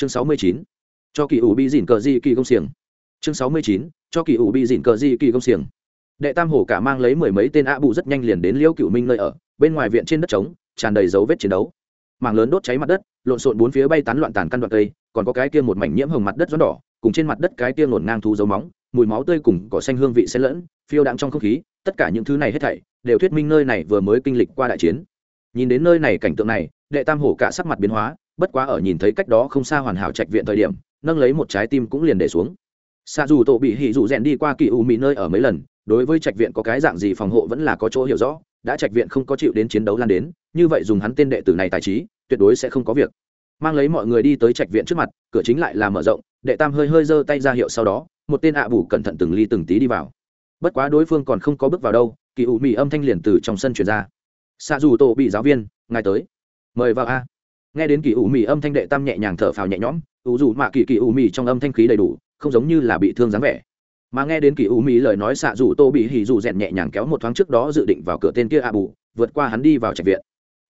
chương sáu mươi chín. Cho kỳ ủ bị dìn cờ di kỳ công xiềng. Chương sáu mươi chín. Cho kỳ ủ bị dìn cờ di kỳ công xiềng. Đệ tam hổ cả mang lấy mười mấy tên ạ bụ rất nhanh liền đến liễu cựu minh nơi ở, bên ngoài viện trên đất trống, tràn đầy dấu vết chiến đấu. Mảng lớn đốt cháy mặt đất, lộn xộn bốn phía bay tán loạn tàn căn đoạn cây, còn có cái kia một mảnh nhiễm hồng mặt đất gió đỏ, cùng trên mặt đất cái kia ngổn ngang thú dấu móng, mùi máu tươi cùng cỏ xanh hương vị xen lẫn, phiêu đạm trong không khí, tất cả những thứ này hết thảy đều thuyết minh nơi này vừa mới kinh lịch qua đại chiến. Nhìn đến nơi này cảnh tượng này, đệ tam hổ cả sắc mặt biến hóa bất quá ở nhìn thấy cách đó không xa hoàn hảo trạch viện thời điểm, nâng lấy một trái tim cũng liền để xuống. Xa dù tổ bị hỉ dù rèn đi qua kỳ u mị nơi ở mấy lần, đối với trạch viện có cái dạng gì phòng hộ vẫn là có chỗ hiểu rõ, đã trạch viện không có chịu đến chiến đấu lan đến, như vậy dùng hắn tên đệ tử này tài trí, tuyệt đối sẽ không có việc. Mang lấy mọi người đi tới trạch viện trước mặt, cửa chính lại là mở rộng, đệ tam hơi hơi giơ tay ra hiệu sau đó, một tên ạ à bù cẩn thận từng ly từng tí đi vào. Bất quá đối phương còn không có bước vào đâu, kỳ ủ mị âm thanh liền từ trong sân truyền ra. Xa dù tổ bị giáo viên, ngài tới. Mời vào a nghe đến kỳ ủ mị âm thanh đệ tam nhẹ nhàng thở phào nhẹ nhõm, ủ dù mạ kỳ kỳ ủ mị trong âm thanh khí đầy đủ, không giống như là bị thương dáng vẻ. Mà nghe đến kỳ ủ mị lời nói xạ dù tô bị hỉ dù rèn nhẹ nhàng kéo một thoáng trước đó dự định vào cửa tên kia ạ bù, vượt qua hắn đi vào trạch viện.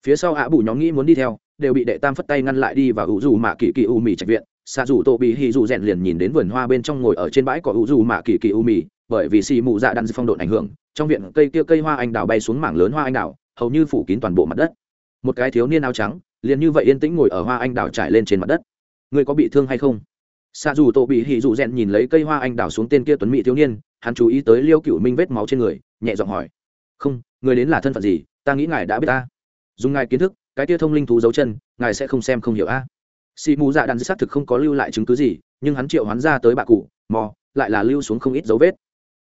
Phía sau ạ bù nhóm nghĩ muốn đi theo, đều bị đệ tam phất tay ngăn lại đi vào ủ dù mạ kỳ kỳ u mì trạch viện. Xạ dù tô bị hỉ dù rèn liền nhìn đến vườn hoa bên trong ngồi ở trên bãi cỏ ủ dù mạ kỳ kỳ u mì, bởi vì xì mù dạ đan phong độn ảnh hưởng, trong viện cây kia cây hoa anh đào bay xuống mảng lớn hoa anh đào, hầu như phủ kín toàn bộ mặt đất. Một cái thiếu niên áo trắng liền như vậy yên tĩnh ngồi ở hoa anh đào trải lên trên mặt đất. Người có bị thương hay không? Xa dù tổ bị hỉ dù rèn nhìn lấy cây hoa anh đào xuống tên kia tuấn mỹ thiếu niên, hắn chú ý tới liêu cựu minh vết máu trên người, nhẹ giọng hỏi. Không, người đến là thân phận gì? Ta nghĩ ngài đã biết ta. Dùng ngài kiến thức, cái tia thông linh thú dấu chân, ngài sẽ không xem không hiểu a. À. xì mù dạ đàn xác thực không có lưu lại chứng cứ gì, nhưng hắn triệu hoán ra tới bà cụ, mò, lại là lưu xuống không ít dấu vết.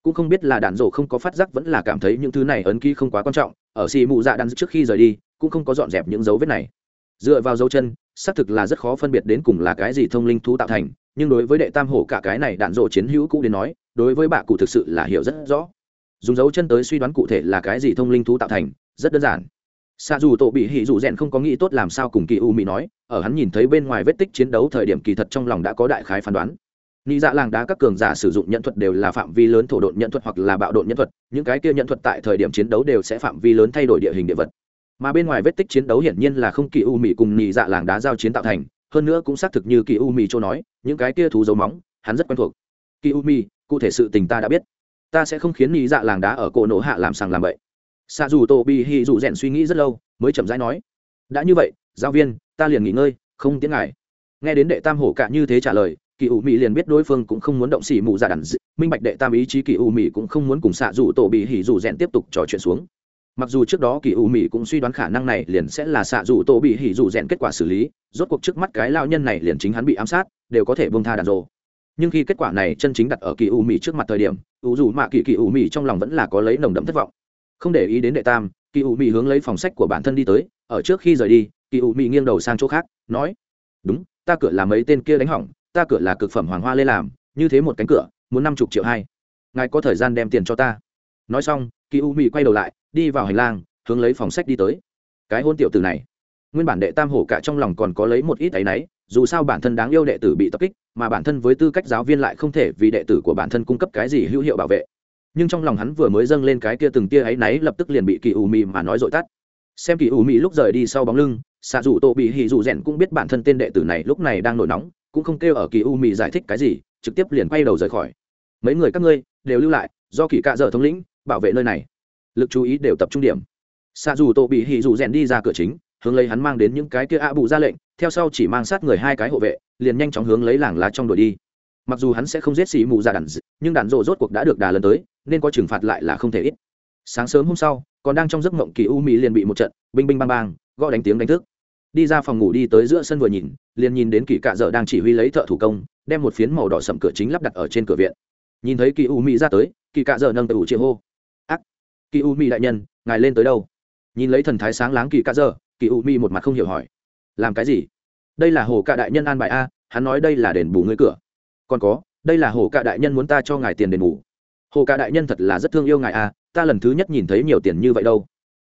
Cũng không biết là đàn rổ không có phát giác vẫn là cảm thấy những thứ này ấn ký không quá quan trọng, ở xì mù dạ đàn trước khi rời đi, cũng không có dọn dẹp những dấu vết này dựa vào dấu chân, xác thực là rất khó phân biệt đến cùng là cái gì thông linh thú tạo thành, nhưng đối với đệ tam hổ cả cái này đạn dộ chiến hữu cũ đến nói, đối với bà cụ thực sự là hiểu rất rõ. Dùng dấu chân tới suy đoán cụ thể là cái gì thông linh thú tạo thành, rất đơn giản. Xa dù tổ bị hỉ dù rèn không có nghĩ tốt làm sao cùng kỳ u mỹ nói, ở hắn nhìn thấy bên ngoài vết tích chiến đấu thời điểm kỳ thật trong lòng đã có đại khái phán đoán. Nghĩ dạ làng đá các cường giả sử dụng nhận thuật đều là phạm vi lớn thổ độn nhận thuật hoặc là bạo độn nhận thuật, những cái kia nhận thuật tại thời điểm chiến đấu đều sẽ phạm vi lớn thay đổi địa hình địa vật mà bên ngoài vết tích chiến đấu hiển nhiên là không kỳ u mỹ cùng nhị dạ làng đá giao chiến tạo thành, hơn nữa cũng xác thực như kỳ u mỹ châu nói, những cái kia thú dấu móng, hắn rất quen thuộc. Kỳ u mỹ cụ thể sự tình ta đã biết. Ta sẽ không khiến nhị dạ làng đá ở cổ nổ hạ làm sàng làm bậy. Xa dù Tô bị hì dù rèn suy nghĩ rất lâu, mới chậm rãi nói, đã như vậy, giáo viên, ta liền nghỉ ngơi, không tiếng ngài. Nghe đến đệ tam hổ cả như thế trả lời, kỳ ủ mỹ liền biết đối phương cũng không muốn động xỉ mù dạ đàn d... minh bạch đệ tam ý chí kỳ ủ mỹ cũng không muốn cùng xạ dù tổ bị hỉ dù rèn tiếp tục trò chuyện xuống mặc dù trước đó kỳ u mỹ cũng suy đoán khả năng này liền sẽ là xạ dù tổ bị hỉ dù rèn kết quả xử lý, rốt cuộc trước mắt cái lao nhân này liền chính hắn bị ám sát, đều có thể bông tha đàn rồ. Nhưng khi kết quả này chân chính đặt ở kỳ u mỹ trước mặt thời điểm, u dù mạ kỳ kỳ u mỹ trong lòng vẫn là có lấy nồng đậm thất vọng. Không để ý đến đệ tam, kỳ u mỹ hướng lấy phòng sách của bản thân đi tới, ở trước khi rời đi, kỳ u mỹ nghiêng đầu sang chỗ khác, nói, đúng, ta cửa làm mấy tên kia đánh hỏng, ta cửa là cực phẩm hoàng hoa lên làm, như thế một cánh cửa, muốn năm chục triệu hai. Ngài có thời gian đem tiền cho ta. Nói xong, kỳ u mỹ quay đầu lại đi vào hành lang, hướng lấy phòng sách đi tới. Cái hôn tiểu từ này, nguyên bản đệ tam hổ cả trong lòng còn có lấy một ít áy náy, dù sao bản thân đáng yêu đệ tử bị tập kích, mà bản thân với tư cách giáo viên lại không thể vì đệ tử của bản thân cung cấp cái gì hữu hiệu bảo vệ. Nhưng trong lòng hắn vừa mới dâng lên cái kia từng tia áy náy lập tức liền bị kỳ ủ mị mà nói dội tắt. Xem kỳ ủ mị lúc rời đi sau bóng lưng xạ dù tô bị hì dù rèn cũng biết bản thân tên đệ tử này lúc này đang nổi nóng, cũng không kêu ở kỳ u mị giải thích cái gì, trực tiếp liền quay đầu rời khỏi. Mấy người các ngươi đều lưu lại, do kỳ cạ dở thống lĩnh, bảo vệ nơi này lực chú ý đều tập trung điểm. Xạ dù tổ bị hì dù rèn đi ra cửa chính, hướng lấy hắn mang đến những cái kia ạ bù ra lệnh, theo sau chỉ mang sát người hai cái hộ vệ, liền nhanh chóng hướng lấy làng lá trong đội đi. Mặc dù hắn sẽ không giết xì mù ra đàn nhưng đàn rộ rốt cuộc đã được đà lần tới, nên có trừng phạt lại là không thể ít. Sáng sớm hôm sau, còn đang trong giấc mộng, kỳ u mỹ liền bị một trận binh binh bang bang, gõ đánh tiếng đánh thức. Đi ra phòng ngủ đi tới giữa sân vừa nhìn, liền nhìn đến kỳ cạ dợ đang chỉ huy lấy thợ thủ công, đem một phiến màu đỏ sậm cửa chính lắp đặt ở trên cửa viện. Nhìn thấy kỳ u mỹ ra tới, kỳ cạ dợ nâng tự chia hô kỳ u Mi đại nhân, ngài lên tới đâu? Nhìn lấy thần thái sáng láng kỳ cạ dơ kỳ u Mi một mặt không hiểu hỏi. Làm cái gì? Đây là hồ cạ đại nhân an bài a, hắn nói đây là đền bù ngươi cửa. Còn có, đây là hồ cạ đại nhân muốn ta cho ngài tiền đền bù. Hồ cạ đại nhân thật là rất thương yêu ngài a, ta lần thứ nhất nhìn thấy nhiều tiền như vậy đâu.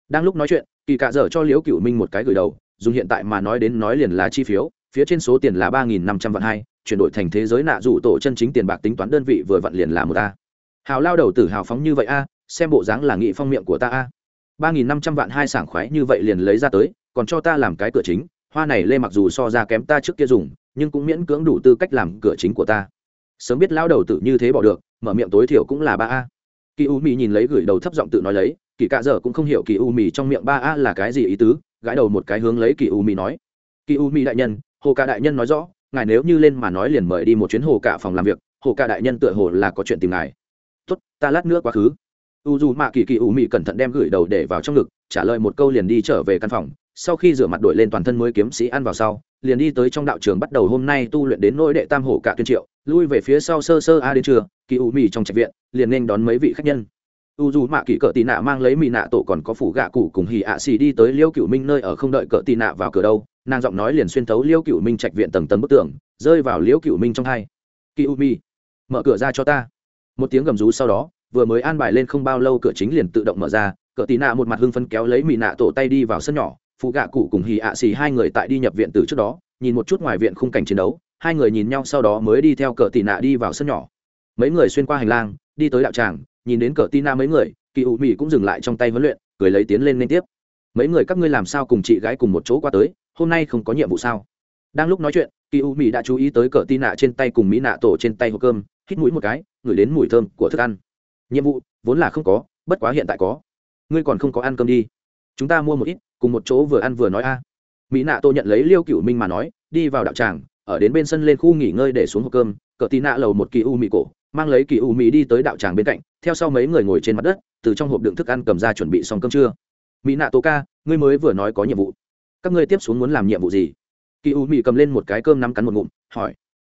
Đang lúc nói chuyện kỳ cạ dở cho liễu cựu minh một cái gửi đầu, dùng hiện tại mà nói đến nói liền là chi phiếu, phía trên số tiền là ba nghìn năm trăm vạn hai, chuyển đổi thành thế giới nạ dụ tổ chân chính tiền bạc tính toán đơn vị vừa vặn liền là một a. Hào lao đầu tử hào phóng như vậy a xem bộ dáng là nghị phong miệng của ta a. ba nghìn năm trăm vạn hai sảng khoái như vậy liền lấy ra tới, còn cho ta làm cái cửa chính, hoa này lê mặc dù so ra kém ta trước kia dùng, nhưng cũng miễn cưỡng đủ tư cách làm cửa chính của ta. Sớm biết lão đầu tự như thế bỏ được, mở miệng tối thiểu cũng là ba a. Kỳ u mì nhìn lấy gửi đầu thấp giọng tự nói lấy, kỳ cạ dở cũng không hiểu kỳ u mì trong miệng ba a là cái gì ý tứ, gãi đầu một cái hướng lấy kỳ u mì nói. Kỳ u mì đại nhân, hồ ca đại nhân nói rõ, ngài nếu như lên mà nói liền mời đi một chuyến hồ cả phòng làm việc, hồ ca đại nhân tựa hồ là có chuyện tìm ngài. Tốt, ta lát nữa quá khứ u dù mạ kỳ kỳ u mị cẩn thận đem gửi đầu để vào trong ngực, trả lời một câu liền đi trở về căn phòng. Sau khi rửa mặt đổi lên toàn thân mới kiếm sĩ ăn vào sau, liền đi tới trong đạo trường bắt đầu hôm nay tu luyện đến nỗi đệ tam hổ cả tuyên triệu, lui về phía sau sơ sơ a đến trưa, kỳ u mị trong trạch viện, liền nên đón mấy vị khách nhân. U dù mạ kỳ cỡ tì nạ mang lấy mì nạ tổ còn có phủ gạ cụ cùng hì ạ xì đi tới liêu cựu minh nơi ở không đợi cỡ tì nạ vào cửa đâu, nàng giọng nói liền xuyên thấu liêu cựu minh trạch viện tầng tầng bức tường, rơi vào liêu cựu minh trong hai. Kỳ u mi mở cửa ra cho ta. Một tiếng gầm rú sau đó vừa mới an bài lên không bao lâu cửa chính liền tự động mở ra, cỡ tì nạ một mặt hưng phân kéo lấy mỹ nạ tổ tay đi vào sân nhỏ, phụ gạ cụ cùng hì ạ xì hai người tại đi nhập viện từ trước đó, nhìn một chút ngoài viện khung cảnh chiến đấu, hai người nhìn nhau sau đó mới đi theo cỡ tì nạ đi vào sân nhỏ. Mấy người xuyên qua hành lang, đi tới đạo tràng, nhìn đến cỡ tì nạ mấy người, kỳ ủ mỹ cũng dừng lại trong tay huấn luyện, cười lấy tiến lên liên tiếp. Mấy người các ngươi làm sao cùng chị gái cùng một chỗ qua tới, hôm nay không có nhiệm vụ sao? Đang lúc nói chuyện, kỳ u mỹ đã chú ý tới cỡ tì nạ trên tay cùng mỹ nạ tổ trên tay hộp cơm, hít mũi một cái, ngửi đến mùi thơm của thức ăn nhiệm vụ vốn là không có, bất quá hiện tại có. Ngươi còn không có ăn cơm đi. Chúng ta mua một ít, cùng một chỗ vừa ăn vừa nói a. Mỹ nạ tô nhận lấy liêu cựu minh mà nói, đi vào đạo tràng, ở đến bên sân lên khu nghỉ ngơi để xuống hộp cơm, cờ tì nạ lầu một kỳ u mỹ cổ, mang lấy kỳ u mỹ đi tới đạo tràng bên cạnh, theo sau mấy người ngồi trên mặt đất, từ trong hộp đựng thức ăn cầm ra chuẩn bị xong cơm trưa. Mỹ nạ tô ca, ngươi mới vừa nói có nhiệm vụ. Các ngươi tiếp xuống muốn làm nhiệm vụ gì? Kỳ u mỹ cầm lên một cái cơm nắm cắn một ngụm, hỏi.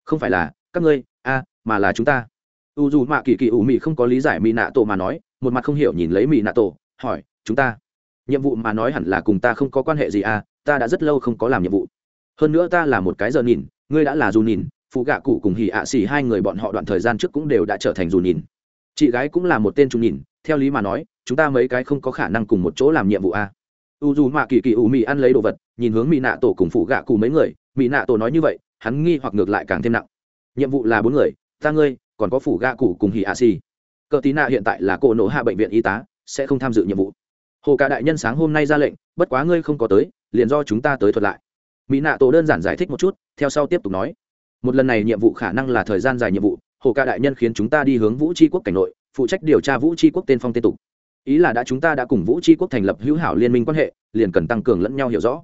Không phải là, các ngươi, a, mà là chúng ta u dù mạ kỳ kỳ u mị không có lý giải mỹ nạ tổ mà nói, một mặt không hiểu nhìn lấy mỹ nạ tổ, hỏi, chúng ta, nhiệm vụ mà nói hẳn là cùng ta không có quan hệ gì à? Ta đã rất lâu không có làm nhiệm vụ. Hơn nữa ta là một cái giờ nhìn, ngươi đã là dù nhìn, phụ gạ cụ cùng hỉ ạ xỉ hai người bọn họ đoạn thời gian trước cũng đều đã trở thành dù nhìn. Chị gái cũng là một tên trung nhìn, theo lý mà nói, chúng ta mấy cái không có khả năng cùng một chỗ làm nhiệm vụ à? u dù mạ kỳ kỳ u mì ăn lấy đồ vật, nhìn hướng mỹ nạ tổ cùng phụ gạ cụ mấy người mỹ nạ tổ nói như vậy, hắn nghi hoặc ngược lại càng thêm nặng. Nhiệm vụ là bốn người, ta ngươi còn có phủ gạ cụ cùng hỉ a si cờ tí nạ hiện tại là cổ nổ hạ bệnh viện y tá, sẽ không tham dự nhiệm vụ. Hồ cả đại nhân sáng hôm nay ra lệnh, bất quá ngươi không có tới, liền do chúng ta tới thuật lại. Mỹ nạ tổ đơn giản giải thích một chút, theo sau tiếp tục nói. Một lần này nhiệm vụ khả năng là thời gian dài nhiệm vụ, hồ ca đại nhân khiến chúng ta đi hướng vũ tri quốc cảnh nội, phụ trách điều tra vũ tri quốc tên phong tên tục. Ý là đã chúng ta đã cùng vũ tri quốc thành lập hữu hảo liên minh quan hệ, liền cần tăng cường lẫn nhau hiểu rõ.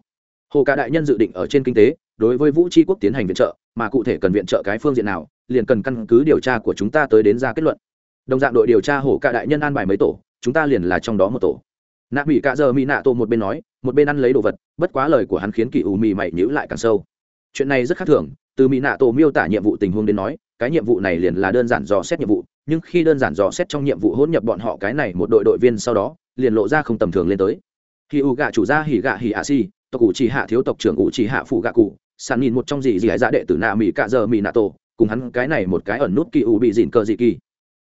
Hồ ca đại nhân dự định ở trên kinh tế đối với vũ tri quốc tiến hành viện trợ, mà cụ thể cần viện trợ cái phương diện nào, liền cần căn cứ điều tra của chúng ta tới đến ra kết luận. Đồng dạng đội điều tra hổ cạ đại nhân an bài mấy tổ, chúng ta liền là trong đó một tổ. Nạ mỹ cạ giờ mỹ nạ tổ một bên nói, một bên ăn lấy đồ vật, bất quá lời của hắn khiến kỳ ủ mì mày nhữ lại càng sâu. Chuyện này rất khác thường, từ mỹ nạ tổ miêu tả nhiệm vụ tình huống đến nói, cái nhiệm vụ này liền là đơn giản dò xét nhiệm vụ, nhưng khi đơn giản dò xét trong nhiệm vụ hỗn nhập bọn họ cái này một đội đội viên sau đó, liền lộ ra không tầm thường lên tới. Khi u gạ chủ gia hỉ gạ hỉ ạ si, tộc cụ chỉ hạ thiếu tộc trưởng cụ chỉ hạ phụ gạ cụ sàn nhìn một trong gì gì hải dạ đệ tử nạ mỹ cạ giờ mỹ nạ tổ, cùng hắn cái này một cái ẩn nút kỳ u bị dịn cờ dị kỳ.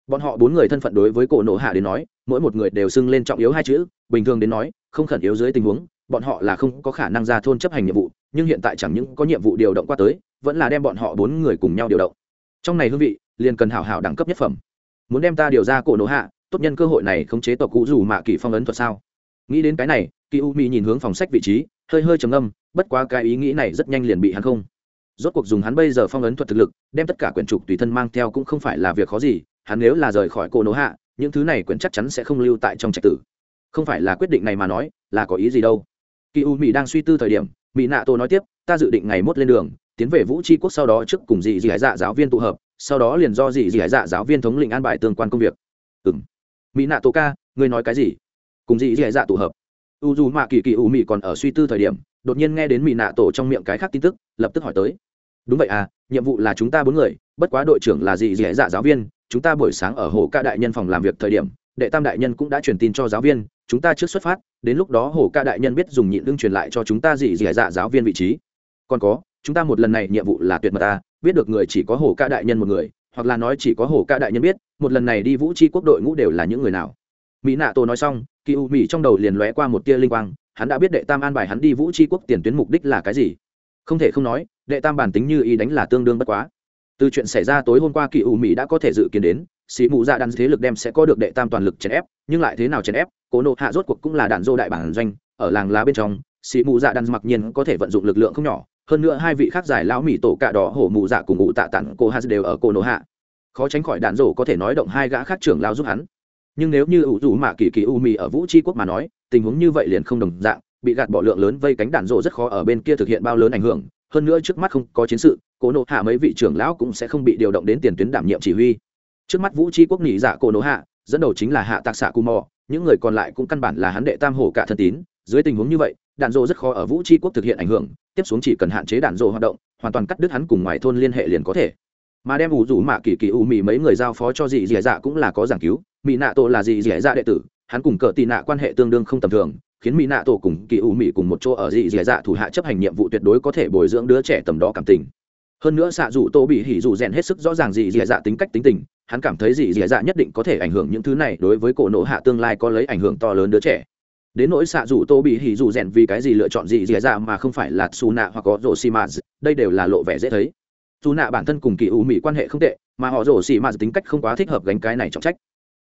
Bọn họ bốn người thân phận đối với cổ nổ hạ đến nói, mỗi một người đều xưng lên trọng yếu hai chữ, bình thường đến nói, không khẩn yếu dưới tình huống, bọn họ là không có khả năng ra thôn chấp hành nhiệm vụ, nhưng hiện tại chẳng những có nhiệm vụ điều động qua tới, vẫn là đem bọn họ bốn người cùng nhau điều động. Trong này hương vị, liền cần hảo hảo đẳng cấp nhất phẩm. Muốn đem ta điều ra cổ nổ hạ, tốt nhân cơ hội này khống chế tộc cũ dù mạ kỳ phong ấn thuật sao? Nghĩ đến cái này kỳ u mi nhìn hướng phòng sách vị trí, hơi hơi trầm âm bất quá cái ý nghĩ này rất nhanh liền bị hắn không. Rốt cuộc dùng hắn bây giờ phong ấn thuật thực lực, đem tất cả quyển trục tùy thân mang theo cũng không phải là việc khó gì, hắn nếu là rời khỏi cô nô hạ, những thứ này quyển chắc chắn sẽ không lưu tại trong trạch tử. Không phải là quyết định này mà nói, là có ý gì đâu. Kỳ u mỹ đang suy tư thời điểm mỹ nạ tô nói tiếp, ta dự định ngày mốt lên đường, tiến về vũ tri quốc sau đó trước cùng Dị Dị hải dạ giáo viên tụ hợp, sau đó liền do Dị Dị hải dạ giáo viên thống lĩnh an bài tương quan công việc. Ừ m mỹ nạ tô ca, ngươi nói cái gì? Cùng Dị Dị hải dạ tụ hợp. U dù mạ kỳ kỳ u mỹ còn ở suy tư thời điểm đột nhiên nghe đến mỹ nạ tổ trong miệng cái khác tin tức, lập tức hỏi tới. Đúng vậy à nhiệm vụ là chúng ta bốn người, bất quá đội trưởng là gì dễ dạ giáo viên, chúng ta buổi sáng ở hồ ca đại nhân phòng làm việc thời điểm, đệ tam đại nhân cũng đã truyền tin cho giáo viên, chúng ta trước xuất phát, đến lúc đó hồ ca đại nhân biết dùng nhịn lương truyền lại cho chúng ta gì dễ dạ giáo viên vị trí. Còn có, chúng ta một lần này nhiệm vụ là tuyệt mật ta biết được người chỉ có hồ ca đại nhân một người, hoặc là nói chỉ có hồ ca đại nhân biết, một lần này đi vũ tri quốc đội ngũ đều là những người nào. Mỹ nạ tô nói xong kỳ u mỹ trong đầu liền lóe qua một tia linh quang hắn đã biết đệ tam an bài hắn đi vũ tri quốc tiền tuyến mục đích là cái gì. Không thể không nói, đệ tam bản tính như ý đánh là tương đương bất quá. Từ chuyện xảy ra tối hôm qua kỳ u mỹ đã có thể dự kiến đến, sĩ mù dạ đan thế lực đem sẽ có được đệ tam toàn lực chèn ép, nhưng lại thế nào chèn ép, cố nộ hạ rốt cuộc cũng là đạn dô đại bản doanh, ở làng lá bên trong, sĩ mù dạ đan mặc nhiên có thể vận dụng lực lượng không nhỏ, hơn nữa hai vị khác giải lão mỹ tổ cạ đỏ hổ mụ dạ cùng ngụ tạ tặng cô hà đều ở cô nộ hạ. Khó tránh khỏi đạn dô có thể nói động hai gã khác trưởng lao giúp hắn nhưng nếu như ủ rủ mạ kỳ kỳ u mì ở vũ tri quốc mà nói, tình huống như vậy liền không đồng dạng, bị gạt bỏ lượng lớn vây cánh đạn rộ rất khó ở bên kia thực hiện bao lớn ảnh hưởng, hơn nữa trước mắt không có chiến sự cố nộ hạ mấy vị trưởng lão cũng sẽ không bị điều động đến tiền tuyến đảm nhiệm chỉ huy. Trước mắt vũ tri quốc nghỉ giả dạ cổ nộ hạ, dẫn đầu chính là hạ tạc xạ cù mò, những người còn lại cũng căn bản là hắn đệ tam hổ cả thân tín, dưới tình huống như vậy, đạn dộ rất khó ở vũ tri quốc thực hiện ảnh hưởng, tiếp xuống chỉ cần hạn chế đạn dộ hoạt động, hoàn toàn cắt đứt hắn cùng ngoài thôn liên hệ liền có thể mà đem ủ rủ mạ kỳ kỳ ủ mì mấy người giao phó cho dì dì dạ cũng là có giảng cứu. Mỹ nạ tổ là dì dì dạ đệ tử, hắn cùng cờ tị nạ quan hệ tương đương không tầm thường, khiến mỹ nạ tổ cùng kỳ ủ mì cùng một chỗ ở dì dì dạ thủ hạ chấp hành nhiệm vụ tuyệt đối có thể bồi dưỡng đứa trẻ tầm đó cảm tình. Hơn nữa xạ dù tô bị hỉ dù rèn hết sức rõ ràng dì dì dạ tính cách tính tình, hắn cảm thấy dì dì dạ nhất định có thể ảnh hưởng những thứ này đối với cổ nộ hạ tương lai có lấy ảnh hưởng to lớn đứa trẻ. Đến nỗi xạ dù tô bị hỉ dù rèn vì cái gì lựa chọn dì dì dạ mà không phải là xù nạ hoặc có rổ xi mã đây đều là lộ vẻ dễ thấy dù nạ bản thân cùng kỳ u mỹ quan hệ không tệ, mà họ rổ xì mã tính cách không quá thích hợp gánh cái này trọng trách.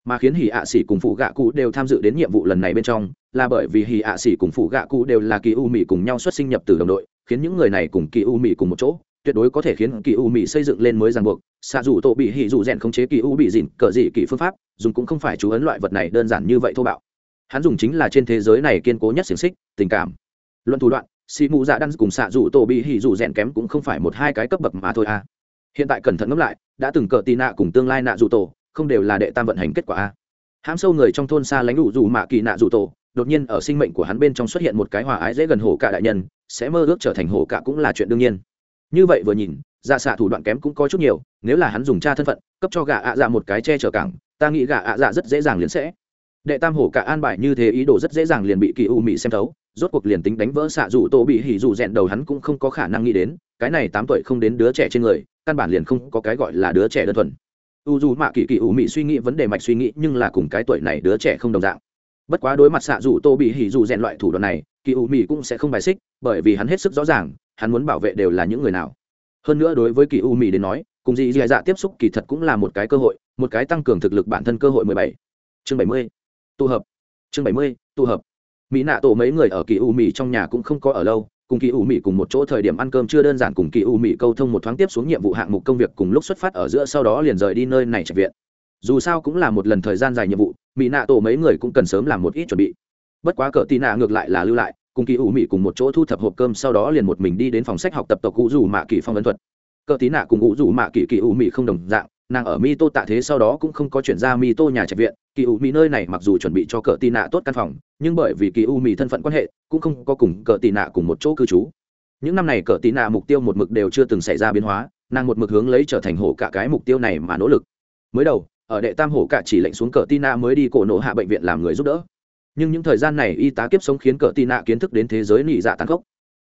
Mà khiến hỉ ạ xỉ cùng phụ gạ cụ đều tham dự đến nhiệm vụ lần này bên trong, là bởi vì hỉ ạ xỉ cùng phụ gạ cụ đều là kỳ u mỹ cùng nhau xuất sinh nhập từ đồng đội, khiến những người này cùng kỳ u mỹ cùng một chỗ, tuyệt đối có thể khiến kỳ u mỹ xây dựng lên mới ràng buộc. Xạ dù tổ bị hỉ dù rèn không chế kỳ u bị dịn, cờ dị kỳ phương pháp, dùng cũng không phải chú ấn loại vật này đơn giản như vậy thô bạo. Hắn dùng chính là trên thế giới này kiên cố nhất xiềng xích, tình cảm. Luận thủ đoạn xì mù dạ đan cùng xạ dù tổ bị hỉ dù rèn kém cũng không phải một hai cái cấp bậc mà thôi à. Hiện tại cẩn thận ngẫm lại, đã từng cờ tì nạ cùng tương lai nạ dù tổ, không đều là đệ tam vận hành kết quả a hãm sâu người trong thôn xa lánh đủ dù mạ kỳ nạ dù tổ, đột nhiên ở sinh mệnh của hắn bên trong xuất hiện một cái hòa ái dễ gần hổ cả đại nhân, sẽ mơ ước trở thành hổ cả cũng là chuyện đương nhiên. Như vậy vừa nhìn ra dạ xạ thủ đoạn kém cũng có chút nhiều, nếu là hắn dùng cha thân phận, cấp cho gà ạ à dạ một cái che chở cảng, ta nghĩ gà ạ à dạ rất dễ dàng liền sẽ. Đệ tam hổ cả an bài như thế ý đồ rất dễ dàng liền bị kỳ u mỹ xem thấu rốt cuộc liền tính đánh vỡ xạ dù tô bị hỉ dù rèn đầu hắn cũng không có khả năng nghĩ đến, cái này tám tuổi không đến đứa trẻ trên người, căn bản liền không có cái gọi là đứa trẻ đơn thuần. U dù mạ kỳ kỳ ủ mị suy nghĩ vấn đề mạch suy nghĩ nhưng là cùng cái tuổi này đứa trẻ không đồng dạng. Bất quá đối mặt xạ dù tô bị hỉ dù rèn loại thủ đoạn này, kỳ ủ mị cũng sẽ không bài xích, bởi vì hắn hết sức rõ ràng, hắn muốn bảo vệ đều là những người nào. Hơn nữa đối với kỳ u mị đến nói, cùng dị dị dạ tiếp xúc kỳ thật cũng là một cái cơ hội, một cái tăng cường thực lực bản thân cơ hội mười bảy. Chương bảy mươi. Tụ hợp. Chương bảy mươi, tụ hợp mỹ nạ tổ mấy người ở kỳ u mỹ trong nhà cũng không có ở lâu, cùng kỳ u mỹ cùng một chỗ thời điểm ăn cơm chưa đơn giản cùng kỳ u mỹ câu thông một thoáng tiếp xuống nhiệm vụ hạng mục công việc cùng lúc xuất phát ở giữa sau đó liền rời đi nơi này trạch viện. Dù sao cũng là một lần thời gian dài nhiệm vụ, mỹ nạ tổ mấy người cũng cần sớm làm một ít chuẩn bị. Bất quá cỡ tì nạ ngược lại là lưu lại, cùng kỳ u mỹ cùng một chỗ thu thập hộp cơm sau đó liền một mình đi đến phòng sách học tập tộc cụ rủ mạ kỳ phong ấn thuật. Cỡ tí nạ cùng ngũ rủ mạ kỳ kỳ u mỹ không đồng dạng nàng ở mi tô tạ thế sau đó cũng không có chuyển ra mi tô nhà trạch viện. Kỳ u mỹ nơi này mặc dù chuẩn bị cho cờ tị nạ tốt căn phòng, nhưng bởi vì kỳ u mỹ thân phận quan hệ, cũng không có cùng cờ tị nạ cùng một chỗ cư trú. Những năm này cờ tị nạ mục tiêu một mực đều chưa từng xảy ra biến hóa, nàng một mực hướng lấy trở thành hổ cả cái mục tiêu này mà nỗ lực. Mới đầu, ở đệ tam hổ cả chỉ lệnh xuống cờ tị nạ mới đi cổ nộ hạ bệnh viện làm người giúp đỡ. Nhưng những thời gian này y tá kiếp sống khiến cờ tị nạ kiến thức đến thế giới nị dạ tàn khốc.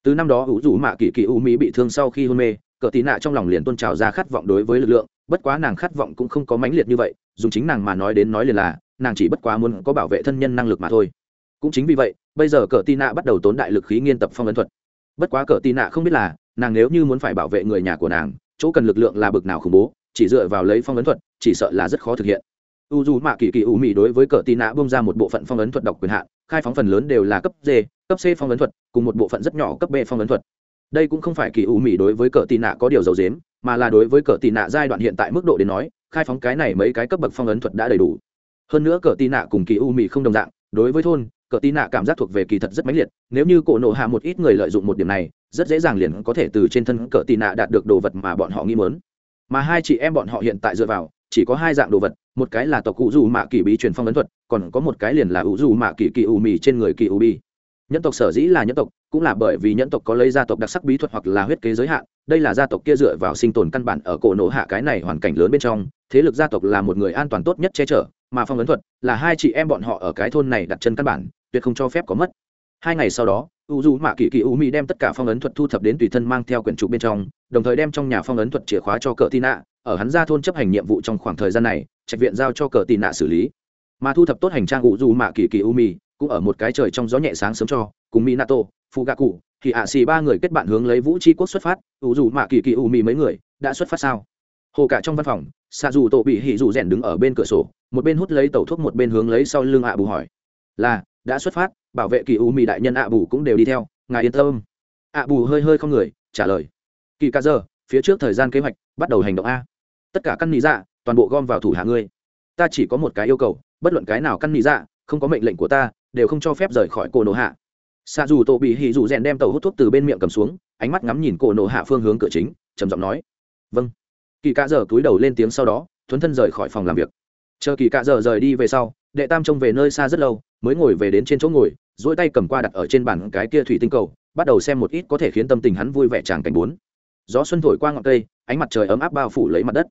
Từ năm đó hữu rủ mạ kỳ kỳ u mỹ bị thương sau khi hôn mê, cờ tị nạ trong lòng liền tôn trào ra khát vọng đối với lực lượng bất quá nàng khát vọng cũng không có mãnh liệt như vậy, dùng chính nàng mà nói đến nói liền là, nàng chỉ bất quá muốn có bảo vệ thân nhân năng lực mà thôi. Cũng chính vì vậy, bây giờ cờ tị nạ bắt đầu tốn đại lực khí nghiên tập phong ấn thuật. Bất quá cờ tị nạ không biết là, nàng nếu như muốn phải bảo vệ người nhà của nàng, chỗ cần lực lượng là bực nào khủng bố, chỉ dựa vào lấy phong ấn thuật, chỉ sợ là rất khó thực hiện. U dù mạ kỳ kỳ u mị đối với cờ tị nạ bông ra một bộ phận phong ấn thuật độc quyền hạn, khai phóng phần lớn đều là cấp d, cấp c phong ấn thuật, cùng một bộ phận rất nhỏ cấp b phong ấn thuật đây cũng không phải kỳ u mỹ đối với cờ tị nạ có điều dầu dếm mà là đối với cờ tị nạ giai đoạn hiện tại mức độ đến nói, khai phóng cái này mấy cái cấp bậc phong ấn thuật đã đầy đủ. Hơn nữa cờ tị nạ cùng kỳ u mỹ không đồng dạng, đối với thôn, cờ tị nạ cảm giác thuộc về kỳ thật rất mãnh liệt, nếu như cổ nộ hạ một ít người lợi dụng một điểm này, rất dễ dàng liền có thể từ trên thân cờ tị nạ đạt được đồ vật mà bọn họ nghi mớn mà hai chị em bọn họ hiện tại dựa vào, chỉ có hai dạng đồ vật, một cái là tộc cụ dù mạ kỳ bí truyền phong ấn thuật, còn có một cái liền là ủ dù mạ kỳ kỳ u mì trên người kỳ u bi nhân tộc sở dĩ là nhân tộc, cũng là bởi vì nhân tộc có lấy gia tộc đặc sắc bí thuật hoặc là huyết kế giới hạn, đây là gia tộc kia dựa vào sinh tồn căn bản ở cổ nổ hạ cái này hoàn cảnh lớn bên trong, thế lực gia tộc là một người an toàn tốt nhất che chở, mà phong ấn thuật là hai chị em bọn họ ở cái thôn này đặt chân căn bản, tuyệt không cho phép có mất. Hai ngày sau đó, u du mạ kỳ kỳ u mỹ đem tất cả phong ấn thuật thu thập đến tùy thân mang theo quyển trục bên trong, đồng thời đem trong nhà phong ấn thuật chìa khóa cho cờ tị nạ, ở hắn ra thôn chấp hành nhiệm vụ trong khoảng thời gian này, trạch viện giao cho cờ tị nạ xử lý. Mà thu thập tốt hành trang u du mạ kỳ kỳ u mỹ cũng ở một cái trời trong gió nhẹ sáng sớm cho, cùng mỹ nato cụ thì ạ xì ba người kết bạn hướng lấy vũ tri quốc xuất phát, ủ dù mạ kỳ kỳ ủ mị mấy người đã xuất phát sao? Hồ cả trong văn phòng xạ dù tổ bị hỉ dù rèn đứng ở bên cửa sổ, một bên hút lấy tẩu thuốc một bên hướng lấy sau lưng ạ bù hỏi. Là, đã xuất phát, bảo vệ kỳ u mỹ đại nhân ạ bù cũng đều đi theo, ngài yên tâm. Ạ bù hơi hơi không người, trả lời. Kỳ ca giờ phía trước thời gian kế hoạch, bắt đầu hành động a. Tất cả căn lý dạ toàn bộ gom vào thủ hạ ngươi. Ta chỉ có một cái yêu cầu, bất luận cái nào căn lý dạ không có mệnh lệnh của ta đều không cho phép rời khỏi cổ nổ hạ. Xạ dù tổ bị hì dù rèn đem tàu hút thuốc từ bên miệng cầm xuống, ánh mắt ngắm nhìn cổ nổ hạ phương hướng cửa chính, trầm giọng nói. Vâng. Kỳ cạ giờ túi đầu lên tiếng sau đó, thuấn thân rời khỏi phòng làm việc. Chờ kỳ cạ giờ rời đi về sau, đệ tam trông về nơi xa rất lâu, mới ngồi về đến trên chỗ ngồi dỗi tay cầm qua đặt ở trên bàn cái kia thủy tinh cầu, bắt đầu xem một ít có thể khiến tâm tình hắn vui vẻ tràng cảnh bốn. Gió xuân thổi qua ngọn cây, ánh mặt trời ấm áp bao phủ lấy mặt đất.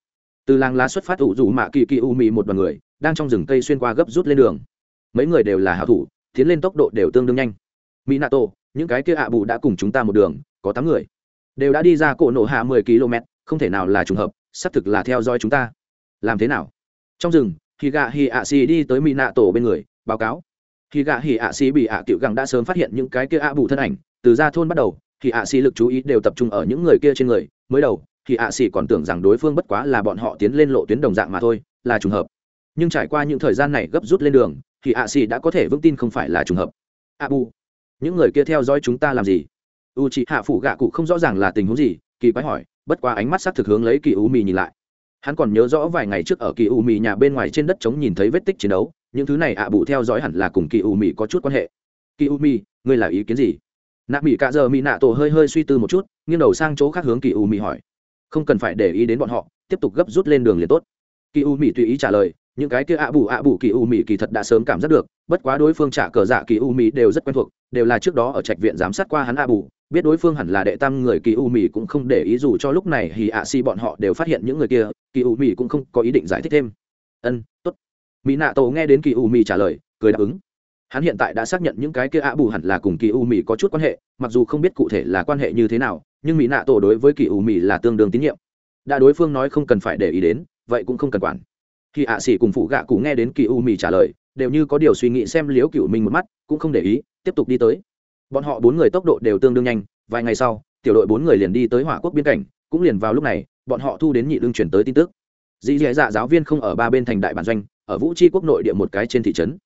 Từ làng lá xuất phát ủ rủ mạ kỳ kỳ u mị một đoàn người, đang trong rừng cây xuyên qua gấp rút lên đường. Mấy người đều là hảo thủ tiến lên tốc độ đều tương đương nhanh. Mỹ nato những cái kia ạ bù đã cùng chúng ta một đường, có tám người. Đều đã đi ra cổ nổ hạ mười km, không thể nào là trùng hợp, xác thực là theo dõi chúng ta. Làm thế nào? Trong rừng khi gạ hì ạ xì đi tới mỹ nạ tổ bên người, báo cáo. Khi gạ hì ạ xì bị ạ cựu gẳng đã sớm phát hiện những cái kia ạ bù thân ảnh, từ ra thôn bắt đầu, thì ạ xì lực chú ý đều tập trung ở những người kia trên người. Mới đầu, thì ạ xì còn tưởng rằng đối phương bất quá là bọn họ tiến lên lộ tuyến đồng dạng mà thôi, là trùng hợp. Nhưng trải qua những thời gian này gấp rút lên đường thì ạ xì đã có thể vững tin không phải là trùng hợp. A bù. Những người kia theo dõi chúng ta làm gì? U chị hạ phủ gạ cụ không rõ ràng là tình huống gì, kỳ quái hỏi, bất quá ánh mắt s á c thực hướng lấy kỳ u mì nhìn lại. Hắn còn nhớ rõ vài ngày trước ở kỳ u mì nhà bên ngoài trên đất trống nhìn thấy vết tích chiến đấu, những thứ này ạ bụ theo dõi hẳn là cùng kỳ u mì có chút quan hệ. Kỳ u mì, ngươi là ý kiến gì? Nạ mỹ cạ giờ mỹ nạ tổ hơi hơi suy tư một chút, nghiêng đầu sang chỗ khác hướng kỳ u mì hỏi. Không cần phải để ý đến bọn họ, tiếp tục gấp rút lên đường liền tốt. Kỳ u mì tùy ý trả lời những cái kia ạ bù ạ bù kỳ u mỹ kỳ thật đã sớm cảm giác được, bất quá đối phương trả cờ dạ kỳ u mỹ đều rất quen thuộc, đều là trước đó ở trạch viện giám sát qua hắn ạ bù, biết đối phương hẳn là đệ tam người kỳ u mỹ cũng không để ý dù cho lúc này thì ạ si bọn họ đều phát hiện những người kia, kỳ u mỹ cũng không có ý định giải thích thêm. Ân t ố t mỹ nạ tổ nghe đến kỳ u mỹ trả lời, cười đáp ứng. Hắn hiện tại đã xác nhận những cái kia ạ bù hẳn là cùng kỳ u mỹ có chút quan hệ, mặc dù không biết cụ thể là quan hệ như thế nào, nhưng mỹ nạ tổ đối với kỳ u mỹ là tương đương tín nhiệm. Đã đối phương nói không cần phải để ý đến, vậy cũng không cần quản khi ạ xỉ cùng phụ gạ cụ nghe đến kỳ u mì trả lời, đều như có điều suy nghĩ xem liếu cựu mình một mắt, cũng không để ý, tiếp tục đi tới. Bọn họ bốn người tốc độ đều tương đương nhanh, vài ngày sau, tiểu đội bốn người liền đi tới hỏa quốc biên cảnh, cũng liền vào lúc này, bọn họ thu đến nhị lương chuyển tới tin tức. Dì dì dạ giáo viên không ở ba bên thành đại bản doanh, ở vũ tri quốc nội địa một cái trên thị trấn.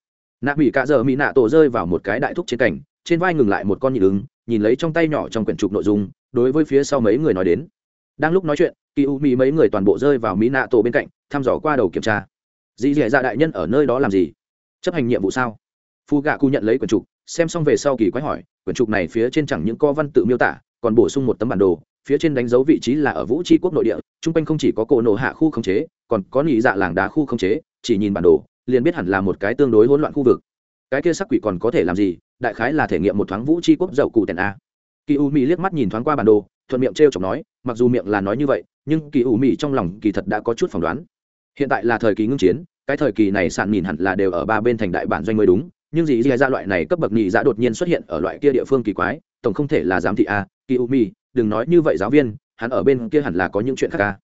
Nạ mỹ cạ giờ mỹ nạ tổ rơi vào một cái đại thúc trên cảnh, trên vai ngừng lại một con nhị lương, nhìn lấy trong tay nhỏ trong quyển trục nội dung, đối với phía sau mấy người nói đến. Đang lúc nói chuyện kỳ u mỹ mấy người toàn bộ rơi vào mỹ nạ tổ bên cạnh, thăm dò qua đầu kiểm tra. Dì dì dạ đại nhân ở nơi đó làm gì? Chấp hành nhiệm vụ sao? Phu gạ cụ nhận lấy quyển trục, xem xong về sau kỳ quái hỏi, quyển trục này phía trên chẳng những co văn tự miêu tả, còn bổ sung một tấm bản đồ, phía trên đánh dấu vị trí là ở vũ tri quốc nội địa, chung quanh không chỉ có cổ nổ hạ khu không chế, còn có nỉ dạ làng đá khu không chế, chỉ nhìn bản đồ, liền biết hẳn là một cái tương đối hỗn loạn khu vực. Cái kia sắc quỷ còn có thể làm gì? Đại khái là thể nghiệm một thoáng vũ tri quốc dậu cụ tèn a. Kỳ u mỹ liếc mắt nhìn thoáng qua bản đồ thuận miệng t r e o chọc nói, mặc dù miệng là nói như vậy, nhưng kỳ ủ mị trong lòng kỳ thật đã có chút phỏng đoán. Hiện tại là thời kỳ ngưng chiến, cái thời kỳ này sạn nhìn hẳn là đều ở ba bên thành đại bản doanh mới đúng, nhưng gì dì ra loại này cấp bậc nhị dạ đột nhiên xuất hiện ở loại kia địa phương kỳ quái, tổng không thể là giám thị a, kỳ u mi đừng nói như vậy giáo viên, hắn ở bên kia hẳn là có những chuyện khác a.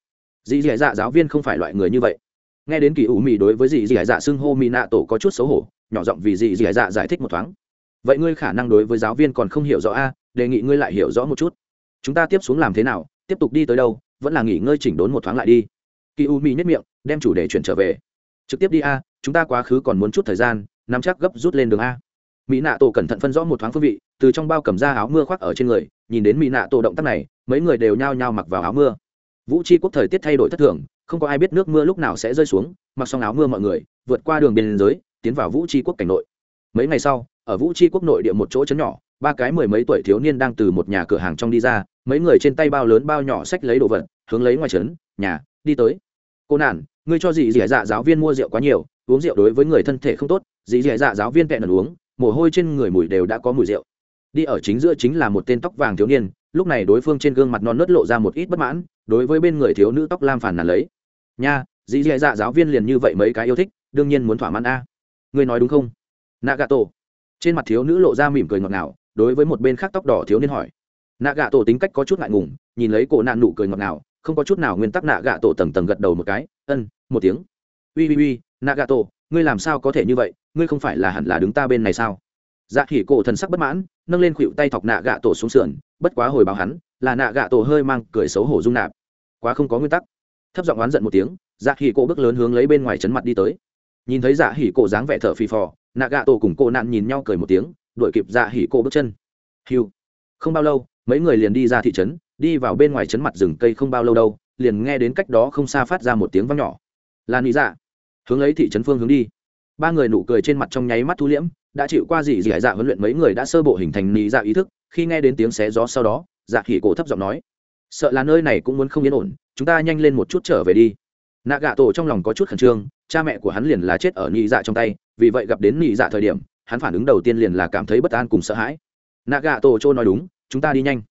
Dì dì dạ giáo viên không phải loại người như vậy. Nghe đến kỳ u mi đối với dì dì dạ xưng hô mi nạ tổ có chút xấu hổ, nhỏ giọng vì dì dì dạ giải thích một thoáng. Vậy ngươi khả năng đối với giáo viên còn không hiểu rõ a, đề nghị ngươi lại hiểu rõ một chút chúng ta tiếp xuống làm thế nào? Tiếp tục đi tới đâu? Vẫn là nghỉ ngơi chỉnh đốn một thoáng lại đi. Kỳ u mi nhất miệng, đem chủ đề chuyển trở về. Trực tiếp đi a, chúng ta quá khứ còn muốn chút thời gian, nắm chắc gấp rút lên đường a. Mỹ nạ tổ cẩn thận phân rõ một thoáng phương vị, từ trong bao cầm ra áo mưa khoác ở trên người, nhìn đến mỹ nạ tổ động tác này, mấy người đều nhao nhao mặc vào áo mưa. Vũ tri quốc thời tiết thay đổi thất thường, không có ai biết nước mưa lúc nào sẽ rơi xuống, mặc xong áo mưa mọi người, vượt qua đường biên giới, tiến vào vũ tri quốc cảnh nội. Mấy ngày sau, ở vũ tri quốc nội địa một chỗ chấn nhỏ ba cái mười mấy tuổi thiếu niên đang từ một nhà cửa hàng trong đi ra, mấy người trên tay bao lớn bao nhỏ sách lấy đồ vật, hướng lấy ngoài trấn, nhà, đi tới. Cô nản, ngươi cho gì dì dạ giáo viên mua rượu quá nhiều, uống rượu đối với người thân thể không tốt, dì dì dạ giáo viên vẹn lần uống, mồ hôi trên người mùi đều đã có mùi rượu. Đi ở chính giữa chính là một tên tóc vàng thiếu niên, lúc này đối phương trên gương mặt non nớt lộ ra một ít bất mãn, đối với bên người thiếu nữ tóc lam phản nàn lấy. Nha, dì dì dạ giáo viên liền như vậy mấy cái yêu thích, đương nhiên muốn thỏa mãn a. Ngươi nói đúng không? Nagato. Trên mặt thiếu nữ lộ ra mỉm cười ngọt ngào đối với một bên khác tóc đỏ thiếu niên hỏi. Nạ gạ tổ tính cách có chút ngại ngùng, nhìn lấy cổ nạn nụ cười ngọt ngào, không có chút nào nguyên tắc nạ gạ tổ tầng tầng gật đầu một cái, ân, một tiếng. Ui ui ui, nạ gạ tổ, ngươi làm sao có thể như vậy? Ngươi không phải là hẳn là đứng ta bên này sao? Dạ khỉ cổ thần sắc bất mãn, nâng lên khuỵu tay thọc nạ gạ tổ xuống sườn, bất quá hồi báo hắn, là nạ gạ tổ hơi mang cười xấu hổ dung nạp. Quá không có nguyên tắc. Thấp giọng oán giận một tiếng dạ khỉ cổ bước lớn hướng lấy bên ngoài chấn mặt đi tới. Nhìn thấy dạ hỉ cổ dáng vẻ thở phì phò, nạ gạ tổ cùng cô nạn nhìn nhau cười một tiếng đuổi kịp dạ hỉ cổ bước chân. Hiu. Không bao lâu, mấy người liền đi ra thị trấn, đi vào bên ngoài trấn mặt rừng cây không bao lâu đâu, liền nghe đến cách đó không xa phát ra một tiếng vang nhỏ. Là nị dạ. Hướng lấy thị trấn phương hướng đi. Ba người nụ cười trên mặt trong nháy mắt thu liễm, đã chịu qua gì gì hải dạ huấn luyện mấy người đã sơ bộ hình thành nị dạ ý thức, khi nghe đến tiếng xé gió sau đó dạ khỉ cổ thấp giọng nói, sợ là nơi này cũng muốn không yên ổn, chúng ta nhanh lên một chút trở về đi. Nạ gạ tổ trong lòng có chút khẩn trương, cha mẹ của hắn liền là chết ở nị dạ trong tay, vì vậy gặp đến nị dạ thời điểm hắn phản ứng đầu tiên liền là cảm thấy bất an cùng sợ hãi. Nạ gà tổ trô nói đúng, chúng ta đi nhanh.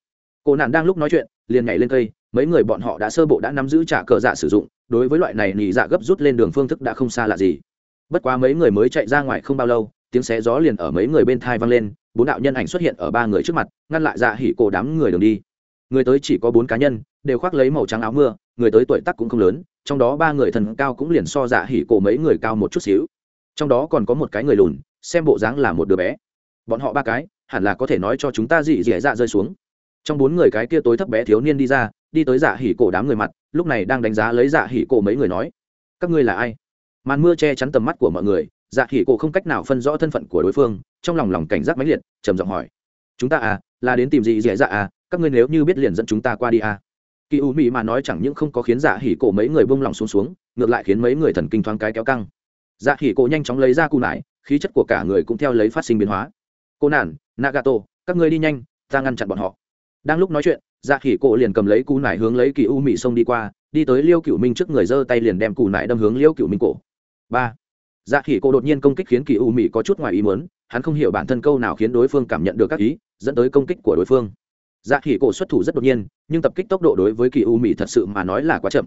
Cô nạn đang lúc nói chuyện, liền nhảy lên cây, mấy người bọn họ đã sơ bộ đã nắm giữ trả cờ dạ sử dụng, đối với loại này nỉ dạ gấp rút lên đường phương thức đã không xa lạ gì. Bất quá mấy người mới chạy ra ngoài không bao lâu, tiếng xé gió liền ở mấy người bên thai vang lên, bốn đạo nhân ảnh xuất hiện ở ba người trước mặt, ngăn lại dạ hỉ cổ đám người đường đi. Người tới chỉ có bốn cá nhân, đều khoác lấy màu trắng áo mưa, người tới tuổi tác cũng không lớn, trong đó ba người thần cao cũng liền so dạ hỉ cổ mấy người cao một chút xíu. Trong đó còn có một cái người lùn xem bộ dáng là một đứa bé. Bọn họ ba cái, hẳn là có thể nói cho chúng ta dị dẻ dạ rơi xuống. Trong bốn người cái kia tối thấp bé thiếu niên đi ra, đi tới dạ hỉ cổ đám người mặt, lúc này đang đánh giá lấy dạ hỉ cổ mấy người nói, các ngươi là ai? Màn mưa che chắn tầm mắt của mọi người dạ hỉ cổ không cách nào phân rõ thân phận của đối phương, trong lòng lòng cảnh giác mãnh liệt, trầm giọng hỏi, chúng ta à là đến tìm gì dễ dạ à các ngươi nếu như biết liền dẫn chúng ta qua đi à. Kỳ u mỹ mà nói chẳng những không có khiến dạ hỉ cổ mấy người bông lòng xuống xuống, ngược lại khiến mấy người thần kinh thoáng cái kéo căng. Dạ hỉ cổ nhanh chóng lấy ra cù nải khí chất của cả người cũng theo lấy phát sinh biến hóa. Cô nản, nagato, các ngươi đi nhanh, ta ngăn chặn bọn họ. Đang lúc nói chuyện dạ khỉ cổ liền cầm lấy cú nải hướng lấy kỳ u mỹ xông đi qua, đi tới liêu cựu minh trước người giơ tay liền đem cù nải đâm hướng liêu cựu minh cổ. Ba. Dạ khỉ cổ đột nhiên công kích khiến kỳ u mỹ có chút ngoài ý muốn, hắn không hiểu bản thân câu nào khiến đối phương cảm nhận được các ý, dẫn tới công kích của đối phương. Dạ khỉ cổ xuất thủ rất đột nhiên, nhưng tập kích tốc độ đối với kỳ u mỹ thật sự mà nói là quá chậm.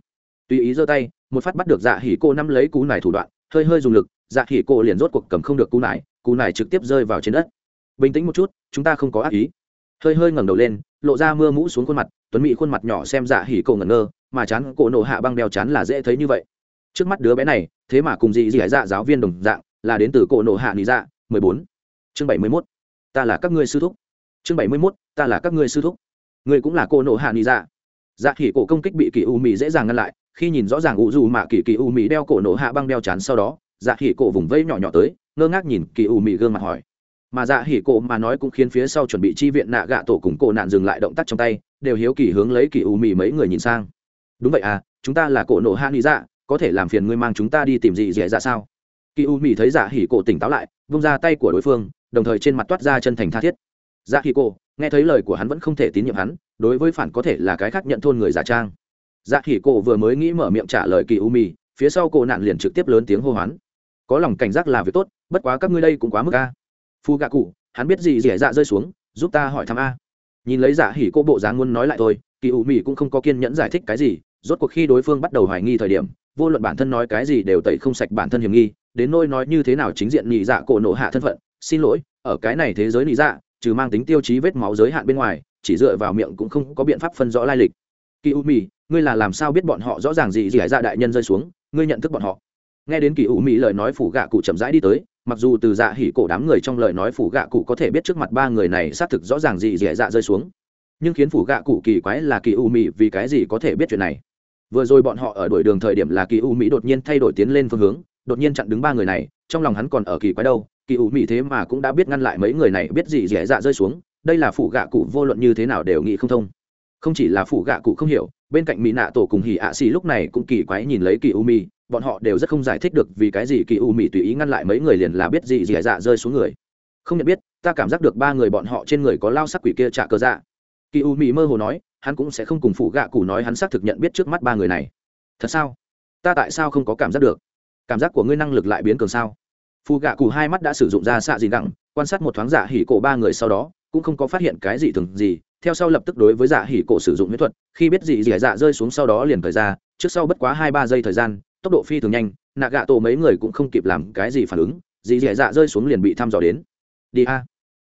Tùy ý giơ tay, một phát bắt được dạ khỉ cô nắm lấy cú nải thủ đoạn, hơi hơi dùng lực dạ khỉ cổ liền rốt cuộc cầm không được cú nải cú nải trực tiếp rơi vào trên đất. Bình tĩnh một chút, chúng ta không có ác ý. Hơi hơi ngẩng đầu lên, lộ ra mưa mũ xuống khuôn mặt, tuấn mỹ khuôn mặt nhỏ xem dạ hỉ cổ ngẩn ngơ, mà chán cổ nổ hạ băng đeo chán là dễ thấy như vậy. Trước mắt đứa bé này, thế mà cùng dị dị dạ giáo viên đồng dạng, là đến từ cổ nổ hạ lý dạ mười bốn. Chương bảy mươi mốt, ta là các ngươi sư thúc. Chương bảy mươi mốt, ta là các ngươi sư thúc. Ngươi cũng là cổ nổ hạ lý dạ. Dạ hỉ cổ công kích bị kỳ u mỹ dễ dàng ngăn lại, khi nhìn rõ ràng u dù mạ kỳ kỳ u mỹ đeo cổ nổ hạ băng đeo chán sau đó dạ hỉ cổ vùng vây nhỏ nhỏ tới, ngơ ngác nhìn kỳ u mị gương mặt hỏi. Mà dạ hỉ cổ mà nói cũng khiến phía sau chuẩn bị chi viện nạ gạ tổ cùng cổ nạn dừng lại động tác trong tay, đều hiếu kỳ hướng lấy kỳ u mị mấy người nhìn sang. Đúng vậy à chúng ta là cổ nổ hạ nghĩ dạ có thể làm phiền ngươi mang chúng ta đi tìm gì dễ dạ sao? Kỳ u mì thấy dạ hỉ cổ tỉnh táo lại, vung ra tay của đối phương, đồng thời trên mặt toát ra chân thành tha thiết. Dạ hỉ cổ, nghe thấy lời của hắn vẫn không thể tín nhiệm hắn, đối với phản có thể là cái khác nhận thôn người giả trang. Dạ hỉ cổ vừa mới nghĩ mở miệng trả lời kỳ u mì phía sau cổ nạn liền trực tiếp lớn tiếng hô hoán có lòng cảnh giác là việc tốt, bất quá các ngươi đây cũng quá mức a. Phu gạ cụ, hắn biết gì dẻ dạ rơi xuống, giúp ta hỏi thăm a. Nhìn lấy dạ hỉ cô bộ dáng muốn nói lại thôi, kỳ ủ mị cũng không có kiên nhẫn giải thích cái gì, rốt cuộc khi đối phương bắt đầu hoài nghi thời điểm, vô luận bản thân nói cái gì đều tẩy không sạch bản thân hiểm nghi, đến nôi nói như thế nào chính diện nhị dạ cổ nộ hạ thân phận, xin lỗi, ở cái này thế giới nhị dạ trừ mang tính tiêu chí vết máu giới hạn bên ngoài, chỉ dựa vào miệng cũng không có biện pháp phân rõ lai lịch. Kỳ u mì ngươi là làm sao biết bọn họ rõ ràng gì gì hải dạ đại nhân rơi xuống, ngươi nhận thức bọn họ? Nghe đến kỳ u mỹ lời nói phủ gạ cụ chậm rãi đi tới, mặc dù từ dạ hỉ cổ đám người trong lời nói phủ gạ cụ có thể biết trước mặt ba người này xác thực rõ ràng gì dẻ dạ rơi xuống. Nhưng khiến phủ gạ cụ kỳ quái là kỳ u mỹ vì cái gì có thể biết chuyện này? Vừa rồi bọn họ ở đuổi đường thời điểm là kỳ u mỹ đột nhiên thay đổi tiến lên phương hướng, đột nhiên chặn đứng ba người này, trong lòng hắn còn ở kỳ quái đâu, kỳ u mỹ thế mà cũng đã biết ngăn lại mấy người này, biết gì dẻ dạ rơi xuống, đây là phủ gạ cụ vô luận như thế nào đều nghĩ không thông. Không chỉ là phủ gạ cụ không hiểu, bên cạnh mỹ nạ tổ cùng hỉ ạ xì lúc này cũng kỳ quái nhìn lấy kỳ u mỹ bọn họ đều rất không giải thích được vì cái gì kỳ u mỹ tùy ý ngăn lại mấy người liền là biết gì gì dạ rơi xuống người. Không nhận biết, ta cảm giác được ba người bọn họ trên người có lao sắc quỷ kia trả cơ dạ. Kỳ u mỹ mơ hồ nói, hắn cũng sẽ không cùng phụ gạ cụ nói hắn xác thực nhận biết trước mắt ba người này. Thật sao? Ta tại sao không có cảm giác được? Cảm giác của ngươi năng lực lại biến cường sao? Phụ gạ cụ hai mắt đã sử dụng ra xạ gì gẳng quan sát một thoáng giả hỉ cổ ba người sau đó, cũng không có phát hiện cái gì thường gì. Theo sau lập tức đối với giả hỉ cổ sử dụng mỹ thuật, khi biết gì gì dạ rơi xuống sau đó liền thời ra, trước sau bất quá hai ba giây thời gian tốc độ phi thường nhanh nạ gạ tổ mấy người cũng không kịp làm cái gì phản ứng, dì dì dạ rơi xuống liền bị thăm dò đến. Đi a.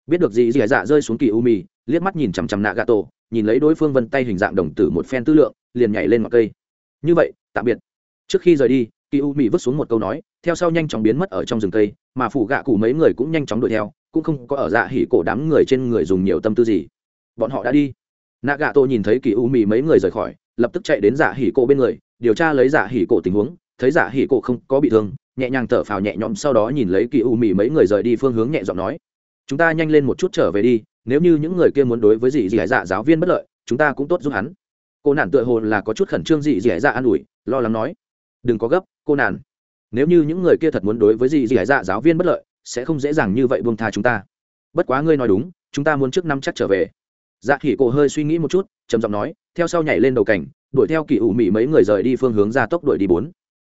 Biết được dì dì dạ rơi xuống kỳ u mì liếc mắt nhìn chằm chằm nạ gạ tổ nhìn lấy đối phương vân tay hình dạng đồng tử một phen tư lượng, liền nhảy lên ngọn cây. Như vậy, tạm biệt. Trước khi rời đi kỳ u mì vứt xuống một câu nói, theo sau nhanh chóng biến mất ở trong rừng cây, mà phủ gạ cụ mấy người cũng nhanh chóng đuổi theo, cũng không có ở dạ hỉ cổ đám người trên người dùng nhiều tâm tư gì. Bọn họ đã đi. Nạ gạ tổ nhìn thấy kỳ u mì mấy người rời khỏi, lập tức chạy đến dạ hỉ cổ bên người, điều tra lấy dạ hỉ cổ tình huống thấy giả hỉ cổ không có bị thương, nhẹ nhàng thở phào nhẹ nhõm sau đó nhìn lấy kỳ u mì mấy người rời đi phương hướng nhẹ giọng nói, chúng ta nhanh lên một chút trở về đi, nếu như những người kia muốn đối với dì dì dạ giáo viên bất lợi, chúng ta cũng tốt giúp hắn. Cô nản tựa hồ là có chút khẩn trương dì dì dạ an ủi, lo lắng nói, đừng có gấp, cô nản. Nếu như những người kia thật muốn đối với dì dì dạ giáo viên bất lợi, sẽ không dễ dàng như vậy buông tha chúng ta. Bất quá ngươi nói đúng, chúng ta muốn trước năm chắc trở về. Dạ khỉ cổ hơi suy nghĩ một chút, trầm giọng nói, theo sau nhảy lên đầu cảnh, đuổi theo kỳ ủ mị mấy người rời đi phương hướng ra tốc đuổi đi bốn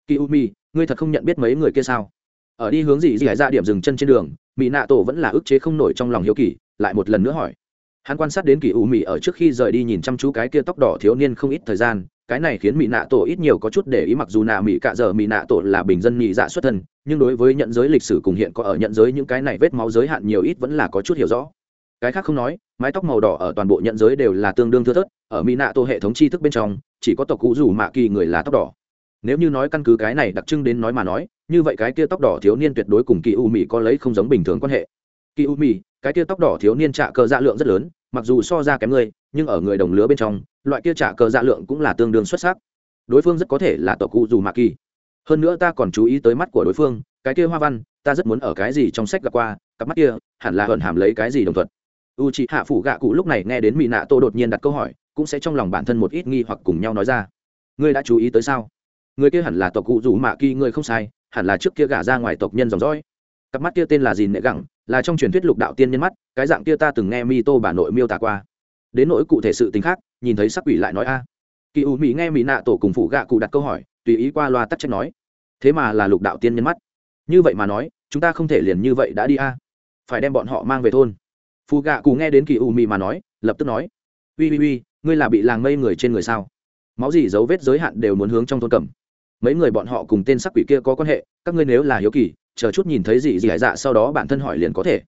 kỳ U Mi, ngươi thật không nhận biết mấy người kia sao? Ở đi hướng gì gì ra điểm dừng chân trên đường mỹ nạ tổ vẫn là ức chế không nổi trong lòng hiếu kỳ lại một lần nữa hỏi. Hắn quan sát đến kỳ U Mi ở trước khi rời đi nhìn chăm chú cái kia tóc đỏ thiếu niên không ít thời gian cái này khiến mỹ nạ tổ ít nhiều có chút để ý mặc dù nạ mỹ cạ giờ mỹ nạ tổ là bình dân nhị dạ xuất thân nhưng đối với nhận giới lịch sử cùng hiện có ở nhận giới những cái này vết máu giới hạn nhiều ít vẫn là có chút hiểu rõ. Cái khác không nói mái tóc màu đỏ ở toàn bộ nhận giới đều là tương đương thưa thớt ở mỹ nạ tổ hệ thống tri thức bên trong chỉ có tộc cụ rủ mạ kỳ người là tóc đỏ nếu như nói căn cứ cái này đặc trưng đến nói mà nói, như vậy cái kia tóc đỏ thiếu niên tuyệt đối cùng kỳ u mỹ có lấy không giống bình thường quan hệ. Kỳ u mỹ cái kia tóc đỏ thiếu niên trả cờ dạ lượng rất lớn, mặc dù so ra kém ngươi nhưng ở người đồng lứa bên trong, loại kia trả cờ dạ lượng cũng là tương đương xuất sắc. Đối phương rất có thể là tổ cụ dù mạ kỳ. Hơn nữa ta còn chú ý tới mắt của đối phương, cái kia hoa văn, ta rất muốn ở cái gì trong sách gặp qua, cặp mắt kia, hẳn là hờn hàm lấy cái gì đồng thuận. U chị hạ phủ gạ cụ lúc này nghe đến mỹ nạ tô đột nhiên đặt câu hỏi, cũng sẽ trong lòng bản thân một ít nghi hoặc cùng nhau nói ra. Ngươi đã chú ý tới sao? Người kia hẳn là tộc cụ rủ mạ kỳ, người không sai, hẳn là trước kia gả ra ngoài tộc nhân dòng dõi. Cặp mắt kia tên là gì nệ gẳng, là trong truyền thuyết lục đạo tiên nhân mắt, cái dạng kia ta từng nghe mi tô bà nội miêu tả qua. Đến nỗi cụ thể sự tính khác, nhìn thấy sắc quỷ lại nói a. Kỳ u mỹ nghe mỹ nạ tổ cùng phụ gạ cụ đặt câu hỏi, tùy ý qua loa tắc trách nói. Thế mà là lục đạo tiên nhân mắt. Như vậy mà nói, chúng ta không thể liền như vậy đã đi a. Phải đem bọn họ mang về thôn. Phụ gạ cụ nghe đến kỳ u mỹ mà nói, lập tức nói. Ui ui ui, ngươi là bị làng mây người trên người sao? Máu gì dấu vết giới hạn đều muốn hướng trong thôn cầm mấy người bọn họ cùng tên sắc quỷ kia có quan hệ, các ngươi nếu là hiếu kỳ, chờ chút nhìn thấy gì gì hải dạ sau đó bản thân hỏi liền có thể.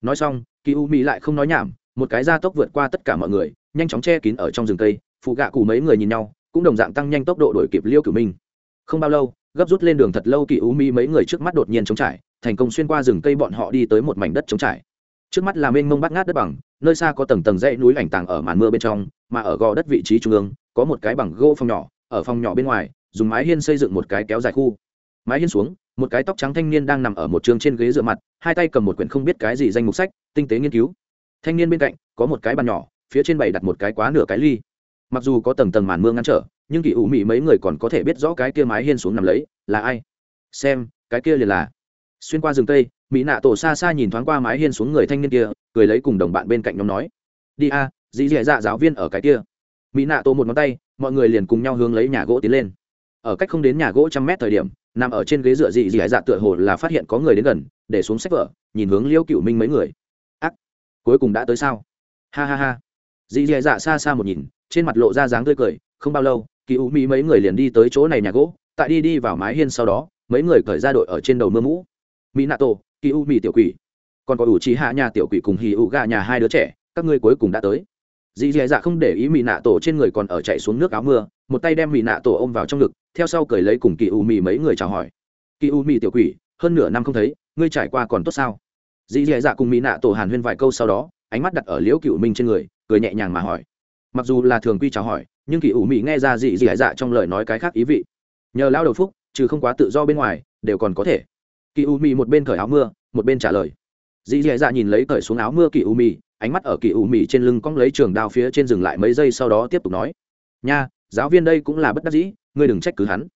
Nói xong kỳ u mỹ lại không nói nhảm, một cái gia tốc vượt qua tất cả mọi người, nhanh chóng che kín ở trong rừng cây phụ gạ cụ mấy người nhìn nhau, cũng đồng dạng tăng nhanh tốc độ đổi kịp liêu cửu minh. Không bao lâu, gấp rút lên đường thật lâu kỳ u mỹ mấy người trước mắt đột nhiên chống trải, thành công xuyên qua rừng cây bọn họ đi tới một mảnh đất chống trải. Trước mắt là mênh mông bát ngát đất bằng, nơi xa có tầng tầng dãy núi ảnh tàng ở màn mưa bên trong, mà ở gò đất vị trí trung ương, có một cái bằng gỗ phòng nhỏ, ở phòng nhỏ bên ngoài dùng mái hiên xây dựng một cái kéo dài khu. Mái hiên xuống một cái tóc trắng thanh niên đang nằm ở một trường trên ghế dựa mặt hai tay cầm một quyển không biết cái gì danh mục sách tinh tế nghiên cứu. Thanh niên bên cạnh có một cái bàn nhỏ phía trên bày đặt một cái quá nửa cái ly. Mặc dù có tầng tầng màn mưa ngăn trở nhưng kỳ ủ mị mấy người còn có thể biết rõ cái kia mái hiên xuống nằm lấy là ai. Xem cái kia liền là. Xuyên qua rừng tây mỹ nạ tổ xa xa nhìn thoáng qua mái hiên xuống người thanh niên kia cười lấy cùng đồng bạn bên cạnh nhóm nói. Đi a à, dì dì dạ giáo viên ở cái kia. Mỹ nạ tổ một ngón tay mọi người liền cùng nhau hướng lấy nhà gỗ tiến lên ở cách không đến nhà gỗ trăm mét thời điểm, nằm ở trên ghế dựa dị dị dạ tựa hồ là phát hiện có người đến gần, để xuống sách vở, nhìn hướng liêu cựu minh mấy người. Ác! Cuối cùng đã tới sao? Ha ha ha! Dị dị dạ xa xa một nhìn, trên mặt lộ ra dáng tươi cười, không bao lâu, kỳ u mỹ mấy người liền đi tới chỗ này nhà gỗ, tại đi đi vào mái hiên sau đó, mấy người cởi ra đội ở trên đầu mưa mũ. Mỹ nato kỳ u mỹ tiểu quỷ. Còn có ủ trí hạ nhà tiểu quỷ cùng hì ụ gà nhà hai đứa trẻ, các ngươi cuối cùng đã tới dì dì dạ không để ý mỹ nạ tổ trên người còn ở chạy xuống nước áo mưa, một tay đem mỹ nạ tổ ôm vào trong ngực, theo sau cởi lấy cùng kỳ u mì mấy người chào hỏi. Kỳ u mì tiểu quỷ, hơn nửa năm không thấy, ngươi trải qua còn tốt sao? Dì dì dạ cùng mỹ nạ tổ hàn huyên vài câu sau đó, ánh mắt đặt ở liễu cựu minh trên người, cười nhẹ nhàng mà hỏi. Mặc dù là thường quy chào hỏi, nhưng kỳ u mì nghe ra dì dì dạ trong lời nói cái khác ý vị. Nhờ lao đầu phúc, trừ không quá tự do bên ngoài, đều còn có thể. Kỳ u mì một bên cởi áo mưa, một bên trả lời. Dì dì dạ nhìn lấy cởi xuống áo mưa kỳ u mì ánh mắt ở kỳ u mị trên lưng cong lấy trường đao phía trên dừng lại mấy giây sau đó tiếp tục nói, nha, giáo viên đây cũng là bất đắc dĩ, ngươi đừng trách cứ hắn.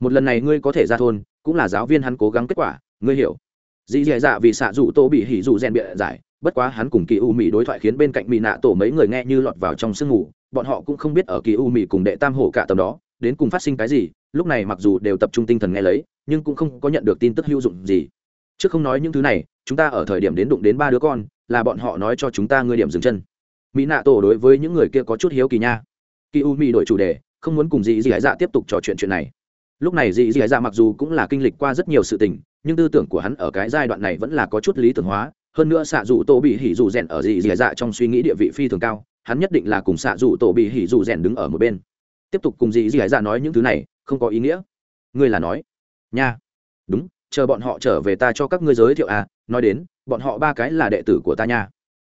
Một lần này ngươi có thể ra thôn, cũng là giáo viên hắn cố gắng kết quả, ngươi hiểu. Dì dì dạ vì xạ dụ tô bị hỉ dụ rèn bịa giải, bất quá hắn cùng kỳ u mỹ đối thoại khiến bên cạnh mỹ nạ tổ mấy người nghe như lọt vào trong sương ngủ, bọn họ cũng không biết ở kỳ u mỹ cùng đệ tam hổ cả tầm đó, đến cùng phát sinh cái gì, lúc này mặc dù đều tập trung tinh thần nghe lấy, nhưng cũng không có nhận được tin tức hữu dụng gì. Trước không nói những thứ này, chúng ta ở thời điểm đến đụng đến ba đứa con là bọn họ nói cho chúng ta ngươi điểm dừng chân. Mỹ nạ tổ đối với những người kia có chút hiếu kỳ nha. Kỳ u mỹ đổi chủ đề, không muốn cùng dì dì dạ tiếp tục trò chuyện chuyện này. Lúc này dì dì dạ mặc dù cũng là kinh lịch qua rất nhiều sự tình, nhưng tư tưởng của hắn ở cái giai đoạn này vẫn là có chút lý tưởng hóa. Hơn nữa xạ dù tổ bị hỉ dù rèn ở dì dì dạ trong suy nghĩ địa vị phi thường cao, hắn nhất định là cùng xạ dù tổ bị hỉ dù rèn đứng ở một bên. Tiếp tục cùng dì dì dạ nói những thứ này, không có ý nghĩa. Ngươi là nói. Nha. Đúng, chờ bọn họ trở về ta cho các ngươi giới thiệu à nói đến bọn họ ba cái là đệ tử của ta nha.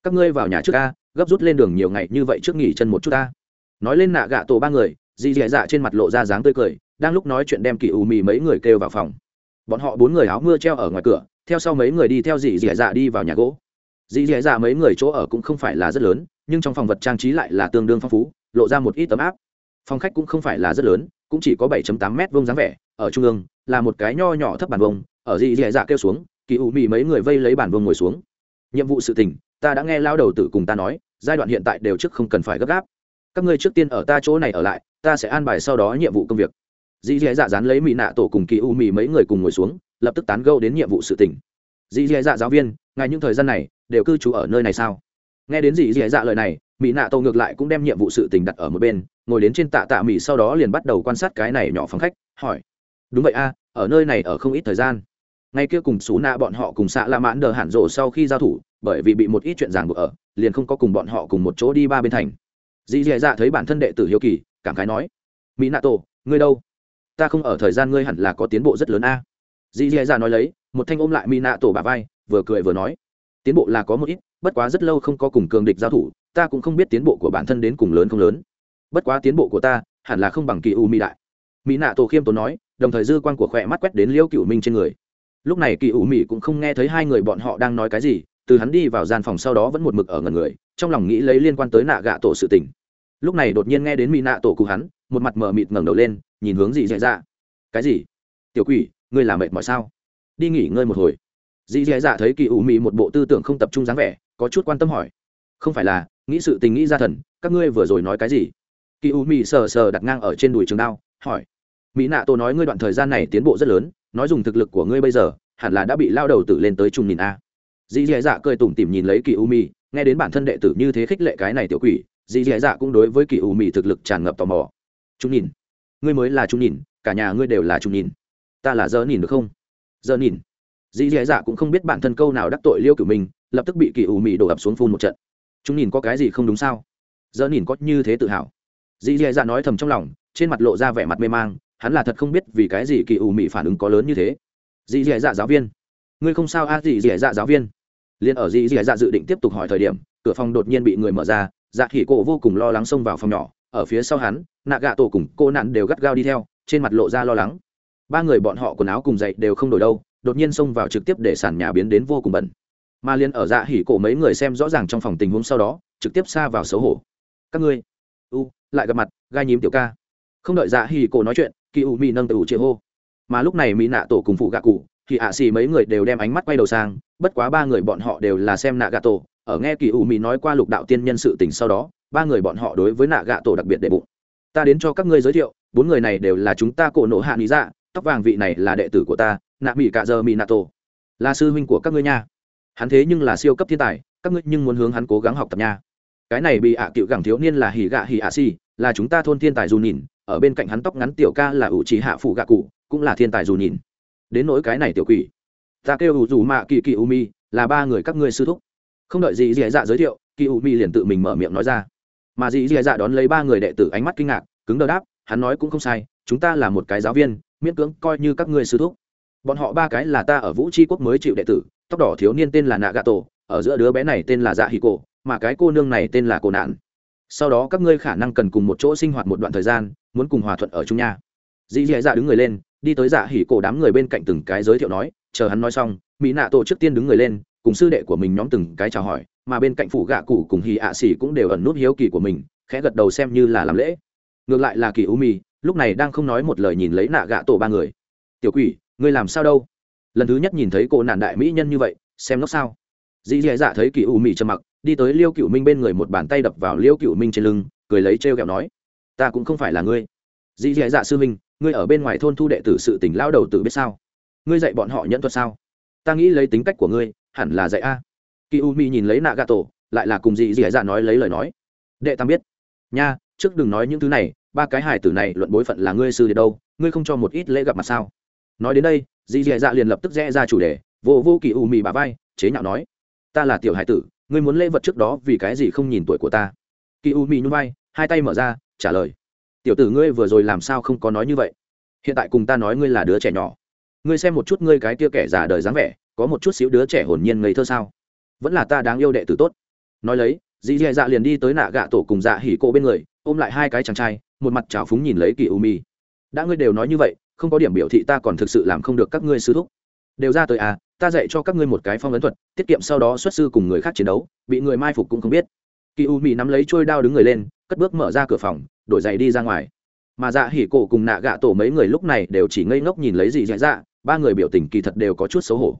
Các ngươi vào nhà trước ta, gấp rút lên đường nhiều ngày như vậy trước nghỉ chân một chút ta. Nói lên nạ gạ tổ ba người, dì dì dạ trên mặt lộ ra dáng tươi cười, đang lúc nói chuyện đem kỳ ù mì mấy người kêu vào phòng. Bọn họ bốn người áo mưa treo ở ngoài cửa, theo sau mấy người đi theo dì dì dạ đi vào nhà gỗ. Dì dì dạ mấy người chỗ ở cũng không phải là rất lớn, nhưng trong phòng vật trang trí lại là tương đương phong phú, lộ ra một ít tấm áp. Phòng khách cũng không phải là rất lớn, cũng chỉ có 7.8 mét vuông dáng vẻ, ở trung ương, là một cái nho nhỏ thấp bàn vông ở dì dì dạ kêu xuống kỳ ủ mì mấy người vây lấy bản vương ngồi xuống. Nhiệm vụ sự tình, ta đã nghe lao đầu tử cùng ta nói, giai đoạn hiện tại đều trước không cần phải gấp gáp. Các ngươi trước tiên ở ta chỗ này ở lại, ta sẽ an bài sau đó nhiệm vụ công việc. Dì dì dạ dán lấy mỹ nạ tổ cùng kỳ u mì mấy người cùng ngồi xuống, lập tức tán gâu đến nhiệm vụ sự tỉnh dì dì dạ giáo viên ngay những thời gian này, đều cư trú ở nơi này sao? Nghe đến dì dì dạ lời này mỹ nạ tổ ngược lại cũng đem nhiệm vụ sự tình đặt ở một bên, ngồi đến trên tạ tạ mỹ sau đó liền bắt đầu quan sát cái này nhỏ phóng khách, hỏi. Đúng vậy a, ở nơi này ở không ít thời gian ngay kia cùng xú nạ bọn họ cùng xạ la mãn đờ hẳn rộ sau khi giao thủ, bởi vì bị một ít chuyện ràng buộc ở, liền không có cùng bọn họ cùng một chỗ đi ba bên thành. Dì dì dạ thấy bản thân đệ tử hiếu kỳ, cảm khái nói mỹ nạ tổ, ngươi đâu? Ta không ở thời gian ngươi hẳn là có tiến bộ rất lớn a. Dì dì dạ nói lấy, một thanh ôm lại mỹ nạ tổ bà vai, vừa cười vừa nói, tiến bộ là có một ít, bất quá rất lâu không có cùng cường địch giao thủ, ta cũng không biết tiến bộ của bản thân đến cùng lớn không lớn. Bất quá tiến bộ của ta, hẳn là không bằng kỳ u mỹ đại. Mỹ nạ tổ khiêm tốn nói, đồng thời dư quan của khỏe mắt quét đến liễu cựu minh trên người lúc này kỳ ủ mỹ cũng không nghe thấy hai người bọn họ đang nói cái gì, từ hắn đi vào gian phòng sau đó vẫn một mực ở ngần người, trong lòng nghĩ lấy liên quan tới nạ gạ tổ sự tình. Lúc này đột nhiên nghe đến mỹ nạ tổ cụ hắn, một mặt mờ mịt ngẩng đầu lên, nhìn hướng dì dạy dạ. Cái gì? Tiểu quỷ, ngươi làm mệt mỏi sao? Đi nghỉ ngơi một hồi. Dì dạy dạ thấy kỳ ủ mị một bộ tư tưởng không tập trung dáng vẻ, có chút quan tâm hỏi. Không phải là, nghĩ sự tình nghĩ ra thần, các ngươi vừa rồi nói cái gì? Kỳ ủ mị sờ sờ đặt ngang ở trên đùi trường đao, hỏi. Mỹ nạ tổ nói ngươi đoạn thời gian này tiến bộ rất lớn nói dùng thực lực của ngươi bây giờ, hẳn là đã bị lao đầu tử lên tới trung nhìn a. Dì dì dạ cười tủm tỉm nhìn lấy kỳ u mi, nghe đến bản thân đệ tử như thế khích lệ cái này tiểu quỷ, dì dì dạ cũng đối với kỳ u mi thực lực tràn ngập tò mò. Trung nhìn. Ngươi mới là trung nhìn, cả nhà ngươi đều là trung nhìn. Ta là giờ nhìn được không? Giờ nhìn. Dì dì dạ cũng không biết bản thân câu nào đắc tội liêu cửu mình lập tức bị kỳ u mi đổ ập xuống phun một trận. Chúng nhìn có cái gì không đúng sao? Giờ nhìn có như thế tự hào. Dì dì dạ nói thầm trong lòng, trên mặt lộ ra vẻ mặt mê mang hắn là thật không biết vì cái gì kỳ u mị phản ứng có lớn như thế. Dì dì dạ giáo viên. Ngươi không sao a à, dì dì dạ giáo viên? Liền ở dì dì dạ dự định tiếp tục hỏi thời điểm cửa phòng đột nhiên bị người mở ra dạ khỉ cổ vô cùng lo lắng xông vào phòng nhỏ. Ở phía sau hắn nạ gạ tổ cùng cô nạn đều gắt gao đi theo trên mặt lộ ra lo lắng. Ba người bọn họ quần áo cùng dậy đều không đổi đâu đột nhiên xông vào trực tiếp để sàn nhà biến đến vô cùng bẩn. Mà liên ở dạ hỉ cổ mấy người xem rõ ràng trong phòng tình huống sau đó trực tiếp xa vào xấu hổ. Các ngươi u lại gặp mặt gai nhím tiểu ca. Không đợi dạ hỉ cổ nói chuyện kỳ u mi nâng từ chia hô. Mà lúc này mỹ nạ tổ cùng phụ gạ cụ thì ạ xì mấy người đều đem ánh mắt quay đầu sang, bất quá ba người bọn họ đều là xem nạ gạ tổ. Ở nghe kỳ U mỹ nói qua lục đạo tiên nhân sự tình sau đó, ba người bọn họ đối với nạ gạ tổ đặc biệt đệ bụng. Ta đến cho các ngươi giới thiệu, bốn người này đều là chúng ta cổ nộ hạ lý dạ tóc vàng vị này là đệ tử của ta, nạ mỹ cạ giờ mỹ nạ tổ. Là sư huynh của các ngươi nha. Hắn thế nhưng là siêu cấp thiên tài, các ngươi nhưng muốn hướng hắn cố gắng học tập nha. Cái này bị ạ à cựu gẳng thiếu niên là hỉ gạ hỉ ạ xì, là chúng ta thôn thiên tài dù nhìn ở bên cạnh hắn tóc ngắn tiểu ca là ủ trì hạ phụ gạ cụ, cũng là thiên tài dù nhìn. Đến nỗi cái này tiểu quỷ. Ta kêu ủ dù mạ kỳ kỳ u mi, là ba người các ngươi sư thúc. Không đợi gì dì dạ giới thiệu, kỳ u mi liền tự mình mở miệng nói ra. Mà dì dì dạ đón lấy ba người đệ tử ánh mắt kinh ngạc, cứng đờ đáp, hắn nói cũng không sai, chúng ta là một cái giáo viên, miễn cưỡng coi như các ngươi sư thúc. Bọn họ ba cái là ta ở vũ tri quốc mới chịu đệ tử, tóc đỏ thiếu niên tên là nạ gà tổ ở giữa đứa bé này tên là dạ hì cổ mà cái cô nương này tên là cổ nạn sau đó các ngươi khả năng cần cùng một chỗ sinh hoạt một đoạn thời gian, muốn cùng hòa thuận ở chung nha. Dì dì dạ đứng người lên, đi tới dạ hỉ cổ đám người bên cạnh từng cái giới thiệu nói, chờ hắn nói xong, mỹ nạ tổ trước tiên đứng người lên, cùng sư đệ của mình nhóm từng cái chào hỏi, mà bên cạnh phụ gạ cụ cùng hì ạ xỉ cũng đều ẩn nút hiếu kỳ của mình, khẽ gật đầu xem như là làm lễ. Ngược lại là kỳ u mì, lúc này đang không nói một lời nhìn lấy nạ gạ tổ ba người. Tiểu quỷ, ngươi làm sao đâu? Lần thứ nhất nhìn thấy cô nạn đại mỹ nhân như vậy, xem nó sao. Dì dì dạ thấy kỳ u mì trầm mặc đi tới liêu cựu minh bên người một bàn tay đập vào liêu cựu minh trên lưng, cười lấy trêu kẹo nói, ta cũng không phải là ngươi. Dì dì dạ sư minh ngươi ở bên ngoài thôn thu đệ tử sự tỉnh lao đầu tử biết sao? Ngươi dạy bọn họ nhẫn thuật sao? Ta nghĩ lấy tính cách của ngươi, hẳn là dạy a. Kỳ u mi nhìn lấy nạ gà tổ lại là cùng dì dì dạ nói lấy lời nói, đệ tam biết. Nha, trước đừng nói những thứ này, ba cái hài tử này luận bối phận là ngươi sư đi đâu, ngươi không cho một ít lễ gặp mặt sao? Nói đến đây dì dì dạ liền lập tức rẽ ra chủ đề, vô vô kỳ u mi bà vai, chế nhạo nói, ta là tiểu hài tử ngươi muốn lễ vật trước đó vì cái gì không nhìn tuổi của ta? Kỳ u mi nhún vai, hai tay mở ra, trả lời. Tiểu tử ngươi vừa rồi làm sao không có nói như vậy? Hiện tại cùng ta nói ngươi là đứa trẻ nhỏ. Ngươi xem một chút ngươi cái kia kẻ già đời dáng vẻ, có một chút xíu đứa trẻ hồn nhiên ngây thơ sao? Vẫn là ta đáng yêu đệ tử tốt. Nói lấy, dì dì dạ liền đi tới nạ gạ tổ cùng dạ hỉ cộ bên người, ôm lại hai cái chàng trai, một mặt trào phúng nhìn lấy kỳ u mi. Đã ngươi đều nói như vậy, không có điểm biểu thị ta còn thực sự làm không được các ngươi sư thúc. Đều ra tới à ta dạy cho các ngươi một cái phong ấn thuật, tiết kiệm sau đó xuất sư cùng người khác chiến đấu, bị người mai phục cũng không biết. Kỳ u mỹ nắm lấy trôi đao đứng người lên, cất bước mở ra cửa phòng, đổi giày đi ra ngoài. Mà dạ hỉ cổ cùng nạ gạ tổ mấy người lúc này đều chỉ ngây ngốc nhìn lấy dì dạ dạ ba người biểu tình kỳ thật đều có chút xấu hổ.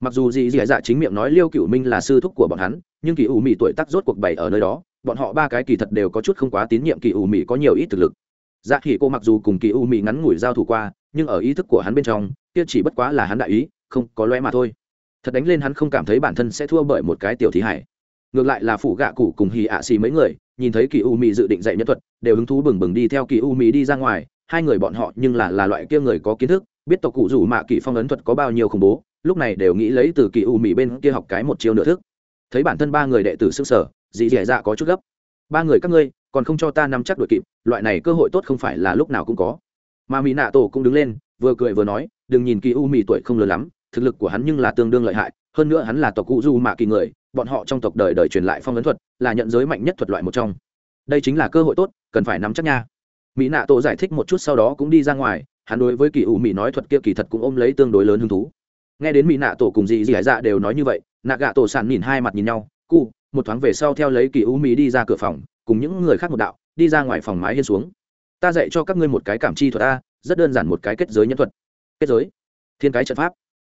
Mặc dù dì dạ dạ chính miệng nói liêu cựu minh là sư thúc của bọn hắn, nhưng kỳ u mỹ tuổi tác rốt cuộc bày ở nơi đó, bọn họ ba cái kỳ thật đều có chút không quá tín nhiệm kỳ u mỹ có nhiều ít thực lực. Dạ hỉ cổ mặc dù cùng kỳ u mỹ ngắn ngủi giao thủ qua, nhưng ở ý thức của hắn bên trong, kia chỉ bất quá là hắn đại ý không có lẽ mà thôi. Thật đánh lên hắn không cảm thấy bản thân sẽ thua bởi một cái tiểu thí hải. Ngược lại là phủ gạ cụ cùng hì ạ xì mấy người, nhìn thấy kỳ u mỹ dự định dạy nhân thuật, đều hứng thú bừng bừng đi theo kỳ u mỹ đi ra ngoài. Hai người bọn họ nhưng là là loại kia người có kiến thức, biết tộc cụ rủ mạ kỳ phong ấn thuật có bao nhiêu khủng bố, lúc này đều nghĩ lấy từ kỳ u mỹ bên kia học cái một chiêu nửa thức. Thấy bản thân ba người đệ tử sức sở dị dẻ dạ có chút gấp. Ba người các ngươi, còn không cho ta nắm chắc đội kịp, loại này cơ hội tốt không phải là lúc nào cũng có. Mà mỹ nạ tổ cũng đứng lên, vừa cười vừa nói, đừng nhìn kỳ u mỹ tuổi không lớn lắm thực lực của hắn nhưng là tương đương lợi hại, hơn nữa hắn là tộc cụ du mạ kỳ người, bọn họ trong tộc đời đời truyền lại phong ấn thuật, là nhận giới mạnh nhất thuật loại một trong. Đây chính là cơ hội tốt, cần phải nắm chắc nha. Mỹ nạ tổ giải thích một chút sau đó cũng đi ra ngoài, hắn đối với kỳ ủ mỹ nói thuật kia kỳ thật cũng ôm lấy tương đối lớn hứng thú. Nghe đến mỹ nạ tổ cùng dì dì hải dạ đều nói như vậy, nạ gạ tổ sản nhìn hai mặt nhìn nhau cu một thoáng về sau theo lấy kỳ ủ mỹ đi ra cửa phòng, cùng những người khác một đạo, đi ra ngoài phòng mái hiên xuống. Ta dạy cho các ngươi một cái cảm chi thuật a, rất đơn giản một cái kết giới nhân thuật. Kết giới? Thiên cái trận pháp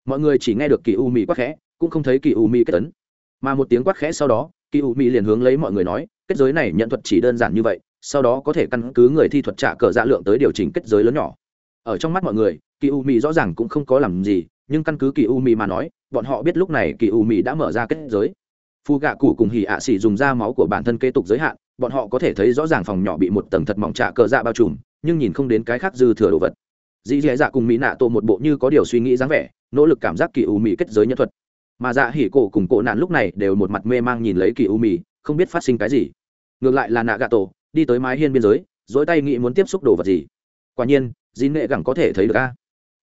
mọi người chỉ nghe được kỳ u mì quát khẽ, cũng không thấy kỳ u mì kết tấn mà một tiếng quát khẽ sau đó, kỳ u mì liền hướng lấy mọi người nói, kết giới này nhận thuật chỉ đơn giản như vậy, sau đó có thể căn cứ người thi thuật trả cờ dạ lượng tới điều chỉnh kết giới lớn nhỏ. Ở trong mắt mọi người, kỳ u mì rõ ràng cũng không có làm gì, nhưng căn cứ kỳ u mì mà nói, bọn họ biết lúc này kỳ u mì đã mở ra kết giới. Phu gạ cụ cùng hỉ ạ xỉ dùng da máu của bản thân kế tục giới hạn, bọn họ có thể thấy rõ ràng phòng nhỏ bị một tầng thật mỏng trả cờ dạ bao trùm, nhưng nhìn không đến cái khác dư thừa đồ vật dì dì dạ, dạ cùng mỹ nạ tổ một bộ như có điều suy nghĩ dáng vẻ, nỗ lực cảm giác kỳ u mỹ kết giới nhân thuật. Mà dạ hỉ cổ cùng cổ nạn lúc này đều một mặt mê mang nhìn lấy kỳ u mỹ không biết phát sinh cái gì. Ngược lại là nạ gà tổ, đi tới mái hiên biên giới, dỗi tay nghĩ muốn tiếp xúc đồ vật gì. Quả nhiên dì nệ gẳng có thể thấy được a.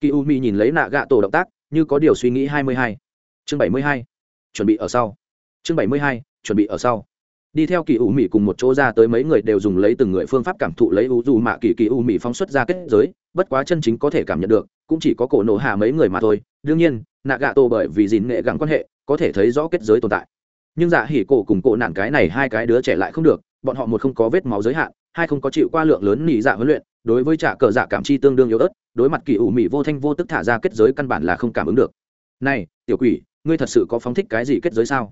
Kỳ u mỹ nhìn lấy nạ gà tổ động tác, như có điều suy nghĩ hai mươi hai. Chương bảy mươi hai, chuẩn bị ở sau. Chương bảy mươi hai, chuẩn bị ở sau đi theo kỳ u mỹ cùng một chỗ ra tới, mấy người đều dùng lấy từng người phương pháp cảm thụ lấy u dù mạ kỳ kỳ u mỹ phóng xuất ra kết giới, bất quá chân chính có thể cảm nhận được, cũng chỉ có cổ nổ hạ mấy người mà thôi. Đương nhiên nạ gạ tổ bởi vì dìn nghệ gắng quan hệ, có thể thấy rõ kết giới tồn tại. Nhưng dạ hỉ cổ cùng cổ nạn cái này hai cái đứa trẻ lại không được, bọn họ một không có vết máu giới hạn, hai không có chịu qua lượng lớn nỉ dạ huấn luyện, đối với trả cờ dạ cảm chi tương đương yếu ớt, đối mặt kỳ ủ mỹ vô thanh vô tức thả ra kết giới căn bản là không cảm ứng được. Này, tiểu quỷ, ngươi thật sự có phóng thích cái gì kết giới sao?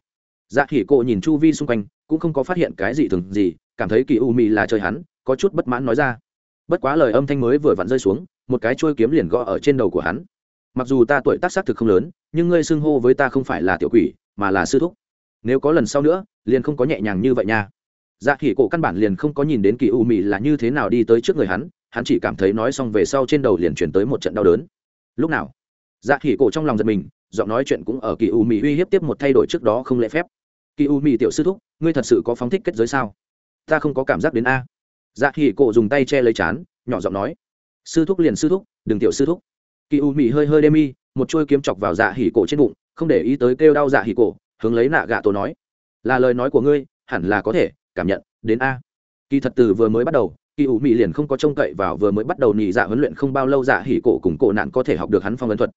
Dạ hỉ cổ nhìn chu vi xung quanh, cũng không có phát hiện cái gì thường gì, cảm thấy kỳ u mì là chơi hắn, có chút bất mãn nói ra. Bất quá lời âm thanh mới vừa vặn rơi xuống, một cái trôi kiếm liền gõ ở trên đầu của hắn. Mặc dù ta tuổi tác xác thực không lớn, nhưng ngươi xưng hô với ta không phải là tiểu quỷ, mà là sư thúc. Nếu có lần sau nữa, liền không có nhẹ nhàng như vậy nha. Dạ khỉ cổ căn bản liền không có nhìn đến kỳ u mị là như thế nào đi tới trước người hắn hắn chỉ cảm thấy nói xong về sau trên đầu liền chuyển tới một trận đau đớn. Lúc nào? Dạ khỉ cổ trong lòng giật mình, giọng nói chuyện cũng ở kỳ u mị uy hiếp tiếp một thay đổi trước đó không lễ phép kỳ u mị tiểu sư thúc, ngươi thật sự có phóng thích kết giới sao? Ta không có cảm giác đến a. Dạ hỉ cổ dùng tay che lấy chán, nhỏ giọng nói. Sư thúc liền sư thúc, đừng tiểu sư thúc. Kỳ u mị hơi hơi đê mi, một chuôi kiếm chọc vào dạ hỉ cổ trên bụng, không để ý tới kêu đau dạ hỉ cổ, hướng lấy nạ gạ tổ nói. Là lời nói của ngươi, hẳn là có thể, cảm nhận, đến a. Kỳ thật từ vừa mới bắt đầu kỳ ủ mị liền không có trông cậy vào vừa mới bắt đầu nhị dạ huấn luyện không bao lâu dạ hỉ cổ cùng cổ nạn có thể học được hắn phong ấn thuật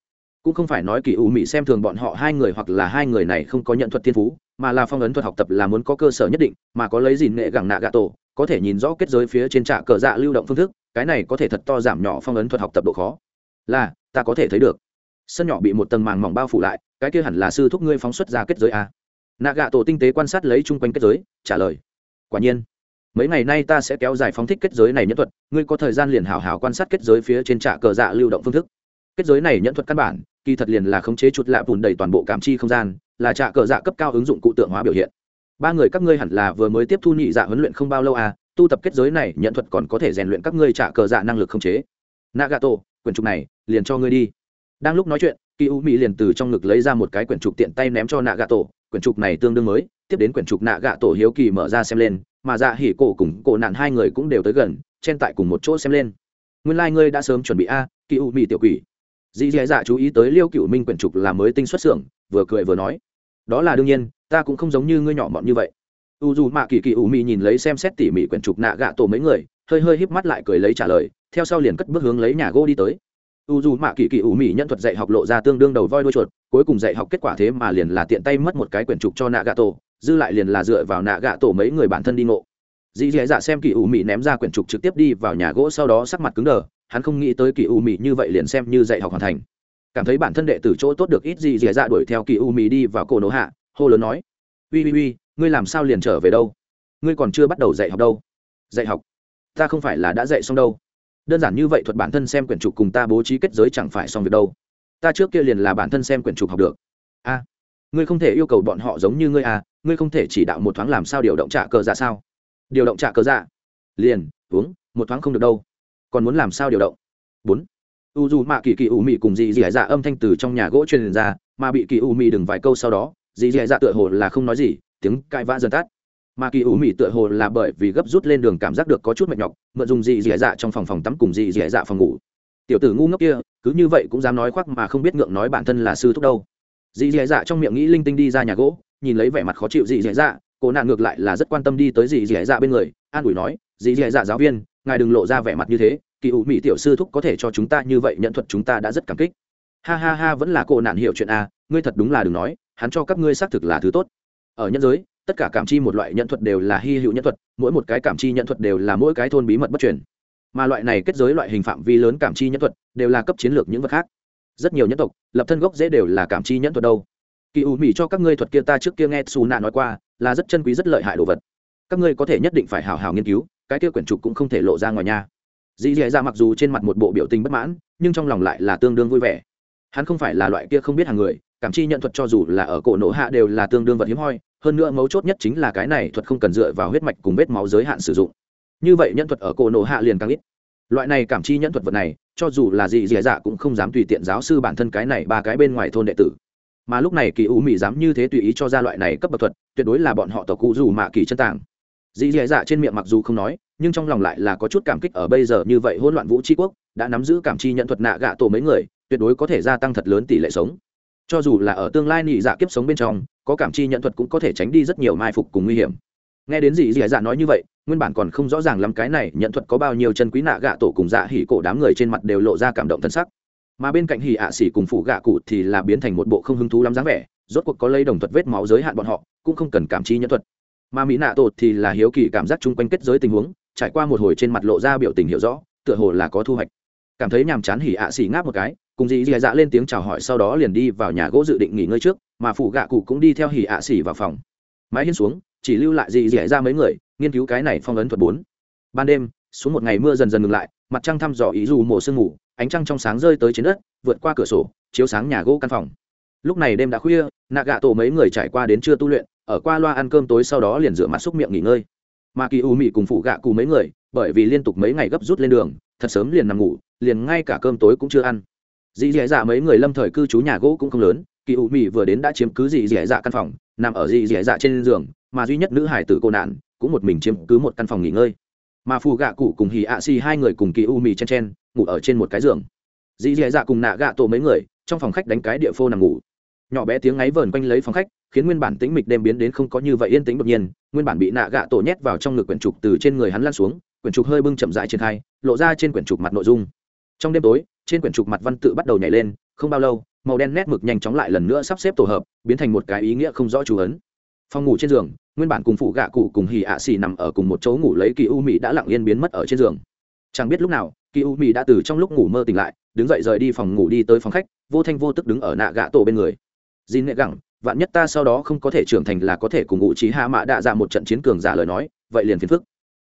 cũng không phải nói kỳ u mị xem thường bọn họ hai người hoặc là hai người này không có nhận thuật thiên phú, mà là phong ấn thuật học tập là muốn có cơ sở nhất định, mà có lấy gìn nghệ gẳng nạ gạ tổ, có thể nhìn rõ kết giới phía trên trạ cờ dạ lưu động phương thức, cái này có thể thật to giảm nhỏ phong ấn thuật học tập độ khó. Là, ta có thể thấy được. Sân nhỏ bị một tầng màng mỏng bao phủ lại, cái kia hẳn là sư thúc ngươi phóng xuất ra kết giới a. Nạ gạ tổ tinh tế quan sát lấy chung quanh kết giới, trả lời. Quả nhiên, mấy ngày nay ta sẽ kéo dài phóng thích kết giới này nhẫn thuật, ngươi có thời gian liền hảo hảo quan sát kết giới phía trên trạ cờ dạ lưu động phương thức. Kết giới này nhẫn thuật căn bản kỳ thật liền là khống chế chuột lạ bùn đầy toàn bộ cảm chi không gian, là trạ cờ dạ cấp cao ứng dụng cụ tượng hóa biểu hiện. Ba người các ngươi hẳn là vừa mới tiếp thu nhị dạ huấn luyện không bao lâu à tu tập kết giới này, nhận thuật còn có thể rèn luyện các ngươi trả cờ dạ năng lực khống chế. Nagato, quyển trục này, liền cho ngươi đi. Đang lúc nói chuyện, kỳ u mỹ liền từ trong ngực lấy ra một cái quyển trục tiện tay ném cho nagato. Quyển trục này tương đương mới, tiếp đến quyển trục nạ gạ tổ hiếu kỳ mở ra xem lên, mà dạ hỉ cổ cùng cổ nạn hai người cũng đều tới gần, chen tại cùng một chỗ xem lên. Nguyên lai、like、ngươi đã sớm chuẩn bị a, kỳ u mỹ tiểu quỷ dì dì dạ chú ý tới liêu cựu minh quyển trục là mới tinh xuất xưởng, vừa cười vừa nói. Đó là đương nhiên, ta cũng không giống như ngươi nhỏ mọn như vậy. U dù mạ kỳ kỳ u Mị nhìn lấy xem xét tỉ mỉ quyển trục nạ gạ tổ mấy người, hơi hơi híp mắt lại cười lấy trả lời, theo sau liền cất bước hướng lấy nhà gỗ đi tới. U dù mạ kỳ kỳ u Mị nhân thuật dạy học lộ ra tương đương đầu voi đuôi chuột, cuối cùng dạy học kết quả thế mà liền là tiện tay mất một cái quyển trục cho nạ gạ tổ, dư lại liền là dựa vào nạ gạ tổ mấy người bản thân đi ngộ. Dì dì dạ xem kỳ ủ mị ném ra quyển trục trực tiếp đi vào nhà gỗ sau đó sắc mặt cứng đờ hắn không nghĩ tới kỳ U mị như vậy liền xem như dạy học hoàn thành. Cảm thấy bản thân đệ tử chỗ tốt được ít gì dì dạ đuổi theo kỳ u mì đi vào cổ nổ hạ, hô lớn nói ui ui ui ngươi làm sao liền trở về đâu? Ngươi còn chưa bắt đầu dạy học đâu. Dạy học? Ta không phải là đã dạy xong đâu. Đơn giản như vậy thuật bản thân xem quyển trục cùng ta bố trí kết giới chẳng phải xong việc đâu. Ta trước kia liền là bản thân xem quyển trục học được. A, ngươi không thể yêu cầu bọn họ giống như ngươi à ngươi không thể chỉ đạo một thoáng làm sao điều động trả cờ dạ sao? Điều động trả cờ dạ? Liền, uống, một thoáng không được đâu còn muốn làm sao điều động? Bốn. U dù mạ kỳ kỳ u mị cùng dì dì dạ âm thanh từ trong nhà gỗ truyền ra, mà bị kỳ u mị đừng vài câu sau đó dì dì dạ tựa hồ là không nói gì, tiếng cãi vã dần tắt. Mà kỳ u mị tựa hồ là bởi vì gấp rút lên đường cảm giác được có chút mệt nhọc, mượn dùng dì dì dạ trong phòng phòng tắm cùng dì dì dạ phòng ngủ. Tiểu tử ngu ngốc kia, cứ như vậy cũng dám nói khoác mà không biết ngượng nói bản thân là sư thúc đâu. Dì dì dạ trong miệng nghĩ linh tinh đi ra nhà gỗ, nhìn lấy vẻ mặt khó chịu dì dì dạ cô nạn ngược lại là rất quan tâm đi tới dì dì dạ bên người, an ủi nói dì dì dạ giáo viên ngài đừng lộ ra vẻ mặt như thế, kỳ ủ mỹ tiểu sư thúc có thể cho chúng ta như vậy nhận thuật chúng ta đã rất cảm kích. Ha ha ha, vẫn là cô nạn hiểu chuyện a ngươi thật đúng là đừng nói, hắn cho các ngươi xác thực là thứ tốt. Ở nhân giới, tất cả cảm chi một loại nhận thuật đều là hy hữu nhận thuật, mỗi một cái cảm chi nhận thuật đều là mỗi cái thôn bí mật bất truyền. Mà loại này kết giới loại hình phạm vi lớn cảm chi nhân thuật đều là cấp chiến lược những vật khác. Rất nhiều nhân tộc, lập thân gốc dễ đều là cảm chi nhân thuật đâu. Kỳ ủ mỹ cho các ngươi thuật kia ta trước kia nghe xù nạ nói qua, là rất chân quý rất lợi hại đồ vật. Các ngươi có thể nhất định phải hào hào nghiên cứu cái kia quyển trục cũng không thể lộ ra ngoài nhà dì dì ra dạ mặc dù trên mặt một bộ biểu tình bất mãn, nhưng trong lòng lại là tương đương vui vẻ. Hắn không phải là loại kia không biết hàng người, cảm chi nhận thuật cho dù là ở cổ nổ hạ đều là tương đương vật hiếm hoi, hơn nữa mấu chốt nhất chính là cái này thuật không cần dựa vào huyết mạch cùng vết máu giới hạn sử dụng. Như vậy nhân thuật ở cổ nổ hạ liền càng ít. Loại này cảm chi nhân thuật vật này, cho dù là gì dì dạ cũng không dám tùy tiện giáo sư bản thân cái này ba cái bên ngoài thôn đệ tử. Mà lúc này kỳ u mỹ dám như thế tùy ý cho ra loại này cấp bậc thuật, tuyệt đối là bọn họ tộc cụ dù mạ kỳ chân tàng dì dì dạ trên miệng mặc dù không nói, nhưng trong lòng lại là có chút cảm kích ở bây giờ như vậy hỗn loạn vũ tri quốc, đã nắm giữ cảm chi nhận thuật nạ gạ tổ mấy người, tuyệt đối có thể gia tăng thật lớn tỷ lệ sống. Cho dù là ở tương lai nị dạ kiếp sống bên trong, có cảm chi nhận thuật cũng có thể tránh đi rất nhiều mai phục cùng nguy hiểm. Nghe đến gì dì dạ nói như vậy, nguyên bản còn không rõ ràng lắm cái này nhận thuật có bao nhiêu chân quý nạ gạ tổ cùng dạ hỉ cổ đám người trên mặt đều lộ ra cảm động thân sắc. Mà bên cạnh hỉ ạ xỉ cùng phủ gạ cụ thì là biến thành một bộ không hứng thú lắm dáng vẻ, rốt cuộc có lấy đồng thuật vết máu giới hạn bọn họ, cũng không cần cảm chi nhận thuật mà mỹ nạ tổ thì là hiếu kỳ cảm giác chung quanh kết giới tình huống, trải qua một hồi trên mặt lộ ra biểu tình hiểu rõ, tựa hồ là có thu hoạch. Cảm thấy nhàm chán hỉ ạ à xỉ ngáp một cái, cùng dì dì dạ lên tiếng chào hỏi sau đó liền đi vào nhà gỗ dự định nghỉ ngơi trước, mà phụ gạ cụ cũng đi theo hỉ ạ à xỉ vào phòng. Mãi hiên xuống, chỉ lưu lại dì dì ra mấy người, nghiên cứu cái này phong ấn thuật bốn. Ban đêm, xuống một ngày mưa dần dần ngừng lại, mặt trăng thăm dò ý dù mổ sương ngủ ánh trăng trong sáng rơi tới trên đất, vượt qua cửa sổ, chiếu sáng nhà gỗ căn phòng. Lúc này đêm đã khuya, nạ gạ tổ mấy người trải qua đến chưa tu luyện ở qua loa ăn cơm tối sau đó liền rửa mặt xúc miệng nghỉ ngơi. Mà kỳ u mị cùng phụ gạ cụ mấy người, bởi vì liên tục mấy ngày gấp rút lên đường, thật sớm liền nằm ngủ, liền ngay cả cơm tối cũng chưa ăn. Dì dì dạ mấy người lâm thời cư trú nhà gỗ cũng không lớn, kỳ u mị vừa đến đã chiếm cứ dì dì dạ căn phòng, nằm ở dì dì dạ trên giường, mà duy nhất nữ hải tử cô nạn cũng một mình chiếm cứ một căn phòng nghỉ ngơi. Mà phù gạ cụ cùng hì ạ xì hai người cùng kỳ u mì chen chen, ngủ ở trên một cái giường. Dì dì dạ cùng nạ gạ tổ mấy người, trong phòng khách đánh cái địa phô nằm ngủ. Nhỏ bé tiếng ngáy vờn quanh lấy phòng khách khiến nguyên bản tĩnh mịch đêm biến đến không có như vậy yên tĩnh đột nhiên, nguyên bản bị nạ gạ tổ nhét vào trong ngực quyển trục từ trên người hắn lăn xuống, quyển trục hơi bưng chậm dại trên khai, lộ ra trên quyển trục mặt nội dung. Trong đêm tối, trên quyển trục mặt văn tự bắt đầu nhảy lên, không bao lâu, màu đen nét mực nhanh chóng lại lần nữa sắp xếp tổ hợp, biến thành một cái ý nghĩa không rõ chú ấn. Phòng ngủ trên giường, nguyên bản cùng phụ gạ cụ cùng hì ạ xì nằm ở cùng một chỗ ngủ lấy kỳ u mỹ đã lặng yên biến mất ở trên giường. Chẳng biết lúc nào, kỳ u mỹ đã từ trong lúc ngủ mơ tỉnh lại, đứng dậy rời đi phòng ngủ đi tới phòng khách, vô thanh vô tức đứng ở nạ gạ tổ bên người. Dìn nhẹ gẳng vạn nhất ta sau đó không có thể trưởng thành là có thể cùng ngụ trí hạ mạ đạ ra một trận chiến cường giả lời nói, vậy liền phiền phức.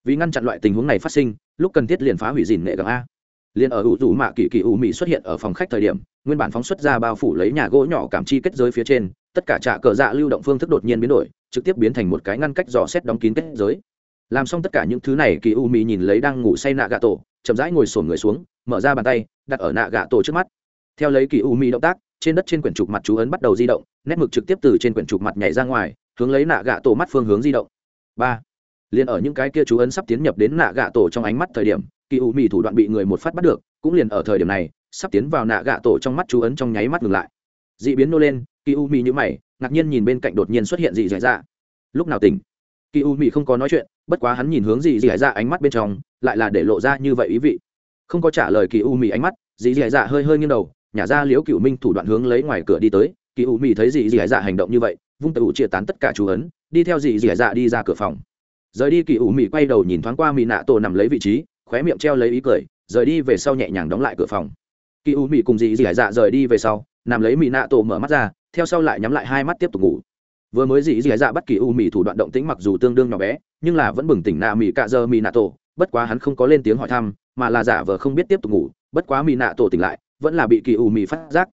Vì ngăn chặn loại tình huống này phát sinh, lúc cần thiết liền phá hủy dìn nghệ gặng a. Liền ở ủ rủ mạ kỳ kỳ ủ mỹ xuất hiện ở phòng khách thời điểm, nguyên bản phóng xuất ra bao phủ lấy nhà gỗ nhỏ cảm chi kết giới phía trên, tất cả trạ cờ dạ lưu động phương thức đột nhiên biến đổi, trực tiếp biến thành một cái ngăn cách dò xét đóng kín kết giới. Làm xong tất cả những thứ này, kỳ u mỹ nhìn lấy đang ngủ say nạ gạ tổ chậm rãi ngồi sổn người xuống, mở ra bàn tay, đặt ở nạ gạ tổ trước mắt. Theo lấy kỳ u mỹ động tác trên đất trên quyển trục mặt chú ấn bắt đầu di động, nét mực trực tiếp từ trên quyển trục mặt nhảy ra ngoài, hướng lấy nạ gạ tổ mắt phương hướng di động. Ba. Liền ở những cái kia chú ấn sắp tiến nhập đến nạ gạ tổ trong ánh mắt thời điểm, kỳ u mỹ thủ đoạn bị người một phát bắt được, cũng liền ở thời điểm này, sắp tiến vào nạ gạ tổ trong mắt chú ấn trong nháy mắt ngừng lại. D ị biến nô lên, kỳ u mỹ nhữ mày, ngạc nhiên nhìn bên cạnh đột nhiên xuất hiện dị dạy ra lúc nào tỉnh? Kỳ u mỹ không có nói chuyện, bất quá hắn nhìn hướng dị dạy ra ánh mắt bên trong, lại là để lộ ra như vậy ý vị. Không có trả lời kỳ u mỹ ánh mắt, dị dạy ra hơi hơi nghiêng đầu nhả ra liễu cựu minh thủ đoạn hướng lấy ngoài cửa đi tới, kỳ u mì thấy dì dì dạ hành động như vậy, vung tàu chia tán tất cả chú ấn, đi theo dì dì dạ đi ra cửa phòng. Rời đi, kỳ u mì quay đầu nhìn thoáng qua mì nạ tổ nằm lấy vị trí, khóe miệng treo lấy ý cười, rời đi về sau nhẹ nhàng đóng lại cửa phòng. Kỳ u mì cùng dì dì dạ rời đi về sau, nằm lấy mì nạ tổ mở mắt ra, theo sau lại nhắm lại hai mắt tiếp tục ngủ. Vừa mới dì dì dạ bắt kỳ u mì thủ đoạn động tĩnh mặc dù tương đương nhỏ bé, nhưng là vẫn bừng tỉnh nạ mì cạ giờ mì nạ tổ, bất quá hắn không có lên tiếng hỏi thăm, mà là giả vờ không biết tiếp tục ngủ, bất quá mì nạ tổ tỉnh lại vẫn là bị kỳ u mì phát giác.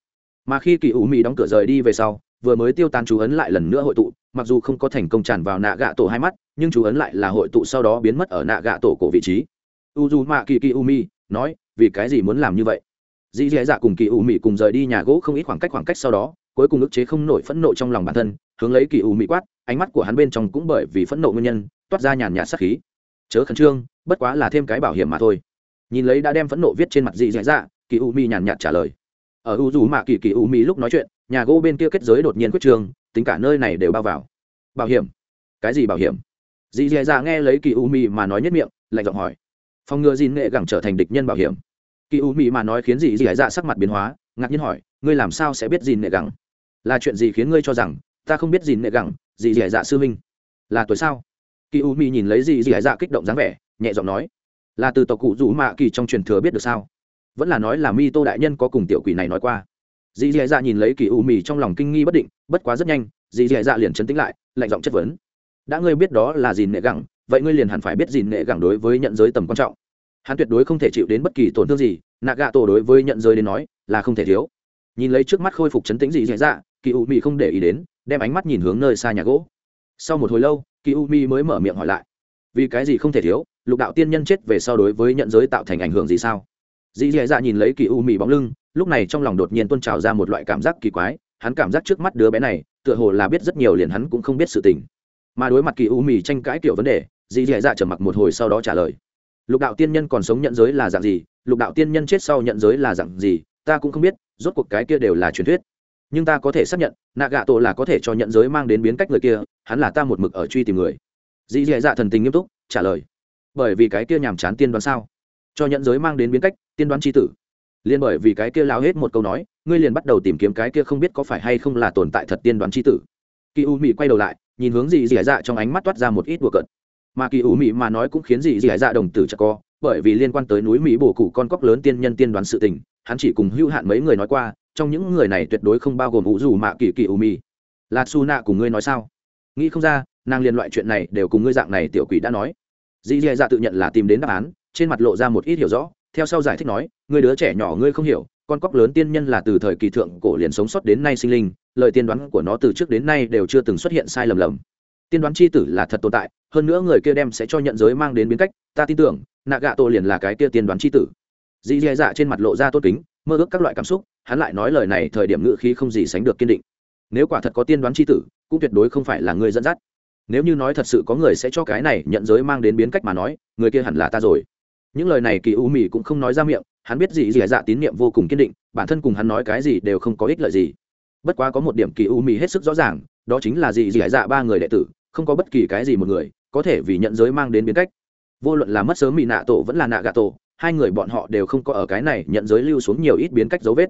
Mà khi kỳ u mì đóng cửa rời đi về sau, vừa mới tiêu tan chú ấn lại lần nữa hội tụ, mặc dù không có thành công tràn vào nạ gạ tổ hai mắt, nhưng chú ấn lại là hội tụ sau đó biến mất ở nạ gạ tổ cổ vị trí. U dù mạ kỳ kỳ u mi nói, vì cái gì muốn làm như vậy? Dì dì dạ cùng kỳ u mi cùng rời đi nhà gỗ không ít khoảng cách khoảng cách sau đó, cuối cùng ức chế không nổi phẫn nộ trong lòng bản thân, hướng lấy kỳ u mi quát, ánh mắt của hắn bên trong cũng bởi vì phẫn nộ nguyên nhân, toát ra nhàn nhạt sắc khí. Chớ khẩn trương, bất quá là thêm cái bảo hiểm mà thôi. Nhìn lấy đã đem phẫn nộ viết trên mặt dì dì dạ kỳ u mi nhàn nhạt trả lời. Ở u dù mạ kỳ kỳ u mi lúc nói chuyện, nhà gỗ bên kia kết giới đột nhiên quyết trường, tính cả nơi này đều bao vào. Bảo hiểm? Cái gì bảo hiểm? Dì dè dạ nghe lấy kỳ u mi mà nói nhất miệng, lạnh giọng hỏi. Phòng ngừa dìn nghệ gẳng trở thành địch nhân bảo hiểm. Kỳ u mi mà nói khiến dì dè dạ sắc mặt biến hóa, ngạc nhiên hỏi, ngươi làm sao sẽ biết dìn nghệ gẳng? Là chuyện gì khiến ngươi cho rằng, ta không biết dìn nghệ gẳng, dì dè dạ sư minh là tuổi sao? Kỳ u mi nhìn lấy dì dè dạ kích động dáng vẻ, nhẹ giọng nói, là từ tộc cụ rủ mạ kỳ trong truyền thừa biết được sao? Vẫn là nói là mi tô đại nhân có cùng tiểu quỷ này nói qua. Dì dì dạ nhìn lấy kỳ u mì trong lòng kinh nghi bất định, bất quá rất nhanh, dì dì dạ liền chấn tĩnh lại, lạnh giọng chất vấn. Đã ngươi biết đó là dìn nệ gẳng, vậy ngươi liền hẳn phải biết dìn nệ gẳng đối với nhận giới tầm quan trọng. Hắn tuyệt đối không thể chịu đến bất kỳ tổn thương gì nạ gạ tổ đối với nhận giới đến nói, là không thể thiếu. Nhìn lấy trước mắt khôi phục chấn tĩnh dì dì dạ kỳ u mì không để ý đến, đem ánh mắt nhìn hướng nơi xa nhà gỗ. Sau một hồi lâu, kỳ u mi mới mở miệng hỏi lại, vì cái gì không thể thiếu, lục đạo tiên nhân chết về sau đối với nhận giới tạo thành ảnh hưởng gì sao? Dì dì dạ nhìn lấy kỳ u mì bóng lưng, lúc này trong lòng đột nhiên tuôn trào ra một loại cảm giác kỳ quái, hắn cảm giác trước mắt đứa bé này, tựa hồ là biết rất nhiều liền hắn cũng không biết sự tình. Mà đối mặt kỳ u mì tranh cãi kiểu vấn đề dì dì dạ trở mặc một hồi sau đó trả lời. Lục đạo tiên nhân còn sống nhận giới là dạng gì? Lục đạo tiên nhân chết sau nhận giới là dạng gì? Ta cũng không biết, rốt cuộc cái kia đều là truyền thuyết. Nhưng ta có thể xác nhận nạ gạ tổ là có thể cho nhận giới mang đến biến cách người kia, hắn là ta một mực ở truy tìm người. Dì dì dạ thần tình nghiêm túc, trả lời. Bởi vì cái kia nhàm chán tiên đoán sao? Cho nhận giới mang đến biến cách, tiên đoán c tử. Liên bởi vì cái kia lao hết một câu nói, ngươi liền bắt đầu tìm kiếm cái kia không biết có phải hay không là tồn tại thật tiên đoán c tử. Kỳ u mỹ quay đầu lại, nhìn hướng dì dì dạ trong ánh mắt toát ra một ít bừa cận mà kỳ u mỹ mà nói cũng khiến dì dì dạ đồng tử chặt co, bởi vì liên quan tới núi mỹ bổ cụ con cóc lớn tiên nhân tiên đoán sự tình, hắn chỉ cùng hữu hạn mấy người nói qua, trong những người này tuyệt đối không bao gồm ủ dù mạ kỳ kỳ u mỹ là su nạ cùng ngươi nói sao? Nghĩ không ra, nàng liên loại chuyện này đều cùng ngươi dạng này tiểu quỷ đã nói. Dì dì dạ tự nhận là tìm đến đáp án trên mặt lộ ra một ít hiểu rõ, theo sau giải thích nói người đứa trẻ nhỏ ngươi không hiểu, con cóc lớn tiên nhân là từ thời kỳ thượng cổ liền sống sót đến nay sinh linh, lời tiên đoán của nó từ trước đến nay đều chưa từng xuất hiện sai lầm lầm. Tiên đoán c h i tử là thật tồn tại, hơn nữa người kia đem sẽ cho nhận giới mang đến biến cách, ta tin tưởng nạ gạ tổ liền là cái kia tiên đoán c h i tử. Dì dè dạ trên mặt lộ ra tốt kính, mơ ước các loại cảm xúc, hắn lại nói lời này thời điểm ngự khí không gì sánh được kiên định. Nếu quả thật có tiên đoán c h i tử, cũng tuyệt đối không phải là người dẫn dắt. Nếu như nói thật sự có người sẽ cho cái này nhận giới mang đến biến cách mà nói, người kia hẳn là ta rồi những lời này kỳ u mì cũng không nói ra miệng, hắn biết gì dì dạ tín nhiệm vô cùng kiên định, bản thân cùng hắn nói cái gì đều không có ích lợi gì. Bất quá có một điểm kỳ u mì hết sức rõ ràng, đó chính là gì dì dạ ba người đệ tử, không có bất kỳ cái gì một người, có thể vì nhận giới mang đến biến cách. Vô luận là mất sớm mì nạ tổ vẫn là nạ gạ tổ, hai người bọn họ đều không có ở cái này nhận giới lưu xuống nhiều ít biến cách dấu vết.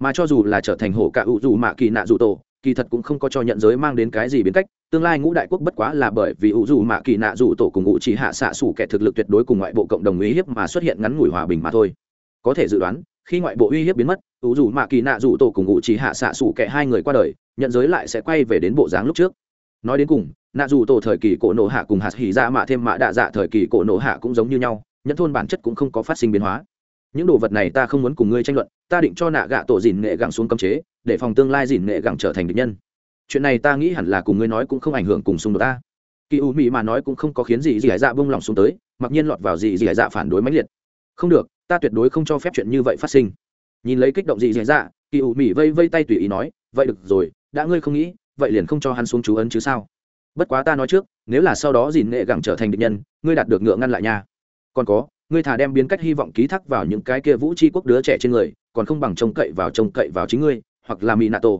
Mà cho dù là trở thành hổ cả u dù mạ kỳ nạ dù tổ kỳ thật cũng không có cho nhận giới mang đến cái gì biến cách, tương lai ngũ đại quốc bất quá là bởi vì ủ dù mạ kỳ nạ dù tổ cùng ngũ chỉ hạ xạ xủ kẻ thực lực tuyệt đối cùng ngoại bộ cộng đồng uy hiếp mà xuất hiện ngắn ngủi hòa bình mà thôi. Có thể dự đoán, khi ngoại bộ uy hiếp biến mất, ủ dù mạ kỳ nạ dù tổ cùng ngũ chỉ hạ xạ xủ kẻ hai người qua đời, nhận giới lại sẽ quay về đến bộ dáng lúc trước. Nói đến cùng, nạ dù tổ thời kỳ cổ nổ hạ cùng hạt hỉ dạ ra mạ thêm mạ đạ dạ thời kỳ cổ nổ hạ cũng giống như nhau, nhận thôn bản chất cũng không có phát sinh biến hóa. Những đồ vật này ta không muốn cùng ngươi tranh luận, ta định cho nạ gạ tổ dìn nghệ gẳng xuống cấm chế để phòng tương lai dìn nghệ gẳng trở thành địch nhân. Chuyện này ta nghĩ hẳn là cùng ngươi nói cũng không ảnh hưởng cùng xung đột ta. Kỳ u mỹ mà nói cũng không có khiến gì dì dạ bông lòng xuống tới, mặc nhiên lọt vào gì dì dạ phản đối mãnh liệt. Không được, ta tuyệt đối không cho phép chuyện như vậy phát sinh. Nhìn lấy kích động gì dì dạ kỳ u mỹ vây vây tay tùy ý nói, vậy được rồi, đã ngươi không nghĩ, vậy liền không cho hắn xuống chú ấn chứ sao? Bất quá ta nói trước, nếu là sau đó dìn nghệ gẳng trở thành địch nhân, ngươi đạt được ngựa ngăn lại nha. Còn có, ngươi thà đem biến cách hy vọng ký thác vào những cái kia vũ tri quốc đứa trẻ trên người, còn không bằng trông cậy vào trông cậy vào chính ngươi hoặc là mỹ nato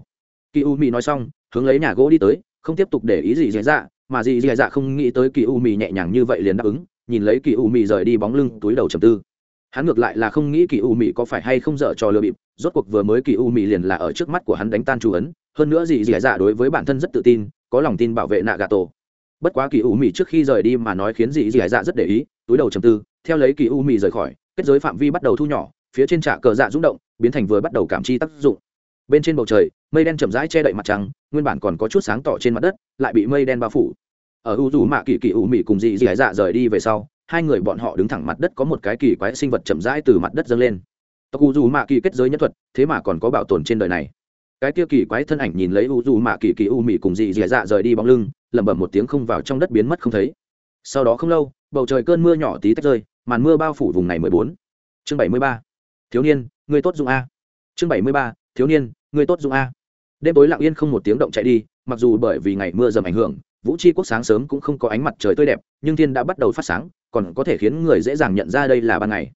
kỳ u mỹ nói xong, hướng lấy nhà gỗ đi tới, không tiếp tục để ý gì dễ dạ mà gì dễ dạ không nghĩ tới kỳ u mỹ nhẹ nhàng như vậy liền đáp ứng, nhìn lấy kỳ u mỹ rời đi bóng lưng, túi đầu trầm tư. Hắn ngược lại là không nghĩ kỳ u mỹ có phải hay không dở trò lừa bịp, rốt cuộc vừa mới kỳ u mỹ liền là ở trước mắt của hắn đánh tan chú ấn, hơn nữa gì dễ dạ đối với bản thân rất tự tin, có lòng tin bảo vệ nạ gà tổ bất quá kỳ u mỹ trước khi rời đi mà nói khiến dị dị dạ rất để ý, túi đầu trầm tư, theo lấy kỳ u mỹ rời khỏi, kết giới phạm vi bắt đầu thu nhỏ, phía trên trạ cờ dạ rung động, biến thành vừa bắt đầu cảm chi tác dụng bên trên bầu trời, mây đen chậm rãi che đậy mặt trăng, nguyên bản còn có chút sáng tỏ trên mặt đất, lại bị mây đen bao phủ. Ở u dù mạ kỳ kỳ u Mị cùng dị dị dạ rời đi về sau, hai người bọn họ đứng thẳng mặt đất có một cái kỳ quái sinh vật chậm rãi từ mặt đất dâng lên. Tộc u dù mạ kỳ kết giới nhân thuật, thế mà còn có bảo tồn trên đời này. Cái kia kỳ quái thân ảnh nhìn lấy u dù mạ kỳ kỳ u mị cùng dị dị dạ rời đi bóng lưng, lẩm bẩm một tiếng không vào trong đất biến mất không thấy. Sau đó không lâu, bầu trời cơn mưa nhỏ tí tách rơi, màn mưa bao phủ vùng này mười bốn. Chương bảy mươi ba. Thiếu niên, người tốt dụng a. Chương bảy mươi ba thiếu niên người tốt dụng a. Đêm tối lặng yên không một tiếng động chạy đi, mặc dù bởi vì ngày mưa dầm ảnh hưởng, vũ tri quốc sáng sớm cũng không có ánh mặt trời tươi đẹp, nhưng thiên đã bắt đầu phát sáng, còn có thể khiến người dễ dàng nhận ra đây là ban ngày.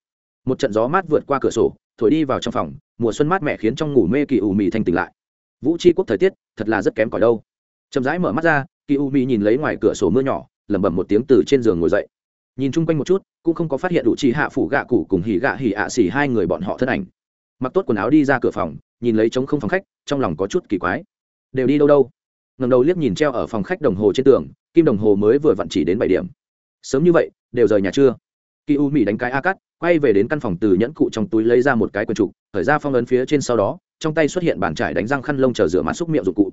Một trận gió mát vượt qua cửa sổ, thổi đi vào trong phòng, mùa xuân mát mẻ khiến trong ngủ mê kỳ ù mì thanh tỉnh lại. Vũ tri quốc thời tiết, thật là rất kém cỏi đâu. Chậm rãi mở mắt ra kỳ u mì nhìn lấy ngoài cửa sổ mưa nhỏ, lẩm bẩm một tiếng từ trên giường ngồi dậy. Nhìn chung quanh một chút, cũng không có phát hiện đủ chi hạ phủ gạ cụ cùng hỉ gạ hỉ ạ xỉ hai người bọn họ thân ảnh. Mặc tốt quần áo đi ra cửa phòng nhìn lấy trống không phòng khách, trong lòng có chút kỳ quái. Đều đi đâu đâu? Ngầm đầu liếc nhìn treo ở phòng khách đồng hồ trên tường, kim đồng hồ mới vừa vặn chỉ đến bảy điểm. Sớm như vậy, đều rời nhà chưa? Kỳ u mỹ đánh cái a cắt, quay về đến căn phòng từ nhẫn cụ trong túi lấy ra một cái quần trục thời ra phong ấn phía trên sau đó, trong tay xuất hiện bàn trải đánh răng khăn lông chờ rửa mặt xúc miệng dụng cụ.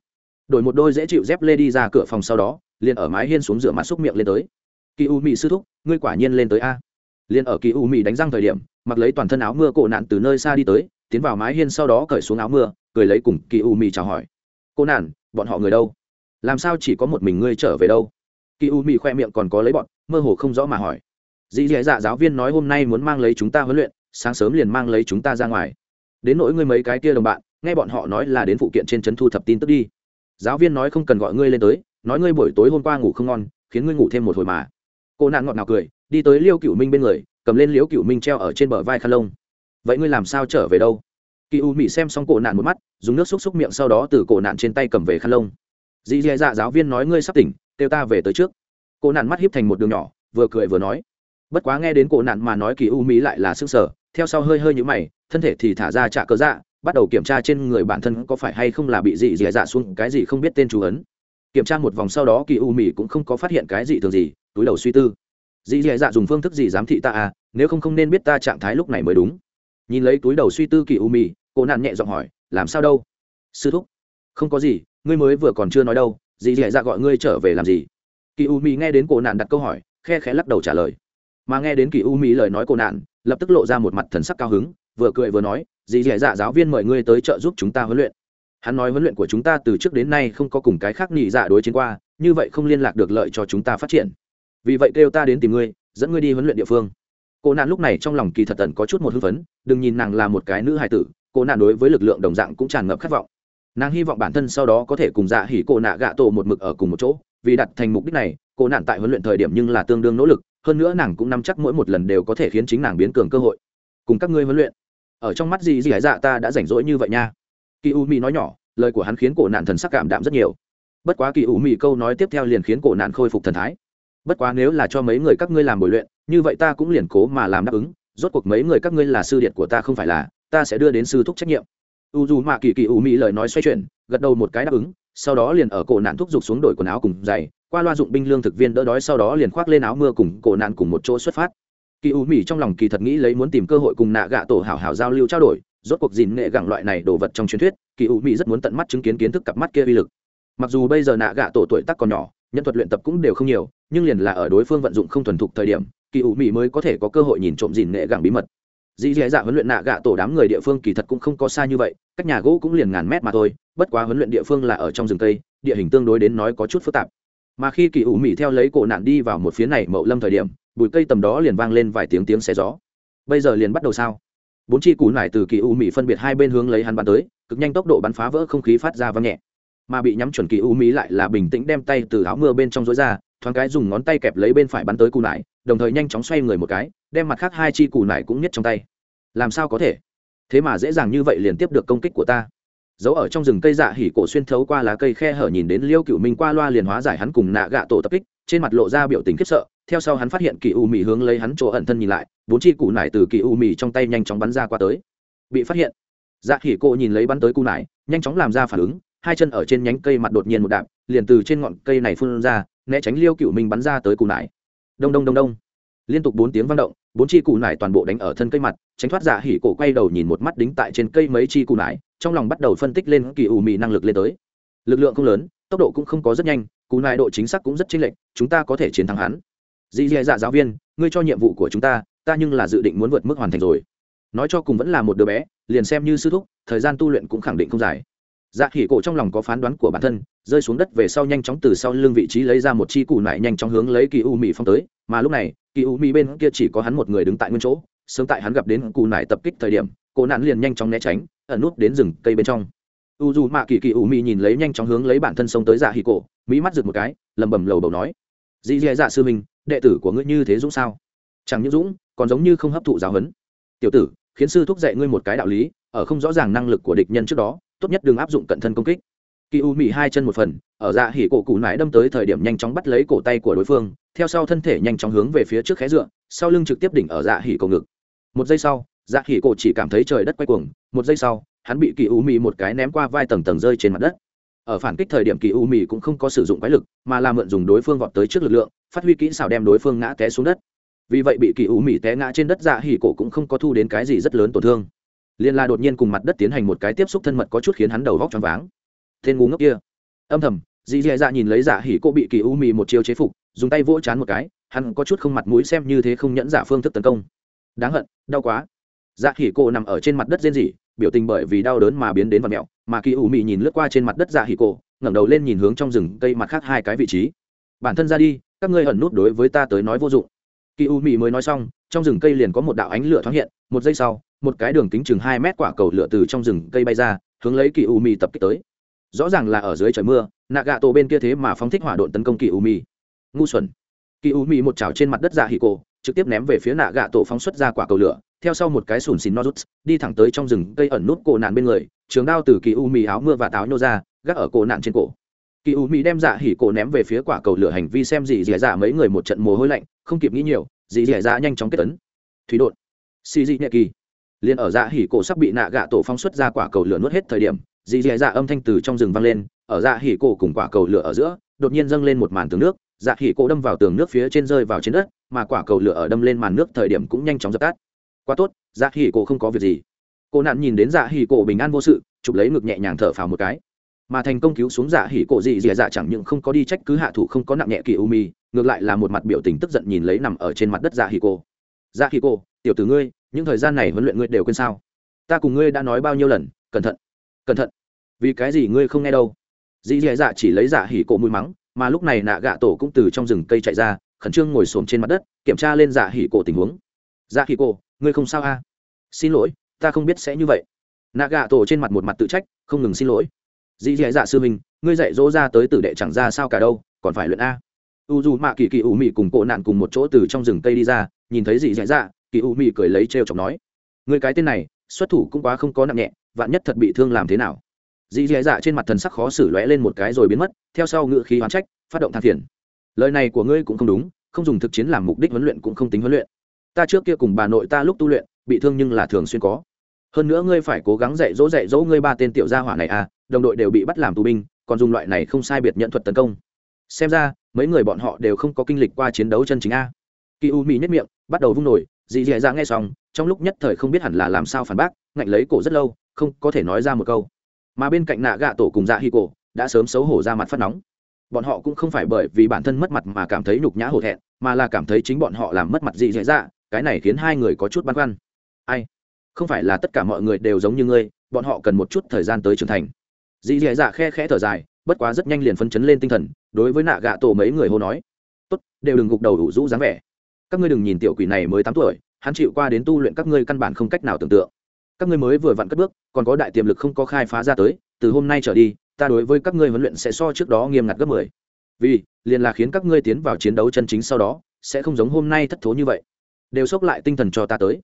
Đổi một đôi dễ chịu dép lê đi ra cửa phòng sau đó, liền ở mái hiên xuống rửa mặt xúc miệng lên tới. Kỳ u mỹ sư thúc, ngươi quả nhiên lên tới a. Liền ở kỳ u mỹ đánh răng thời điểm, mặc lấy toàn thân áo mưa cổ nạn từ nơi xa đi tới tiến vào mái hiên sau đó cởi xuống áo mưa, cười lấy cùng kỳ u mỹ chào hỏi. Cô nản, bọn họ người đâu? Làm sao chỉ có một mình ngươi trở về đâu? Kỳ u mỹ khoe miệng còn có lấy bọn, mơ hồ không rõ mà hỏi. Dĩ dẻ dạ giáo viên nói hôm nay muốn mang lấy chúng ta huấn luyện, sáng sớm liền mang lấy chúng ta ra ngoài. Đến nỗi ngươi mấy cái kia đồng bạn, nghe bọn họ nói là đến phụ kiện trên trấn thu thập tin tức đi. Giáo viên nói không cần gọi ngươi lên tới, nói ngươi buổi tối hôm qua ngủ không ngon, khiến ngươi ngủ thêm một hồi mà. Cô nạn ngọt ngào cười, đi tới liêu cựu minh bên người, cầm lên liễu cựu minh treo ở trên bờ vai khăn lông vậy ngươi làm sao trở về đâu? Kỳ u mỹ xem xong cổ nạn một mắt, dùng nước xúc xúc miệng sau đó từ cổ nạn trên tay cầm về khăn lông. Dì dì dạ giáo viên nói ngươi sắp tỉnh, kêu ta về tới trước. Cổ nạn mắt hiếp thành một đường nhỏ, vừa cười vừa nói. Bất quá nghe đến cổ nạn mà nói kỳ u mỹ lại là s ư ơ n g sở theo sau hơi hơi nhũ mày, thân thể thì thả ra trả cớ dạ bắt đầu kiểm tra trên người bản thân có phải hay không là bị dị dị dạ xuống cái gì không biết tên chú ấn. Kiểm tra một vòng sau đó kỳ u mỹ cũng không có phát hiện cái gì thường gì, túi đầu suy tư. Dị dị dạ dùng phương thức gì giám thị ta à nếu không không nên biết ta trạng thái lúc này mới đúng nhìn lấy túi đầu suy tư kỳ u mì, cô nạn nhẹ giọng hỏi, làm sao đâu? Sư thúc. Không có gì, ngươi mới vừa còn chưa nói đâu, dì dị dạ gọi ngươi trở về làm gì? Kỳ u mì nghe đến cô nạn đặt câu hỏi, khe khẽ lắc đầu trả lời. Mà nghe đến kỳ u mì lời nói cô nạn, lập tức lộ ra một mặt thần sắc cao hứng, vừa cười vừa nói, dì dì dạ giáo viên mời ngươi tới trợ giúp chúng ta huấn luyện. Hắn nói huấn luyện của chúng ta từ trước đến nay không có cùng cái khác nhị dạ đối chiến qua, như vậy không liên lạc được lợi cho chúng ta phát triển. Vì vậy kêu ta đến tìm ngươi, dẫn ngươi đi huấn luyện địa phương cô nạn lúc này trong lòng kỳ thật tần có chút một hưng phấn, đừng nhìn nàng là một cái nữ hài tử, cô nạn đối với lực lượng đồng dạng cũng tràn ngập khát vọng. Nàng hy vọng bản thân sau đó có thể cùng dạ hỉ cô nạ gạ tổ một mực ở cùng một chỗ, vì đặt thành mục đích này, cô nạn tại huấn luyện thời điểm nhưng là tương đương nỗ lực, hơn nữa nàng cũng nắm chắc mỗi một lần đều có thể khiến chính nàng biến cường cơ hội. Cùng các ngươi huấn luyện, ở trong mắt gì gì hải dạ ta đã rảnh rỗi như vậy nha. Kỳ u Mi nói nhỏ, lời của hắn khiến cổ nạn thần sắc cảm đạm rất nhiều. Bất quá kỳ u Mi câu nói tiếp theo liền khiến cổ nạn khôi phục thần thái. Bất quá nếu là cho mấy người các ngươi làm bồi luyện như vậy ta cũng liền cố mà làm đáp ứng, rốt cuộc mấy người các ngươi là sư điện của ta không phải là, ta sẽ đưa đến sư thúc trách nhiệm. U dù mạ kỳ kỳ u mỹ lời nói xoay chuyển, gật đầu một cái đáp ứng, sau đó liền ở cổ nạn thúc giục xuống đổi quần áo cùng giày, qua loa dụng binh lương thực viên đỡ đói, sau đó liền khoác lên áo mưa cùng cổ nạn cùng một chỗ xuất phát. Kỳ u mỹ trong lòng kỳ thật nghĩ lấy muốn tìm cơ hội cùng nạ gạ tổ hảo hảo giao lưu trao đổi, rốt cuộc dìn nghệ gẳng loại này đồ vật trong truyền thuyết, kỳ u mỹ rất muốn tận mắt chứng kiến kiến thức cặp mắt kia uy lực. Mặc dù bây giờ nạ gạ tổ tuổi tác còn nhỏ, nhân thuật luyện tập cũng đều không nhiều, nhưng liền là ở đối phương vận dụng không thuần thục thời điểm kỳ u mỹ mới có thể có cơ hội nhìn trộm dìn nghệ gẳng bí mật. Dì dì dạ huấn luyện nạ gạ tổ đám người địa phương kỳ thật cũng không có xa như vậy, cách nhà gỗ cũng liền ngàn mét mà thôi, bất quá huấn luyện địa phương là ở trong rừng tây địa hình tương đối đến nói có chút phức tạp. Mà khi kỳ ủ mỹ theo lấy cổ nạn đi vào một phía này mậu lâm thời điểm, bụi cây tầm đó liền vang lên vài tiếng tiếng xé gió. Bây giờ liền bắt đầu sao? Bốn chi cú nải từ kỳ u mỹ phân biệt hai bên hướng lấy hắn bắn tới, cực nhanh tốc độ bắn phá vỡ không khí phát ra văng nhẹ. Mà bị nhắm chuẩn kỳ u mỹ lại là bình tĩnh đem tay từ áo mưa bên trong rối ra thoáng cái dùng ngón tay kẹp lấy bên phải bắn tới cù nải, đồng thời nhanh chóng xoay người một cái, đem mặt khác hai chi cù nải cũng nhất trong tay. Làm sao có thể? Thế mà dễ dàng như vậy liền tiếp được công kích của ta. Giấu ở trong rừng cây dạ hỉ cổ xuyên thấu qua lá cây khe hở nhìn đến liêu cựu minh qua loa liền hóa giải hắn cùng nạ gạ tổ tập kích, trên mặt lộ ra biểu tình khiếp sợ, theo sau hắn phát hiện kỳ u mì hướng lấy hắn chỗ ẩn thân nhìn lại, bốn chi cụ nải từ kỳ u mì trong tay nhanh chóng bắn ra qua tới. Bị phát hiện dạ hỉ cổ nhìn lấy bắn tới cụ nải, nhanh chóng làm ra phản ứng, hai chân ở trên nhánh cây mặt đột nhiên một đạp, liền từ trên ngọn cây này phun ra né tránh liêu cựu minh bắn ra tới cù nải. Đông đông đông đông. Liên tục bốn tiếng vang động, bốn chi cù nải toàn bộ đánh ở thân cây mặt, tránh thoát giả hỉ cổ quay đầu nhìn một mắt đính tại trên cây mấy chi cù nải, trong lòng bắt đầu phân tích lên kỳ ủ mị năng lực lên tới. Lực lượng không lớn, tốc độ cũng không có rất nhanh cù nải độ chính xác cũng rất chênh lệch, chúng ta có thể chiến thắng hắn. Dì dì dạ giáo viên, ngươi cho nhiệm vụ của chúng ta ta nhưng là dự định muốn vượt mức hoàn thành rồi. Nói cho cùng vẫn là một đứa bé, liền xem như sư thúc, thời gian tu luyện cũng khẳng định không dài dạ khỉ cổ trong lòng có phán đoán của bản thân, rơi xuống đất về sau nhanh chóng từ sau lưng vị trí lấy ra một chi củ nải nhanh chóng hướng lấy kỳ u mỹ phong tới, mà lúc này, kỳ u mỹ bên kia chỉ có hắn một người đứng tại nguyên chỗ, sớm tại hắn gặp đến củ nải tập kích thời điểm cổ nạn liền nhanh chóng né tránh, ẩn nút đến rừng cây bên trong. U dù mạ kỳ kỳ u mỹ nhìn lấy nhanh chóng hướng lấy bản thân xông tới dạ hỉ cổ mỹ mắt giựt một cái lầm bầm lầu bầu nói, dì dì dạ sư minh đệ tử của ngươi như thế dũng sao? Chẳng những dũng, còn giống như không hấp thụ giáo huấn. Tiểu tử, khiến sư thúc dạy ngươi một cái đạo lý, ở không rõ ràng năng lực của địch nhân trước đó tốt nhất đừng áp dụng cận thân công kích. Kỳ u mị hai chân một phần, ở dạ hỉ cổ cụ nải đâm tới thời điểm nhanh chóng bắt lấy cổ tay của đối phương, theo sau thân thể nhanh chóng hướng về phía trước khé dựa, sau lưng trực tiếp đỉnh ở dạ hỉ cổ ngực. Một giây sau dạ hỉ cổ chỉ cảm thấy trời đất quay cuồng, một giây sau, hắn bị kỳ u mị một cái ném qua vai tầng tầng rơi trên mặt đất. Ở phản kích thời điểm kỳ u mị cũng không có sử dụng quái lực, mà là mượn dùng đối phương vọt tới trước lực lượng, phát huy kỹ xảo đem đối phương ngã té xuống đất. Vì vậy bị kỳ u mị té ngã trên đất dạ hỉ cổ cũng không có thu đến cái gì rất lớn tổn thương liên la đột nhiên cùng mặt đất tiến hành một cái tiếp xúc thân mật có chút khiến hắn đầu vóc choáng váng. Tên ngu ngốc kia. Âm thầm, dì dì dạ nhìn lấy giả hỉ cô bị kỳ u mì một chiêu chế phục, dùng tay vỗ chán một cái, hắn có chút không mặt mũi xem như thế không nhẫn giả phương thức tấn công. Đáng hận, đau quá. Dạ hỉ cô nằm ở trên mặt đất rên rỉ, biểu tình bởi vì đau đớn mà biến đến vật mẹo, mà kỳ u mì nhìn lướt qua trên mặt đất dạ hỉ cô, ngẩng đầu lên nhìn hướng trong rừng cây mặt khác hai cái vị trí. Bản thân ra đi, các ngươi hận nút đối với ta tới nói vô dụng. Kỳ u mì mới nói xong, trong rừng cây liền có một đạo ánh lửa thoáng hiện, một giây sau một cái đường kính chừng hai mét quả cầu lửa từ trong rừng cây bay ra, hướng lấy kỳ u tập kích tới. Rõ ràng là ở dưới trời mưa nạ gạ tổ bên kia thế mà phóng thích hỏa độn tấn công kỳ u ngu xuẩn. Kỳ u một chảo trên mặt đất dạ hì cổ, trực tiếp ném về phía nạ gạ tổ phóng xuất ra quả cầu lửa, theo sau một cái sùn xìn nozuts đi thẳng tới trong rừng cây ẩn nút cổ nạn bên người, trường đao từ kỳ u áo mưa và táo nhô ra, gác ở cổ nạn trên cổ. Kỳ u đem dạ hỉ cổ ném về phía quả cầu lửa hành vi xem gì dì dạ mấy người một trận mồ hôi lạnh, không kịp nghĩ nhiều dì dì dạ nhanh chóng kết tấn. Thủy đột xì dị nhẹ kỳ liền ở dạ hỉ cổ sắp bị nạ gạ tổ phóng xuất ra quả cầu lửa nuốt hết thời điểm, dì dì dạ âm thanh từ trong rừng vang lên, ở dạ hỉ cổ cùng quả cầu lửa ở giữa, đột nhiên dâng lên một màn tường nước dạ hỉ cổ đâm vào tường nước phía trên rơi vào trên đất, mà quả cầu lửa ở đâm lên màn nước thời điểm cũng nhanh chóng dập tắt. Quá tốt dạ hỉ cổ không có việc gì. Cô nạn nhìn đến dạ hỉ cổ bình an vô sự, chụp lấy ngực nhẹ nhàng thở phào một cái. Mà thành công cứu xuống dạ hỉ cổ dị dì dạ chẳng những không có đi trách cứ hạ thủ không có nặng nhẹ kỳ u mi, ngược lại là một mặt biểu tình tức giận nhìn lấy nằm ở trên mặt đất dạ hỉ cổ. Dạ hỉ cổ, tiểu tử ngươi những thời gian này huấn luyện ngươi đều quên sao? Ta cùng ngươi đã nói bao nhiêu lần cẩn thận cẩn thận. Vì cái gì ngươi không nghe đâu? Dì dì dạ, dạ chỉ lấy dạ hỉ cổ mũi mắng mà lúc này nạ gạ tổ cũng từ trong rừng cây chạy ra khẩn trương ngồi xổm trên mặt đất kiểm tra lên dạ hỉ cổ tình huống. Dạ hỉ cổ ngươi không sao a à? xin lỗi ta không biết sẽ như vậy. Nạ gạ tổ trên mặt một mặt tự trách không ngừng xin lỗi. Dì dì dạ, dạ sư mình, ngươi dạy dỗ ra tới tử đệ chẳng ra sao cả đâu còn phải luyện a. U dù mạ kỳ kỳ ủ mị cùng cổ nạn cùng một chỗ từ trong rừng cây đi ra nhìn thấy dì dì dạ, dạ kỳ u mị cười lấy trêu chọc nói, ngươi cái tên này, xuất thủ cũng quá không có nặng nhẹ, vạn nhất thật bị thương làm thế nào? Dì dì dạ trên mặt thần sắc khó xử lóe lên một cái rồi biến mất, theo sau ngự khí hoán trách, phát động than phiền. Lời này của ngươi cũng không đúng, không dùng thực chiến làm mục đích huấn luyện cũng không tính huấn luyện. Ta trước kia cùng bà nội ta lúc tu luyện, bị thương nhưng là thường xuyên có. Hơn nữa ngươi phải cố gắng dạy dỗ dạy dỗ ngươi ba tên tiểu gia hỏa này à đồng đội đều bị bắt làm tù binh, còn dùng loại này không sai biệt nhận thuật tấn công. Xem ra, mấy người bọn họ đều không có kinh lịch qua chiến đấu chân chính a. Kỳ u mỹ nhất miệng, bắt đầu vung nổi dì dì dạ nghe xong, trong lúc nhất thời không biết hẳn là làm sao phản bác, ngạnh lấy cổ rất lâu, không có thể nói ra một câu. Mà bên cạnh nạ gạ tổ cùng dạ hi cổ đã sớm xấu hổ ra mặt phát nóng. Bọn họ cũng không phải bởi vì bản thân mất mặt mà cảm thấy nhục nhã hổ thẹn, mà là cảm thấy chính bọn họ làm mất mặt dị dạy dạ cái này khiến hai người có chút băn khoăn. Ai? Không phải là tất cả mọi người đều giống như ngươi, bọn họ cần một chút thời gian tới trưởng thành. Dị dạy dạ khe khẽ thở dài, bất quá rất nhanh liền phấn chấn lên tinh thần, đối với nạ gạ tổ mấy người hô nói, tốt, đều đừng gục đầu đủ rũ dáng vẻ các ngươi đừng nhìn tiểu quỷ này mới tám tuổi, hắn chịu qua đến tu luyện các ngươi căn bản không cách nào tưởng tượng. Các ngươi mới vừa vặn cất bước, còn có đại tiềm lực không có khai phá ra tới, từ hôm nay trở đi, ta đối với các ngươi huấn luyện sẽ so trước đó nghiêm ngặt gấp mười. Vì, liền là khiến các ngươi tiến vào chiến đấu chân chính sau đó, sẽ không giống hôm nay thất thố như vậy. Đều xốc lại tinh thần cho ta tới.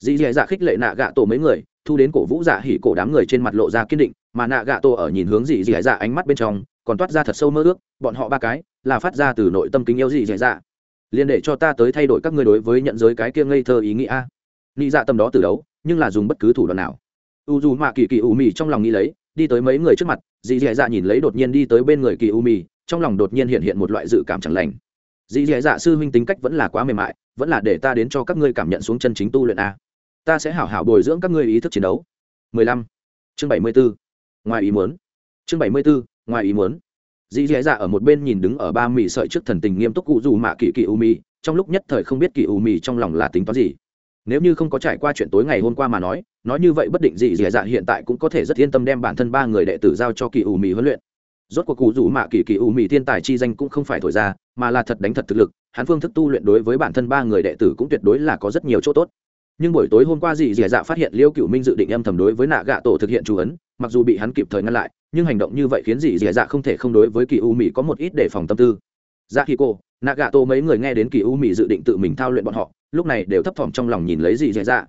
Dì dì dạ khích lệ nạ gạ tổ mấy người, thu đến cổ vũ dạ hỉ cổ đám người trên mặt lộ ra kiên định, mà nạ gạ tổ ở nhìn hướng dì dì dạ ánh mắt bên trong, còn toát ra thật sâu mơ ước, bọn họ ba cái, là phát ra từ nội tâm kính yêu dì dì dạ liền để cho ta tới thay đổi các ngươi đối với nhận giới cái kia ngây thơ ý nghĩa nghĩ dạ tâm đó từ đấu, nhưng là dùng bất cứ thủ đoạn nào. U dù mạ kỳ kỳ u mì trong lòng nghĩ lấy, đi tới mấy người trước mặt, dì dì dạ nhìn lấy đột nhiên đi tới bên người kỳ u mì, trong lòng đột nhiên hiện hiện một loại dự cảm chẳng lành. Dì dì dạ sư huynh tính cách vẫn là quá mềm mại, vẫn là để ta đến cho các ngươi cảm nhận xuống chân chính tu luyện a. Ta sẽ hảo hảo bồi dưỡng các ngươi ý thức chiến đấu. 15. chương 74. ngoài ý muốn. Chương 74. ngoài ý muốn dì dì dạ ở một bên nhìn đứng ở ba mì sợi trước thần tình nghiêm túc cụ dù mạ kỳ kỳ u mì, trong lúc nhất thời không biết kỳ u mì trong lòng là tính toán gì. Nếu như không có trải qua chuyện tối ngày hôm qua mà nói nói như vậy bất định dì dị dạ hiện tại cũng có thể rất yên tâm đem bản thân ba người đệ tử giao cho kỳ u mì huấn luyện. Rốt cuộc cụ dù mạ kỳ kỳ u mì thiên tài chi danh cũng không phải thổi ra, mà là thật đánh thật thực lực, hắn phương thức tu luyện đối với bản thân ba người đệ tử cũng tuyệt đối là có rất nhiều chỗ tốt nhưng buổi tối hôm qua dì dì dạ phát hiện liêu cựu minh dự định âm thầm đối với nạ gạ tổ thực hiện chú ấn, mặc dù bị hắn kịp thời ngăn lại, nhưng hành động như vậy khiến dì dì dạ không thể không đối với kỳ u mỹ có một ít đề phòng tâm tư. Dạ khi cô, nạ gạ tổ mấy người nghe đến kỳ u mỹ dự định tự mình thao luyện bọn họ, lúc này đều thấp thỏm trong lòng nhìn lấy dì dì dạ.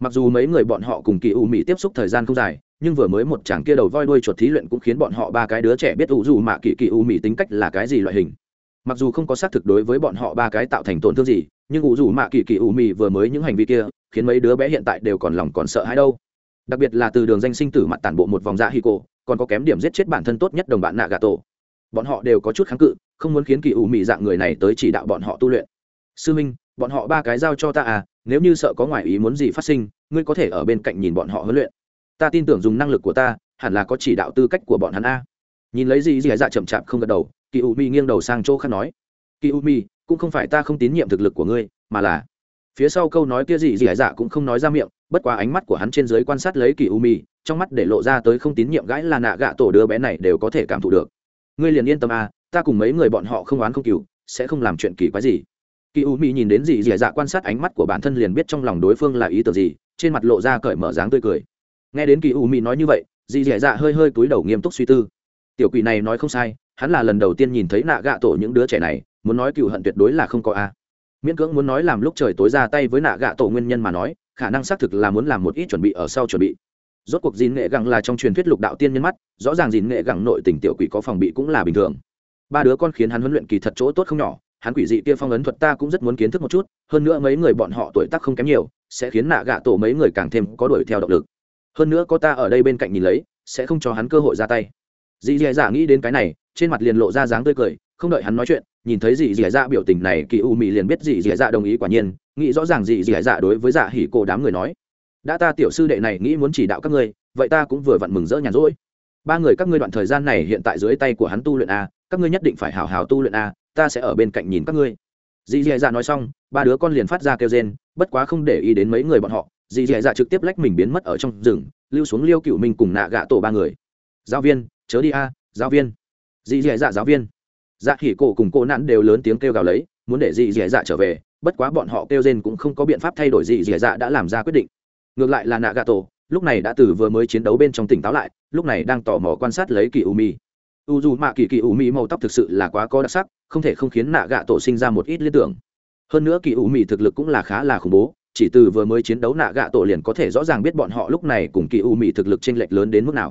Mặc dù mấy người bọn họ cùng kỳ u mỹ tiếp xúc thời gian không dài, nhưng vừa mới một chàng kia đầu voi đuôi chuột thí luyện cũng khiến bọn họ ba cái đứa trẻ biết ủ dù mạ kỳ kỳ u mỹ tính cách là cái gì loại hình. Mặc dù không có xác thực đối với bọn họ ba cái tạo thành tổn thương gì nhưng ủ dù mạ kỳ kỳ u mị vừa mới những hành vi kia khiến mấy đứa bé hiện tại đều còn lòng còn sợ hãi đâu. Đặc biệt là từ đường danh sinh tử mặt tản bộ một vòng dạ hi cổ, còn có kém điểm giết chết bản thân tốt nhất đồng bạn nạ gà tổ bọn họ đều có chút kháng cự, không muốn khiến kỳ ủ mị dạng người này tới chỉ đạo bọn họ tu luyện. Sư minh, bọn họ ba cái giao cho ta à nếu như sợ có ngoại ý muốn gì phát sinh, ngươi có thể ở bên cạnh nhìn bọn họ huấn luyện. Ta tin tưởng dùng năng lực của ta, hẳn là có chỉ đạo tư cách của bọn hắn a. Nhìn lấy gì gì dạ chậm chạp không gật đầu, kỳ u mi nghiêng đầu sang chỗ khác nói. Kỳ u mi cũng không phải ta không tín nhiệm thực lực của ngươi, mà là, phía sau câu nói kia gì gì dạ cũng không nói ra miệng, bất quá ánh mắt của hắn trên dưới quan sát lấy kỳ u mi trong mắt để lộ ra tới không tín nhiệm gãi là nạ gạ tổ đứa bé này đều có thể cảm thụ được. Ngươi liền yên tâm a ta cùng mấy người bọn họ không oán không cừu, sẽ không làm chuyện kỳ quái gì. Kỳ u Mi nhìn đến gì dì dạ quan sát ánh mắt của bản thân liền biết trong lòng đối phương là ý tưởng gì, trên mặt lộ ra cởi mở dáng tươi cười. Nghe đến kỳ u Mi nói như vậy dì dì dạ hơi hơi cúi đầu nghiêm túc suy tư. Tiểu quỷ này nói không sai, hắn là lần đầu tiên nhìn thấy nạ gạ tổ những đứa trẻ này muốn nói cựu hận tuyệt đối là không có a. Miễn cưỡng muốn nói làm lúc trời tối ra tay với nạ gạ tổ nguyên nhân mà nói, khả năng xác thực là muốn làm một ít chuẩn bị ở sau chuẩn bị. Rốt cuộc dìn nghệ gẳng là trong truyền thuyết lục đạo tiên nhân mắt, rõ ràng dìn nghệ gẳng nội tình tiểu quỷ có phòng bị cũng là bình thường. Ba đứa con khiến hắn huấn luyện kỳ thật chỗ tốt không nhỏ, hắn quỷ dị kia phong ấn thuật ta cũng rất muốn kiến thức một chút, hơn nữa mấy người bọn họ tuổi tác không kém nhiều, sẽ khiến nạ gạ tổ mấy người càng thêm có đuổi theo động lực. Hơn nữa có ta ở đây bên cạnh nhìn lấy, sẽ không cho hắn cơ hội ra tay. Dì dì dạ nghĩ đến cái này, trên mặt liền lộ ra dáng tươi cười, không đợi hắn nói chuyện nhìn thấy dì dì dạ biểu tình này, kỳ u mị liền biết dì dì dạ đồng ý quả nhiên, nghĩ rõ ràng dì dì dạ đối với dạ hỉ cổ đám người nói, đã ta tiểu sư đệ này nghĩ muốn chỉ đạo các ngươi, vậy ta cũng vừa vặn mừng rỡ nhàn rỗi. Ba người các ngươi đoạn thời gian này hiện tại dưới tay của hắn tu luyện a, các ngươi nhất định phải hào hào tu luyện a, ta sẽ ở bên cạnh nhìn các ngươi. Dì dì dạ nói xong, ba đứa con liền phát ra kêu rên, bất quá không để ý đến mấy người bọn họ, dì dì dạ trực tiếp lách mình biến mất ở trong rừng, lưu xuống liêu cựu minh cùng nạ gạ tổ ba người. Giáo viên, chớ đi a, giáo viên. Dì dì dạ giáo viên dạ khỉ cổ cùng cô nạn đều lớn tiếng kêu gào lấy, muốn để dì dì dạ trở về, bất quá bọn họ kêu rên cũng không có biện pháp thay đổi dì dì dạ đã làm ra quyết định. Ngược lại là nạ gà tổ lúc này đã từ vừa mới chiến đấu bên trong tỉnh táo lại, lúc này đang tò mò quan sát lấy kỳ u mi u dù mạ kỳ kỳ u mi màu tóc thực sự là quá có đặc sắc, không thể không khiến nạ gà tổ sinh ra một ít liên tưởng. Hơn nữa kỳ u mi thực lực cũng là khá là khủng bố, chỉ từ vừa mới chiến đấu nạ gạ tổ liền có thể rõ ràng biết bọn họ lúc này cùng kỳ u mi thực lực t r ê n lệch lớn đến mức nào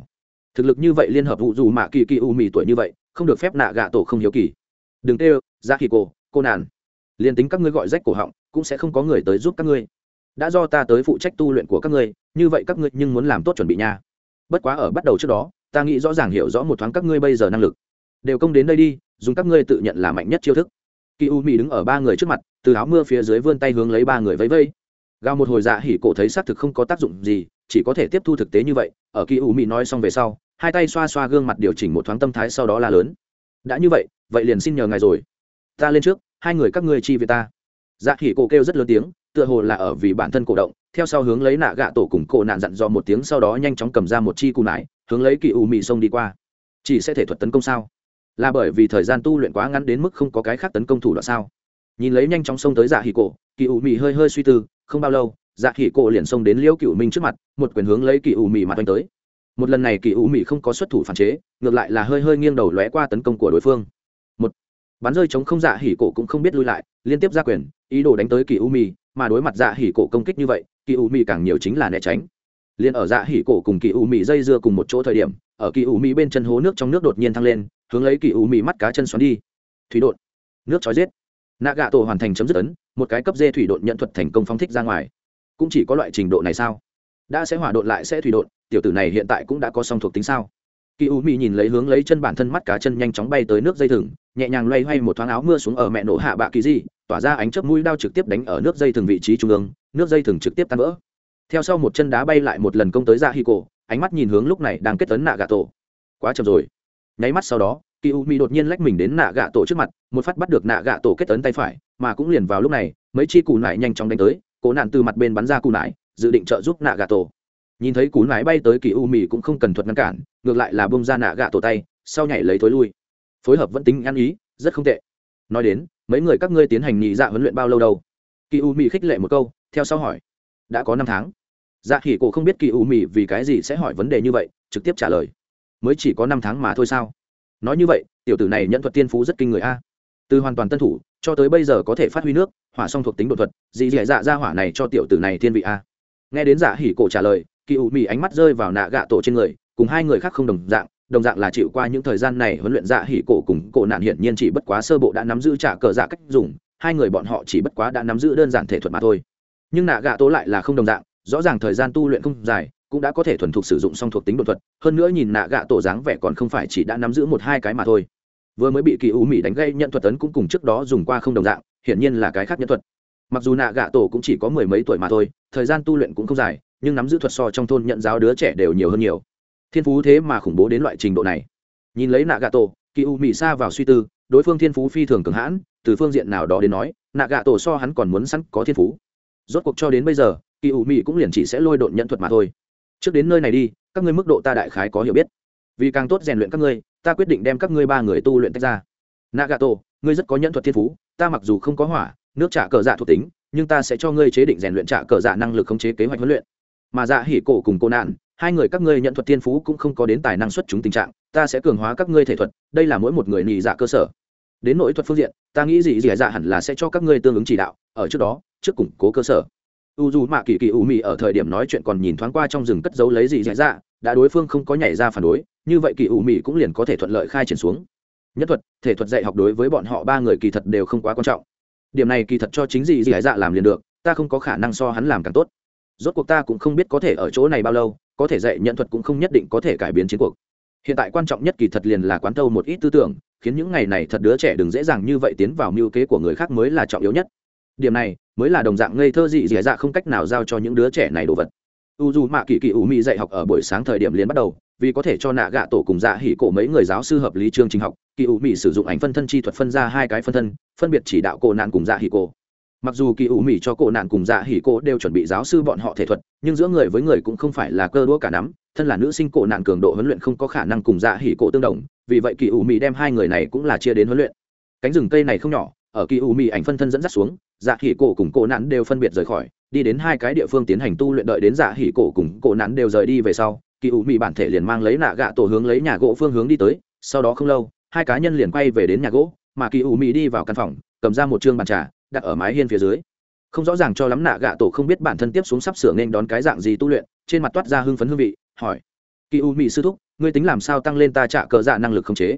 thực lực như vậy liên hợp vụ dù mạ kỳ kỳ u mì tuổi như vậy, không được phép nạ gạ tổ không hiếu kỳ. Đừng tê ra khi cô cô nàn. Liền tính các ngươi gọi rách cổ họng, cũng sẽ không có người tới giúp các ngươi. Đã do ta tới phụ trách tu luyện của các ngươi, như vậy các ngươi nhưng muốn làm tốt chuẩn bị nha. Bất quá ở bắt đầu trước đó, ta nghĩ rõ ràng hiểu rõ một thoáng các ngươi bây giờ năng lực. Đều công đến đây đi, dùng các ngươi tự nhận là mạnh nhất chiêu thức. Kỳ u mỹ đứng ở ba người trước mặt, từ áo mưa phía dưới vươn tay hướng lấy ba người vẫy vây gào một hồi dạ hỉ cổ thấy xác thực không có tác dụng gì, chỉ có thể tiếp thu thực tế như vậy, ở kỳ u Mị nói xong về sau, hai tay xoa xoa gương mặt điều chỉnh một thoáng tâm thái sau đó là lớn. Đã như vậy vậy liền xin nhờ ngài rồi. Ta lên trước, hai người các ngươi chi về ta. Dạ hỉ cổ kêu rất lớn tiếng, tựa hồ là ở vì bản thân cổ động, theo sau hướng lấy nạ gạ tổ cùng cổ nạn dặn dò một tiếng sau đó nhanh chóng cầm ra một chi cù nải, hướng lấy kỳ u Mị xông đi qua. Chỉ sẽ thể thuật tấn công sao? Là bởi vì thời gian tu luyện quá ngắn đến mức không có cái khác tấn công thủ đoạn sao? Nhìn lấy nhanh chóng xông tới dạ hỉ cổ, kỳ ủ mị hơi hơi suy tư, không bao lâu dạ hỉ cổ liền xông đến liễu cựu minh trước mặt, một quyền hướng lấy kỳ ủ mị mặt oanh tới. Một lần này kỳ ủ mị không có xuất thủ phản chế, ngược lại là hơi hơi nghiêng đầu lóe qua tấn công của đối phương. Một, bắn rơi chống không dạ hỉ cổ cũng không biết lui lại, liên tiếp ra quyền, ý đồ đánh tới kỳ u mị, mà đối mặt dạ hỉ cổ công kích như vậy, kỳ u mị càng nhiều chính là né tránh. Liền ở dạ hỉ cổ cùng kỳ u mị dây dưa cùng một chỗ thời điểm, ở kỳ u mị bên chân hố nước trong nước đột nhiên thăng lên, hướng lấy kỳ u mị mắt cá chân xoắn đi. Thủy đột. Nước chói giết nạ gạ tổ hoàn thành chấm dứt ấn một cái cấp dê thủy độn nhận thuật thành công phóng thích ra ngoài. Cũng chỉ có loại trình độ này sao? Đã sẽ hỏa độn lại sẽ thủy độn, tiểu tử này hiện tại cũng đã có song thuộc tính sao? Kỳ u mị nhìn lấy hướng lấy chân bản thân mắt cá chân nhanh chóng bay tới nước dây thừng nhẹ nhàng loay hoay một thoáng áo mưa xuống ở mẹ nổ hạ bạ kỳ gì tỏa ra ánh chớp mũi đao trực tiếp đánh ở nước dây thừng vị trí trung ương nước dây thừng trực tiếp tan vỡ. Theo sau một chân đá bay lại một lần công tới dạ ra hi cổ ánh mắt nhìn hướng lúc này đang kết tấn nạ gà tổ. Quá chậm rồi. Nháy mắt sau đó kỳ u mi đột nhiên lách mình đến nạ gạ tổ trước mặt, một phát bắt được nạ gạ tổ kết tấn tay phải, mà cũng liền vào lúc này, mấy chi cù nải nhanh chóng đánh tới, cố nạn từ mặt bên bắn ra cù nải, dự định trợ giúp nạ gạ tổ. Nhìn thấy cú nải bay tới kỳ u mì cũng không cần thuật ngăn cản, ngược lại là bông ra nạ gạ tổ tay, sau nhảy lấy thối lui. Phối hợp vẫn tính ăn ý, rất không tệ. Nói đến, mấy người các ngươi tiến hành nhị dạ huấn luyện bao lâu đâu? Kỳ u mì khích lệ một câu, theo sau hỏi. Đã có năm tháng. Dạ khỉ cổ không biết kỳ u mì vì cái gì sẽ hỏi vấn đề như vậy, trực tiếp trả lời. Mới chỉ có năm tháng mà thôi sao? Nói như vậy, tiểu tử này nhận thuật tiên phú rất kinh người a. Từ hoàn toàn tân thủ, cho tới bây giờ có thể phát huy nước, hỏa song thuộc tính đột thuật dị dạ dạ ra hỏa này cho tiểu tử này thiên vị a. Nghe đến dạ hỉ cổ trả lời, kỳ ủ mì ánh mắt rơi vào nạ gạ tổ trên người, cùng hai người khác không đồng dạng đồng dạng là chịu qua những thời gian này huấn luyện dạ hỉ cổ cùng cổ nạn hiển nhiên chỉ bất quá sơ bộ đã nắm giữ trả cờ dạ cách dùng, hai người bọn họ chỉ bất quá đã nắm giữ đơn giản thể thuật mà thôi. Nhưng nạ gạ tổ lại là không đồng dạng, rõ ràng thời gian tu luyện không dài cũng đã có thể thuần thục sử dụng song thuộc tính đột thuật, hơn nữa nhìn nạ gạ tổ dáng vẻ còn không phải chỉ đã nắm giữ một hai cái mà thôi. Vừa mới bị kỳ u mỹ đánh gây, nhận thuật tấn cũng cùng trước đó dùng qua không đồng dạng, hiển nhiên là cái khác nhân thuật. Mặc dù nạ gạ tổ cũng chỉ có mười mấy tuổi mà thôi, thời gian tu luyện cũng không dài, nhưng nắm giữ thuật so trong thôn nhận giáo đứa trẻ đều nhiều hơn nhiều. Thiên phú thế mà khủng bố đến loại trình độ này. Nhìn lấy nạ gạ tổ, kỳ u mỹ xa vào suy tư, đối phương thiên phú phi thường cường hãn, từ phương diện nào đó đến nói, nạ gạ tổ so hắn còn muốn sẵn có thiên phú. Rốt cuộc cho đến bây giờ, kỳ u mỹ cũng liền chỉ sẽ lôi độn nhận thuật mà thôi trước đến nơi này đi, các ngươi mức độ ta đại khái có hiểu biết. Vì càng tốt rèn luyện các ngươi, ta quyết định đem các ngươi ba người tu luyện tách ra. Nagato, ngươi rất có nhân thuật thiên phú, ta mặc dù không có hỏa, nước trả cờ dạ thuộc tính, nhưng ta sẽ cho ngươi chế định rèn luyện trả cờ dạ năng lực khống chế kế hoạch huấn luyện. Mà dạ hỉ cổ cùng cô nạn, hai người các ngươi nhận thuật thiên phú cũng không có đến tài năng xuất chúng tình trạng, ta sẽ cường hóa các ngươi thể thuật, đây là mỗi một người nì dạ cơ sở. Đến nội thuật phương diện, ta nghĩ gì gì dạ hẳn là sẽ cho các ngươi tương ứng chỉ đạo, ở trước đó, trước củng cố cơ sở u dù mạ kỳ kỳ u mị ở thời điểm nói chuyện còn nhìn thoáng qua trong rừng cất giấu lấy gì dạy dạ đã đối phương không có nhảy ra phản đối, như vậy kỳ u mị cũng liền có thể thuận lợi khai triển xuống. Nhất thuật, thể thuật dạy học đối với bọn họ ba người kỳ thật đều không quá quan trọng. Điểm này kỳ thật cho chính gì dạy dạ làm liền được, ta không có khả năng so hắn làm càng tốt. Rốt cuộc ta cũng không biết có thể ở chỗ này bao lâu, có thể dạy nhận thuật cũng không nhất định có thể cải biến chiến cuộc. Hiện tại quan trọng nhất kỳ thật liền là quán thâu một ít tư tưởng, khiến những ngày này thật đứa trẻ đừng dễ dàng như vậy tiến vào mưu kế của người khác mới là trọng yếu nhất điểm này mới là đồng dạng ngây thơ dị dẻ dạ không cách nào giao cho những đứa trẻ này đồ vật. U dù mạ kỳ kỳ ủ mị dạy học ở buổi sáng thời điểm liền bắt đầu, vì có thể cho nạ gạ tổ cùng dạ hỉ cổ mấy người giáo sư hợp lý chương trình học kỳ ủ mị sử dụng ảnh phân thân chi thuật phân ra hai cái phân thân, phân biệt chỉ đạo cổ nạn cùng dạ hỉ cổ. Mặc dù kỳ ủ mị cho cổ nạn cùng dạ hỉ cổ đều chuẩn bị giáo sư bọn họ thể thuật, nhưng giữa người với người cũng không phải là cơ đũa cả nắm, thân là nữ sinh cổ nạn cường độ huấn luyện không có khả năng cùng dạ hỉ cổ tương đồng, vì vậy kỳ ủ mị đem hai người này cũng là chia đến huấn luyện. Cánh rừng cây này không nhỏ ở kỳ U mị ảnh phân thân dẫn dắt xuống dạ hỉ cổ cùng cổ nạn đều phân biệt rời khỏi, đi đến hai cái địa phương tiến hành tu luyện đợi đến dạ hỉ cổ cùng cổ nạn đều rời đi về sau, kỳ U mị bản thể liền mang lấy nạ gạ tổ hướng lấy nhà gỗ phương hướng đi tới, sau đó không lâu, hai cá nhân liền quay về đến nhà gỗ, mà kỳ U mị đi vào căn phòng, cầm ra một chương bàn trà, đặt ở mái hiên phía dưới. Không rõ ràng cho lắm nạ gạ tổ không biết bản thân tiếp xuống sắp sửa nên đón cái dạng gì tu luyện, trên mặt toát ra hưng phấn hương vị, hỏi, kỳ u mỹ sư thúc, ngươi tính làm sao tăng lên ta trả cờ dạ năng lực khống chế?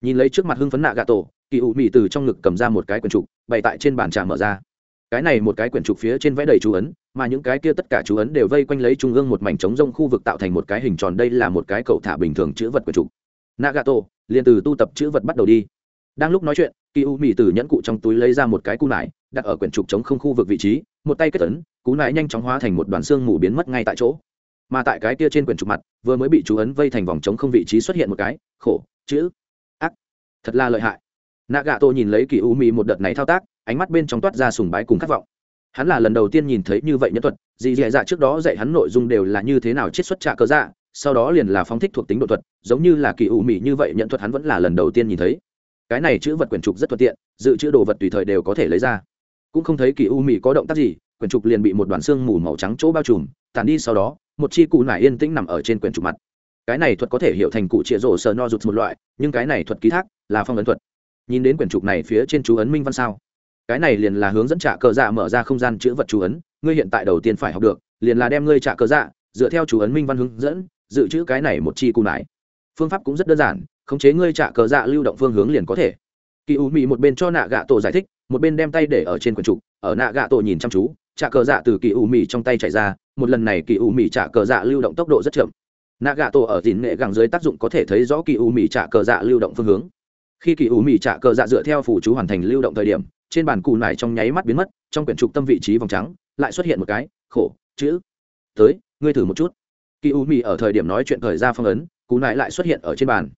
Nhìn lấy trước mặt hưng phấn nạ gạ tổ kỳ u mỹ từ trong ngực cầm ra một cái quyển trục, bày tại trên bàn trà mở ra. Cái này một cái quyển trục phía trên vẽ đầy chú ấn, mà những cái kia tất cả chú ấn đều vây quanh lấy trung ương một mảnh trống rông khu vực tạo thành một cái hình tròn đây là một cái cầu thả bình thường chữ vật quyển trục. Nagato, liền từ tu tập chữ vật bắt đầu đi. Đang lúc nói chuyện, kỳ u mỹ từ nhẫn cụ trong túi lấy ra một cái cú nải, đặt ở quyển trục chống không khu vực vị trí, một tay kết tấn cú nải nhanh chóng hóa thành một đoàn xương mù biến mất ngay tại chỗ. Mà tại cái kia trên quyển trục mặt, vừa mới bị chú ấn vây thành vòng chống không vị trí xuất hiện một cái, khổ, chữ, ác. Thật là lợi hại nạ gạ tô nhìn lấy kỳ u mỹ một đợt này thao tác, ánh mắt bên trong toát ra sùng bái cùng khát vọng. Hắn là lần đầu tiên nhìn thấy như vậy nhân thuật, dì dì dạ trước đó dạy hắn nội dung đều là như thế nào chiết xuất trạ cơ dạ sau đó liền là phóng thích thuộc tính độ thuật, giống như là kỳ u mỹ như vậy nhận thuật hắn vẫn là lần đầu tiên nhìn thấy. Cái này chữ vật quyển trục rất thuận tiện, dự trữ đồ vật tùy thời đều có thể lấy ra. Cũng không thấy kỳ u mỹ có động tác gì, quyển trục liền bị một đoàn xương mù màu trắng chỗ bao trùm tàn đi sau đó, một chi cụ nải yên tĩnh nằm ở trên quyển trục mặt. Cái này thuật có thể hiểu thành cụ trịa rổ sờ no rụt một loại, nhưng cái này thuật ký thác là phong ấn thuật nhìn đến quyển trục này phía trên chú ấn minh văn sao? Cái này liền là hướng dẫn trả cờ dạ mở ra không gian chữ vật chú ấn, ngươi hiện tại đầu tiên phải học được, liền là đem ngươi trả cờ dạ dựa theo chú ấn minh văn hướng dẫn, dự trữ cái này một chi cù nải. Phương pháp cũng rất đơn giản, khống chế ngươi trả cờ dạ lưu động phương hướng liền có thể. Kỳ u mị một bên cho nạ gạ tổ giải thích, một bên đem tay để ở trên quần trục, ở nạ gạ tổ nhìn chăm chú, trả cờ dạ từ kỳ u mị trong tay chạy ra, một lần này kỳ u mị trả cờ dạ lưu động tốc độ rất chậm. Nạ gạ tổ ở dìn nghệ gẳng dưới tác dụng có thể thấy rõ kỳ u mị trả cờ dạ lưu động phương hướng khi kỳ u mì trả cờ dạ dựa theo phủ chú hoàn thành lưu động thời điểm, trên bàn cù nải trong nháy mắt biến mất, trong quyển trục tâm vị trí vòng trắng, lại xuất hiện một cái, khổ, chữ. Tới, ngươi thử một chút. Kỳ u mì ở thời điểm nói chuyện thời ra phong ấn, cù nải lại xuất hiện ở trên bàn.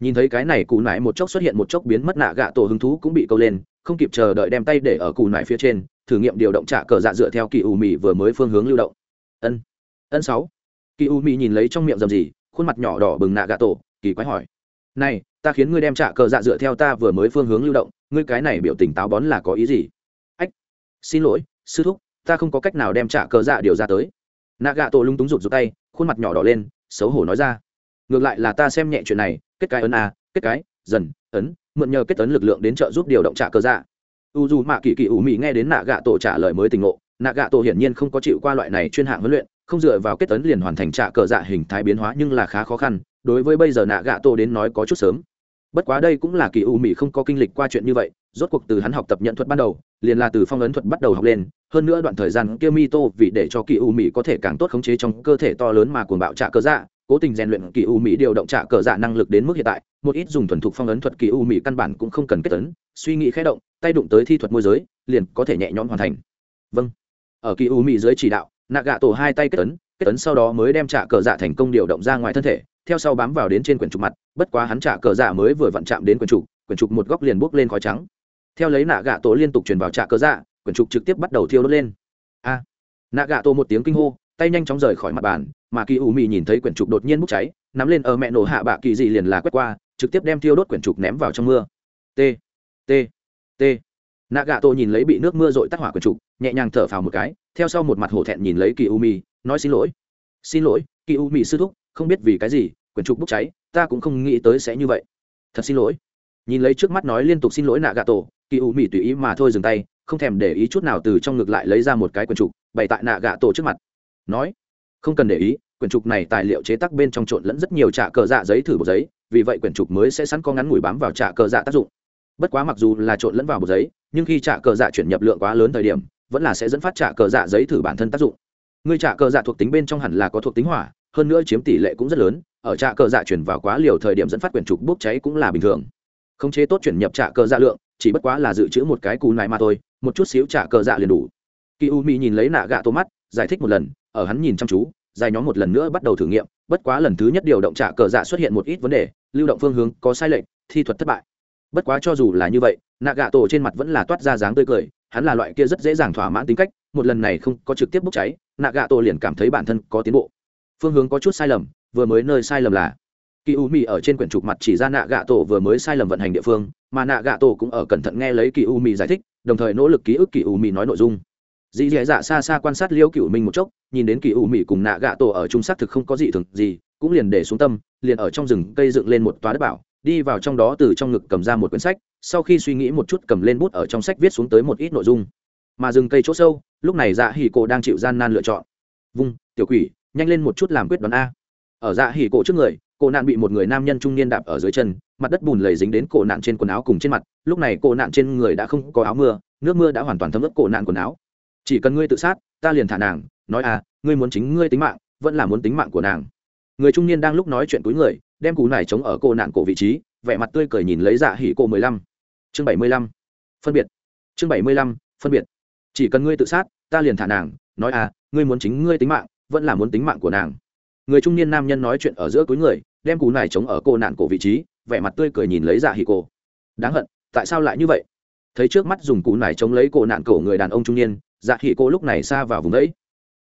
Nhìn thấy cái này cù nải một chốc xuất hiện một chốc biến mất, nạ gạ tổ hứng thú cũng bị câu lên, không kịp chờ đợi đem tay để ở cù nải phía trên, thử nghiệm điều động trả cờ dạ dựa theo kỳ u mì vừa mới phương hướng lưu động. Ân ân sáu. Kỳ u mì nhìn lấy trong miệng dầm gì, khuôn mặt nhỏ đỏ bừng nạ gạ tổ, kỳ quái hỏi. Này ta khiến ngươi đem trả cờ dạ dựa theo ta vừa mới phương hướng lưu động ngươi cái này biểu tình táo bón là có ý gì? Ách xin lỗi sư thúc ta không có cách nào đem trả cờ dạ điều ra tới. Nạ gạ tổ lung túng rụt rụt tay khuôn mặt nhỏ đỏ lên xấu hổ nói ra. Ngược lại là ta xem nhẹ chuyện này kết cái ấn à, kết cái dần ấn mượn nhờ kết ấn lực lượng đến trợ giúp điều động trả cờ dạ. U dù mạ kỳ kỳ ủ mỹ nghe đến nạ gạ tổ trả lời mới tình ngộ nạ gạ tổ hiển nhiên không có chịu qua loại này chuyên hạng huấn luyện không dựa vào kết ấn liền hoàn thành trả cờ dạ hình thái biến hóa nhưng là khá khó khăn đối với bây giờ nạ gạ tổ đến nói có chút sớm. Bất quá đây cũng là kỳ u mỹ không có kinh lịch qua chuyện như vậy, rốt cuộc từ hắn học tập nhận thuật ban đầu, liền là từ phong ấn thuật bắt đầu học lên, hơn nữa đoạn thời gian kia mi tô vì để cho kỳ u mỹ có thể càng tốt khống chế trong cơ thể to lớn mà cuồng bạo trả cơ dạ cố tình rèn luyện kỳ u mỹ điều động trả cờ dạ năng lực đến mức hiện tại, một ít dùng thuần thục phong ấn thuật kỳ u mỹ căn bản cũng không cần kết ấn, suy nghĩ khé động, tay đụng tới thi thuật môi giới, liền có thể nhẹ nhõm hoàn thành. Vâng. Ở kỳ u mỹ dưới chỉ đạo, nạ gạ tổ hai tay kết ấn kết tấn sau đó mới đem trả cờ dạ thành công điều động ra ngoài thân thể, theo sau bám vào đến trên quyển trục mặt, bất quá hắn trả cờ dạ mới vừa vặn chạm đến quyển trục quyển trục một góc liền bốc lên khói trắng. Theo lấy nạ gạ tổ liên tục truyền vào trả cờ dạ quyển trục trực tiếp bắt đầu thiêu đốt lên. A! Nạ gạ tổ một tiếng kinh hô, tay nhanh chóng rời khỏi mặt bàn, mà kỳ ủ mị nhìn thấy quyển trục đột nhiên bốc cháy, nắm lên ở mẹ nổ hạ bạ kỳ dị liền là quét qua, trực tiếp đem thiêu đốt quyển trục ném vào trong mưa. T t t. Nạ gạ tổ nhìn lấy bị nước mưa dội tắt hỏa quyển trục, nhẹ nhàng thở phào một cái, theo sau một mặt hổ thẹn nhìn lấy kỳ u Mi nói xin lỗi. Xin lỗi kỳ u mỹ sư thúc, không biết vì cái gì, quyển trục bốc cháy, ta cũng không nghĩ tới sẽ như vậy. Thật xin lỗi. Nhìn lấy trước mắt nói liên tục xin lỗi nạ gà tổ kỳ u mỹ tùy ý mà thôi dừng tay, không thèm để ý chút nào từ trong ngực lại lấy ra một cái quyển trục, bày tại nạ gà tổ trước mặt. Nói, không cần để ý, quyển trục này tài liệu chế tác bên trong trộn lẫn rất nhiều trà cờ dạ giấy thử bột giấy, vì vậy quyển trục mới sẽ sẵn có ngắn ngủi bám vào trà cờ dạ tác dụng. Bất quá mặc dù là trộn lẫn vào bột giấy, nhưng khi trà cờ dạ chuyển nhập lượng quá lớn thời điểm, vẫn là sẽ dẫn phát trà cờ dạ giấy thử bản thân tác dụng ngươi trả cờ dạ thuộc tính bên trong hẳn là có thuộc tính hỏa, hơn nữa chiếm tỷ lệ cũng rất lớn, ở trạ cờ dạ chuyển vào quá liều thời điểm dẫn phát quyển trục bốc cháy cũng là bình thường. Khống chế tốt chuyển nhập trạ cờ dạ lượng, chỉ bất quá là dự trữ một cái cù này mà thôi, một chút xíu trạ cờ dạ liền đủ. Kỳ u mỹ nhìn lấy nạ gạ tô mắt, giải thích một lần, ở hắn nhìn chăm chú dài nhóm một lần nữa bắt đầu thử nghiệm, bất quá lần thứ nhất điều động trạ cờ dạ xuất hiện một ít vấn đề, lưu động phương hướng có sai lệch, thi thuật thất bại. Bất quá cho dù là như vậy, nạ gạ tổ trên mặt vẫn là toát ra dáng tươi cười, hắn là loại kia rất dễ dàng thỏa mãn tính cách một lần này không có trực tiếp bốc cháy nạ gạ tổ liền cảm thấy bản thân có tiến bộ. Phương hướng có chút sai lầm, vừa mới nơi sai lầm là kỳ u mì ở trên quyển trục mặt chỉ ra nạ gạ tổ vừa mới sai lầm vận hành địa phương, mà nạ gạ tổ cũng ở cẩn thận nghe lấy kỳ u mì giải thích, đồng thời nỗ lực ký ức kỳ u mì nói nội dung. Dì dì dạ xa xa quan sát liêu cựu minh một chốc, nhìn đến kỳ u mì cùng nạ gạ tổ ở trung xác thực không có gì thường gì, cũng liền để xuống tâm, liền ở trong rừng cây dựng lên một toá đất bảo, đi vào trong đó từ trong ngực cầm ra một quyển sách, sau khi suy nghĩ một chút cầm lên bút ở trong sách viết xuống tới một ít nội dung. Mà rừng cây chỗ sâu lúc này dạ hỉ cổ đang chịu gian nan lựa chọn. Vung, tiểu quỷ, nhanh lên một chút làm quyết đoán a. Ở dạ hỉ cổ trước người, cổ nạn bị một người nam nhân trung niên đạp ở dưới chân, mặt đất bùn lầy dính đến cổ nạn trên quần áo cùng trên mặt, lúc này cổ nạn trên người đã không có áo mưa, nước mưa đã hoàn toàn thấm ướt cổ nạn quần áo. Chỉ cần ngươi tự sát, ta liền thả nàng, nói à ngươi muốn chính ngươi tính mạng, vẫn là muốn tính mạng của nàng. Người trung niên đang lúc nói chuyện túi người, đem cú này chống ở cổ nạn cổ vị trí, vẻ mặt tươi cười nhìn lấy dạ hỉ cổ mười lăm. Chương bảy mươi lăm. Phân biệt. Chương bảy mươi lăm, phân biệt chỉ cần ngươi tự sát, ta liền thả nàng, nói à ngươi muốn chính ngươi tính mạng, vẫn là muốn tính mạng của nàng. Người trung niên nam nhân nói chuyện ở giữa túi người, đem cú này chống ở cô nạn cổ vị trí, vẻ mặt tươi cười nhìn lấy dạ hỉ cổ đáng hận, tại sao lại như vậy? Thấy trước mắt dùng cú này chống lấy cổ nạn cổ người đàn ông trung niên dạ hỉ cổ lúc này xa vào vùng đấy.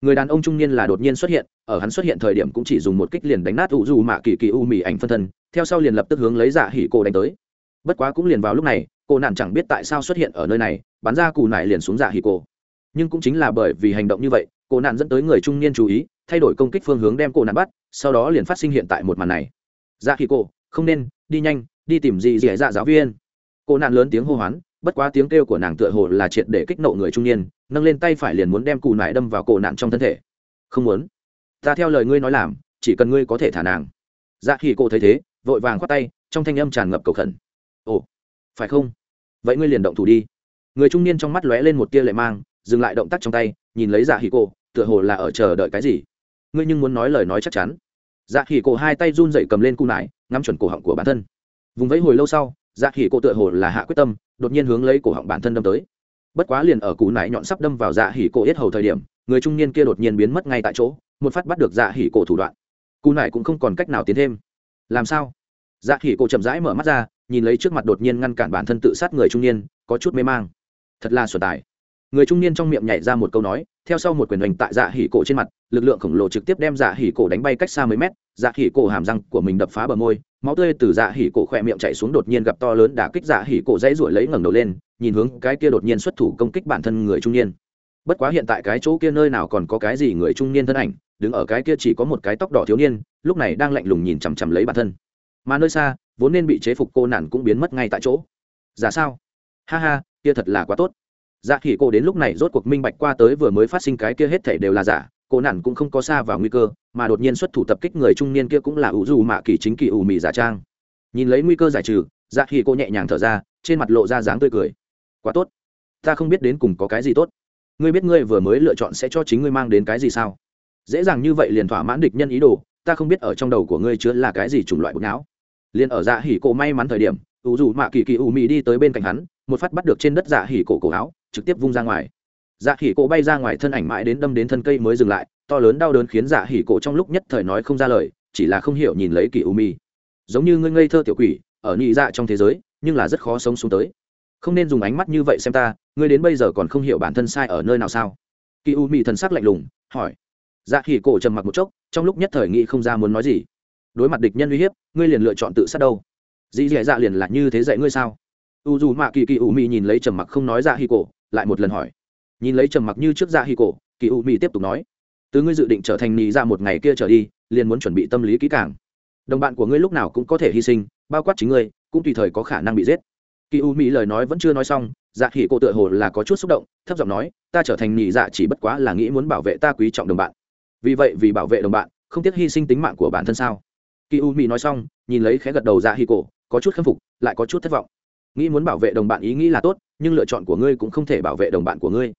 Người đàn ông trung niên là đột nhiên xuất hiện, ở hắn xuất hiện thời điểm cũng chỉ dùng một kích liền đánh nát u dù mạ kỳ kỳ u mì ảnh phân thân, theo sau liền lập tức hướng lấy dạ hỉ cổ đánh tới. Bất quá cũng liền vào lúc này cô nạn chẳng biết tại sao xuất hiện ở nơi này bắn ra cù nải liền xuống dạ hỉ cổ nhưng cũng chính là bởi vì hành động như vậy cô nạn dẫn tới người trung niên chú ý thay đổi công kích phương hướng đem cô nạn bắt sau đó liền phát sinh hiện tại một màn này. Dạ hỉ cô, không nên đi nhanh đi tìm gì dì dạ giáo viên. Cô nạn lớn tiếng hô hoán bất quá tiếng kêu của nàng tựa hồ là triệt để kích nộ người trung niên nâng lên tay phải liền muốn đem cù nải đâm vào cổ nạn trong thân thể. Không muốn. Ta theo lời ngươi nói làm chỉ cần ngươi có thể thả nàng. Dạ khi cô thấy thế vội vàng khoát tay trong thanh âm tràn ngập cầu khẩn. Ồ phải không? Vậy ngươi liền động thủ đi. Người trung niên trong mắt lóe lên một tia lệ mang, dừng lại động tác trong tay, nhìn lấy dạ hỉ cổ, tựa hồ là ở chờ đợi cái gì. Ngươi nhưng muốn nói lời nói chắc chắn. Dạ hỉ cổ hai tay run dậy cầm lên cung nải, ngắm chuẩn cổ họng của bản thân. Vùng vẫy hồi lâu sau dạ hỉ cổ tựa hồ là hạ quyết tâm, đột nhiên hướng lấy cổ họng bản thân đâm tới. Bất quá liền ở cú nải nhọn sắp đâm vào dạ hỉ cổ yết hầu thời điểm, người trung niên kia đột nhiên biến mất ngay tại chỗ, một phát bắt được dạ hỉ cổ thủ đoạn. Cú nải cũng không còn cách nào tiến thêm. Làm sao? Dạ hỉ cổ chậm rãi mở mắt ra nhìn lấy trước mặt đột nhiên ngăn cản bản thân tự sát người trung niên, có chút mê mang. Thật là xuẩn tài. Người trung niên trong miệng nhảy ra một câu nói, theo sau một quyền hoành tại dạ hỉ cổ trên mặt, lực lượng khổng lồ trực tiếp đem dạ hỉ cổ đánh bay cách xa mấy mét dạ hỉ cổ hàm răng của mình đập phá bờ môi, máu tươi từ dạ hỉ cổ khỏe miệng chạy xuống đột nhiên gặp to lớn đả kích dạ hỉ cổ dãy ruổi lấy ngẩng đầu lên, nhìn hướng cái kia đột nhiên xuất thủ công kích bản thân người trung niên. Bất quá hiện tại cái chỗ kia nơi nào còn có cái gì người trung niên thân ảnh, đứng ở cái kia chỉ có một cái tóc đỏ thiếu niên, lúc này đang lạnh lùng nhìn chằm chằm lấy bản thân mà nơi xa, vốn nên bị chế phục cô nản cũng biến mất ngay tại chỗ. Giả sao? Ha ha, kia thật là quá tốt. Dạ khỉ cô đến lúc này rốt cuộc minh bạch qua tới vừa mới phát sinh cái kia hết thể đều là giả, cô nản cũng không có xa vào nguy cơ, mà đột nhiên xuất thủ tập kích người trung niên kia cũng là ủ dù mạ kỳ chính kỳ ủ mị giả trang. Nhìn lấy nguy cơ giải trừ dạ khỉ cô nhẹ nhàng thở ra, trên mặt lộ ra dáng tươi cười. Quá tốt. Ta không biết đến cùng có cái gì tốt. Ngươi biết ngươi vừa mới lựa chọn sẽ cho chính ngươi mang đến cái gì sao? Dễ dàng như vậy liền thỏa mãn địch nhân ý đồ, ta không biết ở trong đầu của ngươi chứa là cái gì chủng loại bột não liền ở dạ hỉ cổ may mắn thời điểm, ủ dù mạ kỳ kỳ ủ mị đi tới bên cạnh hắn, một phát bắt được trên đất dạ hỉ cổ cổ áo, trực tiếp vung ra ngoài. Dạ hỉ cổ bay ra ngoài thân ảnh mãi đến đâm đến thân cây mới dừng lại, to lớn đau đớn khiến dạ hỉ cổ trong lúc nhất thời nói không ra lời, chỉ là không hiểu nhìn lấy kỳ ủ mị giống như ngươi ngây thơ tiểu quỷ, ở nhị dạ trong thế giới, nhưng là rất khó sống xuống tới. Không nên dùng ánh mắt như vậy xem ta, ngươi đến bây giờ còn không hiểu bản thân sai ở nơi nào sao? Kỳ u mị thần sắc lạnh lùng, hỏi. Dạ hỉ cổ trầm mặc một chốc, trong lúc nhất thời nghĩ không ra muốn nói gì đối mặt địch nhân uy hiếp, ngươi liền lựa chọn tự sát đâu? Dì dẻ dạ liền là như thế dạy ngươi sao? U dù mạ kỳ kỳ u mị nhìn lấy trầm mặc không nói dạ hi cổ, lại một lần hỏi. Nhìn lấy trầm mặc như trước dạ hi cổ, kỳ u mị tiếp tục nói. Từ ngươi dự định trở thành nị ra dạ một ngày kia trở đi, liền muốn chuẩn bị tâm lý kỹ càng. Đồng bạn của ngươi lúc nào cũng có thể hy sinh, bao quát chính ngươi, cũng tùy thời có khả năng bị giết. Kỳ u mỹ lời nói vẫn chưa nói xong dạ hỉ cổ tựa hồ là có chút xúc động, thấp giọng nói, ta trở thành nhị dạ chỉ bất quá là nghĩ muốn bảo vệ ta quý trọng đồng bạn. Vì vậy vì bảo vệ đồng bạn, không tiếc hy sinh tính mạng của bản thân sao? Kỳ u mỹ nói xong, nhìn lấy khẽ gật đầu dạ hi cổ, có chút khâm phục, lại có chút thất vọng. Nghĩ muốn bảo vệ đồng bạn ý nghĩ là tốt, nhưng lựa chọn của ngươi cũng không thể bảo vệ đồng bạn của ngươi.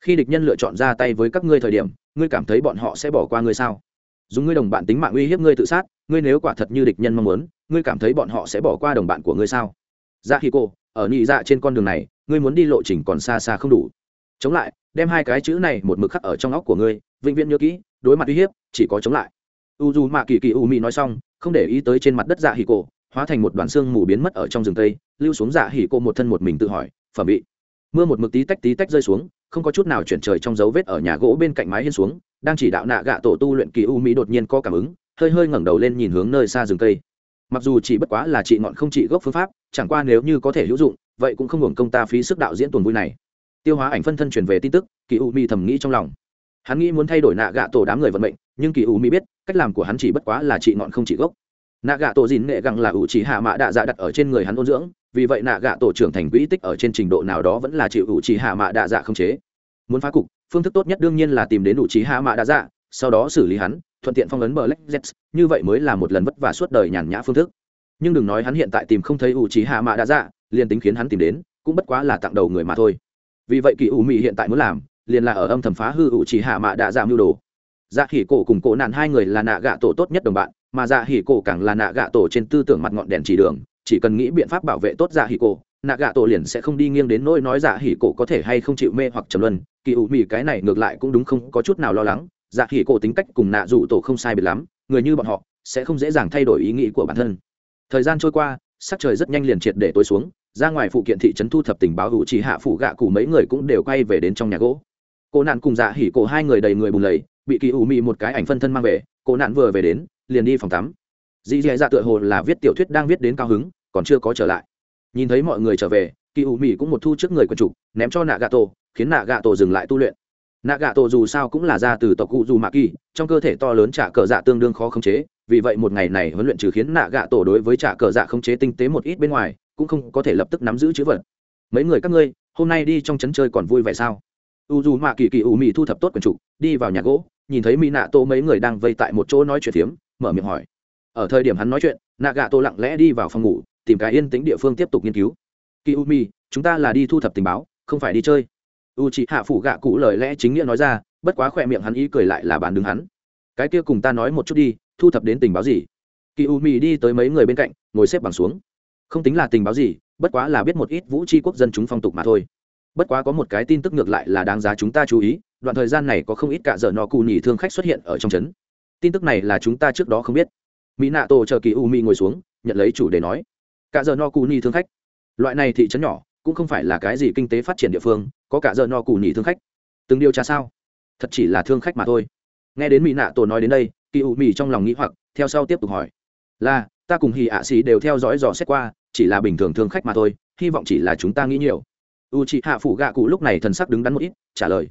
Khi địch nhân lựa chọn ra tay với các ngươi thời điểm, ngươi cảm thấy bọn họ sẽ bỏ qua ngươi sao? Dùng ngươi đồng bạn tính mạng uy hiếp ngươi tự sát, ngươi nếu quả thật như địch nhân mong muốn, ngươi cảm thấy bọn họ sẽ bỏ qua đồng bạn của ngươi sao? Dạ khi cô ở nhị dạ trên con đường này, ngươi muốn đi lộ trình còn xa xa không đủ. Chống lại, đem hai cái chữ này một mực khắc ở trong óc của ngươi, vĩnh viễn nhớ kỹ, đối mặt uy hiếp, chỉ có chống lại. U dù mạ kỳ kỳ u mỹ nói xong không để ý tới trên mặt đất dạ hỉ cổ, hóa thành một đoàn xương mù biến mất ở trong rừng tây, lưu xuống dạ hỉ cổ một thân một mình tự hỏi, phẩm bị mưa một mực tí tách tí tách rơi xuống, không có chút nào chuyển trời trong dấu vết ở nhà gỗ bên cạnh mái hiên xuống, đang chỉ đạo nạ gạ tổ tu luyện kỳ u mỹ đột nhiên có cảm ứng, hơi hơi ngẩng đầu lên nhìn hướng nơi xa rừng tây. Mặc dù chỉ bất quá là trị ngọn không trị gốc phương pháp, chẳng qua nếu như có thể hữu dụng, vậy cũng không hưởng công ta phí sức đạo diễn tuần vui này. Tiêu hóa ảnh phân thân truyền về tin tức, kỳ u mỹ thầm nghĩ trong lòng hắn nghĩ muốn thay đổi nạ gạ tổ đám người vận mệnh, nhưng kỳ u mỹ biết, cách làm của hắn chỉ bất quá là trị ngọn không trị gốc. Nạ gạ tổ dìn nghệ gặng là ủ chỉ hạ mạ đạ dạ đặt ở trên người hắn ôn dưỡng, vì vậy nạ gạ tổ trưởng thành quỹ tích ở trên trình độ nào đó vẫn là chịu ủ chỉ hạ mạ đạ dạ không chế. Muốn phá cục, phương thức tốt nhất đương nhiên là tìm đến ủ chỉ hạ mạ đạ dạ sau đó xử lý hắn, thuận tiện phong ấn bờ lách z như vậy mới là một lần vất vả suốt đời nhàn nhã phương thức. Nhưng đừng nói hắn hiện tại tìm không thấy ủ trí hạ mạ đã dạ liền tính khiến hắn tìm đến, cũng bất quá là tặng đầu người mà thôi. Vì vậy kỳ ủ mị hiện tại muốn làm liền là ở âm thầm phá hư ủ chỉ hạ mạ đạ dạ mưu đồ. Dạ hỉ cổ cùng cổ nạn hai người là nạ gạ tổ tốt nhất đồng bạn, mà dạ hỉ cổ càng là nạ gạ tổ trên tư tưởng mặt ngọn đèn chỉ đường, chỉ cần nghĩ biện pháp bảo vệ tốt dạ hỉ cổ, nạ gạ tổ liền sẽ không đi nghiêng đến nỗi nói dạ hỉ cổ có thể hay không chịu mê hoặc trầm luân, kỳ ủ mì cái này ngược lại cũng đúng không có chút nào lo lắng. Dạ hỉ cổ tính cách cùng nạ dụ tổ không sai biệt lắm, người như bọn họ sẽ không dễ dàng thay đổi ý nghĩ của bản thân. Thời gian trôi qua, sắc trời rất nhanh liền triệt để tối xuống, ra ngoài phụ kiện thị trấn thu thập tình báo hữu chỉ hạ phụ gạ cụ mấy người cũng đều quay về đến trong nhà gỗ cô nạn cùng dạ hỉ cổ hai người đầy người bùn lầy, bị kỳ ủ mị một cái ảnh phân thân mang về, cô nạn vừa về đến, liền đi phòng tắm. Dì dì dạ tựa hồ là viết tiểu thuyết đang viết đến cao hứng, còn chưa có trở lại. Nhìn thấy mọi người trở về, kỳ ủ mị cũng một thu trước người quần chủ, ném cho nạ gà tổ khiến nạ gà tổ dừng lại tu luyện. Nạ gà tổ dù sao cũng là ra từ tộc cụ dù mạ kỳ, trong cơ thể to lớn trả cờ dạ tương đương khó khống chế, vì vậy một ngày này huấn luyện trừ khiến nạ gạ tổ đối với trả cờ dạ khống chế tinh tế một ít bên ngoài, cũng không có thể lập tức nắm giữ chữ vật. Mấy người các ngươi, hôm nay đi trong trấn chơi còn vui vẻ sao? U dù mạ kỳ kỳ u mị thu thập tốt quần trục, đi vào nhà gỗ, nhìn thấy mỹ nạ tô mấy người đang vây tại một chỗ nói chuyện phiếm, mở miệng hỏi. Ở thời điểm hắn nói chuyện, nạ gạ tô lặng lẽ đi vào phòng ngủ, tìm cái yên tĩnh địa phương tiếp tục nghiên cứu. Kỳ u mi chúng ta là đi thu thập tình báo, không phải đi chơi. U chị hạ phủ gạ cụ lời lẽ chính nghĩa nói ra, bất quá khỏe miệng hắn ý cười lại là bàn đứng hắn. Cái kia cùng ta nói một chút đi, thu thập đến tình báo gì? Kỳ u mì đi tới mấy người bên cạnh, ngồi xếp bằng xuống. Không tính là tình báo gì, bất quá là biết một ít vũ tri quốc dân chúng phong tục mà thôi bất quá có một cái tin tức ngược lại là đáng giá chúng ta chú ý, đoạn thời gian này có không ít cả giờ nọ cù nhì thương khách xuất hiện ở trong trấn. Tin tức này là chúng ta trước đó không biết. Mỹ nạ tổ chờ kỳ u mi ngồi xuống, nhận lấy chủ đề nói, cả giờ no cù nhì thương khách. Loại này thị trấn nhỏ, cũng không phải là cái gì kinh tế phát triển địa phương, có cả giờ no cù nhì thương khách. Từng điều tra sao? Thật chỉ là thương khách mà thôi. Nghe đến mỹ nạ tổ nói đến đây, kỳ u mi trong lòng nghĩ hoặc, theo sau tiếp tục hỏi, là, ta cùng hì ạ xì đều theo dõi dò xét qua, chỉ là bình thường thương khách mà thôi, hy vọng chỉ là chúng ta nghĩ nhiều u chị hạ phủ gạ cụ lúc này thần sắc đứng đắn một ít, trả lời,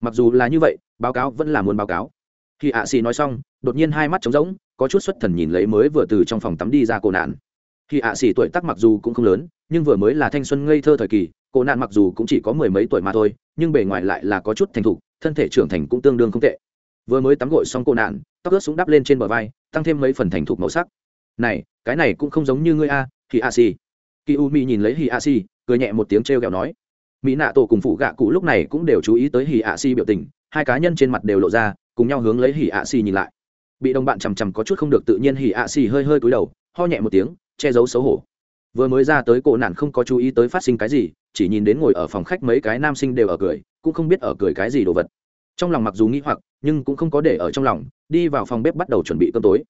mặc dù là như vậy, báo cáo vẫn là muốn báo cáo. Khi ạ xì nói xong, đột nhiên hai mắt trống rỗng, có chút xuất thần nhìn lấy mới vừa từ trong phòng tắm đi ra cô nạn. Khi ạ xì tuổi tác mặc dù cũng không lớn, nhưng vừa mới là thanh xuân ngây thơ thời kỳ, cô nạn mặc dù cũng chỉ có mười mấy tuổi mà thôi, nhưng bề ngoài lại là có chút thành thục, thân thể trưởng thành cũng tương đương không tệ. Vừa mới tắm gội xong cô nạn, tóc ướt súng đắp lên trên bờ vai, tăng thêm mấy phần thành thục màu sắc. Này, cái này cũng không giống như ngươi a khi a xì. Kỳ u mi nhìn lấy hi a xì cười nhẹ một tiếng t r e o kẹo nói. Mỹ nạ tổ cùng phụ gạ cụ lúc này cũng đều chú ý tới hỉ ạ xì biểu tình, hai cá nhân trên mặt đều lộ ra, cùng nhau hướng lấy hỉ ạ xì nhìn lại. Bị đồng bạn chằm chằm có chút không được tự nhiên hỉ ạ xì hơi hơi cúi đầu, ho nhẹ một tiếng, che giấu xấu hổ. Vừa mới ra tới cổ nạn không có chú ý tới phát sinh cái gì, chỉ nhìn đến ngồi ở phòng khách mấy cái nam sinh đều ở cười, cũng không biết ở cười cái gì đồ vật. Trong lòng mặc dù nghĩ hoặc, nhưng cũng không có để ở trong lòng, đi vào phòng bếp bắt đầu chuẩn bị cơm tối.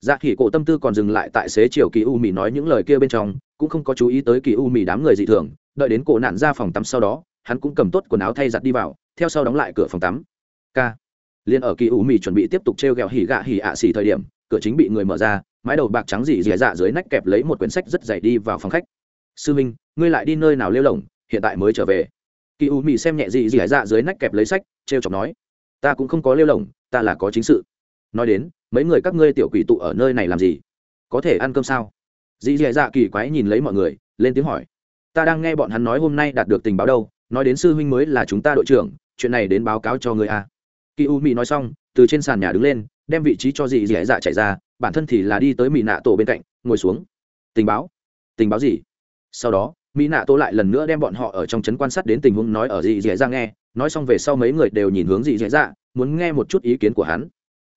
Dạ khỉ cổ tâm tư còn dừng lại tại xế chiều kỳ u mỹ nói những lời kia bên trong cũng không có chú ý tới kỳ u mì đám người dị thường, đợi đến cổ nạn ra phòng tắm sau đó, hắn cũng cầm tốt quần áo thay giặt đi vào, theo sau đóng lại cửa phòng tắm. K. Liền ở kỳ u mì chuẩn bị tiếp tục t r e o g ẹ o hỉ gạ hỉ ạ xỉ thời điểm, cửa chính bị người mở ra, mái đầu bạc trắng dì dì dạ dưới nách kẹp lấy một quyển sách rất dày đi vào phòng khách. Sư minh, ngươi lại đi nơi nào lêu lỏng hiện tại mới trở về. Kỳ u mì xem nhẹ dì dì dạ dưới nách kẹp lấy sách t r e o chọc nói, ta cũng không có lêu lỏng ta là có chính sự. Nói đến, mấy người các ngươi tiểu quỷ tụ ở nơi này làm gì? Có thể ăn cơm sao? Dì dì dạ, dạ kỳ quái nhìn lấy mọi người, lên tiếng hỏi. Ta đang nghe bọn hắn nói hôm nay đạt được tình báo đâu, nói đến sư huynh mới là chúng ta đội trưởng, chuyện này đến báo cáo cho người a. Kỳ u mỹ nói xong, từ trên sàn nhà đứng lên, đem vị trí cho dì dì dạ, dạ chạy ra, bản thân thì là đi tới mỹ nạ tổ bên cạnh, ngồi xuống. Tình báo? Tình báo gì? Sau đó mỹ nạ tổ lại lần nữa đem bọn họ ở trong trấn quan sát đến tình huống nói ở dì dì dạ, dạ nghe, nói xong về sau mấy người đều nhìn hướng dì dì dạ muốn nghe một chút ý kiến của hắn.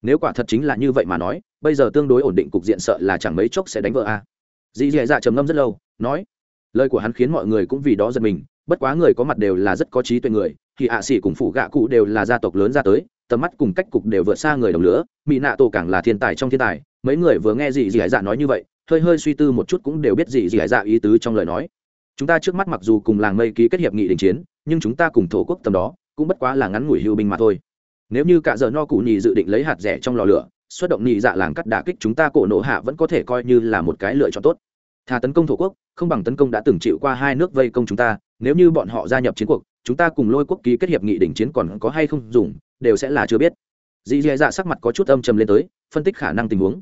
Nếu quả thật chính là như vậy mà nói, bây giờ tương đối ổn định cục diện sợ là chẳng mấy chốc sẽ đánh vỡ a dì dì dạ trầm ngâm rất lâu, nói, lời của hắn khiến mọi người cũng vì đó giật mình, bất quá người có mặt đều là rất có trí tuệ người, thì ạ à xỉ cùng phụ gạ cụ đều là gia tộc lớn ra tới, tầm mắt cùng cách cục đều vượt xa người đồng lửa mỹ nạ tổ càng là thiên tài trong thiên tài, mấy người vừa nghe dì dì dạ nói như vậy, hơi hơi suy tư một chút cũng đều biết dì dì dạ ý tứ trong lời nói. Chúng ta trước mắt mặc dù cùng làng mây ký kết hiệp nghị đình chiến, nhưng chúng ta cùng thổ quốc tầm đó, cũng bất quá là ngắn ngủi hưu binh mà thôi. Nếu như cả giờ no cụ nhì dự định lấy hạt rẻ trong lò lửa xuất động nhị dạ làng cắt đả kích chúng ta cổ nổ hạ vẫn có thể coi như là một cái lựa chọn tốt. Thà tấn công thổ quốc, không bằng tấn công đã từng chịu qua hai nước vây công chúng ta, nếu như bọn họ gia nhập chiến cuộc, chúng ta cùng lôi quốc ký kết hiệp nghị đỉnh chiến còn có hay không dùng, đều sẽ là chưa biết. Dì dạ dạ sắc mặt có chút âm trầm lên tới, phân tích khả năng tình huống.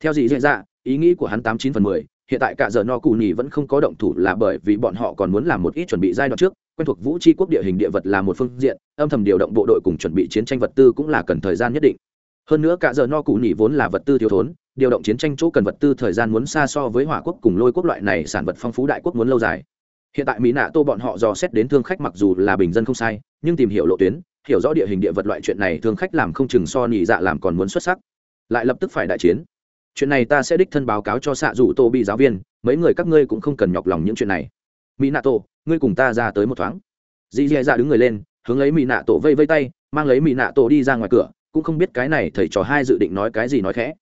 Theo dì dạ dạ ý nghĩ của hắn tám chín phần mười, hiện tại cả giờ no cù nhì vẫn không có động thủ là bởi vì bọn họ còn muốn làm một ít chuẩn bị giai đoạn trước, quen thuộc vũ tri quốc địa hình địa vật là một phương diện, âm thầm điều động bộ đội cùng chuẩn bị chiến tranh vật tư cũng là cần thời gian nhất định hơn nữa cả giờ no cụ nỉ vốn là vật tư thiếu thốn, điều động chiến tranh chỗ cần vật tư thời gian muốn xa so với hỏa quốc cùng lôi quốc loại này sản vật phong phú đại quốc muốn lâu dài. Hiện tại mỹ nạ tô bọn họ dò xét đến thương khách mặc dù là bình dân không sai, nhưng tìm hiểu lộ tuyến, hiểu rõ địa hình địa vật loại chuyện này thương khách làm không chừng so nhị dạ làm còn muốn xuất sắc. Lại lập tức phải đại chiến. Chuyện này ta sẽ đích thân báo cáo cho xạ dù tô bị giáo viên, mấy người các ngươi cũng không cần nhọc lòng những chuyện này. Mỹ nạ tổ ngươi cùng ta ra tới một thoáng. Dì dì dạ đứng người lên, hướng lấy mỹ nạ tổ vây vây tay, mang lấy mỹ nạ tổ đi ra ngoài cửa cũng không biết cái này thầy trò hai dự định nói cái gì nói khẽ.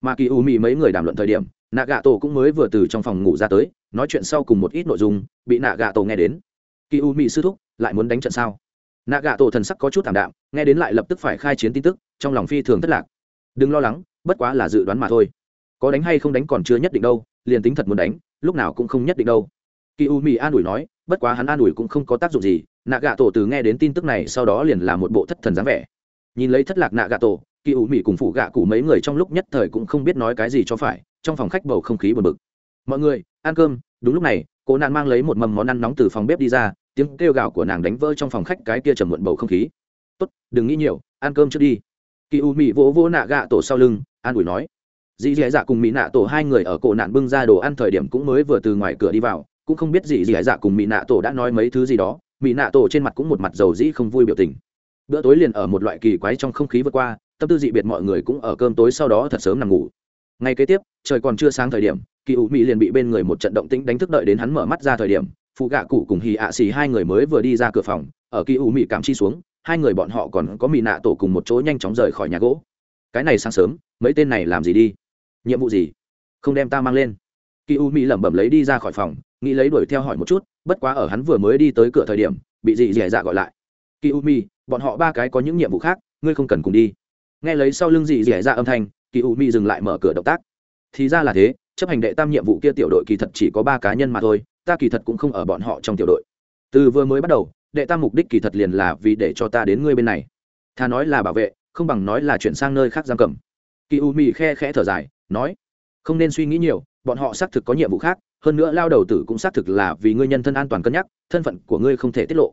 Mà kỳ u mỹ mấy người đàm luận thời điểm nạ gạ tổ cũng mới vừa từ trong phòng ngủ ra tới, nói chuyện sau cùng một ít nội dung, bị nạ gạ tổ nghe đến. Kỳ u mỹ sư thúc, lại muốn đánh trận sao? Nạ gạ tổ thần sắc có chút thảm đạm, nghe đến lại lập tức phải khai chiến tin tức, trong lòng phi thường thất lạc. Đừng lo lắng, bất quá là dự đoán mà thôi. Có đánh hay không đánh còn chưa nhất định đâu, liền tính thật muốn đánh, lúc nào cũng không nhất định đâu. Kỳ u mỹ an ủi nói, bất quá hắn an ủi cũng không có tác dụng gì nạ gạ tổ từ nghe đến tin tức này sau đó liền là một bộ thất thần dáng vẻ nhìn lấy thất lạc nạ gạ tổ, kỳ ủ mỹ cùng phụ gạ cụ mấy người trong lúc nhất thời cũng không biết nói cái gì cho phải, trong phòng khách bầu không khí bật bực. Mọi người, ăn cơm, đúng lúc này, cô nạn mang lấy một mầm món ăn nóng từ phòng bếp đi ra, tiếng kêu gạo của nàng đánh vỡ trong phòng khách cái kia trầm muộn bầu không khí. Tốt, đừng nghĩ nhiều, ăn cơm trước đi. Kỳ u mỹ vỗ vỗ nạ gạ tổ sau lưng, an ủi nói. Dì dì dạ cùng mỹ nạ tổ hai người ở cổ nạn bưng ra đồ ăn thời điểm cũng mới vừa từ ngoài cửa đi vào, cũng không biết dì dì dạ cùng mỹ nạ tổ đã nói mấy thứ gì đó. Mỹ nạ tổ trên mặt cũng một mặt dầu dĩ không vui biểu tình bữa tối liền ở một loại kỳ quái trong không khí vượt qua, tâm tư dị biệt mọi người cũng ở cơm tối sau đó thật sớm nằm ngủ. Ngay kế tiếp, trời còn chưa sáng thời điểm, kỳ ủ mỹ liền bị bên người một trận động tĩnh đánh thức đợi đến hắn mở mắt ra thời điểm phụ gạ cụ cùng hì ạ xì hai người mới vừa đi ra cửa phòng, ở kỳ ủ mỹ cảm chi xuống, hai người bọn họ còn có mỹ nạ tổ cùng một chỗ nhanh chóng rời khỏi nhà gỗ. Cái này sáng sớm, mấy tên này làm gì đi? Nhiệm vụ gì? Không đem ta mang lên. Kỳ u mỹ lẩm bẩm lấy đi ra khỏi phòng, nghĩ lấy đuổi theo hỏi một chút, bất quá ở hắn vừa mới đi tới cửa thời điểm, bị dị dẻ dạ gọi lại kỳ u mi bọn họ ba cái có những nhiệm vụ khác, ngươi không cần cùng đi. Nghe lấy sau lưng dị dẻ ra âm thanh kỳ u mi dừng lại mở cửa động tác. Thì ra là thế, chấp hành đệ tam nhiệm vụ kia tiểu đội kỳ thật chỉ có ba cá nhân mà thôi, ta kỳ thật cũng không ở bọn họ trong tiểu đội. Từ vừa mới bắt đầu, đệ tam mục đích kỳ thật liền là vì để cho ta đến ngươi bên này. Thà nói là bảo vệ, không bằng nói là chuyển sang nơi khác giam cầm. Kỳ u mi khe khẽ thở dài, nói, không nên suy nghĩ nhiều, bọn họ xác thực có nhiệm vụ khác, hơn nữa lao đầu tử cũng xác thực là vì ngươi nhân thân an toàn cân nhắc, thân phận của ngươi không thể tiết lộ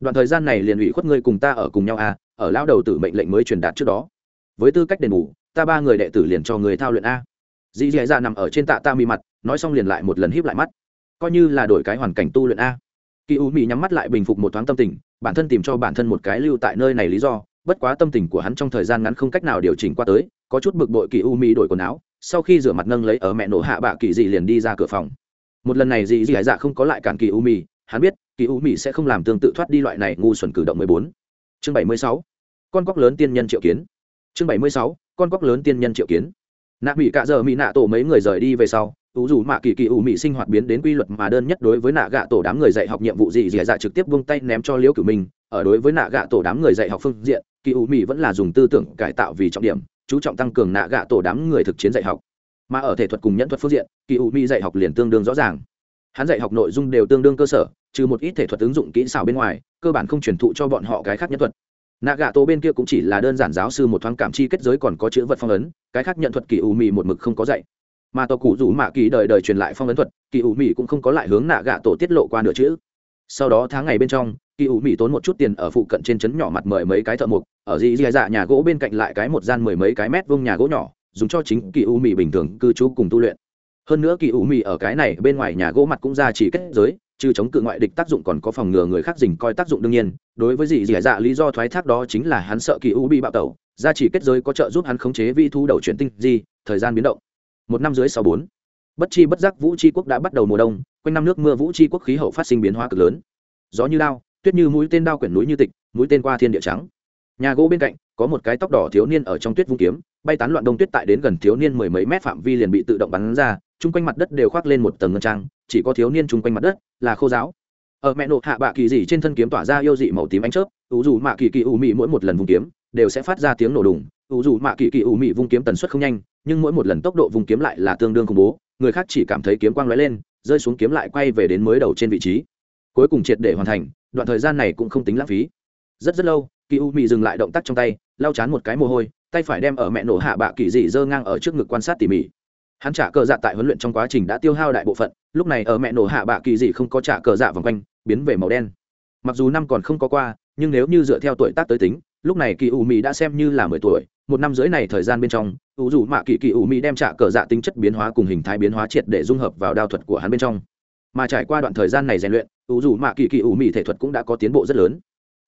đoạn thời gian này liền ủy khuất ngươi cùng ta ở cùng nhau à ở lao đầu tử mệnh lệnh mới truyền đạt trước đó. Với tư cách đền bù, ta ba người đệ tử liền cho người thao luyện a. Dì dì dạ nằm ở trên tạ ta mi mặt, nói xong liền lại một lần híp lại mắt. Coi như là đổi cái hoàn cảnh tu luyện a. Kỳ u mỹ nhắm mắt lại bình phục một thoáng tâm tình, bản thân tìm cho bản thân một cái lưu tại nơi này lý do, bất quá tâm tình của hắn trong thời gian ngắn không cách nào điều chỉnh qua tới, có chút bực bội kỳ u mỹ đổi quần áo, sau khi rửa mặt nâng lấy ở mẹ nổ hạ bạ kỳ dị liền đi ra cửa phòng. Một lần này dị dị dạ không có lại cản kỳ u mỹ hắn biết kỳ u mỹ sẽ không làm tương tự thoát đi loại này ngu xuẩn cử động mười bốn. Chương bảy mươi sáu. Con cóc lớn tiên nhân triệu kiến. Chương bảy mươi sáu. Con cóc lớn tiên nhân triệu kiến. Nạ mỹ cạ giờ mỹ nạ tổ mấy người rời đi về sau, tú dù mạ kỳ kỳ ủ mỹ sinh hoạt biến đến quy luật mà đơn nhất đối với nạ gạ tổ đám người dạy học nhiệm vụ gì dì dạ trực tiếp vung tay ném cho liễu cử mình ở đối với nạ gạ tổ đám người dạy học phương diện, kỳ ủ mỹ vẫn là dùng tư tưởng cải tạo vì trọng điểm, chú trọng tăng cường nạ gạ tổ đám người thực chiến dạy học. Mà ở thể thuật cùng nhẫn thuật phương diện, kỳ ủ mỹ dạy học liền tương đương rõ ràng hắn dạy học nội dung đều tương đương cơ sở, trừ một ít thể thuật ứng dụng kỹ xảo bên ngoài, cơ bản không truyền thụ cho bọn họ cái khác nhẫn thuật. Nạ gạ tổ bên kia cũng chỉ là đơn giản giáo sư một thoáng cảm chi kết giới còn có chữ vật phong ấn, cái khác nhận thuật kỳ ủ mì một mực không có dạy. Mà tàu cụ rủ mạ kỳ đời đời truyền lại phong ấn thuật, kỳ ủ mì cũng không có lại hướng nạ gạ tổ tiết lộ qua nửa chữ. Sau đó tháng ngày bên trong, kỳ ủ mì tốn một chút tiền ở phụ cận trên trấn nhỏ mặt mời mấy cái thợ mộc, ở dì dì dạ nhà gỗ bên cạnh lại cái một gian mười mấy cái mét vuông nhà gỗ nhỏ, dùng cho chính kỳ ủ mì bình thường cư trú cùng tu luyện hơn nữa kỳ ủ mì ở cái này bên ngoài nhà gỗ mặt cũng ra chỉ kết giới, trừ chống cự ngoại địch tác dụng còn có phòng ngừa người khác dình coi tác dụng đương nhiên. Đối với dị dị dạ lý do thoái thác đó chính là hắn sợ kỳ u bị bạo tẩu. Ra chỉ kết giới có trợ giúp hắn khống chế vi thu đầu chuyển tinh di, thời gian biến động. Một năm dưới sau bốn. Bất chi bất giác vũ tri quốc đã bắt đầu mùa đông, quanh năm nước mưa vũ tri quốc khí hậu phát sinh biến hóa cực lớn. Gió như lao, tuyết như mũi tên đao quyển núi như tịch, mũi tên qua thiên địa trắng. Nhà gỗ bên cạnh, có một cái tóc đỏ thiếu niên ở trong tuyết vung kiếm, bay tán loạn đông tuyết tại đến gần thiếu niên mười mấy mét phạm vi liền bị tự động bắn ra chung quanh mặt đất đều khoác lên một tầng ngân trang, chỉ có thiếu niên chung quanh mặt đất là khô giáo. Ở mẹ nộ hạ bạ kỳ dị trên thân kiếm tỏa ra yêu dị màu tím ánh chớp, ủ dù mạ kỳ kỳ ủ mị mỗi một lần vung kiếm đều sẽ phát ra tiếng nổ đùng, ủ dù mạ kỳ kỳ ủ mị vung kiếm tần suất không nhanh, nhưng mỗi một lần tốc độ vung kiếm lại là tương đương khủng bố, người khác chỉ cảm thấy kiếm quang lóe lên, rơi xuống kiếm lại quay về đến mới đầu trên vị trí. Cuối cùng triệt để hoàn thành, đoạn thời gian này cũng không tính lãng phí. Rất rất lâu, kỳ u mị dừng lại động tác trong tay, lau chán một cái mồ hôi, tay phải đem ở mẹ nổ hạ bạ kỳ dị giơ ngang ở trước ngực quan sát tỉ mỉ hắn trả cờ dạ tại huấn luyện trong quá trình đã tiêu hao đại bộ phận, lúc này ở mẹ nổ hạ bạ kỳ dị không có trả cờ dạ vòng quanh, biến về màu đen. Mặc dù năm còn không có qua, nhưng nếu như dựa theo tuổi tác tới tính, lúc này kỳ ủ mỹ đã xem như là mười tuổi, một năm dưới này thời gian bên trong ủ dù mạ kỳ kỳ ủ mỹ đem trả cờ dạ tính chất biến hóa cùng hình thái biến hóa triệt để dung hợp vào đao thuật của hắn bên trong. Mà trải qua đoạn thời gian này rèn luyện ủ dù mạ kỳ kỳ ủ mỹ thể thuật cũng đã có tiến bộ rất lớn.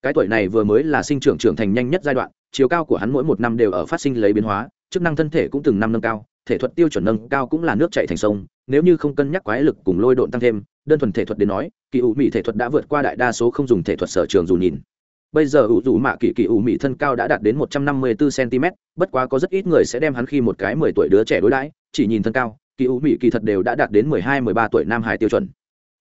Cái tuổi này vừa mới là sinh trưởng trưởng thành nhanh nhất giai đoạn, chiều cao của hắn mỗi một năm đều ở phát sinh lấy biến hóa, chức năng thân thể cũng từng năm nâng cao thể thuật tiêu chuẩn nâng cao cũng là nước chảy thành sông, nếu như không cân nhắc quái lực cùng lôi độn tăng thêm, đơn thuần thể thuật đến nói, kỳ ủ mỹ thể thuật đã vượt qua đại đa số không dùng thể thuật sở trường dù nhìn. Bây giờ ủ dù mạ kỳ kỳ ủ mỹ thân cao đã đạt đến một trăm năm mươi bốn cm bất quá có rất ít người sẽ đem hắn khi một cái mười tuổi đứa trẻ đối đãi, chỉ nhìn thân cao, kỳ ủ mỹ kỳ thật đều đã đạt đến mười hai, mười ba tuổi nam hải tiêu chuẩn.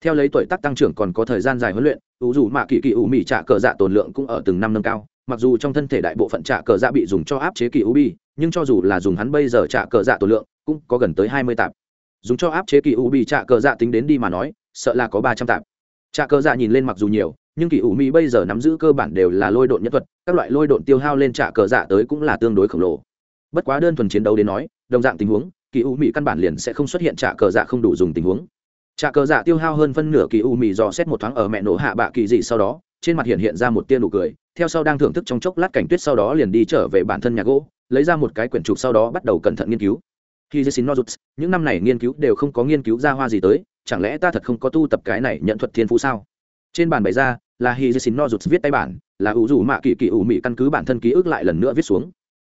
Theo lấy tuổi tác tăng trưởng còn có thời gian dài huấn luyện, ủ dù mạ kỳ kỳ ủ mỹ trả cờ dạ tồn lượng cũng ở từng năm nâng cao mặc dù trong thân thể đại bộ phận trả cờ dạ bị dùng cho áp chế kỳ u bi, nhưng cho dù là dùng hắn bây giờ trả cờ dạ tổ lượng, cũng có gần tới hai mươi tạp. Dùng cho áp chế kỳ u bi trả cờ dạ tính đến đi mà nói, sợ là có ba trăm tạp. Trả cờ dạ nhìn lên mặc dù nhiều, nhưng kỳ ủ mi bây giờ nắm giữ cơ bản đều là lôi độn nhất thuật, các loại lôi độn tiêu hao lên trả cờ dạ tới cũng là tương đối khổng lồ. Bất quá đơn thuần chiến đấu đến nói, đồng dạng tình huống, kỳ u mỹ căn bản liền sẽ không xuất hiện trả cờ dạ không đủ dùng tình huống. Trả cờ dạ tiêu hao hơn phân nửa kỳ u mỹ dò xét một thoáng ở mẹ nổ hạ bạ kỳ dị sau đó, trên mặt hiện hiện ra một tia nụ cười theo sau đang thưởng thức trong chốc lát cảnh tuyết sau đó liền đi trở về bản thân nhà gỗ, lấy ra một cái quyển trục sau đó bắt đầu cẩn thận nghiên cứu. Khi jessin nozuts, những năm này nghiên cứu đều không có nghiên cứu ra hoa gì tới, chẳng lẽ ta thật không có tu tập cái này nhận thuật thiên phú sao? Trên bàn bày ra là hi jessin nozuts viết tay bản, là ủ rủ mạ kỳ kỳ ủ mị căn cứ bản thân ký ức lại lần nữa viết xuống.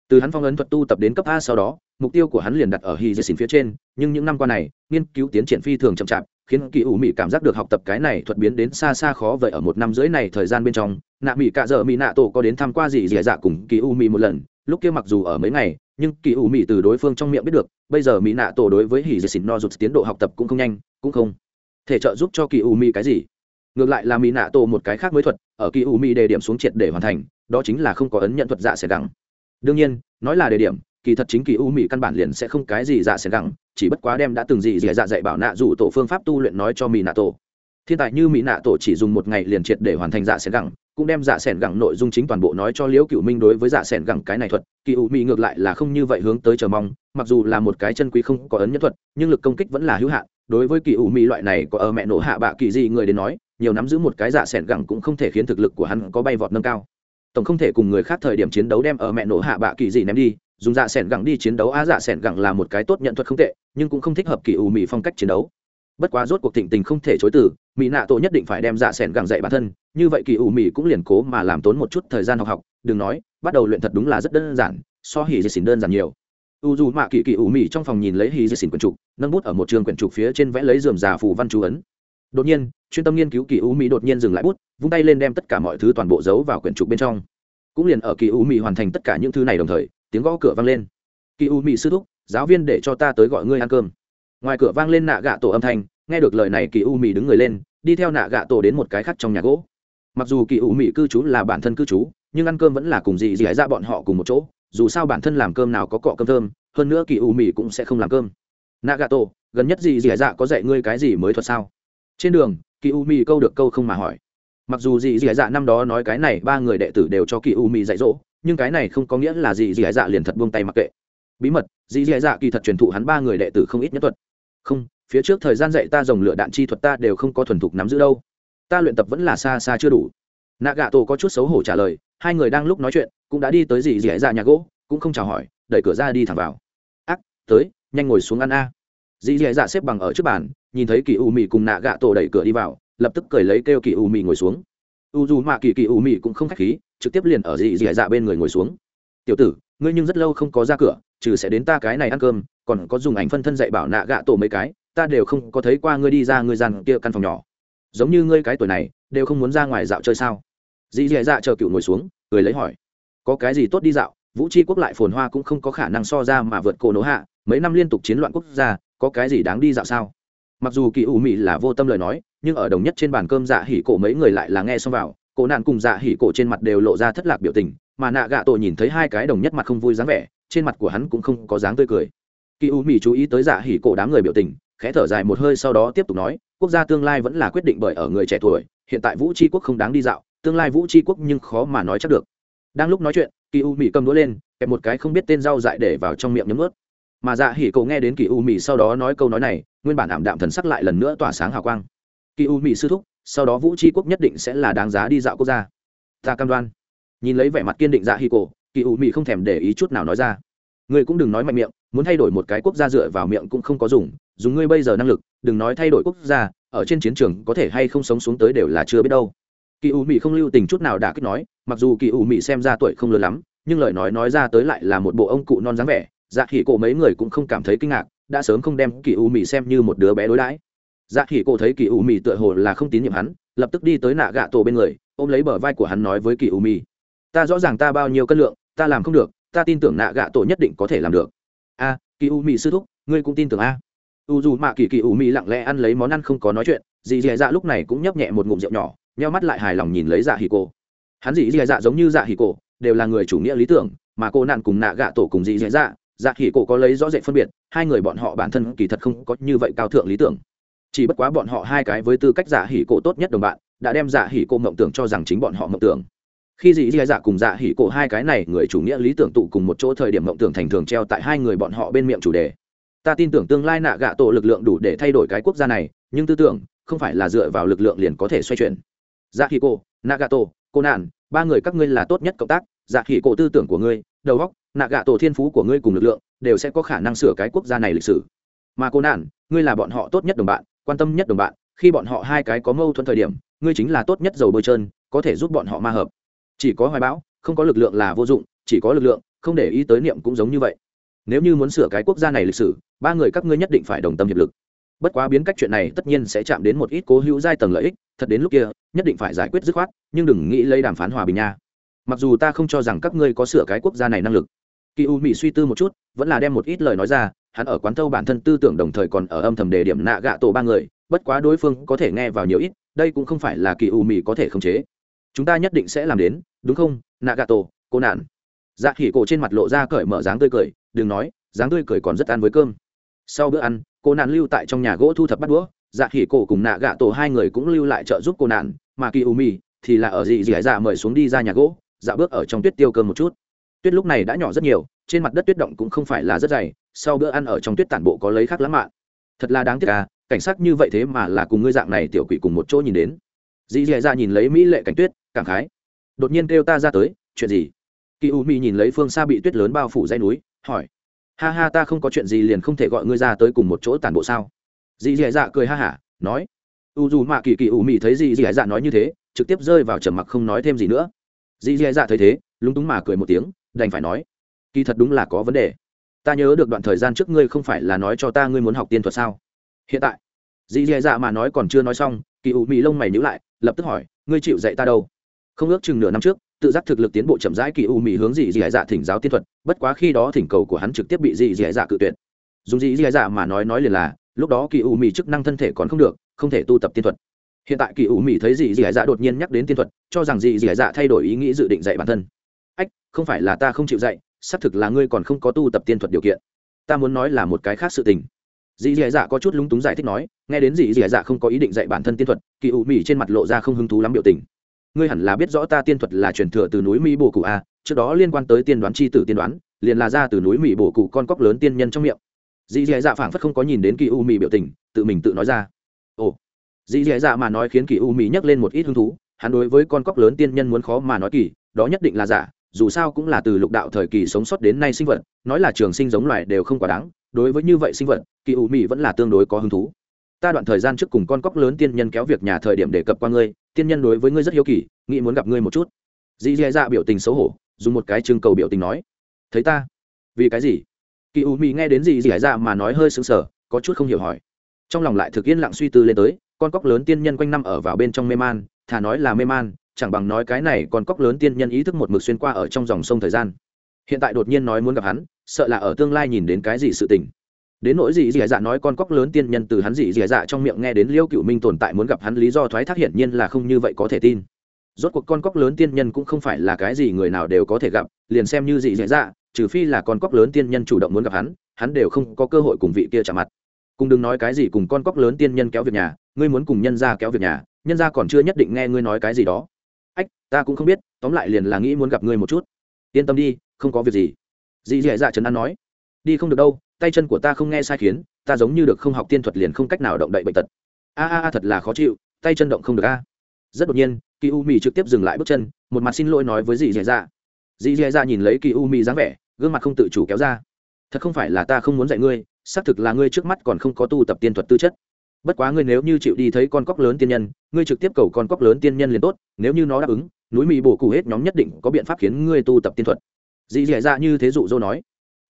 Từ hắn phong ấn thuật tu tập đến cấp a sau đó, mục tiêu của hắn liền đặt ở hy dây xỉn phía trên, nhưng những năm qua này, nghiên cứu tiến triển phi thường chậm chạp, khiến kỳ ủ mị cảm giác được học tập cái này thuật biến đến xa xa khó vậy ở một năm rưỡi này thời gian bên trong nạ mị cạ dợ mị nạ tổ có đến tham q u a gì dì dạ cùng kỳ u mỹ một lần. Lúc kia mặc dù ở mấy ngày, nhưng kỳ u mỹ từ đối phương trong miệng biết được, bây giờ mỹ nạ tổ đối với hỉ dì xỉn no rụt tiến độ học tập cũng không nhanh, cũng không thể trợ giúp cho kỳ u mỹ cái gì. Ngược lại là mỹ nạ tổ một cái khác mới thuật, ở kỳ u mỹ đề điểm xuống triệt để hoàn thành, đó chính là không có ấn nhận thuật dạ sẽ gắng. Đương nhiên, nói là đề điểm, kỳ thật chính kỳ u mỹ căn bản liền sẽ không cái gì dạ sẽ gắng, chỉ bất quá đem đã từng gì dì dạ dạy bảo nạ dù tổ phương pháp tu luyện nói cho mỹ nạ tổ. Thiên tài như mỹ nạ tổ chỉ dùng một ngày liền triệt để hoàn thành dạ sẽ gắng cũng đem dạ sẻn gẳng nội dung chính toàn bộ nói cho liễu cựu minh đối với dạ sẻn gẳng cái này thuật. Kỳ u mỹ ngược lại là không như vậy hướng tới chờ mong, mặc dù là một cái chân quý không có ấn nhất thuật, nhưng lực công kích vẫn là hữu hạn. Đối với kỳ u mỹ loại này có ở mẹ nổ hạ bạ kỳ gì người đến nói, nhiều nắm giữ một cái dạ sẻn gẳng cũng không thể khiến thực lực của hắn có bay vọt nâng cao. Tổng không thể cùng người khác thời điểm chiến đấu đem ở mẹ nổ hạ bạ kỳ gì ném đi, dùng dạ s ẻ n gẳng đi chiến đấu á dạ s ẻ n gẳng là một cái tốt nhận thuật không tệ, nhưng cũng không thích hợp kỳ u mỹ phong cách chiến đấu. Bất quá rốt cuộc thịnh tình không thể chối từ mỹ nạ tổ nhất định phải đem dạ s ẻ n gẳng dạy bản thân, như vậy kỳ ủ mỹ cũng liền cố mà làm tốn một chút thời gian học học. Đừng nói, bắt đầu luyện thật đúng là rất đơn giản, so hỉ dì xỉn đơn giản nhiều. U dù mạ kỳ kỳ ủ mỹ trong phòng nhìn lấy hỉ dì xỉn quyển trục, nâng bút ở một trường quyển trục phía trên vẽ lấy dườm già phù văn chú ấn. Đột nhiên, chuyên tâm nghiên cứu kỳ ủ mỹ đột nhiên dừng lại bút, vung tay lên đem tất cả mọi thứ toàn bộ giấu vào quyển trục bên trong. Cũng liền ở kỳ u mỹ hoàn thành tất cả những thứ này đồng thời, tiếng gõ cửa vang lên. Kỳ u mỹ sư thúc, giáo viên để cho ta tới gọi ngươi ăn cơm. Ngoài cửa vang lên nạ gạ tổ âm thanh nghe được lời này, kỳ u mì đứng người lên, đi theo nạ gạ tổ đến một cái khác trong nhà gỗ. Mặc dù kỳ u mì cư trú là bản thân cư trú, nhưng ăn cơm vẫn là cùng dì dì ra bọn họ cùng một chỗ. Dù sao bản thân làm cơm nào có cọ cơm thơm, hơn nữa kỳ u mì cũng sẽ không làm cơm. Nạ gạ tổ, gần nhất dì dì dạ có dạy ngươi cái gì mới thuật sao? Trên đường, kỳ u mì câu được câu không mà hỏi. Mặc dù dì dì dạ năm đó nói cái này, ba người đệ tử đều cho kỳ u mì dạy dỗ, nhưng cái này không có nghĩa là dì dì dạ liền thật buông tay mặc kệ. Bí mật dì dì dạ kỳ thật truyền thụ hắn ba người đệ tử không ít nhất thuật. Không phía trước thời gian dạy ta dòng lửa đạn chi thuật ta đều không có thuần thục nắm giữ đâu. Ta luyện tập vẫn là xa xa chưa đủ. Nạ gạ tổ có chút xấu hổ trả lời, hai người đang lúc nói chuyện, cũng đã đi tới dì dì dạ nhà gỗ, cũng không chào hỏi, đẩy cửa ra đi thẳng vào. Ác, tới, nhanh ngồi xuống ăn a. Dì dì dạ xếp bằng ở trước bàn, nhìn thấy kỳ u mì cùng nạ gạ tổ đẩy cửa đi vào, lập tức cười lấy kêu kỳ u mì ngồi xuống. U dù mạ kỳ kỳ u mì cũng không k h á c h khí, trực tiếp liền ở dì dì dạ bên người ngồi xuống. Tiểu tử, ngươi nhưng rất lâu không có ra cửa, trừ sẽ đến ta cái này ăn cơm, còn có dùng ảnh phân thân dạy bảo nạ gạ tổ mấy cái ta đều không có thấy qua ngươi đi ra ngươi dàn kia căn phòng nhỏ. Giống như ngươi cái tuổi này, đều không muốn ra ngoài dạo chơi sao? Dĩ dị dạ chờ cựu ngồi xuống, cười lấy hỏi. Có cái gì tốt đi dạo? Vũ tri quốc lại phồn hoa cũng không có khả năng so ra mà vượt cổ nổ hạ, mấy năm liên tục chiến loạn quốc gia, có cái gì đáng đi dạo sao? Mặc dù kỳ ủ mị là vô tâm lời nói, nhưng ở đồng nhất trên bàn cơm dạ hỉ cổ mấy người lại là nghe xong vào, cổ nạn cùng dạ hỉ cổ trên mặt đều lộ ra thất lạc biểu tình, mà nạ gạ tổ nhìn thấy hai cái đồng nhất mặt không vui dáng vẻ, trên mặt của hắn cũng không có dáng tươi cười. Kỳ u mỹ chú ý tới dạ hỉ cổ đám người biểu tình khẽ thở dài một hơi sau đó tiếp tục nói, quốc gia tương lai vẫn là quyết định bởi ở người trẻ tuổi, hiện tại vũ tri quốc không đáng đi dạo, tương lai vũ tri quốc nhưng khó mà nói chắc được. Đang lúc nói chuyện, kỳ u mỹ cầm đũa lên, kẹp một cái không biết tên rau dại để vào trong miệng nhấm ướt mà dạ hỉ cậu nghe đến kỳ u mỹ sau đó nói câu nói này, nguyên bản ảm đạm thần sắc lại lần nữa tỏa sáng hào quang. Kỳ u mỹ sư thúc, sau đó vũ tri quốc nhất định sẽ là đáng giá đi dạo quốc gia. Ta cam đoan. Nhìn lấy vẻ mặt kiên định dạ Hỉ cổ, kỳ u mỹ không thèm để ý chút nào nói ra. Ngươi cũng đừng nói mạnh miệng muốn thay đổi một cái quốc gia dựa vào miệng cũng không có dùng dùng ngươi bây giờ năng lực, đừng nói thay đổi quốc gia, ở trên chiến trường có thể hay không sống xuống tới đều là chưa biết đâu. Kỳ u mỹ không lưu tình chút nào đã kích nói, mặc dù kỳ u mỹ xem ra tuổi không lớn lắm, nhưng lời nói nói ra tới lại là một bộ ông cụ non dáng vẻ dạ khỉ cổ mấy người cũng không cảm thấy kinh ngạc, đã sớm không đem kỳ u mỹ xem như một đứa bé đối đãi. Dạ khỉ cổ thấy kỳ u mỹ tựa hồ là không tín nhiệm hắn, lập tức đi tới nạ gạ tổ bên người, ôm lấy bờ vai của hắn nói với kỳ u mỹ ta rõ ràng ta bao nhiêu cân lượng, ta làm không được, ta tin tưởng nạ gạ tổ nhất định có thể làm được a, kỳ u mỹ sư thúc, ngươi cũng tin tưởng a. U dù mạ kỳ kỳ u mỹ lặng lẽ ăn lấy món ăn không có nói chuyện, dì dì dạ lúc này cũng nhấp nhẹ một ngụm rượu nhỏ, nheo mắt lại hài lòng nhìn lấy dạ hỉ cổ. Hắn dì dì dạ giống như dạ hỉ cổ, đều là người chủ nghĩa lý tưởng, mà cô nạn cùng nạ gạ tổ cùng dì dì dạ dạ hỉ cổ có lấy rõ rệt phân biệt, hai người bọn họ bản thân kỳ thật không có như vậy cao thượng lý tưởng. Chỉ bất quá bọn họ hai cái với tư cách dạ hỉ cổ tốt nhất đồng bạn, đã đem dạ hỉ cổ mộng tưởng cho rằng chính bọn họ mộng tưởng khi dị dị dạ cùng dạ hỉ cổ hai cái này người chủ nghĩa lý tưởng tụ cùng một chỗ thời điểm mộng tưởng thành thường treo tại hai người bọn họ bên miệng chủ đề. Ta tin tưởng tương lai nạ gạ tổ lực lượng đủ để thay đổi cái quốc gia này nhưng tư tưởng không phải là dựa vào lực lượng liền có thể xoay chuyển. Dạ hỉ cổ nạ gạ tổ, cô nạn ba người các ngươi là tốt nhất cộng tác. Dạ hỉ cổ tư tưởng của ngươi đầu góc nạ gạ tổ thiên phú của ngươi cùng lực lượng đều sẽ có khả năng sửa cái quốc gia này lịch sử. Mà cô nạn ngươi là bọn họ tốt nhất đồng bạn quan tâm nhất đồng bạn. Khi bọn họ hai cái có mâu thuẫn thời điểm ngươi chính là tốt nhất dầu bôi trơn có thể giúp bọn họ ma hợp chỉ có hoài bão, không có lực lượng là vô dụng, chỉ có lực lượng, không để ý tới niệm cũng giống như vậy. Nếu như muốn sửa cái quốc gia này lịch sử, ba người các ngươi nhất định phải đồng tâm hiệp lực. Bất quá biến cách chuyện này tất nhiên sẽ chạm đến một ít cố hữu giai tầng lợi ích, thật đến lúc kia, nhất định phải giải quyết dứt khoát, nhưng đừng nghĩ lấy đàm phán hòa bình nha. Mặc dù ta không cho rằng các ngươi có sửa cái quốc gia này năng lực. Kỳ u mỹ suy tư một chút, vẫn là đem một ít lời nói ra, hắn ở quán thâu bản thân tư tưởng đồng thời còn ở âm thầm đề điểm nạ gạ tổ ba người, bất quá đối phương có thể nghe vào nhiều ít, đây cũng không phải là kỳ u mỹ có thể khống chế chúng ta nhất định sẽ làm đến, đúng không nạ gạ tổ cô nạn? Dạ khỉ cổ trên mặt lộ ra cởi mở dáng tươi cười, đừng nói, dáng tươi cười còn rất ăn với cơm. Sau bữa ăn, cô nạn lưu tại trong nhà gỗ thu thập bắt đũa. Dạ khỉ cổ cùng nạ gạ tổ hai người cũng lưu lại trợ giúp cô nạn. Mà kỳ u mì thì là ở dị dị dạ mời xuống đi ra nhà gỗ dạ bước ở trong tuyết tiêu cơm một chút. Tuyết lúc này đã nhỏ rất nhiều, trên mặt đất tuyết động cũng không phải là rất dày, sau bữa ăn ở trong tuyết tản bộ có lấy khác lãng mạn thật là đáng tiếc à cảnh sát như vậy thế mà là cùng ngươi dạng này tiểu quỷ cùng một chỗ nhìn đến. Dì dì dạ nhìn lấy mỹ lệ cảnh tuyết cảm khái. Đột nhiên kêu ta ra tới, chuyện gì? Kỳ u mi nhìn lấy phương xa bị tuyết lớn bao phủ dây núi, hỏi. Ha ha, ta không có chuyện gì liền không thể gọi ngươi ra tới cùng một chỗ tản bộ sao? Dì dì dạ cười ha hả, nói. U dù mạ kỳ kỳ u mi thấy dì dì dạ nói như thế, trực tiếp rơi vào trầm mặc không nói thêm gì nữa. Dì dì dạ thấy thế, lúng túng mà cười một tiếng, đành phải nói. Kỳ thật đúng là có vấn đề. Ta nhớ được đoạn thời gian trước ngươi không phải là nói cho ta ngươi muốn học tiên thuật sao? Hiện tại, dì dì dạ mà nói còn chưa nói xong, kỳ U Mi lông mày nhữ lại, lập tức hỏi, ngươi chịu dạy ta đâu? Không ước chừng nửa năm trước, tự giác thực lực tiến bộ chậm rãi kỳ u mỹ hướng dị dì dạ thỉnh giáo tiên thuật, bất quá khi đó thỉnh cầu của hắn trực tiếp bị dị dì dạ cự tuyệt. Dùng dị dì dạ mà nói nói liền là, lúc đó kỳ u mỹ chức năng thân thể còn không được, không thể tu tập tiên thuật. Hiện tại kỳ u mỹ thấy dị dì dạ đột nhiên nhắc đến tiên thuật, cho rằng dị dì dạ thay đổi ý nghĩ dự định dạy bản thân. Ách, không phải là ta không chịu dạy, xác thực là ngươi còn không có tu tập tiên thuật điều kiện. Ta muốn nói là một cái khác sự tình. Dì dì dạ có chút lúng túng giải thích nói, nghe đến dì dì dạ không có ý định dạy bản thân tiên thuật, kỳ ủ mỹ trên mặt lộ ra không hứng thú lắm biểu tình ngươi hẳn là biết rõ ta tiên thuật là truyền thừa từ núi mỹ bồ cụ a, trước đó liên quan tới tiên đoán c h i tử tiên đoán, liền là ra từ núi mỹ bồ cụ con cóc lớn tiên nhân trong miệng. Dì dì dạ phảng phất không có nhìn đến kỳ u mỹ biểu tình, tự mình tự nói ra. Ồ. Dì dì dạ mà nói khiến kỳ u mỹ nhắc lên một ít hứng thú, hắn đối với con cóc lớn tiên nhân muốn khó mà nói kỳ, đó nhất định là giả, dù sao cũng là từ lục đạo thời kỳ sống sót đến nay sinh vật, nói là trường sinh giống loài đều không quá đáng, đối với như vậy sinh vật, kỳ U mỹ vẫn là tương đối có hứng thú ta đoạn thời gian trước cùng con cóc lớn tiên nhân kéo việc nhà thời điểm đề cập qua ngươi, tiên nhân đối với ngươi rất hiếu kỳ, nghĩ muốn gặp ngươi một chút. Dì dè dạ biểu tình xấu hổ, dùng một cái trưng cầu biểu tình nói. Thấy ta? Vì cái gì? Kỳ U mỹ nghe đến dì dè dạ mà nói hơi sững sờ, có chút không hiểu hỏi. Trong lòng lại thực yên lặng suy tư lên tới, con cóc lớn tiên nhân quanh năm ở vào bên trong mê man, thà nói là mê man, chẳng bằng nói cái này con cóc lớn tiên nhân ý thức một mực xuyên qua ở trong dòng sông thời gian. Hiện tại đột nhiên nói muốn gặp hắn, sợ là ở tương lai nhìn đến cái gì sự tình đến nỗi gì dì dạ nói con cóc lớn tiên nhân từ hắn dị dì dạ trong miệng nghe đến liêu cựu minh tồn tại muốn gặp hắn lý do thoái thác hiển nhiên là không như vậy có thể tin. Rốt cuộc con cóc lớn tiên nhân cũng không phải là cái gì người nào đều có thể gặp, liền xem như dị dì dạ trừ phi là con cóc lớn tiên nhân chủ động muốn gặp hắn hắn đều không có cơ hội cùng vị kia trả mặt. Cùng đừng nói cái gì cùng con cóc lớn tiên nhân kéo việc nhà, ngươi muốn cùng nhân ra kéo việc nhà, nhân ra còn chưa nhất định nghe ngươi nói cái gì đó. Ách, ta cũng không biết, tóm lại liền là nghĩ muốn gặp ngươi một chút. Yên tâm đi, không có việc gì. Dì dì dạ trấn an nói. Đi không được đâu tay chân của ta không nghe sai khiến, ta giống như được không học tiên thuật liền không cách nào động đậy bệnh tật. A a a, thật là khó chịu, tay chân động không được a. Rất đột nhiên kỳ u mì trực tiếp dừng lại bước chân, một mặt xin lỗi nói với dì dì dạ. Dì dì dạ nhìn lấy kỳ u mì dáng vẻ, gương mặt không tự chủ kéo ra. Thật không phải là ta không muốn dạy ngươi, xác thực là ngươi trước mắt còn không có tu tập tiên thuật tư chất. Bất quá ngươi nếu như chịu đi thấy con cóc lớn tiên nhân, ngươi trực tiếp cầu con cóc lớn tiên nhân liền tốt, nếu như nó đáp ứng, núi mì bổ cụ hết nhóm nhất định có biện pháp khiến ngươi tu tập tiên thuật. Dì dì dạ như thế dụ dỗ nói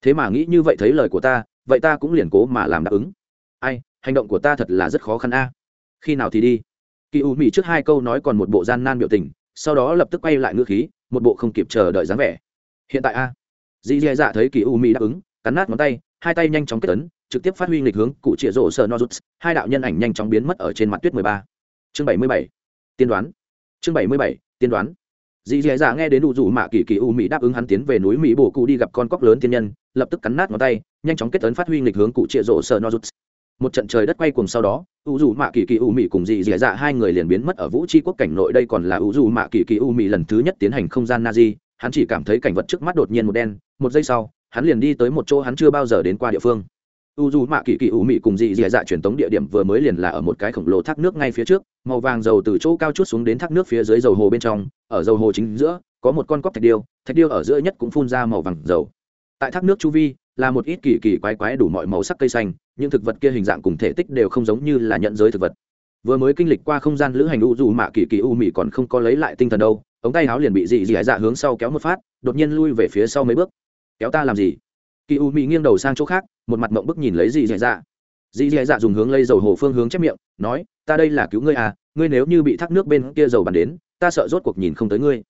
thế mà nghĩ như vậy thấy lời của ta, vậy ta cũng liền cố mà làm đáp ứng. Ai, hành động của ta thật là rất khó khăn a. Khi nào thì đi? Kỳ u mỹ trước hai câu nói còn một bộ gian nan biểu tình, sau đó lập tức quay lại ngữ khí, một bộ không kịp chờ đợi dáng vẻ. Hiện tại a. Dì dì dạ thấy kỳ u mỹ đáp ứng, cắn nát ngón tay, hai tay nhanh chóng kết ấn, trực tiếp phát huy nghịch hướng, cụ trịa rổ sờ nozuts hai đạo nhân ảnh nhanh chóng biến mất ở trên mặt tuyết mười ba. Chương bảy mươi bảy, tiên đoán. Chương bảy mươi bảy, tiên đoán dì dì dạ nghe đến đủ rủ mạ kỳ kỳ u mỹ đáp ứng hắn tiến về núi mỹ bổ cụ đi gặp con cóc lớn thiên nhân, lập tức cắn nát ngón tay, nhanh chóng kết tấn phát huy nghịch hướng cụ trịa rộ sở no rút. một trận trời đất quay cùng sau đó u dù mạ kỳ kỳ u mỹ cùng dì dì dạ hai người liền biến mất ở vũ tri quốc cảnh nội đây còn là u dù mạ kỳ kỳ u mỹ lần thứ nhất tiến hành không gian na di hắn chỉ cảm thấy cảnh vật trước mắt đột nhiên một đen, một giây sau, hắn liền đi tới một chỗ hắn chưa bao giờ đến qua địa phương u dù mạ kỳ kỳ u mị cùng dị dị dạ truyền tống địa điểm vừa mới liền là ở một cái khổng lồ thác nước ngay phía trước, màu vàng dầu từ chỗ cao chút xuống đến thác nước phía dưới dầu hồ bên trong, ở dầu hồ chính giữa, có một con cóc thạch điêu thạch điêu ở giữa nhất cũng phun ra màu vàng dầu. Tại thác nước chu vi, là một ít kỳ kỳ quái quái đủ mọi màu sắc cây xanh, những thực vật kia hình dạng cùng thể tích đều không giống như là nhận giới thực vật. Vừa mới kinh lịch qua không gian lữ hành u dù mạ kỳ kỳ u mị còn không có lấy lại tinh thần đâu, ống tay áo liền bị dị dị dạ hướng sau kéo một phát, đột nhiên lui về phía sau mấy bước. Kéo ta làm gì? Kỳ u mỹ nghiêng đầu sang chỗ khác, một mặt mộng bức nhìn lấy dì dì dạ. Dì dì dạ dùng hướng lấy dầu hồ phương hướng chép miệng, nói, ta đây là cứu ngươi à ngươi nếu như bị thác nước bên kia dầu bắn đến, ta sợ rốt cuộc nhìn không tới ngươi.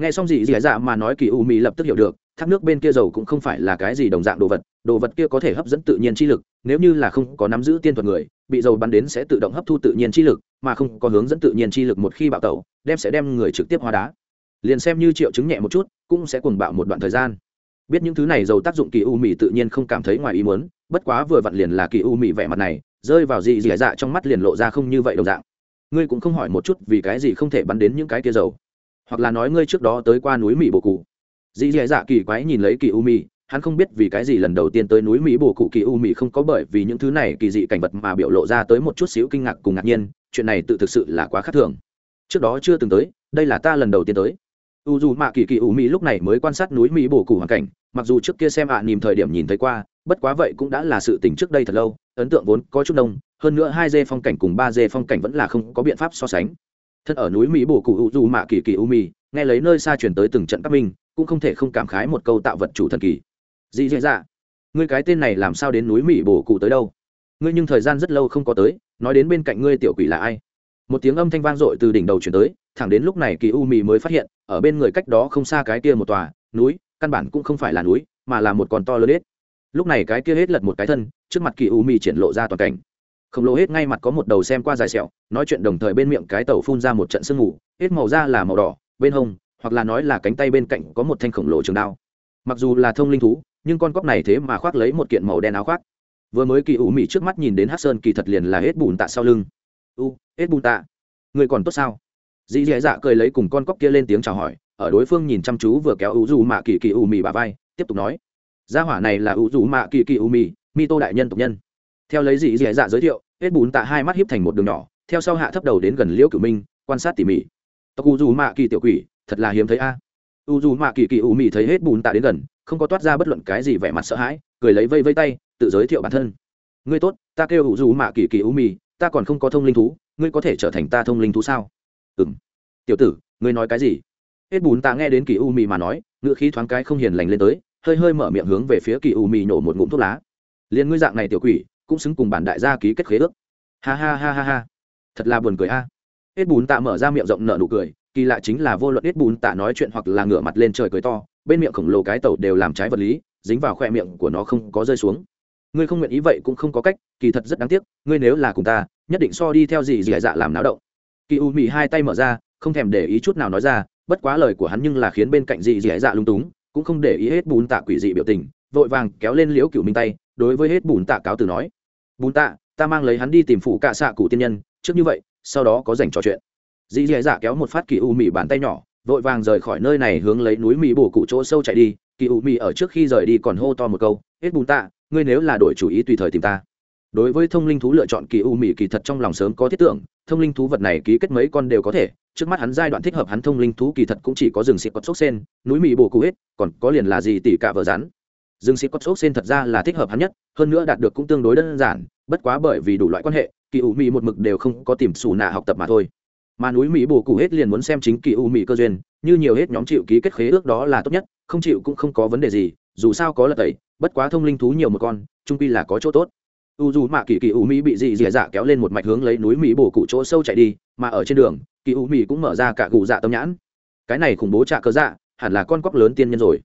Nghe xong dì dì dạ mà nói, kỳ u mỹ lập tức hiểu được, thác nước bên kia dầu cũng không phải là cái gì đồng dạng đồ vật đồ vật kia có thể hấp dẫn tự nhiên chi lực, nếu như là không có nắm giữ tiên thuật người, bị dầu bắn đến sẽ tự động hấp thu tự nhiên chi lực, mà không có hướng dẫn tự nhiên chi lực một khi bạo tẩu, đem sẽ đem người trực tiếp hóa đá. Liền xem như triệu chứng nhẹ một chút, cũng sẽ cuồng bạo một đoạn thời gian biết những thứ này dầu tác dụng kỳ u mì tự nhiên không cảm thấy ngoài ý muốn, bất quá vừa vặn liền là kỳ u mì vẻ mặt này, rơi vào dị dị dạ trong mắt liền lộ ra không như vậy đồng dạng. Ngươi cũng không hỏi một chút vì cái gì không thể bắn đến những cái kia dầu. Hoặc là nói ngươi trước đó tới qua núi mỹ bồ cụ. Dị dị dạ kỳ quái nhìn lấy kỳ u mì hắn không biết vì cái gì lần đầu tiên tới núi mỹ bồ cụ kỳ u mì không có bởi vì những thứ này kỳ dị cảnh vật mà biểu lộ ra tới một chút xíu kinh ngạc cùng ngạc nhiên, chuyện này tự thực sự là quá khác thường. Trước đó chưa từng tới, đây là ta lần đầu tiên tới u dù mạ kỳ kỳ u mỹ lúc này mới quan sát núi mỹ bổ cụ hoàn cảnh mặc dù trước kia xem ạ à, nìm thời điểm nhìn thấy qua bất quá vậy cũng đã là sự tình trước đây thật lâu ấn tượng vốn có chút đông hơn nữa hai dê phong cảnh cùng ba dê phong cảnh vẫn là không có biện pháp so sánh. Thân ở núi mỹ bổ cụ u dù mạ kỳ kỳ u mỹ nghe lấy nơi xa chuyển tới từng trận các minh cũng không thể không cảm khái một câu tạo vật chủ thần kỳ. Dị dạ dạ ngươi cái tên này làm sao đến núi mỹ bổ cụ tới đâu? Ngươi nhưng thời gian rất lâu không có tới nói đến bên cạnh ngươi tiểu quỷ là ai? Một tiếng âm thanh vang dội từ đỉnh đầu chuyển tới thẳng đến lúc này kỳ u mì mới phát hiện ở bên người cách đó không xa cái kia một tòa, núi, căn bản cũng không phải là núi, mà là một con to lớn hết. Lúc này cái kia hết lật một cái thân, trước mặt kỳ u mì triển lộ ra toàn cảnh. Khổng lồ hết ngay mặt có một đầu xem qua dài sẹo, nói chuyện đồng thời bên miệng cái tàu phun ra một trận sương mù, hết màu da là màu đỏ, bên hông, hoặc là nói là cánh tay bên cạnh có một thanh khổng lồ trường đao. Mặc dù là thông linh thú, nhưng con cóc này thế mà khoác lấy một kiện màu đen áo khoác. Vừa mới kỳ ủ mị trước mắt nhìn đến hát sơn kỳ thật liền là hết bùn tạ sau lưng. U, hết bùn tạ. Người còn tốt sao? Dì dì dạ cười lấy cùng con cóc kia lên tiếng chào hỏi, ở đối phương nhìn chăm chú vừa kéo u dù mạ kỳ kỳ u mì bà vai, tiếp tục nói, gia hỏa này là u dù mạ kỳ kỳ u mì mi tô đại nhân tộc nhân. Theo lấy dì dì dạ giới thiệu, hết bùn tạ hai mắt hiếp thành một đường nhỏ, theo sau hạ thấp đầu đến gần liễu cửu minh, quan sát tỉ mỉ. Tộc ủ dù mạ kỳ tiểu quỷ, thật là hiếm thấy a. U dù mạ kỳ kỳ u mì thấy hết bùn tạ đến gần, không có toát ra bất luận cái gì vẻ mặt sợ hãi, cười lấy vây vây tay, tự giới thiệu bản thân. Ngươi tốt, ta kêu u dù mạ kỳ kỳ u mì ta còn không có thông linh thú, ngươi có thể trở thành ta thông linh thú sao? Ừ m tiểu tử, ngươi nói cái gì? Hết bùn ta nghe đến kỳ u mì mà nói, ngữ khí thoáng cái không hiền lành lên tới, hơi hơi mở miệng hướng về phía kỳ u mì nổ một ngụm thuốc lá. Liền ngươi dạng này tiểu quỷ, cũng xứng cùng bản đại gia ký kết khế ước. Ha ha ha ha ha. Thật là buồn cười a. Hết bùn tạ mở ra miệng rộng nở nụ cười, kỳ lạ chính là vô luận hết bùn tạ nói chuyện hoặc là ngửa mặt lên trời cười to, bên miệng khổng lồ cái tàu đều làm trái vật lý, dính vào khoe miệng của nó không có rơi xuống. Ngươi không nguyện ý vậy cũng không có cách, kỳ thật rất đáng tiếc, ngươi nếu là cùng ta, nhất định so đi theo gì dì dạ làm náo động kỳ u mị hai tay mở ra, không thèm để ý chút nào nói ra, bất quá lời của hắn nhưng là khiến bên cạnh dị dị dạ lung túng, cũng không để ý hết bùn tạ quỷ dị biểu tình, vội vàng kéo lên liễu cựu minh tay, đối với hết bùn tạ cáo từ nói, bùn tạ, ta mang lấy hắn đi tìm phụ cạ xạ cụ tiên nhân, trước như vậy, sau đó có dành trò chuyện. Dị dì dạ kéo một phát kỳ u mị bàn tay nhỏ, vội vàng rời khỏi nơi này hướng lấy núi Mị bổ cụ chỗ sâu chạy đi, kỳ u mị ở trước khi rời đi còn hô to một câu, hết bùn tạ, ngươi nếu là đổi chủ ý tùy thời tìm ta đối với thông linh thú lựa chọn kỳ u mỹ kỳ thật trong lòng sớm có thiết tưởng, thông linh thú vật này ký kết mấy con đều có thể. Trước mắt hắn giai đoạn thích hợp hắn thông linh thú kỳ thật cũng chỉ có rừng xịt cốt sốc sen núi mỹ bồ cụ hết, còn có liền là gì tỉ cả vợ rắn. Rừng xịt cốt sốc sen thật ra là thích hợp hắn nhất, hơn nữa đạt được cũng tương đối đơn giản, bất quá bởi vì đủ loại quan hệ, kỳ u mỹ một mực đều không có tìm xù nạ học tập mà thôi. Mà núi mỹ bồ cụ hết liền muốn xem chính kỳ u mỹ cơ duyên, như nhiều hết nhóm chịu ký kết khế ước đó là tốt nhất, không chịu cũng không có vấn đề gì, dù sao có lật tẩy, bất quá thông linh thú nhiều một con, trung pi là có chỗ tốt u dù mạ kỳ kỳ u mỹ bị dị dị dạ kéo lên một mạch hướng lấy núi mỹ bổ cụ chỗ sâu chạy đi, mà ở trên đường, kỳ u mỹ cũng mở ra cả cụ dạ tâm nhãn. Cái này khủng bố trạ cơ dạ hẳn là con quắc lớn tiên nhân rồi.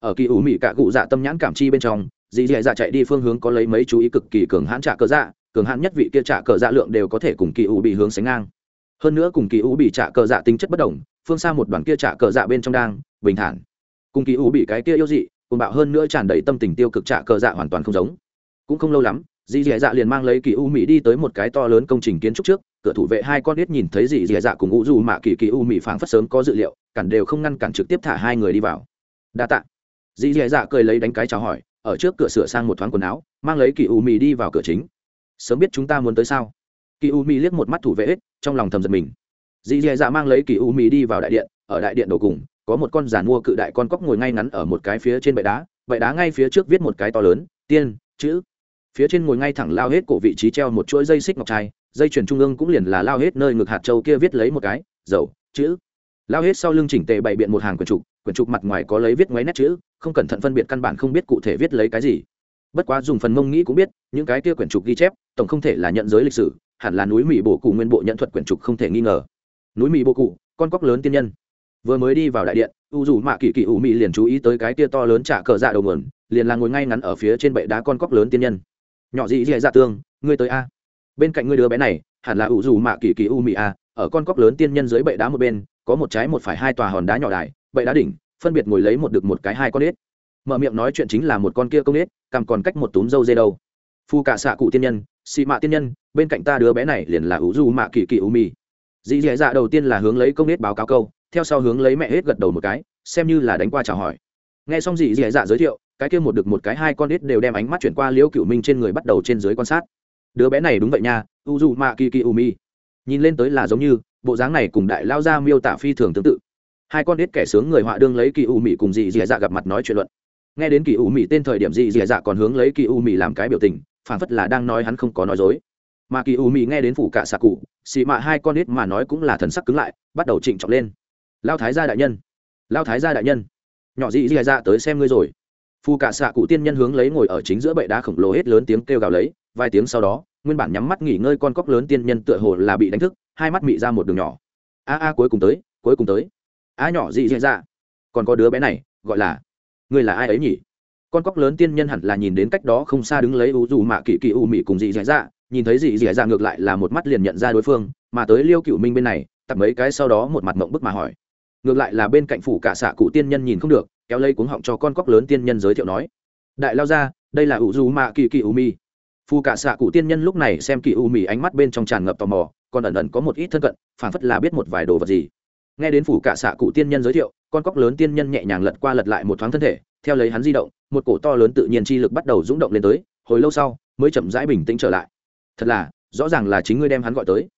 Ở kỳ u mỹ cả cụ dạ tâm nhãn cảm chi bên trong, dị dị dạ chạy đi phương hướng có lấy mấy chú ý cực kỳ cường hãn trạ cơ dạ cường hãn nhất vị kia trạ cơ dạ lượng đều có thể cùng kỳ u bị hướng sánh ngang. Hơn nữa cùng kỳ u bị trạ cơ dạ tính chất bất đồng, phương xa một đoàn kia trạ cơ dạ bên trong đang, bình thản. Cùng kỳ u bị cái kia yêu dị cùng bạo hơn nữa tràn đầy tâm tình tiêu cực trạ cơ dạ hoàn toàn không giống. Cũng không lâu lắm dì dì dạ liền mang lấy kỳ u mỹ đi tới một cái to lớn công trình kiến trúc trước, cửa thủ vệ hai con ít nhìn thấy dì dì dạ cùng Ngũ dù mạ kỳ kỳ u mỹ phảng phất sớm có dự liệu, cản đều không ngăn cản trực tiếp thả hai người đi vào. Đa tạ. Dì dì dạ cười lấy đánh cái chào hỏi, ở trước cửa sửa sang một thoáng quần áo, mang lấy kỳ u mỹ đi vào cửa chính. Sớm biết chúng ta muốn tới sao? Kỳ u mỹ liếc một mắt thủ vệ hết trong lòng thầm giật mình. Dì dì dạ mang lấy kỳ u mỹ đi vào đại điện, ở đại điện đầu cùng, có một con giàn mua cự đại con cóc ngồi ngay ngắn ở một cái phía trên bệ đá bệ đá ngay phía trước viết một cái to lớn, tiên, chữ phía trên ngồi ngay thẳng lao hết cổ vị trí treo một chuỗi dây xích ngọc trai, dây chuyền trung ương cũng liền là lao hết nơi ngực hạt châu kia viết lấy một cái, dầu, chữ. Lao hết sau lưng chỉnh tề bày biện một hàng quyển trục quyển trục mặt ngoài có lấy viết ngoáy nét chữ, không cẩn thận phân biệt căn bản không biết cụ thể viết lấy cái gì. Bất quá dùng phần mông nghĩ cũng biết, những cái kia quyển trục ghi chép, tổng không thể là nhận giới lịch sử, hẳn là núi mỹ bổ cụ nguyên bộ nhận thuật quyển trục không thể nghi ngờ. Núi mỹ bổ cụ, con cóc lớn tiên nhân. Vừa mới đi vào đại điện, u dù mạ kỳ kỳ ủ mỹ liền chú ý tới cái kia to lớn trả cờ dạ đầu mườn liền là ngồi ngay ngắn ở phía trên bệ đá con cóc lớn tiên nhân nhỏ dị dị dạ tương, ngươi tới a. Bên cạnh ngươi đứa bé này, hẳn là ủ dù mạ kỳ kỳ u mị a, ở con cóc lớn tiên nhân dưới bệ đá một bên, có một trái một phải hai tòa hòn đá nhỏ đài, bệ đá đỉnh, phân biệt ngồi lấy một được một cái hai con ếch. Mở miệng nói chuyện chính là một con kia công ếch cằm còn cách một túm dâu dê đâu. Phu cả xạ cụ tiên nhân xị mạ tiên nhân, bên cạnh ta đứa bé này liền là ủ dù mạ kỳ kỳ u mị. Dị dị dạ đầu tiên là hướng lấy công ếch báo cáo câu, theo sau hướng lấy mẹ hết gật đầu một cái, xem như là đánh qua chào hỏi. Nghe xong dị dị dạ giới thiệu cái kia một được một cái hai con ít đều đem ánh mắt chuyển qua liễu cựu minh trên người bắt đầu trên dưới quan sát. Đứa bé này đúng vậy nha u dù mạ kỳ kỳ u mi nhìn lên tới là giống như, bộ dáng này cùng đại lao ra miêu tả phi thường tương tự. Hai con ít kẻ sướng người họa đương lấy kỳ u mỹ cùng dì dì dạ gặp mặt nói chuyện luận. Nghe đến kỳ u mỹ tên thời điểm dì dì dạ còn hướng lấy kỳ u mỹ làm cái biểu tình phản phất là đang nói hắn không có nói dối. Mà kỳ u mỹ nghe đến phủ cả xạ cụ, xì mạ hai con ít mà nói cũng là thần sắc cứng lại, bắt đầu trịnh trọng lên. Lao thái gia đại nhân, lao thái gia đại nhân, nhỏ dì dì dạ tới xem ngươi rồi phù cả xạ cụ tiên nhân hướng lấy ngồi ở chính giữa bệ đá khổng lồ hết lớn tiếng kêu gào lấy, vài tiếng sau đó, nguyên bản nhắm mắt nghỉ ngơi con cóc lớn tiên nhân tựa hồ là bị đánh thức, hai mắt mị ra một đường nhỏ. A a cuối cùng tới, cuối cùng tới. A nhỏ dị dị dạ. Còn có đứa bé này, gọi là ngươi là ai ấy nhỉ? Con cóc lớn tiên nhân hẳn là nhìn đến cách đó không xa đứng lấy u dù mạ kỳ kỳ u mị cùng dị dị dạ nhìn thấy dị dị dạ ngược lại là một mắt liền nhận ra đối phương, mà tới liêu cựu minh bên này, tập mấy cái sau đó một mặt mộng bức mà hỏi. Ngược lại là bên cạnh phủ cả xạ cụ tiên nhân nhìn không được kéo lấy cuống họng cho con cóc lớn tiên nhân giới thiệu nói, đại lao ra, đây là ủ du mạ kỳ kỳ u mi phù cả xạ cụ tiên nhân lúc này xem kỳ u mi ánh mắt bên trong tràn ngập tò mò, còn ẩn ẩn có một ít thân cận phản phất là biết một vài đồ vật gì. Nghe đến phủ cả xạ cụ tiên nhân giới thiệu, con cóc lớn tiên nhân nhẹ nhàng lật qua lật lại một thoáng thân thể, theo lấy hắn di động, một cổ to lớn tự nhiên chi lực bắt đầu rung động lên tới, hồi lâu sau, mới chậm rãi bình tĩnh trở lại. Thật là, rõ ràng là chính ngươi đem hắn gọi tới.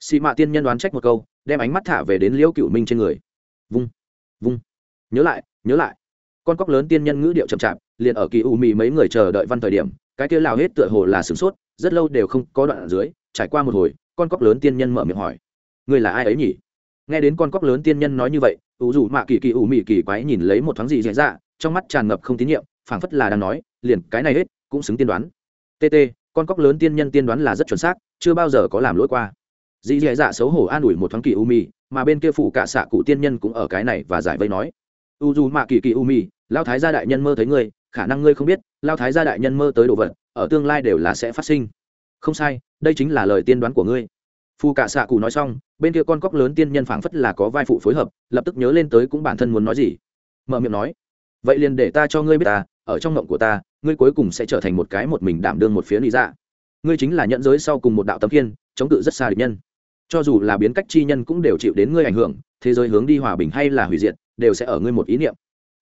Xị mạ tiên nhân đoán trách một câu, đem ánh mắt thả về đến liễu cựu minh trên người. Vung vung, nhớ lại nhớ lại con cóc lớn tiên nhân ngữ điệu chậm chạp, liền ở kỳ u mì mấy người chờ đợi văn thời điểm, cái kia lao hết tựa hồ là sửng sốt, rất lâu đều không có đoạn ở dưới, trải qua một hồi, con cóc lớn tiên nhân mở miệng hỏi người là ai ấy nhỉ? Nghe đến con cóc lớn tiên nhân nói như vậy ủ dù mạ kỳ kỳ ủ mị kỳ quái nhìn lấy một thoáng gì dễ dạ trong mắt tràn ngập không tín nhiệm, phảng phất là đang nói, liền cái này hết, cũng xứng tiên đoán. Tt con cóc lớn tiên nhân tiên đoán là rất chuẩn xác, chưa bao giờ có làm lỗi qua. Dì dì dạ xấu hổ an ủi một thoáng kỳ u mì mà bên kia phụ cả xạ cụ tiên nhân cũng ở cái này và giải vây nói. U dù mạ kỳ kỳ u mì lao thái gia đại nhân mơ thấy ngươi, khả năng ngươi không biết, lao thái gia đại nhân mơ tới đồ vật, ở tương lai đều là sẽ phát sinh. Không sai, đây chính là lời tiên đoán của ngươi. Phù cả xạ cụ nói xong, bên kia con cóc lớn tiên nhân phảng phất là có vai phụ phối hợp, lập tức nhớ lên tới cũng bản thân muốn nói gì. Mở miệng nói, vậy liền để ta cho ngươi biết ta, ở trong ngộng của ta, ngươi cuối cùng sẽ trở thành một cái một mình đảm đương một phía lý dạ. Ngươi chính là nhận giới sau cùng một đạo tấm kiên chống cự rất xa địch nhân. Cho dù là biến cách chi nhân cũng đều chịu đến ngươi ảnh hưởng, thế giới hướng đi hòa bình hay là hủy diệt, đều sẽ ở ngươi một ý niệm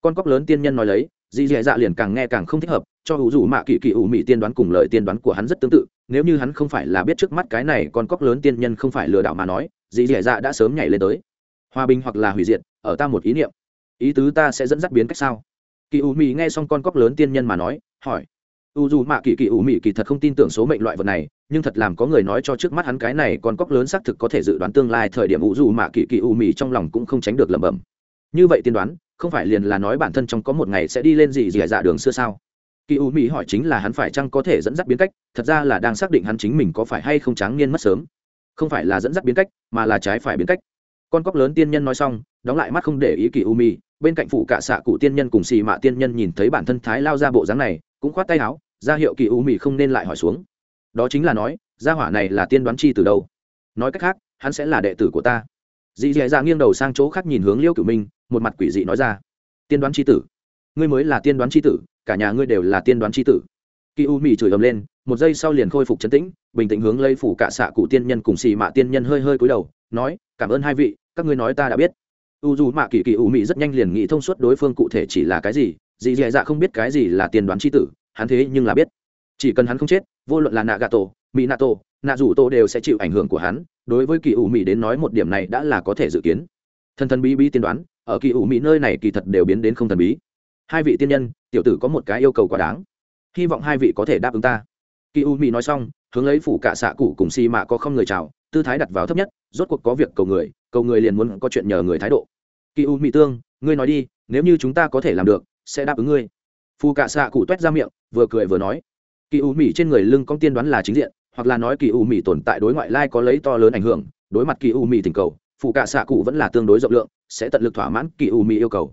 con cóc lớn tiên nhân nói lấy, dì dì dạ liền càng nghe càng không thích hợp, cho hữu dù mạ kỳ kỳ ủ mị tiên đoán cùng lời tiên đoán của hắn rất tương tự, nếu như hắn không phải là biết trước mắt cái này con cóc lớn tiên nhân không phải lừa đảo mà nói, dì dì dạ đã sớm nhảy lên tới. Hòa bình hoặc là hủy diệt, ở ta một ý niệm. Ý tứ ta sẽ dẫn dắt biến cách sao? Kỳ ủ mị nghe xong con cóc lớn tiên nhân mà nói, hỏi. U dù mạ kỳ kỳ ủ mị kỳ thật không tin tưởng số mệnh loại vật này, nhưng thật làm có người nói cho trước mắt hắn cái này con cóc lớn xác thực có thể dự đoán tương lai thời điểm u dù mạ kỳ kỳ ủ mị trong lòng cũng không tránh được lẩm bẩm. Như vậy tiên đoán không phải liền là nói bản thân trong có một ngày sẽ đi lên gì gì dạ đường xưa sao? Kỳ u mỹ hỏi chính là hắn phải chăng có thể dẫn dắt biến cách, thật ra là đang xác định hắn chính mình có phải hay không tráng niên mất sớm. Không phải là dẫn dắt biến cách, mà là trái phải biến cách. Con cóc lớn tiên nhân nói xong, đóng lại mắt không để ý kỳ u mỹ, bên cạnh phụ cả xạ cụ tiên nhân cùng xì mạ tiên nhân nhìn thấy bản thân thái lao ra bộ dáng này, cũng khoát tay áo, ra hiệu kỳ u mỹ không nên lại hỏi xuống. Đó chính là nói, gia hỏa này là tiên đoán chi từ đâu? Nói cách khác, hắn sẽ là đệ tử của ta dì dì dạ nghiêng đầu sang chỗ khác nhìn hướng liêu cửu minh, một mặt quỷ dị nói ra. Tiên đoán c h i tử. Ngươi mới là tiên đoán c h i tử, cả nhà ngươi đều là tiên đoán c h i tử. Kỳ u mì chửi ầm lên, một giây sau liền khôi phục chấn tĩnh, bình tĩnh hướng lây phủ cả xạ cụ tiên nhân cùng xì mạ tiên nhân hơi hơi cúi đầu, nói, cảm ơn hai vị, các ngươi nói ta đã biết. U dù mạ kỳ kỳ u mì rất nhanh liền nghĩ thông suốt đối phương cụ thể chỉ là cái gì, dì dì dạ không biết cái gì là tiên đoán tri tử, hắn thế nhưng là biết. Chỉ cần hắn không chết, vô luận là nạ gà tổ mỹ nato nạ rủ Tô đều sẽ chịu ảnh hưởng của hắn. Đối với kỳ ủ mỹ đến nói một điểm này đã là có thể dự kiến. Thần thần bí bí tiên đoán, ở kỳ ủ mỹ nơi này kỳ thật đều biến đến không thần bí. Hai vị tiên nhân, tiểu tử có một cái yêu cầu quá đáng. Hy vọng hai vị có thể đáp ứng ta. Kỳ ủ mỹ nói xong, hướng lấy phủ cả xạ cụ cùng xì mạ có không người chào, tư thái đặt vào thấp nhất, rốt cuộc có việc cầu người cầu người liền muốn có chuyện nhờ người thái độ. Kỳ u mỹ tương, ngươi nói đi, nếu như chúng ta có thể làm được, sẽ đáp ứng ngươi. Phù cạ xạ cụ t u é t ra miệng, vừa cười vừa nói. Kỳ u mỹ trên người lưng con tiên đoán là chính diện hoặc là nói kỳ u mì tồn tại đối ngoại lai có lấy to lớn ảnh hưởng, đối mặt kỳ u mì tình cầu, phụ cạ xạ cụ vẫn là tương đối rộng lượng, sẽ tận lực thỏa mãn kỳ u mì yêu cầu.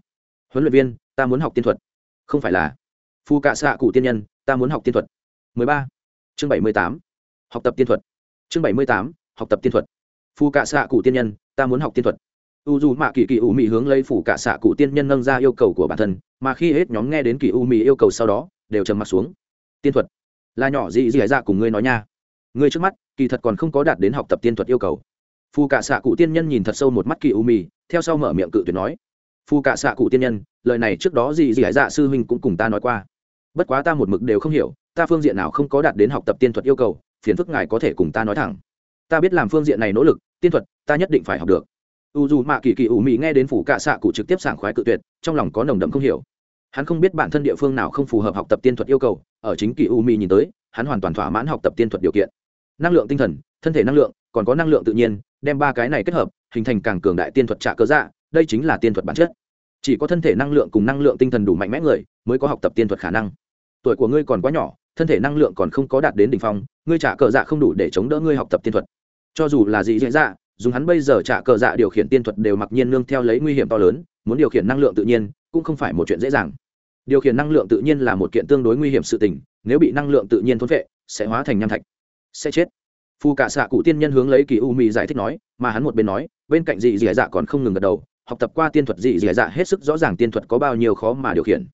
Huấn luyện viên, ta muốn học tiên thuật. Không phải là. Phụ cạ xạ cụ tiên nhân, ta muốn học tiên thuật. 13. chương 78. học tập tiên thuật. Chương 78. học tập tiên thuật. Phụ cạ xạ cụ tiên nhân, ta muốn học tiên thuật. U dù mạ kỳ kỳ u mì hướng lấy phủ cả xạ cụ tiên nhân nâng ra yêu cầu của bản thân, mà khi hết nhóm nghe đến kỳ u mì yêu cầu sau đó, đều trầm m ặ t xuống. Tiên thuật. Là nhỏ gì gì ra cùng ngươi nói nha ngươi trước mắt, kỳ thật còn không có đạt đến học tập tiên thuật yêu cầu. Phù cả xạ cụ tiên nhân nhìn thật sâu một mắt kỳ u mì, theo sau mở miệng cự tuyệt nói. Phù cả xạ cụ tiên nhân, lời này trước đó gì gì hải dạ sư huynh cũng cùng ta nói qua. Bất quá ta một mực đều không hiểu, ta phương diện nào không có đạt đến học tập tiên thuật yêu cầu, phiền phức ngài có thể cùng ta nói thẳng. Ta biết làm phương diện này nỗ lực, tiên thuật, ta nhất định phải học được. U dù mạ kỳ kỳ ủ mị nghe đến phủ cạ xạ cụ trực tiếp sảng khoái cự tuyệt, trong lòng có nồng đậm không hiểu. Hắn không biết bản thân địa phương nào không phù hợp học tập tiên thuật yêu cầu, ở chính kỳ u mị nhìn tới, hắn hoàn toàn thỏa mãn học tập tiên thuật điều kiện năng lượng tinh thần, thân thể năng lượng, còn có năng lượng tự nhiên, đem ba cái này kết hợp, hình thành càng cường đại tiên thuật trạ cơ dạ đây chính là tiên thuật bản chất. Chỉ có thân thể năng lượng cùng năng lượng tinh thần đủ mạnh mẽ người, mới có học tập tiên thuật khả năng. Tuổi của ngươi còn quá nhỏ, thân thể năng lượng còn không có đạt đến đ ỉ n h phong, ngươi trả cờ dạ không đủ để chống đỡ ngươi học tập tiên thuật. Cho dù là gì dễ dạ dùng hắn bây giờ trả cờ dạ điều khiển tiên thuật đều mặc nhiên nương theo lấy nguy hiểm to lớn, muốn điều khiển năng lượng tự nhiên, cũng không phải một chuyện dễ dàng. Điều khiển năng lượng tự nhiên là một kiện tương đối nguy hiểm sự tình, nếu bị năng lượng tự nhiên thốn vệ sẽ hóa thành nham thạch sẽ chết. Phu cả xạ cụ tiên nhân hướng lấy kỳ u mì giải thích nói, mà hắn một bên nói, bên cạnh dị dì dạ còn không ngừng gật đầu, học tập qua tiên thuật dị dì dạ hết sức rõ ràng tiên thuật có bao nhiêu khó mà điều khiển.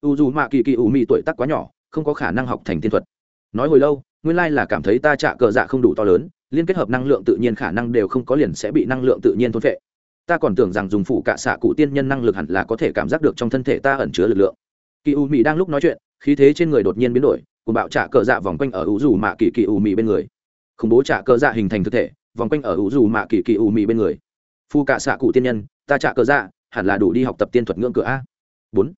U dù mạ kỳ kỳ u mì tuổi tác quá nhỏ, không có khả năng học thành tiên thuật. Nói hồi lâu, nguyên lai là cảm thấy ta trạ cờ dạ không đủ to lớn, liên kết hợp năng lượng tự nhiên khả năng đều không có liền sẽ bị năng lượng tự nhiên thôn vệ ta còn tưởng rằng dùng phủ cạ xạ cụ tiên nhân năng lực hẳn là có thể cảm giác được trong thân thể ta ẩn chứa lực lượng. Kỳ u mỹ đang lúc nói chuyện, khí thế trên người đột nhiên biến đổi cùng bạo trả cờ dạ vòng quanh ở u dù mạ kỳ kỳ u mị bên người. Khủng bố trả cờ dạ hình thành thực thể, vòng quanh ở u dù mạ kỳ kỳ u mị bên người. Phu cạ xạ cụ tiên nhân, ta trả cờ dạ hẳn là đủ đi học tập tiên thuật ngưỡng cửa a. Bốn.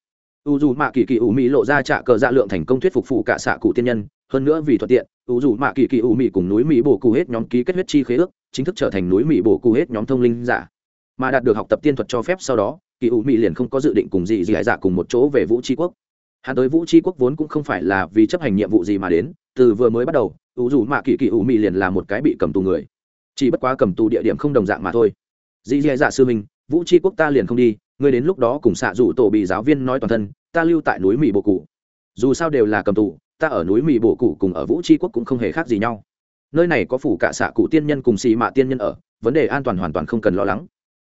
U dù mạ kỳ kỳ u mị lộ ra trả cờ dạ lượng thành công thuyết phục phụ cạ xạ cụ tiên nhân, hơn nữa vì thuận tiện ủ dù mạ kỳ kỳ ủ mị cùng núi mỹ bổ cù hết nhóm ký kết huyết chi khế ước, chính thức trở thành núi mỹ bổ cù hết nhóm thông linh giả. Mà đạt được học tập tiên thuật cho phép sau đó, kỳ ủ mị liền không có dự định cùng gì gì hải dạ cùng một chỗ về vũ tri quốc hắn tới vũ tri quốc vốn cũng không phải là vì chấp hành nhiệm vụ gì mà đến, từ vừa mới bắt đầu, ủ dù mạ kỳ kỳ ủ mị liền là một cái bị cầm tù người. Chỉ bất quá cầm tù địa điểm không đồng dạng mà thôi. Dì dì dạ sư minh vũ tri quốc ta liền không đi, ngươi đến lúc đó cùng xạ rủ tổ bị giáo viên nói toàn thân, ta lưu tại núi mỹ bộ cụ. Dù sao đều là cầm tù, ta ở núi mỹ Bộ cụ cùng ở vũ tri quốc cũng không hề khác gì nhau. Nơi này có phủ cả xạ cụ tiên nhân cùng xì mạ tiên nhân ở, vấn đề an toàn hoàn toàn không cần lo lắng.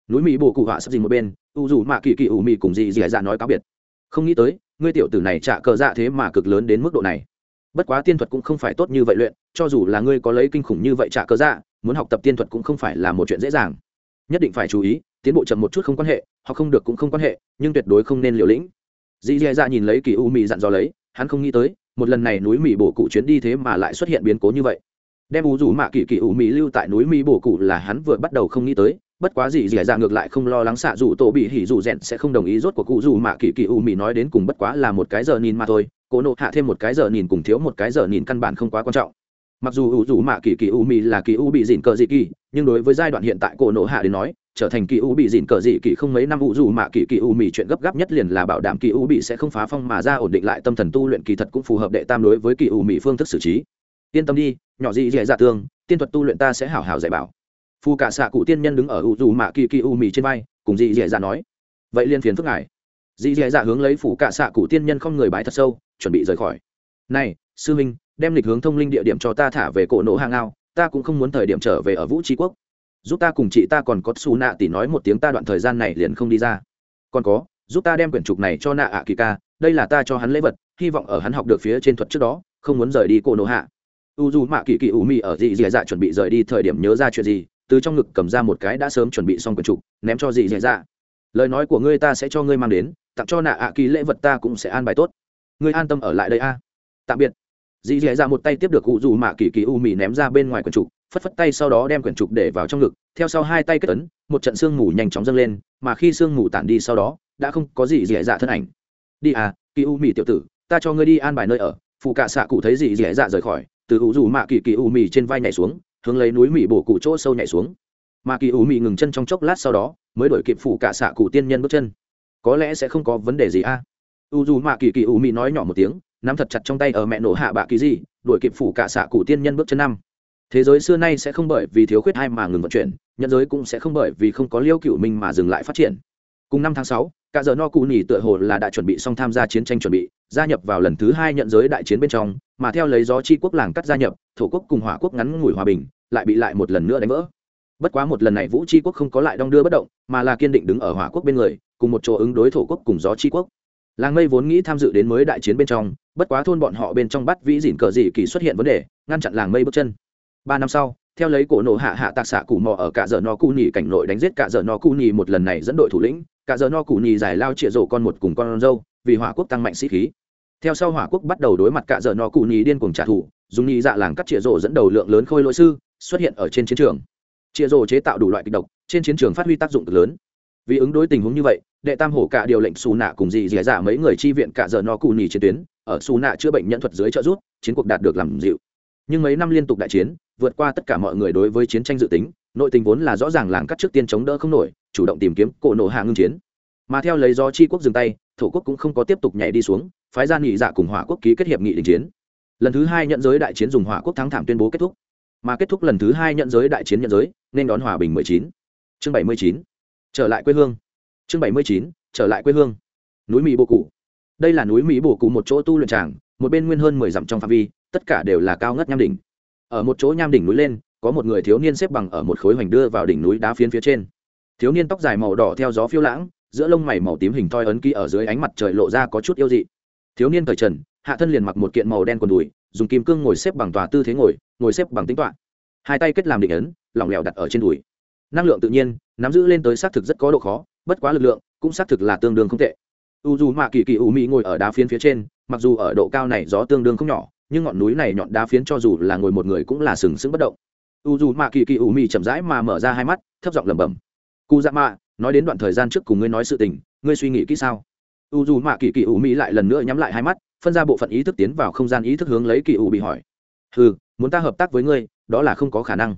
Núi mỹ Bộ cụ họa sắp gì một bên u dù mạ kỳ kỳ ủ mị cùng dì dì dạ nói cáo biệt. Không nghĩ tới ngươi tiểu tử này trả cờ dạ thế mà cực lớn đến mức độ này. Bất quá tiên thuật cũng không phải tốt như vậy luyện, cho dù là ngươi có lấy kinh khủng như vậy trả cờ dạ muốn học tập tiên thuật cũng không phải là một chuyện dễ dàng. Nhất định phải chú ý, tiến bộ chậm một chút không quan hệ hoặc không được cũng không quan hệ, nhưng tuyệt đối không nên liều lĩnh. Dì dì dạ nhìn lấy kỳ u mị dặn dò lấy, hắn không nghĩ tới, một lần này núi mị bổ cụ chuyến đi thế mà lại xuất hiện biến cố như vậy. Đem U rủ mạ kỳ kỳ u mị lưu tại núi mị bổ cụ là hắn vừa bắt đầu không nghĩ tới bất quá gì dì ra dạ ngược lại không lo lắng xạ dù tổ bị hỉ dù rèn sẽ không đồng ý rốt của cụ dù mạ kỳ kỳ u mỹ nói đến cùng bất quá là một cái giờ nhìn mà thôi. Cố nộ hạ thêm một cái giờ nhìn cùng thiếu một cái giờ nhìn căn bản không quá quan trọng. Mặc dù ủ dù mạ kỳ kỳ u mỹ là kỳ u bị dịn cờ dị kỳ, nhưng đối với giai đoạn hiện tại cổ nộ hạ đến nói, trở thành kỳ u bị dịn cờ dị kỳ không mấy năm ủ dù mạ kỳ kỳ u mì chuyện gấp gáp nhất liền là bảo đảm kỳ u bị sẽ không phá phong mà ra ổn định lại tâm thần tu luyện kỳ thật cũng phù hợp đệ tam đối với kỳ u mì phương thức xử trí. Yên tâm đi, nhỏ dị dễ dạ tương, tiên thuật tu luyện ta sẽ hảo hảo dạy bảo phù cả xạ cụ tiên nhân đứng ở U dù mạ kỳ kỳ u mì trên vai, cùng dị Dẻ dạ nói, vậy liên phiền phức ngài. Dị Dẻ dạ hướng lấy phủ cả xạ cụ tiên nhân không người bái thật sâu, chuẩn bị rời khỏi. Này, sư minh đem lịch hướng thông linh địa điểm cho ta thả về cổ nổ hàng ao, ta cũng không muốn thời điểm trở về ở vũ tri quốc. Giúp ta cùng chị ta còn có xù nạ tỷ nói một tiếng ta đoạn thời gian này liền không đi ra. Còn có, giúp ta đem quyển trục này cho nạ ạ kỳ ca, đây là ta cho hắn lễ vật, hy vọng ở hắn học được phía trên thuật trước đó, không muốn rời đi Cổ nổ hạ. U dù mạ kỳ kỳ ủ mị ở dị dì dạ chuẩn bị rời đi, thời điểm nhớ ra chuyện gì từ trong ngực cầm ra một cái đã sớm chuẩn bị xong quyển trục, ném cho dì dì dạ. Lời nói của ngươi ta sẽ cho ngươi mang đến, tặng cho nạ ạ kỳ lễ vật ta cũng sẽ an bài tốt. Ngươi an tâm ở lại đây a. Tạm biệt. Dì dì dạ một tay tiếp được cụ dù mạ kỳ kỳ u mì ném ra bên ngoài quyển trục, phất phất tay sau đó đem quyển trục để vào trong ngực, theo sau hai tay kết ấn, một trận sương mù nhanh chóng dâng lên, mà khi sương mù tản đi sau đó, đã không có gì dẻ dạ thân ảnh. Đi à kỳ u mì tiểu tử, ta cho ngươi đi an bài nơi ở. Phụ cạ xạ cụ thấy gì dẻ dạ rời khỏi, từ u dù mạ kỳ kỳ u mì trên vai nhảy xuống hướng lấy núi mỹ bổ cụ chỗ sâu nhảy xuống. Mà kỳ u mỹ ngừng chân trong chốc lát sau đó, mới đổi kịp phủ cả xạ cụ tiên nhân bước chân. Có lẽ sẽ không có vấn đề gì a. U dù mạ kỳ kỳ u mỹ nói nhỏ một tiếng, nắm thật chặt trong tay ở mẹ nổ hạ bạ kỳ gì đuổi kịp phủ cả xạ cụ tiên nhân bước chân năm. Thế giới xưa nay sẽ không bởi vì thiếu khuyết hai mà ngừng vận chuyển, nhân giới cũng sẽ không bởi vì không có liêu cựu minh mà dừng lại phát triển. Cùng năm tháng sáu, cả giờ no cụ nỉ tựa hồ là đã chuẩn bị xong tham gia chiến tranh chuẩn bị, gia nhập vào lần thứ hai nhận giới đại chiến bên trong mà theo lấy gió chi quốc làng cắt gia nhập, thổ quốc cùng hỏa quốc ngắn ngủi hòa bình, lại bị lại một lần nữa đánh vỡ. Bất quá một lần này vũ chi quốc không có lại đong đưa bất động, mà là kiên định đứng ở hỏa quốc bên người, cùng một chỗ ứng đối thổ quốc cùng gió chi quốc. Làng mây vốn nghĩ tham dự đến mới đại chiến bên trong, bất quá thôn bọn họ bên trong bắt vĩ dỉn cờ dị kỳ xuất hiện vấn đề, ngăn chặn làng mây bước chân. Ba năm sau, theo lấy cổ nổ hạ hạ tạc xạ cụ mò ở cả giờ no cu nhì cảnh nội đánh giết cả giờ no cu nhì một lần này dẫn đội thủ lĩnh, cả giờ no cụ nhì giải lao trịa rổ con một cùng con dâu vì hỏa quốc tăng mạnh sĩ khí theo sau hỏa quốc bắt đầu đối mặt cả giờ nọ cụ nhì điên cuồng trả thù, dùng nhì dạ làng cắt trịa rổ dẫn đầu lượng lớn khôi lỗi sư xuất hiện ở trên chiến trường. Trịa rổ chế tạo đủ loại kịch độc, trên chiến trường phát huy tác dụng cực lớn. Vì ứng đối tình huống như vậy, đệ tam hổ cả điều lệnh xù nạ cùng dì dì dạ mấy người chi viện cả giờ nọ cụ nhì chiến tuyến, ở xù nạ chữa bệnh nhân thuật dưới trợ giúp, chiến cuộc đạt được làm dịu. Nhưng mấy năm liên tục đại chiến, vượt qua tất cả mọi người đối với chiến tranh dự tính, nội tình vốn là rõ ràng làng cắt trước tiên chống đỡ không nổi, chủ động tìm kiếm cổ nổ hạ ngưng chiến. Mà theo lấy do chi quốc dừng tay, thổ quốc cũng không có tiếp tục nhảy đi xuống phái ra nghị dạ cùng hỏa quốc ký kết hiệp nghị đình chiến. Lần thứ hai nhận giới đại chiến dùng hỏa quốc thắng thảm tuyên bố kết thúc. Mà kết thúc lần thứ hai nhận giới đại chiến nhận giới, nên đón hòa bình 19. chương 79. trở lại quê hương. Chương 79. trở lại quê hương. Núi mỹ bồ cụ. Đây là núi mỹ bồ cụ một chỗ tu luyện tràng, một bên nguyên hơn mười dặm trong phạm vi, tất cả đều là cao ngất nham đỉnh. Ở một chỗ nham đỉnh núi lên, có một người thiếu niên xếp bằng ở một khối hoành đưa vào đỉnh núi đá phiến phía trên. Thiếu niên tóc dài màu đỏ theo gió phiêu lãng, giữa lông mày màu tím hình thoi ấn ký ở dưới ánh mặt trời lộ ra có chút yêu dị thiếu niên cởi trần, hạ thân liền mặc một kiện màu đen quần đùi, dùng kim cương ngồi xếp bằng tòa tư thế ngồi ngồi xếp bằng tính toạ hai tay kết làm định ấn, lỏng lẻo đặt ở trên đùi. Năng lượng tự nhiên, nắm giữ lên tới xác thực rất có độ khó, bất quá lực lượng cũng xác thực là tương đương không tệ. U dù mạ kỳ kỳ u mỹ ngồi ở đá phiến phía trên, mặc dù ở độ cao này gió tương đương không nhỏ, nhưng ngọn núi này nhọn đá phiến cho dù là ngồi một người cũng là sừng sững bất động. U dù mạ kỳ kỳ u mỹ chậm rãi mà mở ra hai mắt, thấp giọng lẩm bẩm. Cụ dạ mạ, nói đến đoạn thời gian trước cùng ngươi nói sự tình, ngươi suy nghĩ kỹ sao? U dù mạ kỳ kỳ ủ mỹ lại lần nữa nhắm lại hai mắt, phân ra bộ phận ý thức tiến vào không gian ý thức hướng lấy kỳ u bị hỏi. Ừ muốn ta hợp tác với ngươi, đó là không có khả năng.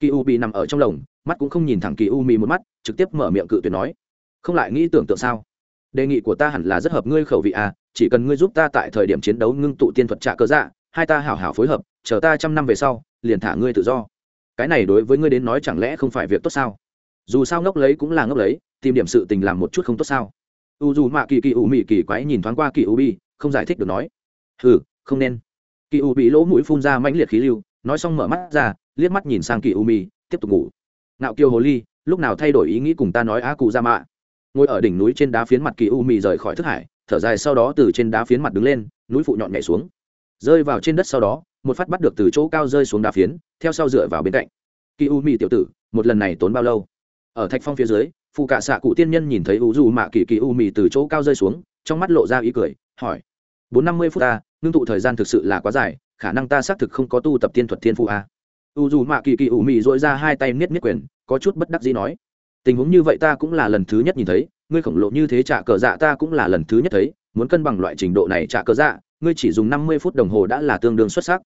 Kỳ u bị nằm ở trong lồng, mắt cũng không nhìn thẳng kỳ u mỹ một mắt, trực tiếp mở miệng cự tuyệt nói. Không lại nghĩ tưởng tượng sao? Đề nghị của ta hẳn là rất hợp ngươi khẩu vị à chỉ cần ngươi giúp ta tại thời điểm chiến đấu ngưng tụ tiên thuật trạ cơ dạ hai ta hảo hảo phối hợp, chờ ta trăm năm về sau, liền thả ngươi tự do. Cái này đối với ngươi đến nói chẳng lẽ không phải việc tốt sao? Dù sao ngốc lấy cũng là ngốc lấy, tìm điểm sự tình làm một chút không tốt sao? U dù mạ kỳ kỳ u mị kỳ quái nhìn thoáng qua kỳ u bi, không giải thích được nói. Ừ không nên. Kỳ u bị lỗ mũi phun ra mãnh liệt khí lưu, nói xong mở mắt ra, liếc mắt nhìn sang kỳ u mi tiếp tục ngủ. Ngạo kiều hồ ly, lúc nào thay đổi ý nghĩ cùng ta nói á cụ ra mạ. Ngồi ở đỉnh núi trên đá phiến mặt kỳ u mi rời khỏi thức hải, thở dài sau đó từ trên đá phiến mặt đứng lên, núi phụ nhọn nhảy xuống. Rơi vào trên đất sau đó, một phát bắt được từ chỗ cao rơi xuống đá phiến, theo sau dựa vào bên cạnh. Kỳ u mi tiểu tử, một lần này tốn bao lâu? Ở thạch phong phía dưới phụ cả xạ cụ tiên nhân nhìn thấy u dù mạ kỳ kỳ u mì từ chỗ cao rơi xuống, trong mắt lộ ra ý cười, hỏi, bốn năm mươi phút ta ngưng tụ thời gian thực sự là quá dài, khả năng ta xác thực không có tu tập tiên thuật thiên phụ à. a u dù mạ kỳ kỳ u mì dội ra hai tay niết niết quyền, có chút bất đắc dĩ nói, tình huống như vậy ta cũng là lần thứ nhất nhìn thấy, ngươi khổng lộ như thế trả cờ dạ ta cũng là lần thứ nhất thấy, muốn cân bằng loại trình độ này trả cờ dạ ngươi chỉ dùng năm mươi phút đồng hồ đã là tương đương xuất sắc.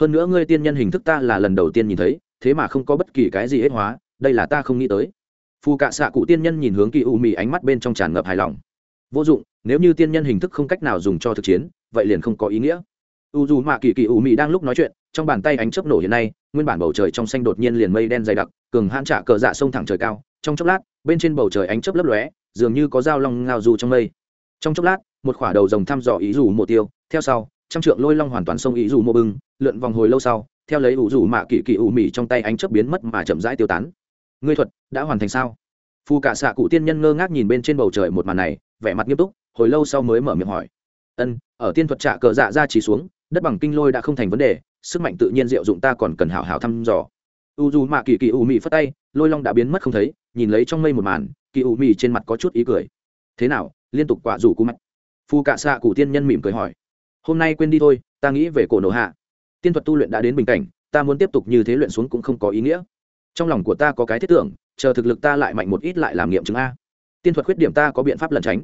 Hơn nữa ngươi tiên nhân hình thức ta là lần đầu tiên nhìn thấy, thế mà không có bất kỳ cái gì hết hóa, đây là ta không nghĩ tới phù cạ xạ cụ tiên nhân nhìn hướng kỳ u mì ánh mắt bên trong tràn ngập hài lòng. Vô dụng, nếu như tiên nhân hình thức không cách nào dùng cho thực chiến, vậy liền không có ý nghĩa. U dù mạ kỳ kỳ u mì đang lúc nói chuyện, trong bàn tay ánh chớp nổ hiện nay, nguyên bản bầu trời trong xanh đột nhiên liền mây đen dày đặc, cường hãn trả cờ dạ sông thẳng trời cao. Trong chốc lát, bên trên bầu trời ánh chớp lấp lóe, dường như có dao long ngao dù trong mây. Trong chốc lát, một khỏa đầu rồng thăm dò ý dù mộ tiêu. Theo sau, trăm trượng lôi long hoàn toàn sông ý dù mộ bưng lượn vòng hồi lâu sau, theo lấy ủ rủ mạ kỳ kỳ ủ mị trong tay ánh chớp biến mất mà chậm rãi tiêu tán. Ngươi thuật đã hoàn thành sao? Phù cả xạ cụ tiên nhân ngơ ngác nhìn bên trên bầu trời một màn này, vẻ mặt nghiêm túc, hồi lâu sau mới mở miệng hỏi. Ân, ở tiên thuật trạ cờ dạ ra chỉ xuống, đất bằng kinh lôi đã không thành vấn đề, sức mạnh tự nhiên diệu dụng ta còn cần hảo hảo thăm dò. U dù mạ kỳ kỳ U mị phất tay, lôi long đã biến mất không thấy, nhìn lấy trong mây một màn, kỳ U mị trên mặt có chút ý cười. Thế nào, liên tục quả rủ cú mạch? Phu cạ xạ cụ tiên nhân mỉm cười hỏi. Hôm nay quên đi thôi, ta nghĩ về cổ nổ hạ. Tiên thuật tu luyện đã đến bình cảnh, ta muốn tiếp tục như thế luyện xuống cũng không có ý nghĩa. Trong lòng của ta có cái thiết tưởng chờ thực lực ta lại mạnh một ít lại làm nghiệm chứng a. Tiên thuật khuyết điểm ta có biện pháp lẩn tránh.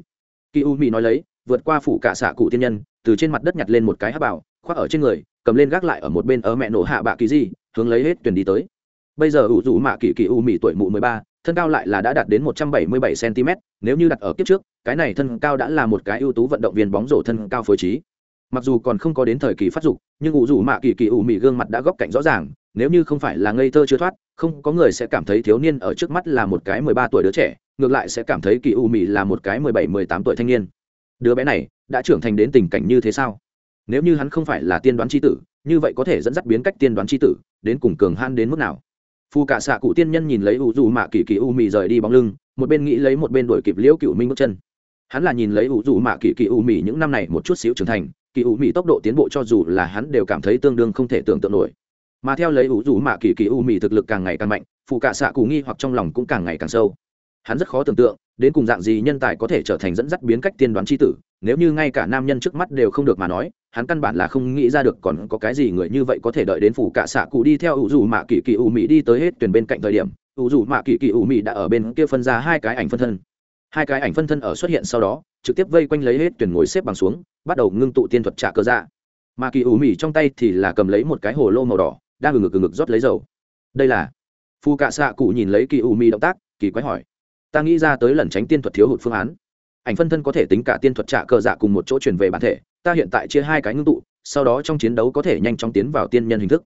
Kỳ u mỹ nói lấy, vượt qua phủ cả xạ cụ tiên nhân, từ trên mặt đất nhặt lên một cái hát bảo, khoác ở trên người, cầm lên gác lại ở một bên ở mẹ nổ hạ bạ kỳ gì hướng lấy hết tuyển đi tới. Bây giờ ủ rủ mạ kỳ kỳ u mỹ tuổi mụ mười ba, thân cao lại là đã đạt đến 177 cm nếu như đặt ở kiếp trước, cái này thân cao đã là một cái ưu tú vận động viên bóng rổ thân cao phối trí mặc dù còn không có đến thời kỳ phát dục, nhưng ủ rủ mạ kỳ kỳ ủ mị gương mặt đã góc cạnh rõ ràng, nếu như không phải là ngây thơ chưa thoát, không có người sẽ cảm thấy thiếu niên ở trước mắt là một cái mười ba tuổi đứa trẻ, ngược lại sẽ cảm thấy kỳ ủ mị là một cái mười bảy, mười tám tuổi thanh niên. Đứa bé này đã trưởng thành đến tình cảnh như thế sao? Nếu như hắn không phải là tiên đoán c h i tử, như vậy có thể dẫn dắt biến cách tiên đoán c h i tử, đến cùng cường han đến mức nào? Phù cả xạ cụ tiên nhân nhìn lấy ủ dù mạ kỳ kỳ u mị rời đi bóng lưng, một bên nghĩ lấy một bên đuổi kịp liễu cựu minh bước chân. Hắn là nhìn lấy ủ dù mạ kỳ kỳ u mị những năm này một chút xíu trưởng thành kỳ u mị tốc độ tiến bộ cho dù là hắn đều cảm thấy tương đương không thể tưởng tượng nổi. Mà theo lấy ủ rủ mạ kỳ kỳ u mị thực lực càng ngày càng mạnh, phụ cả xạ cụ nghi hoặc trong lòng cũng càng ngày càng sâu. Hắn rất khó tưởng tượng, đến cùng dạng gì nhân tài có thể trở thành dẫn dắt biến cách tiên đoán c h i tử, nếu như ngay cả nam nhân trước mắt đều không được mà nói, hắn căn bản là không nghĩ ra được còn có cái gì người như vậy có thể đợi đến phủ cả xạ cụ đi theo ủ dù mạ kỳ kỳ ủ mỹ đi tới hết tuyển bên cạnh thời điểm, ủ dù mạ kỳ kỳ ủ mỹ đã ở bên kia phân ra hai cái ảnh phân thân. Hai cái ảnh phân thân ở xuất hiện sau đó trực tiếp vây quanh lấy hết tuyển ngồi xếp bằng xuống, bắt đầu ngưng tụ tiên thuật trả cơ dạ. Mà kỳ ủ mỹ trong tay thì là cầm lấy một cái hồ lô màu đỏ, đang ngừng ngực ngực rót lấy dầu. Đây là phu cạ xạ cụ nhìn lấy kỳ ủ mỹ động tác, kỳ quái hỏi, ta nghĩ ra tới lần tránh tiên thuật thiếu hụt phương án. Ảnh phân thân có thể tính cả tiên thuật trả cờ dạ cùng một chỗ chuyển về bản thể, ta hiện tại chia hai cái ngưng tụ, sau đó trong chiến đấu có thể nhanh chóng tiến vào tiên nhân hình thức.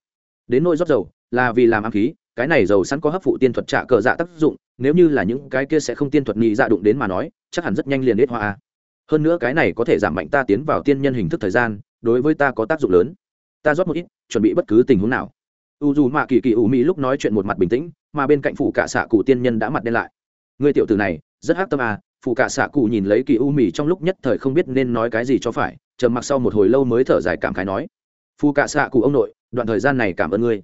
Đến nỗi rót dầu, là vì làm ám khí, cái này dầu sẵn có hấp phụ tiên thuật trả cờ dạ tác dụng, nếu như là những cái kia sẽ không tiên thuật nghĩ dạ đụng đến mà nói, chắc hẳn rất nhanh liền hết hoa hơn nữa cái này có thể giảm mạnh ta tiến vào tiên nhân hình thức thời gian, đối với ta có tác dụng lớn. Ta rót một ít, chuẩn bị bất cứ tình huống nào. U dù mạ kỳ kỳ ủ mỹ lúc nói chuyện một mặt bình tĩnh, mà bên cạnh phụ cả xạ cụ tiên nhân đã mặt đen lại. Người tiểu tử này, rất hắc tâm à phụ cả xạ cụ nhìn lấy kỳ u mỹ trong lúc nhất thời không biết nên nói cái gì cho phải chờ mặc sau một hồi lâu mới thở dài cảm khái nói. Phụ cả xạ cụ ông nội, đoạn thời gian này cảm ơn ngươi.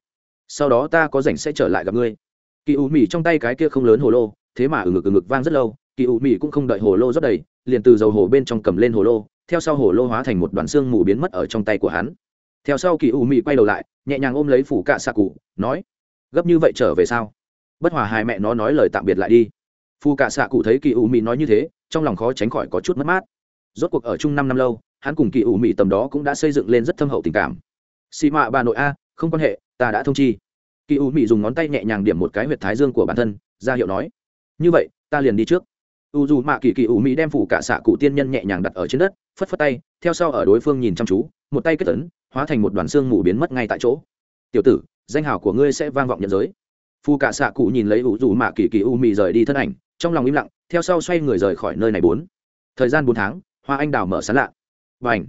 Sau đó ta có rảnh sẽ trở lại gặp ngươi. Kỳ u mỹ trong tay cái kia không lớn hồ lô, thế mà ở ngực ừ ngực vang rất lâu kỳ u mỹ cũng không đợi hồ lô rất đầy liền từ dầu hồ bên trong cầm lên hồ lô, theo sau hồ lô hóa thành một đoạn xương mù biến mất ở trong tay của hắn. Theo sau kỳ u mị quay đầu lại, nhẹ nhàng ôm lấy phủ cạ xạ cụ, nói, gấp như vậy trở về sao? Bất hòa hai mẹ nó nói lời tạm biệt lại đi. Phù cạ xạ cụ thấy kỳ u mị nói như thế, trong lòng khó tránh khỏi có chút mất mát. Rốt cuộc ở chung năm năm lâu, hắn cùng kỳ u mị tầm đó cũng đã xây dựng lên rất thâm hậu tình cảm. Xì mạ bà nội a, không quan hệ, ta đã thông chi. Kỳ u mị dùng ngón tay nhẹ nhàng điểm một cái huyệt thái dương của bản thân, ra hiệu nói, như vậy, ta liền đi trước u dù mạ kỳ kỳ ủ mỹ đem phủ cả xạ cụ tiên nhân nhẹ nhàng đặt ở trên đất, phất phất tay, theo sau ở đối phương nhìn chăm chú, một tay kết tấn hóa thành một đoàn xương mù biến mất ngay tại chỗ. Tiểu tử, danh hào của ngươi sẽ vang vọng nhận giới. Phù cả xạ cụ nhìn lấy u dù mạ kỳ kỳ u mỹ rời đi thân ảnh, trong lòng im lặng, theo sau xoay người rời khỏi nơi này bốn. Thời gian bốn tháng, hoa anh đào mở sán lạ. Và ảnh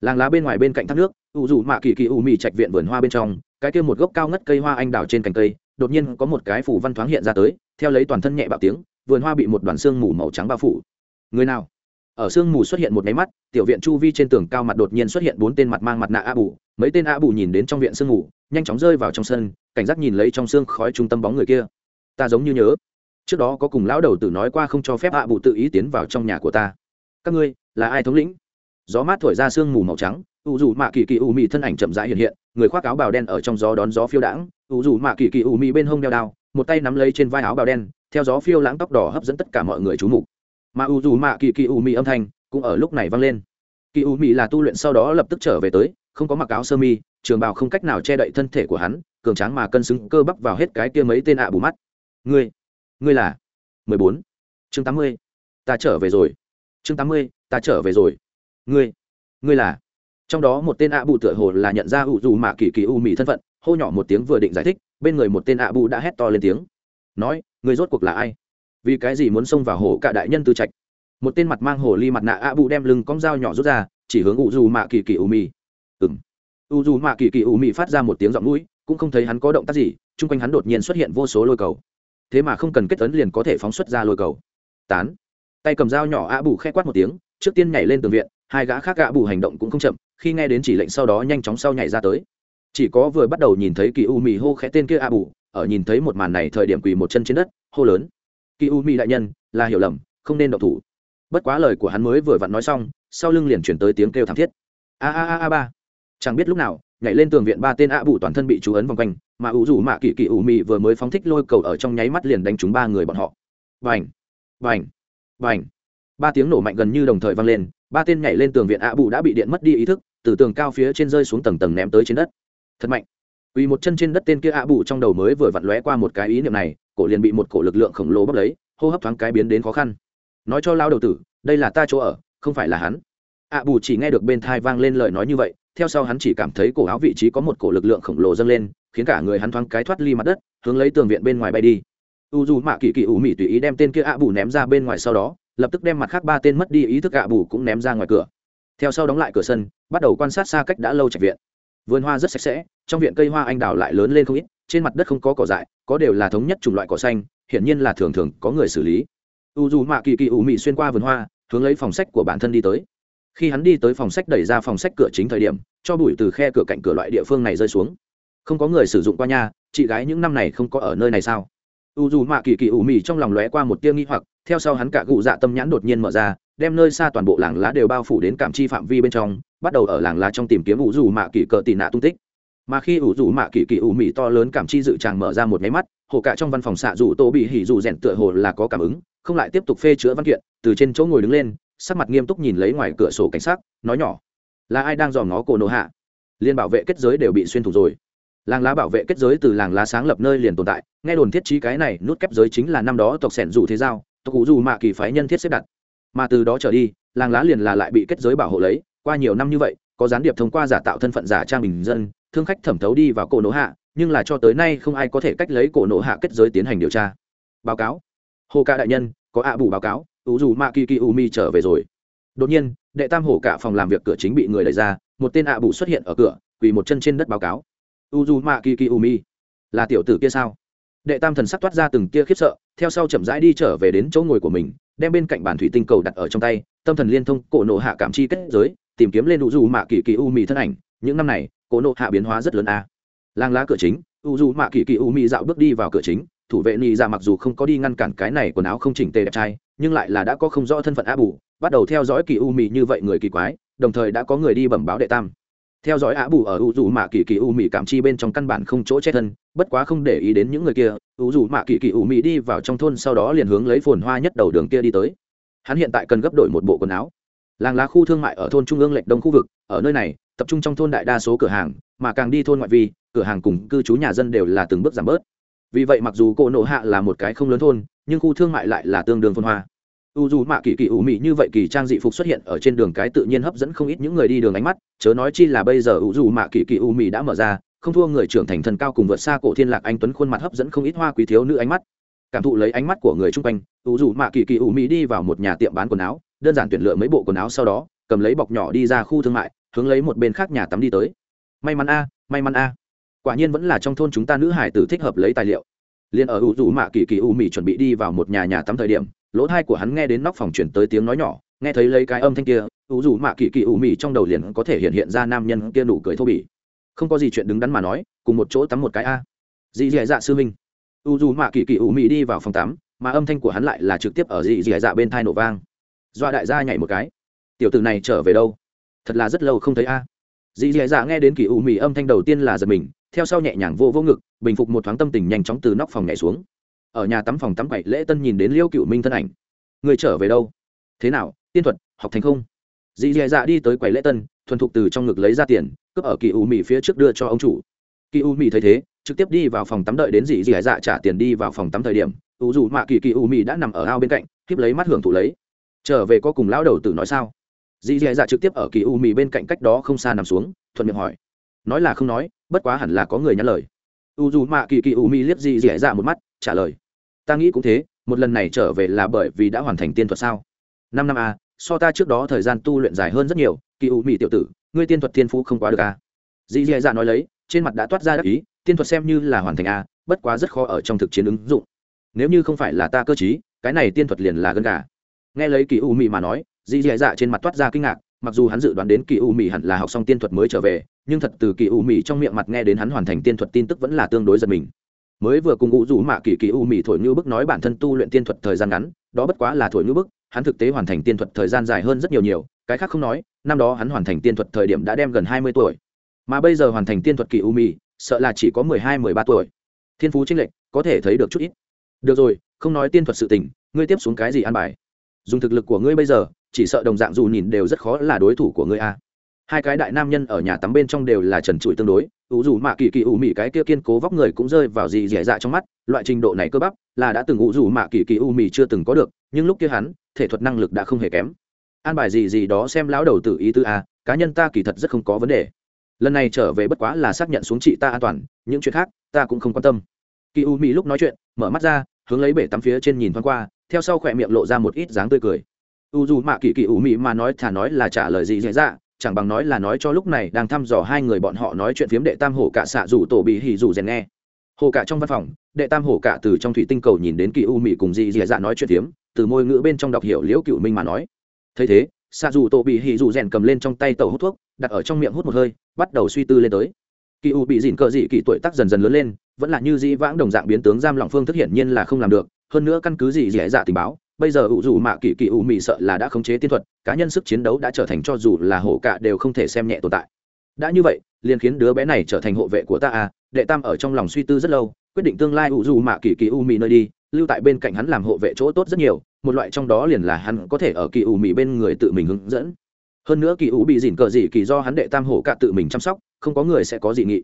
làng lá bên ngoài bên cạnh thác nước, u dù mạ kỳ kỳ ủ mỹ trạch viện vườn hoa bên trong, cái kia một gốc cao ngất cây hoa anh đào trên cành cây, đột nhiên có một cái phủ văn thoáng hiện ra tới, theo lấy toàn thân nhẹ bạo tiếng vườn hoa bị một đoàn xương mù màu trắng bao phủ. Người nào? Ở sương mù xuất hiện một máy mắt, tiểu viện chu vi trên tường cao mặt đột nhiên xuất hiện bốn tên mặt mang mặt nạ a bù. Mấy tên a bù nhìn đến trong viện sương mù, nhanh chóng rơi vào trong sân, cảnh giác nhìn lấy trong xương khói trung tâm bóng người kia. Ta giống như nhớ, trước đó có cùng lão đầu tử nói qua không cho phép a bù tự ý tiến vào trong nhà của ta. Các ngươi, là ai thống lĩnh? Gió mát thổi ra sương mù màu trắng, u dù mạ kỳ kỳ u mị thân ảnh chậm rãi hiện hiện, người khoác áo bào đen ở trong gió đón gió phiêu đãng, u dù mạ kỳ kỳ u mị bên hông đeo đao, một tay nắm lấy trên vai áo bào đen theo gió phiêu lãng tóc đỏ hấp dẫn tất cả mọi người chú mục. Mà u dù mạ kỳ kỳ u mi âm thanh cũng ở lúc này vang lên. Kỳ u mi là tu luyện sau đó lập tức trở về tới, không có mặc áo sơ mi, trường bào không cách nào che đậy thân thể của hắn, cường tráng mà cân xứng cơ bắp vào hết cái kia mấy tên ạ bù mắt. Ngươi ngươi là? Mười bốn. Chương tám mươi. Ta trở về rồi. Chương tám mươi, ta trở về rồi. Ngươi ngươi là? Trong đó một tên ạ bù tựa hồ là nhận ra ủ dù mạ kỳ kỳ u mi thân phận, hô nhỏ một tiếng vừa định giải thích, bên người một tên ạ bù đã hét to lên tiếng nói người rốt cuộc là ai? Vì cái gì muốn xông vào hổ cả đại nhân tư trạch? Một tên mặt mang hồ ly mặt nạ a bù đem lưng cong dao nhỏ rút ra, chỉ hướng u dù mạ kỳ kỳ u mì ừng u dù mạ kỳ kỳ u mì phát ra một tiếng giọng mũi, cũng không thấy hắn có động tác gì, chung quanh hắn đột nhiên xuất hiện vô số lôi cầu. Thế mà không cần kết tấn liền có thể phóng xuất ra lôi cầu. Tán. Tay cầm dao nhỏ a bù k h ẽ quát một tiếng, trước tiên nhảy lên tường viện, hai gã khác gã bù hành động cũng không chậm, khi nghe đến chỉ lệnh sau đó nhanh chóng sau nhảy ra tới. Chỉ có vừa bắt đầu nhìn thấy kỳ u mì hô khẽ tên kia a bù ở nhìn thấy một màn này thời điểm quỳ một chân trên đất, hô lớn. Kỳ u mi đại nhân, là hiểu lầm, không nên độc thủ. Bất quá lời của hắn mới vừa vặn nói xong, sau lưng liền chuyển tới tiếng kêu thảm thiết. A a a a ba. Chẳng biết lúc nào, nhảy lên tường viện ba tên ạ bụ toàn thân bị chú ấn vòng quanh, mà ủ rủ mạ kỳ kỳ ủ mị vừa mới phóng thích lôi cầu ở trong nháy mắt liền đánh trúng ba người bọn họ. Vành vành vành ba tiếng nổ mạnh gần như đồng thời vang lên, ba tên nhảy lên tường viện ạ bụ đã bị điện mất đi ý thức, từ tường cao phía trên rơi xuống tầng tầng ném tới trên đất. Thật mạnh! Vì một chân trên đất tên kia ạ bù trong đầu mới vừa vặn lóe qua một cái ý niệm này, cổ liền bị một cổ lực lượng khổng lồ bốc lấy, hô hấp thoáng cái biến đến khó khăn. Nói cho lao đầu tử, đây là ta chỗ ở, không phải là hắn. Ạ bù chỉ nghe được bên thai vang lên lời nói như vậy, theo sau hắn chỉ cảm thấy cổ áo vị trí có một cổ lực lượng khổng lồ dâng lên, khiến cả người hắn thoáng cái thoát ly mặt đất, hướng lấy tường viện bên ngoài bay đi. U dù mạ kỳ kỳ ủ mị tùy ý đem tên kia ạ bù ném ra bên ngoài sau đó, lập tức đem mặt khác ba tên mất đi ý thức ạ bù cũng ném ra ngoài cửa. Theo sau đóng lại cửa sân, bắt đầu quan sát xa cách đã lâu trạch viện vườn hoa rất sạch sẽ trong viện cây hoa anh đào lại lớn lên không ít trên mặt đất không có cỏ dại có đều là thống nhất chủng loại cỏ xanh hiển nhiên là thường thường có người xử lý. U dù mạ kỳ kỳ ủ mị xuyên qua vườn hoa hướng lấy phòng sách của bản thân đi tới. Khi hắn đi tới phòng sách đẩy ra phòng sách cửa chính thời điểm cho bụi từ khe cửa cạnh cửa loại địa phương này rơi xuống. Không có người sử dụng qua nhà, chị gái những năm này không có ở nơi này sao? U dù mạ kỳ kỳ ủ mị trong lòng lóe qua một tia nghi hoặc theo sau hắn cả gụ dạ tâm nhãn đột nhiên mở ra đem nơi xa toàn bộ làng lá đều bao phủ đến cảm chi phạm vi bên trong, bắt đầu ở làng lá trong tìm kiếm ủ dù mạ kỳ cờ tị nạ tung tích. Mà khi ủ dù mạ kỳ kỳ ủ mị to lớn cảm chi dự tràng mở ra một máy mắt, hồ cả trong văn phòng xạ dù tô bị hỉ dù rèn tựa hồ là có cảm ứng, không lại tiếp tục phê chữa văn kiện, từ trên chỗ ngồi đứng lên, sắc mặt nghiêm túc nhìn lấy ngoài cửa sổ cảnh sát nói nhỏ, là ai đang dòm ngó cổ nổ hạ? Liên bảo vệ kết giới đều bị xuyên thủng rồi. Làng lá bảo vệ kết giới từ làng lá sáng lập nơi liền tồn tại, nghe đồn thiết trí cái này nút kép giới chính là năm đó tộc sẻn dù thế giao, tộc cụ dù mạ kỳ phái nhân thiết xếp đặt mà từ đó trở đi, làng lá liền là lại bị kết giới bảo hộ lấy. Qua nhiều năm như vậy, có gián điệp thông qua giả tạo thân phận giả trang bình dân, thương khách thẩm thấu đi vào cổ nổ hạ, nhưng là cho tới nay không ai có thể cách lấy cổ nổ hạ kết giới tiến hành điều tra. Báo cáo. Hồ ca đại nhân, có ạ bù báo cáo, ủ dù ma kiki u mi trở về rồi. Đột nhiên, đệ tam hổ cả phòng làm việc cửa chính bị người đẩy ra, một tên ạ bù xuất hiện ở cửa, quỳ một chân trên đất báo cáo. U dù mạ kỳ u mi là tiểu tử kia sao? Đệ tam thần sắc toát ra từng tia khiếp sợ, theo sau chậm rãi đi trở về đến chỗ ngồi của mình đem bên cạnh bản thủy tinh cầu đặt ở trong tay, tâm thần liên thông, cổ nộ hạ cảm chi kết giới, tìm kiếm lên u du mạ kỳ kỳ u mi thân ảnh. Những năm này, cổ nộ hạ biến hóa rất lớn a. À. lang lá cửa chính u du mạ kỳ kỳ u mi dạo bước đi vào cửa chính. Thủ vệ ni ra dạ mặc dù không có đi ngăn cản cái này quần áo không chỉnh tề đẹp trai, nhưng lại là đã có không rõ thân phận a bù, bắt đầu theo dõi kỳ u mì như vậy người kỳ quái, đồng thời đã có người đi bẩm báo đệ tam theo dõi á bù ở u dù mạ kỳ kỳ u mị cảm chi bên trong căn bản không chỗ che thân, bất quá không để ý đến những người kia, u dù mạ kỳ kỳ u mị đi vào trong thôn sau đó liền hướng lấy phồn hoa nhất đầu đường kia đi tới. Hắn hiện tại cần gấp đổi một bộ quần áo. Làng lá khu thương mại ở thôn trung ương lệch đông khu vực, ở nơi này, tập trung trong thôn đại đa số cửa hàng, mà càng đi thôn ngoại vi, cửa hàng cùng cư trú nhà dân đều là từng bước giảm bớt. Vì vậy mặc dù cổ nộ hạ là một cái không lớn thôn, nhưng khu thương mại lại là tương đương phồn hoa u dù mạ kỳ kỳ ủ mị như vậy kỳ trang dị phục xuất hiện ở trên đường cái tự nhiên hấp dẫn không ít những người đi đường ánh mắt, chớ nói chi là bây giờ u dù mạ kỳ kỳ ủ mị đã mở ra, không thua người trưởng thành thần cao cùng vượt xa cổ thiên lạc anh tuấn khuôn mặt hấp dẫn không ít hoa quý thiếu nữ ánh mắt. Cảm thụ lấy ánh mắt của người chung quanh, u dù mạ kỳ kỳ ủ mị đi vào một nhà tiệm bán quần áo, đơn giản tuyển lựa mấy bộ quần áo sau đó, cầm lấy bọc nhỏ đi ra khu thương mại, hướng lấy một bên khác nhà tắm đi tới. May mắn a, may mắn a. Quả nhiên vẫn là trong thôn chúng ta nữ hải tử thích hợp lấy tài liệu. Liền ở u dù mạ kỳ kỳ ủ mị chuẩn bị đi vào một nhà nhà tắm thời điểm lỗ thai của hắn nghe đến nóc phòng chuyển tới tiếng nói nhỏ, nghe thấy lấy cái âm thanh kia, ủ dù mạ kỳ kỳ ủ mị trong đầu liền có thể hiện hiện ra nam nhân kia nụ cười thô bỉ. Không có gì chuyện đứng đắn mà nói, cùng một chỗ tắm một cái a. Dị dì dạ sư minh. Ủ dù mạ kỳ kỳ ủ mị đi vào phòng tắm, mà âm thanh của hắn lại là trực tiếp ở dị dì dạ bên thai nổ vang. Doa đại gia nhảy một cái. Tiểu tử này trở về đâu? Thật là rất lâu không thấy a. Dị dì dạ nghe đến kỳ ủ mị âm thanh đầu tiên là giật mình, theo sau nhẹ nhàng vô vô ngực, bình phục một thoáng tâm tình nhanh chóng từ nóc phòng nhảy xuống ở nhà tắm phòng tắm quậy lễ tân nhìn đến liêu cựu minh thân ảnh. Người trở về đâu? Thế nào, tiên thuật, học thành không? Dì dì dạ đi tới quầy lễ tân, thuần thục từ trong ngực lấy ra tiền, cướp ở kỳ u mì phía trước đưa cho ông chủ. Kỳ u mì thấy thế, trực tiếp đi vào phòng tắm đợi đến dì dì dạ trả tiền đi vào phòng tắm thời điểm, u dù mạ kỳ kỳ u mì đã nằm ở ao bên cạnh khiếp lấy mắt hưởng thụ lấy. Trở về có cùng lão đầu tử nói sao? Dì dì dạ trực tiếp ở kỳ u mì bên cạnh cách đó không xa nằm xuống, thuận miệng hỏi. Nói là không nói, bất quá hẳn là có người nhắn lời u dù mạ kỳ kỳ u mi liếc gì dẻ dạ một mắt, trả lời. Ta nghĩ cũng thế, một lần này trở về là bởi vì đã hoàn thành tiên thuật sao? Năm năm a so ta trước đó thời gian tu luyện dài hơn rất nhiều, kỳ u mi tiểu tử, ngươi tiên thuật thiên phú không quá được a dì dẻ dạ nói lấy, trên mặt đã toát ra đắc ý, tiên thuật xem như là hoàn thành a bất quá rất khó ở trong thực chiến ứng dụng. Nếu như không phải là ta cơ t cái này tiên thuật liền là gân gà. Nghe lấy kỳ u mi mà nói, dì dẻ dạ trên mặt toát ra kinh ngạc mặc dù hắn dự đoán đến kỳ u mi hẳn là học xong tiên thuật mới trở về, nhưng thật từ kỳ u mì trong miệng mặt nghe đến hắn hoàn thành tiên thuật tin tức vẫn là tương đối giật mình. Mới vừa cùng ngũ rủ mạ kỳ kỳ u mì thổi như bức nói bản thân tu luyện tiên thuật thời gian ngắn, đó bất quá là thổi như bức, hắn thực tế hoàn thành tiên thuật thời gian dài hơn rất nhiều nhiều, cái khác không nói, năm đó hắn hoàn thành tiên thuật thời điểm đã đem gần hai mươi tuổi. Mà bây giờ hoàn thành tiên thuật kỳ u mì sợ là chỉ có mười hai, mười ba tuổi. Thiên phú trinh lệch, có thể thấy được chút ít. Được rồi, không nói tiên thuật sự tình, ngươi tiếp xuống cái gì an bài? Dùng thực lực của ngươi bây giờ chỉ sợ đồng dạng dù nhìn đều rất khó là đối thủ của ngươi a. Hai cái đại nam nhân ở nhà tắm bên trong đều là trần trụi tương đối, ủ dù mạ kỳ kỳ ủ mị cái kia kiên cố vóc người cũng rơi vào gì dẻ dạ trong mắt, loại trình độ này cơ bắp, là đã từng ủ dù mạ kỳ kỳ ủ mị chưa từng có được, nhưng lúc kia hắn, thể thuật năng lực đã không hề kém. An bài gì gì đó xem lão đầu tự ý tư a, cá nhân ta kỳ thật rất không có vấn đề. Lần này trở về bất quá là xác nhận xuống chị ta an toàn, những chuyện khác, ta cũng không quan tâm. Kỳ u mỹ lúc nói chuyện, mở mắt ra, hướng lấy bể tắm phía trên nhìn thoáng qua, theo sau khỏe miệng lộ ra một ít dáng tươi cười u dù mạ kỳ kỳ ủ mỹ mà nói thả nói là trả lời gì dễ dạ chẳng bằng nói là nói cho lúc này đang thăm dò hai người bọn họ nói chuyện phiếm đệ tam hổ cả xạ rủ tổ bị hỉ rủ rèn nghe. Hồ cả trong văn phòng, đệ tam hổ cả từ trong thủy tinh cầu nhìn đến kỳ u mỹ cùng dì dì dạ nói chuyện phiếm, từ môi ngữ bên trong đọc hiểu liễu cựu minh mà nói. Thấy thế, xạ rủ tổ bị hỉ rủ rèn cầm lên trong tay tàu hút thuốc, đặt ở trong miệng hút một hơi, bắt đầu suy tư lên tới. Kỳ u bị dìn cờ dị kỳ tuổi tác dần dần lớn lên, vẫn là như dĩ vãng đồng dạng biến tướng giam lỏng phương thức hiển nhiên là không làm được, hơn nữa căn cứ gì dễ dạ tình báo bây giờ ủ dù mạ kỳ kỳ ủ mị sợ là đã khống chế tiên thuật, cá nhân sức chiến đấu đã trở thành cho dù là hổ cả đều không thể xem nhẹ tồn tại. Đã như vậy, liền khiến đứa bé này trở thành hộ vệ của ta à đệ tam ở trong lòng suy tư rất lâu, quyết định tương lai ủ dù mạ kỳ kỳ ủ mị nơi đi, lưu tại bên cạnh hắn làm hộ vệ chỗ tốt rất nhiều, một loại trong đó liền là hắn có thể ở kỳ ủ mị bên người tự mình hướng dẫn. Hơn nữa kỳ ủ bị dỉn cờ dị kỳ do hắn đệ tam hổ cả tự mình chăm sóc, không có người sẽ có dị nghị.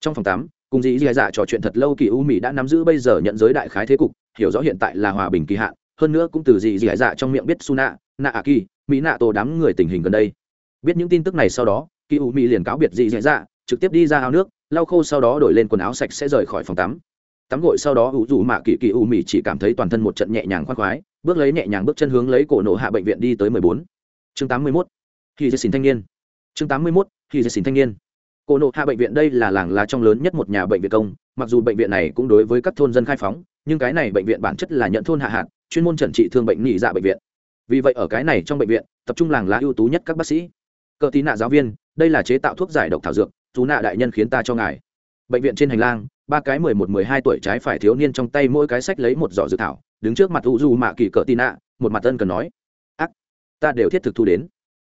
Trong phòng tám, cùng dì dì dạ trò chuyện thật lâu kỳ u mị đã nắm giữ bây giờ nhận giới đại khái thế cục, hiểu rõ hiện tại là hòa bình kỳ hạn hơn nữa cũng từ dị dị dạ trong miệng biết suna nạ a kỳ mỹ nạ tổ đám người tình hình gần đây. Biết những tin tức này sau đó kỳ u mỹ liền cáo biệt dị dì dạ trực tiếp đi ra ao nước, lau khô sau đó đổi lên quần áo sạch sẽ rời khỏi phòng tắm. Tắm gội sau đó ủ dù mạ kỳ kỳ u mỹ chỉ cảm thấy toàn thân một trận nhẹ nhàng khoan khoái, bước lấy nhẹ nhàng bước chân hướng lấy cổ nổ hạ bệnh viện đi tới mười bốn. Chương tám mươi mốt khi dê xin thanh niên. Chương tám mươi mốt khi dê xin thanh niên. Cổ nộ hạ bệnh viện đây là làng lá trong lớn nhất một nhà bệnh viện công, mặc dù bệnh viện này cũng đối với các thôn dân khai phóng, nhưng cái này bệnh viện bản chất là nhận thôn hạ hạt chuyên môn trần trị thương bệnh nhị dạ bệnh viện. Vì vậy ở cái này trong bệnh viện, tập trung làng lá ưu tú nhất các bác sĩ. Cờ tí nạ giáo viên, đây là chế tạo thuốc giải độc thảo dược chú nạ đại nhân khiến ta cho ngài. Bệnh viện trên hành lang, ba cái mười một, mười hai tuổi trái phải thiếu niên trong tay mỗi cái sách lấy một giỏ dự thảo, đứng trước mặt u du mạ kỳ cờ tí nạ, một mặt ân cần nói, ác, ta đều thiết thực thu đến.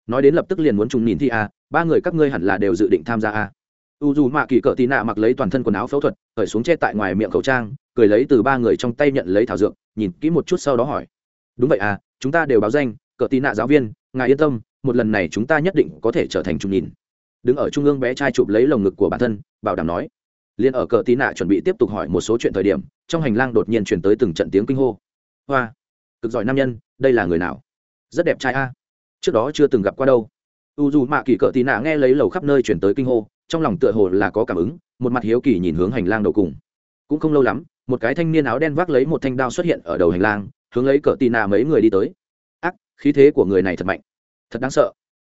Nói đến lập tức liền muốn trùng nhìn thi a, ba người các ngươi hẳn là đều dự định tham gia a. U dù mạ kỳ cờ tí nạ mặc lấy toàn thân quần áo phẫu thuật khởi xuống che tại ngoài miệng khẩu trang, cười lấy từ ba người trong tay nhận lấy thảo dược nhìn kỹ một chút sau đó hỏi. Đúng vậy à chúng ta đều báo danh cỡ tì nạ giáo viên, ngài yên tâm, một lần này chúng ta nhất định có thể trở thành trung nhìn. Đứng ở trung ương bé trai chụp lấy lồng ngực của bản thân, bảo đảm nói. Liền ở cỡ tì nạ chuẩn bị tiếp tục hỏi một số chuyện thời điểm, trong hành lang đột nhiên chuyển tới từng trận tiếng kinh hô. Hoa, cực giỏi nam nhân, đây là người nào? Rất đẹp trai a. Trước đó chưa từng gặp qua đâu. U dù mạ kỳ cỡ tì nạ nghe lấy lầu khắp nơi chuyển tới kinh hô, trong lòng tựa hồ là có cảm ứng, một mặt hiếu kỳ nhìn hướng hành lang đầu cùng. Cũng không lâu lắm một cái thanh niên áo đen vác lấy một thanh đao xuất hiện ở đầu hành lang, hướng lấy Cờ tì nạ mấy người đi tới. Ác, khí thế của người này thật mạnh. Thật đáng sợ.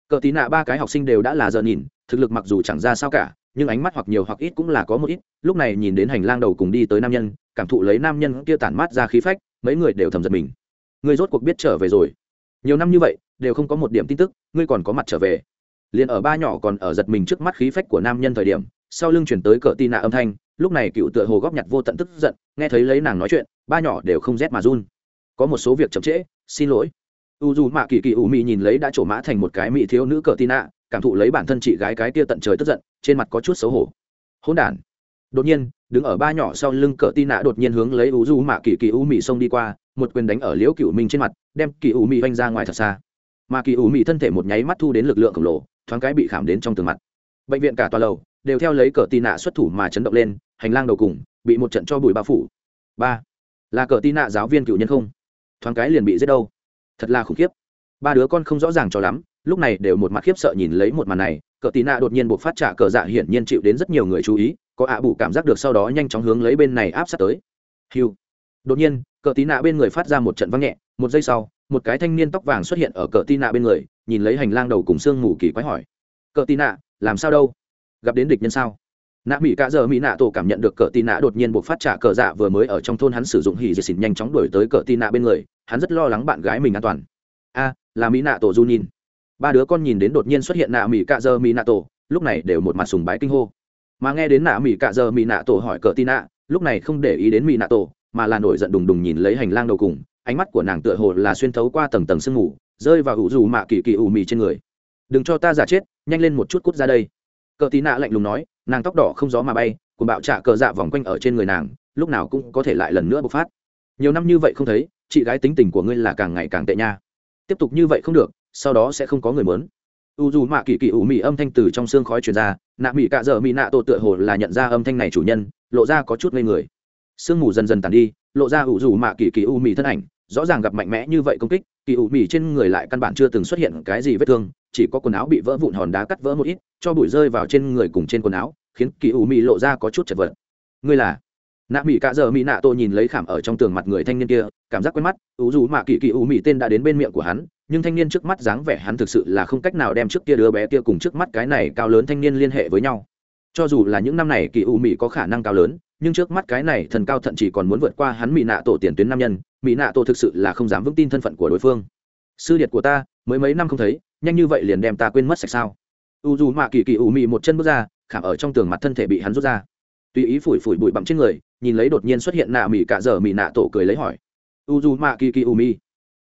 Cờ tì nạ ba cái học sinh đều đã là giờ nhìn, thực lực mặc dù chẳng ra sao cả, nhưng ánh mắt hoặc nhiều hoặc ít cũng là có một ít. Lúc này nhìn đến hành lang đầu cùng đi tới nam nhân, cảm thụ lấy nam nhân kia tản mát ra khí phách, mấy người đều thầm giật mình. Người rốt cuộc biết trở về rồi. Nhiều năm như vậy, đều không có một điểm tin tức, ngươi còn có mặt trở về. Liền ở ba nhỏ còn ở giật mình trước mắt khí phách của nam nhân thời điểm, sau lưng chuyển tới Cờ tì nạ âm thanh lúc này cựu tựa hồ góp nhặt vô tận tức giận, nghe thấy lấy nàng nói chuyện, ba nhỏ đều không rét mà run. Có một số việc chậm trễ, xin lỗi. U dù mạ kỳ kỳ ủ mị nhìn lấy đã trổ mã thành một cái mị thiếu nữ cờ tin ạ, cảm thụ lấy bản thân chị gái cái tia tận trời tức giận, trên mặt có chút xấu hổ. Hỗn đản. Đột nhiên, đứng ở ba nhỏ sau lưng cờ tin ạ đột nhiên hướng lấy u dù mạ kỳ kỳ ủ mị xông đi qua, một quyền đánh ở liễu cựu minh trên mặt, đem kỳ ủ mị vanh ra ngoài thật xa. Mà kỳ ủ mị thân thể một nháy mắt thu đến lực lượng khổng lồ, thoáng cái bị khảm đến trong tường mặt. Bệnh viện cả tòa lầu đều theo lấy cờ tì nạ xuất thủ mà chấn động lên, hành lang đầu cùng, bị một trận cho bụi bao phủ. Ba, là cờ tì nạ giáo viên cựu nhân không? Thoáng cái liền bị giết đâu. Thật là khủng khiếp. Ba đứa con không rõ ràng cho lắm, lúc này đều một mặt khiếp sợ nhìn lấy một màn này, cờ tì nạ đột nhiên buộc phát trả cờ dạ hiển nhiên chịu đến rất nhiều người chú ý, có ạ bù cảm giác được sau đó nhanh chóng hướng lấy bên này áp sát tới. Hiu. Đột nhiên, cờ tì nạ bên người phát ra một trận văng nhẹ, một giây sau, một cái thanh niên tóc vàng xuất hiện ở cờ tì nạ bên người, nhìn lấy hành lang đầu cùng sương mù kỳ quái hỏi. Cờ tì nạ, làm sao đâu? Gặp đến địch nhân sao? Nạ mỹ cả giờ mỹ nạ tổ cảm nhận được cờ tì nạ đột nhiên buộc phát trả cờ dạ vừa mới ở trong thôn hắn sử dụng hỉ dệt xịt nhanh chóng đuổi tới cờ tì nạ bên người, hắn rất lo lắng bạn gái mình an toàn. A, là mỹ nạ tổ du nhìn. Ba đứa con nhìn đến đột nhiên xuất hiện nạ mỹ cả Dơ mỹ nạ tổ, lúc này đều một mặt sùng bái kinh hô. Mà nghe đến nạ mỹ cả Dơ mỹ nạ tổ hỏi cờ tí nạ, lúc này không để ý đến mỹ nạ tổ, mà là nổi giận đùng đùng nhìn lấy hành lang đầu cùng, ánh mắt của nàng tựa hồ là xuyên thấu qua tầng tầng sương mù, rơi vào hữu dù mạ kỳ kỳ ù mì trên người. Đừng cho ta giả chết, nhanh lên một chút cút ra đây cờ tí nạ lạnh lùng nói, nàng tóc đỏ không gió mà bay cùng bạo trả cờ dạ vòng quanh ở trên người nàng, lúc nào cũng có thể lại lần nữa bộc phát. Nhiều năm như vậy không thấy, chị gái tính tình của ngươi là càng ngày càng tệ nha. Tiếp tục như vậy không được, sau đó sẽ không có người mớn u dù mạ kỳ kỳ ủ mị âm thanh từ trong xương khói truyền ra, nạ mị cạ dợ mị nạ tổ tựa hồ là nhận ra âm thanh này chủ nhân, lộ ra có chút ngây người. Sương mù dần dần tàn đi, lộ ra u dù mạ kỳ kỳ u mị thân ảnh, rõ ràng gặp mạnh mẽ như vậy công kích, kỳ ủ mị trên người lại căn bản chưa từng xuất hiện cái gì vết thương chỉ có quần áo bị vỡ vụn hòn đá cắt vỡ một ít, cho bụi rơi vào trên người cùng trên quần áo, khiến kỳ u mị lộ ra có chút chật vật. Ngươi là? Nạ mỹ cạ dợ mỹ nạ tô nhìn lấy khảm ở trong tường mặt người thanh niên kia, cảm giác quen mắt, ủ dù mạ kỳ kỳ u mị tên đã đến bên miệng của hắn, nhưng thanh niên trước mắt dáng vẻ hắn thực sự là không cách nào đem trước kia đứa bé kia cùng trước mắt cái này cao lớn thanh niên liên hệ với nhau. Cho dù là những năm này kỳ u mị có khả năng cao lớn, nhưng trước mắt cái này thần cao thận chỉ còn muốn vượt qua hắn mỹ nạ tổ tiền tuyến nam nhân mỹ nạ tổ thực sự là không dám vững tin thân phận của đối phương. Sư điệt của ta, mới mấy năm không thấy nhanh như vậy liền đem ta quên mất sạch sao? U dù mạ kỳ kỳ ủ mị một chân bước ra, khảm ở trong tường mặt thân thể bị hắn rút ra. Tùy ý phủi phủi bụi bặm trên người, nhìn lấy đột nhiên xuất hiện nạ mị cả giờ mị nạ tổ cười lấy hỏi. U dù mạ kỳ kỳ u mi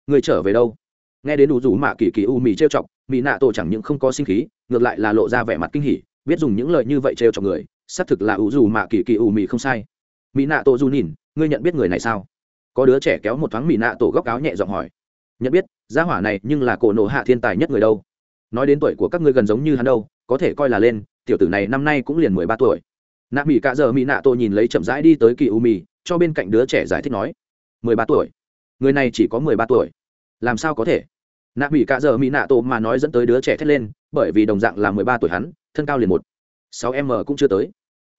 người trở về đâu? Nghe đến u dù mạ kỳ kỳ u mi trêu chọc, mị nạ tổ chẳng những không có sinh khí, ngược lại là lộ ra vẻ mặt kinh hỉ, biết dùng những lời như vậy trêu chọc người, xác thực là u dù mạ kỳ kỳ u mi không sai. Mỹ nạ tổ dù nhìn, ngươi nhận biết người này sao? Có đứa trẻ kéo một thoáng mỹ nạ tổ góc áo nhẹ giọng hỏi. Nhận biết gia hỏa này nhưng là cổ nổ hạ thiên tài nhất người đâu. Nói đến tuổi của các ngươi gần giống như hắn đâu, có thể coi là lên, tiểu tử này năm nay cũng liền mười ba tuổi. Nạ mỹ cạ giờ mỹ nạ tô nhìn lấy chậm rãi đi tới kỳ u mì cho bên cạnh đứa trẻ giải thích nói, mười ba tuổi? Người này chỉ có mười ba tuổi. Làm sao có thể? Nạ mỹ cạ giờ mỹ nạ tô mà nói dẫn tới đứa trẻ thét lên, bởi vì đồng dạng là mười ba tuổi hắn, thân cao liền một, sáu m cũng chưa tới.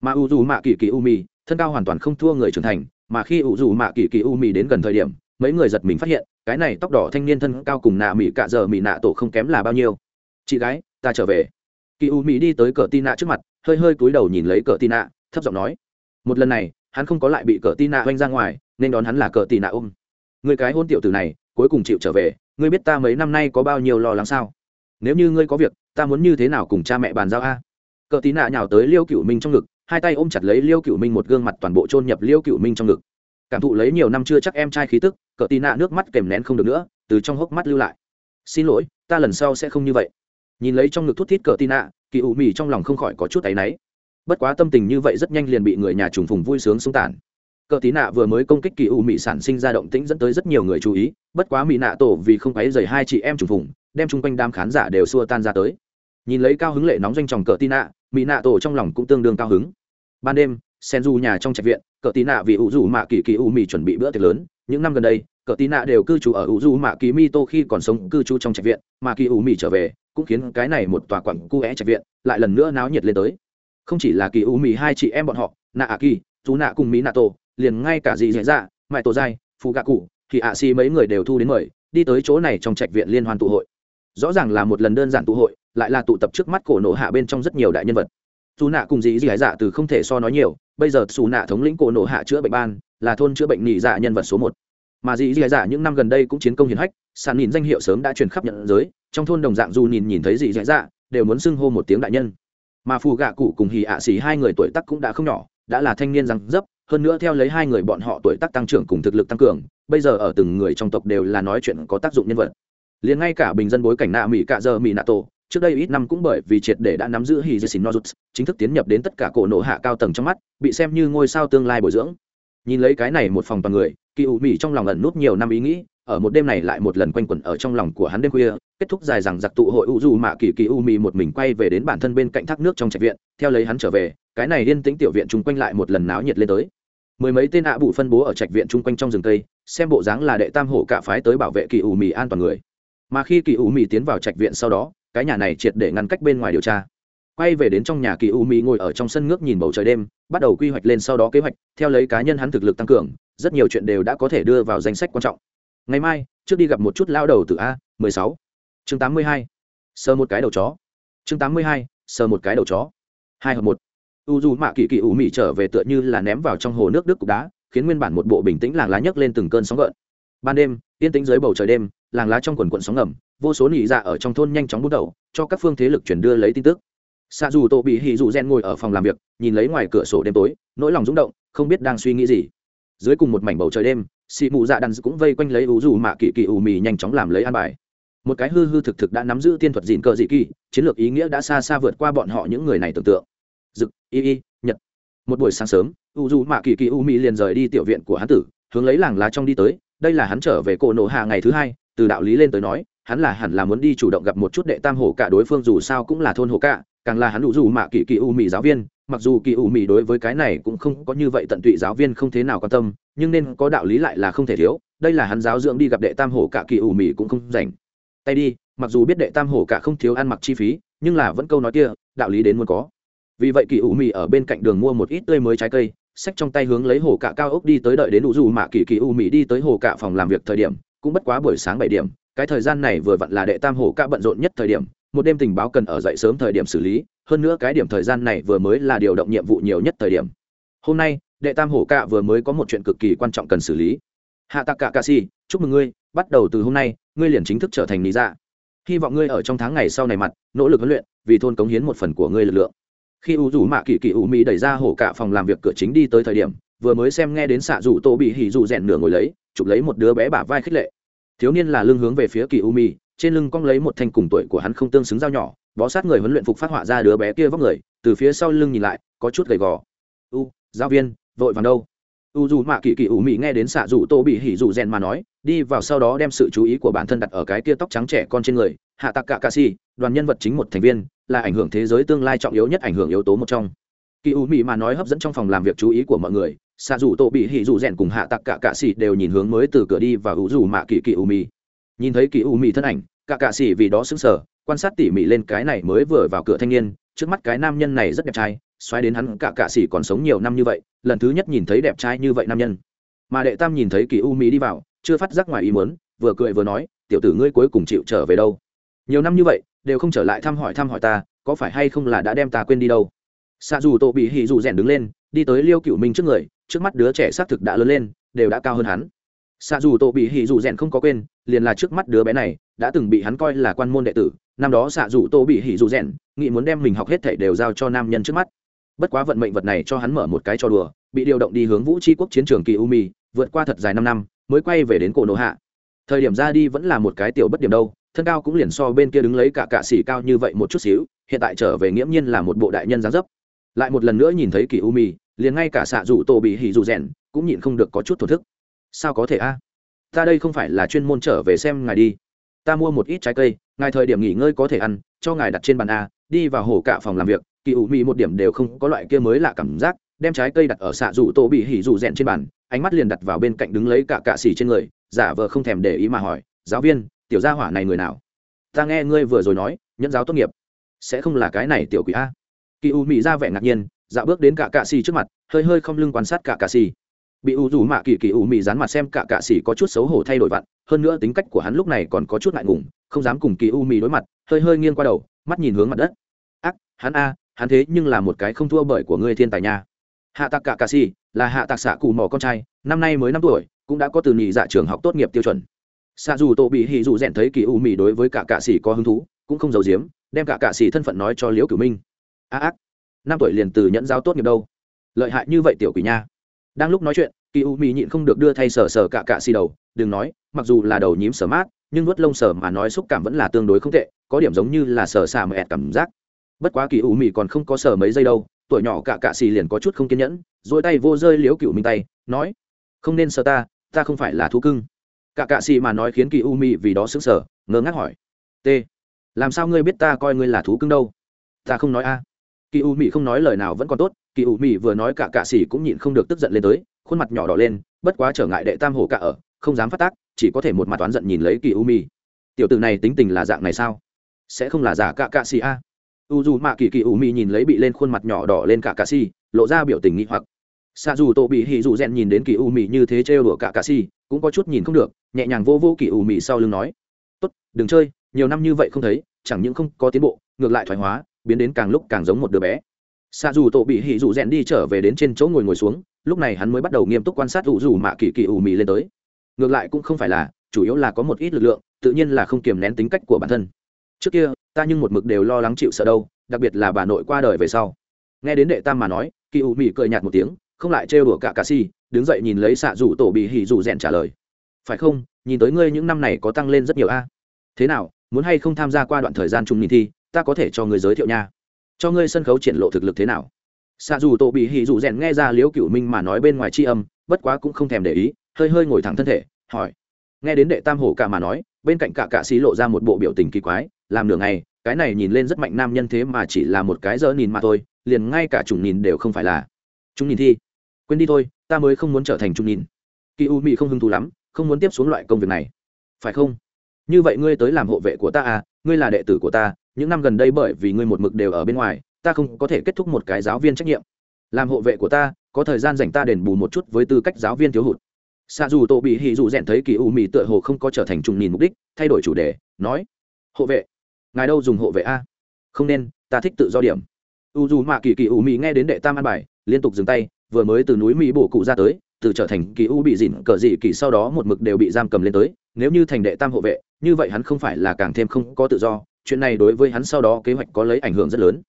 Mà u dù mạ kỳ kỳ u mì thân cao hoàn toàn không thua người trưởng thành, mà khi u dù mạ kỳ kỳ u mì đến gần thời điểm mấy người giật mình phát hiện, cái này tóc đỏ thanh niên thân cao cùng nạ mỹ cạ giờ mỹ nạ tổ không kém là bao nhiêu. Chị gái, ta trở về. Kỳ u mỹ đi tới cờ tin nạ trước mặt, hơi hơi cúi đầu nhìn lấy cờ tin nạ thấp giọng nói. Một lần này, hắn không có lại bị cờ tin nạ oanh ra ngoài, nên đón hắn là cờ tin nạ ôm. Người cái hôn tiểu tử này, cuối cùng chịu trở về, ngươi biết ta mấy năm nay có bao nhiêu lo lắng sao? Nếu như ngươi có việc, ta muốn như thế nào cùng cha mẹ bàn giao a? Cờ tí nạ nhào tới liêu cựu minh trong ngực, hai tay ôm chặt lấy liêu cựu minh một gương mặt toàn bộ chôn nhập liêu cựu minh trong ngực cảm thụ lấy nhiều năm chưa chắc em trai khí tức, cờ tì nạ nước mắt kèm nén không được nữa, từ trong hốc mắt lưu lại. Xin lỗi, ta lần sau sẽ không như vậy. Nhìn lấy trong ngực thút thít cờ tì nạ, kỳ ủ mì trong lòng không khỏi có chút áy náy. Bất quá tâm tình như vậy rất nhanh liền bị người nhà trùng phùng vui sướng xung tản cờ tí nạ vừa mới công kích kỳ ủ mị sản sinh ra động tĩnh dẫn tới rất nhiều người chú ý, bất quá mỹ nạ tổ vì không quáy dày hai chị em trùng phùng, đem chung quanh đám khán giả đều xua tan ra tới. Nhìn lấy cao hứng lệ nóng doanh tròng cờ tí nạ mỹ nạ tổ trong lòng cũng tương đương cao hứng. Ban đêm sen du nhà trong trạch viện cờ tí nạ vì ủ dù mạ kỳ kỳ U Mì chuẩn bị bữa tiệc lớn. Những năm gần đây cờ tí nạ đều cư trú ở ủ dù mạ kỳ mi tô khi còn sống cư trú trong trạch viện, mà kỳ U Mì trở về, cũng khiến cái này một tòa quặng cu é trạch viện lại lần nữa náo nhiệt lên tới. Không chỉ là kỳ u mì hai chị em bọn họ, nạ a kỳ chú nạ cùng mỹ nạ tổ liền ngay cả dì dạy dạ mãi tổ dai phụ gạ cụ thì ạ xì mấy người đều thu đến mời, đi tới chỗ này trong trạch viện liên hoan tụ hội. Rõ ràng là một lần đơn giản tụ hội, lại là tụ tập trước mắt cổ nổ hạ bên trong rất nhiều đại nhân vật. Dù nạ cùng dì dì dạ từ không thể so nói nhiều bây giờ xù nạ thống lĩnh cổ nổ hạ chữa bệnh ban là thôn chữa bệnh nhị dạ nhân vật số một. Mà dì dì dạ những năm gần đây cũng chiến công hiển hách, sàn nhìn danh hiệu sớm đã truyền khắp nhận giới, trong thôn đồng dạng dù nhìn nhìn thấy dì dì dạ đều muốn xưng hô một tiếng đại nhân. Mà phù gạ cụ cùng hì ạ xì hai người tuổi tác cũng đã không nhỏ, đã là thanh niên răng dấp, hơn nữa theo lấy hai người bọn họ tuổi tác tăng trưởng cùng thực lực tăng cường, bây giờ ở từng người trong tộc đều là nói chuyện có tác dụng nhân vật. Liền ngay cả bình dân bối cảnh nạ mỹ cạ giờ mỹ nạ tổ trước đây ít năm cũng bởi vì triệt để đã nắm giữ hì dê xin nozuts chính thức tiến nhập đến tất cả cổ nộ hạ cao tầng trong mắt, bị xem như ngôi sao tương lai bồi dưỡng. Nhìn lấy cái này một phòng toàn người, kỳ ủ mỹ trong lòng ẩn nút nhiều năm ý nghĩ, ở một đêm này lại một lần quanh quẩn ở trong lòng của hắn đêm khuya, kết thúc dài rằng giặc tụ hội u du mạ kỳ kỳ u mì một mình quay về đến bản thân bên cạnh thác nước trong trạch viện, theo lấy hắn trở về, cái này yên tĩnh tiểu viện chung quanh lại một lần náo nhiệt lên tới. Mười mấy tên ạ à bụ phân bố ở trạch viện chung quanh trong rừng cây, xem bộ dáng là đệ tam hộ cả phái tới bảo vệ kỳ u mì an toàn người. Mà khi kỳ u mì tiến vào trạch viện sau đó cái nhà này triệt để ngăn cách bên ngoài điều tra. Quay về đến trong nhà kỳ u mỹ ngồi ở trong sân ngước nhìn bầu trời đêm, bắt đầu quy hoạch lên sau đó kế hoạch, theo lấy cá nhân hắn thực lực tăng cường, rất nhiều chuyện đều đã có thể đưa vào danh sách quan trọng. Ngày mai, trước đi gặp một chút lao đầu từ a, mười sáu. Chương tám mươi hai. Sờ một cái đầu chó. Chương tám mươi hai, sờ một cái đầu chó. Hai hợp một. U dù mạ kỳ kỳ ủ mỹ trở về tựa như là ném vào trong hồ nước đức cục đá, khiến nguyên bản một bộ bình tĩnh làng lá nhấc lên từng cơn sóng gợn ban đêm, yên tĩnh dưới bầu trời đêm, làng lá trong quần quận sóng ngầm, vô số nỉ dạ ở trong thôn nhanh chóng bút đầu, cho các phương thế lực chuyển đưa lấy tin tức. Xa dù tổ bị hì dù gen ngồi ở phòng làm việc, nhìn lấy ngoài cửa sổ đêm tối, nỗi lòng rúng động, không biết đang suy nghĩ gì. Dưới cùng một mảnh bầu trời đêm, xị mụ dạ đàn cũng vây quanh lấy ủ dù mạ kỳ kỳ ủ mì nhanh chóng làm lấy an bài. Một cái hư hư thực thực đã nắm giữ tiên thuật dịn cờ dị kỳ chiến lược ý nghĩa đã xa xa vượt qua bọn họ những người này tưởng tượng. Dực y y, nhật. Một buổi sáng sớm u dù mạ kỳ kỳ u mỹ liền rời đi tiểu viện của hắn tử, hướng lấy làng lá trong đi tới đây là hắn trở về cổ nộ hạ ngày thứ hai, từ đạo lý lên tới nói, hắn là hẳn là muốn đi chủ động gặp một chút đệ tam hổ cả đối phương dù sao cũng là thôn hổ cả, càng là hắn đủ dù mạ kỳ kỳ u mì giáo viên, mặc dù kỳ u mì đối với cái này cũng không có như vậy tận tụy giáo viên không thế nào quan tâm, nhưng nên có đạo lý lại là không thể thiếu, đây là hắn giáo dưỡng đi gặp đệ tam hổ cả kỳ u mì cũng không rảnh. Tay đi, mặc dù biết đệ tam hổ cả không thiếu ăn mặc chi phí, nhưng là vẫn câu nói kia, đạo lý đến muốn có. Vì vậy kỳ u mì ở bên cạnh đường mua một ít tươi mới trái cây sách trong tay hướng lấy hồ cạ cao ốc đi tới đợi đến đủ dù mạ kỳ kỳ u mỹ đi tới hồ cạ phòng làm việc thời điểm, cũng bất quá buổi sáng bảy điểm, cái thời gian này vừa vặn là đệ tam hồ cạ bận rộn nhất thời điểm, một đêm tình báo cần ở dậy sớm thời điểm xử lý, hơn nữa cái điểm thời gian này vừa mới là điều động nhiệm vụ nhiều nhất thời điểm. Hôm nay, đệ tam hổ cạ vừa mới có một chuyện cực kỳ quan trọng cần xử lý. Hạ tạc cạ cạ si chúc mừng ngươi, bắt đầu từ hôm nay, ngươi liền chính thức trở thành lý dạ. Hy vọng ngươi ở trong tháng ngày sau này mặt, nỗ lực huấn luyện, vì thôn cống hiến một phần của ngươi lực lượng khi u rủ mạ kỳ kỳ u mỹ đẩy ra hổ cả phòng làm việc cửa chính đi tới thời điểm, vừa mới xem nghe đến xạ rủ tô bị hỉ rủ rèn nửa ngồi lấy, chụp lấy một đứa bé bả vai khích lệ. Thiếu niên là lưng hướng về phía kỳ u mi trên lưng cong lấy một thanh cùng tuổi của hắn không tương xứng dao nhỏ, bó sát người huấn luyện phục phát họa ra đứa bé kia vóc người, từ phía sau lưng nhìn lại, có chút gầy gò. U, giáo viên, vội vàng đâu? U dù mạ kỳ kỳ ủ mị nghe đến xạ dù tô bị hỉ dù rèn mà nói, đi vào sau đó đem sự chú ý của bản thân đặt ở cái kia tóc trắng trẻ con trên người, hạ tạc cả cà si đoàn nhân vật chính một thành viên là ảnh hưởng thế giới tương lai trọng yếu nhất ảnh hưởng yếu tố một trong. Kỳ u mỹ mà nói hấp dẫn trong phòng làm việc chú ý của mọi người xạ dù tổ bị hỉ dù rèn cùng hạ tặc cả cạ xỉ đều nhìn hướng mới từ cửa đi và u dù mạ kỳ kỳ u mỹ nhìn thấy kỳ u mỹ thân ảnh cả cạ xỉ vì đó sững sờ, quan sát tỉ mỉ lên cái này mới vừa vào cửa thanh niên, trước mắt cái nam nhân này rất đẹp trai, xoáy đến hắn cả cạ xỉ còn sống nhiều năm như vậy, lần thứ nhất nhìn thấy đẹp trai như vậy nam nhân. Mà đệ tam nhìn thấy kỳ u mỹ đi vào, chưa phát giác ngoài ý muốn, vừa cười vừa nói, tiểu tử ngươi cuối cùng chịu trở về đâu? Nhiều năm như vậy đều không trở lại thăm hỏi thăm hỏi ta, có phải hay không là đã đem ta quên đi đâu? Xạ dù tổ bị hì dù rèn đứng lên, đi tới liêu cựu minh trước người, trước mắt đứa trẻ xác thực đã lớn lên, đều đã cao hơn hắn. Xạ dù tổ bị hì dù rèn không có quên, liền là trước mắt đứa bé này, đã từng bị hắn coi là quan môn đệ tử. Năm đó xạ dù tô bị hỉ dù rèn, nghĩ muốn đem mình học hết thể đều giao cho nam nhân trước mắt. Bất quá vận mệnh vật này cho hắn mở một cái cho đùa, bị điều động đi hướng vũ tri quốc chiến trường kỳ u mi, vượt qua thật dài năm năm, mới quay về đến cổ nổ hạ. Thời điểm ra đi vẫn là một cái tiểu bất điểm đâu thân cao cũng liền so bên kia đứng lấy cả cạ xỉ cao như vậy một chút xíu, hiện tại trở về nghiễm nhiên là một bộ đại nhân giáng dấp. Lại một lần nữa nhìn thấy kỳ u mi, liền ngay cả xạ dù tô bị hỉ dù rèn cũng nhịn không được có chút thổ thức. Sao có thể a? Ta đây không phải là chuyên môn trở về xem ngài đi. Ta mua một ít trái cây, ngài thời điểm nghỉ ngơi có thể ăn, cho ngài đặt trên bàn a, đi vào hồ cạ phòng làm việc, kỳ ủ mị một điểm đều không có loại kia mới lạ cảm giác, đem trái cây đặt ở xạ rủ tổ bị hỉ rủ rèn trên bàn, ánh mắt liền đặt vào bên cạnh đứng lấy cả cạ xỉ trên người, giả vờ không thèm để ý mà hỏi, giáo viên tiểu gia hỏa này người nào? Ta nghe ngươi vừa rồi nói, nhẫn giáo tốt nghiệp. Sẽ không là cái này tiểu quỷ a. Kỳ U mị ra vẻ ngạc nhiên dạo bước đến cả cạ xì trước mặt, hơi hơi không lưng quan sát cả cạ xì. Bị u rủ mạ kỳ kỳ U mị dán mặt xem cả cạ xì có chút xấu hổ thay đổi vặn, hơn nữa tính cách của hắn lúc này còn có chút ngại ngùng, không dám cùng kỳ u mị đối mặt, hơi hơi nghiêng qua đầu, mắt nhìn hướng mặt đất. Ác, hắn a, hắn thế nhưng là một cái không thua bởi của ngươi thiên tài nha. Hạ tạc cả cạ xì, là hạ tạc xạ cù mỏ con trai, năm nay mới năm tuổi, cũng đã có từ nhị dạ trường học tốt nghiệp tiêu chuẩn xa dù tổ bị hì dù rèn thấy kỳ u mì đối với cả cạ sĩ có hứng thú, cũng không giấu giếm, đem cả cạ sĩ thân phận nói cho liễu cửu minh. A ác, năm tuổi liền từ nhẫn giáo tốt nghiệp đâu? Lợi hại như vậy tiểu quỷ nha. Đang lúc nói chuyện, kỳ u mì nhịn không được đưa thay sờ sờ cả cạ sĩ đầu, đừng nói, mặc dù là đầu nhím sờ mát, nhưng nuốt lông sờ mà nói xúc cảm vẫn là tương đối không tệ, có điểm giống như là sờ xà mẹ cảm giác. Bất quá kỳ u mì còn không có sờ mấy giây đâu, tuổi nhỏ cả cạ xì liền có chút không kiên nhẫn dỗi tay vô rơi liễu cửu minh tay, nói, không nên sờ ta ta không phải là thú cưng cả cạ xì mà nói khiến kỳ u mi vì đó sững sờ ngơ ngác hỏi. T làm sao ngươi biết ta coi ngươi là thú cưng đâu? Ta không nói a. Kỳ u mi không nói lời nào vẫn còn tốt kỳ u mi vừa nói cả cạ xì cũng nhịn không được tức giận lên tới khuôn mặt nhỏ đỏ lên bất quá trở ngại đệ tam hổ cả ở không dám phát tác chỉ có thể một mặt toán giận nhìn lấy kỳ u mi, tiểu tử này tính tình là dạng này sao? Sẽ không là giả cả cạ xì a? U dù mạ kỳ kỳ u mi nhìn lấy bị lên khuôn mặt nhỏ đỏ lên cả cạ xì lộ ra biểu tình nghi hoặc. Xa dù tổ bị hì dù rèn nhìn đến kỳ u mì như thế trêu đùa cả cà xì cũng có chút nhìn không được, nhẹ nhàng vô vô kỳ u mị sau lưng nói, tốt, đừng chơi, nhiều năm như vậy không thấy, chẳng những không có tiến bộ, ngược lại thoái hóa, biến đến càng lúc càng giống một đứa bé. Xa dù tổ bị hỉ dù rèn đi trở về đến trên chỗ ngồi ngồi xuống, lúc này hắn mới bắt đầu nghiêm túc quan sát u dù mạ kỳ kỳ u mị lên tới. Ngược lại cũng không phải là, chủ yếu là có một ít lực lượng, tự nhiên là không kiềm nén tính cách của bản thân. Trước kia, ta nhưng một mực đều lo lắng chịu sợ đâu, đặc biệt là bà nội qua đời về sau. Nghe đến đệ tam mà nói, kỳ u mị cười nhạt một tiếng, không lại trêu đùa cả cà si đứng dậy nhìn lấy xạ rủ tổ bị hỉ rủ rèn trả lời. Phải không? Nhìn tới ngươi những năm này có tăng lên rất nhiều a. Thế nào? Muốn hay không tham gia qua đoạn thời gian chung nhìn thi, ta có thể cho ngươi giới thiệu nha. Cho ngươi sân khấu triển lộ thực lực thế nào? Xạ dù tổ bị hỉ rủ rèn nghe ra liễu cửu minh mà nói bên ngoài tri âm, bất quá cũng không thèm để ý, hơi hơi ngồi thẳng thân thể, hỏi. Nghe đến đệ tam hổ cả mà nói, bên cạnh cả cạ xì lộ ra một bộ biểu tình kỳ quái, làm nửa ngày, cái này nhìn lên rất mạnh nam nhân thế mà chỉ là một cái dơ nhìn mà thôi, liền ngay cả chủng nhìn đều không phải là. Chúng nhìn thi quên đi thôi, ta mới không muốn trở thành trung nhìn kỳ u mỹ không hứng thú lắm, không muốn tiếp xuống loại công việc này. Phải không? Như vậy ngươi tới làm hộ vệ của ta à ngươi là đệ tử của ta, những năm gần đây bởi vì ngươi một mực đều ở bên ngoài, ta không có thể kết thúc một cái giáo viên trách nhiệm. Làm hộ vệ của ta, có thời gian dành ta đền bù một chút với tư cách giáo viên thiếu hụt. Xa dù tô bị hì dù rèn thấy kỳ u mỹ tựa hồ không có trở thành trùng nhìn mục đích, thay đổi chủ đề, nói, hộ vệ, ngài đâu dùng hộ vệ a? Không nên, ta thích tự do điểm. U dù mạ kỳ kỳ u mỹ nghe đến đệ tam an bài, liên tục dừng tay vừa mới từ núi mỹ bổ cụ ra tới, từ trở thành kỳ u bị dịn cờ dị kỳ sau đó một mực đều bị giam cầm lên tới. Nếu như thành đệ tam hộ vệ, như vậy hắn không phải là càng thêm không có tự do. Chuyện này đối với hắn sau đó kế hoạch có lấy ảnh hưởng rất lớn.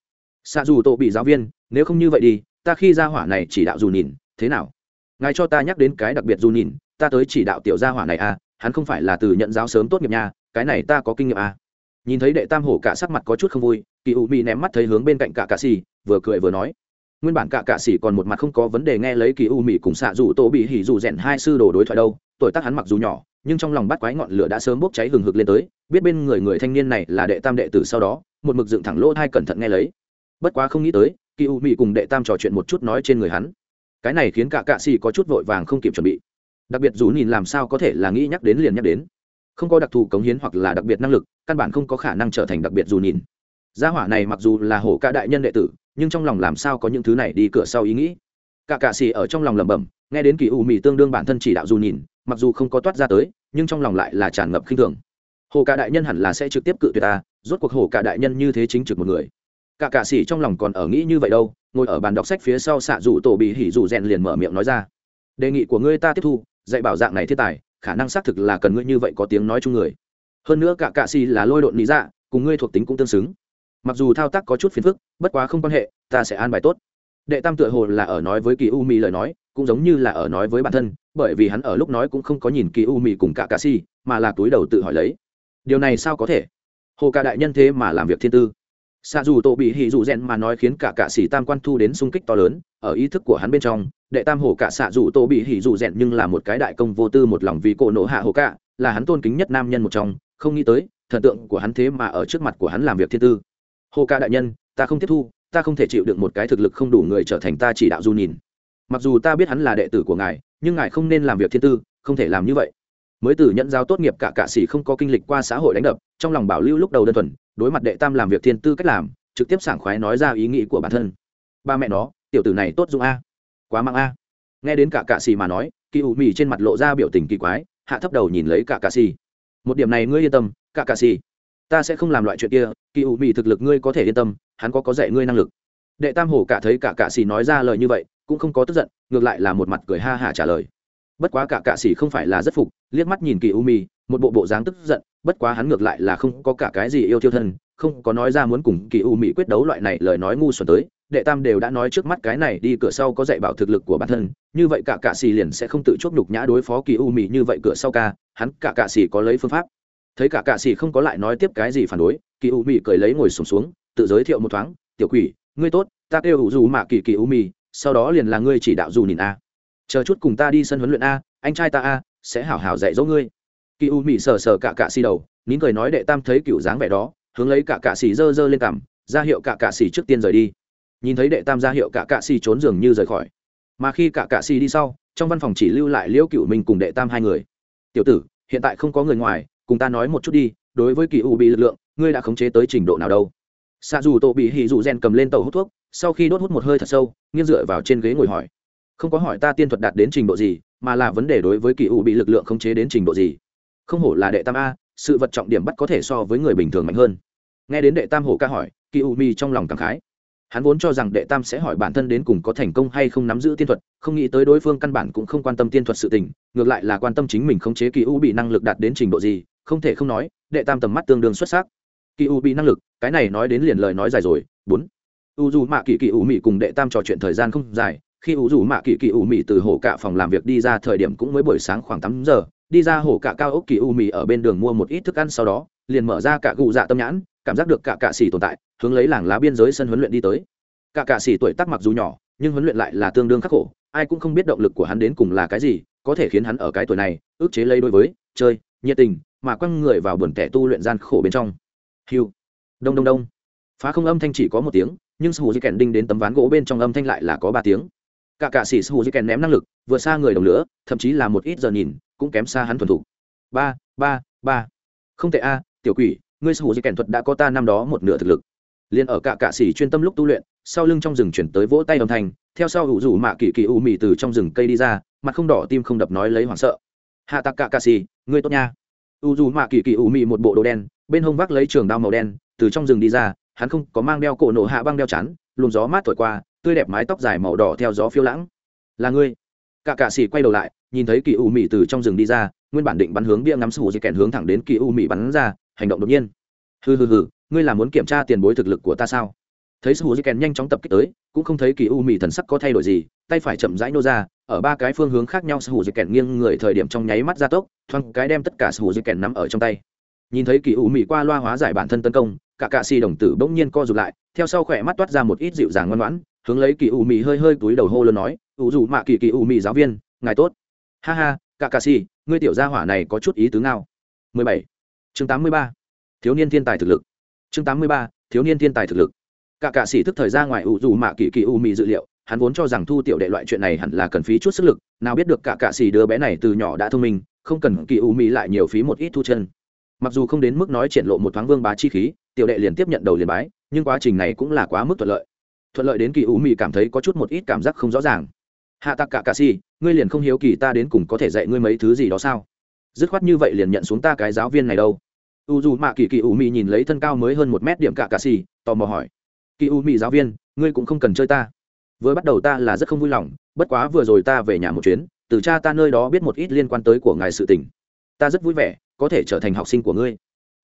Xa dù tổ bị giáo viên, nếu không như vậy đi, ta khi ra hỏa này chỉ đạo dù nhìn, thế nào? Ngài cho ta nhắc đến cái đặc biệt dù nhìn, ta tới chỉ đạo tiểu gia hỏa này à hắn không phải là từ nhận giáo sớm tốt nghiệp nha, cái này ta có kinh nghiệm à. Nhìn thấy đệ tam hổ cả sắc mặt có chút không vui, kỳ u bị ném mắt thấy hướng bên cạnh cả cạ xì vừa cười vừa nói nguyên bản cả cạ sĩ còn một mặt không có vấn đề nghe lấy kỳ u mỹ cùng xạ dù tổ bị hỉ dù rèn hai sư đồ đối thoại đâu, tuổi tác hắn mặc dù nhỏ, nhưng trong lòng bắt quái ngọn lửa đã sớm bốc cháy hừng hực lên tới, biết bên người người thanh niên này là đệ tam đệ tử sau đó, một mực dựng thẳng lỗ hai cẩn thận nghe lấy. Bất quá không nghĩ tới, kỳ u mỹ cùng đệ tam trò chuyện một chút nói trên người hắn. Cái này khiến cả cạ sĩ có chút vội vàng không kịp chuẩn bị. Đặc biệt dù nhìn làm sao có thể là nghĩ nhắc đến liền nhắc đến. Không có đặc thù cống hiến hoặc là đặc biệt năng lực, căn bản không có khả năng trở thành đặc biệt dù nhìn gia hỏa này mặc dù là hổ ca đại nhân đệ tử, nhưng trong lòng làm sao có những thứ này đi cửa sau ý nghĩ? Cả cạ xì ở trong lòng lẩm bẩm, nghe đến kỳ u mì tương đương bản thân chỉ đạo dù nhìn, mặc dù không có toát ra tới, nhưng trong lòng lại là tràn ngập khinh thường. Hồ cả đại nhân hẳn là sẽ trực tiếp cự tuyệt ta, rốt cuộc hồ cả đại nhân như thế chính trực một người. Cả cạ xì trong lòng còn ở nghĩ như vậy đâu, ngồi ở bàn đọc sách phía sau xạ rủ tổ bị hỉ rủ rèn liền mở miệng nói ra. Đề nghị của ngươi ta tiếp thu, dạy bảo dạng này thiết tài, khả năng xác thực là cần ngươi như vậy có tiếng nói chung người. Hơn nữa cả cạ xì là lôi độn lý dạ cùng ngươi thuộc tính cũng tương xứng mặc dù thao tác có chút phiền phức bất quá không quan hệ ta sẽ an bài tốt. Đệ tam tựa hồ là ở nói với kỳ u mi lời nói cũng giống như là ở nói với bản thân bởi vì hắn ở lúc nói cũng không có nhìn kỳ u mi cùng cả cà si, mà là túi đầu tự hỏi lấy. Điều này sao có thể? Hồ cả đại nhân thế mà làm việc thiên tư. Xa dù tổ bị hỉ dù rèn mà nói khiến cả cạ sĩ tam quan thu đến sung kích to lớn ở ý thức của hắn bên trong đệ tam hổ cả xạ dù tổ bị hỉ dù rèn nhưng là một cái đại công vô tư một lòng vì cổ nộ hạ hổ cả là hắn tôn kính nhất nam nhân một trong không nghĩ tới thần tượng của hắn thế mà ở trước mặt của hắn làm việc thiên tư hồ ca đại nhân, ta không tiếp thu, ta không thể chịu được một cái thực lực không đủ người trở thành ta chỉ đạo du nhìn. Mặc dù ta biết hắn là đệ tử của ngài, nhưng ngài không nên làm việc thiên tư, không thể làm như vậy. Mới từ nhận giáo tốt nghiệp cả cạ sĩ không có kinh lịch qua xã hội đánh đập, trong lòng bảo lưu lúc đầu đơn thuần, đối mặt đệ tam làm việc thiên tư cách làm, trực tiếp sảng khoái nói ra ý nghĩ của bản thân. Ba mẹ nó, tiểu tử này tốt dụng a. Quá mang a. Nghe đến cả cạ xì mà nói, kỳ ủ mì trên mặt lộ ra biểu tình kỳ quái, hạ thấp đầu nhìn lấy cả cạ xì một điểm này ngươi yên tâm, cả cạ xì ta sẽ không làm loại chuyện kia, kỳ ủ mì thực lực ngươi có thể yên tâm, hắn có có dạy ngươi năng lực. Đệ tam hổ cả thấy cả cạ xỉ nói ra lời như vậy, cũng không có tức giận, ngược lại là một mặt cười ha hả trả lời. Bất quá cả cạ xỉ không phải là rất phục, liếc mắt nhìn kỳ u mì một bộ bộ dáng tức giận, bất quá hắn ngược lại là không có cả cái gì yêu thiêu thân, không có nói ra muốn cùng kỳ u mỹ quyết đấu loại này lời nói ngu xuẩn tới, đệ tam đều đã nói trước mắt cái này đi cửa sau có dạy bảo thực lực của bản thân, như vậy cả cạ xỉ liền sẽ không tự chuốc nhục nhã đối phó kỳ u mỹ như vậy cửa sau ca, hắn cả cạ xỉ có lấy phương pháp thấy cả cạ xì không có lại nói tiếp cái gì phản đối kỳ u mì cười lấy ngồi sùng xuống, xuống tự giới thiệu một thoáng tiểu quỷ ngươi tốt ta kêu hữu dù mạ kỳ kỳ u mì sau đó liền là ngươi chỉ đạo dù nhìn a. Chờ chút cùng ta đi sân huấn luyện a anh trai ta a sẽ hảo hảo dạy dỗ ngươi. Kỳ u mì sờ sờ cả cạ xì đầu nín cười nói đệ tam thấy cựu dáng vẻ đó hướng lấy cả cạ xì dơ dơ lên cằm ra hiệu cả cạ xì trước tiên rời đi. Nhìn thấy đệ tam ra hiệu cả cạ xì trốn giường như rời khỏi. Mà khi cả cạ xì đi sau trong văn phòng chỉ lưu lại liễu cựu minh cùng đệ tam hai người. Tiểu tử hiện tại không có người ngoài cùng ta nói một chút đi, đối với kỳ u bị lực lượng, ngươi đã khống chế tới trình độ nào đâu? Xạ dù tổ bị hì dù gen cầm lên tàu hút thuốc, sau khi đốt hút một hơi thật sâu, nghiêng dựa vào trên ghế ngồi hỏi. Không có hỏi ta tiên thuật đạt đến trình độ gì, mà là vấn đề đối với kỳ u bị lực lượng khống chế đến trình độ gì. Không hổ là đệ tam a, sự vật trọng điểm bắt có thể so với người bình thường mạnh hơn. Nghe đến đệ tam hổ ca hỏi, kỳ u mi trong lòng cảm khái. Hắn vốn cho rằng đệ tam sẽ hỏi bản thân đến cùng có thành công hay không nắm giữ tiên thuật, không nghĩ tới đối phương căn bản cũng không quan tâm tiên thuật sự tình, ngược lại là quan tâm chính mình khống chế kỳ u bị năng lực đạt đến trình độ gì không thể không nói, đệ tam tầm mắt tương đương xuất sắc. Kỳ u bị năng lực, cái này nói đến liền lời nói dài rồi. Bốn. U dù mạ kỳ kỳ u mỹ cùng đệ tam trò chuyện thời gian không dài. Khi u dù mạ kỳ kỳ u mỹ từ hồ cạ phòng làm việc đi ra thời điểm cũng mới buổi sáng khoảng tám giờ. Đi ra hồ cạ cao ốc kỳ u mỹ ở bên đường mua một ít thức ăn sau đó, liền mở ra cả gù dạ tâm nhãn, cảm giác được cả cạ xỉ tồn tại, hướng lấy làng lá biên giới sân huấn luyện đi tới. Cả cạ xỉ tuổi tác mặc dù nhỏ, nhưng huấn luyện lại là tương đương khắc khổ, ai cũng không biết động lực của hắn đến cùng là cái gì, có thể khiến hắn ở cái tuổi này ước chế lấy đối với, chơi, nhiệt tình mà quăng người vào buồn kẻ tu luyện gian khổ bên trong. Hiu. Đông đông đông. Phá không âm thanh chỉ có một tiếng, nhưng sù di kèn đinh đến tấm ván gỗ bên trong âm thanh lại là có ba tiếng. Cả cạ sĩ sù di kèn ném năng lực, vừa xa người đồng lửa, thậm chí là một ít giờ nhìn, cũng kém xa hắn thuần thủ ba ba ba. Không tệ a, tiểu quỷ, ngươi sù di kèn thuật đã có ta năm đó một nửa thực lực. Liền ở cả cạ sĩ chuyên tâm lúc tu luyện, sau lưng trong rừng chuyển tới vỗ tay âm thanh, theo sau hữu rủ mạ kỳ kỳ u mị từ trong rừng cây đi ra, mặt không đỏ tim không đập nói lấy hoảng sợ. Hạ tạc cạ cạ xì ngươi tốt nha u dù mạ kỳ kỳ u mị một bộ đồ đen, bên hông vác lấy trường đao màu đen, từ trong rừng đi ra, hắn không có mang đeo cổ nổ hạ băng đeo chắn, luồng gió mát thổi qua, tươi đẹp mái tóc dài màu đỏ theo gió phiêu lãng. Là ngươi. Cả cạ xỉ quay đầu lại, nhìn thấy kỳ u mị từ trong rừng đi ra, nguyên bản định bắn hướng bia ngắm sủ dây kèn hướng thẳng đến kỳ u mị bắn ra, hành động đột nhiên. Hừ hừ hừ, ngươi là muốn kiểm tra tiền bối thực lực của ta sao? Thấy sư hữu kèn nhanh chóng tập kích tới, cũng không thấy kỳ u mì thần sắc có thay đổi gì, tay phải chậm rãi nô ra, ở ba cái phương hướng khác nhau sư hữu kèn nghiêng người thời điểm trong nháy mắt ra tốc, thoáng cái đem tất cả sư hữu kèn nắm ở trong tay nhìn thấy kỳ u mì qua loa hóa giải bản thân tấn công, cả cạ xì đồng tử bỗng nhiên co rụt lại, theo sau khỏe mắt toát ra một ít dịu dàng ngoan ngoãn, hướng lấy kỳ u mì hơi hơi túi đầu hô lớn nói ủ dù mạ kỳ kỳ u mì giáo viên, ngài tốt ha ha, cả cạ xì, ngươi tiểu gia hỏa này có chút ý tứ nào 17. chương 83. thiếu niên thiên tài thực lực chương 83. thiếu niên thiên tài thực lực cả cạ sĩ thức thời ra ngoài ủ dù mạ kỳ kỳ u mị dự liệu, hắn vốn cho rằng thu tiểu đệ loại chuyện này hẳn là cần phí chút sức lực, nào biết được cả cạ sĩ đứa bé này từ nhỏ đã thông minh, không cần kỳ u mị lại nhiều phí một ít thu chân. Mặc dù không đến mức nói triển lộ một thoáng vương bá chi khí, tiểu đệ liền tiếp nhận đầu liền bái, nhưng quá trình này cũng là quá mức thuận lợi. Thuận lợi đến kỳ u mị cảm thấy có chút một ít cảm giác không rõ ràng. Hạ tạc cả cạ sĩ, ngươi liền không hiếu kỳ ta đến cùng có thể dạy ngươi mấy thứ gì đó sao? Dứt khoát như vậy liền nhận xuống ta cái giáo viên này đâu. U dù mạ kỳ kỳ u mị nhìn lấy thân cao mới hơn một mét điểm cả cạ sĩ, tò mò hỏi kỳ u mỹ giáo viên, ngươi cũng không cần chơi ta. Vừa bắt đầu ta là rất không vui lòng, bất quá vừa rồi ta về nhà một chuyến, từ cha ta nơi đó biết một ít liên quan tới của ngài sự tình. Ta rất vui vẻ, có thể trở thành học sinh của ngươi.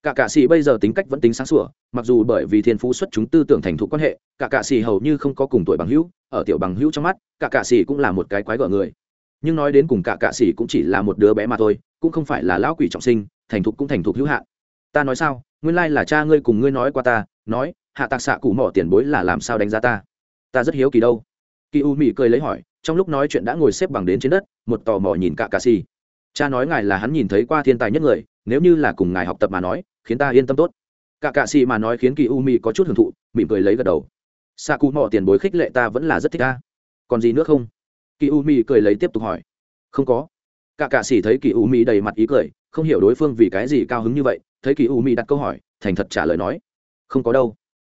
Cả cạ xì bây giờ tính cách vẫn tính sáng sủa, mặc dù bởi vì thiên phú xuất chúng tư tưởng thành thụ quan hệ, cả cạ xì hầu như không có cùng tuổi bằng hữu, ở tiểu bằng hữu trong mắt, cả cạ xì cũng là một cái quái gở người. Nhưng nói đến cùng cả cạ xì cũng chỉ là một đứa bé mà thôi, cũng không phải là lão quỷ trọng sinh, thành thục cũng thành thục hữu hạn. Ta nói sao? Nguyên lai là cha ngươi cùng ngươi nói qua ta, nói hạ tạc xạ cụ mỏ tiền bối là làm sao đánh giá ta? Ta rất hiếu kỳ đâu. Kỳ u mỹ cười lấy hỏi, trong lúc nói chuyện đã ngồi xếp bằng đến trên đất, một tò mò nhìn cả cà xì. Cha nói ngài là hắn nhìn thấy qua thiên tài nhất người, nếu như là cùng ngài học tập mà nói, khiến ta yên tâm tốt. Cả cạ xì mà nói khiến kỳ u mỹ có chút hưởng thụ, mỉm cười lấy gật đầu. Xạ cụ mỏ tiền bối khích lệ ta vẫn là rất thích ta. Còn gì nữa không? Kỳ u mỹ cười lấy tiếp tục hỏi. Không có. Cả cạ xì thấy kỳ u mỹ đầy mặt ý cười, không hiểu đối phương vì cái gì cao hứng như vậy, thấy kỳ u mỹ đặt câu hỏi, thành thật trả lời nói. Không có đâu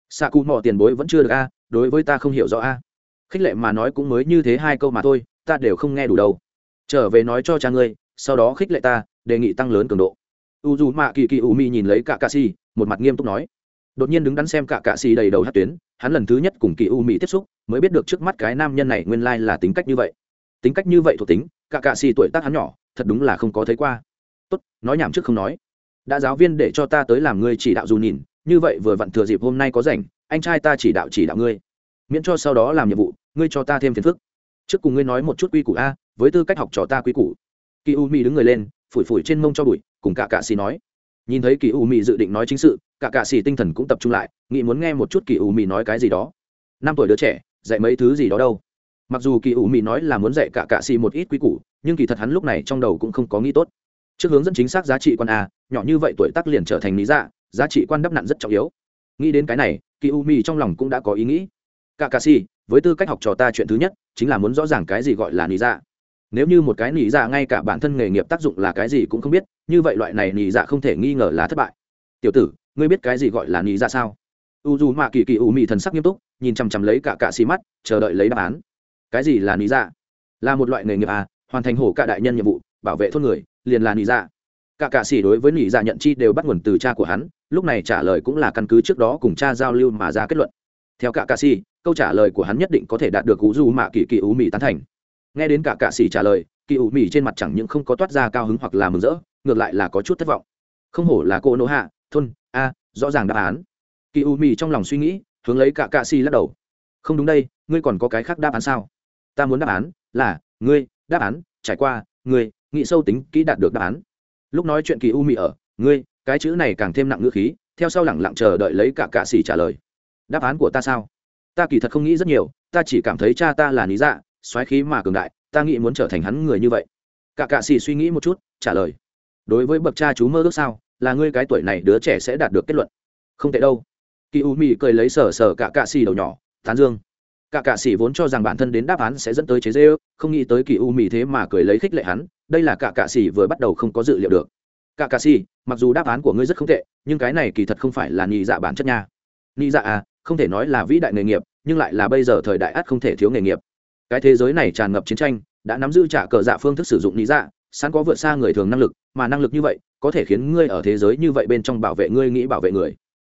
xạ cụ mò tiền bối vẫn chưa được a, đối với ta không hiểu rõ a. Khích lệ mà nói cũng mới như thế hai câu mà thôi, ta đều không nghe đủ đâu. Trở về nói cho cha ngươi, sau đó khích lệ ta, đề nghị tăng lớn cường độ. U dù mạ kỳ kỳ u mi nhìn lấy cả cạ xì, một mặt nghiêm túc nói. Đột nhiên đứng đắn xem cả cạ xì đầy đầu hát tuyến, hắn lần thứ nhất cùng kỳ u mi tiếp xúc, mới biết được trước mắt cái nam nhân này nguyên lai là tính cách như vậy. Tính cách như vậy thuộc tính cả cạ xì tuổi tác hắn nhỏ, thật đúng là không có thấy qua. Tốt, nói nhảm trước không nói. Đã giáo viên để cho ta tới làm ngươi chỉ đạo dù nhìn như vậy vừa vặn thừa dịp hôm nay có rảnh, anh trai ta chỉ đạo chỉ đạo ngươi. Miễn cho sau đó làm nhiệm vụ, ngươi cho ta thêm phiền phức. Trước cùng ngươi nói một chút quy củ a, với tư cách học trò ta quy củ. Kỳ u mi đứng người lên, phủi phủi trên mông cho bụi, cùng cả cạ xì nói. Nhìn thấy kỳ u mi dự định nói chính sự, cả cạ xì tinh thần cũng tập trung lại, nghĩ muốn nghe một chút kỳ u mi nói cái gì đó. Năm tuổi đứa trẻ, dạy mấy thứ gì đó đâu. Mặc dù kỳ u mi nói là muốn dạy cả cạ xì một ít quy củ, nhưng kỳ thật hắn lúc này trong đầu cũng không có nghĩ tốt. Trước hướng dẫn chính xác giá trị quan a, nhỏ như vậy tuổi tác liền trở thành lý dạ giá trị quan đắp nặn rất trọng yếu. Nghĩ đến cái này kỳ u mi trong lòng cũng đã có ý nghĩ. Cả cà si với tư cách học trò ta chuyện thứ nhất, chính là muốn rõ ràng cái gì gọi là nỉ dạ. Nếu như một cái nỉ dạ ngay cả bản thân nghề nghiệp tác dụng là cái gì cũng không biết, như vậy loại này nỉ dạ không thể nghi ngờ là thất bại. Tiểu tử, ngươi biết cái gì gọi là nỉ dạ sao? U dù mạ kỳ kỳ u mi thần sắc nghiêm túc, nhìn chằm chằm lấy cả cạ si mắt, chờ đợi lấy đáp án. Cái gì là nỉ dạ? Là một loại nghề nghiệp à hoàn thành hổ cả đại nhân nhiệm vụ, bảo vệ thôn người, liền là nỉ dạ cả cạ sĩ đối với nỉ dạ nhận chi đều bắt nguồn từ cha của hắn, lúc này trả lời cũng là căn cứ trước đó cùng cha giao lưu mà ra kết luận. Theo cả cạ sĩ, câu trả lời của hắn nhất định có thể đạt được cú du mạ kỳ kỳ ú mỹ tán thành. Nghe đến cả cạ sĩ trả lời, kỳ ú mỹ trên mặt chẳng những không có toát ra cao hứng hoặc là mừng rỡ, ngược lại là có chút thất vọng. Không hổ là cô nô hạ, thôn, a, rõ ràng đáp án. Kỳ ú mỹ trong lòng suy nghĩ, hướng lấy cả cạ sĩ lắc đầu. Không đúng đây, ngươi còn có cái khác đáp án sao? Ta muốn đáp án là, ngươi, đáp án, trải qua, ngươi, nghĩ sâu tính kỹ đạt được đáp án lúc nói chuyện kỳ u mị ở, ngươi, cái chữ này càng thêm nặng ngữ khí, theo sau lẳng lặng chờ đợi lấy cả cạ xỉ trả lời. Đáp án của ta sao? Ta kỳ thật không nghĩ rất nhiều, ta chỉ cảm thấy cha ta là lý dạ xoáy khí mà cường đại, ta nghĩ muốn trở thành hắn người như vậy. Cả cạ xỉ suy nghĩ một chút, trả lời. Đối với bậc cha chú mơ ước sao, là ngươi cái tuổi này đứa trẻ sẽ đạt được kết luận. Không tệ đâu. Kỳ u mị cười lấy sờ sờ cả cạ xỉ đầu nhỏ, tán dương cả cạ sĩ vốn cho rằng bản thân đến đáp án sẽ dẫn tới chế dê ư không nghĩ tới kỳ u mì thế mà cười lấy khích lệ hắn, đây là cả cạ sĩ vừa bắt đầu không có dự liệu được. Cả cạ sĩ, mặc dù đáp án của ngươi rất không tệ, nhưng cái này kỳ thật không phải là nhị dạ bản chất nha. Nhị dạ à không thể nói là vĩ đại nghề nghiệp, nhưng lại là bây giờ thời đại ắt không thể thiếu nghề nghiệp. Cái thế giới này tràn ngập chiến tranh, đã nắm giữ trả cờ dạ phương thức sử dụng nhị dạ sẵn có vượt xa người thường năng lực, mà năng lực như vậy, có thể khiến ngươi ở thế giới như vậy bên trong bảo vệ ngươi nghĩ bảo vệ người.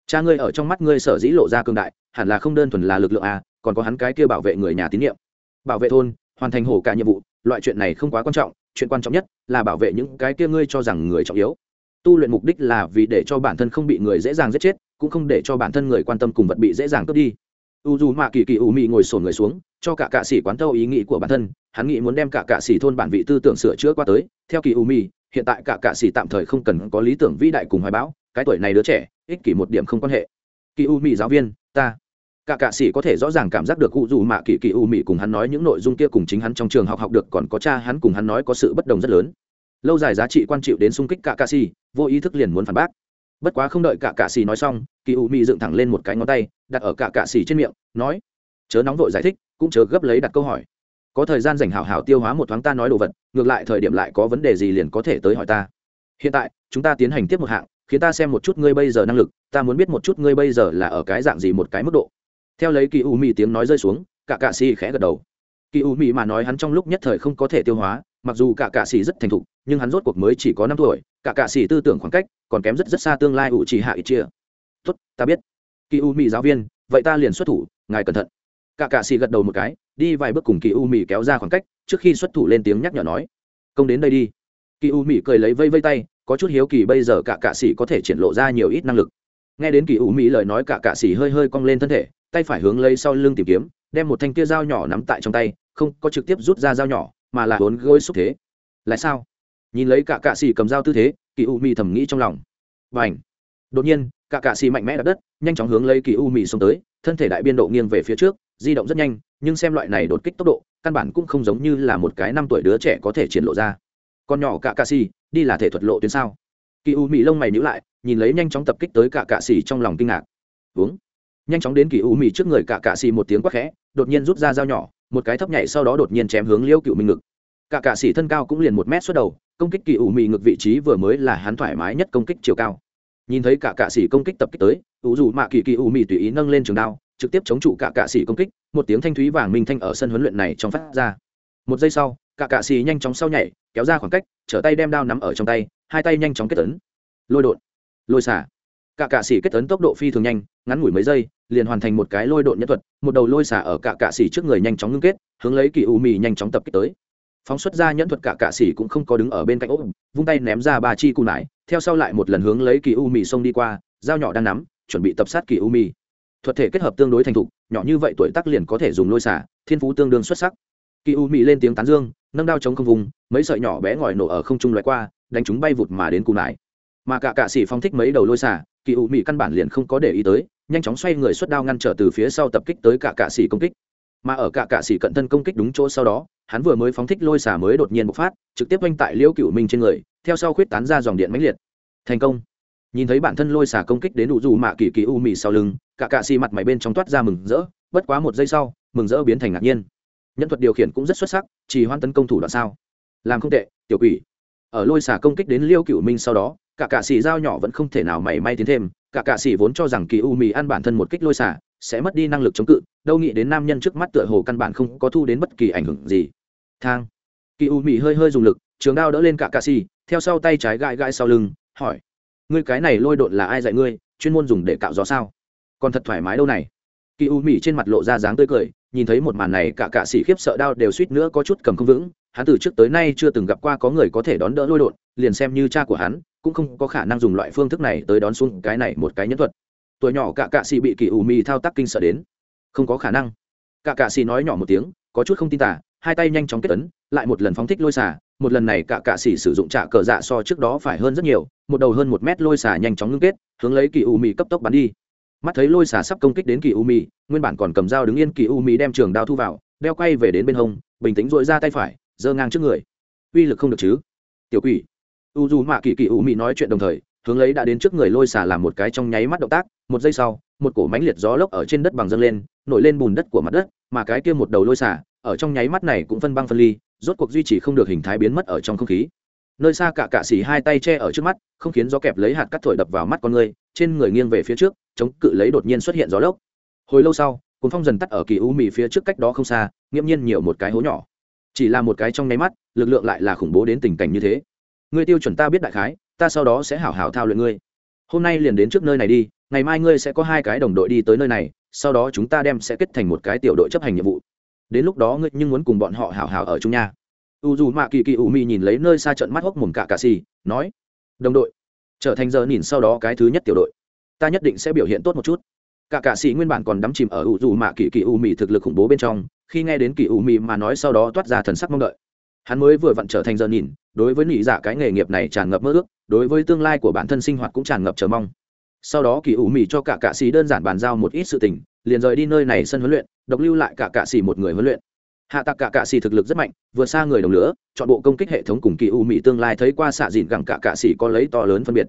Cha ngươi ở trong mắt ngươi sở dĩ lộ ra cương đại hẳn là không đơn thuần là lực lượng a, còn có hắn cái kia bảo vệ người nhà tín nhiệm. Bảo vệ thôn, hoàn thành hổ cả nhiệm vụ, loại chuyện này không quá quan trọng, chuyện quan trọng nhất là bảo vệ những cái kia ngươi cho rằng người trọng yếu. Tu luyện mục đích là vì để cho bản thân không bị người dễ dàng giết chết, cũng không để cho bản thân người quan tâm cùng vật bị dễ dàng cướp đi. U dù mạ kỳ kỳ u mị ngồi sổn người xuống, cho cả cạ sĩ quán thâu ý nghĩ của bản thân, hắn nghĩ muốn đem cả cạ sĩ thôn bản vị tư tưởng sửa chữa qua tới. Theo kỳ u mị, hiện tại cả cạ sĩ tạm thời không cần có lý tưởng vĩ đại cùng hoài bão, cái tuổi này đứa trẻ, ích kỷ một điểm không quan hệ. Kỳ u mị giáo viên, ta cả cạ sĩ có thể rõ ràng cảm giác được cụ dù mạ kỳ kỳ u mị cùng hắn nói những nội dung kia cùng chính hắn trong trường học học được còn có cha hắn cùng hắn nói có sự bất đồng rất lớn. Lâu dài giá trị quan chịu đến sung kích cả cạ sĩ, vô ý thức liền muốn phản bác. Bất quá không đợi cả cạ sĩ nói xong, kỳ u mị dựng thẳng lên một cái ngón tay, đặt ở cả cạ sĩ trên miệng, nói, chớ nóng vội giải thích, cũng chớ gấp lấy đặt câu hỏi. Có thời gian dành hảo hảo tiêu hóa một thoáng ta nói đồ vật, ngược lại thời điểm lại có vấn đề gì liền có thể tới hỏi ta. Hiện tại, chúng ta tiến hành tiếp một hạng, khiến ta xem một chút ngươi bây giờ năng lực, ta muốn biết một chút ngươi bây giờ là ở cái dạng gì một cái mức độ theo lấy kỳ u mị tiếng nói rơi xuống, cả cạ xì khẽ gật đầu. Kỳ u mị mà nói hắn trong lúc nhất thời không có thể tiêu hóa, mặc dù cả cạ xì rất thành thục, nhưng hắn rốt cuộc mới chỉ có năm tuổi, cả cạ xì tư tưởng khoảng cách còn kém rất rất xa tương lai ủ chỉ hạ ít chia tốt, ta biết. Kỳ u mỹ giáo viên, vậy ta liền xuất thủ, ngài cẩn thận. Cả cạ xì gật đầu một cái, đi vài bước cùng kỳ u mỹ kéo ra khoảng cách, trước khi xuất thủ lên tiếng nhắc nhở nói, công đến đây đi. Kỳ u mỹ cười lấy vây vây tay, có chút hiếu kỳ bây giờ cả cạ xì có thể triển lộ ra nhiều ít năng lực. Nghe đến kỳ u mỹ lời nói cả cạ xì hơi hơi cong lên thân thể tay phải hướng lấy sau lưng tìm kiếm, đem một thanh kia dao nhỏ nắm tại trong tay, không có trực tiếp rút ra dao nhỏ, mà là hốn gối xúc thế. Lại sao? Nhìn lấy cả cạ xì cầm dao tư thế, kỳ u mì thầm nghĩ trong lòng. Và ảnh đột nhiên, cả cạ xì mạnh mẽ đặt đất, nhanh chóng hướng lấy kỳ u mì xông tới, thân thể đại biên độ nghiêng về phía trước, di động rất nhanh, nhưng xem loại này đột kích tốc độ, căn bản cũng không giống như là một cái năm tuổi đứa trẻ có thể triển lộ ra. Con nhỏ cả cạ xì, đi là thể thuật lộ tuyến sao? Kỳ u mì lông mày nhữ lại, nhìn lấy nhanh chóng tập kích tới cả cạ xì trong lòng kinh ngạc. Uống! Nhanh chóng đến kỳ u mì trước người cả cạ xì một tiếng quát khẽ, đột nhiên rút ra dao nhỏ, một cái thấp nhảy sau đó đột nhiên chém hướng liêu cựu minh ngực. Cả cạ xì thân cao cũng liền một mét xuất đầu, công kích kỳ u mì ngược vị trí vừa mới là hắn thoải mái nhất công kích chiều cao. Nhìn thấy cả cạ xì công kích tập kích tới ủ dù mạ kỳ kỳ u mì tùy ý nâng lên trường đao, trực tiếp chống trụ cả cạ xì công kích, một tiếng thanh thúy vàng minh thanh ở sân huấn luyện này trong phát ra. Một giây sau, cả cạ xì nhanh chóng sau nhảy, kéo ra khoảng cách, trở tay đem đao nắm ở trong tay, hai tay nhanh chóng kết tấn lôi đột, lôi xả. Cả cạ xì kết tấn tốc độ phi thường nhanh ngắn ngủi mấy giây, liền hoàn thành một cái lôi đột nhân thuật, một đầu lôi xả ở cả cạ xỉ trước người nhanh chóng ngưng kết, hướng lấy kỳ u mị nhanh chóng tập kích tới. Phóng xuất ra nhẫn thuật cả cạ xỉ cũng không có đứng ở bên cạnh ốc vung tay ném ra ba chi cù nải, theo sau lại một lần hướng lấy kỳ u mì xông đi qua, dao nhỏ đang nắm, chuẩn bị tập sát kỳ u mì. Thuật thể kết hợp tương đối thành thục, nhỏ như vậy tuổi tác liền có thể dùng lôi xả, thiên phú tương đương xuất sắc. Kỳ u mì lên tiếng tán dương, nâng đao chống không vùng, mấy sợi nhỏ bé ngòi nổ ở không trung loại qua, đánh chúng bay vụt mà đến cù nải. Mà cả cạ xỉ phong thích mấy đầu lôi xả, kỳ u mì căn bản liền không có để ý tới nhanh chóng xoay người xuất đao ngăn trở từ phía sau tập kích tới cả cạ sĩ công kích. Mà ở cả cạ sĩ cận thân công kích đúng chỗ sau đó, hắn vừa mới phóng thích lôi xả mới đột nhiên bộc phát, trực tiếp oanh tại liễu cựu minh trên người, theo sau khuyết tán ra dòng điện mãnh liệt. Thành công. Nhìn thấy bản thân lôi xả công kích đến đủ dù mạ kỳ kỳ u mì sau lưng, cả cạ xì mặt mày bên trong toát ra mừng rỡ, bất quá một giây sau, mừng rỡ biến thành ngạc nhiên. Nhân thuật điều khiển cũng rất xuất sắc, chỉ hoan tấn công thủ đoạn sao? Làm không tệ, tiểu quỷ. Ở lôi xả công kích đến liêu cựu minh sau đó, cả cạ xì dao nhỏ vẫn không thể nào mảy may tiến thêm cả cạ sĩ vốn cho rằng kỳ u mì ăn bản thân một kích lôi xả, sẽ mất đi năng lực chống cự, đâu nghĩ đến nam nhân trước mắt tựa hồ căn bản không có thu đến bất kỳ ảnh hưởng gì. Thang. Kỳ u mì hơi hơi dùng lực, trường đao đỡ lên cả cà sĩ, theo sau tay trái gãi gãi sau lưng, hỏi, ngươi cái này lôi đột là ai dạy ngươi, chuyên môn dùng để cạo gió sao? Còn thật thoải mái đâu này. Kỳ u mì trên mặt lộ ra dáng tươi cười nhìn thấy một màn này, cả cạ sĩ khiếp sợ đao đều suýt nữa có chút cầm không vững. Hắn từ trước tới nay chưa từng gặp qua có người có thể đón đỡ lôi đột liền xem như cha của hắn, cũng không có khả năng dùng loại phương thức này tới đón xuống cái này một cái nhân thuật. Tuổi nhỏ cả cạ sĩ bị kỳ ủ mì thao tác kinh sợ đến. Không có khả năng. Cả cạ sĩ nói nhỏ một tiếng, có chút không tin tả hai tay nhanh chóng kết ấn, lại một lần phóng thích lôi xả một lần này cả cạ sĩ sử dụng trả cờ dạ so trước đó phải hơn rất nhiều, một đầu hơn một mét lôi xả nhanh chóng ngưng kết, hướng lấy kỳ ủ mì cấp tốc bắn đi mắt thấy lôi xả sắp công kích đến kỳ u mi, nguyên bản còn cầm dao đứng yên kỳ u mi đem trường đao thu vào đeo quay về đến bên hông bình tĩnh dội ra tay phải giơ ngang trước người. Uy lực không được chứ? Tiểu quỷ. U dù mạ kỳ kỳ u mi nói chuyện đồng thời hướng lấy đã đến trước người lôi xả làm một cái trong nháy mắt động tác một giây sau một cổ mánh liệt gió lốc ở trên đất bằng dâng lên nổi lên bùn đất của mặt đất mà cái kia một đầu lôi xả ở trong nháy mắt này cũng phân băng phân ly rốt cuộc duy trì không được hình thái biến mất ở trong không khí nơi xa cả cạ xỉ hai tay che ở trước mắt, không khiến gió kẹp lấy hạt cắt thổi đập vào mắt con người, trên người nghiêng về phía trước, chống cự lấy đột nhiên xuất hiện gió lốc. Hồi lâu sau, cuốn phong dần tắt ở kỳ u mì phía trước cách đó không xa, nghiễm nhiên nhiều một cái hố nhỏ. Chỉ là một cái trong nháy mắt, lực lượng lại là khủng bố đến tình cảnh như thế. Ngươi tiêu chuẩn ta biết đại khái, ta sau đó sẽ hảo hảo thao luyện ngươi. Hôm nay liền đến trước nơi này đi, ngày mai ngươi sẽ có hai cái đồng đội đi tới nơi này, sau đó chúng ta đem sẽ kết thành một cái tiểu đội chấp hành nhiệm vụ. Đến lúc đó ngươi nhưng muốn cùng bọn họ hảo hảo ở chung nha u dù mạ kỳ kỳ u mi nhìn lấy nơi xa trận mắt hốc mồm cả cà xì, nói, đồng đội, trở thành giờ nhìn sau đó cái thứ nhất tiểu đội. Ta nhất định sẽ biểu hiện tốt một chút. Cả cạ xì nguyên bản còn đắm chìm ở u dù mạ kỳ kỳ u Mi thực lực khủng bố bên trong, khi nghe đến kỳ u Mi mà nói sau đó toát ra thần sắc mong đợi. Hắn mới vừa vặn trở thành giờ nhìn, đối với nị dạ cái nghề nghiệp này tràn ngập mơ ước, đối với tương lai của bản thân sinh hoạt cũng tràn ngập chờ mong. Sau đó kỳ u Mi cho cả cạ xì đơn giản bàn giao một ít sự tình, liền rời đi nơi này sân huấn luyện, độc lưu lại cả cạ xì một người huấn luyện hạ tạc cả cạ xì thực lực rất mạnh, vượt xa người đồng lửa, chọn bộ công kích hệ thống cùng kỳ u mỹ tương lai thấy qua xạ dìn gẳng cả cạ xì có lấy to lớn phân biệt.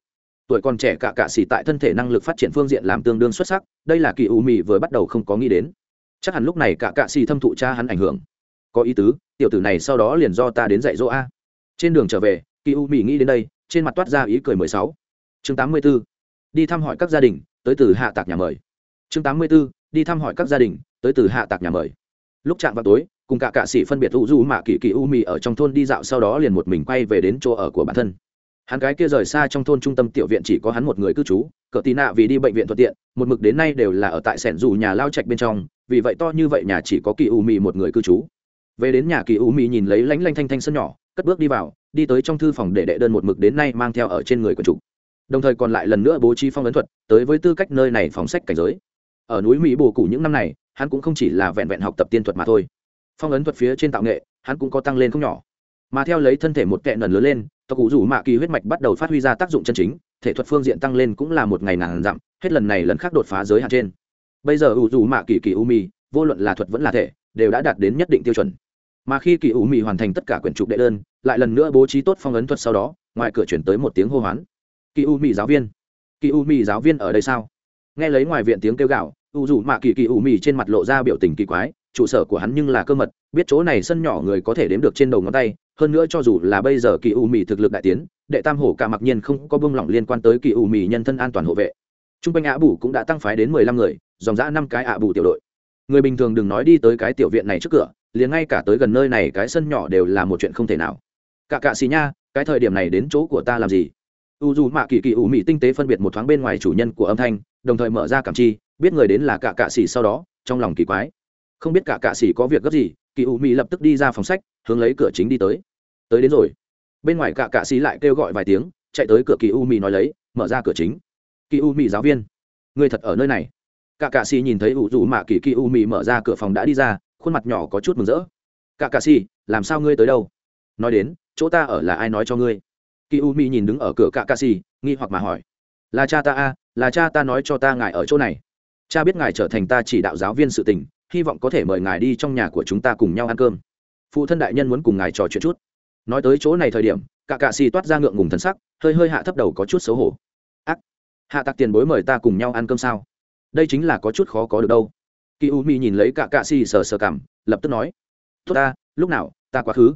Tuổi còn trẻ cả cạ xì tại thân thể năng lực phát triển phương diện làm tương đương xuất sắc, đây là kỳ u mỹ vừa bắt đầu không có nghĩ đến. Chắc hẳn lúc này cả cạ xì thâm thụ cha hắn ảnh hưởng. Có ý tứ, tiểu tử này sau đó liền do ta đến dạy dỗ a. Trên đường trở về, kỳ u mỹ nghĩ đến đây, trên mặt toát ra ý cười mười sáu. Chương tám mươi 84. đi thăm hỏi các gia đình, tới từ hạ tạc nhà mời. Chương tám mươi 84. đi thăm hỏi các gia đình, tới từ hạ tạc nhà mời. Lúc chạm vào tối cùng cả cạ sĩ phân biệt u du mạ kỳ kỳ u mì ở trong thôn đi dạo, sau đó liền một mình quay về đến chỗ ở của bản thân. Hắn cái kia rời xa trong thôn trung tâm tiểu viện chỉ có hắn một người cư trú, cỡ tì nạ vì đi bệnh viện thuận tiện, một mực đến nay đều là ở tại sẻn dù nhà lao trạch bên trong, vì vậy to như vậy nhà chỉ có kỳ u mì một người cư trú. Về đến nhà kỳ u mì nhìn lấy lánh lanh thanh thanh sân nhỏ, cất bước đi vào, đi tới trong thư phòng để đệ đơn một mực đến nay mang theo ở trên người của chủ. Đồng thời còn lại lần nữa bố trí phong ấn thuật, tới với tư cách nơi này phóng sách cảnh giới. Ở núi mỹ bồ cụ những năm này, hắn cũng không chỉ là vẹn vẹn học tập tiên thuật mà thôi phong ấn thuật phía trên tạo nghệ, hắn cũng có tăng lên không nhỏ. Mà theo lấy thân thể một kẹn lần lớn lên, tộc cụ rủ mạ kỳ huyết mạch bắt đầu phát huy ra tác dụng chân chính, thể thuật phương diện tăng lên cũng là một ngày ngàn dặm, hết lần này lần khác đột phá giới hạn trên. Bây giờ ủ rủ mạ kỳ kỳ u mì, vô luận là thuật vẫn là thể, đều đã đạt đến nhất định tiêu chuẩn. Mà khi kỳ u mì hoàn thành tất cả quyển trục đệ đơn, lại lần nữa bố trí tốt phong ấn thuật sau đó, ngoài cửa chuyển tới một tiếng hô hoán. Kỳ u mì giáo viên. Kỳ u mì giáo viên ở đây sao? Nghe lấy ngoài viện tiếng kêu gạo u dù mạ kỳ kỳ u mì trên mặt lộ ra biểu tình kỳ quái trụ sở của hắn nhưng là cơ mật, biết chỗ này sân nhỏ người có thể đếm được trên đầu ngón tay, hơn nữa cho dù là bây giờ kỳ u mì thực lực đại tiến, đệ tam hổ cả mặc nhiên không có bông lỏng liên quan tới kỳ u mì nhân thân an toàn hộ vệ. T r u n g quanh ạ bù cũng đã tăng phái đến mười lăm người, dòng g năm cái ạ bù tiểu đội. Người bình thường đừng nói đi tới cái tiểu viện này trước cửa, liền ngay cả tới gần nơi này cái sân nhỏ đều là một chuyện không thể nào. Cả cạ xì nha, cái thời điểm này đến chỗ của ta làm gì? U dù mạ kỳ kỳ ủ mị tinh tế phân biệt một thoáng bên ngoài chủ nhân của âm thanh, đồng thời mở ra cảm chi, biết người đến là cả cạ xì sau đó, trong lòng kỳ quái không biết cả cạ sĩ có việc gấp gì, kỳ u mỹ lập tức đi ra phòng sách, hướng lấy cửa chính đi tới. Tới đến rồi. Bên ngoài cả cạ sĩ lại kêu gọi vài tiếng, chạy tới cửa kỳ u mỹ nói lấy, mở ra cửa chính. Kỳ u mỹ giáo viên, người thật ở nơi này. Cả cạ sĩ nhìn thấy ủ rủ mạ kỳ kỳ u mỹ mở ra cửa phòng đã đi ra, khuôn mặt nhỏ có chút mừng rỡ. Cả cạ sĩ, làm sao ngươi tới đâu? Nói đến, chỗ ta ở là ai nói cho ngươi? Kỳ u mỹ nhìn đứng ở cửa cả cạ sĩ, nghi hoặc mà hỏi. Là cha ta a là cha ta nói cho ta ngài ở chỗ này. Cha biết ngài trở thành ta chỉ đạo giáo viên sự tình hy vọng có thể mời ngài đi trong nhà của chúng ta cùng nhau ăn cơm. Phụ thân đại nhân muốn cùng ngài trò chuyện chút. Nói tới chỗ này thời điểm cả cạ xì toát ra ngượng ngùng thân sắc, hơi hơi hạ thấp đầu có chút xấu hổ. Ác, hạ tặc tiền bối mời ta cùng nhau ăn cơm sao? Đây chính là có chút khó có được đâu. Kỳ u mi nhìn lấy cả cạ xì sờ sờ cảm, lập tức nói, tốt ta, lúc nào, ta quá khứ.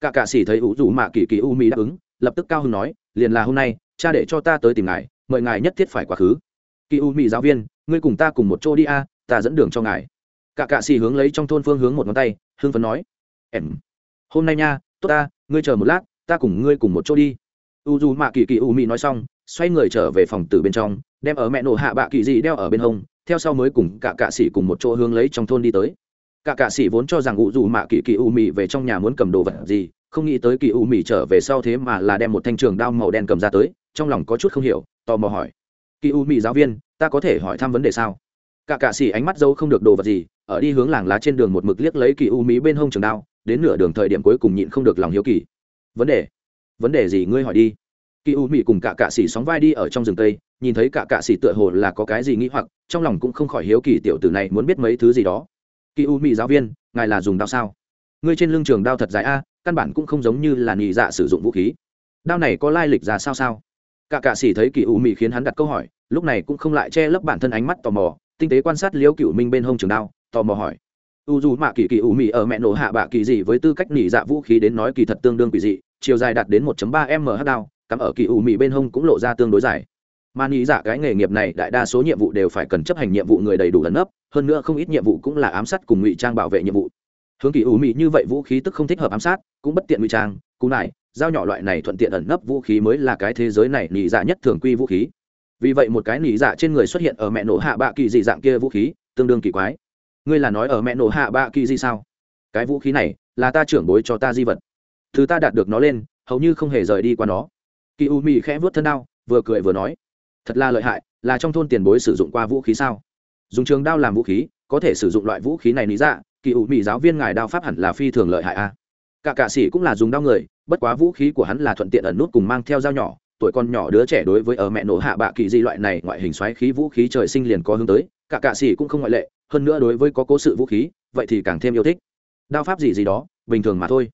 Cả cạ xì thấy ủ rủ mạ kỳ kỳ u mi đáp ứng, lập tức cao hưng nói, liền là hôm nay, cha để cho ta tới tìm ngài, mời ngài nhất thiết phải quá khứ. Kỳ u mi giáo viên, ngươi cùng ta cùng một chỗ đi a, ta dẫn đường cho ngài cả cạ xì hướng lấy trong thôn phương hướng một ngón tay hương phấn nói, em, hôm nay nha, tốt ta, ngươi chờ một lát, ta cùng ngươi cùng một chỗ đi. U dù mạ kỳ kỳ u mị nói xong, xoay người trở về phòng từ bên trong, đem ở mẹ nổ hạ bạ kỳ dị đeo ở bên hông, theo sau mới cùng cả cạ xỉ cùng một chỗ hướng lấy trong thôn đi tới. Cả cạ xỉ vốn cho rằng u dù mạ kỳ kỳ u mị về trong nhà muốn cầm đồ vật gì, không nghĩ tới kỳ u mị trở về sau thế mà là đem một thanh trường đao màu đen cầm ra tới, trong lòng có chút không hiểu, tò mò hỏi, kỳ u mị giáo viên, ta có thể hỏi thăm vấn đề sao? Cả cạ xỉ ánh mắt dâu không được đồ vật gì ở đi hướng làng lá trên đường một mực liếc lấy kỳ u mỹ bên hông trường đao, đến nửa đường thời điểm cuối cùng nhịn không được lòng hiếu kỳ. Vấn đề? Vấn đề gì ngươi hỏi đi? Kỳ u mỹ cùng cả cạ xỉ sóng vai đi ở trong rừng tây, nhìn thấy cả cạ xỉ tựa hồ là có cái gì nghĩ hoặc, trong lòng cũng không khỏi hiếu kỳ tiểu tử này muốn biết mấy thứ gì đó. Kỳ u mỹ giáo viên, ngài là dùng đao sao? Ngươi trên lưng trường đao thật dài a, căn bản cũng không giống như là nhị dạ sử dụng vũ khí. Đao này có lai lịch ra sao sao? Cả cạ sĩ thấy kỳ u mỹ khiến hắn đặt câu hỏi, lúc này cũng không lại che lấp bản thân ánh mắt tò mò, tinh tế quan sát liễu cựu minh bên hông trường đao tò mò hỏi. U dù mạ kỳ kỳ ủ mị ở mẹ nổ hạ bạ kỳ gì với tư cách nỉ dạ vũ khí đến nói kỳ thật tương đương kỳ dị, chiều dài đạt đến 1.3 m h đao, cắm ở kỳ ủ mị bên hông cũng lộ ra tương đối dài. Mà nỉ dạ cái nghề nghiệp này đại đa số nhiệm vụ đều phải cần chấp hành nhiệm vụ người đầy đủ ẩn nấp, hơn nữa không ít nhiệm vụ cũng là ám sát cùng ngụy trang bảo vệ nhiệm vụ. Hướng kỳ ủ mị như vậy vũ khí tức không thích hợp ám sát, cũng bất tiện ngụy trang, cú này dao nhỏ loại này thuận tiện ẩn nấp vũ khí mới là cái thế giới này nỉ dạ nhất thường quy vũ khí. Vì vậy một cái nỉ dạ trên người xuất hiện ở mẹ nổ hạ bạ kỳ dị dạng kia vũ khí, tương đương kỳ quái ngươi là nói ở mẹ nổ hạ bạ kỳ gì sao? Cái vũ khí này là ta trưởng bối cho ta di vật. Thứ ta đạt được nó lên, hầu như không hề rời đi qua nó. Kỳ u mị khẽ vớt thân đao, vừa cười vừa nói, thật là lợi hại, là trong thôn tiền bối sử dụng qua vũ khí sao? Dùng trường đao làm vũ khí, có thể sử dụng loại vũ khí này lý dạ kỳ u mì giáo viên ngài đao pháp hẳn là phi thường lợi hại a. Cả cạ sĩ cũng là dùng đao người, bất quá vũ khí của hắn là thuận tiện ẩn nút cùng mang theo dao nhỏ, tuổi con nhỏ đứa trẻ đối với ở mẹ nổ hạ bạ kỳ di loại này ngoại hình xoáy khí vũ khí trời sinh liền có hướng tới, cả cạ sĩ cũng không ngoại lệ hơn nữa đối với có cố sự vũ khí, vậy thì càng thêm yêu thích. Đao pháp gì gì đó, bình thường mà thôi.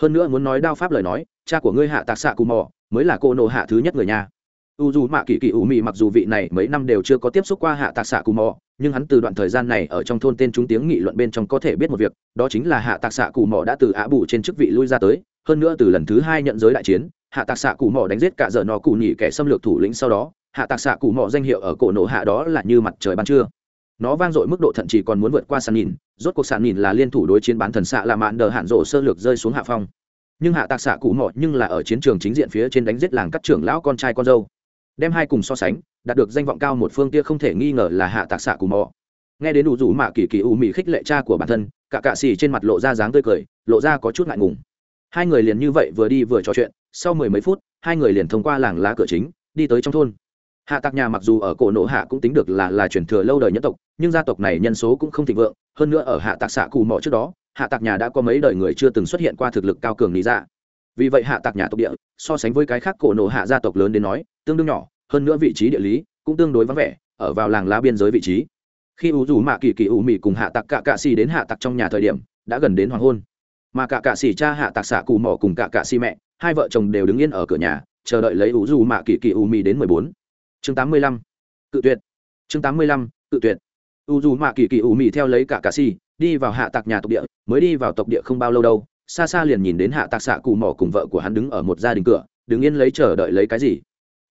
Hơn nữa muốn nói đao pháp lời nói, cha của ngươi hạ tạc xạ cù mò, mới là cô nộ hạ thứ nhất người nhà. U dù mạ kỳ kỳ ủ mị mặc dù vị này mấy năm đều chưa có tiếp xúc qua hạ tạc xạ cù mò, nhưng hắn từ đoạn thời gian này ở trong thôn tên chúng tiếng nghị luận bên trong có thể biết một việc, đó chính là hạ tạc xạ cù mò đã từ á bù trên chức vị lui ra tới, hơn nữa từ lần thứ hai nhận giới đại chiến, hạ tạc xạ cù mò đánh giết cả giờ nó cù nhỉ kẻ xâm lược thủ lĩnh sau đó, hạ tạc xạ cù mò danh hiệu ở cổ nộ hạ đó là như mặt trời ban trưa nó vang dội mức độ thậm chí còn muốn vượt qua sàn nhìn, rốt cuộc sàn nhìn là liên thủ đối chiến bán thần xạ là mạn đờ hạn rổ sơ lược rơi xuống hạ phong. Nhưng hạ tạc xạ cụ mò nhưng là ở chiến trường chính diện phía trên đánh giết làng các trưởng lão con trai con dâu. Đem hai cùng so sánh, đạt được danh vọng cao một phương kia không thể nghi ngờ là hạ tạc xạ cụ mò nghe đến đủ rủ mạ kỳ kỳ u mị khích lệ cha của bản thân, cả cạ xì trên mặt lộ ra dáng tươi cười, lộ ra có chút ngại ngùng. Hai người liền như vậy vừa đi vừa trò chuyện, sau mười mấy phút, hai người liền thông qua làng lá cửa chính, đi tới trong thôn hạ tạc nhà mặc dù ở cổ nộ hạ cũng tính được là là truyền thừa lâu đời nhân tộc, nhưng gia tộc này nhân số cũng không thịnh vượng, hơn nữa ở hạ tạc xạ cù mò trước đó, hạ tạc nhà đã có mấy đời người chưa từng xuất hiện qua thực lực cao cường lý ra vì vậy hạ tạc nhà tộc địa, so sánh với cái khác cổ nộ hạ gia tộc lớn đến nói, tương đương nhỏ, hơn nữa vị trí địa lý cũng tương đối vắng vẻ, ở vào làng lá biên giới vị trí. Khi u dù mạ kỳ kỳ u mị cùng hạ Tạc cạ cạ xì đến hạ Tạc trong nhà thời điểm, đã gần đến hoàng hôn. Mà cạ cạ xì cha hạ Tạc xạ cù mỏ cùng cạ cạ xì mẹ, hai vợ chồng đều đứng yên ở cửa nhà, chờ đợi lấy u dù mạ kỳ kỳ u mị đến mười bốn chương tám mươi lăm, cự tuyệt. Chương tám mươi lăm, cự tuyệt. U dù mạ kỳ kỳ ủ mị theo lấy cả cà xì, đi vào hạ tạc nhà tộc địa, mới đi vào tộc địa không bao lâu đâu, xa xa liền nhìn đến hạ tạc xạ cụ mỏ cùng vợ của hắn đứng ở một gia đình cửa, đứng yên lấy chờ đợi lấy cái gì.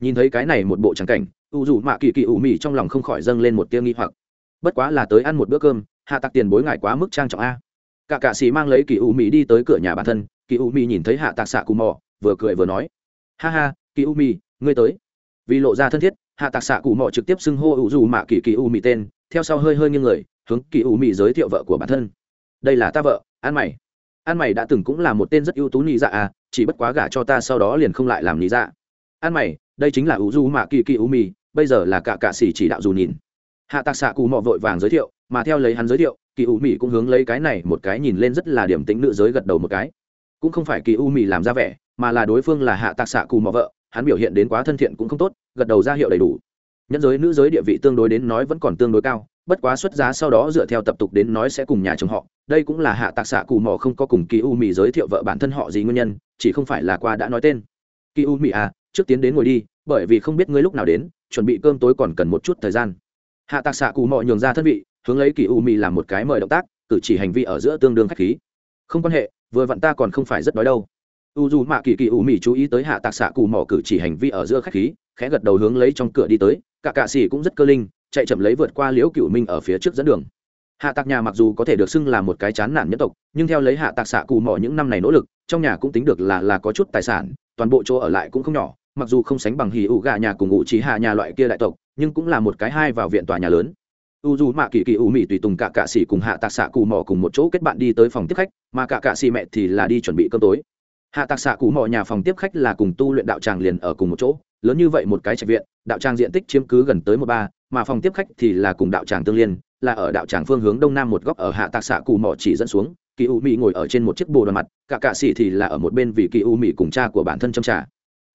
Nhìn thấy cái này một bộ trắng cảnh, u dù mạ kỳ kỳ ủ mị trong lòng không khỏi dâng lên một tia nghi hoặc. Bất quá là tới ăn một bữa cơm, hạ tạc tiền bối ngại quá mức trang trọng a. Cả cạ sĩ mang lấy kỳ ủ mị đi tới cửa nhà bản thân, kỳ ủ mị nhìn thấy hạ tạc xạ cù mò vừa cười vừa nói. Ha ha, kỳ ủ mị ngươi tới vì lộ ra thân thiết, hạ tạc xạ cụ mò trực tiếp xưng hô ủ dù mạ kỳ kỳ u mị tên, theo sau hơi hơi nghiêng người, hướng kỳ u mị giới thiệu vợ của bản thân. Đây là ta vợ, an mày. An mày đã từng cũng là một tên rất ưu tú nị dạ à chỉ bất quá gả cho ta sau đó liền không lại làm nị dạ. An mày, đây chính là ủ dù mạ kỳ kỳ u mỹ bây giờ là cả cạ xỉ chỉ đạo dù nhìn. Hạ tạc xạ cụ mò vội vàng giới thiệu, mà theo lấy hắn giới thiệu, kỳ u mỹ cũng hướng lấy cái này một cái nhìn lên rất là điểm tính nữ giới gật đầu một cái. Cũng không phải kỳ u mỹ làm ra vẻ, mà là đối phương là hạ tạc xạ cụ mò vợ hắn biểu hiện đến quá thân thiện cũng không tốt, gật đầu ra hiệu đầy đủ. Nhân giới, nữ giới địa vị tương đối đến nói vẫn còn tương đối cao, bất quá xuất giá sau đó dựa theo tập tục đến nói sẽ cùng nhà chồng họ. Đây cũng là hạ tạc xạ cù mò không có cùng kỳ u mỹ giới thiệu vợ bản thân họ gì nguyên nhân, chỉ không phải là qua đã nói tên. Kỳ u mỹ à trước tiến đến ngồi đi, bởi vì không biết ngươi lúc nào đến, chuẩn bị cơm tối còn cần một chút thời gian. Hạ tạc xạ cù mò nhường ra thân vị, hướng lấy kỳ u mỹ làm một cái mời động tác, cử chỉ hành vi ở giữa tương đương khách khí. Không quan hệ, vừa vặn ta còn không phải rất đói đâu u dù mạ kỳ kỳ u mỹ chú ý tới hạ tạc xạ cù Mỏ cử chỉ hành vi ở giữa khách khí, khẽ gật đầu hướng lấy trong cửa đi tới, cả cạ xỉ cũng rất cơ linh, chạy chậm lấy vượt qua liễu cựu minh ở phía trước dẫn đường. Hạ tạc nhà mặc dù có thể được xưng là một cái chán nản nhất tộc, nhưng theo lấy hạ tạc xạ cù Mỏ những năm này nỗ lực, trong nhà cũng tính được là là có chút tài sản, toàn bộ chỗ ở lại cũng không nhỏ, mặc dù không sánh bằng hì ụ gà nhà cùng ngụ trí hạ nhà loại kia đại tộc, nhưng cũng là một cái hai vào viện tòa nhà lớn. U dù mạ kỳ kỳ u mỹ tùy tùng cả cạ xỉ cùng hạ tạc xạ cù mò cùng một chỗ kết bạn đi tới phòng tiếp khách, mà cả cạ xỉ mẹ thì là đi chuẩn bị cơm tối hạ tạc xạ cù mò nhà phòng tiếp khách là cùng tu luyện đạo tràng liền ở cùng một chỗ, lớn như vậy một cái trạch viện, đạo tràng diện tích chiếm cứ gần tới một ba, mà phòng tiếp khách thì là cùng đạo tràng tương liên, là ở đạo tràng phương hướng đông nam một góc ở hạ tạc xạ cù mò chỉ dẫn xuống, kỳ u mỹ ngồi ở trên một chiếc bồ đoàn mặt, cả cạ xỉ thì là ở một bên vì kỳ u mỹ cùng cha của bản thân châm trà.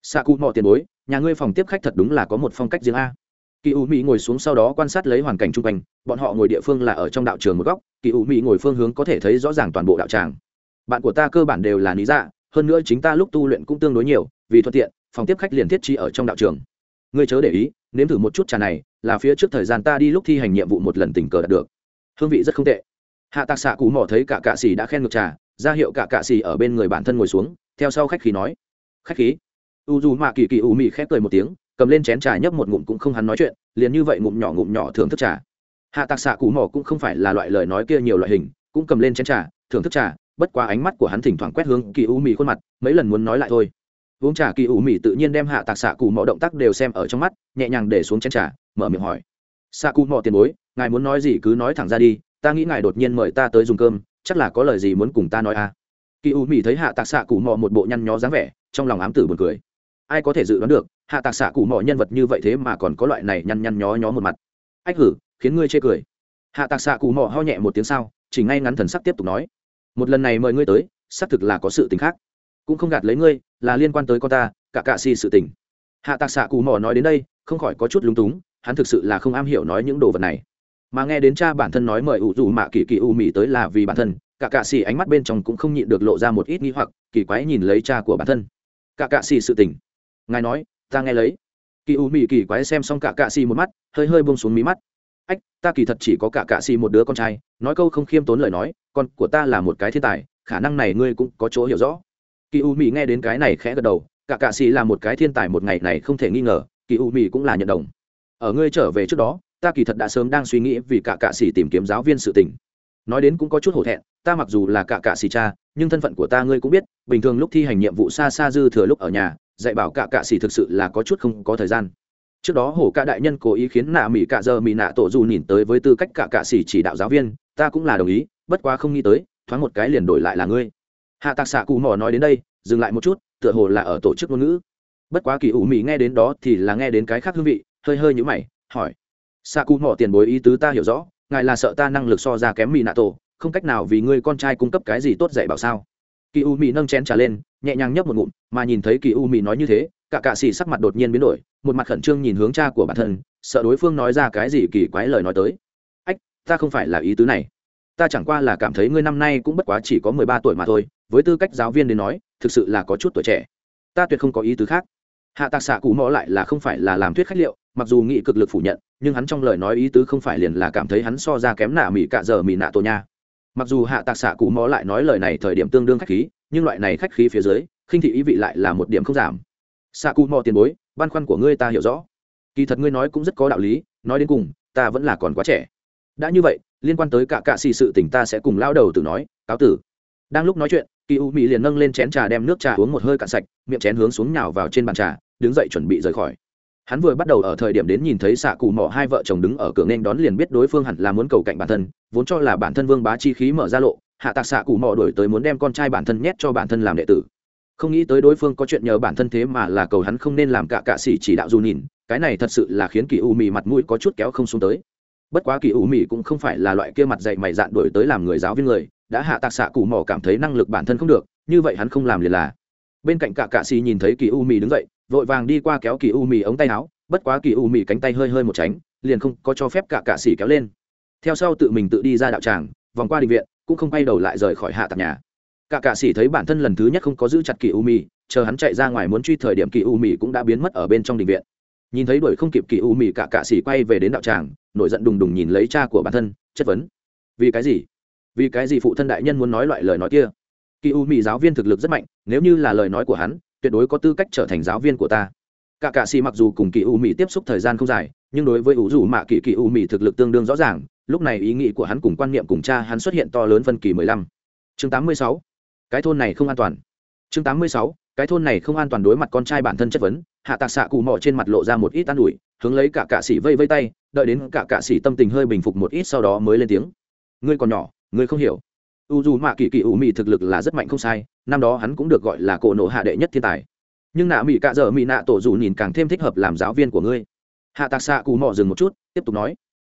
Xạ cụ mò tiền bối, nhà ngươi phòng tiếp khách thật đúng là có một phong cách riêng a. Kỳ u mỹ ngồi xuống sau đó quan sát lấy hoàn cảnh chung quanh, bọn họ ngồi địa phương là ở trong đạo trường một góc, kỳ u mỹ ngồi phương hướng có thể thấy rõ ràng toàn bộ đạo tràng. Bạn của ta cơ bản đều là lý dạ hơn nữa chính ta lúc tu luyện cũng tương đối nhiều, vì thuận tiện, phòng tiếp khách liền thiết trí ở trong đạo trường. Ngươi chớ để ý, nếm thử một chút trà này, là phía trước thời gian ta đi lúc thi hành nhiệm vụ một lần tình cờ đạt được. Hương vị rất không tệ. Hạ tạc xạ cụ mỏ thấy cả cạ xì đã khen ngược trà, ra hiệu cả cạ xì ở bên người bản thân ngồi xuống, theo sau khách khí nói. Khách khí. U dù mạ kỳ kỳ u mị khép cười một tiếng, cầm lên chén trà nhấp một ngụm cũng không hắn nói chuyện, liền như vậy ngụm nhỏ ngụm nhỏ thưởng thức trà. Hạ tạc xạ cụ mỏ cũng không phải là loại lời nói kia nhiều loại hình, cũng cầm lên chén trà, thưởng thức trà bất quá ánh mắt của hắn thỉnh thoảng quét hướng kỳ u mị khuôn mặt, mấy lần muốn nói lại thôi. Uống trà kỳ u mị tự nhiên đem hạ tạc xạ cụ mò động tác đều xem ở trong mắt, nhẹ nhàng để xuống chén trà, mở miệng hỏi. Xạ cụ mò tiền bối, ngài muốn nói gì cứ nói thẳng ra đi, ta nghĩ ngài đột nhiên mời ta tới dùng cơm, chắc là có lời gì muốn cùng ta nói à? Kỳ u mì thấy hạ tạc xạ cụ mò một bộ nhăn nhó dáng vẻ, trong lòng ám tử buồn cười. Ai có thể dự đoán được, hạ tạc xạ cụ mò nhân vật như vậy thế mà còn có loại này nhăn nhăn nhó nhó một mặt. Ách hử, khiến ngươi chê cười. Hạ tạc xạ cụ mò ho nhẹ một tiếng sau, chỉ ngay ngắn thần sắc tiếp tục nói một lần này mời ngươi tới, xác thực là có sự tình khác. Cũng không gạt lấy ngươi, là liên quan tới con ta, cả cạ si sự tình. Hạ tạc xạ cù mò nói đến đây, không khỏi có chút lúng túng, hắn thực sự là không am hiểu nói những đồ vật này. Mà nghe đến cha bản thân nói mời ủ dù mạ kỳ kỳ u mì tới là vì bản thân, cả cạ xì ánh mắt bên trong cũng không nhịn được lộ ra một ít nghi hoặc, kỳ quái nhìn lấy cha của bản thân. Cả cạ xì sự tình. Ngài nói, ta nghe lấy. Kỳ u mì kỳ quái xem xong cả cạ xì một mắt, hơi hơi bông xuống mí mắt ách, ta kỳ thật chỉ có cả cạ xì một đứa con trai, nói câu không khiêm tốn lời nói, con của ta là một cái thiên tài, khả năng này ngươi cũng có chỗ hiểu rõ. Kỳ u mỹ nghe đến cái này khẽ gật đầu, cả cạ xì là một cái thiên tài một ngày này không thể nghi ngờ, kỳ u mỹ cũng là nhận đồng. Ở ngươi trở về trước đó, ta kỳ thật đã sớm đang suy nghĩ vì cả cạ xì tìm kiếm giáo viên sự tình. Nói đến cũng có chút hổ thẹn, ta mặc dù là cả cạ xì cha, nhưng thân phận của ta ngươi cũng biết, bình thường lúc thi hành nhiệm vụ xa xa dư thừa lúc ở nhà, dạy bảo cả cạ xì thực sự là có chút không có thời gian trước đó hổ ca đại nhân cố ý khiến nạ mỹ cạ giờ mỹ nạ tổ dù nhìn tới với tư cách cả cạ xỉ chỉ đạo giáo viên, ta cũng là đồng ý, bất quá không nghĩ tới, thoáng một cái liền đổi lại là ngươi. Hạ tạc xạ cù mò nói đến đây, dừng lại một chút, tựa hồ là ở tổ chức ngôn ngữ. Bất quá kỳ ủ mỹ nghe đến đó thì là nghe đến cái khác hương vị, hơi hơi nhữ mày, hỏi. Xạ cù mò tiền bối ý tứ ta hiểu rõ, ngài là sợ ta năng lực so ra kém mỹ nạ tổ, không cách nào vì ngươi con trai cung cấp cái gì tốt dạy bảo sao? Kỳ u mỹ nâng chén trà lên, nhẹ nhàng nhấp một ngụm, mà nhìn thấy kỳ u mỹ nói như thế cả cạ xì sắc mặt đột nhiên biến đổi, một mặt khẩn trương nhìn hướng cha của bản thân, sợ đối phương nói ra cái gì kỳ quái lời nói tới. Ách, ta không phải là ý tứ này. Ta chẳng qua là cảm thấy ngươi năm nay cũng bất quá chỉ có mười ba tuổi mà thôi, với tư cách giáo viên đến nói, thực sự là có chút tuổi trẻ. Ta tuyệt không có ý tứ khác. Hạ tạc xạ cụ mõ lại là không phải là làm thuyết khách liệu, mặc dù nghị cực lực phủ nhận, nhưng hắn trong lời nói ý tứ không phải liền là cảm thấy hắn so ra kém nạ mỹ cạ giờ mỹ nạ tổ nha. Mặc dù hạ tạc xạ cụ mõ lại nói lời này thời điểm tương đương khách khí, nhưng loại này khách khí phía dưới, khinh thị ý vị lại là một điểm không giảm xạ cụ mò tiền bối, băn khoăn của ngươi ta hiểu rõ. Kỳ thật ngươi nói cũng rất có đạo lý, nói đến cùng, ta vẫn là còn quá trẻ. Đã như vậy, liên quan tới cả cạ xì sự tình ta sẽ cùng lao đầu từ nói, cáo tử. Đang lúc nói chuyện, kỳ u mỹ liền nâng lên chén trà đem nước trà uống một hơi cạn sạch, miệng chén hướng xuống nhào vào trên bàn trà, đứng dậy chuẩn bị rời khỏi. Hắn vừa bắt đầu ở thời điểm đến nhìn thấy xạ cụ mỏ hai vợ chồng đứng ở cửa nên đón liền biết đối phương hẳn là muốn cầu cạnh bản thân, vốn cho là bản thân vương bá chi khí mở ra lộ, hạ tạc xạ cụ mỏ đổi tới muốn đem con trai bản thân nhét cho bản thân làm đệ tử không nghĩ tới đối phương có chuyện nhờ bản thân thế mà là cầu hắn không nên làm cả cạ sĩ chỉ đạo dù nhìn, cái này thật sự là khiến kỳ u mì mặt mũi có chút kéo không xuống tới. Bất quá kỳ u mì cũng không phải là loại kia mặt dạy mày dạn đổi tới làm người giáo viên người, đã hạ tạc xạ cụ mỏ cảm thấy năng lực bản thân không được, như vậy hắn không làm liền là. Bên cạnh cả cạ sĩ nhìn thấy kỳ u mì đứng dậy, vội vàng đi qua kéo kỳ u mì ống tay áo, bất quá kỳ u mì cánh tay hơi hơi một tránh, liền không có cho phép cả cạ sĩ kéo lên. Theo sau tự mình tự đi ra đạo tràng, vòng qua định viện, cũng không quay đầu lại rời khỏi hạ tạc nhà cả cạ sĩ thấy bản thân lần thứ nhất không có giữ chặt kỳ u mì chờ hắn chạy ra ngoài muốn truy thời điểm kỳ u mì cũng đã biến mất ở bên trong định viện. Nhìn thấy đuổi không kịp kỳ u mì cả cạ sĩ quay về đến đạo tràng, nổi giận đùng đùng nhìn lấy cha của bản thân, chất vấn. Vì cái gì? Vì cái gì phụ thân đại nhân muốn nói loại lời nói kia? Kỳ u mì giáo viên thực lực rất mạnh, nếu như là lời nói của hắn, tuyệt đối có tư cách trở thành giáo viên của ta. Cả cạ sĩ mặc dù cùng kỳ u mì tiếp xúc thời gian không dài, nhưng đối với ủ dù mạ kỳ kỳ u mì thực lực tương đương rõ ràng, lúc này ý nghĩ của hắn cùng quan niệm cùng cha hắn xuất hiện to lớn phân kỳ mười lăm. Chương tám mươi sáu cái thôn này không an toàn. Chương tám mươi sáu, cái thôn này không an toàn đối mặt con trai bản thân chất vấn, hạ tạc xạ cụ mò trên mặt lộ ra một ít an ủi, hướng lấy cả cạ xỉ vây vây tay, đợi đến cả cạ xỉ tâm tình hơi bình phục một ít sau đó mới lên tiếng. Ngươi còn nhỏ, ngươi không hiểu. U dù mạ kỳ kỳ ủ mị thực lực là rất mạnh không sai, năm đó hắn cũng được gọi là cổ nộ hạ đệ nhất thiên tài. Nhưng nạ mị cạ giờ mị nạ tổ dù nhìn càng thêm thích hợp làm giáo viên của ngươi. Hạ tạc xạ cù mò dừng một chút, tiếp tục nói.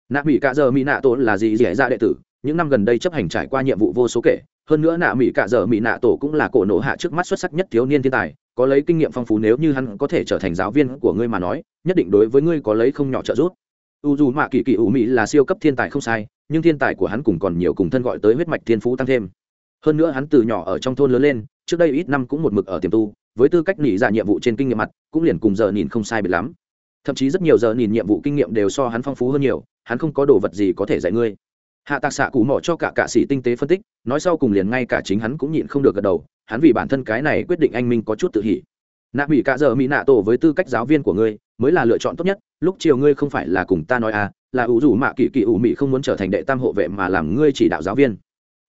Nạ mị cạ giờ mị nạ tổ là gì dẻ ra dạ đệ tử? Những năm gần đây chấp hành trải qua nhiệm vụ vô số kể, hơn nữa nạ mỹ cạ dở mỹ nạ tổ cũng là cổ nổ hạ trước mắt xuất sắc nhất thiếu niên thiên tài, có lấy kinh nghiệm phong phú nếu như hắn có thể trở thành giáo viên của ngươi mà nói, nhất định đối với ngươi có lấy không nhỏ trợ giúp. U dù mạ kỳ kỳ ủ mỹ là siêu cấp thiên tài không sai, nhưng thiên tài của hắn cùng còn nhiều cùng thân gọi tới huyết mạch thiên phú tăng thêm. Hơn nữa hắn từ nhỏ ở trong thôn lớn lên, trước đây ít năm cũng một mực ở tiềm tu, với tư cách nỉ dạ nhiệm vụ trên kinh nghiệm mặt, cũng liền cùng giờ nhìn không sai biệt lắm. Thậm chí rất nhiều giờ nhìn nhiệm vụ kinh nghiệm đều so hắn phong phú hơn nhiều, hắn không có đồ vật gì có thể dạy ngươi hạ tạc xạ cụ mỏ cho cả cạ sĩ tinh tế phân tích, nói sau cùng liền ngay cả chính hắn cũng nhịn không được gật đầu, hắn vì bản thân cái này quyết định anh minh có chút tự hỉ. Nạ mỹ cạ giờ mỹ nạ tổ với tư cách giáo viên của ngươi, mới là lựa chọn tốt nhất, lúc chiều ngươi không phải là cùng ta nói à là ủ rủ mạ kỳ kỳ ủ mỹ không muốn trở thành đệ tam hộ vệ mà làm ngươi chỉ đạo giáo viên.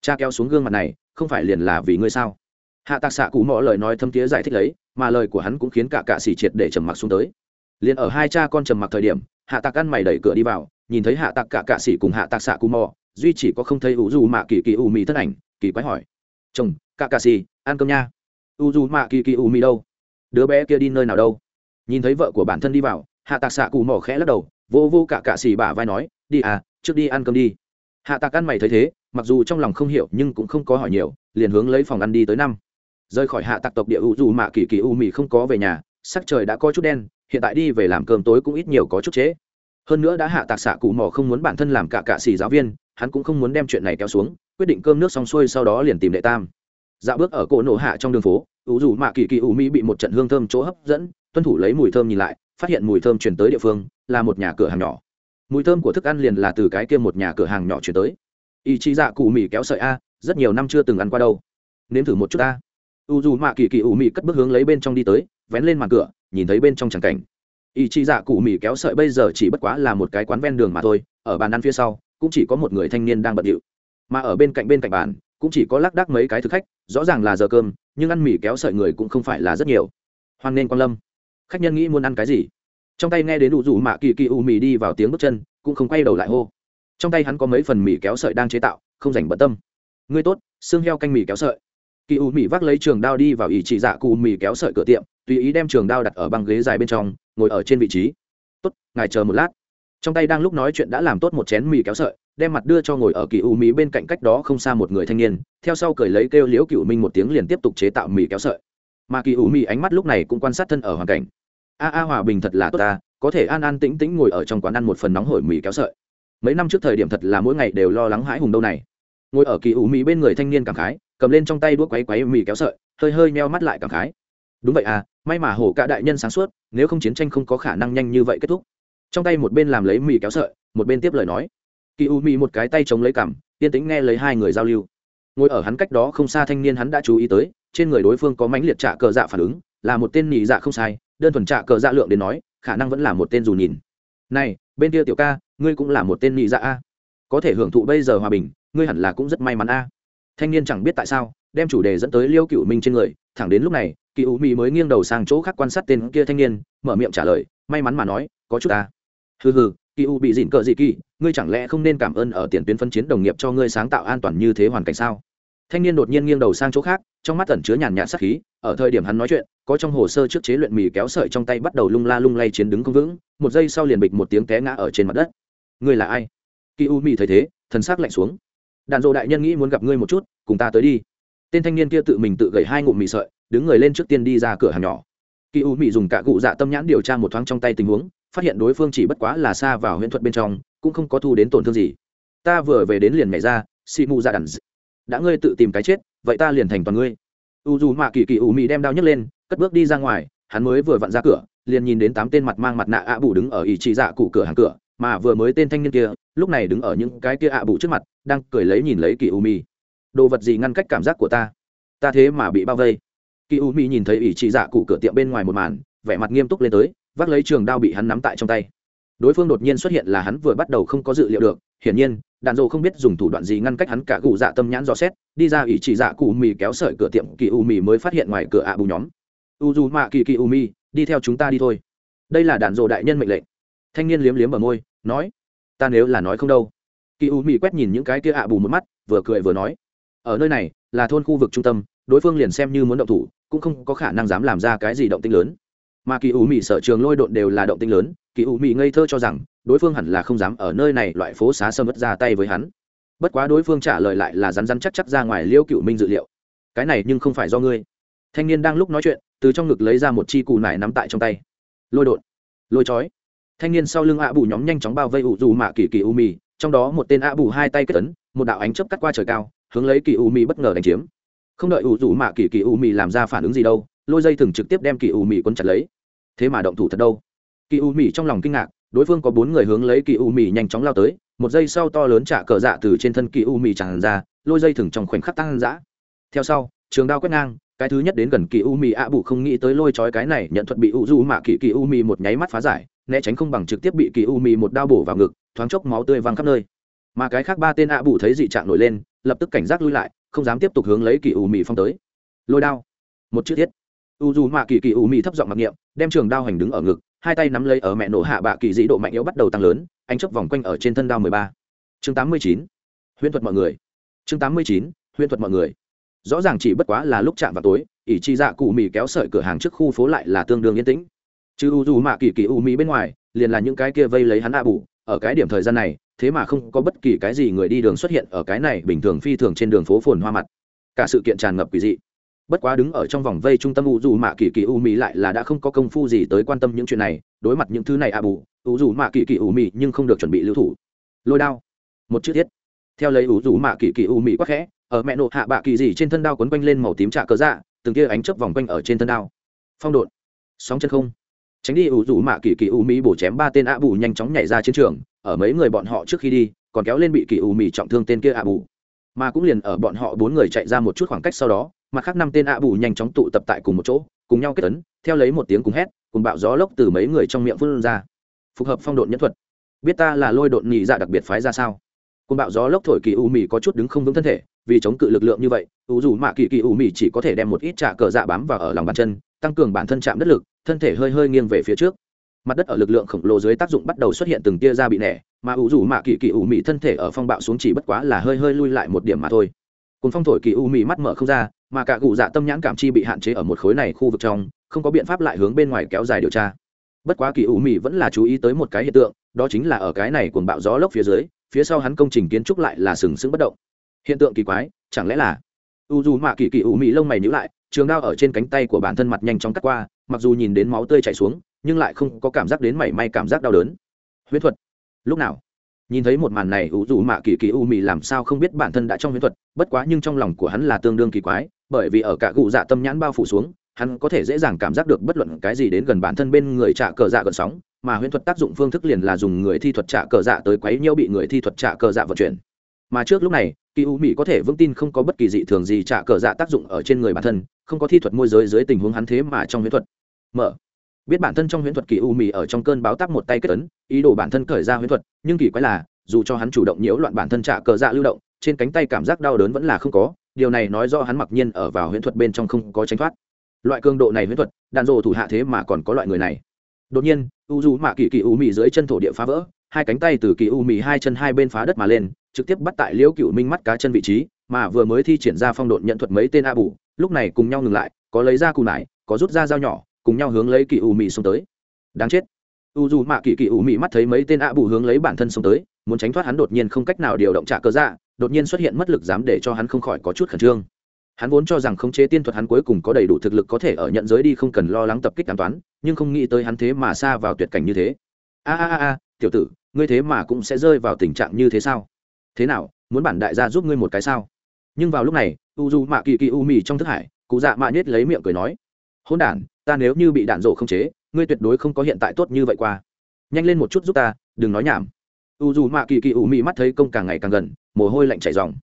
Cha kéo xuống gương mặt này, không phải liền là vì ngươi sao? Hạ tạc xạ cụ mỏ lời nói thâm tía giải thích lấy, mà lời của hắn cũng khiến cả cạ xỉ triệt để trầm mặc xuống tới. Liền ở hai cha con trầm mặc thời điểm, hạ tạc ăn mày đẩy cửa đi vào, nhìn thấy hạ tạc cả cạ xỉ cùng hạ tạc xạ cụ mỏ duy chỉ có không thấy u dù mạ kỳ kỳ u mì thân ảnh, kỳ quái hỏi. Chồng cả cạ xỉ ăn cơm nha. U dù mạ kỳ kỳ u mì đâu? Đứa bé kia đi nơi nào đâu? Nhìn thấy vợ của bản thân đi vào hạ tạc xạ cụ mỏ khẽ lắc đầu, vô vô cả cạ xì bả vai nói, đi à trước đi ăn cơm đi. Hạ tạc ăn mày thấy thế, mặc dù trong lòng không hiểu nhưng cũng không có hỏi nhiều, liền hướng lấy phòng ăn đi tới năm. Rời khỏi hạ tạc tộc địa u dù mạ kỳ kỳ u mì không có về nhà, sắc trời đã có chút đen, hiện tại đi về làm cơm tối cũng ít nhiều có chút chế. hơn nữa đã hạ tạc xạ cụ mỏ không muốn bản thân làm cả cạ xì giáo viên hắn cũng không muốn đem chuyện này kéo xuống, quyết định cơm nước xong xuôi sau đó liền tìm đệ tam. Dạo bước ở cổ nổ hạ trong đường phố, ủ dù mạ kỳ kỳ ủ mỹ bị một trận hương thơm chỗ hấp dẫn, tuân thủ lấy mùi thơm nhìn lại, phát hiện mùi thơm chuyển tới địa phương, là một nhà cửa hàng nhỏ. Mùi thơm của thức ăn liền là từ cái kia một nhà cửa hàng nhỏ chuyển tới. Ý chí dạ cụ mì kéo sợi a, rất nhiều năm chưa từng ăn qua đâu. Nếm thử một chút a. U dù mạ kỳ kỳ ủ mì cất bước hướng lấy bên trong đi tới, vén lên màn cửa, nhìn thấy bên trong tràng cảnh. Ý chí dạ cụ mì kéo sợi bây giờ chỉ bất quá là một cái quán ven đường mà thôi, ở bàn ăn phía sau cũng chỉ có một người thanh niên đang bận điệu. Mà ở bên cạnh bên cạnh bàn, cũng chỉ có lác đác mấy cái thực khách, rõ ràng là giờ cơm, nhưng ăn mì kéo sợi người cũng không phải là rất nhiều. Hoan nên quan lâm. Khách nhân nghĩ muốn ăn cái gì? Trong tay nghe đến đủ rủ mạ kỳ kỳ u mì đi vào tiếng bước chân, cũng không quay đầu lại hô. Trong tay hắn có mấy phần mì kéo sợi đang chế tạo, không dành bận tâm. Ngươi tốt, xương heo canh mì kéo sợi. Kỳ u mì vác lấy trường đao đi vào ỷ chỉ dạ cụ mì kéo sợi cửa tiệm, tùy ý đem trường đao đặt ở băng ghế dài bên trong, ngồi ở trên vị trí. Tốt, ngài chờ một lát trong tay đang lúc nói chuyện đã làm tốt một chén mì kéo sợi, đem mặt đưa cho ngồi ở kỳ u mì bên cạnh cách đó không xa một người thanh niên, theo sau cởi lấy kêu liễu cựu minh một tiếng liền tiếp tục chế tạo mì kéo sợi. Mà kỳ u mì ánh mắt lúc này cũng quan sát thân ở hoàn cảnh. A a hòa bình thật là tốt ta, có thể an an tĩnh tĩnh ngồi ở trong quán ăn một phần nóng hổi mì kéo sợi. Mấy năm trước thời điểm thật là mỗi ngày đều lo lắng hãi hùng đâu này. Ngồi ở kỳ u mì bên người thanh niên cảm khái, cầm lên trong tay đuốc quấy quấy mì kéo sợi, hơi hơi meo mắt lại cảm khái. Đúng vậy à may mà hổ cả đại nhân sáng suốt, nếu không chiến tranh không có khả năng nhanh như vậy kết thúc trong tay một bên làm lấy mì kéo sợi, một bên tiếp lời nói. Kỳ u mì một cái tay chống lấy cằm, yên tĩnh nghe lấy hai người giao lưu. Ngồi ở hắn cách đó không xa thanh niên hắn đã chú ý tới, trên người đối phương có mãnh liệt trạ cờ dạ phản ứng, là một tên nhị dạ không sai, đơn thuần trạ cờ dạ lượng đến nói, khả năng vẫn là một tên dù nhìn. Này, bên kia tiểu ca, ngươi cũng là một tên nhị dạ a. Có thể hưởng thụ bây giờ hòa bình, ngươi hẳn là cũng rất may mắn a. Thanh niên chẳng biết tại sao, đem chủ đề dẫn tới liêu cựu minh trên người, thẳng đến lúc này, kỳ u mỹ mới nghiêng đầu sang chỗ khác quan sát tên kia thanh niên, mở miệng trả lời, may mắn mà nói, có chút ta hừ hừ, kỳ u bị dịn cờ dị kỳ, ngươi chẳng lẽ không nên cảm ơn ở tiền tuyến phân chiến đồng nghiệp cho ngươi sáng tạo an toàn như thế hoàn cảnh sao? Thanh niên đột nhiên nghiêng đầu sang chỗ khác, trong mắt tẩn chứa nhàn nhạt sắc khí, ở thời điểm hắn nói chuyện, có trong hồ sơ trước chế luyện mì kéo sợi trong tay bắt đầu lung la lung lay chiến đứng không vững, một giây sau liền bịch một tiếng té ngã ở trên mặt đất. Ngươi là ai? Kỳ u mì thấy thế, thần sắc lạnh xuống. Đàn dộ đại nhân nghĩ muốn gặp ngươi một chút, cùng ta tới đi. Tên thanh niên kia tự mình tự gầy hai ngụm mì sợi, đứng người lên trước tiên đi ra cửa hàng nhỏ. Kỳ u mì dùng cả cụ dạ tâm nhãn điều tra một thoáng trong tay tình huống phát hiện đối phương chỉ bất quá là xa vào huyễn thuật bên trong, cũng không có thu đến tổn thương gì. Ta vừa về đến liền nhảy ra xị mù dạ ra đàn đã ngươi tự tìm cái chết, vậy ta liền thành toàn ngươi. U dù mạ kỳ kỳ u mị đem đao nhấc lên, cất bước đi ra ngoài, hắn mới vừa vặn ra cửa, liền nhìn đến tám tên mặt mang mặt nạ ạ bù đứng ở ỷ trị dạ cụ cửa hàng cửa, mà vừa mới tên thanh niên kia, lúc này đứng ở những cái kia ạ bù trước mặt, đang cười lấy nhìn lấy kỳ u mi đồ vật gì ngăn cách cảm giác của ta? Ta thế mà bị bao vây. Kỳ u mi nhìn thấy ỷ trị dạ cụ cửa tiệm bên ngoài một màn, vẻ mặt nghiêm túc lên tới vác lấy trường đao bị hắn nắm tại trong tay. Đối phương đột nhiên xuất hiện là hắn vừa bắt đầu không có dự liệu được, hiển nhiên, đạn dộ không biết dùng thủ đoạn gì ngăn cách hắn cả cụ dạ tâm nhãn dò xét, đi ra ý chỉ dạ cụ mì kéo sợi cửa tiệm kỳ u mì mới phát hiện ngoài cửa ạ bù nhóm. U dù mạ kỳ kỳ u mì, đi theo chúng ta đi thôi. Đây là đạn dộ đại nhân mệnh lệnh. Thanh niên liếm liếm ở môi, nói, ta nếu là nói không đâu. Kỳ u mì quét nhìn những cái kia ạ bù một mắt, vừa cười vừa nói, ở nơi này, là thôn khu vực trung tâm, đối phương liền xem như muốn động thủ, cũng không có khả năng dám làm ra cái gì động tinh lớn mà kỳ u mỹ sở trường lôi độn đều là động tinh lớn, kỳ u mỹ ngây thơ cho rằng, đối phương hẳn là không dám ở nơi này loại phố xá sâm mất ra tay với hắn. Bất quá đối phương trả lời lại là rắn rắn chắc chắc ra ngoài liêu cựu minh dự liệu. Cái này nhưng không phải do ngươi. Thanh niên đang lúc nói chuyện, từ trong ngực lấy ra một chi cù nải nắm tại trong tay. Lôi đột lôi chói. Thanh niên sau lưng ạ bù nhóm nhanh chóng bao vây ủ dù mạ kỳ kỳ u mì trong đó một tên ạ bù hai tay kết tấn một đạo ánh chớp cắt qua trời cao, hướng lấy kỳ u mì bất ngờ đánh chiếm không đợi ủ rủ mạ kỳ kỳ u mị làm ra phản ứng gì đâu, lôi dây thừng trực tiếp đem kỳ u mị quấn chặt lấy. Thế mà động thủ thật đâu. Kỳ u mị trong lòng kinh ngạc, đối phương có bốn người hướng lấy kỳ u mị nhanh chóng lao tới, một giây sau to lớn trả cờ dạ từ trên thân kỳ u mị tràn ra, lôi dây thừng trong khoảnh khắc tăng dã. Theo sau, trường đao quét ngang, cái thứ nhất đến gần kỳ u mì ạ bụ không nghĩ tới lôi trói cái này nhận thuật bị u du mạ kỳ kỳ u mì một nháy mắt phá giải, né tránh không bằng trực tiếp bị kỳ u mì một đao bổ vào ngực, thoáng chốc máu tươi văng khắp nơi. Mà cái khác ba tên ạ bụ thấy dị trạng nổi lên, lập tức cảnh giác lui lại không dám tiếp tục hướng lấy kỳ u mị phong tới. Lôi đao. Một chữ thiết. U du mạ kỳ kỳ u mị thấp giọng mặc niệm, đem trường đao hành đứng ở ngực, hai tay nắm lấy ở mẹ nổ hạ bạ kỳ dị độ mạnh yếu bắt đầu tăng lớn anh chấp vòng quanh ở trên thân đao mười ba. Chương tám mươi chín. Huyễn thuật mọi người. Chương tám mươi chín. Huyễn thuật mọi người. Rõ ràng chỉ bất quá là lúc chạm vào tối, ỷ chi dạ cụ mì kéo sợi cửa hàng trước khu phố lại là tương đương yên tĩnh. Chứ u dù mạ kỳ kỳ u mì bên ngoài, liền là những cái kia vây lấy hắn a bù, ở cái điểm thời gian này thế mà không có bất kỳ cái gì người đi đường xuất hiện ở cái này bình thường phi thường trên đường phố phồn hoa mặt. Cả sự kiện tràn ngập quỷ dị. Bất quá đứng ở trong vòng vây trung tâm u dù mạ kỳ kỳ u mỹ lại là đã không có công phu gì tới quan tâm những chuyện này, đối mặt những thứ này à bù u dù mạ kỳ kỳ u mỹ nhưng không được chuẩn bị lưu thủ. Lôi đao. Một chữ thiết. Theo lấy u dù mạ kỳ kỳ u mỹ quắc khẽ, ở mẹ nộ hạ bạ kỳ gì trên thân đao quấn quanh lên màu tím trạ cớ dạ từng kia ánh chớp vòng quanh ở trên thân đao. Phong độn. Sóng chân không. Tránh đi ủ rủ mạ kỳ kỳ u mỹ bổ chém ba tên ạ bù nhanh chóng nhảy ra chiến trường ở mấy người bọn họ trước khi đi, còn kéo lên bị kỳ u mì trọng thương tên kia ạ bù. Mà cũng liền ở bọn họ bốn người chạy ra một chút khoảng cách sau đó mà khác năm tên ạ bù nhanh chóng tụ tập tại cùng một chỗ, cùng nhau kết tấn theo lấy một tiếng cùng hét, cùng bạo gió lốc từ mấy người trong miệng phun ra. Phù hợp phong độn nhân thuật. Biết ta là lôi độn nhị dạ đặc biệt phái ra sao? Cùng bạo gió lốc thổi kỳ u mì có chút đứng không vững thân thể, vì chống cự lực lượng như vậy u dù mạ kỳ kỳ u mì chỉ có thể đem một ít trà cờ dạ bám vào ở lòng bàn chân, tăng cường bản thân chạm đất lực, thân thể hơi hơi nghiêng về phía trước mặt đất ở lực lượng khổng lồ dưới tác dụng bắt đầu xuất hiện từng tia da bị nẻ, mà u dù mạ kỳ kỳ u mị thân thể ở phong bạo xuống chỉ bất quá là hơi hơi lui lại một điểm mà thôi. Cùng phong thổi kỳ u mị mắt mở không ra, mà cả cụ dạ tâm nhãn cảm chi bị hạn chế ở một khối này khu vực trong, không có biện pháp lại hướng bên ngoài kéo dài điều tra. Bất quá kỳ u mị vẫn là chú ý tới một cái hiện tượng, đó chính là ở cái này cuồng bạo gió lốc phía dưới, phía sau hắn công trình kiến trúc lại là sừng sững bất động. Hiện tượng kỳ quái, chẳng lẽ là u dù mạ kỳ kỳ ủ mị lông mày nhữ lại, trường đao ở trên cánh tay của bản thân mặt nhanh chóng cắt qua, mặc dù nhìn đến máu tươi chảy xuống nhưng lại không có cảm giác đến mảy may cảm giác đau đớn. Huyễn thuật. Lúc nào? Nhìn thấy một màn này u dù mạ kỳ kỳ u mị làm sao không biết bản thân đã trong huyễn thuật, bất quá nhưng trong lòng của hắn là tương đương kỳ quái, bởi vì ở cả cụ dạ tâm nhãn bao phủ xuống, hắn có thể dễ dàng cảm giác được bất luận cái gì đến gần bản thân bên người trả cờ dạ gần sóng, mà huyễn thuật tác dụng phương thức liền là dùng người thi thuật trả cờ dạ tới quấy nhiễu bị người thi thuật trả cờ dạ vận chuyển. Mà trước lúc này, kỳ u mỹ có thể vững tin không có bất kỳ dị thường gì trả cờ dạ tác dụng ở trên người bản thân, không có thi thuật môi giới dưới tình huống hắn thế mà trong huyễn thuật. Mở biết bản thân trong huyễn thuật kỳ u mì ở trong cơn báo tắc một tay kết ấn, ý đồ bản thân khởi ra huyễn thuật, nhưng kỳ quái là, dù cho hắn chủ động nhiễu loạn bản thân trả cờ dạ lưu động, trên cánh tay cảm giác đau đớn vẫn là không có, điều này nói do hắn mặc nhiên ở vào huyễn thuật bên trong không có tránh thoát. Loại cường độ này huyễn thuật đạn dồ thủ hạ thế mà còn có loại người này. Đột nhiên, u dù mạ kỳ kỳ u mì dưới chân thổ địa phá vỡ, hai cánh tay từ kỳ u mì hai chân hai bên phá đất mà lên, trực tiếp bắt tại liễu cựu minh mắt cá chân vị trí, mà vừa mới thi triển ra phong độn nhận thuật mấy tên a bù, lúc này cùng nhau ngừng lại, có lấy ra cù nải, có rút ra dao nhỏ cùng nhau hướng lấy kỳ u mị xông tới. Đáng chết. U dù mạ kỳ kỳ u mị mắt thấy mấy tên ạ bù hướng lấy bản thân xông tới, muốn tránh thoát hắn đột nhiên không cách nào điều động trả cơ dạ đột nhiên xuất hiện mất lực dám để cho hắn không khỏi có chút khẩn trương. Hắn vốn cho rằng khống chế tiên thuật hắn cuối cùng có đầy đủ thực lực có thể ở nhận giới đi không cần lo lắng tập kích an toán nhưng không nghĩ tới hắn thế mà xa vào tuyệt cảnh như thế. A a a tiểu tử, ngươi thế mà cũng sẽ rơi vào tình trạng như thế sao? Thế nào, muốn bản đại gia giúp ngươi một cái sao? Nhưng vào lúc này, u du mạ kỳ kỳ u mì trong thức hải, cụ dạ mạ nhết lấy miệng cười nói hôn đản, ta nếu như bị đạn rổ không chế, ngươi tuyệt đối không có hiện tại tốt như vậy qua. Nhanh lên một chút giúp ta, đừng nói nhảm. U dù mạ kỳ kỳ u mị mắt thấy công càng ngày càng gần, mồ hôi lạnh chảy dòng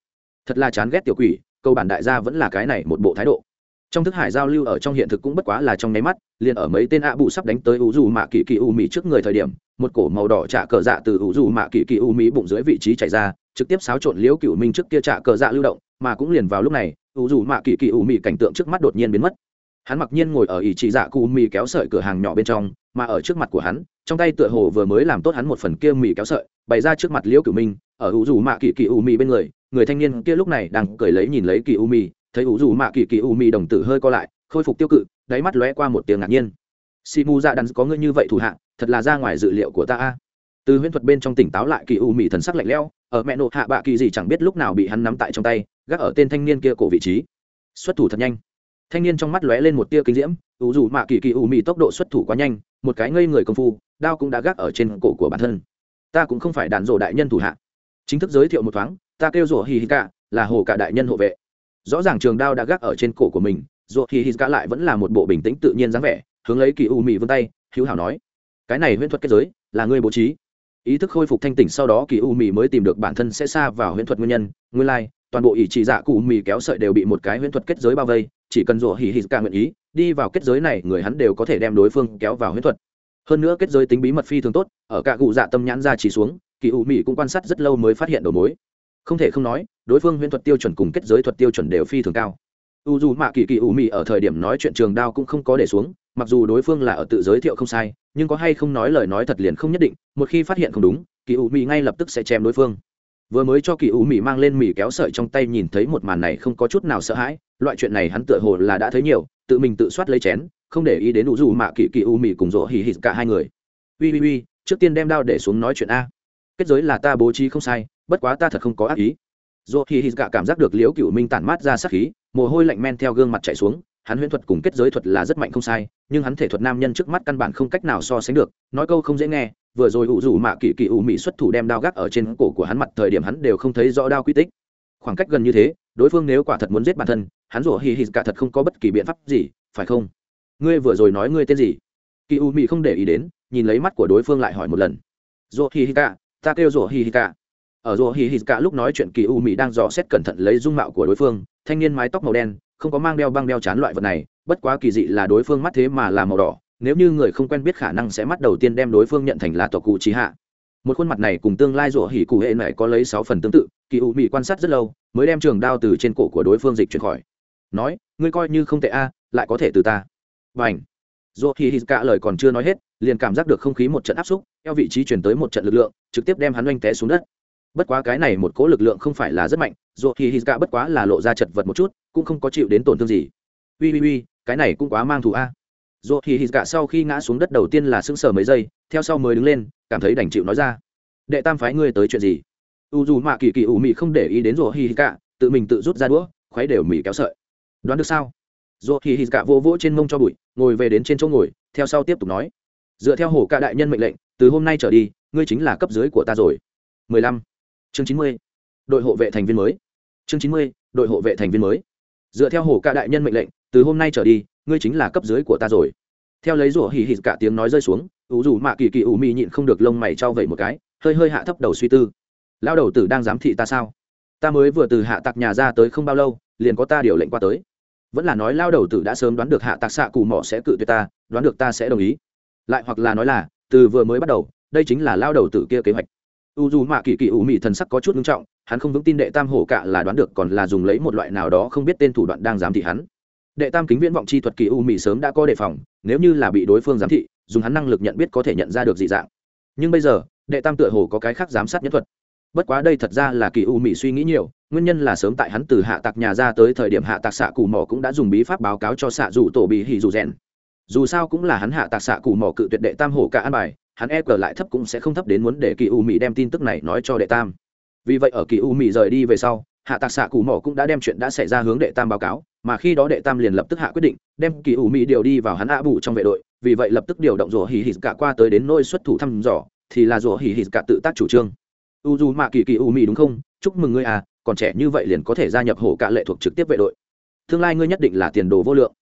thật là chán ghét tiểu quỷ, câu bản đại gia vẫn là cái này một bộ thái độ. Trong thức hải giao lưu ở trong hiện thực cũng bất quá là trong nháy mắt, liền ở mấy tên ạ bụ sắp đánh tới u dù mạ kỳ kỳ u mỹ trước người thời điểm, một cổ màu đỏ trả cờ dạ từ u dù mạ kỳ kỳ u mỹ bụng dưới vị trí chảy ra, trực tiếp xáo trộn liễu cựu minh trước kia trả cờ dạ lưu động, mà cũng liền vào lúc này, u dù mạ kỳ kỳ u mỹ cảnh tượng trước mắt đột nhiên biến mất hắn mặc nhiên ngồi ở ỷ trị dạ cụ mì kéo sợi cửa hàng nhỏ bên trong, mà ở trước mặt của hắn, trong tay tựa hồ vừa mới làm tốt hắn một phần kia mì kéo sợi, bày ra trước mặt liễu cửu minh, ở u dù mạ kỳ kỳ u mì bên người người thanh niên kia lúc này đang cười lấy nhìn lấy kỳ u mì, thấy u dù mạ kỳ kỳ u mì đồng tử hơi co lại, khôi phục tiêu cự, đáy mắt lóe qua một tiếng ngạc nhiên. Si mu dạ đắn có ngươi như vậy thủ hạ, thật là ra ngoài dự liệu của ta a. Từ huyễn thuật bên trong tỉnh táo lại kỳ u mì thần sắc lạnh lẽo, ở mẹ nộ hạ bạ kỳ gì chẳng biết lúc nào bị hắn nắm tại trong tay, gác ở tên thanh niên kia cổ vị trí. Xuất thủ thật nhanh thanh niên trong mắt lóe lên một tia kinh diễm ủ dù mạ kỳ kỳ u mì tốc độ xuất thủ quá nhanh một cái ngây người công phu đao cũng đã gác ở trên cổ của bản thân. Ta cũng không phải đàn rổ đại nhân thủ hạ. Chính thức giới thiệu một thoáng ta kêu rổ hì hì cả là hồ cả đại nhân hộ vệ. Rõ ràng trường đao đã gác ở trên cổ của mình rổ hì hì cả lại vẫn là một bộ bình tĩnh tự nhiên dáng vẻ hướng lấy kỳ u mị vươn tay hữu hảo nói cái này huyễn thuật kết giới là ngươi bố trí. Ý thức khôi phục thanh tỉnh sau đó kỳ u mị mới tìm được bản thân sẽ xa vào huyễn thuật nguyên nhân nguyên lai, toàn bộ ý chỉ dạ cụ mì kéo sợi đều bị một cái huyễn thuật kết giới bao vây chỉ cần rủa hỉ hỉ ca nguyện ý, đi vào kết giới này, người hắn đều có thể đem đối phương kéo vào huyễn thuật. Hơn nữa kết giới tính bí mật phi thường tốt, ở cả cụ dạ tâm nhãn ra chỉ xuống, kỳ u mị cũng quan sát rất lâu mới phát hiện đầu mối. Không thể không nói, đối phương huyễn thuật tiêu chuẩn cùng kết giới thuật tiêu chuẩn đều phi thường cao. U dù mạ kỳ kỳ u mị ở thời điểm nói chuyện trường đao cũng không có để xuống, mặc dù đối phương là ở tự giới thiệu không sai, nhưng có hay không nói lời nói thật liền không nhất định, một khi phát hiện không đúng, kỳ u mị ngay lập tức sẽ chém đối phương vừa mới cho kỳ u mỹ mang lên mỹ kéo sợi trong tay nhìn thấy một màn này không có chút nào sợ hãi, loại chuyện này hắn tựa hồ là đã thấy nhiều, tự mình tự soát lấy chén, không để ý đến đủ dù mạ kỳ kỳ u mỹ cùng rỗ hì hì cả hai người. Ui ui ui, trước tiên đem đao để xuống nói chuyện a. Kết giới là ta bố trí không sai, bất quá ta thật không có ác ý. Rỗ hì hì cả cảm giác được liễu cựu minh tản mát ra sắc khí, mồ hôi lạnh men theo gương mặt chạy xuống, hắn huyễn thuật cùng kết giới thuật là rất mạnh không sai, nhưng hắn thể thuật nam nhân trước mắt căn bản không cách nào so sánh được, nói câu không dễ nghe vừa rồi ủ rủ mạ kỳ kỳ ủ mỹ xuất thủ đem đao gác ở trên cổ của hắn mặt thời điểm hắn đều không thấy rõ đao quy tích. Khoảng cách gần như thế, đối phương nếu quả thật muốn giết bản thân, hắn rủa hì hì cả thật không có bất kỳ biện pháp gì, phải không? Ngươi vừa rồi nói ngươi tên gì? Kỳ ủ mỹ không để ý đến, nhìn lấy mắt của đối phương lại hỏi một lần. Rủa hì hì cả, ta kêu rủa hì hì cả. Ở rủa hì hì cả lúc nói chuyện, kỳ ủ mỹ đang dò xét cẩn thận lấy dung mạo của đối phương, thanh niên mái tóc màu đen, không có mang đeo băng đeo chán loại vật này, bất quá kỳ dị là đối phương mắt thế mà là màu đỏ nếu như người không quen biết khả năng sẽ mắt đầu tiên đem đối phương nhận thành là tộc cụ trí hạ. Một khuôn mặt này cùng tương lai rủa hỉ cụ hệ này có lấy sáu phần tương tự, kỳ ủ mỹ quan sát rất lâu, mới đem trường đao từ trên cổ của đối phương dịch chuyển khỏi. Nói, ngươi coi như không tệ a, lại có thể từ ta. Và ảnh rủa hỉ hít cả lời còn chưa nói hết, liền cảm giác được không khí một trận áp xúc theo vị trí chuyển tới một trận lực lượng, trực tiếp đem hắn oanh té xuống đất. Bất quá cái này một cỗ lực lượng không phải là rất mạnh, rủa hỉ hít cả bất quá là lộ ra chật vật một chút, cũng không có chịu đến tổn thương gì. Ui ui ui cái này cũng quá mang thù a dù thì hít cả sau khi ngã xuống đất đầu tiên là sững sờ mấy giây, theo sau mới đứng lên, cảm thấy đành chịu nói ra. Đệ tam phái ngươi tới chuyện gì? U dù mạ kỳ kỳ ủ mị không để ý đến dồ hi hít cả, tự mình tự rút ra đũa, khuấy đều mị kéo sợi. Đoán được sao? Dồ hi hít cả vô vỗ trên mông cho bụi, ngồi về đến trên chỗ ngồi, theo sau tiếp tục nói. Dựa theo hồ ca đại nhân mệnh lệnh, từ hôm nay trở đi, ngươi chính là cấp dưới của ta rồi. 15. chương 90. đội hộ vệ thành viên mới. Chương 90. đội hộ vệ thành viên mới. Dựa theo hồ ca đại nhân mệnh lệnh, từ hôm nay trở đi ngươi chính là cấp dưới của ta rồi. Theo lấy rủa hì hì cả tiếng nói rơi xuống, ủ dù mạ kỳ kỳ ủ mị nhịn không được lông mày trao vẩy một cái, hơi hơi hạ thấp đầu suy tư. Lao đầu tử đang giám thị ta sao? Ta mới vừa từ hạ tặc nhà ra tới không bao lâu, liền có ta điều lệnh qua tới. Vẫn là nói lao đầu tử đã sớm đoán được hạ tặc xạ cù mỏ sẽ cự tuyệt ta, đoán được ta sẽ đồng ý. Lại hoặc là nói là, từ vừa mới bắt đầu, đây chính là lao đầu tử kia kế hoạch. U dù mạ kỳ kỳ ủ mị thần sắc có chút nghiêm trọng, hắn không vững tin đệ tam hổ cạ là đoán được còn là dùng lấy một loại nào đó không biết tên thủ đoạn đang giám thị hắn đệ tam kính viễn vọng chi thuật kỳ u mỹ sớm đã có đề phòng, nếu như là bị đối phương giám thị, dùng hắn năng lực nhận biết có thể nhận ra được dị dạng. Nhưng bây giờ, đệ tam tựa hồ có cái khác giám sát nhất thuật. Bất quá đây thật ra là kỳ u mỹ suy nghĩ nhiều, nguyên nhân là sớm tại hắn từ hạ tạc nhà ra tới thời điểm hạ tạc xạ cù mỏ cũng đã dùng bí pháp báo cáo cho xạ dù tổ bị hỉ dù rèn. Dù sao cũng là hắn hạ tạc xạ cù mỏ cự tuyệt đệ tam hổ cả an bài, hắn e cờ lại thấp cũng sẽ không thấp đến muốn để kỳ u mỹ đem tin tức này nói cho đệ tam. Vì vậy ở kỳ u mỹ rời đi về sau hạ tạc xạ cụ mỏ cũng đã đem chuyện đã xảy ra hướng đệ tam báo cáo, mà khi đó đệ tam liền lập tức hạ quyết định, đem kỳ ủ mỹ điều đi vào hắn ạ bù trong vệ đội, vì vậy lập tức điều động rủa hỉ hỉ cả qua tới đến nôi xuất thủ thăm dò, thì là rủa hỉ hỉ cả tự tác chủ trương. U dù mạ kỳ kỳ ủ mỹ đúng không? Chúc mừng ngươi à còn trẻ như vậy liền có thể gia nhập hổ cả lệ thuộc trực tiếp vệ đội. Tương lai ngươi nhất định là tiền đồ vô lượng.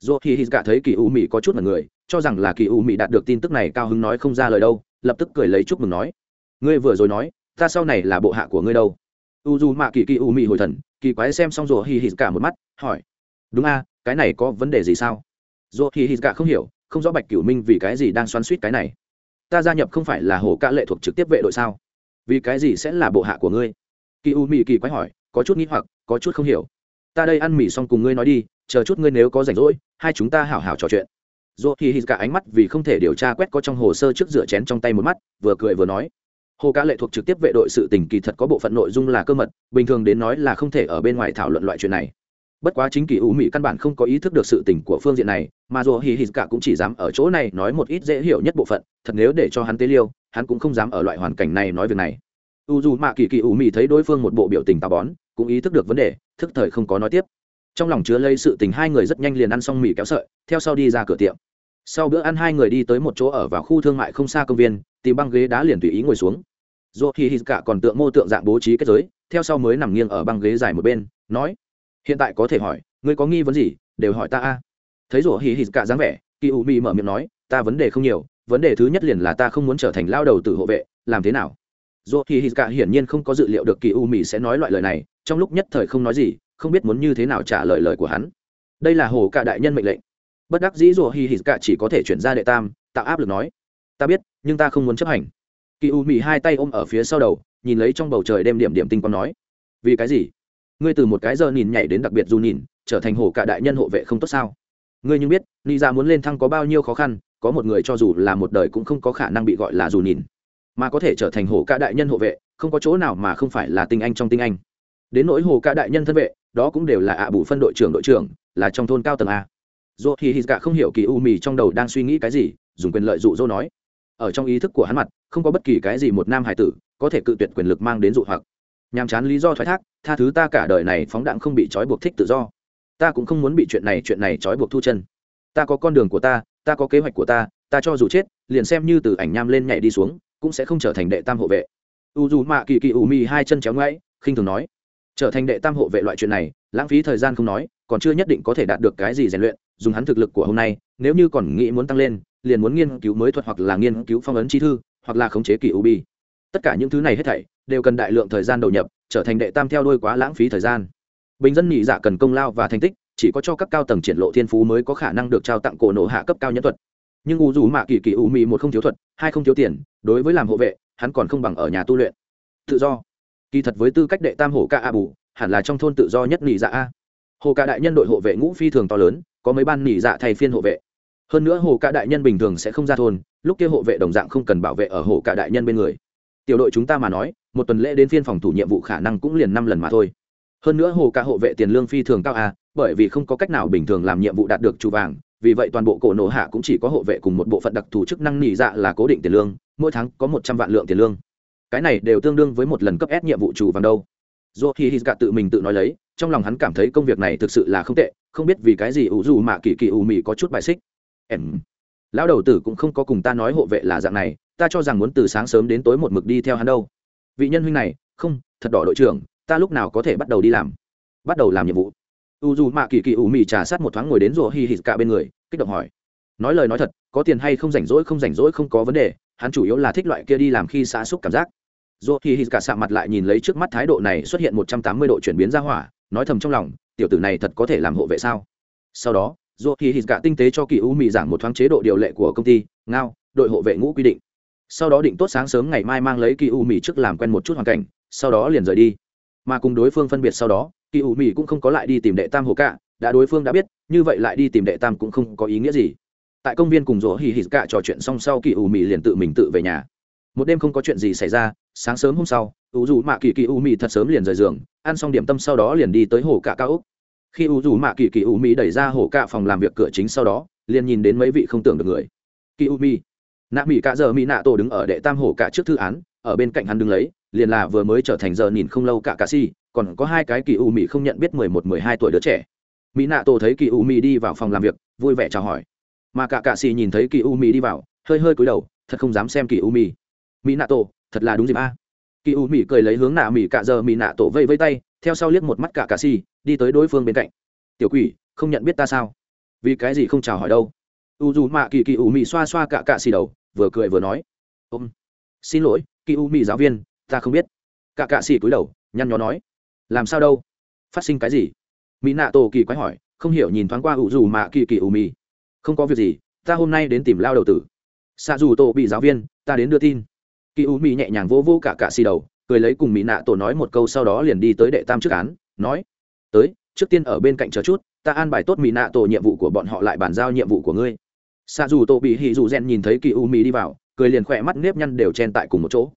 Rủa hỉ hỉ cả thấy kỳ ủ mỹ có chút là người, cho rằng là kỳ ủ mỹ đạt được tin tức này cao hứng nói không ra lời đâu, lập tức cười lấy chúc mừng nói. Ngươi vừa rồi nói, ta sau này là bộ hạ của ngươi đâu? U dù mạ kỳ kỳ u mị hồi thần, kỳ quái xem xong rủa hì hì cả một mắt, hỏi, đúng a, cái này có vấn đề gì sao? Dỗ hì hì cả không hiểu, không rõ bạch cửu minh vì cái gì đang xoắn suýt cái này. Ta gia nhập không phải là hồ ca lệ thuộc trực tiếp vệ đội sao? Vì cái gì sẽ là bộ hạ của ngươi? Kỳ u mị kỳ quái hỏi, có chút nghĩ hoặc, có chút không hiểu. Ta đây ăn mì xong cùng ngươi nói đi, chờ chút ngươi nếu có rảnh rỗi, hai chúng ta hảo hảo trò chuyện. Dỗ thì hít cả ánh mắt vì không thể điều tra quét có trong hồ sơ trước rửa chén trong tay một mắt, vừa cười vừa nói hồ ca lệ thuộc trực tiếp vệ đội sự tình kỳ thật có bộ phận nội dung là cơ mật, bình thường đến nói là không thể ở bên ngoài thảo luận loại chuyện này. Bất quá chính kỳ u mỹ căn bản không có ý thức được sự tình của phương diện này, mà dù hì hì cả cũng chỉ dám ở chỗ này nói một ít dễ hiểu nhất bộ phận, thật nếu để cho hắn tế liêu, hắn cũng không dám ở loại hoàn cảnh này nói việc này. U dù mạ kỳ kỳ u mỹ thấy đối phương một bộ biểu tình tà bón, cũng ý thức được vấn đề, thức thời không có nói tiếp. Trong lòng chứa lấy sự tình hai người rất nhanh liền ăn xong mì kéo sợi, theo sau đi ra cửa tiệm sau bữa ăn hai người đi tới một chỗ ở vào khu thương mại không xa công viên, tìm băng ghế đá liền tùy ý ngồi xuống. Dù hì hít cả còn tượng mô tượng dạng bố trí kết giới, theo sau mới nằm nghiêng ở băng ghế dài một bên, nói, hiện tại có thể hỏi, ngươi có nghi vấn gì, đều hỏi ta a. Thấy rủa hì hít cả dáng vẻ, kỳ u mi mở miệng nói, ta vấn đề không nhiều, vấn đề thứ nhất liền là ta không muốn trở thành lao đầu tự hộ vệ, làm thế nào? Dù hì hít cả hiển nhiên không có dự liệu được kỳ u mi sẽ nói loại lời này, trong lúc nhất thời không nói gì, không biết muốn như thế nào trả lời lời của hắn. Đây là hồ cả đại nhân mệnh lệnh bất đắc dĩ rủa hì hì cả chỉ có thể chuyển ra đệ tam, tạo áp lực nói, ta biết, nhưng ta không muốn chấp hành. Kỳ u mị hai tay ôm ở phía sau đầu, nhìn lấy trong bầu trời đêm điểm điểm tinh quang nói, vì cái gì? Ngươi từ một cái giờ nhìn nhảy đến đặc biệt dù nhìn, trở thành hổ cả đại nhân hộ vệ không tốt sao? Ngươi nhưng biết ni ra dạ muốn lên thăng có bao nhiêu khó khăn, có một người cho dù là một đời cũng không có khả năng bị gọi là dù nhìn, mà có thể trở thành hổ cả đại nhân hộ vệ, không có chỗ nào mà không phải là tinh anh trong tinh anh. Đến nỗi hồ cả đại nhân thân vệ, đó cũng đều là ạ bù phân đội trưởng đội trưởng, là trong thôn cao tầng a dù thì hít cả không hiểu kỳ u mì trong đầu đang suy nghĩ cái gì, dùng quyền lợi dụ dỗ nói. Ở trong ý thức của hắn mặt, không có bất kỳ cái gì một nam hải tử có thể cự tuyệt quyền lực mang đến dụ hoặc. Nhàm chán lý do thoái thác, tha thứ ta cả đời này phóng đạn không bị trói buộc thích tự do. Ta cũng không muốn bị chuyện này chuyện này trói buộc thu chân. Ta có con đường của ta ta có kế hoạch của ta ta cho dù chết, liền xem như từ ảnh nham lên nhảy đi xuống, cũng sẽ không trở thành đệ tam hộ vệ. U dù mạ kỳ kỳ u mi hai chân chéo ngoáy, khinh thường nói. Trở thành đệ tam hộ vệ loại chuyện này, lãng phí thời gian không nói, còn chưa nhất định có thể đạt được cái gì rèn luyện dùng hắn thực lực của hôm nay, nếu như còn nghĩ muốn tăng lên, liền muốn nghiên cứu mới thuật hoặc là nghiên cứu phong ấn chi thư, hoặc là khống chế kỳ u bi. Tất cả những thứ này hết thảy đều cần đại lượng thời gian đầu nhập, trở thành đệ tam theo đuôi quá lãng phí thời gian. Bình dân nhị dạ cần công lao và thành tích, chỉ có cho các cao tầng triển lộ thiên phú mới có khả năng được trao tặng cổ nổ hạ cấp cao nhân thuật. Nhưng u dù mạ kỳ kỳ u mì một không thiếu thuật, hai không thiếu tiền, đối với làm hộ vệ, hắn còn không bằng ở nhà tu luyện. Tự do. Kỳ thật với tư cách đệ tam hổ ca a bù, hẳn là trong thôn tự do nhất nhị dạ a hồ ca đại nhân đội hộ vệ ngũ phi thường to lớn, có mấy ban nỉ dạ thay phiên hộ vệ. Hơn nữa hồ ca đại nhân bình thường sẽ không ra thôn, lúc kia hộ vệ đồng dạng không cần bảo vệ ở hồ ca đại nhân bên người. Tiểu đội chúng ta mà nói, một tuần lễ đến phiên phòng thủ nhiệm vụ khả năng cũng liền năm lần mà thôi. Hơn nữa hồ ca hộ vệ tiền lương phi thường cao a bởi vì không có cách nào bình thường làm nhiệm vụ đạt được chủ vàng, vì vậy toàn bộ cổ nổ hạ cũng chỉ có hộ vệ cùng một bộ phận đặc thù chức năng nỉ dạ là cố định tiền lương, mỗi tháng có một trăm vạn lượng tiền lương. Cái này đều tương đương với một lần cấp ép nhiệm vụ chủ vàng đâu. Do khi hít tự mình tự nói lấy trong lòng hắn cảm thấy công việc này thực sự là không tệ, không biết vì cái gì ủ dù mà kỳ kỳ ủ mị có chút bài xích. Em. Lão đầu tử cũng không có cùng ta nói hộ vệ là dạng này, ta cho rằng muốn từ sáng sớm đến tối một mực đi theo hắn đâu. Vị nhân huynh này, không, thật đỏ đội trưởng, ta lúc nào có thể bắt đầu đi làm? Bắt đầu làm nhiệm vụ. U dù mạ kỳ kỳ ủ mì trà sát một thoáng ngồi đến rùa hi hít cả bên người, kích động hỏi. Nói lời nói thật, có tiền hay không rảnh rỗi không rảnh rỗi không có vấn đề, hắn chủ yếu là thích loại kia đi làm khi xã xúc cảm giác dù hi hít cả sạ mặt lại nhìn lấy trước mắt thái độ này xuất hiện một trăm tám mươi độ chuyển biến ra hỏa, nói thầm trong lòng, tiểu tử này thật có thể làm hộ vệ sao? Sau đó, dù hi hít cả tinh tế cho kỳ u Mị giảng một thoáng chế độ điều lệ của công ty, ngao, đội hộ vệ ngũ quy định. Sau đó định tốt sáng sớm ngày mai mang lấy kỳ u Mị trước làm quen một chút hoàn cảnh, sau đó liền rời đi. Mà cùng đối phương phân biệt sau đó, kỳ u Mị cũng không có lại đi tìm đệ tam hồ cả đã đối phương đã biết, như vậy lại đi tìm đệ tam cũng không có ý nghĩa gì. Tại công viên cùng rỗ hì hì cả trò chuyện xong sau kỳ u Mị liền tự mình tự về nhà một đêm không có chuyện gì xảy ra, sáng sớm hôm sau u dù mạ kỳ kỳ u mì thật sớm liền rời giường, ăn xong điểm tâm sau đó liền đi tới hồ cạ cao úc khi u dù mạ kỳ kỳ u mì đẩy ra hồ cạ phòng làm việc cửa chính sau đó, liền nhìn đến mấy vị không tưởng được người. Kỳ u mì nạ mỹ cạ giờ mỹ nạ tổ đứng ở đệ tam hồ cạ trước thư án, ở bên cạnh hắn đứng lấy, liền là vừa mới trở thành giờ nhìn không lâu cả cạ si, còn có hai cái kỳ u mỹ không nhận biết mười một, mười hai tuổi đứa trẻ. Mỹ nạ tổ thấy kỳ u mỹ đi vào phòng làm việc, vui vẻ chào hỏi. Mà cả cạ si nhìn thấy kỳ u mỹ đi vào, hơi hơi cúi đầu, thật không dám xem kỳ u mỹ mỹ nạ tổ, thật là đúng dịp a. Kỳ u mỹ cười lấy hướng nạ mỹ cạ giờ mỹ nạ tổ vây vây tay, theo sau liếc một mắt cả cà xì đi tới đối phương bên cạnh. Tiểu quỷ, không nhận biết ta sao? Vì cái gì không chào hỏi đâu? U dù mạ kỳ kỳ u mỹ xoa xoa cả cà xì đầu, vừa cười vừa nói. Ôm, xin lỗi, kỳ u mỹ giáo viên, ta không biết. Cả cà xì cúi đầu, nhăn nhó nói. Làm sao đâu? Phát sinh cái gì? Mỹ nạ tổ kỳ quái hỏi, không hiểu nhìn thoáng qua u dù mạ kỳ kỳ u mỹ không có việc gì, ta hôm nay đến tìm lao đầu tử. Xạ dù tổ bị giáo viên, ta đến đưa tin kỳ u mỹ nhẹ nhàng vô vô cả cạ xì đầu, cười lấy cùng mỹ nạ tổ nói một câu sau đó liền đi tới đệ tam trước án, nói, tới, trước tiên ở bên cạnh chờ chút, ta an bài tốt mỹ nạ tổ nhiệm vụ của bọn họ lại bàn giao nhiệm vụ của ngươi. Xa dù tổ bị hì dù rèn nhìn thấy kỳ u mỹ đi vào, cười liền khỏe mắt nếp nhăn đều chen tại cùng một chỗ.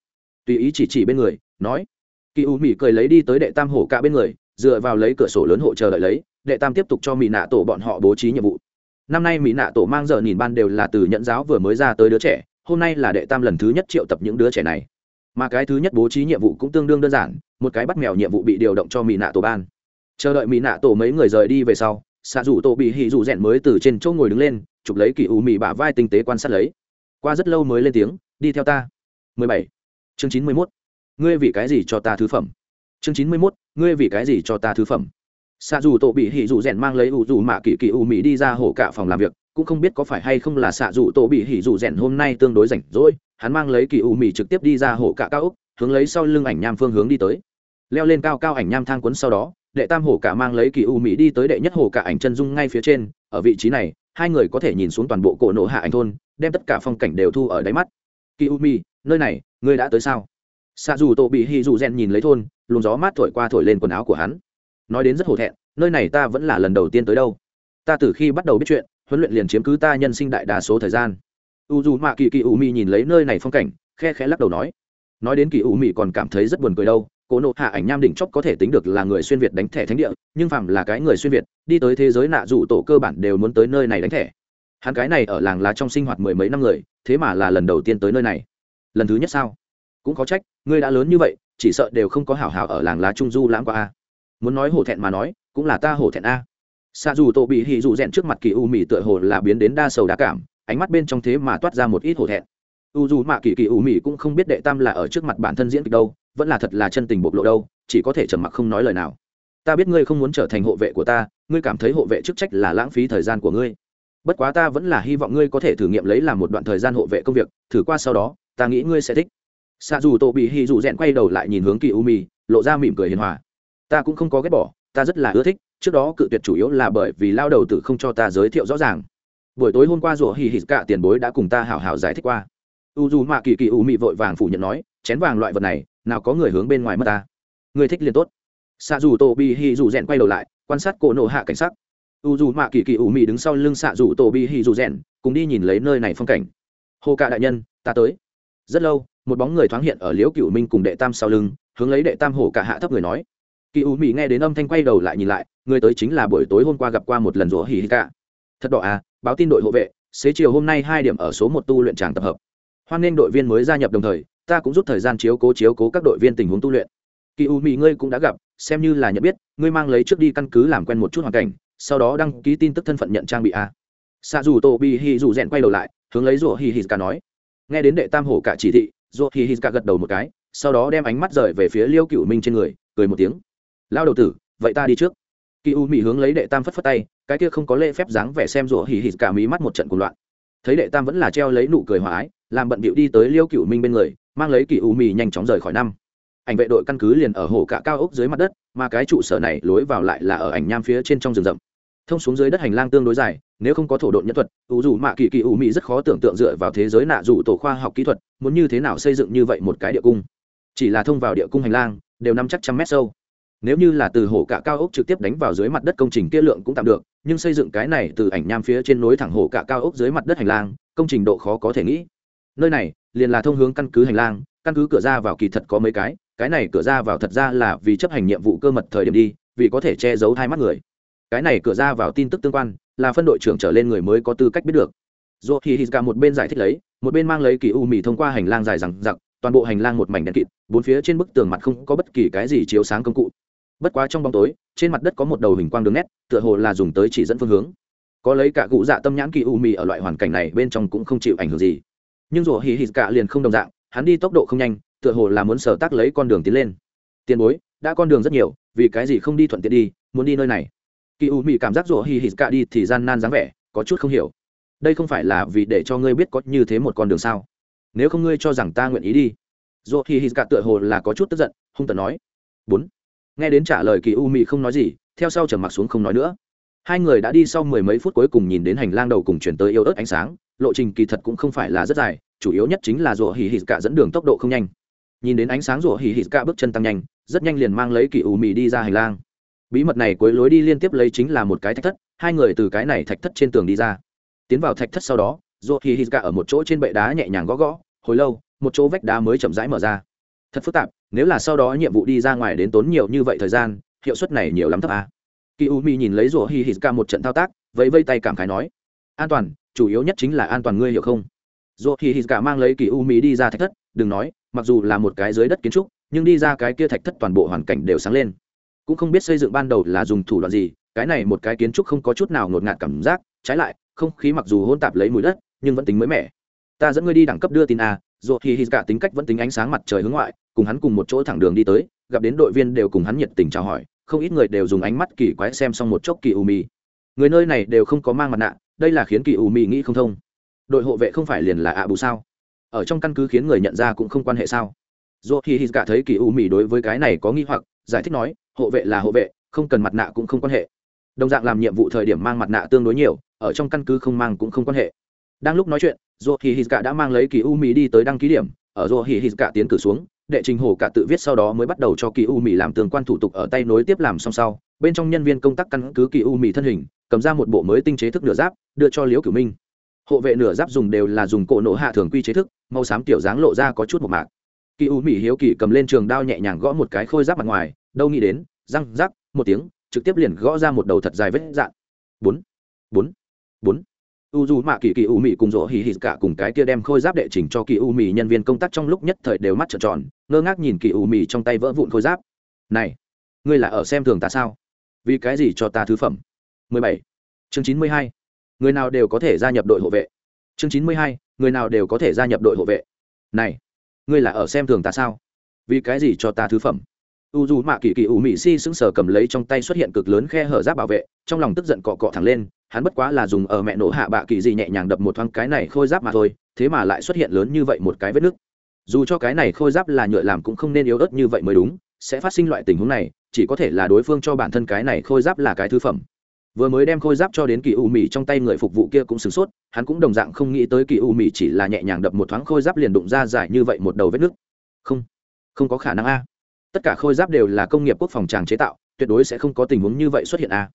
Tùy ý chỉ chỉ bên người, nói, kỳ u mỹ cười lấy đi tới đệ tam hổ cả bên người, dựa vào lấy cửa sổ lớn hộ chờ đợi lấy, đệ tam tiếp tục cho mỹ nạ tổ bọn họ bố trí nhiệm vụ. Năm nay mỹ nạ tổ mang giờ nhìn ban đều là từ nhận giáo vừa mới ra tới đứa trẻ hôm nay là đệ tam lần thứ nhất triệu tập những đứa trẻ này mà cái thứ nhất bố trí nhiệm vụ cũng tương đương đơn giản, một cái bắt mèo nhiệm vụ bị điều động cho mỹ nạ tổ ban chờ đợi mỹ nạ tổ mấy người rời đi về sau xạ rủ tổ bị hì rủ rẽn mới từ trên chỗ ngồi đứng lên, chụp lấy kỳ u mỹ bả vai tinh tế quan sát lấy qua rất lâu mới lên tiếng, đi theo ta 17. chương 91. ngươi vì cái gì cho ta thứ phẩm chương 91. ngươi vì cái gì cho ta thứ phẩm xạ dù tổ bị hỉ dù rèn mang lấy ủ dù mạ kỳ kỳ ủ mỹ đi ra hổ cả phòng làm việc, cũng không biết có phải hay không là xạ dù tổ bị hỉ dù rèn hôm nay tương đối rảnh rỗi, hắn mang lấy kỳ ủ mỹ trực tiếp đi ra hổ cả cao ốc, hướng lấy sau lưng ảnh nham phương hướng đi tới. Leo lên cao cao ảnh nham thang quấn sau đó, đệ tam hổ cả mang lấy kỳ ủ mỹ đi tới đệ nhất hổ cả ảnh chân dung ngay phía trên, ở vị trí này, hai người có thể nhìn xuống toàn bộ cổ nổ hạ ảnh thôn, đem tất cả phong cảnh đều thu ở đáy mắt. Kỳ u mi nơi này, ngươi đã tới sao? Xạ dù tổ bị hì dù rèn nhìn lấy thôn, luồng gió mát thổi qua thổi lên quần áo của hắn nói đến rất hổ thẹn, nơi này ta vẫn là lần đầu tiên tới đâu. Ta từ khi bắt đầu biết chuyện, huấn luyện liền chiếm cứ ta nhân sinh đại đa số thời gian. U dù mạ kỳ kỳ u mi nhìn lấy nơi này phong cảnh, khe khẽ lắc đầu nói. Nói đến kỳ u mi còn cảm thấy rất buồn cười đâu, cố nộ hạ ảnh nham đỉnh chóc có thể tính được là người xuyên việt đánh thẻ thánh địa, nhưng phàm là cái người xuyên việt, đi tới thế giới nạ dụ tổ cơ bản đều muốn tới nơi này đánh thẻ. Hắn cái này ở làng lá trong sinh hoạt mười mấy năm người, thế mà là lần đầu tiên tới nơi này. Lần thứ nhất sao? Cũng có trách, ngươi đã lớn như vậy, chỉ sợ đều không có hảo hảo ở làng lá trung du lãng qua a muốn nói hổ thẹn mà nói, cũng là ta hổ thẹn a. Xa dù tổ bị hì dù rèn trước mặt kỳ u mì tựa hồ là biến đến đa sầu đa cảm, ánh mắt bên trong thế mà toát ra một ít hổ thẹn. U dù mạ kỳ kỳ u mì cũng không biết đệ tam là ở trước mặt bản thân diễn kịch đâu, vẫn là thật là chân tình bộc lộ đâu, chỉ có thể trầm mặc không nói lời nào. Ta biết ngươi không muốn trở thành hộ vệ của ta, ngươi cảm thấy hộ vệ chức trách là lãng phí thời gian của ngươi. Bất quá ta vẫn là hy vọng ngươi có thể thử nghiệm lấy làm một đoạn thời gian hộ vệ công việc, thử qua sau đó, ta nghĩ ngươi sẽ thích. Xa dù tổ bị hì dù rèn quay đầu lại nhìn hướng kỳ u mì lộ ra mỉm cười hiền hòa ta cũng không có ghét bỏ, ta rất là ưa thích, trước đó cự tuyệt chủ yếu là bởi vì lao đầu tử không cho ta giới thiệu rõ ràng. Buổi tối hôm qua rủa hì hì cả tiền bối đã cùng ta hảo hảo giải thích qua. U dù mạ kỳ kỳ u mị vội vàng phủ nhận nói, chén vàng loại vật này, nào có người hướng bên ngoài mất ta. Người thích liền tốt. Xạ dù Tô Bi hì dù rèn quay đầu lại, quan sát cổ nộ hạ cảnh sắc. U dù mạ kỳ kỳ u mị đứng sau lưng xạ dù Tô Bi hì dù rèn, cùng đi nhìn lấy nơi này phong cảnh. Hồ Cả đại nhân, ta tới. Rất lâu, một bóng người thoáng hiện ở liễu cựu minh cùng đệ tam sau lưng, hướng lấy đệ tam hồ cả hạ thấp người nói kỳ u mỹ nghe đến âm thanh quay đầu lại nhìn lại, người tới chính là buổi tối hôm qua gặp qua một lần rủa hỉ cả. Thật đỏ à báo tin đội hộ vệ, xế chiều hôm nay hai điểm ở số một tu luyện tràng tập hợp. Hoan nghênh đội viên mới gia nhập đồng thời, ta cũng rút thời gian chiếu cố chiếu cố các đội viên tình huống tu luyện. Kỳ u mỹ ngươi cũng đã gặp, xem như là nhận biết, ngươi mang lấy trước đi căn cứ làm quen một chút hoàn cảnh, sau đó đăng ký tin tức thân phận nhận trang bị à. a xa dù tô bị hì dù rèn quay đầu lại, hướng lấy rủa hì hì cả nói. Nghe đến đệ tam hổ cả chỉ thị rủa hì hì cả gật đầu một cái, sau đó đem ánh mắt rời về phía liêu cựu minh trên người, cười một tiếng lao đầu tử, vậy ta đi trước. Kỳ u mỹ hướng lấy đệ tam phất phất tay, cái kia không có lễ phép dáng vẻ xem rủa hì hì cả mí mắt một trận cuồng loạn. Thấy đệ tam vẫn là treo lấy nụ cười hòa ái, làm bận bịu đi tới liêu cựu minh bên người, mang lấy kỳ u mỹ nhanh chóng rời khỏi năm. Ảnh vệ đội căn cứ liền ở hồ cả cao ốc dưới mặt đất, mà cái trụ sở này lối vào lại là ở ảnh nham phía trên trong rừng rậm. Thông xuống dưới đất hành lang tương đối dài, nếu không có thổ độn nhân thuật, ủ dù mạ kỳ kỳ ủ mỹ rất khó tưởng tượng dựa vào thế giới nạ dù tổ khoa học kỹ thuật, muốn như thế nào xây dựng như vậy một cái địa cung. Chỉ là thông vào địa cung hành lang, đều năm chắc trăm mét sâu nếu như là từ hồ cả cao ốc trực tiếp đánh vào dưới mặt đất công trình kia lượng cũng tạm được, nhưng xây dựng cái này từ ảnh nham phía trên nối thẳng hồ cả cao ốc dưới mặt đất hành lang, công trình độ khó có thể nghĩ. Nơi này, liền là thông hướng căn cứ hành lang, căn cứ cửa ra vào kỳ thật có mấy cái cái này cửa ra vào thật ra là vì chấp hành nhiệm vụ cơ mật thời điểm đi, vì có thể che giấu hai mắt người. Cái này cửa ra vào tin tức tương quan, là phân đội trưởng trở lên người mới có tư cách biết được. Dù thì hít một bên giải thích lấy, một bên mang lấy kỳ u mì thông qua hành lang dài rằng giặc toàn bộ hành lang một mảnh đèn kịt, bốn phía trên bức tường mặt không có bất kỳ cái gì chiếu sáng công cụ bất quá trong bóng tối, trên mặt đất có một đầu hình quang đường nét, tựa hồ là dùng tới chỉ dẫn phương hướng. Có lấy cả cụ dạ tâm nhãn kỳ u mì ở loại hoàn cảnh này bên trong cũng không chịu ảnh hưởng gì. Nhưng rủa hì hì cả liền không đồng dạng, hắn đi tốc độ không nhanh, tựa hồ là muốn sở tác lấy con đường tiến lên. Tiền bối, đã con đường rất nhiều, vì cái gì không đi thuận tiện đi, muốn đi nơi này? Kỳ u mì cảm giác rủa hì hì cả đi thì gian nan dáng vẻ, có chút không hiểu. Đây không phải là vì để cho ngươi biết có như thế một con đường sao? Nếu không ngươi cho rằng ta nguyện ý đi. Rủa hì hì cả tựa hồ là có chút tức giận, hung tận nói. Bốn nghe đến trả lời kỳ u mị không nói gì, theo sau trầm mặc xuống không nói nữa. Hai người đã đi sau mười mấy phút cuối cùng nhìn đến hành lang đầu cùng chuyển tới yêu ớt ánh sáng, lộ trình kỳ thật cũng không phải là rất dài, chủ yếu nhất chính là rủa hỉ hỉ cả dẫn đường tốc độ không nhanh. Nhìn đến ánh sáng rủa hỉ hỉ cả bước chân tăng nhanh, rất nhanh liền mang lấy kỳ u mị đi ra hành lang. Bí mật này cuối lối đi liên tiếp lấy chính là một cái thạch thất, hai người từ cái này thạch thất trên tường đi ra. Tiến vào thạch thất sau đó rủa hỉ hỉ cả ở một chỗ trên bệ đá nhẹ nhàng gõ gõ, hồi lâu, một chỗ vách đá mới chậm rãi mở ra. Thật phức tạp nếu là sau đó nhiệm vụ đi ra ngoài đến tốn nhiều như vậy thời gian, hiệu suất này nhiều lắm thấp à. kỳ u mi nhìn lấy rủa hi hít ca một trận thao tác, vẫy vây tay cảm khái nói, an toàn, chủ yếu nhất chính là an toàn ngươi hiểu không? Rủa hi hít ca mang lấy kỳ u mi đi ra thạch thất, đừng nói, mặc dù là một cái dưới đất kiến trúc, nhưng đi ra cái kia thạch thất toàn bộ hoàn cảnh đều sáng lên. Cũng không biết xây dựng ban đầu là dùng thủ đoạn gì, cái này một cái kiến trúc không có chút nào ngột ngạt cảm giác, trái lại, không khí mặc dù hôn tạp lấy mùi đất, nhưng vẫn tính mới mẻ. Ta dẫn ngươi đi đẳng cấp đưa tin a. Dù thì hít cả tính cách vẫn tính ánh sáng mặt trời hướng ngoại cùng hắn cùng một chỗ thẳng đường đi tới, gặp đến đội viên đều cùng hắn nhiệt tình chào hỏi, không ít người đều dùng ánh mắt kỳ quái xem xong một chốc kỳ u mì người nơi này đều không có mang mặt nạ, đây là khiến kỳ u mì nghĩ không thông. Đội hộ vệ không phải liền là ạ bù sao? Ở trong căn cứ khiến người nhận ra cũng không quan hệ sao? Dù thì hít cả thấy kỳ u mì đối với cái này có nghi hoặc, giải thích nói, hộ vệ là hộ vệ, không cần mặt nạ cũng không quan hệ. Đồng dạng làm nhiệm vụ thời điểm mang mặt nạ tương đối nhiều, ở trong căn cứ không mang cũng không quan hệ. Đang lúc nói chuyện, dù thì hít cả đã mang lấy kỳ u mì đi tới đăng ký điểm, ở dù thì hít cả tiến cử xuống đệ trình hồ cả tự viết sau đó mới bắt đầu cho kỳ u mì làm tương quan thủ tục ở tay nối tiếp làm xong sau. Bên trong nhân viên công tác căn cứ kỳ u mì thân hình, cầm ra một bộ mới tinh chế thức nửa giáp, đưa cho liễu cửu minh. Hộ vệ nửa giáp dùng đều là dùng cổ nổ hạ thường quy chế thức, màu xám tiểu dáng lộ ra có chút một mạc. Kỳ u mỹ hiếu kỳ cầm lên trường đao nhẹ nhàng gõ một cái khôi giáp mặt ngoài, đâu nghĩ đến, răng rắc, một tiếng, trực tiếp liền gõ ra một đầu thật dài vết dạn. Bốn bốn bốn u dù mạ kỳ kỳ u mị cùng rỗ hì hì cả cùng cái kia đem khôi giáp đệ trình cho kỳ u mị nhân viên công tác trong lúc nhất thời đều mắt trợn tròn, ngơ ngác nhìn kỳ u mị trong tay vỡ vụn khôi giáp. Này, ngươi là ở xem thường ta sao? Vì cái gì cho ta thứ phẩm? 17. chương 92. người nào đều có thể gia nhập đội hộ vệ. Chương 92. người nào đều có thể gia nhập đội hộ vệ. Này, ngươi là ở xem thường ta sao? Vì cái gì cho ta thứ phẩm? U dù mạ kỳ kỳ u mị si sững sờ cầm lấy trong tay xuất hiện cực lớn khe hở giáp bảo vệ, trong lòng tức giận cọ cọ thẳng lên hắn bất quá là dùng ở mẹ nổ hạ bạ kỳ gì nhẹ nhàng đập một thoáng cái này khôi giáp mà thôi, thế mà lại xuất hiện lớn như vậy một cái vết nứt. Dù cho cái này khôi giáp là nhựa làm cũng không nên yếu ớt như vậy mới đúng, sẽ phát sinh loại tình huống này, chỉ có thể là đối phương cho bản thân cái này khôi giáp là cái thứ phẩm. Vừa mới đem khôi giáp cho đến kỳ u mì trong tay người phục vụ kia cũng sửng sốt, hắn cũng đồng dạng không nghĩ tới kỳ u mì chỉ là nhẹ nhàng đập một thoáng khôi giáp liền đụng ra dài như vậy một đầu vết nứt. Không không có khả năng a. Tất cả khôi giáp đều là công nghiệp quốc phòng tràng chế tạo, tuyệt đối sẽ không có tình huống như vậy xuất hiện a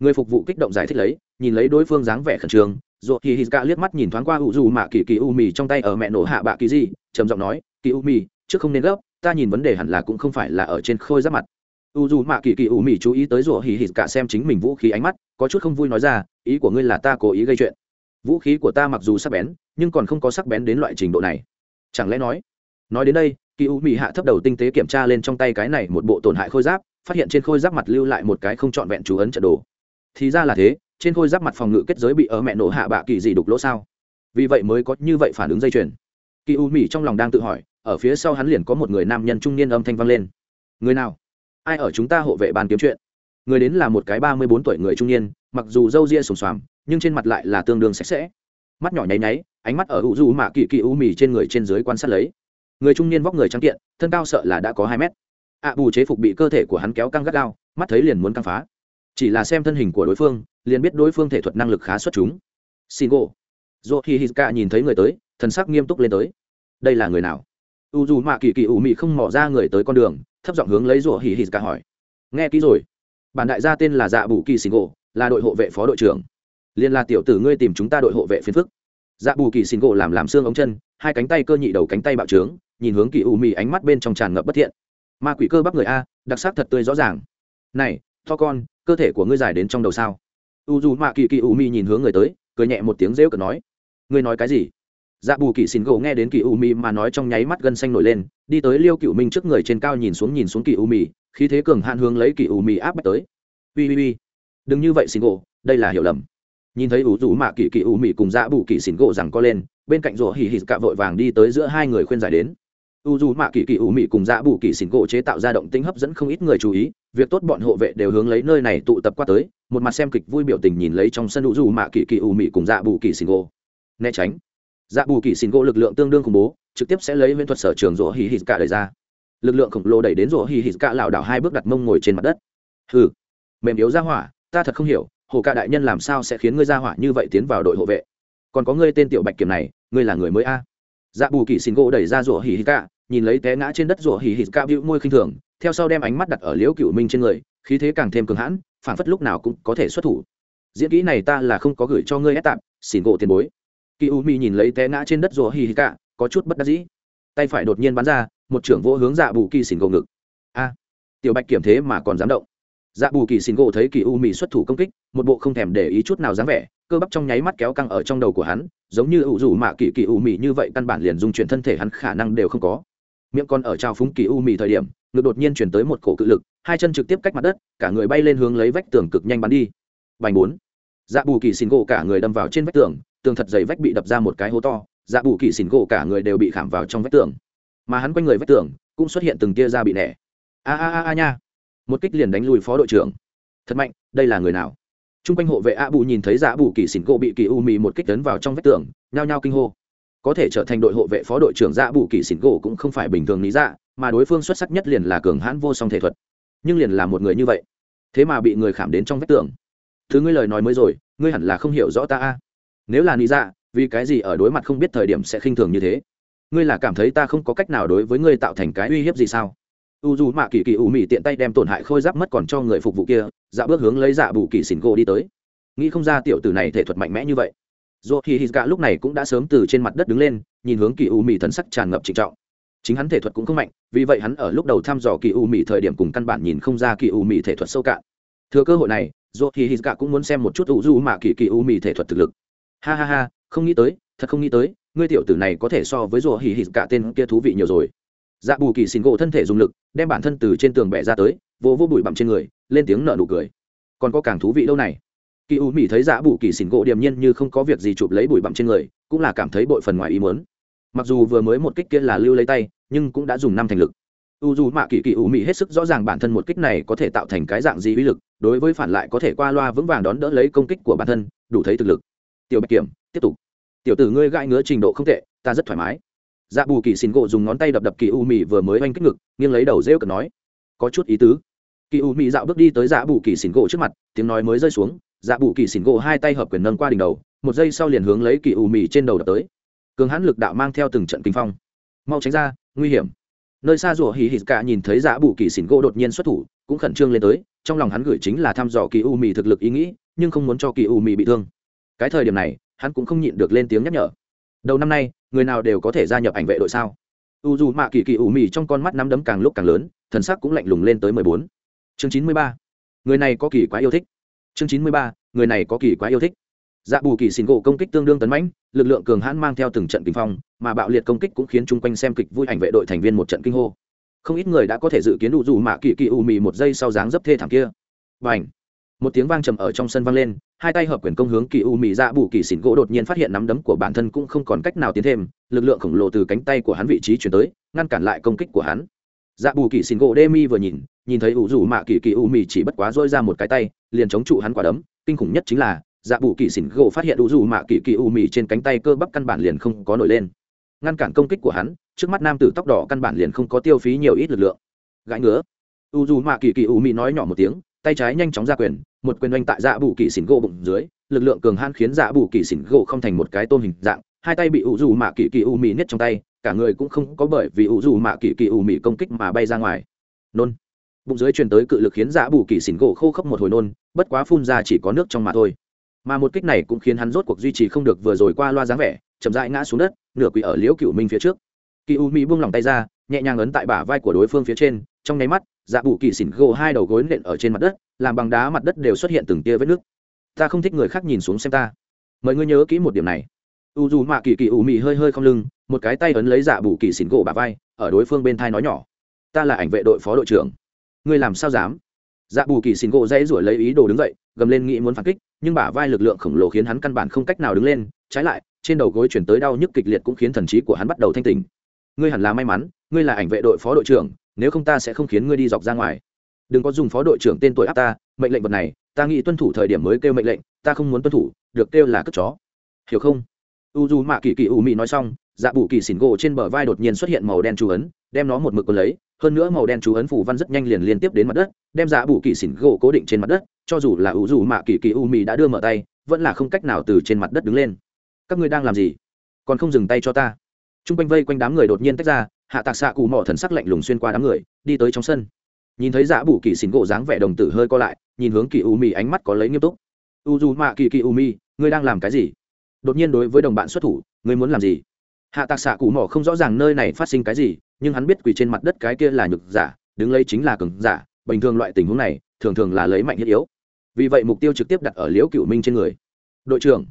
người phục vụ kích động giải thích lấy, nhìn lấy đối phương dáng vẻ khẩn trương dù thì hít liếc mắt nhìn thoáng qua u dù mạ kỳ kỳ u mì trong tay ở mẹ nổ hạ bạ kỳ gì trầm giọng nói kỳ u mì trước không nên gấp, ta nhìn vấn đề hẳn là cũng không phải là ở trên khôi giáp mặt. U dù mạ kỳ kỳ u mì chú ý tới rủa hì hì cả xem chính mình vũ khí ánh mắt, có chút không vui nói ra, ý của ngươi là ta cố ý gây chuyện. Vũ khí của ta mặc dù sắc bén, nhưng còn không có sắc bén đến loại trình độ này. Chẳng lẽ nói nói đến đây kỳ u mì hạ thấp đầu tinh tế kiểm tra lên trong tay cái này một bộ tổn hại khôi giáp, phát hiện trên khôi giáp mặt lưu lại một cái không trọn vẹn chú ấn trận đồ thì ra là thế, trên khôi giáp mặt phòng ngự kết giới bị ở mẹ nổ hạ bạ kỳ dị đục lỗ sao? Vì vậy mới có như vậy phản ứng dây chuyền. Kỳ u mỹ trong lòng đang tự hỏi, ở phía sau hắn liền có một người nam nhân trung niên âm thanh vang lên. Người nào? Ai ở chúng ta hộ vệ bàn kiếm chuyện? Người đến là một cái ba mươi bốn tuổi người trung niên, mặc dù râu ria sùng xoàm, nhưng trên mặt lại là tương đương sạch sẽ. Mắt nhỏ nháy nháy, ánh mắt ở hữu du mạ kỳ kỳ u mì trên người trên dưới quan sát lấy. Người trung niên vóc người trắng kiện, thân cao sợ là đã có hai mét. Ạ bù chế phục bị cơ thể của hắn kéo căng gắt gao, mắt thấy liền muốn căng phá chỉ là xem thân hình của đối phương, liền biết đối phương thể thuật năng lực khá xuất chúng. Xin gỗ dô hi hizka nhìn thấy người tới, thần sắc nghiêm túc lên tới. Đây là người nào? U dù mạ kỳ kỳ ủ mị không mỏ ra người tới con đường, thấp giọng hướng lấy rủa hì hì cả hỏi. Nghe kỹ rồi. Bản đại gia tên là dạ bù kỳ xin gỗ là đội hộ vệ phó đội trưởng. Liên là tiểu tử ngươi tìm chúng ta đội hộ vệ phiền phức. Dạ bù kỳ xin gỗ làm làm xương ống chân, hai cánh tay cơ nhị đầu cánh tay bạo trướng, nhìn hướng kỳ ủ mị ánh mắt bên trong tràn ngập bất thiện. Ma quỷ cơ bắp người a, đặc sắc thật tươi rõ ràng. Này to con cơ thể của ngươi dài đến trong đầu sao? U dù mạ kỳ kỳ u mi nhìn hướng người tới cười nhẹ một tiếng rêu cờ nói ngươi nói cái gì? Dạ bù kỳ xin gỗ nghe đến kỳ u mi mà nói trong nháy mắt gân xanh nổi lên đi tới liêu cựu minh trước người trên cao nhìn xuống nhìn xuống kỳ u mi, khi thế cường hạn hướng lấy kỳ u mi áp bách tới. Ui ui ui đừng như vậy xin gỗ đây là hiểu lầm. Nhìn thấy ủ rủ mạ kỳ kỳ u mi cùng dạ bù kỳ xin gỗ rằng co lên bên cạnh rỗ hì hì cạ vội vàng đi tới giữa hai người khuyên giải đến u dù mạ kỳ kỳ u mị cùng dạ bù kỳ xỉn gỗ chế tạo ra động tinh hấp dẫn không ít người chú ý, việc tốt bọn hộ vệ đều hướng lấy nơi này tụ tập qua tới, một mặt xem kịch vui biểu tình nhìn lấy trong sân u dù mạ kỳ kỳ u mị cùng dạ bù kỳ xỉn gỗ. Né tránh. Dạ bù kỳ xỉn gỗ lực lượng tương đương khủng bố, trực tiếp sẽ lấy viễn thuật sở trường rỗ hì hì cả đời ra. Lực lượng khổng lồ đẩy đến rỗ hì hì cả lảo đảo hai bước đặt mông ngồi trên mặt đất. Hừ, mềm yếu ra hỏa, ta thật không hiểu, hồ cả đại nhân làm sao sẽ khiến ngươi ra hỏa như vậy tiến vào đội hộ vệ? Còn có ngươi tên tiểu bạch kiểm này, ngươi là người mới a? Dạ bù kỳ xin gỗ đẩy ra rủa hì hì cả, nhìn lấy té ngã trên đất rủa hì hì cả bĩu môi khinh thường, theo sau đem ánh mắt đặt ở liễu cựu minh trên người, khí thế càng thêm cường hãn phản phất lúc nào cũng có thể xuất thủ. Diễn kỹ này ta là không có gửi cho ngươi ép tạm xin gỗ tiền bối. Kỳ u mi nhìn lấy té ngã trên đất rủa hì hì cả, có chút bất đắc dĩ. Tay phải đột nhiên bắn ra, một trưởng vỗ hướng dạ bù kỳ xỉn gỗ ngực. A! Tiểu bạch kiểm thế mà còn dám động. Dạ bù kỳ xỉn gỗ thấy kỳ u mi xuất thủ công kích, một bộ không thèm để ý chút nào dám vẻ cơ bắp trong nháy mắt kéo căng ở trong đầu của hắn, giống như ủ rủ mạ kỳ kỳ u mị như vậy, căn bản liền dung chuyển thân thể hắn khả năng đều không có. Miệng con ở trao phúng kỳ u mị thời điểm, ngực đột nhiên chuyển tới một cổ cự lực, hai chân trực tiếp cách mặt đất, cả người bay lên hướng lấy vách tường cực nhanh bắn đi. Bành bốn. Dạ bù kỳ xin gỗ cả người đâm vào trên vách tường tường thật dày vách bị đập ra một cái hố to dạ bù kỳ xin gỗ cả người đều bị khảm vào trong vách tường. Mà hắn quanh người vách tường, cũng xuất hiện từng tia da bị nẻ. A a a a nha. Một kích liền đánh lùi phó đội trưởng. Thật mạnh, đây là người nào? T r u n g quanh hộ vệ a bù nhìn thấy dạ bù kỳ xỉn gỗ bị kỳ u mì một kích tấn vào trong vách tường, nhao nhao kinh hô. Có thể trở thành đội hộ vệ phó đội trưởng dạ bù kỳ xỉn gỗ cũng không phải bình thường lý dạ mà đối phương xuất sắc nhất liền là cường hãn vô song thể thuật. Nhưng liền là một người như vậy, thế mà bị người khảm đến trong vách tường. Thứ ngươi lời nói mới rồi, ngươi hẳn là không hiểu rõ ta a. Nếu là lý dạ vì cái gì ở đối mặt không biết thời điểm sẽ khinh thường như thế? Ngươi là cảm thấy ta không có cách nào đối với ngươi tạo thành cái uy hiếp gì sao? U dù mạ kỳ kỳ ủ mị tiện tay đem tổn hại khôi giáp mất còn cho người phục vụ kia dạ bước hướng lấy dạ bù kỳ xỉn gỗ đi tới. Nghĩ không ra tiểu tử này thể thuật mạnh mẽ như vậy. Dù thì hít gạ lúc này cũng đã sớm từ trên mặt đất đứng lên, nhìn hướng kỳ u mị thần sắc tràn ngập trịnh trọng. Chính hắn thể thuật cũng không mạnh, vì vậy hắn ở lúc đầu thăm dò kỳ u mị thời điểm cùng căn bản nhìn không ra kỳ u mị thể thuật sâu cạn. Thừa cơ hội này, dù thì hít gạ cũng muốn xem một chút u du mạ kỳ kỳ u mị thể thuật thực lực. Ha ha ha, không nghĩ tới, thật không nghĩ tới, ngươi tiểu tử này có thể so với dù hì hít cả tên kia thú vị nhiều rồi dạ bù kỳ xin gỗ thân thể dùng lực, đem bản thân từ trên tường bẻ ra tới vô vô bụi bặm trên người, lên tiếng nợ nụ cười. Còn có càng thú vị đâu này. Kỳ u mỹ thấy dạ bù kỳ xin gỗ điềm nhiên như không có việc gì chụp lấy bụi bặm trên người, cũng là cảm thấy bội phần ngoài ý muốn. Mặc dù vừa mới một kích kia là lưu lấy tay, nhưng cũng đã dùng năm thành lực. U dù mạ kỳ kỳ u mỹ hết sức rõ ràng bản thân một kích này có thể tạo thành cái dạng gì uy lực, đối với phản lại có thể qua loa vững vàng đón đỡ lấy công kích của bản thân, đủ thấy thực lực. Tiểu bạch kiểm, tiếp tục. Tiểu tử ngươi gãi ngứa trình độ không tệ, ta rất thoải mái dạ bù kỳ xin gỗ dùng ngón tay đập đập kỳ u mì vừa mới oanh kích ngực, nghiêng lấy đầu rêu cực nói, có chút ý tứ. Kỳ u mì dạo bước đi tới dạ bù kỳ xin gỗ trước mặt, tiếng nói mới rơi xuống dạ bù kỳ xin gỗ hai tay hợp quyền nâng qua đỉnh đầu, một giây sau liền hướng lấy kỳ u mì trên đầu đập tới. Cường hãn lực đạo mang theo từng trận kinh phong. Mau tránh ra, nguy hiểm. Nơi xa rùa hì hít cả nhìn thấy dạ bù kỳ xỉn gỗ đột nhiên xuất thủ, cũng khẩn trương lên tới, trong lòng hắn gửi chính là thăm dò kỳ u mì thực lực ý nghĩ, nhưng không muốn cho kỳ u mì bị thương. Cái thời điểm này, hắn cũng không nhịn được lên tiếng nhắc nhở đầu năm nay, người nào đều có thể gia nhập ảnh vệ đội sao? U dù mạ kỳ kỳ ủ mì trong con mắt nắm đấm càng lúc càng lớn, thần sắc cũng lạnh lùng lên tới mười bốn. Chương chín mươi ba. Người này có kỳ quá yêu thích. Chương chín mươi ba. Người này có kỳ quá yêu thích. Dạ bù kỳ xin gỗ công kích tương đương tấn mãnh, lực lượng cường hãn mang theo từng trận kinh phong, mà bạo liệt công kích cũng khiến chung quanh xem kịch vui ảnh vệ đội thành viên một trận kinh hô. Không ít người đã có thể dự kiến đủ dù mạ kỳ kỳ ủ mì một giây sau dáng dấp thê thảm kia. Và ảnh một tiếng vang trầm ở trong sân vang lên, hai tay hợp quyền công hướng kỳ u mì dạ bù kỳ xỉn gỗ đột nhiên phát hiện nắm đấm của bản thân cũng không còn cách nào tiến thêm, lực lượng khổng lồ từ cánh tay của hắn vị trí chuyển tới, ngăn cản lại công kích của hắn. Dạ bù kỳ xỉn gỗ đê mi vừa nhìn nhìn thấy ủ rủ mạ kỳ kỳ u mì chỉ bất quá dôi ra một cái tay, liền chống trụ hắn quả đấm. Kinh khủng nhất chính là dạ bù kỳ xỉn gỗ phát hiện ủ rủ mạ kỳ kỳ u mì trên cánh tay cơ bắp căn bản liền không có nổi lên. Ngăn cản công kích của hắn, trước mắt nam tử tóc đỏ căn bản liền không có tiêu phí nhiều ít lực lượng. Gãi ngứa. U dù mạ kỳ kỳ u mì nói nhỏ một tiếng, tay trái nhanh chóng ra quyền một quyền oanh tại dạ bù kỳ xỉn gỗ bụng dưới, lực lượng cường hãn khiến dạ bù kỳ xỉn gỗ không thành một cái tôm hình dạng, hai tay bị ủ dù mạ kỳ kỳ u mì niết trong tay, cả người cũng không có bởi vì ủ dù mạ kỳ kỳ u mì công kích mà bay ra ngoài. Nôn. Bụng dưới truyền tới cự lực khiến dạ bù kỳ xỉn gỗ khô khốc một hồi nôn, bất quá phun ra chỉ có nước trong mà thôi. Mà một kích này cũng khiến hắn rốt cuộc duy trì không được vừa rồi qua loa dáng vẻ, chậm rãi ngã xuống đất, nửa quỳ ở liễu cựu minh phía trước. Kỳ u mỹ buông lỏng tay ra, nhẹ nhàng ấn tại bả vai của đối phương phía trên trong nháy mắt dạ bù kỳ xỉn gỗ hai đầu gối nện ở trên mặt đất, làm bằng đá mặt đất đều xuất hiện từng tia vết nước. Ta không thích người khác nhìn xuống xem ta. Mời ngươi nhớ kỹ một điểm này. U dù mạ kỳ kỳ ủ mị hơi hơi không lưng, một cái tay ấn lấy dạ bù kỳ xỉn gỗ bà vai, ở đối phương bên thai nói nhỏ. Ta là ảnh vệ đội phó đội trưởng. Ngươi làm sao dám? Dạ bù kỳ xỉn gỗ dãy rủi lấy ý đồ đứng dậy, gầm lên nghĩ muốn phản kích, nhưng bả vai lực lượng khổng lồ khiến hắn căn bản không cách nào đứng lên. Trái lại, trên đầu gối chuyển tới đau nhức kịch liệt cũng khiến thần trí của hắn bắt đầu thanh tình ngươi hẳn là may mắn, ngươi là ảnh vệ đội phó đội trưởng nếu không ta sẽ không khiến ngươi đi dọc ra ngoài. Đừng có dùng phó đội trưởng tên tuổi áp ta, mệnh lệnh vật này, ta nghĩ tuân thủ thời điểm mới kêu mệnh lệnh, ta không muốn tuân thủ, được kêu là cất chó. Hiểu không? U dù mạ kỳ kỳ u mị nói xong dạ bụ kỳ xỉn gỗ trên bờ vai đột nhiên xuất hiện màu đen chú ấn, đem nó một mực còn lấy, hơn nữa màu đen chú ấn phủ văn rất nhanh liền liên tiếp đến mặt đất, đem dạ bụ kỳ xỉn gỗ cố định trên mặt đất, cho dù là u dù mạ kỳ kỳ u mị đã đưa mở tay, vẫn là không cách nào từ trên mặt đất đứng lên. Các ngươi đang làm gì? Còn không dừng tay cho ta. T r u n g quanh vây quanh đám người đột nhiên tách ra hạ tạc xạ cụ mỏ thần sắc lạnh lùng xuyên qua đám người, đi tới trong sân. Nhìn thấy dạ bù kỳ xỉn gỗ dáng vẻ đồng tử hơi co lại, nhìn hướng kỳ u mi ánh mắt có lấy nghiêm túc. U dù mạ kỳ kỳ u mi, ngươi đang làm cái gì? Đột nhiên đối với đồng bạn xuất thủ, ngươi muốn làm gì? Hạ tạc xạ cụ mỏ không rõ ràng nơi này phát sinh cái gì, nhưng hắn biết quỳ trên mặt đất cái kia là nhược giả, đứng lấy chính là cường giả, bình thường loại tình huống này, thường thường là lấy mạnh thiết yếu. Vì vậy mục tiêu trực tiếp đặt ở liễu cựu minh trên người. Đội trưởng,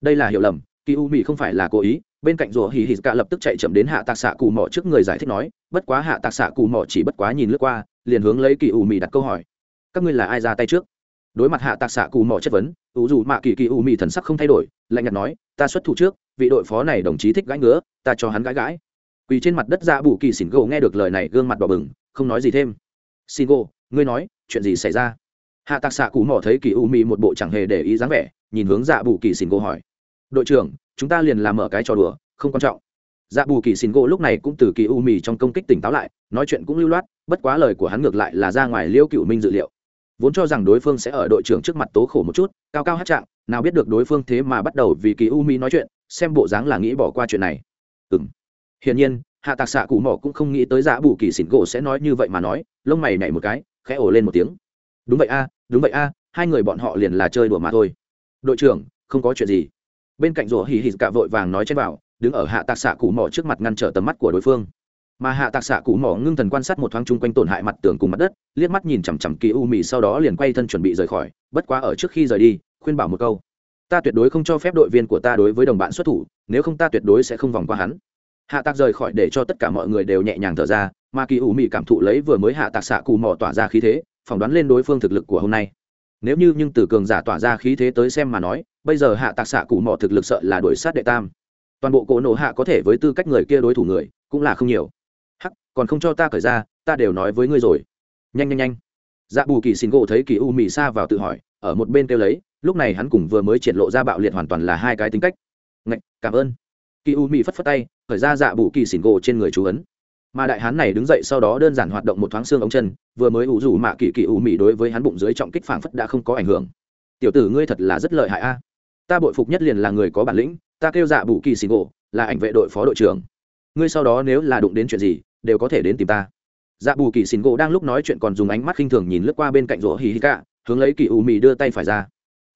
đây là hiểu lầm kỳ u mỹ không phải là cố ý, bên cạnh rùa hì hì cả lập tức chạy chậm đến hạ tạc xạ Cù mỏ trước người giải thích nói, bất quá hạ tạc xạ Cù mỏ chỉ bất quá nhìn lướt qua, liền hướng lấy kỳ u mỹ đặt câu hỏi. Các ngươi là ai ra tay trước? Đối mặt hạ tạc xạ Cù mỏ chất vấn ủ dù mạ kỳ kỳ u mỹ thần sắc không thay đổi, lạnh nhạt nói, ta xuất thủ trước, vị đội phó này đồng chí thích gãi ngứa, ta cho hắn gãi gãi. Quỳ trên mặt đất ra bù kỳ xỉn gỗ nghe được lời này gương mặt đỏ bừng, không nói gì thêm. Xin gỗ, ngươi nói, chuyện gì xảy ra? Hạ tạc xạ Cù mỏ thấy kỳ u mỹ một bộ chẳng hề để ý dáng vẻ, nhìn hướng dạ bù kỳ xỉn gỗ hỏi đội trưởng, chúng ta liền làm mở cái trò đùa, không quan trọng. Dạ bù kỳ xin gỗ lúc này cũng từ kỳ u mì trong công kích tỉnh táo lại, nói chuyện cũng lưu loát, bất quá lời của hắn ngược lại là ra ngoài liêu cựu minh dự liệu. Vốn cho rằng đối phương sẽ ở đội trưởng trước mặt tố khổ một chút, cao cao hát trạng, nào biết được đối phương thế mà bắt đầu vì kỳ u mi nói chuyện, xem bộ dáng là nghĩ bỏ qua chuyện này. Ừ m hiển nhiên, hạ tạc xạ cụ mỏ cũng không nghĩ tới dạ bù kỳ xỉn gỗ sẽ nói như vậy mà nói, lông mày nhảy một cái, khẽ ổ lên một tiếng. Đúng vậy a, đúng vậy a, hai người bọn họ liền là chơi đùa mà thôi. Đội trưởng, không có chuyện gì bên cạnh rổ hì hì cả vội vàng nói trên vào đứng ở hạ tạc xạ cụ mỏ trước mặt ngăn trở tầm mắt của đối phương. Mà hạ tạc xạ cụ mỏ ngưng thần quan sát một thoáng chung quanh tổn hại mặt tường cùng mặt đất, liếc mắt nhìn chằm chằm kỳ u mì sau đó liền quay thân chuẩn bị rời khỏi, bất quá ở trước khi rời đi, khuyên bảo một câu. Ta tuyệt đối không cho phép đội viên của ta đối với đồng bạn xuất thủ, nếu không ta tuyệt đối sẽ không vòng qua hắn. Hạ tạc rời khỏi để cho tất cả mọi người đều nhẹ nhàng thở ra, mà kỳ u mì cảm thụ lấy vừa mới hạ tạc xạ cụ mỏ tỏa ra khí thế, phỏng đoán lên đối phương thực lực của hôm nay nếu như nhưng từ cường giả tỏa ra khí thế tới xem mà nói bây giờ hạ tạc xạ cụ mỏ thực lực sợ là đuổi sát đệ tam. Toàn bộ cổ nổ hạ có thể với tư cách người kia đối thủ người cũng là không nhiều. Hắc còn không cho ta cởi ra ta đều nói với ngươi rồi. Nhanh nhanh nhanh. Dạ bù kỳ xin gỗ thấy kỳ u mì xa vào tự hỏi ở một bên kêu lấy lúc này hắn cùng vừa mới triển lộ ra bạo liệt hoàn toàn là hai cái tính cách. Ngạch, cảm ơn. Kỳ u mì phất phất tay khởi ra dạ bù kỳ xin gỗ trên người chú ấn mà đại hán này đứng dậy sau đó đơn giản hoạt động một thoáng xương ống chân, vừa mới ủ rủ mạ kỳ kỳ ủ mị đối với hắn bụng dưới trọng kích phảng phất đã không có ảnh hưởng. Tiểu tử ngươi thật là rất lợi hại a. Ta bội phục nhất liền là người có bản lĩnh, ta kêu dạ bù kỳ xì gỗ, là ảnh vệ đội phó đội trưởng. Ngươi sau đó nếu là đụng đến chuyện gì, đều có thể đến tìm ta. Dạ bù kỳ xin gỗ đang lúc nói chuyện còn dùng ánh mắt khinh thường nhìn lướt qua bên cạnh rỗ hì hì cả, hướng lấy kỳ u mì đưa tay phải ra.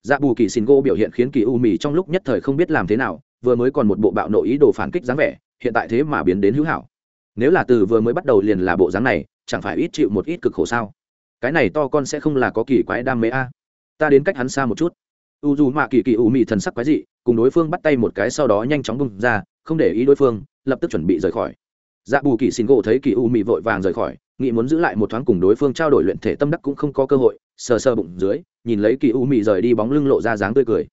Dạ bù kỳ xin gỗ biểu hiện khiến kỳ u mì trong lúc nhất thời không biết làm thế nào, vừa mới còn một bộ bạo nội ý đồ phản kích dáng vẻ, hiện tại thế mà biến đến hữu hảo nếu là từ vừa mới bắt đầu liền là bộ dáng này, chẳng phải ít chịu một ít cực khổ sao? Cái này to con sẽ không là có kỳ quái đam mê a. Ta đến cách hắn xa một chút. U dù mạ kỳ kỳ u mì thần sắc quái dị, cùng đối phương bắt tay một cái sau đó nhanh chóng bung ra, không để ý đối phương, lập tức chuẩn bị rời khỏi. Dạ bù kỳ xin gỗ thấy kỳ u mị vội vàng rời khỏi, nghĩ muốn giữ lại một thoáng cùng đối phương trao đổi luyện thể tâm đắc cũng không có cơ hội, sờ sờ bụng dưới, nhìn lấy kỳ u mị rời đi bóng lưng lộ ra dáng tươi cười.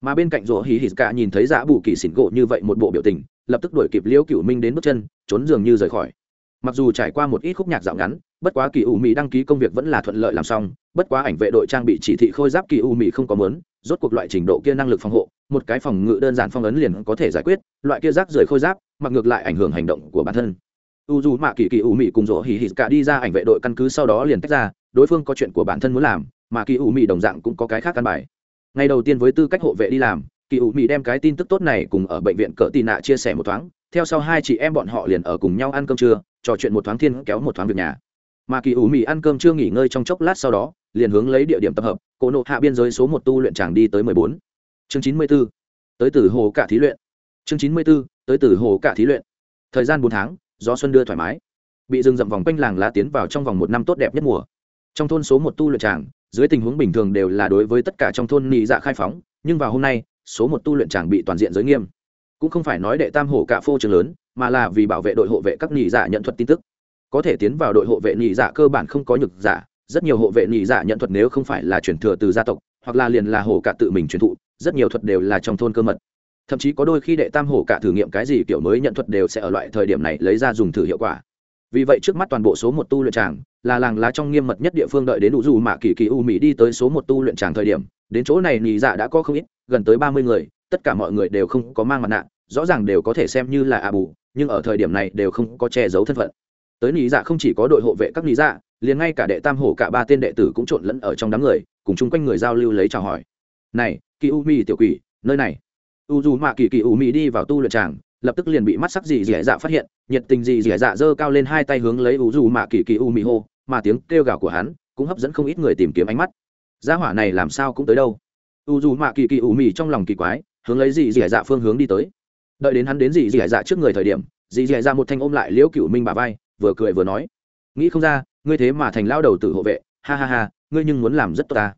Mà bên cạnh rỗ hí hít cả nhìn thấy dạ bù kỳ xỉn gỗ như vậy một bộ biểu tình lập tức đuổi kịp liễu cựu minh đến bước chân, trốn dường như rời khỏi. Mặc dù trải qua một ít khúc nhạc dạo ngắn, bất quá kỳ u mỹ đăng ký công việc vẫn là thuận lợi làm xong, bất quá ảnh vệ đội trang bị chỉ thị khôi giáp kỳ u mỹ không có mớn rốt cuộc loại trình độ kia năng lực phòng hộ, một cái phòng ngự đơn giản phong ấn liền có thể giải quyết, loại kia rác rời khôi giáp, mặc ngược lại ảnh hưởng hành động của bản thân. U dù mạ kỳ kỳ u mỹ cùng rỗ hì hì cả đi ra ảnh vệ đội căn cứ sau đó liền tách ra, đối phương có chuyện của bản thân muốn làm, mà kỳ u mỹ đồng dạng cũng có cái khác căn bài. Ngày đầu tiên với tư cách hộ vệ đi làm kỳ u mỹ đem cái tin tức tốt này cùng ở bệnh viện cỡ tị nạ chia sẻ một thoáng, theo sau hai chị em bọn họ liền ở cùng nhau ăn cơm trưa, trò chuyện một thoáng thiên kéo một thoáng việc nhà. Mà kỳ ủ Mị ăn cơm trưa nghỉ ngơi trong chốc lát sau đó, liền hướng lấy địa điểm tập hợp, cổ nộ hạ biên giới số một tu luyện tràng đi tới mười bốn. Chương chín mươi b ố tới từ hồ cả thí luyện. Chương chín mươi b ố tới từ hồ cả thí luyện. Thời gian bốn tháng, gió xuân đưa thoải mái. Bị rừng rậm vòng quanh làng lá tiến vào trong vòng một năm tốt đẹp nhất mùa. Trong thôn số một tu luyện tràng, dưới tình huống bình thường đều là đối với tất cả trong thôn nị dạ khai phóng, nhưng vào hôm nay số một tu luyện tràng bị toàn diện giới nghiêm. Cũng không phải nói đệ tam hổ cả phô trường lớn, mà là vì bảo vệ đội hộ vệ các nhì giả nhận thuật tin tức. Có thể tiến vào đội hộ vệ nhị giả cơ bản không có nhược giả, rất nhiều hộ vệ nhị giả nhận thuật nếu không phải là chuyển thừa từ gia tộc, hoặc là liền là hổ cả tự mình truyền thụ, rất nhiều thuật đều là trong thôn cơ mật. Thậm chí có đôi khi đệ tam hổ cả thử nghiệm cái gì kiểu mới nhận thuật đều sẽ ở loại thời điểm này lấy ra dùng thử hiệu quả vì vậy trước mắt toàn bộ số một tu luyện tràng là làng lá trong nghiêm mật nhất địa phương đợi đến đủ dù mạ kỳ kỳ u mỹ đi tới số một tu luyện tràng thời điểm, đến chỗ này nhị dạ đã có không ít, gần tới ba mươi người, tất cả mọi người đều không có mang mặt nạ, rõ ràng đều có thể xem như là à bù nhưng ở thời điểm này đều không có che giấu thân phận. Tới nị dạ không chỉ có đội hộ vệ các nị dạ liền ngay cả đệ tam hổ cả ba tên đệ tử cũng trộn lẫn ở trong đám người, cùng chung quanh người giao lưu lấy chào hỏi. Này, kỳ u mi tiểu quỷ, nơi này? U dù mạ kỳ kỳ u mi đi vào tu luyện tràng lập tức liền bị mắt sắc dì dì dạ phát hiện, nhiệt tình dì dì dạ giơ cao lên hai tay hướng lấy u dù mạ kỳ kỳ u mị hô, mà tiếng kêu gào của hắn cũng hấp dẫn không ít người tìm kiếm ánh mắt. Gia hỏa này làm sao cũng tới đâu? U dù mạ kỳ kỳ u mị trong lòng kỳ quái, hướng lấy dì dì dạ phương hướng đi tới. Đợi đến hắn đến dì dì dạ trước người thời điểm dì dì dạ một thanh ôm lại liễu cựu minh bà vai, vừa cười vừa nói, nghĩ không ra, ngươi thế mà thành lao đầu tử hộ vệ, ha ha ha, ngươi nhưng muốn làm rất tốt ta.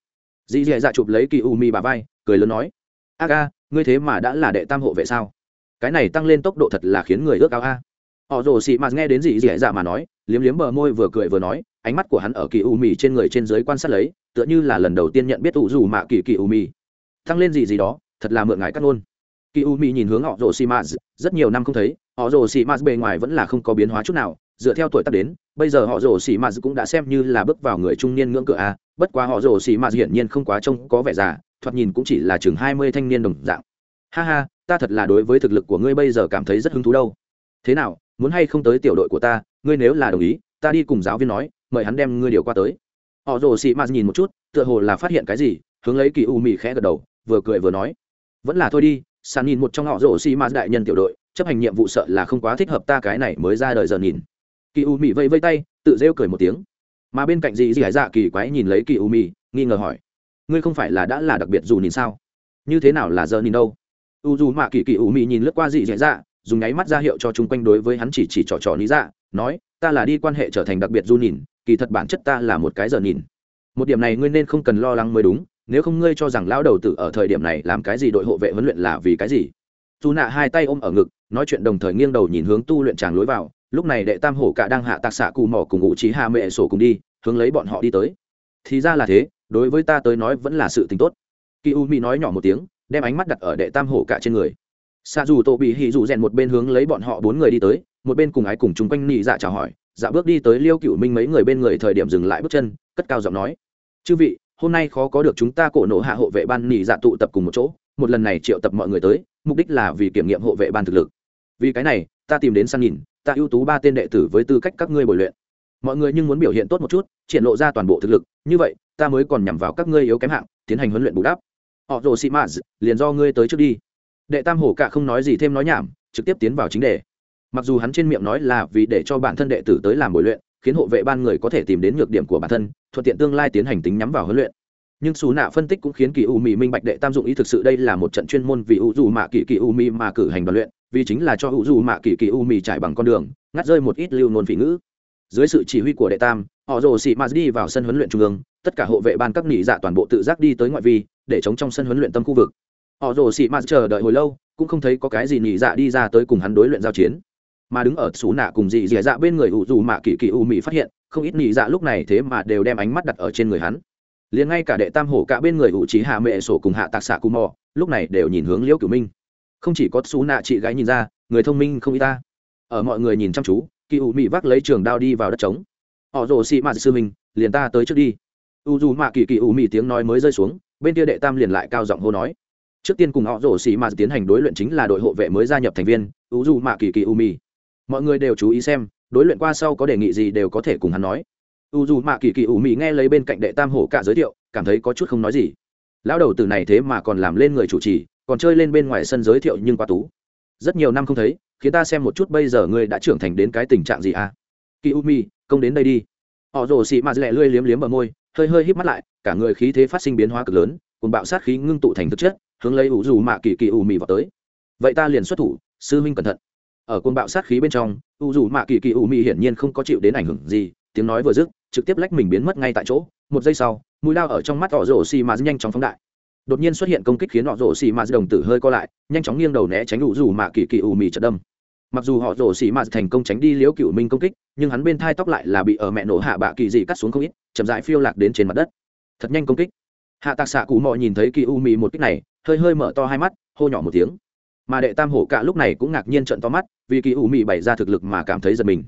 Dì dì dạ chụp lấy kỳ u mị bà vai, cười lớn nói, a ca ngươi thế mà đã là đệ tam hộ vệ sao? Cái này tăng lên tốc độ thật là khiến người ước ao a. Họ rồ xị mạt nghe đến gì dị dạ mà nói, liếm liếm bờ môi vừa cười vừa nói, ánh mắt của hắn ở kỳ u mi trên người trên dưới quan sát lấy, tựa như là lần đầu tiên nhận biết ủ dù mạ kỳ kỳ u mi tăng lên gì gì đó, thật là mượn ngài cắt luôn. Kỳ u mi nhìn hướng họ rồ xị mạt rất nhiều năm không thấy, họ rồ xị mạt bề ngoài vẫn là không có biến hóa chút nào, dựa theo tuổi tác đến, bây giờ họ rồ xì mạt cũng đã xem như là bước vào người trung niên ngưỡng cửa a, bất quá họ rồ xì mạt hiển nhiên không quá trông có vẻ già, thoạt nhìn cũng chỉ là chừng hai mươi thanh niên đồng dạng. Ha ha ta thật là đối với thực lực của ngươi bây giờ cảm thấy rất hứng thú đâu. Thế nào, muốn hay không tới tiểu đội của ta, ngươi nếu là đồng ý, ta đi cùng giáo viên nói, mời hắn đem ngươi điều qua tới. Họ rồ xì mạt nhìn một chút, tựa hồ là phát hiện cái gì, hướng lấy kỳ u mì khẽ gật đầu, vừa cười vừa nói. Vẫn là thôi đi, sàn nhìn một trong họ rồ xì mạt đại nhân tiểu đội, chấp hành nhiệm vụ sợ là không quá thích hợp ta cái này mới ra đời giờ nhìn. Kỳ u mì vây vây tay, tự rêu cười một tiếng. Mà bên cạnh dì dì hải dạ kỳ quái nhìn lấy kỳ u mì, nghi ngờ hỏi. Ngươi không phải là đã là đặc biệt dù nhìn sao? Như thế nào là giờ nhìn đâu? U dù mạ kỳ kỳ ủ mị nhìn lướt qua dị dạ dạ dùng nháy mắt ra hiệu cho chung quanh đối với hắn chỉ chỉ trò trò lý dạ nói, ta là đi quan hệ trở thành đặc biệt du nhìn, kỳ thật bản chất ta là một cái giờ nhìn. Một điểm này ngươi nên không cần lo lắng mới đúng, nếu không ngươi cho rằng lão đầu tử ở thời điểm này làm cái gì đội hộ vệ huấn luyện là vì cái gì? Dù nạ hai tay ôm ở ngực, nói chuyện đồng thời nghiêng đầu nhìn hướng tu luyện tràng lối vào, lúc này đệ tam hổ cả đang hạ tạc xạ cù mỏ cùng ngụ trí hạ mệ sổ cùng đi, hướng lấy bọn họ đi tới. Thì ra là thế, đối với ta tới nói vẫn là sự tình tốt. Kỳ u mỹ nói nhỏ một tiếng đem ánh mắt đặt ở đệ tam hổ cả trên người. Xa dù tổ bị hỉ dù rèn một bên hướng lấy bọn họ bốn người đi tới, một bên cùng ái cùng chung quanh nị dạ chào hỏi. Dạ bước đi tới liêu cựu minh mấy người bên người thời điểm dừng lại bước chân, cất cao giọng nói. Chư vị, hôm nay khó có được chúng ta cổ nộ hạ hộ vệ ban nị dạ tụ tập cùng một chỗ, một lần này triệu tập mọi người tới, mục đích là vì kiểm nghiệm hộ vệ ban thực lực. Vì cái này, ta tìm đến săn nhìn, ta ưu tú ba tên đệ tử với tư cách các ngươi bồi luyện. Mọi người nhưng muốn biểu hiện tốt một chút, triển lộ ra toàn bộ thực lực, như vậy, ta mới còn nhằm vào các ngươi yếu kém hạng, tiến hành huấn luyện bù đắp họ rồ sĩ mã liền do ngươi tới trước đi. Đệ tam hổ cả không nói gì thêm nói nhảm, trực tiếp tiến vào chính đề. Mặc dù hắn trên miệng nói là vì để cho bản thân đệ tử tới làm bồi luyện, khiến hộ vệ ban người có thể tìm đến nhược điểm của bản thân, thuận tiện tương lai tiến hành tính nhắm vào huấn luyện. Nhưng xù nạ phân tích cũng khiến kỳ u mì minh bạch đệ tam dụng ý thực sự đây là một trận chuyên môn vì u dù mạ kỳ kỳ u mì mà cử hành đoàn luyện, vì chính là cho u dù mạ kỳ kỳ u mì trải bằng con đường, ngắt rơi một ít lưu nôn phỉ ngữ dưới sự chỉ huy của đệ tam, họ rồ xị mạt đi vào sân huấn luyện trung ương, tất cả hộ vệ ban các nỉ dạ toàn bộ tự giác đi tới ngoại vi, để chống trong sân huấn luyện tâm khu vực. Họ rồ xị mạt chờ đợi hồi lâu, cũng không thấy có cái gì nỉ dạ đi ra tới cùng hắn đối luyện giao chiến. Mà đứng ở xú nạ cùng dị dị dạ bên người ủ dù mạ kỳ kỳ u mị phát hiện, không ít nỉ dạ lúc này thế mà đều đem ánh mắt đặt ở trên người hắn. Liền ngay cả đệ tam hổ cả bên người ủ trí hạ mệ sổ cùng hạ tạc xạ cù mò, lúc này đều nhìn hướng liễu cửu minh. Không chỉ có xú nạ chị gái nhìn ra, người thông minh không y ta. Ở mọi người nhìn chăm chú kỳ ủ mị vác lấy trường đao đi vào đất trống. Họ rồ xị mạt sư mình, liền ta tới trước đi. U dù mạ kỳ kỳ ủ mị tiếng nói mới rơi xuống bên kia đệ tam liền lại cao giọng hô nói. Trước tiên cùng họ rồ xị mạt tiến hành đối luyện chính là đội hộ vệ mới gia nhập thành viên u dù mạ kỳ kỳ ủ mị. Mọi người đều chú ý xem đối luyện qua sau có đề nghị gì đều có thể cùng hắn nói. U dù mạ kỳ kỳ ủ mị nghe lấy bên cạnh đệ tam hổ cả giới thiệu cảm thấy có chút không nói gì. Lão đầu từ này thế mà còn làm lên người chủ trì còn chơi lên bên ngoài sân giới thiệu nhưng quá tú. Rất nhiều năm không thấy khiến ta xem một chút bây giờ ngươi đã trưởng thành đến cái tình trạng gì à? Kỳ u mi công đến đây đi. Họ rồ xị mạt lẹ lươi liếm liếm ở môi, hơi hơi híp mắt lại, cả người khí thế phát sinh biến hóa cực lớn cùng bạo sát khí ngưng tụ thành thực chất, hướng lấy ủ dù mạ kỳ kỳ u mi vào tới. Vậy ta liền xuất thủ, sư huynh cẩn thận. Ở côn bạo sát khí bên trong u dù mạ kỳ kỳ u mi hiển nhiên không có chịu đến ảnh hưởng gì, tiếng nói vừa dứt, trực tiếp lách mình biến mất ngay tại chỗ. Một giây sau mũi lao ở trong mắt họ rồ xì mạt nhanh chóng phóng đại. Đột nhiên xuất hiện công kích khiến họ rồ xì mạt đồng tử hơi co lại, nhanh chóng nghiêng đầu né tránh ủ dù mạ kỳ kỳ u mi trận đâm mặc dù họ rổ xì mạt thành công tránh đi liễu cựu minh công kích, nhưng hắn bên thai tóc lại là bị ở mẹ nổ hạ bạ kỳ dị cắt xuống không ít, chậm rãi phiêu lạc đến trên mặt đất. Thật nhanh công kích. Hạ tạc xạ cụ mò nhìn thấy kỳ u mì một kích này, hơi hơi mở to hai mắt, hô nhỏ một tiếng. Mà đệ tam hổ cả lúc này cũng ngạc nhiên trận to mắt, vì kỳ u mì bày ra thực lực mà cảm thấy giật mình.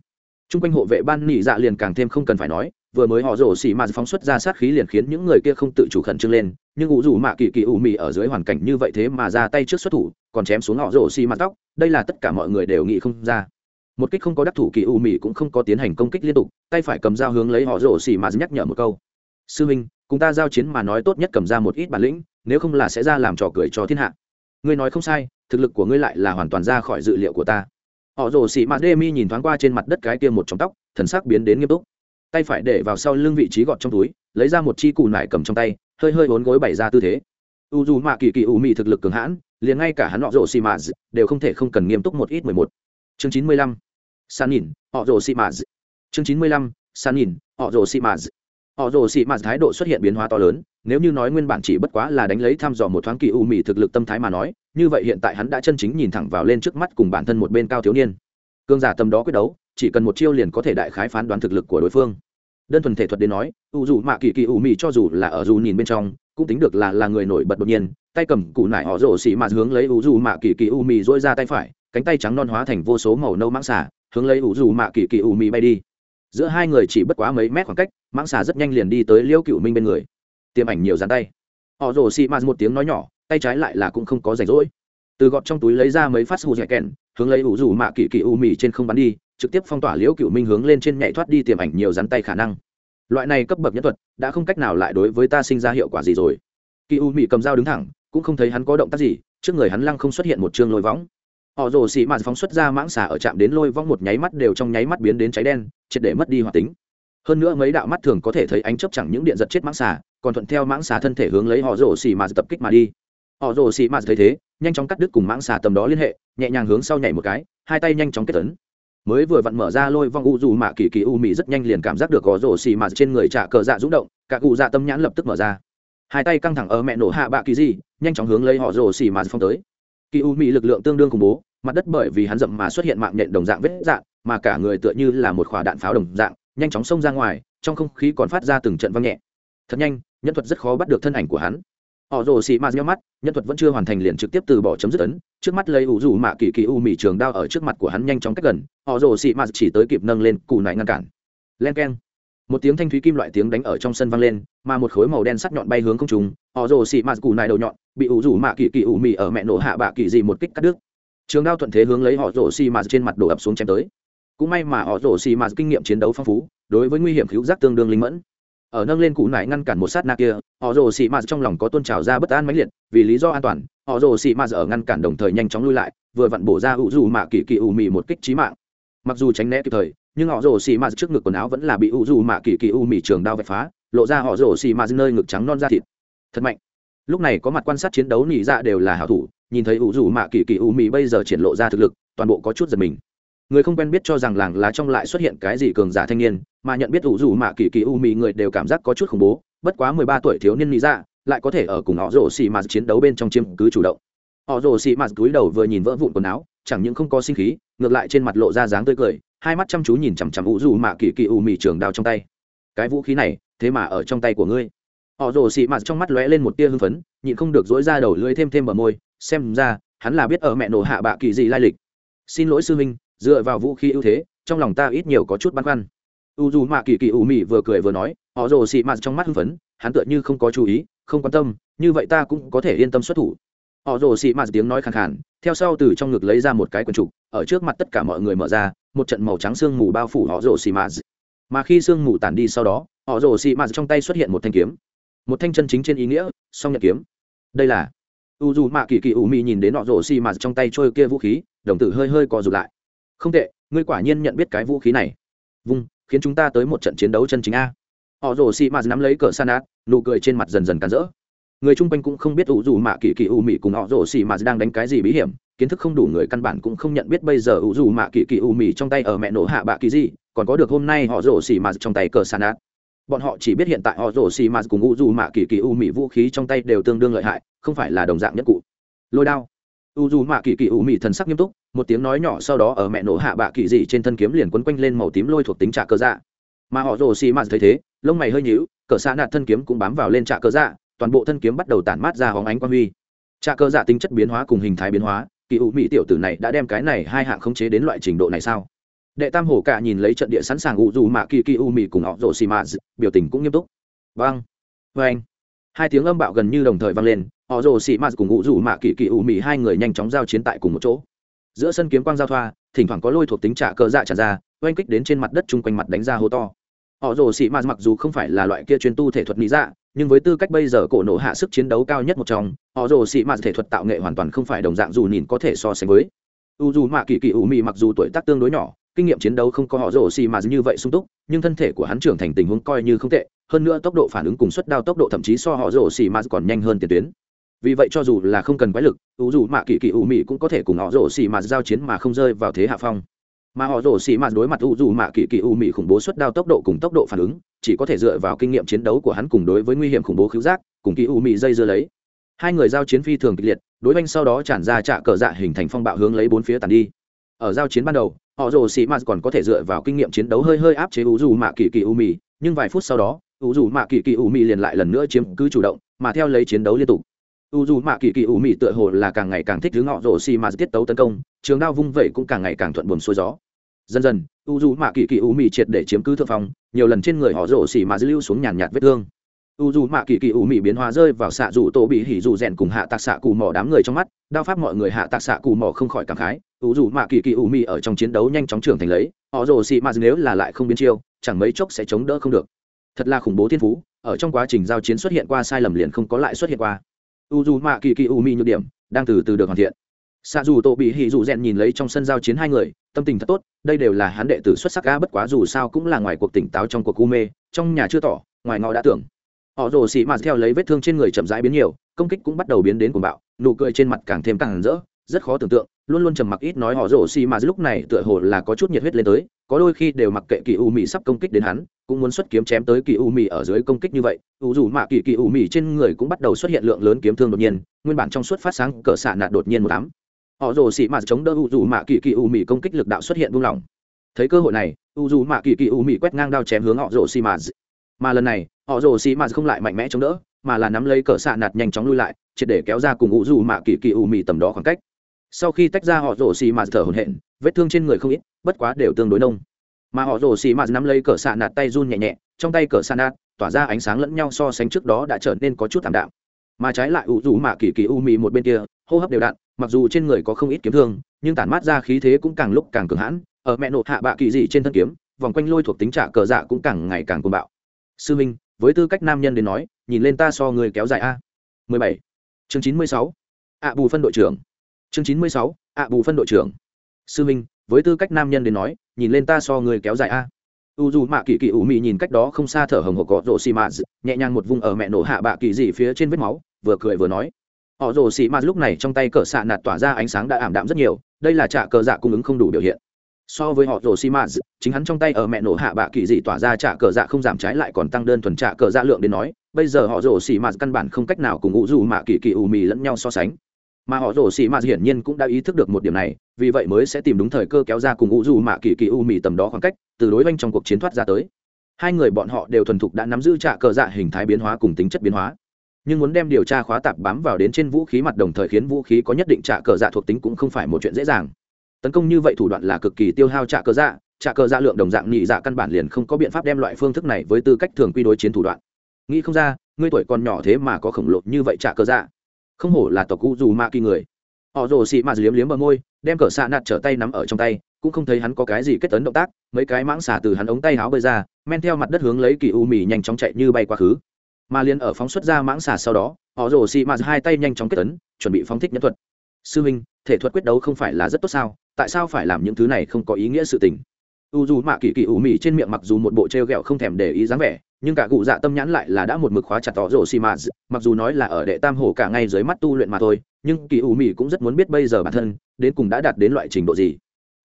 T r u n g quanh hộ vệ ban nỉ dạ liền càng thêm không cần phải nói, vừa mới họ rổ xỉ mạt phóng xuất ra sát khí liền khiến những người kia không tự chủ khẩn trương lên, nhưng ủ rủ mạ kỳ kỳ ủ mị ở dưới hoàn cảnh như vậy thế mà ra tay trước xuất thủ còn chém xuống họ rổ xi mặt tóc, đây là tất cả mọi người đều nghĩ không ra. Một kích không có đắc thủ kỳ u mị cũng không có tiến hành công kích liên tục, tay phải cầm dao hướng lấy họ rổ xi mà nhắc nhở một câu. Sư minh, cùng ta giao chiến mà nói tốt nhất cầm ra một ít bản lĩnh, nếu không là sẽ ra làm trò cười cho thiên hạ. Ngươi nói không sai, thực lực của ngươi lại là hoàn toàn ra khỏi dự liệu của ta. Họ rồ xỉ mạt đê mi nhìn thoáng qua trên mặt đất cái kia một trong tóc, thần sắc biến đến nghiêm túc. Tay phải để vào sau lưng vị trí gọt trong túi, lấy ra một chi cù nải cầm trong tay, hơi hơi vốn gối bày ra tư thế. U dù mạ kỳ kỳ ủ mị thực lực cường hãn liền ngay cả hắn họ rồ xì mạt đều không thể không cần nghiêm túc một ít mười một. Chương chín mươi lăm. San nhìn, họ rồ xì mạt chương chín mươi lăm. San nhìn, họ rồ xì mạt họ rồ xì mạt thái độ xuất hiện biến hóa to lớn, nếu như nói nguyên bản chỉ bất quá là đánh lấy thăm dò một thoáng kỳ u mị thực lực tâm thái mà nói, như vậy hiện tại hắn đã chân chính nhìn thẳng vào lên trước mắt cùng bản thân một bên cao thiếu niên. Cương giả tâm đó quyết đấu, chỉ cần một chiêu liền có thể đại khái phán đoán thực lực của đối phương. Đơn thuần thể thuật đến nói, u dù mạ kỳ kỳ u mị cho dù là ở dù nhìn bên trong cũng tính được là là người nổi bật đột nhiên, tay cầm cụ nải họ rổ xỉ mạt hướng lấy u dù mạ kỳ kỳ u mì dỗi ra tay phải, cánh tay trắng non hóa thành vô số màu nâu mãng xả hướng lấy ủ dù mạ kỳ kỳ u mì bay đi. Giữa hai người chỉ bất quá mấy mét khoảng cách, mãng xà rất nhanh liền đi tới liêu cựu minh bên người. Tiêm ảnh nhiều dàn tay. Họ rồ xị mạt một tiếng nói nhỏ, tay trái lại là cũng không có rảnh rỗi. Từ gọt trong túi lấy ra mấy phát hù dẻ kèn hướng lấy ủ dù mạ kỳ kỳ u mì trên không bắn đi, trực tiếp phong tỏa liễu cựu minh hướng lên trên nhảy thoát đi tiềm ảnh nhiều rắn tay khả năng loại này cấp bậc nhân thuật đã không cách nào lại đối với ta sinh ra hiệu quả gì rồi. Kỳ u mỹ cầm dao đứng thẳng, cũng không thấy hắn có động tác gì, trước người hắn lăng không xuất hiện một chương lôi võng. Họ rồ xị mạt phóng xuất ra mãng xà ở chạm đến lôi vong một nháy mắt đều trong nháy mắt biến đến cháy đen, triệt để mất đi hoạt tính. Hơn nữa mấy đạo mắt thường có thể thấy ánh chớp chẳng những điện giật chết mãng xà, còn thuận theo mãng xà thân thể hướng lấy họ rồ xị mạt tập kích mà đi. Họ rồ xị mạt thấy thế, nhanh chóng cắt đứt cùng mãng xà tầm đó liên hệ, nhẹ nhàng hướng sau nhảy một cái, hai tay nhanh chóng kết tấn mới vừa vặn mở ra lôi vong u dù mạ kỳ kỳ u mị rất nhanh liền cảm giác được gò rổ xì mạt trên người trả cờ dạ rúng động, cả cụ dạ tâm nhãn lập tức mở ra. Hai tay căng thẳng ở mẹ nổ hạ bạ kỳ gì, nhanh chóng hướng lấy họ rổ xì mạt phong tới. Kỳ u mị lực lượng tương đương khủng bố, mặt đất bởi vì hắn rậm mà xuất hiện mạng nhện đồng dạng vết dạng, mà cả người tựa như là một khỏa đạn pháo đồng dạng, nhanh chóng xông ra ngoài, trong không khí còn phát ra từng trận vang nhẹ. Thật nhanh, nhân thuật rất khó bắt được thân ảnh của hắn họ rồ xì ma nhắm mắt, nhân thuật vẫn chưa hoàn thành liền trực tiếp từ bỏ chấm dứt ấn. Trước mắt lấy ủ rủ mạ kỳ kỳ u mỉ trường đao ở trước mặt của hắn nhanh chóng cách gần, họ rồ xì ma chỉ tới kịp nâng lên cù nại ngăn cản. Len keng. Một tiếng thanh thúy kim loại tiếng đánh ở trong sân vang lên, mà một khối màu đen sắc nhọn bay hướng không trùng họ rồ xì ma cù nại đầu nhọn, bị ủ rủ mạ kỳ kỳ u mỉ ở mẹ nổ hạ bạ kỳ gì một kích cắt đứt. Trường đao thuận thế hướng lấy họ rồ xì ma trên mặt đổ ập xuống chém tới. Cũng may mà họ rồ xì ma kinh nghiệm chiến đấu phong phú, đối với nguy hiểm cứu giác tương đương linh mẫn ở nâng lên cụ nải ngăn cản một sát na kia, họ rồ xị mạt trong lòng có tôn trào ra bất an mãnh liệt, vì lý do an toàn, họ rồ xị mạt ở ngăn cản đồng thời nhanh chóng lui lại, vừa vặn bổ ra ủ dù mạ kỳ kỳ ủ mị một kích trí mạng. Mặc dù tránh né kịp thời, nhưng họ rồ xị mạt trước ngực quần áo vẫn là bị ủ dù mạ kỳ kỳ ủ mị trường đao vạch phá, lộ ra họ rồ xị mạt nơi ngực trắng non da thịt. Thật mạnh. Lúc này có mặt quan sát chiến đấu nỉ dạ đều là hảo thủ, nhìn thấy ủ dù mạ kỳ kỳ ủ mị bây giờ triển lộ ra thực lực, toàn bộ có chút giật mình người không quen biết cho rằng làng lá trong lại xuất hiện cái gì cường giả thanh niên, mà nhận biết ủ dù mạ kỳ kỳ u mì người đều cảm giác có chút khủng bố, bất quá mười ba tuổi thiếu niên lý ra dạ lại có thể ở cùng họ rổ xì mà chiến đấu bên trong chiếm cứ chủ động. Họ rổ xì mà cúi đầu vừa nhìn vỡ vụn quần áo, chẳng những không có sinh khí, ngược lại trên mặt lộ ra dáng tươi cười, hai mắt chăm chú nhìn chằm chằm ủ dù mạ kỳ kỳ u mì trường đao trong tay. Cái vũ khí này, thế mà ở trong tay của ngươi. Họ rổ xì mà trong mắt lóe lên một tia hưng phấn, nhịn không được dỗi ra đầu lưỡi thêm thêm bờ môi, xem ra, hắn là biết ở mẹ nổ hạ bạ kỳ gì lai lịch. Xin lỗi sư huynh dựa vào vũ khí ưu thế, trong lòng ta ít nhiều có chút băn khoăn. U dù mạ kỳ kỳ ủ mị vừa cười vừa nói, họ rồ xị mạt trong mắt hưng phấn, hắn tựa như không có chú ý, không quan tâm, như vậy ta cũng có thể yên tâm xuất thủ. Họ rồ xị mạt tiếng nói khàn khàn, theo sau từ trong ngực lấy ra một cái quần trục, ở trước mặt tất cả mọi người mở ra, một trận màu trắng sương mù bao phủ họ rồ xị mạt. Mà khi sương mù tản đi sau đó, họ rồ xị mạt trong tay xuất hiện một thanh kiếm. Một thanh chân chính trên ý nghĩa, song nhật kiếm. Đây là, u dù mạ kỳ kỳ ủ mị nhìn đến họ rồ xị mạt trong tay trôi kia vũ khí, đồng tử hơi hơi co rụt lại không tệ, ngươi quả nhiên nhận biết cái vũ khí này. Vung, khiến chúng ta tới một trận chiến đấu chân chính a. Họ rồ xị mạt nắm lấy cờ san át, nụ cười trên mặt dần dần càn rỡ. Người chung quanh cũng không biết ủ dù mạ kỳ kỳ u mị cùng họ rồ xị mạt đang đánh cái gì bí hiểm, kiến thức không đủ người căn bản cũng không nhận biết bây giờ ủ dù mạ kỳ kỳ u mị trong tay ở mẹ nổ hạ bạ kỳ gì, còn có được hôm nay họ rồ xị mạt trong tay cờ san át. Bọn họ chỉ biết hiện tại họ rồ xị mạt cùng ủ dù mạ kỳ kỳ u mị vũ khí trong tay đều tương đương lợi hại, không phải là đồng dạng nhất cụ. Lôi đao u dù mạ kỳ kỳ u mị thần sắc nghiêm túc, một tiếng nói nhỏ sau đó ở mẹ nổ hạ bạ kỳ dị trên thân kiếm liền quấn quanh lên màu tím lôi thuộc tính trả cơ dạ. Mà họ rồ xì mạt thấy thế, lông mày hơi nhíu, cỡ xa nạt thân kiếm cũng bám vào lên trả cơ dạ toàn bộ thân kiếm bắt đầu tản mát ra hóng ánh quang huy. Trả cơ dạ tính chất biến hóa cùng hình thái biến hóa, kỳ ủ mị tiểu tử này đã đem cái này hai hạng khống chế đến loại trình độ này sao? Đệ tam hổ cả nhìn lấy trận địa sẵn sàng u dù mạ kỳ kỳ u mị cùng họ rồ xì mạt biểu tình cũng nghiêm túc. Vâng. Vâng. Hai tiếng âm bạo gần như đồng thời vang lên họ rồ xì mạt cùng ngụ rủ mạ kỳ kỳ ủ mị hai người nhanh chóng giao chiến tại cùng một chỗ. Giữa sân kiếm quang giao thoa, thỉnh thoảng có lôi thuộc tính trả cờ dạ tràn ra, oanh kích đến trên mặt đất chung quanh mặt đánh ra hố to. Họ rồ xị mạt mặc dù không phải là loại kia chuyên tu thể thuật lý dạ nhưng với tư cách bây giờ cổ nổ hạ sức chiến đấu cao nhất một trong, họ rồ xị mạt thể thuật tạo nghệ hoàn toàn không phải đồng dạng dù nhìn có thể so sánh với. U dù mạ kỳ kỳ ủ mị mặc dù tuổi tác tương đối nhỏ, kinh nghiệm chiến đấu không có họ rồ xì mà như vậy sung túc, nhưng thân thể của hắn trưởng thành tình huống coi như không tệ, hơn nữa tốc độ phản ứng cùng suất đao tốc độ thậm chí so họ rồ xì mà còn nhanh hơn tiền tuyến vì vậy cho dù là không cần quái lực, ủ dù mạ kỳ kỳ ủ mị cũng có thể cùng họ rổ xì mạt giao chiến mà không rơi vào thế hạ phong. Mà họ rổ xì mạt đối mặt ủ dù mạ kỳ kỳ ủ mị khủng bố suất đao tốc độ cùng tốc độ phản ứng, chỉ có thể dựa vào kinh nghiệm chiến đấu của hắn cùng đối với nguy hiểm khủng bố cứu giác, cùng kỳ ủ mị dây dưa lấy. Hai người giao chiến phi thường kịch liệt, đối banh sau đó tràn ra trạ cờ dạ hình thành phong bạo hướng lấy bốn phía tàn đi. Ở giao chiến ban đầu, họ rồ xì mạt còn có thể dựa vào kinh nghiệm chiến đấu hơi hơi áp chế u dù mạ kỳ kỳ u mị, nhưng vài phút sau đó u dù mạ kỳ kỳ u mị liền lại lần nữa chiếm cứ chủ động, mà theo lấy chiến đấu liên tục u dù mạ kỳ kỳ ủ mị tựa hồ là càng ngày càng thích thứ ngọ rổ xì mà tiết tấu tấn công, trường đao vung vẩy cũng càng ngày càng thuận buồm xuôi gió. Dần dần, u dù mạ kỳ kỳ u mị triệt để chiếm cứ thượng phong, nhiều lần trên người họ rổ xì mà dư lưu xuống nhàn nhạt vết thương. U dù mạ kỳ kỳ u mị biến hóa rơi vào xạ dù tổ bị hỉ dù rèn cùng hạ tạc xạ cù mỏ đám người trong mắt, đao pháp mọi người hạ tạc xạ cù mỏ không khỏi cảm khái, u dù mạ kỳ kỳ u mị ở trong chiến đấu nhanh chóng trưởng thành lấy, họ rổ xì mà nếu là lại không biến chiêu, chẳng mấy chốc sẽ chống đỡ không được. Thật là khủng bố thiên phú, ở trong quá trình giao chiến xuất hiện qua sai lầm liền không có lại xuất hiện qua u dù mạ kỳ kỳ u mi nhược điểm, đang từ từ được hoàn thiện. Xạ dù tổ bị hỉ dù rèn nhìn lấy trong sân giao chiến hai người, tâm tình thật tốt, đây đều là hắn đệ tử xuất sắc ga bất quá dù sao cũng là ngoài cuộc tỉnh táo trong cuộc u mê, trong nhà chưa tỏ, ngoài ngọ đã tưởng. Họ rồ xì mạt theo lấy vết thương trên người chậm rãi biến nhiều, công kích cũng bắt đầu biến đến cuồng bạo, nụ cười trên mặt càng thêm càng rỡ, rất khó tưởng tượng luôn luôn trầm mặc ít nói họ rồ xì mà lúc này tựa hồ là có chút nhiệt huyết lên tới, có đôi khi đều mặc kệ kỳ u mì sắp công kích đến hắn, cũng muốn xuất kiếm chém tới kỳ u mì ở dưới công kích như vậy. U dù mạ kỳ kỳ u mì trên người cũng bắt đầu xuất hiện lượng lớn kiếm thương đột nhiên, nguyên bản trong suốt phát sáng cỡ xạ nạt đột nhiên một đám. Họ rồ xì mà chống đỡ u dù mạ kỳ kỳ u mì công kích lực đạo xuất hiện buông lỏng. Thấy cơ hội này, u dù mạ kỳ kỳ u mì quét ngang đao chém hướng họ rồ xì mà. Mà lần này, họ rồ xì mà không lại mạnh mẽ chống đỡ, mà là nắm lấy cỡ xạ nạt nhanh chóng lui lại, triệt để kéo ra cùng u dù mạ kỳ kỳ u mì tầm đó khoảng cách sau khi tách ra họ rổ xì mạt thở hổn hển, vết thương trên người không ít, bất quá đều tương đối nông. Mà họ rổ xì mạt nắm lấy cờ xạ nạt tay run nhẹ nhẹ, trong tay cờ xạ nạt, tỏa ra ánh sáng lẫn nhau so sánh trước đó đã trở nên có chút thảm đạm. Mà trái lại ủ rủ mạ kỳ kỳ u mị một bên kia, hô hấp đều đặn, mặc dù trên người có không ít kiếm thương, nhưng tản mát ra khí thế cũng càng lúc càng cường hãn, ở mẹ nộ hạ bạ kỳ dị trên thân kiếm, vòng quanh lôi thuộc tính trả cờ dạ cũng càng ngày càng cuồng bạo. Sư minh, với tư cách nam nhân đến nói, nhìn lên ta so người kéo dài a. 17. chương 96. ạ bù phân đội trưởng chương 96. ạ bù phân đội trưởng. Sư minh, với tư cách nam nhân đến nói, nhìn lên ta so người kéo dài a. U dù mạ kỳ kỳ ủ mị nhìn cách đó không xa thở hồng hộc họ rổ xì mạ nhẹ nhàng một vùng ở mẹ nổ hạ bạ kỳ dị phía trên vết máu, vừa cười vừa nói. Họ rồ xì mạ lúc này trong tay cỡ xạ nạt tỏa ra ánh sáng đã ảm đạm rất nhiều, đây là trả cờ dạ cung ứng không đủ biểu hiện. So với họ rồ xì mạ chính hắn trong tay ở mẹ nổ hạ bạ kỳ dị tỏa ra trả cờ dạ không giảm trái lại còn tăng đơn thuần trả cờ dạ lượng đến nói, bây giờ họ rồ xì mạ căn bản không cách nào cùng u dù mạ kỳ kỳ ủ mì lẫn nhau so sánh mà họ rồ xì mạ hiển nhiên cũng đã ý thức được một điểm này, vì vậy mới sẽ tìm đúng thời cơ kéo ra cùng ngũ dù mạ kỳ kỳ u mì tầm đó khoảng cách, từ đối oanh trong cuộc chiến thoát ra tới. Hai người bọn họ đều thuần thục đã nắm giữ trạ cờ dạ hình thái biến hóa cùng tính chất biến hóa. Nhưng muốn đem điều tra khóa tạp bám vào đến trên vũ khí mặt đồng thời khiến vũ khí có nhất định trạ cờ dạ thuộc tính cũng không phải một chuyện dễ dàng. Tấn công như vậy thủ đoạn là cực kỳ tiêu hao trạ cờ dạ trạ cờ dạ lượng đồng dạng nhị dạ căn bản liền không có biện pháp đem loại phương thức này với tư cách thường quy đối chiến thủ đoạn. Nghĩ không ra, ngươi tuổi còn nhỏ thế mà có khổng lồ như vậy trạ cờ dạ không hổ là tộc cụ dù ma kỳ người. Họ rồ xị mà liếm liếm bờ môi, đem cờ xạ nạt trở tay nắm ở trong tay, cũng không thấy hắn có cái gì kết tấn động tác, mấy cái mãng xả từ hắn ống tay háo bơi ra, men theo mặt đất hướng lấy kỳ u mì nhanh chóng chạy như bay quá khứ. Mà liền ở phóng xuất ra mãng xả sau đó, họ rồ xị mạt hai tay nhanh chóng kết tấn, chuẩn bị phóng thích nhân thuật. Sư minh thể thuật quyết đấu không phải là rất tốt sao? Tại sao phải làm những thứ này không có ý nghĩa sự tình? U dù mạ kỳ kỳ u mì trên miệng mặc dù một bộ t r không thèm để ý dáng vẻ nhưng cả cụ dạ tâm nhãn lại là đã một mực khóa chặt tỏ rổ xì mạt mặc dù nói là ở đệ tam hồ cả ngay dưới mắt tu luyện mà thôi, nhưng kỳ ủ mị cũng rất muốn biết bây giờ bản thân đến cùng đã đạt đến loại trình độ gì.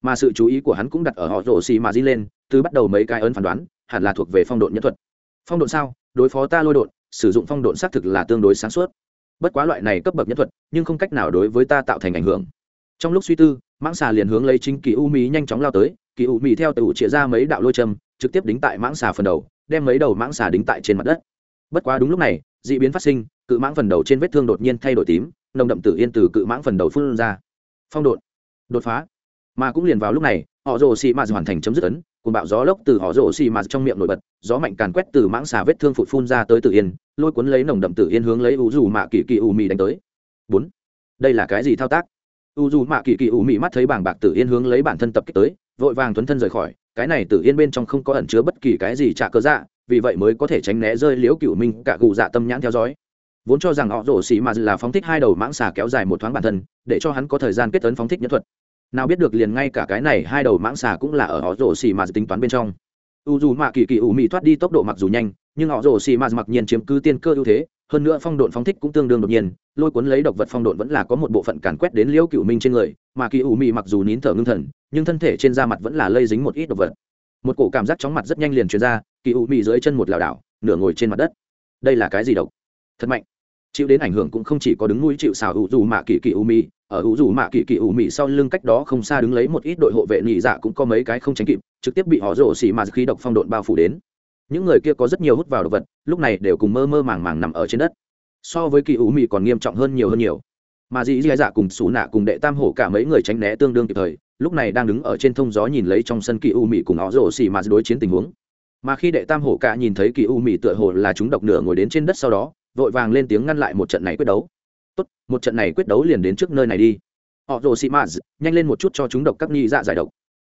Mà sự chú ý của hắn cũng đặt ở họ rổ xì mạt lên, từ bắt đầu mấy cái ấn phán đoán, hẳn là thuộc về phong độn nhân thuật. Phong độn sao? Đối phó ta lôi độn, sử dụng phong độn xác thực là tương đối sáng suốt. Bất quá loại này cấp bậc nhân thuật, nhưng không cách nào đối với ta tạo thành ảnh hưởng. Trong lúc suy tư, mãng xà liền hướng lấy chính kỳ u mỹ nhanh chóng lao tới, kỳ u mỹ theo tự chĩa ra mấy đạo lôi châm, trực tiếp đính tại mãng xà phần đầu đem mấy đầu mãng xà đính tại trên mặt đất. Bất quá đúng lúc này d ị biến phát sinh, cự mãng phần đầu trên vết thương đột nhiên thay đổi tím, nồng đậm tử yên từ cự mãng phần đầu phun ra. Phong đột đột phá. Mà cũng liền vào lúc này, họ rồ xì mạt hoàn thành chấm dứt ấn cùng bạo gió lốc từ họ rồ xì mạt trong miệng nổi bật, gió mạnh càn quét từ mãng xà vết thương phụt phun ra tới tử yên, lôi cuốn lấy nồng đậm tử yên hướng lấy u dù mạ kỳ kỳ u mì đánh tới. Bốn, đây là cái gì thao tác? U dù mạ kỳ kỳ u mì mắt thấy bảng bạc tử yên hướng lấy bản thân tập kích tới, vội vàng tuấn thân rời khỏi cái này tử yên bên trong không có ẩn chứa bất kỳ cái gì trả cơ dạ vì vậy mới có thể tránh né rơi liễu cựu minh cả gù dạ tâm nhãn theo dõi. Vốn cho rằng họ rổ xì mà là phóng thích hai đầu mãng xà kéo dài một thoáng bản thân, để cho hắn có thời gian kết tấn phóng thích nhất thuật. Nào biết được liền ngay cả cái này hai đầu mãng xà cũng là ở họ rổ xì mà tính toán bên trong. U dù mạ kỳ kỳ ủ mị thoát đi tốc độ mặc dù nhanh, nhưng họ rổ xì mà mặc nhiên chiếm cứ tiên cơ ưu thế hơn nữa phong độn phóng thích cũng tương đương đột nhiên, lôi cuốn lấy độc vật phong độn vẫn là có một bộ phận càn quét đến liễu cựu minh trên người, mà kỳ ủ mị mặc dù nín thở ngưng thần, nhưng thân thể trên da mặt vẫn là lây dính một ít độc vật. Một cổ cảm giác chóng mặt rất nhanh liền truyền ra, kỳ ủ mị dưới chân một lảo đảo, nửa ngồi trên mặt đất. Đây là cái gì độc? Thật mạnh. Chịu đến ảnh hưởng cũng không chỉ có đứng nuôi chịu xào ủ dù mạ kỳ kỳ ủ mị, ở ủ dù mạ kỳ kỳ ủ mị sau lưng cách đó không xa đứng lấy một ít đội hộ vệ nhị dạ cũng có mấy cái không tránh kịp, trực tiếp bị họ rổ xì mà khí độc phong độn bao phủ đến những người kia có rất nhiều hút vào đồ vật, lúc này đều cùng mơ mơ màng màng nằm ở trên đất. So với kỳ ủ mị còn nghiêm trọng hơn nhiều hơn nhiều. Mà dĩ dì dạ cùng xù nạ cùng đệ tam hổ cả mấy người tránh né tương đương kịp thời, lúc này đang đứng ở trên thông gió nhìn lấy trong sân kỳ u Mị cùng họ rổ xì mà đối chiến tình huống. Mà khi đệ tam hổ cả nhìn thấy kỳ u Mị tựa hồ là chúng độc nửa ngồi đến trên đất sau đó, vội vàng lên tiếng ngăn lại một trận này quyết đấu. Tốt, một trận này quyết đấu liền đến trước nơi này đi. Họ rổ xì mà, nhanh lên một chút cho chúng độc các nghi dạ giải độc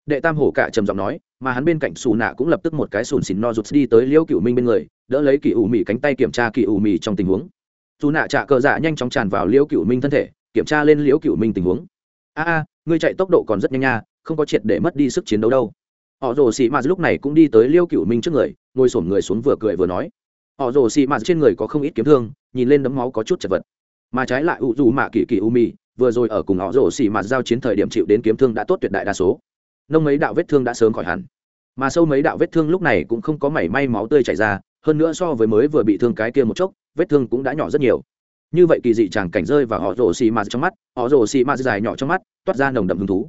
đệ tam hổ cả trầm giọng nói, mà hắn bên cạnh xù nạ cũng lập tức một cái sùn xìn no rụt đi tới liễu cựu minh bên người, đỡ lấy kỳ ủ mì cánh tay kiểm tra kỳ ủ mì trong tình huống. Dù nạ trả cờ dạ nhanh chóng tràn vào liễu cựu minh thân thể, kiểm tra lên liễu cựu minh tình huống. A a, ngươi chạy tốc độ còn rất nhanh nha, không có triệt để mất đi sức chiến đấu đâu. Họ rồ xì mạt lúc này cũng đi tới liễu cựu minh trước người, ngồi sổm người xuống vừa cười vừa nói. Họ rồ xì mạt trên người có không ít kiếm thương, nhìn lên đấm máu có chút chật vật. Mà trái lại u dù mạ kỳ kỳ u mì vừa rồi ở cùng họ rồ xì mạt giao chiến thời điểm chịu đến kiếm thương đã tốt tuyệt đại đa số nông mấy đạo vết thương đã sớm khỏi hẳn. Mà sâu mấy đạo vết thương lúc này cũng không có mảy may máu tươi chảy ra, hơn nữa so với mới vừa bị thương cái kia một chốc, vết thương cũng đã nhỏ rất nhiều. Như vậy kỳ dị chàng cảnh rơi và họ rồ xì mạt trong mắt, họ rồ xì mạt dài nhỏ trong mắt, toát ra nồng đậm hứng thú.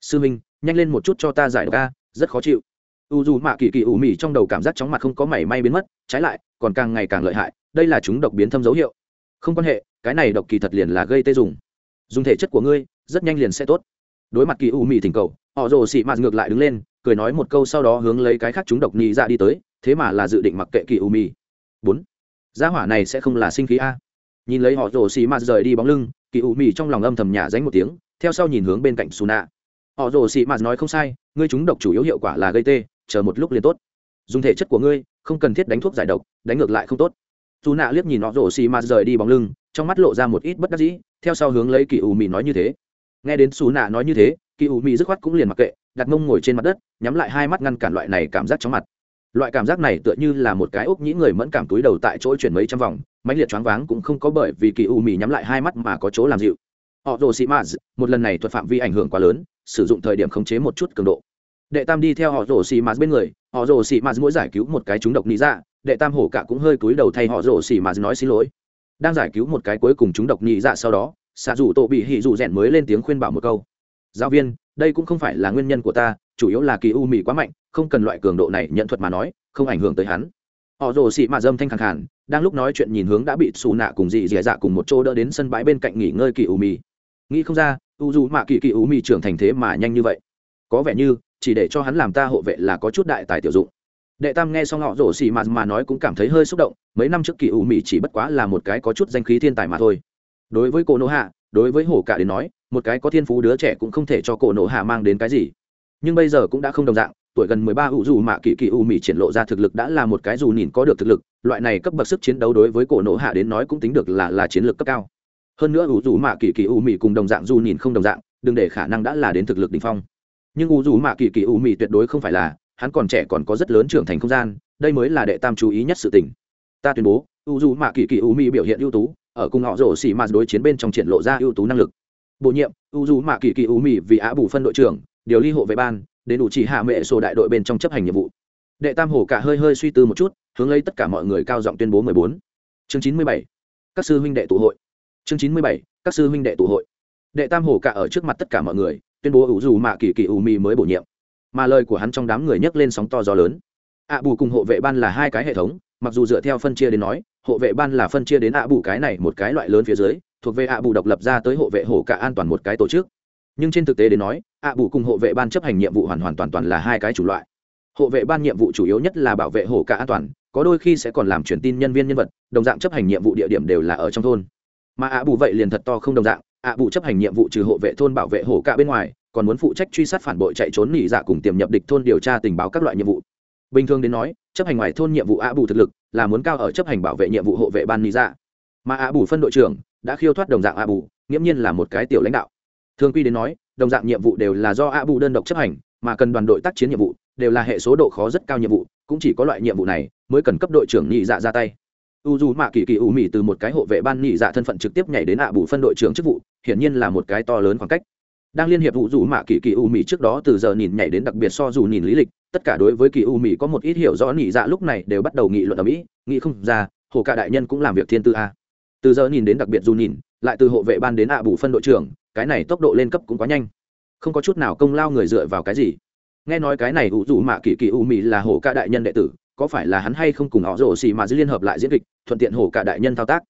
Sư minh, nhanh lên một chút cho ta giải độc ca rất khó chịu. U dù mạ kỳ kỳ ủ mỉ trong đầu cảm giác chóng mặt không có mảy may biến mất, trái lại, còn càng ngày càng lợi hại, đây là chúng độc biến thâm dấu hiệu. Không quan hệ, cái này độc kỳ thật liền là gây tê dùng. Dùng thể chất của ngươi, rất nhanh liền sẽ tốt đối mặt kỳ u mì thỉnh cầu, họ rồ xị mạt ngược lại đứng lên, cười nói một câu sau đó hướng lấy cái khác chúng độc nhị ra đi tới, thế mà là dự định mặc kệ kỳ u mì bốn, gia hỏa này sẽ không là sinh khí a. Nhìn lấy họ rồ xị mạt rời đi bóng lưng, kỳ u mì trong lòng âm thầm nhả dánh một tiếng, theo sau nhìn hướng bên cạnh xù nạ họ rồ xị mạt nói không sai, ngươi chúng độc chủ yếu hiệu quả là gây tê, chờ một lúc liền tốt. Dùng thể chất của ngươi, không cần thiết đánh thuốc giải độc, đánh ngược lại không tốt. Dù nạ liếc nhìn họ rồ xị mạt rời đi bóng lưng, trong mắt lộ ra một ít bất đắc dĩ, theo sau hướng lấy kỳ u mì nói như thế nghe đến xù nạ nói như thế, kỳ u Mị dứt khoát cũng liền mặc kệ, đặt mông ngồi trên mặt đất, nhắm lại hai mắt ngăn cản loại này cảm giác chóng mặt. Loại cảm giác này tựa như là một cái ốc nhĩ người mẫn cảm túi đầu tại chỗ chuyển mấy trăm vòng, mãnh liệt choáng váng cũng không có bởi vì kỳ u Mị nhắm lại hai mắt mà có chỗ làm dịu. Họ rồ sĩ maz một lần này thuật phạm vi ảnh hưởng quá lớn, sử dụng thời điểm khống chế một chút cường độ. Đệ tam đi theo họ rồ sĩ maz bên người, họ rồ sĩ maz mỗi giải cứu một cái chúng độc lý ra dạ, đệ tam hổ cả cũng hơi cúi đầu thay họ rồ sĩ maz nói xin lỗi. Đang giải cứu một cái cuối cùng chúng độc nhị dạ sau đó xạ dù tổ bị hỉ dù rèn mới lên tiếng khuyên bảo một câu. Giáo viên, đây cũng không phải là nguyên nhân của ta, chủ yếu là kỳ u mì quá mạnh, không cần loại cường độ này nhận thuật mà nói, không ảnh hưởng tới hắn. Họ rồ xị mạ dâm thanh khẳng khản đang lúc nói chuyện nhìn hướng đã bị xù nạ cùng dị dẻ dạ cùng một chỗ đỡ đến sân bãi bên cạnh nghỉ ngơi kỳ u mì nghĩ không ra, u dù mạ kỳ kỳ u mì trưởng thành thế mà nhanh như vậy. Có vẻ như, chỉ để cho hắn làm ta hộ vệ là có chút đại tài tiểu dụng. Đệ tam nghe xong họ rổ xì mà mà nói cũng cảm thấy hơi xúc động, mấy năm trước kỳ u mì chỉ bất quá là một cái có chút danh khí thiên tài mà thôi đối với cổ nô hạ, đối với hổ cả đến nói, một cái có thiên phú đứa trẻ cũng không thể cho cổ nộ hạ mang đến cái gì. Nhưng bây giờ cũng đã không đồng dạng, tuổi gần mười ba ủ dù mạ kỳ kỳ u mỹ triển lộ ra thực lực đã là một cái dù nhìn có được thực lực, loại này cấp bậc sức chiến đấu đối với cổ nộ hạ đến nói cũng tính được là là chiến lược cấp cao. Hơn nữa ủ dù mạ kỳ kỳ u mỹ cùng đồng dạng dù nhìn không đồng dạng, đừng để khả năng đã là đến thực lực đ ỉ n h phong. Nhưng ủ dù mạ kỳ kỳ u mỹ tuyệt đối không phải là, hắn còn trẻ còn có rất lớn trưởng thành không gian, đây mới là đệ tam chú ý nhất sự tình. Ta tuyên bố u dù mạ kỳ kỳ u mỹ biểu hiện ưu tú ở cùng họ rổ xỉ mạt đối chiến bên trong triển lộ ra ưu tú năng lực. Bổ nhiệm, u dù mạ kỳ kỳ u mì vì á bù phân đội trưởng, điều ly hộ vệ ban, đến đủ chỉ hạ mệ sổ đại đội bên trong chấp hành nhiệm vụ. Đệ tam hổ cả hơi hơi suy tư một chút, hướng lấy tất cả mọi người cao giọng tuyên bố mười bốn. Chương chín mươi bảy, các sư huynh đệ tụ hội. Chương chín mươi bảy, các sư huynh đệ tụ hội. Đệ tam hổ cả ở trước mặt tất cả mọi người, tuyên bố ủ dù mạ kỳ kỳ u mì mới bổ nhiệm. Mà lời của hắn trong đám người nhấc lên sóng to gió lớn. Ạ bù cùng hộ vệ ban là hai cái hệ thống, mặc dù dựa theo phân chia đến nói hộ vệ ban là phân chia đến ạ bù cái này một cái loại lớn phía dưới, thuộc về ạ bù độc lập ra tới hộ vệ hổ cả an toàn một cái tổ chức. Nhưng trên thực tế đến nói, ạ bù cùng hộ vệ ban chấp hành nhiệm vụ hoàn hoàn toàn toàn là hai cái chủ loại. Hộ vệ ban nhiệm vụ chủ yếu nhất là bảo vệ hổ cả an toàn, có đôi khi sẽ còn làm truyền tin nhân viên nhân vật, đồng dạng chấp hành nhiệm vụ địa điểm đều là ở trong thôn. Mà ạ bù vậy liền thật to không đồng dạng, ạ bù chấp hành nhiệm vụ trừ hộ vệ thôn bảo vệ hổ cả bên ngoài, còn muốn phụ trách truy sát phản bội chạy trốn nỉ dạ cùng tiềm nhập địch thôn điều tra tình báo các loại nhiệm vụ. Bình thường đến nói, chấp hành ngoài thôn nhiệm vụ ạ bù thực lực là muốn cao ở chấp hành bảo vệ nhiệm vụ hộ vệ ban nỉ dạ mà ạ bù phân đội trưởng đã khiêu thoát đồng dạng a bù, nghiễm nhiên là một cái tiểu lãnh đạo. Thường quy đến nói, đồng dạng nhiệm vụ đều là do a bù đơn độc chấp hành, mà cần đoàn đội tác chiến nhiệm vụ đều là hệ số độ khó rất cao nhiệm vụ, cũng chỉ có loại nhiệm vụ này mới cần cấp đội trưởng nhị dạ ra tay. U dù mạ kỳ kỳ ủ mị từ một cái hộ vệ ban nhị dạ thân phận trực tiếp nhảy đến ạ bù phân đội trưởng chức vụ, hiển nhiên là một cái to lớn khoảng cách. Đang liên hiệp vụ dù mạ kỳ kỳ u mị trước đó từ giờ nhìn nhảy đến đặc biệt so dù nhìn lý lịch tất cả đối với kỳ u mỹ có một ít hiểu rõ nhị dạ lúc này đều bắt đầu nghị luận ở mỹ nghĩ không ra, hồ cả đại nhân cũng làm việc thiên tư a. Từ giờ nhìn đến đặc biệt dù nhìn, lại từ hộ vệ ban đến ạ bù phân đội trưởng, cái này tốc độ lên cấp cũng quá nhanh. Không có chút nào công lao người dựa vào cái gì. Nghe nói cái này ủ dù mạ kỳ kỳ u mỹ là hổ ca đại nhân đệ tử, có phải là hắn hay không cùng họ rổ xì mà giữ liên hợp lại diễn kịch, thuận tiện hổ ca đại nhân thao tác?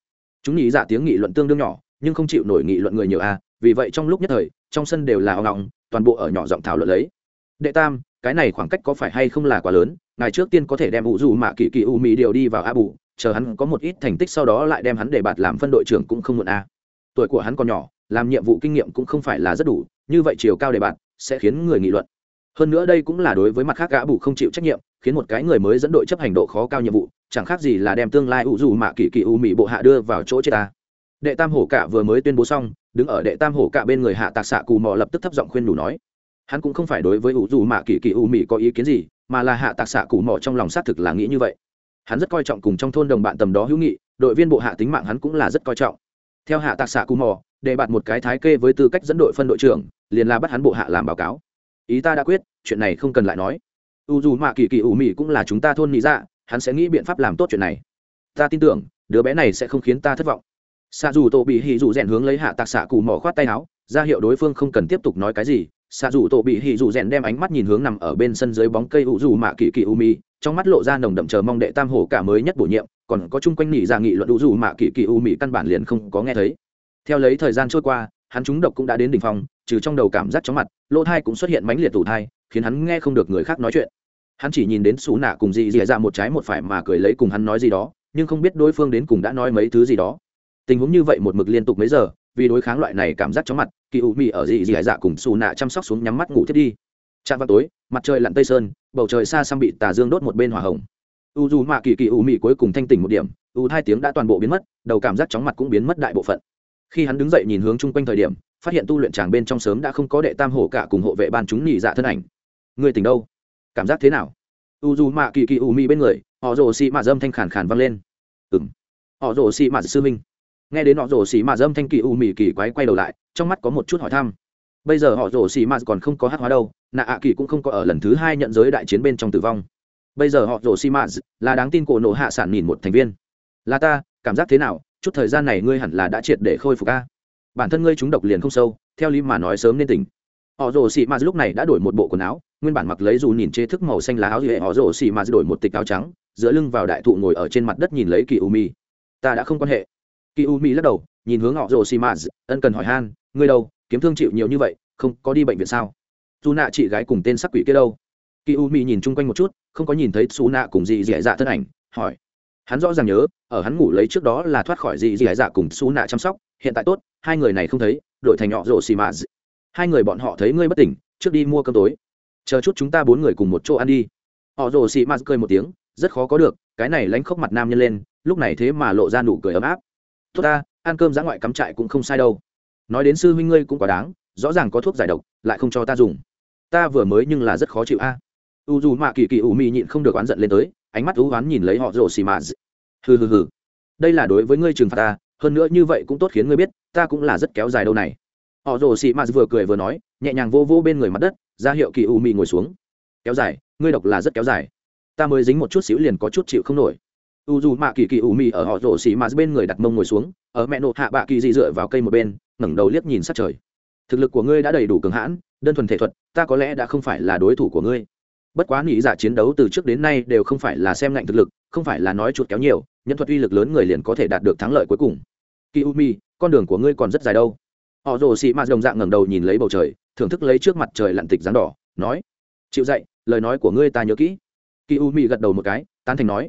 Chúng nghĩ giả dạ tiếng nghị luận tương đương nhỏ, nhưng không chịu nổi nghị luận người nhiều a, vì vậy trong lúc nhất thời, trong sân đều là o ngọng toàn bộ ở nhỏ giọng thảo luận lấy. Đệ tam cái này khoảng cách có phải hay không là quá lớn ngài trước tiên có thể đem ủ dù mạ kỳ kỳ u mỹ điều đi vào a bù, chờ hắn có một ít thành tích sau đó lại đem hắn để bạt làm phân đội trưởng cũng không muộn a. Tuổi của hắn còn nhỏ, làm nhiệm vụ kinh nghiệm cũng không phải là rất đủ, như vậy chiều cao để bạt sẽ khiến người nghị luận. Hơn nữa đây cũng là đối với mặt khác gã bù không chịu trách nhiệm, khiến một cái người mới dẫn đội chấp hành độ khó cao nhiệm vụ, chẳng khác gì là đem tương lai ủ dù mạ kỳ kỳ u mỹ bộ hạ đưa vào chỗ chết ta. Đệ tam hổ cạ vừa mới tuyên bố xong, đứng ở đệ tam hổ cạ bên người hạ tạc xạ cù mò lập tức thấp giọng khuyên đủ nói hắn cũng không phải đối với ủ dù mạ kỳ kỳ u mỹ có ý kiến gì, mà là hạ tạc xạ cụ mỏ trong lòng xác thực là nghĩ như vậy. Hắn rất coi trọng cùng trong thôn đồng bạn tầm đó hữu nghị, đội viên bộ hạ tính mạng hắn cũng là rất coi trọng. Theo hạ tạc xạ cụ mỏ, để bạt một cái thái kê với tư cách dẫn đội phân đội trưởng, liền là bắt hắn bộ hạ làm báo cáo. Ý ta đã quyết, chuyện này không cần lại nói. U dù mạ kỳ kỳ ủ mị cũng là chúng ta thôn nghĩ ra, hắn sẽ nghĩ biện pháp làm tốt chuyện này. Ta tin tưởng, đứa bé này sẽ không khiến ta thất vọng. Xạ dù tổ bị hì dù rèn hướng lấy hạ tạc xạ cụ mỏ khoát tay áo, ra hiệu đối phương không cần tiếp tục nói cái gì xạ dù tổ bị hì dù rèn đem ánh mắt nhìn hướng nằm ở bên sân dưới bóng cây u dù mạ kỳ kỳ u mi trong mắt lộ ra nồng đậm chờ mong đệ tam hổ cả mới nhất bổ nhiệm, còn có chung quanh nỉ ra nghị luận u dù mạ kỳ kỳ u mi căn bản liền không có nghe thấy. Theo lấy thời gian trôi qua, hắn trúng độc cũng đã đến đỉnh phong, trừ trong đầu cảm giác chóng mặt, lỗ thai cũng xuất hiện mãnh liệt tủ thai, khiến hắn nghe không được người khác nói chuyện. Hắn chỉ nhìn đến xú nạ cùng dì dì ra một trái một phải mà cười lấy cùng hắn nói gì đó, nhưng không biết đối phương đến cùng đã nói mấy thứ gì đó. Tình huống như vậy một mực liên tục mấy giờ vì đối kháng loại này cảm giác chóng mặt, kỳ u mì ở dị dị dạ cùng xù nạ chăm sóc xuống nhắm mắt ngủ thiết đi. Chạm vào tối, mặt trời lặn tây sơn, bầu trời xa xăm bị tà dương đốt một bên hỏa hồng. U dù mạ kỳ kỳ u mì cuối cùng thanh tỉnh một điểm, u hai tiếng đã toàn bộ biến mất, đầu cảm giác chóng mặt cũng biến mất đại bộ phận. Khi hắn đứng dậy nhìn hướng chung quanh thời điểm, phát hiện tu luyện tràng bên trong sớm đã không có đệ tam hổ cả cùng hộ vệ ban chúng nhị dạ thân ảnh. Người tỉnh đâu? Cảm giác thế nào? U dù mạ kỳ kỳ u mì bên người, họ rồ xị mạ dâm thanh khàn khàn vang lên. Ừng họ rồ xị mạ sư minh nghe đến họ rồ xì mạt dâm thanh kỳ u mì kỳ quái quay đầu lại, trong mắt có một chút hỏi thăm. Bây giờ họ rồ xì mạt còn không có hát hóa đâu, nạ ạ kỳ cũng không có ở lần thứ hai nhận giới đại chiến bên trong tử vong. Bây giờ họ rồ xì mạt là đáng tin cổ nộ hạ sản nhìn một thành viên. Là ta, cảm giác thế nào? Chút thời gian này ngươi hẳn là đã triệt để khôi phục a. Bản thân ngươi trúng độc liền không sâu, theo lý mà nói sớm nên tỉnh. Họ rồ xì mạ lúc này đã đổi một bộ quần áo, nguyên bản mặc lấy dù nhìn chế thức màu xanh lá áo gì họ rồ xì mạ đổi một tịch áo trắng, giữa lưng vào đại thụ ngồi ở trên mặt đất nhìn lấy kỳ u mi ta đã không quan hệ kỳ u mi lắc đầu, nhìn hướng họ rồ xì mạ ân cần hỏi han, ngươi đâu? Kiếm thương chịu nhiều như vậy, không có đi bệnh viện sao? Dù nạ chị gái cùng tên sắc quỷ kia đâu? Kỳ u mi nhìn chung quanh một chút, không có nhìn thấy xù nạ cùng dì dì dạ thân ảnh, hỏi. Hắn rõ ràng nhớ, ở hắn ngủ lấy trước đó là thoát khỏi dì dì dạ cùng xù nạ chăm sóc, hiện tại tốt, hai người này không thấy, đổi thành họ rồ xì mạ hai người bọn họ thấy ngươi bất tỉnh, trước đi mua cơm tối. Chờ chút chúng ta bốn người cùng một chỗ ăn đi. Họ rồ xì mạt cười một tiếng, rất khó có được, cái này lánh khóc mặt nam nhân lên, lúc này thế mà lộ ra nụ cười ấm áp tốt ta, ăn cơm giã ngoại cắm trại cũng không sai đâu. Nói đến sư huynh ngươi cũng quá đáng, rõ ràng có thuốc giải độc, lại không cho ta dùng. Ta vừa mới nhưng là rất khó chịu a. U dù mạ kỳ kỳ ủ mị nhịn không được oán giận lên tới, ánh mắt ú oán nhìn lấy họ rồ xì mạ hừ hừ hừ. Đây là đối với ngươi trừng phạt ta, hơn nữa như vậy cũng tốt khiến ngươi biết, ta cũng là rất kéo dài đâu này. Họ rồ xì mạ vừa cười vừa nói, nhẹ nhàng vô vô bên người mặt đất, ra hiệu kỳ u mị ngồi xuống. Kéo dài, ngươi độc là rất kéo dài. Ta mới dính một chút xíu liền có chút chịu không nổi u dù mạ kỳ kỳ ủ mị ở họ rổ xì mà bên người đặt mông ngồi xuống, ở mẹ nộ hạ bạ kỳ dị dựa vào cây một bên, ngẩng đầu liếc nhìn sát trời. Thực lực của ngươi đã đầy đủ cường hãn, đơn thuần thể thuật, ta có lẽ đã không phải là đối thủ của ngươi. Bất quá nghĩ giả chiến đấu từ trước đến nay đều không phải là xem ngạnh thực lực, không phải là nói chuột kéo nhiều, nhân thuật uy lực lớn người liền có thể đạt được thắng lợi cuối cùng. Kỳ u mi con đường của ngươi còn rất dài đâu. Họ rồ xị mạt đồng dạng ngẩng đầu nhìn lấy bầu trời, thưởng thức lấy trước mặt trời lặn tịch dáng đỏ, nói, chịu dậy, lời nói của ngươi ta nhớ kỹ. Kỳ u mi gật đầu một cái, tán thành nói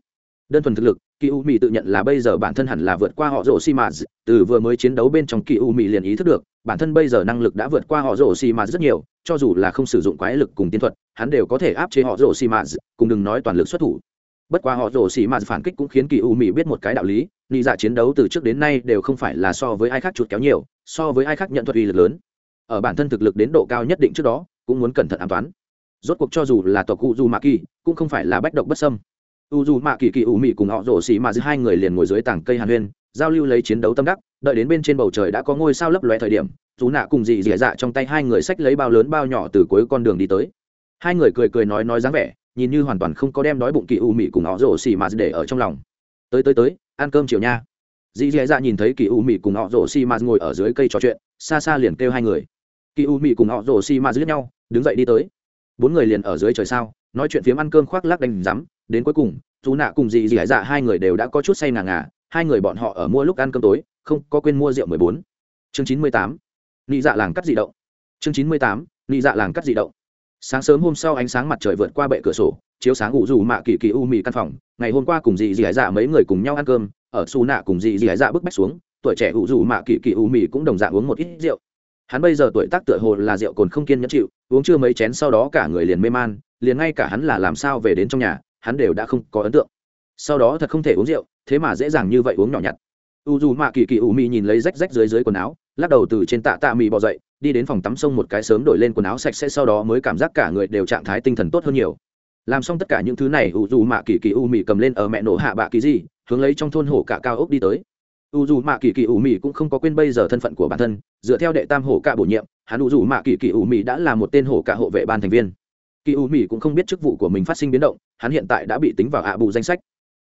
đơn thuần thực lực kỳ u mỹ tự nhận là bây giờ bản thân hẳn là vượt qua họ rổ xị mạt từ vừa mới chiến đấu bên trong kỳ u mỹ liền ý thức được, bản thân bây giờ năng lực đã vượt qua họ rổ xị mạt rất nhiều, cho dù là không sử dụng quái lực cùng tiên thuật, hắn đều có thể áp chế họ rổ xị mạt cùng đừng nói toàn lực xuất thủ. Bất quá họ rổ xì mạt phản kích cũng khiến kỳ u mỹ biết một cái đạo lý, nị dạ chiến đấu từ trước đến nay đều không phải là so với ai khác chuột kéo nhiều, so với ai khác nhận thuật uy lực lớn. Ở bản thân thực lực đến độ cao nhất định trước đó, cũng muốn cẩn thận an toán rốt cuộc cho dù là tộc cụ dù mạ kỳ cũng không phải là bách độc bất sâm u dù mạ kỳ kỳ u mị cùng họ rổ xì mà giữa hai người liền ngồi dưới tảng cây hàn huyên, giao lưu lấy chiến đấu tâm đắc, đợi đến bên trên bầu trời đã có ngôi sao lấp lóe thời điểm, dù nạ cùng dì dì dạ trong tay hai người xách lấy bao lớn bao nhỏ từ cuối con đường đi tới. Hai người cười cười nói nói dáng vẻ, nhìn như hoàn toàn không có đem đói bụng kỳ u mị cùng họ rổ xì mà để ở trong lòng. Tới tới tới, ăn cơm chiều nha. Dì dì dạ nhìn thấy kỳ u mị cùng họ rổ xì mà ngồi ở dưới cây trò chuyện, xa xa liền kêu hai người. Kỳ u mị cùng họ rổ xì mà dưới nhau, đứng dậy đi tới. Bốn người liền ở dưới trời sao, nói chuyện phiếm ăn cơm khoác lác đánh rắm đến cuối cùng chú nạ cùng dì dì dạ hai người đều đã có chút say ngà ngà, hai người bọn họ ở mua lúc ăn cơm tối, không có quên mua rượu mười bốn. Chương chín mươi tám, nị dạ làng cắt dị động. Chương chín mươi tám, nị dạ làng cắt dị động. Sáng sớm hôm sau ánh sáng mặt trời vượt qua bệ cửa sổ, chiếu sáng ủ dù mạ kỳ kỳ u mị căn phòng. Ngày hôm qua cùng dì dì hải dạ mấy người cùng nhau ăn cơm, ở xù nạ cùng dì dì hải dạ bức bách xuống, tuổi trẻ ủ dù mạ kỳ kỳ u mị cũng đồng dạng uống một ít rượu. Hắn bây giờ tuổi tác tựa hồ là rượu cồn không kiên nhẫn chịu, uống chưa mấy chén sau đó cả người liền mê man, liền ngay cả hắn là làm sao về đến trong nhà hắn đều đã không có ấn tượng. Sau đó thật không thể uống rượu, thế mà dễ dàng như vậy uống nhỏ nhặt. U dù mạ kỳ kỳ u mị nhìn lấy rách rách dưới dưới quần áo, lắc đầu từ trên tạ tạ mị bò dậy, đi đến phòng tắm sông một cái sớm đổi lên quần áo sạch sẽ sau đó mới cảm giác cả người đều trạng thái tinh thần tốt hơn nhiều. Làm xong tất cả những thứ này, u dù mạ kỳ kỳ u mị cầm lên ở mẹ nổ hạ bạ kỳ gì, hướng lấy trong thôn hổ cả cao ốc đi tới. U dù mạ kỳ kỳ u mị cũng không có quên bây giờ thân phận của bản thân, dựa theo đệ tam hổ cả bổ nhiệm, hắn u dù mạ kỳ kỳ u mị đã là một tên hổ cả hộ vệ ban thành viên kỳ u mỹ cũng không biết chức vụ của mình phát sinh biến động, hắn hiện tại đã bị tính vào ạ bù danh sách.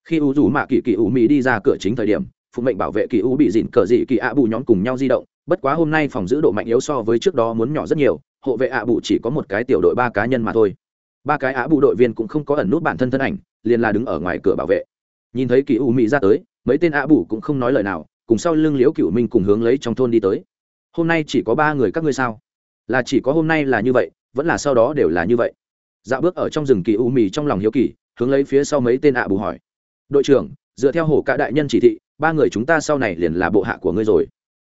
Khi u dù mạ kỳ kỳ u mỹ đi ra cửa chính thời điểm, phụ mệnh bảo vệ kỳ u bị dịn cờ dị kỳ ạ bù nhóm cùng nhau di động, bất quá hôm nay phòng giữ độ mạnh yếu so với trước đó muốn nhỏ rất nhiều, hộ vệ ạ bù chỉ có một cái tiểu đội ba cá nhân mà thôi. Ba cái ạ bù đội viên cũng không có ẩn nút bản thân thân ảnh, liền là đứng ở ngoài cửa bảo vệ. Nhìn thấy kỳ u mỹ ra tới, mấy tên ạ bù cũng không nói lời nào, cùng sau lưng liễu cựu minh cùng hướng lấy trong thôn đi tới. Hôm nay chỉ có ba người các ngươi sao? Là chỉ có hôm nay là như vậy, vẫn là sau đó đều là như vậy dạo bước ở trong rừng kỳ u mì trong lòng hiếu kỳ, hướng lấy phía sau mấy tên ạ bù hỏi. Đội trưởng, dựa theo hồ cả đại nhân chỉ thị, ba người chúng ta sau này liền là bộ hạ của ngươi rồi.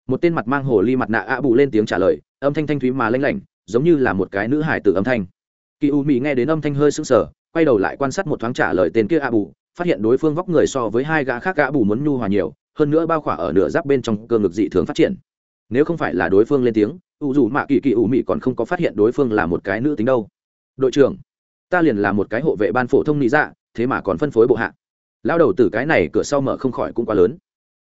Một tên mặt mang hồ ly mặt nạ ạ bù lên tiếng trả lời, âm thanh thanh thúy mà lanh lảnh, giống như là một cái nữ hải tử âm thanh. Kỳ u mì nghe đến âm thanh hơi sững sờ, quay đầu lại quan sát một thoáng trả lời tên kia ạ bù, phát hiện đối phương vóc người so với hai gã khác ạ bù muốn nhu hòa nhiều, hơn nữa bao khỏa ở nửa giáp bên trong cơ ngực dị thường phát triển. Nếu không phải là đối phương lên tiếng, u dù mạ kỳ kỳ u mỹ còn không có phát hiện đối phương là một cái nữ tính đâu đội trưởng, ta liền là một cái hộ vệ ban phổ thông nị dạ thế mà còn phân phối bộ hạ. Lao đầu từ cái này cửa sau mở không khỏi cũng quá lớn.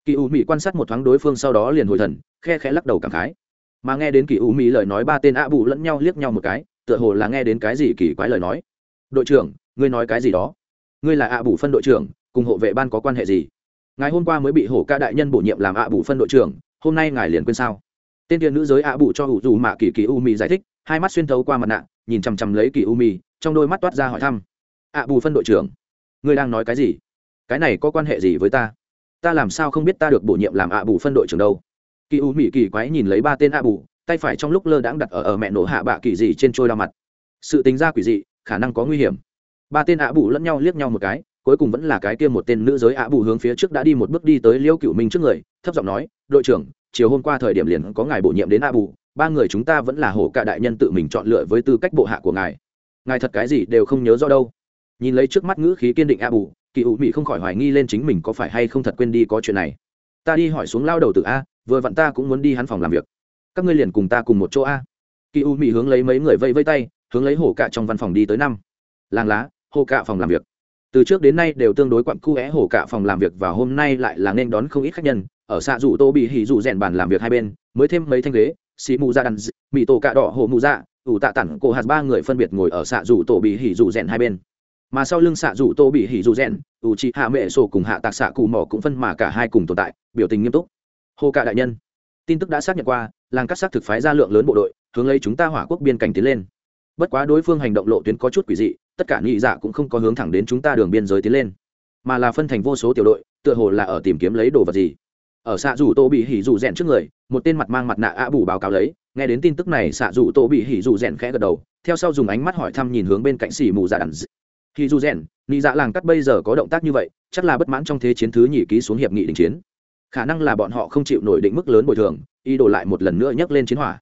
Kỳ u mỹ quan sát một thoáng đối phương sau đó liền hồi thần, khe khẽ lắc đầu cảm khái. Mà nghe đến kỳ u mỹ lời nói ba tên ạ bụ lẫn nhau liếc nhau một cái, tựa hồ là nghe đến cái gì kỳ quái lời nói. Đội trưởng, ngươi nói cái gì đó? Ngươi là ạ bụ phân đội trưởng, cùng hộ vệ ban có quan hệ gì? Ngài hôm qua mới bị hổ ca đại nhân bổ nhiệm làm ạ bụ phân đội trưởng, hôm nay ngài liền quên sao? Tên tiên nữ giới ạ bụ cho hủ dù mạ kỳ kỳ u mỹ giải thích, hai mắt xuyên thấu qua mặt nạ nhìn chằm chằm lấy kỳ u Mi, trong đôi mắt toát ra hỏi thăm. Ạ, bù phân đội trưởng, ngươi đang nói cái gì? Cái này có quan hệ gì với ta? Ta làm sao không biết ta được bổ nhiệm làm ạ bù phân đội trưởng đâu? Kỳ u mỹ kỳ quái nhìn lấy ba tên ạ bù, tay phải trong lúc lơ đãng đặt ở ở mẹ nổ hạ bạ kỳ dị trên trôi đao mặt. Sự tính ra quỷ dị, khả năng có nguy hiểm. Ba tên ạ bù lẫn nhau liếc nhau một cái, cuối cùng vẫn là cái kia một tên nữ giới ạ bù hướng phía trước đã đi một bước đi tới liễu cựu minh trước người, thấp giọng nói, đội trưởng, chiều hôm qua thời điểm liền có ngài bổ nhiệm đến ạ bù ba người chúng ta vẫn là hổ cả đại nhân tự mình chọn lựa với tư cách bộ hạ của ngài. Ngài thật cái gì đều không nhớ rõ đâu. Nhìn lấy trước mắt ngữ khí kiên định a bù, kỳ ủ mỹ không khỏi hoài nghi lên chính mình có phải hay không thật quên đi có chuyện này. Ta đi hỏi xuống lao đầu từ a, vừa vặn ta cũng muốn đi hắn phòng làm việc. Các ngươi liền cùng ta cùng một chỗ a. Kỳ u mỹ hướng lấy mấy người vây vây tay, hướng lấy hổ cạ trong văn phòng đi tới năm. Làng lá, hổ cạ phòng làm việc. Từ trước đến nay đều tương đối quặn cu é hổ cạ phòng làm việc và hôm nay lại là nên đón không ít khách nhân. Ở xạ rủ tô bị hỉ rủ rèn bàn làm việc hai bên, mới thêm mấy thanh ghế xì mù ra đàn mì tổ cạ đỏ hồ mù dạ ủ tạ tản cổ hạt ba người phân biệt ngồi ở xạ rủ tổ bị hỉ rủ rèn hai bên. Mà sau lưng xạ rủ tổ bị hỉ rủ rèn, ủ chị hạ mẹ sổ cùng hạ tạc xạ cù mỏ cũng phân mà cả hai cùng tồn tại, biểu tình nghiêm túc. Hô cạ đại nhân, tin tức đã xác nhận qua, làng cắt xác thực phái ra lượng lớn bộ đội, hướng lấy chúng ta hỏa quốc biên cảnh tiến lên. Bất quá đối phương hành động lộ tuyến có chút quỷ dị, tất cả nghị dạ cũng không có hướng thẳng đến chúng ta đường biên giới tiến lên. Mà là phân thành vô số tiểu đội, tựa hồ là ở tìm kiếm lấy đồ vật gì ở xạ rủ tô bị hỉ rủ rèn trước người, một tên mặt mang mặt nạ ạ bù báo cáo lấy. Nghe đến tin tức này, xạ rủ tô bị hỉ rủ rèn khẽ gật đầu, theo sau dùng ánh mắt hỏi thăm nhìn hướng bên cạnh xỉ mù dạ đàn hỉ rủ rèn nị dạ làng cắt bây giờ có động tác như vậy, chắc là bất mãn trong thế chiến thứ nhì ký xuống hiệp nghị đình chiến. Khả năng là bọn họ không chịu nổi định mức lớn bồi thường, ý đồ lại một lần nữa nhấc lên chiến hỏa.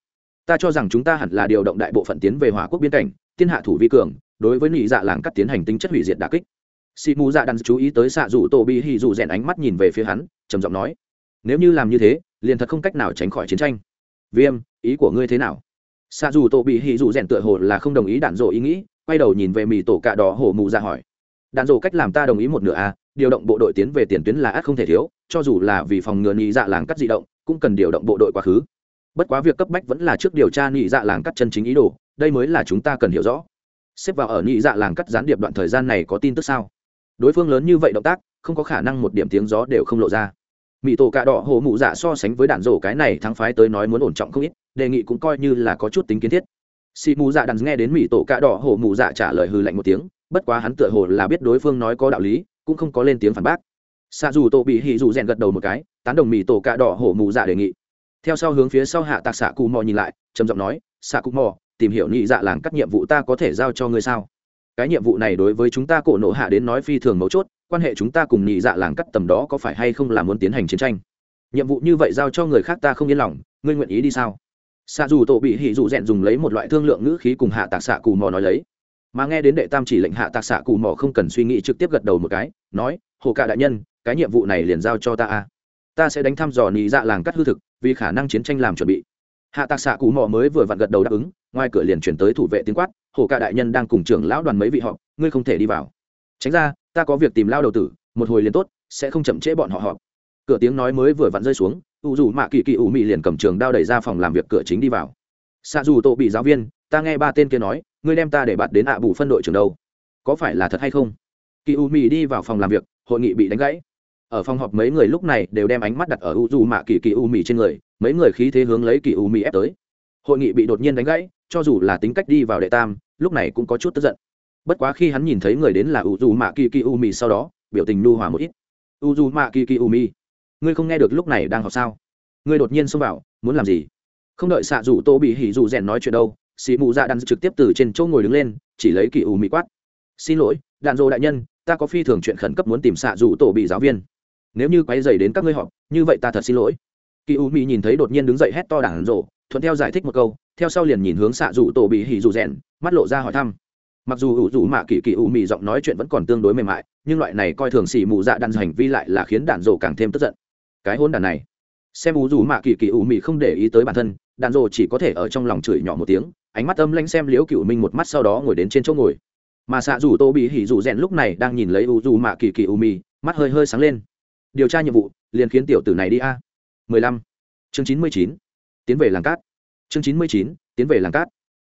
Ta cho rằng chúng ta hẳn là điều động đại bộ phận tiến về hỏa quốc biên cảnh, thiên hạ thủ vi cường, đối với nị dạ làng cắt tiến hành tính chất hủy diệt đà kích. Xì mù dạ đắn chú ý tới xạ rủ tô bị hỉ rủ rèn ánh mắt nhìn về phía hắn, trầm giọng nói nếu như làm như thế liền thật không cách nào tránh khỏi chiến tranh. Viêm ý của ngươi thế nào? Xạ Dù tổ bị hì Dù rèn tựa hồ là không đồng ý đạn dộ ý nghĩ quay đầu nhìn về mì tổ cạ đỏ hổ mù ra hỏi. Đạn dộ cách làm ta đồng ý một nửa a à, điều động bộ đội tiến về tiền tuyến là ắt không thể thiếu cho dù là vì phòng ngừa nhị dạ làng cắt di động cũng cần điều động bộ đội quá khứ. Bất quá việc cấp bách vẫn là trước điều tra nhị dạ làng cắt chân chính ý đồ đây mới là chúng ta cần hiểu rõ. Xếp vào ở nhị dạ làng cắt gián điệp đoạn thời gian này có tin tức sao? Đối phương lớn như vậy động tác không có khả năng một điểm tiếng gió đều không lộ ra mỹ tổ cạ đỏ hổ mụ dạ so sánh với đạn rổ cái này thắng phái tới nói muốn ổn trọng không ít, đề nghị cũng coi như là có chút tính kiến thiết. Xì mù dạ đàn nghe đến mỹ tổ cạ đỏ hổ mụ dạ trả lời hư lạnh một tiếng, bất quá hắn tựa hồ là biết đối phương nói có đạo lý, cũng không có lên tiếng phản bác. Xa dù tổ bị hỉ dù rèn gật đầu một cái, tán đồng mỹ tổ cạ đỏ hổ mụ dạ đề nghị. Theo sau hướng phía sau hạ tạc xạ cù mò nhìn lại, trầm giọng nói xạ cù mò, tìm hiểu nhị dạ làng các nhiệm vụ ta có thể giao cho ngươi sao? Cái nhiệm vụ này đối với chúng ta cổ nộ hạ đến nói phi thường mấu chốt quan hệ chúng ta cùng nhị dạ làng cắt tầm đó có phải hay không là muốn tiến hành chiến tranh? Nhiệm vụ như vậy giao cho người khác ta không yên lòng, ngươi nguyện ý đi sao? Xạ dù tổ bị hỉ dù rèn dùng lấy một loại thương lượng ngữ khí cùng hạ tạc xạ cù mò nói lấy. Mà nghe đến đệ tam chỉ lệnh hạ tạc xạ cù mò không cần suy nghĩ trực tiếp gật đầu một cái, nói, hồ cả đại nhân, cái nhiệm vụ này liền giao cho ta a. Ta sẽ đánh thăm dò nhị dạ làng cắt hư thực, vì khả năng chiến tranh làm chuẩn bị. Hạ tạc xạ cù mò mới vừa vặn gật đầu đáp ứng, ngoài cửa liền chuyển tới thủ vệ tiếng quát, hồ cả đại nhân đang cùng trưởng lão đoàn mấy vị họ ngươi không thể đi vào. Tránh ra ta có việc tìm lao đầu tử, một hồi liền tốt, sẽ không chậm trễ bọn họ họp. Cửa tiếng nói mới vừa vặn rơi xuống, u dù mạ kỳ kỳ ủ mị liền cầm trường đao đẩy ra phòng làm việc cửa chính đi vào. Xạ dù tổ bị giáo viên, ta nghe ba tên kia nói, ngươi đem ta để bạt đến ạ bù phân đội trường đâu. Có phải là thật hay không? Kỳ ủ mị đi vào phòng làm việc, hội nghị bị đánh gãy. Ở phòng họp mấy người lúc này đều đem ánh mắt đặt ở u dù mạ kỳ kỳ u mị trên người, mấy người khí thế hướng lấy kỳ u mị ép tới. Hội nghị bị đột nhiên đánh gãy, cho dù là tính cách đi vào đệ tam, lúc này cũng có chút tức giận bất quá khi hắn nhìn thấy người đến là u dù mạ kỳ kỳ u mi sau đó, biểu tình nu hòa một ít. U dù mạ kỳ kỳ u mi ngươi không nghe được lúc này đang học sao? Ngươi đột nhiên xông vào, muốn làm gì? Không đợi xạ dù tô bị hỉ dù rèn nói chuyện đâu xì mù dạ đàn trực tiếp từ trên chỗ ngồi đứng lên, chỉ lấy kỳ u mi quát. Xin lỗi, đạn dô đại nhân, ta có phi thường chuyện khẩn cấp muốn tìm xạ dù tổ bị giáo viên. Nếu như quay dày đến các ngươi họp, như vậy ta thật xin lỗi. Kỳ u mi nhìn thấy đột nhiên đứng dậy hét to đạn rộ thuận theo giải thích một câu, theo sau liền nhìn hướng xạ dù tổ bị hỉ dù rèn, mắt lộ ra hỏi thăm mặc dù ủ rủ mạ kỳ kỳ u mị giọng nói chuyện vẫn còn tương đối mềm mại, nhưng loại này coi thường xì mù dạ đạn hành vi lại là khiến đạn rộ càng thêm tức giận. Cái hôn đàn này, xem ủ rủ mạ kỳ kỳ u mị không để ý tới bản thân, đạn rộ chỉ có thể ở trong lòng chửi nhỏ một tiếng, ánh mắt âm lanh xem liễu cựu minh một mắt sau đó ngồi đến trên chỗ ngồi. Mà xạ rủ tô bị hỉ rủ rèn lúc này đang nhìn lấy u rủ mạ kỳ kỳ u mị, mắt hơi hơi sáng lên. Điều tra nhiệm vụ, liền khiến tiểu tử này đi a. Mười lăm. Chương chín mươi chín. Tiến về làng cát. Chương chín mươi chín. Tiến về làng cát.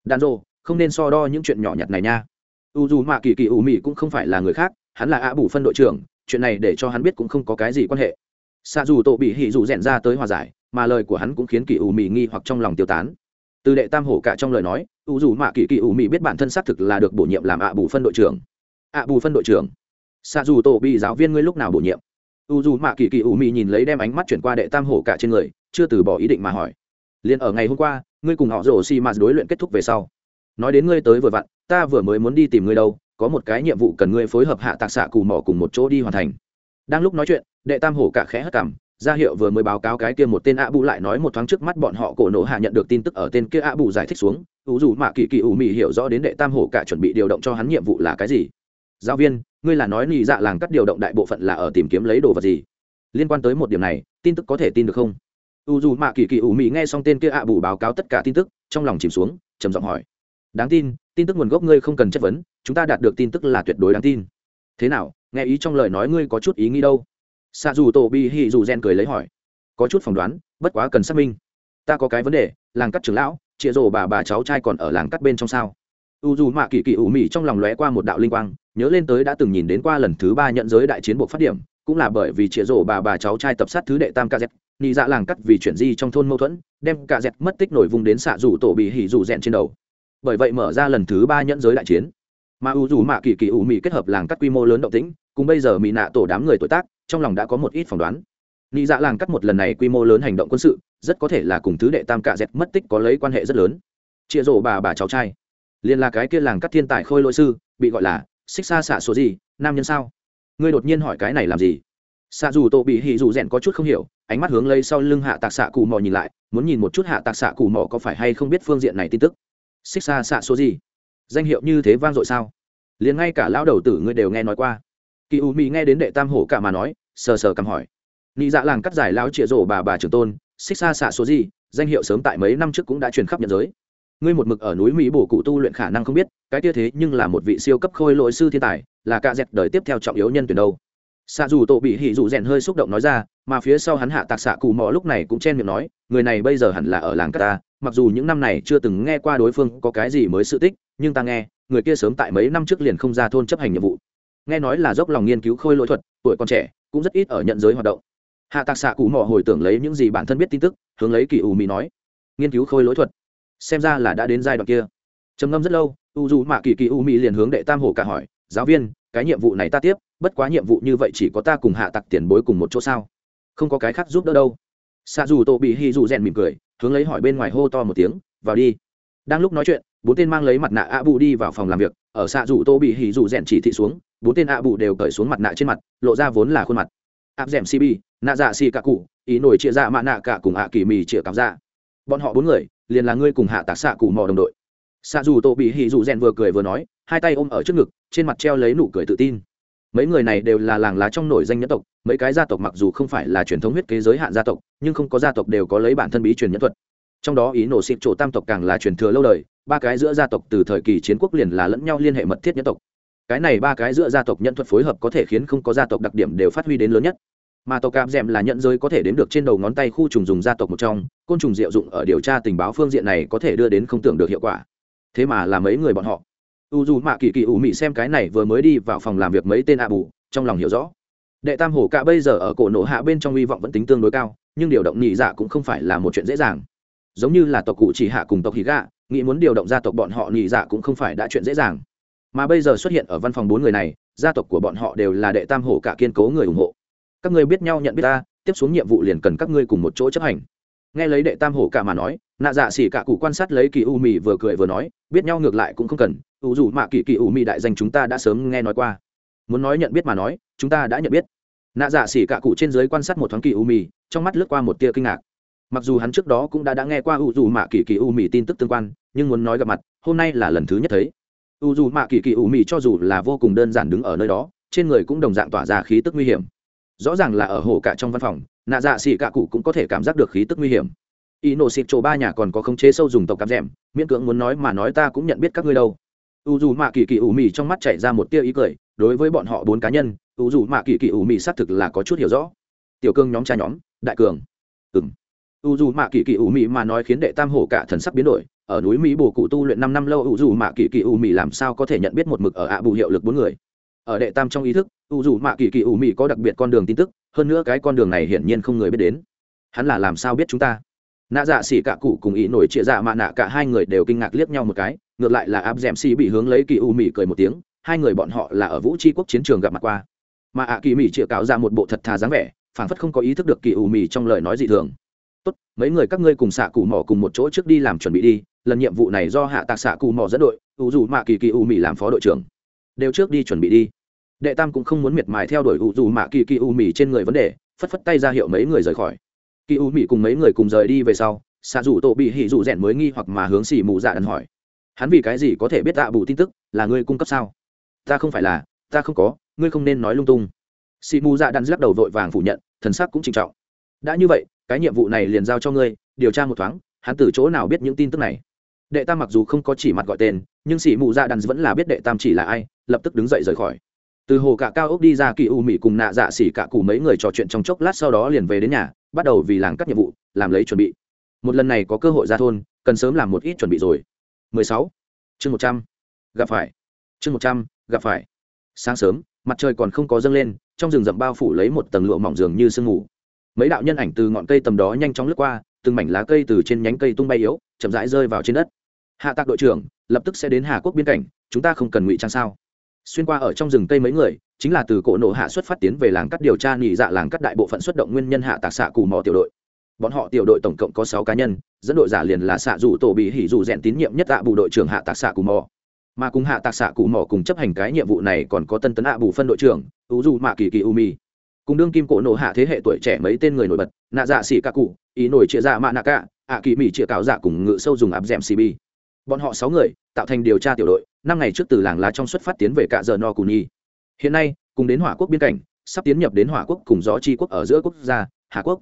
Đạn rộ không nên so đo những chuyện nhỏ nhặt này nha. U dù mạ kỳ kỳ ủ mị cũng không phải là người khác, hắn là ạ bù phân đội trưởng, chuyện này để cho hắn biết cũng không có cái gì quan hệ. Xa dù tổ bị hỉ dù rèn ra tới hòa giải, mà lời của hắn cũng khiến kỳ ủ mị nghi hoặc trong lòng tiêu tán. Từ đệ tam hổ cả trong lời nói, u dù mạ kỳ kỳ ủ mị biết bản thân xác thực là được bổ nhiệm làm ạ bù phân đội trưởng. Ạ bù phân đội trưởng. Xa dù tổ bị giáo viên ngươi lúc nào bổ nhiệm? U dù mạ kỳ kỳ ủ mị nhìn lấy đem ánh mắt chuyển qua đệ tam hổ cả trên người, chưa từ bỏ ý định mà hỏi. Liền ở ngày hôm qua, ngươi cùng họ rổ xi mạt đối luyện kết thúc về sau nói đến ngươi tới vừa vặn, ta vừa mới muốn đi tìm ngươi đâu, có một cái nhiệm vụ cần ngươi phối hợp hạ tạc xạ cù mỏ cùng một chỗ đi hoàn thành. Đang lúc nói chuyện, đệ tam hổ cả khẽ hất cảm ra hiệu vừa mới báo cáo cái kia một tên ạ bù lại nói một thoáng trước mắt bọn họ cổ nổ hạ nhận được tin tức ở tên kia ạ bù giải thích xuống ủ dù mạ kỳ kỳ ủ mị hiểu rõ đến đệ tam hổ cả chuẩn bị điều động cho hắn nhiệm vụ là cái gì. Giáo viên, ngươi là nói lì dạ làng cắt điều động đại bộ phận là ở tìm kiếm lấy đồ vật gì? Liên quan tới một điểm này, tin tức có thể tin được không? U dù mạ kỳ kỳ ủ mị nghe xong tên kia ạ bù báo cáo tất cả tin tức, trong lòng chìm xuống, trầm giọng hỏi đáng tin tin tức nguồn gốc ngươi không cần chất vấn, chúng ta đạt được tin tức là tuyệt đối đáng tin. Thế nào, nghe ý trong lời nói ngươi có chút ý nghĩ đâu? Xạ dù tổ bị hì dù gen cười lấy hỏi. Có chút phỏng đoán, bất quá cần xác minh. Ta có cái vấn đề, làng cắt trưởng lão chịa rổ bà bà cháu trai còn ở làng cắt bên trong sao? U dù mạ kỳ kỳ ủ mị trong lòng lóe qua một đạo linh quang, nhớ lên tới đã từng nhìn đến qua lần thứ ba nhận giới đại chiến buộc phát điểm, cũng là bởi vì chịa rổ bà bà cháu trai tập sát thứ đệ tam kz nị dạ làng cắt vì chuyển di trong thôn mâu thuẫn, đem kz mất tích nổi vùng đến xạ dù tổ bị hỉ dù rèn trên đầu bởi vậy mở ra lần thứ ba nhẫn giới đại chiến. Mà u dù mạ kỳ kỳ ủ mị kết hợp làng cắt quy mô lớn động tĩnh, cùng bây giờ mỹ nạ tổ đám người tuổi tác, trong lòng đã có một ít phỏng đoán. Nghĩ dạ làng cắt một lần này quy mô lớn hành động quân sự, rất có thể là cùng thứ đệ tam cạ dẹt mất tích có lấy quan hệ rất lớn. Chia rổ bà bà cháu trai. Liền là cái kia làng cắt thiên tài khôi lỗi sư, bị gọi là xích xa xạ số gì, nam nhân sao? Ngươi đột nhiên hỏi cái này làm gì? Xạ dù tổ bị hỉ dù rèn có chút không hiểu, ánh mắt hướng lấy sau lưng hạ tạc xạ cù mò nhìn lại, muốn nhìn một chút hạ tạc xạ cù mò có phải hay không biết phương diện này tin tức xích xa xạ số gì danh hiệu như thế vang dội sao? Liền ngay cả lão đầu tử ngươi đều nghe nói qua. Kỳ u mỹ nghe đến đệ tam hổ cả mà nói, sờ sờ cầm hỏi. Nị dạ làng cắt giải lão trịa rổ bà bà trưởng tôn, xích xa xạ số gì danh hiệu sớm tại mấy năm trước cũng đã truyền khắp nhận giới. Ngươi một mực ở núi mỹ bổ cụ tu luyện khả năng không biết, cái tia thế nhưng là một vị siêu cấp khôi lỗi sư thiên tài, là cạ dẹt đời tiếp theo trọng yếu nhân tuyển đâu. Xạ dù tổ bị hỉ dù rèn hơi xúc động nói ra, mà phía sau hắn hạ tạc xạ cù mò lúc này cũng chen miệng nói, người này bây giờ hẳn là ở làng ta mặc dù những năm này chưa từng nghe qua đối phương có cái gì mới sự tích, nhưng ta nghe, người kia sớm tại mấy năm trước liền không ra thôn chấp hành nhiệm vụ. Nghe nói là dốc lòng nghiên cứu khôi lỗi thuật, tuổi còn trẻ, cũng rất ít ở nhận giới hoạt động. Hạ tạc xạ cụ mò hồi tưởng lấy những gì bản thân biết tin tức, hướng lấy kỳ u mỹ nói, nghiên cứu khôi lỗi thuật, xem ra là đã đến giai đoạn kia. Trầm ngâm rất lâu, u dù mạ kỳ kỳ u mỹ liền hướng đệ tam hồ cả hỏi, giáo viên, cái nhiệm vụ này ta tiếp, bất quá nhiệm vụ như vậy chỉ có ta cùng hạ tặc tiền bối cùng một chỗ sao? Không có cái khác giúp đỡ đâu xạ dù tổ bị hy dù rèn mỉm cười, hướng lấy hỏi bên ngoài hô to một tiếng, vào đi. Đang lúc nói chuyện, bốn tên mang lấy mặt nạ ạ bù đi vào phòng làm việc, ở xạ dù tô bị hỉ dù rèn chỉ thị xuống, bốn tên ạ bù đều cởi xuống mặt nạ trên mặt, lộ ra vốn là khuôn mặt. Áp d ẻ m cb nạ dạ xì cả cụ, ý nổi chia ra dạ mạ nạ cả cùng ạ kỳ mì chia cảm ra bọn họ bốn người, liền là ngươi cùng hạ tạc xạ cụ mò đồng đội. Xạ dù tô bị hỉ dù rèn vừa cười vừa nói, hai tay ôm ở trước ngực, trên mặt treo lấy nụ cười tự tin mấy người này đều là làng lá trong nổi danh nhân tộc, mấy cái gia tộc mặc dù không phải là truyền thống huyết kế giới hạn gia tộc, nhưng không có gia tộc đều có lấy bản thân bí truyền nhân thuật. Trong đó ý nổ xịt chỗ tam tộc càng là truyền thừa lâu đời, ba cái giữa gia tộc từ thời kỳ chiến quốc liền là lẫn nhau liên hệ mật thiết nhân tộc. Cái này ba cái giữa gia tộc nhân thuật phối hợp có thể khiến không có gia tộc đặc điểm đều phát huy đến lớn nhất. Mà tộc cạp d là nhận giới có thể đếm được trên đầu ngón tay khu trùng dùng gia tộc một trong, côn trùng diệu dụng ở điều tra tình báo phương diện này có thể đưa đến không tưởng được hiệu quả. Thế mà là mấy người bọn họ u dù mạ kỳ kỳ ủ mị xem cái này vừa mới đi vào phòng làm việc mấy tên ạ bù, trong lòng hiểu rõ. Đệ tam hổ cả bây giờ ở cổ nổ hạ bên trong hy vọng vẫn tính tương đối cao, nhưng điều động nhị dạ cũng không phải là một chuyện dễ dàng. Giống như là tộc cụ chỉ hạ cùng tộc hí gạ, nghĩ muốn điều động gia tộc bọn họ nhị dạ cũng không phải đã chuyện dễ dàng. Mà bây giờ xuất hiện ở văn phòng bốn người này, gia tộc của bọn họ đều là đệ tam hổ cả kiên cố người ủng hộ. Các người biết nhau nhận biết ta, tiếp xuống nhiệm vụ liền cần các ngươi cùng một chỗ chấp hành. Nghe lấy đệ tam hổ cả mà nói, nạ dạ xỉ cả cụ quan sát lấy kỳ u mì vừa cười vừa nói, biết nhau ngược lại cũng không cần u dù mạ kỳ kỳ u mị đại danh chúng ta đã sớm nghe nói qua. Muốn nói nhận biết mà nói, chúng ta đã nhận biết. Nạ dạ xỉ cả cụ trên giới quan sát một thoáng kỳ u mì trong mắt lướt qua một tia kinh ngạc. Mặc dù hắn trước đó cũng đã đã nghe qua u dù mạ kỳ kỳ u mì tin tức tương quan, nhưng muốn nói gặp mặt, hôm nay là lần thứ nhất thấy. U dù mạ kỳ kỳ u mì cho dù là vô cùng đơn giản đứng ở nơi đó, trên người cũng đồng dạng tỏa ra khí tức nguy hiểm. Rõ ràng là ở hồ cả trong văn phòng, nạ dạ xỉ cả cụ cũng có thể cảm giác được khí tức nguy hiểm. Y nổ xịt chỗ ba nhà còn có khống chế sâu dùng tộc cắm rèm, miễn cưỡng muốn nói mà nói ta cũng nhận biết các ngươi đâu u dù mạ kỳ kỳ ủ mì trong mắt chảy ra một tia ý cười, đối với bọn họ bốn cá nhân, u dù mạ kỳ kỳ ủ mì xác thực là có chút hiểu rõ. Tiểu cương nhóm cha nhóm, đại cường. Ừng u dù mạ kỳ kỳ ủ mì mà nói khiến đệ tam hổ cả thần sắc biến đổi, ở núi mỹ bồ cụ tu luyện năm năm lâu, u dù mạ kỳ kỳ ủ mì làm sao có thể nhận biết một mực ở ạ bù hiệu lực bốn người? Ở đệ tam trong ý thức, u dù mạ kỳ kỳ ủ mì có đặc biệt con đường tin tức, hơn nữa cái con đường này hiển nhiên không người biết đến. Hắn là làm sao biết chúng ta? Nạ dạ xỉ cả cụ cùng ý nổi trịa dạ mạ nạ cả hai người đều kinh ngạc liếc nhau một cái ngược lại là áp d ẻ m xì bị hướng lấy kỳ u mỹ cười một tiếng, hai người bọn họ là ở vũ tri quốc chiến trường gặp mặt qua. Mà ạ kỳ mỹ chịa cáo ra một bộ thật thà dáng vẻ, phảng phất không có ý thức được kỳ u mỹ trong lời nói dị thường. Tốt, mấy người các ngươi cùng xạ cụ mỏ cùng một chỗ trước đi làm chuẩn bị đi, lần nhiệm vụ này do hạ tạc xạ cụ mỏ dẫn đội, u dù mạ kỳ kỳ u mỹ làm phó đội trưởng. Đều trước đi chuẩn bị đi. Đệ tam cũng không muốn miệt mài theo đuổi u dù mạ kỳ kỳ u mỹ trên người vấn đề, phất phất tay ra hiệu mấy người rời khỏi. Kỳ u mỹ cùng mấy người cùng rời đi về sau, xạ dù tổ bị hỉ dù rèn mới nghi hoặc mà hướng xỉ mù dạ đần hỏi hắn vì cái gì có thể biết tạ bù tin tức, là ngươi cung cấp sao? Ta không phải là, ta không có, ngươi không nên nói lung tung. Sĩ mù dạ đan lắc đầu vội vàng phủ nhận, thần sắc cũng trinh trọng. Đã như vậy, cái nhiệm vụ này liền giao cho ngươi, điều tra một thoáng, hắn từ chỗ nào biết những tin tức này? Đệ tam mặc dù không có chỉ mặt gọi tên, nhưng sĩ mù dạ đan vẫn là biết đệ tam chỉ là ai, lập tức đứng dậy rời khỏi. Từ hồ cả cao ốc đi ra kỳ u mỹ cùng nạ dạ xỉ cả cụ mấy người trò chuyện trong chốc lát sau đó liền về đến nhà, bắt đầu vì làng các nhiệm vụ, làm lấy chuẩn bị. Một lần này có cơ hội ra thôn, cần sớm làm một ít chuẩn bị rồi. 16. chương 100. gặp phải. Chương 100, gặp phải. Sáng sớm mặt trời còn không có dâng lên trong rừng rậm bao phủ lấy một tầng lụa mỏng dường như sương mù. Mấy đạo nhân ảnh từ ngọn cây tầm đó nhanh chóng lướt qua từng mảnh lá cây từ trên nhánh cây tung bay yếu chậm rãi rơi vào trên đất. Hạ tạc đội trưởng lập tức sẽ đến hà quốc biên cảnh chúng ta không cần ngụy trang sao? Xuyên qua ở trong rừng cây mấy người chính là từ cổ nổ hạ xuất phát tiến về làng cắt điều tra nghỉ dạ làng cắt đại bộ phận xuất động nguyên nhân hạ tạc xạ cù mò tiểu đội bọn họ tiểu đội tổng cộng có sáu cá nhân, dẫn đội giả liền là xạ dù tổ bị hỉ dù rèn tín nhiệm nhất tạ bù đội trưởng hạ tạc xạ cù mò. Mà cùng hạ tạc xạ cù mò cùng chấp hành cái nhiệm vụ này còn có tân tấn hạ bù phân đội trưởng u dù mạ kỳ kỳ u mi. Cùng đương kim cổ nổ hạ thế hệ tuổi trẻ mấy tên người nổi bật, nạ dạ xỉ ca cụ, ý nổi chia dạ mạ nạ cả ạ kỳ mỹ chia cáo dạ cùng ngự sâu dùng áp d cb bọn họ sáu người, tạo thành điều tra tiểu đội, năm ngày trước từ làng lá trong xuất phát tiến về cạ giờ no cù nhi. Hiện nay, cùng đến hỏa quốc biên cảnh, sắp tiến nhập đến hỏa quốc cùng gió chi quốc ở giữa quốc gia, hà quốc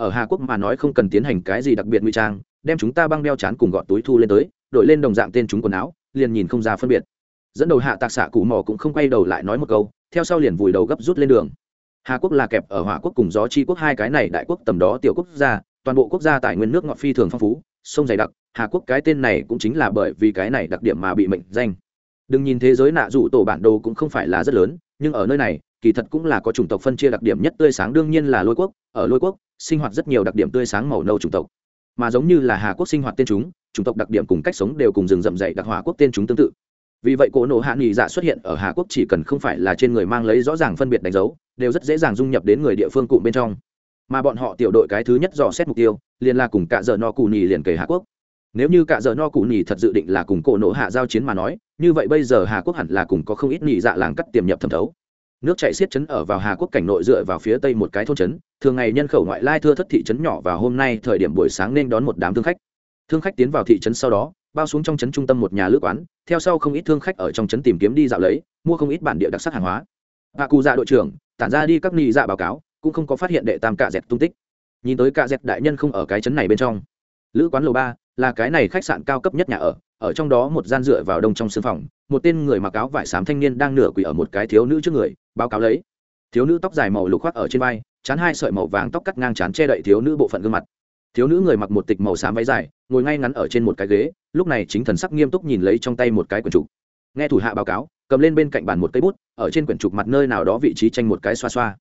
ở hà quốc mà nói không cần tiến hành cái gì đặc biệt nguy trang, đem chúng ta băng đeo chán cùng gọt túi thu lên tới đội lên đồng dạng tên chúng quần áo, liền nhìn không ra phân biệt. Dẫn đầu hạ tạc xạ cụ mò cũng không quay đầu lại nói một câu, theo sau liền vùi đầu gấp rút lên đường. Hà quốc là kẹp ở hỏa quốc cùng gió chi quốc hai cái này đại quốc tầm đó tiểu quốc gia, toàn bộ quốc gia tài nguyên nước ngọt phi thường phong phú, sông dày đặc, hà quốc cái tên này cũng chính là bởi vì cái này đặc điểm mà bị mệnh danh. Đừng nhìn thế giới nạ dụ tổ bản đồ cũng không phải là rất lớn, nhưng ở nơi này kỳ thật cũng là có chủng tộc phân chia đặc điểm nhất tươi sáng, đương nhiên là lôi quốc. Ở lôi quốc, sinh hoạt rất nhiều đặc điểm tươi sáng màu nâu chủng tộc. Mà giống như là hà quốc sinh hoạt tên chúng, chủng tộc đặc điểm cùng cách sống đều cùng rừng rậm dậy đặc hỏa quốc tên chúng tương tự. Vì vậy cỗ nổ hạ nghỉ dạ xuất hiện ở hà quốc chỉ cần không phải là trên người mang lấy rõ ràng phân biệt đánh dấu, đều rất dễ dàng dung nhập đến người địa phương cụm bên trong. Mà bọn họ tiểu đội cái thứ nhất dò xét mục tiêu, liền là cùng cả giờ no cù nhì liền kể hà quốc. Nếu như cả giờ no cụ nhì thật dự định là cùng cỗ nổ hạ giao chiến mà nói, như vậy bây giờ hà quốc hẳn là cùng có không ít nhị dạ làng cắt tiềm nhập thẩm thấu nước chạy xiết chấn ở vào hà quốc cảnh nội dựa vào phía tây một cái thôn chấn. thường ngày nhân khẩu ngoại lai thưa thất thị trấn nhỏ và hôm nay thời điểm buổi sáng nên đón một đám thương khách. Thương khách tiến vào thị trấn sau đó, bao xuống trong trấn trung tâm một nhà lữ quán, theo sau không ít thương khách ở trong trấn tìm kiếm đi dạo lấy, mua không ít bản địa đặc sắc hàng hóa. Hạ cụ dạ đội trưởng, tản ra đi các nghị dạ báo cáo, cũng không có phát hiện đệ tam cạ dẹt tung tích. Nhìn tới cạ dẹt đại nhân không ở cái trấn này bên trong. Lữ quán lầu ba, là cái này khách sạn cao cấp nhất nhà ở ở trong đó một gian dựa vào đông trong sương phòng, một tên người mặc áo vải xám thanh niên đang nửa quỳ ở một cái thiếu nữ trước người, báo cáo lấy. Thiếu nữ tóc dài màu lục khoác ở trên vai, chán hai sợi màu vàng tóc cắt ngang chán che đậy thiếu nữ bộ phận gương mặt. Thiếu nữ người mặc một tịch màu xám váy dài, ngồi ngay ngắn ở trên một cái ghế, lúc này chính thần sắc nghiêm túc nhìn lấy trong tay một cái quyển trục. Nghe thủ hạ báo cáo, cầm lên bên cạnh bàn một cây bút, ở trên quyển trục mặt nơi nào đó vị trí tranh một cái xoa xoa.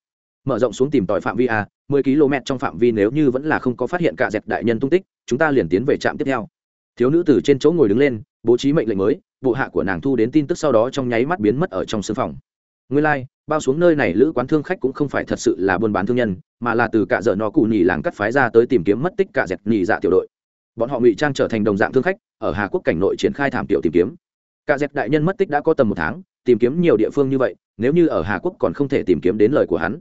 Mở rộng xuống tìm tòi phạm vi a, mười km trong phạm vi nếu như vẫn là không có phát hiện cả dẹp đại nhân tung tích, chúng ta liền tiến về trạm tiếp theo thiếu nữ từ trên chỗ ngồi đứng lên bố trí mệnh lệnh mới bộ hạ của nàng thu đến tin tức sau đó trong nháy mắt biến mất ở trong sân phòng. Nguyên lai、like, bao xuống nơi này lữ quán thương khách cũng không phải thật sự là buôn bán thương nhân mà là từ cả dợ nó cụ nhì làng cắt phái ra tới tìm kiếm mất tích cả dẹp nhì dạ tiểu đội. Bọn họ ngụy trang trở thành đồng dạng thương khách ở hà quốc cảnh nội triển khai thảm tiểu tìm kiếm. Cả dẹp đại nhân mất tích đã có tầm một tháng tìm kiếm nhiều địa phương như vậy nếu như ở hà quốc còn không thể tìm kiếm đến lời của hắn.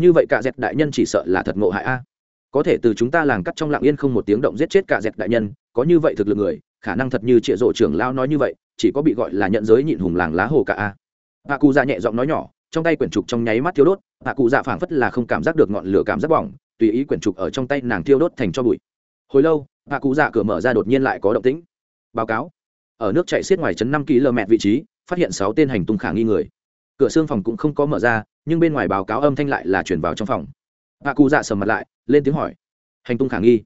Như vậy cả dẹp đại nhân chỉ sợ là thật ngộ hại a có thể từ chúng ta làng cắt trong lạng yên không một tiếng động giết chết cả dẹp đại nhân, có như vậy thực lực người, khả năng thật như trịa rộ trưởng lao nói như vậy, chỉ có bị gọi là nhận giới nhịn hùng làng lá hồ cả a. Bà cụ già nhẹ giọng nói nhỏ, trong tay quyển trục trong nháy mắt thiêu đốt bà cụ già phảng phất là không cảm giác được ngọn lửa cảm giác bỏng, tùy ý quyển trục ở trong tay nàng thiêu đốt thành cho bụi. Hồi lâu bà cụ già cửa mở ra đột nhiên lại có động tĩnh. Báo cáo. Ở nước chạy xiết ngoài chấn năm km vị trí, phát hiện sáu tên hành tung khả nghi người. Cửa xương phòng cũng không có mở ra, nhưng bên ngoài báo cáo âm thanh lại là chuyển vào trong phòng. Hạ cụ dạ sầm mặt lại, lên tiếng hỏi. Hành tung khả nghi.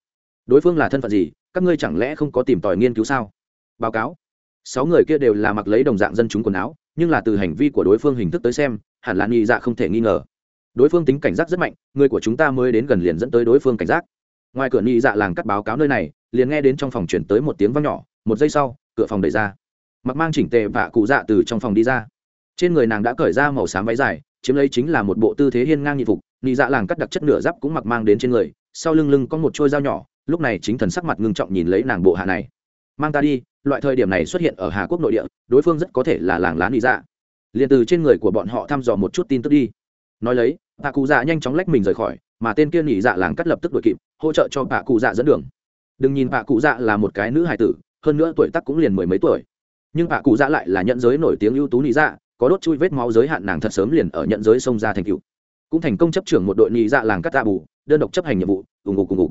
Đối phương là thân phận gì? Các ngươi chẳng lẽ không có tìm tòi nghiên cứu sao? Báo cáo. Sáu người kia đều là mặc lấy đồng dạng dân chúng quần áo, nhưng là từ hành vi của đối phương hình thức tới xem, hẳn là nghi dạ không thể nghi ngờ. Đối phương tính cảnh giác rất mạnh, người của chúng ta mới đến gần liền dẫn tới đối phương cảnh giác. Ngoài cửa nghi dạ làng cắt báo cáo nơi này, liền nghe đến trong phòng chuyển tới một tiếng vang nhỏ, một giây sau, cửa phòng đẩy ra. Mặc mang chỉnh tề và cụ dạ từ trong phòng đi ra. Trên người nàng đã cởi ra màu xám váy dài, chiếm lấy chính là một bộ tư thế hiên ngang nhị phục nị dạ làng cắt đặc chất nửa giáp cũng mặc mang đến trên người, sau lưng lưng có một trôi dao nhỏ, lúc này chính thần sắc mặt ngưng trọng nhìn lấy nàng bộ hạ này. Mang ta đi, loại thời điểm này xuất hiện ở hà quốc nội địa, đối phương rất có thể là làng lá nị dạ. Liền từ trên người của bọn họ thăm dò một chút tin tức đi. Nói lấy, bà cụ dạ nhanh chóng lách mình rời khỏi, mà tên kia nị dạ làng cắt lập tức đuổi kịp, hỗ trợ cho bà cụ dạ dẫn đường. Đừng nhìn bà cụ dạ là một cái nữ hài tử, hơn nữa tuổi tác cũng liền mười mấy tuổi. Nhưng bà cụ dạ lại là nhận giới nổi tiếng ưu tú nị dạ có đốt chui vết máu giới hạn nàng thật sớm liền ở nhận giới sông ra thành cựu cũng thành công chấp trưởng một đội nhị dạ làng cắt tạ dạ bù, đơn độc chấp hành nhiệm vụ ủng ngục cùng ngục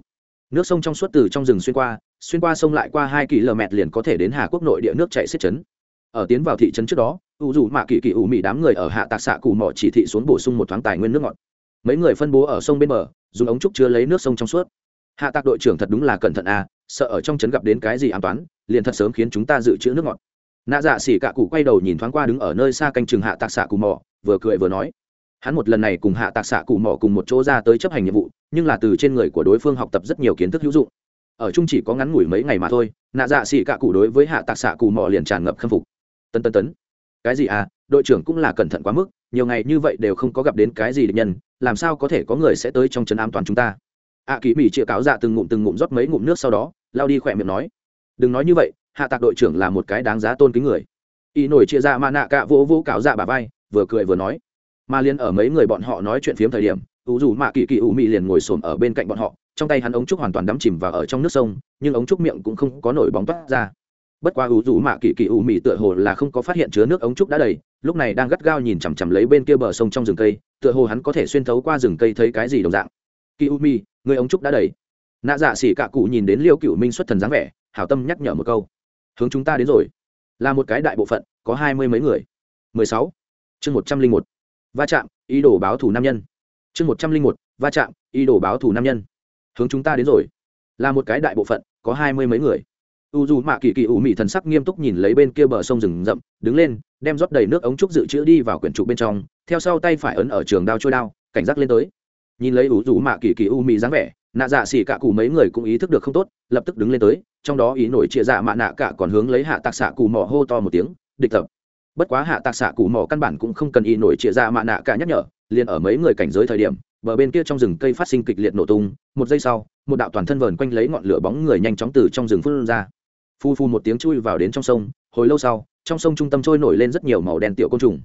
nước sông trong suốt từ trong rừng xuyên qua xuyên qua sông lại qua hai kỳ lờ mẹt liền có thể đến hà quốc nội địa nước chạy xiết chấn. Ở tiến vào thị trấn trước đó u dù mạ kỳ kỳ ủ mị đám người ở hạ tạc xạ cù mỏ chỉ thị xuống bổ sung một thoáng tài nguyên nước ngọt. Mấy người phân bố ở sông bên bờ, dùng ống trúc chứa lấy nước sông trong suốt. Hạ tạc đội trưởng thật đúng là cẩn thận à sợ ở trong trấn gặp đến cái gì an toàn liền thật sớm khiến chúng ta dự trữ nước ngọt. Nạ dạ xỉ cạ cụ quay đầu nhìn thoáng qua đứng ở nơi xa canh chừng hạ tạc xạ cù mỏ vừa cười vừa nói hắn một lần này cùng hạ tạc xạ cụ mỏ cùng một chỗ ra tới chấp hành nhiệm vụ nhưng là từ trên người của đối phương học tập rất nhiều kiến thức hữu dụng. Ở chung chỉ có ngắn ngủi mấy ngày mà thôi nạ dạ xỉ cạ cụ đối với hạ tạc xạ cụ mỏ liền tràn ngập khâm phục. Tân tân tấn. Cái gì à đội trưởng cũng là cẩn thận quá mức nhiều ngày như vậy đều không có gặp đến cái gì địch nhân làm sao có thể có người sẽ tới trong trấn an toàn chúng ta? Ạ à, kỳ mỹ chĩa cáo dạ từng ngụm từng ngụm rót mấy ngụm nước sau đó lao đi khỏe miệng nói. Đừng nói như vậy hạ tạc đội trưởng là một cái đáng giá tôn kính người. Y nổi chia ra mà nạ cạ vỗ vỗ cáo dạ bà vai vừa cười vừa nói mà liên ở mấy người bọn họ nói chuyện phiếm thời điểm ủ dù mạ kỳ kỳ ủ mị liền ngồi xổm ở bên cạnh bọn họ trong tay hắn ống trúc hoàn toàn đắm chìm vào ở trong nước sông nhưng ống trúc miệng cũng không có nổi bóng toát ra. Bất quá ủ dù mạ kỳ kỳ ủ mị tựa hồ là không có phát hiện chứa nước ống trúc đã đầy lúc này đang gắt gao nhìn chằm chằm lấy bên kia bờ sông trong rừng cây tựa hồ hắn có thể xuyên thấu qua rừng cây thấy cái gì đồng dạng. Kỳ u Mị, người ống trúc đã đầy. Nạ dạ xỉ cạ cụ nhìn đến liêu cựu minh xuất thần dáng vẻ hảo tâm nhắc nhở một câu. Hướng chúng ta đến rồi. Là một cái đại bộ phận có hai mươi mấy người. mười sáu. Chương một trăm linh một va chạm, ý đồ báo thủ nam nhân. Chương một trăm linh một, va chạm, ý đồ báo thủ nam nhân. Hướng chúng ta đến rồi. Là một cái đại bộ phận, có hai mươi mấy người. U dù mạ kỳ kỳ ủ mị thần sắc nghiêm túc nhìn lấy bên kia bờ sông rừng rậm, đứng lên, đem rót đầy nước ống trúc dự trữ đi vào quyển trục bên trong, theo sau tay phải ấn ở trường đao trôi đao, cảnh giác lên tới. Nhìn lấy u dù mạ kỳ kỳ u mị dáng vẻ, nạ dạ xỉ cả cụ mấy người cũng ý thức được không tốt, lập tức đứng lên tới, trong đó ý nổi chia dạ mạ nạ cả còn hướng lấy hạ tạc xạ cụ mỏ hô to một tiếng, địch tập! Bất quá hạ tạc xạ cụ mỏ căn bản cũng không cần y nổi chia ra mạ nạ cả nhắc nhở, liền ở mấy người cảnh giới thời điểm, bờ bên kia trong rừng cây phát sinh kịch liệt nổ tung, một giây sau, một đạo toàn thân vờn quanh lấy ngọn lửa bóng người nhanh chóng từ trong rừng phun ra. Phu phu một tiếng chui vào đến trong sông, hồi lâu sau, trong sông trung tâm trôi nổi lên rất nhiều màu đen tiểu côn trùng.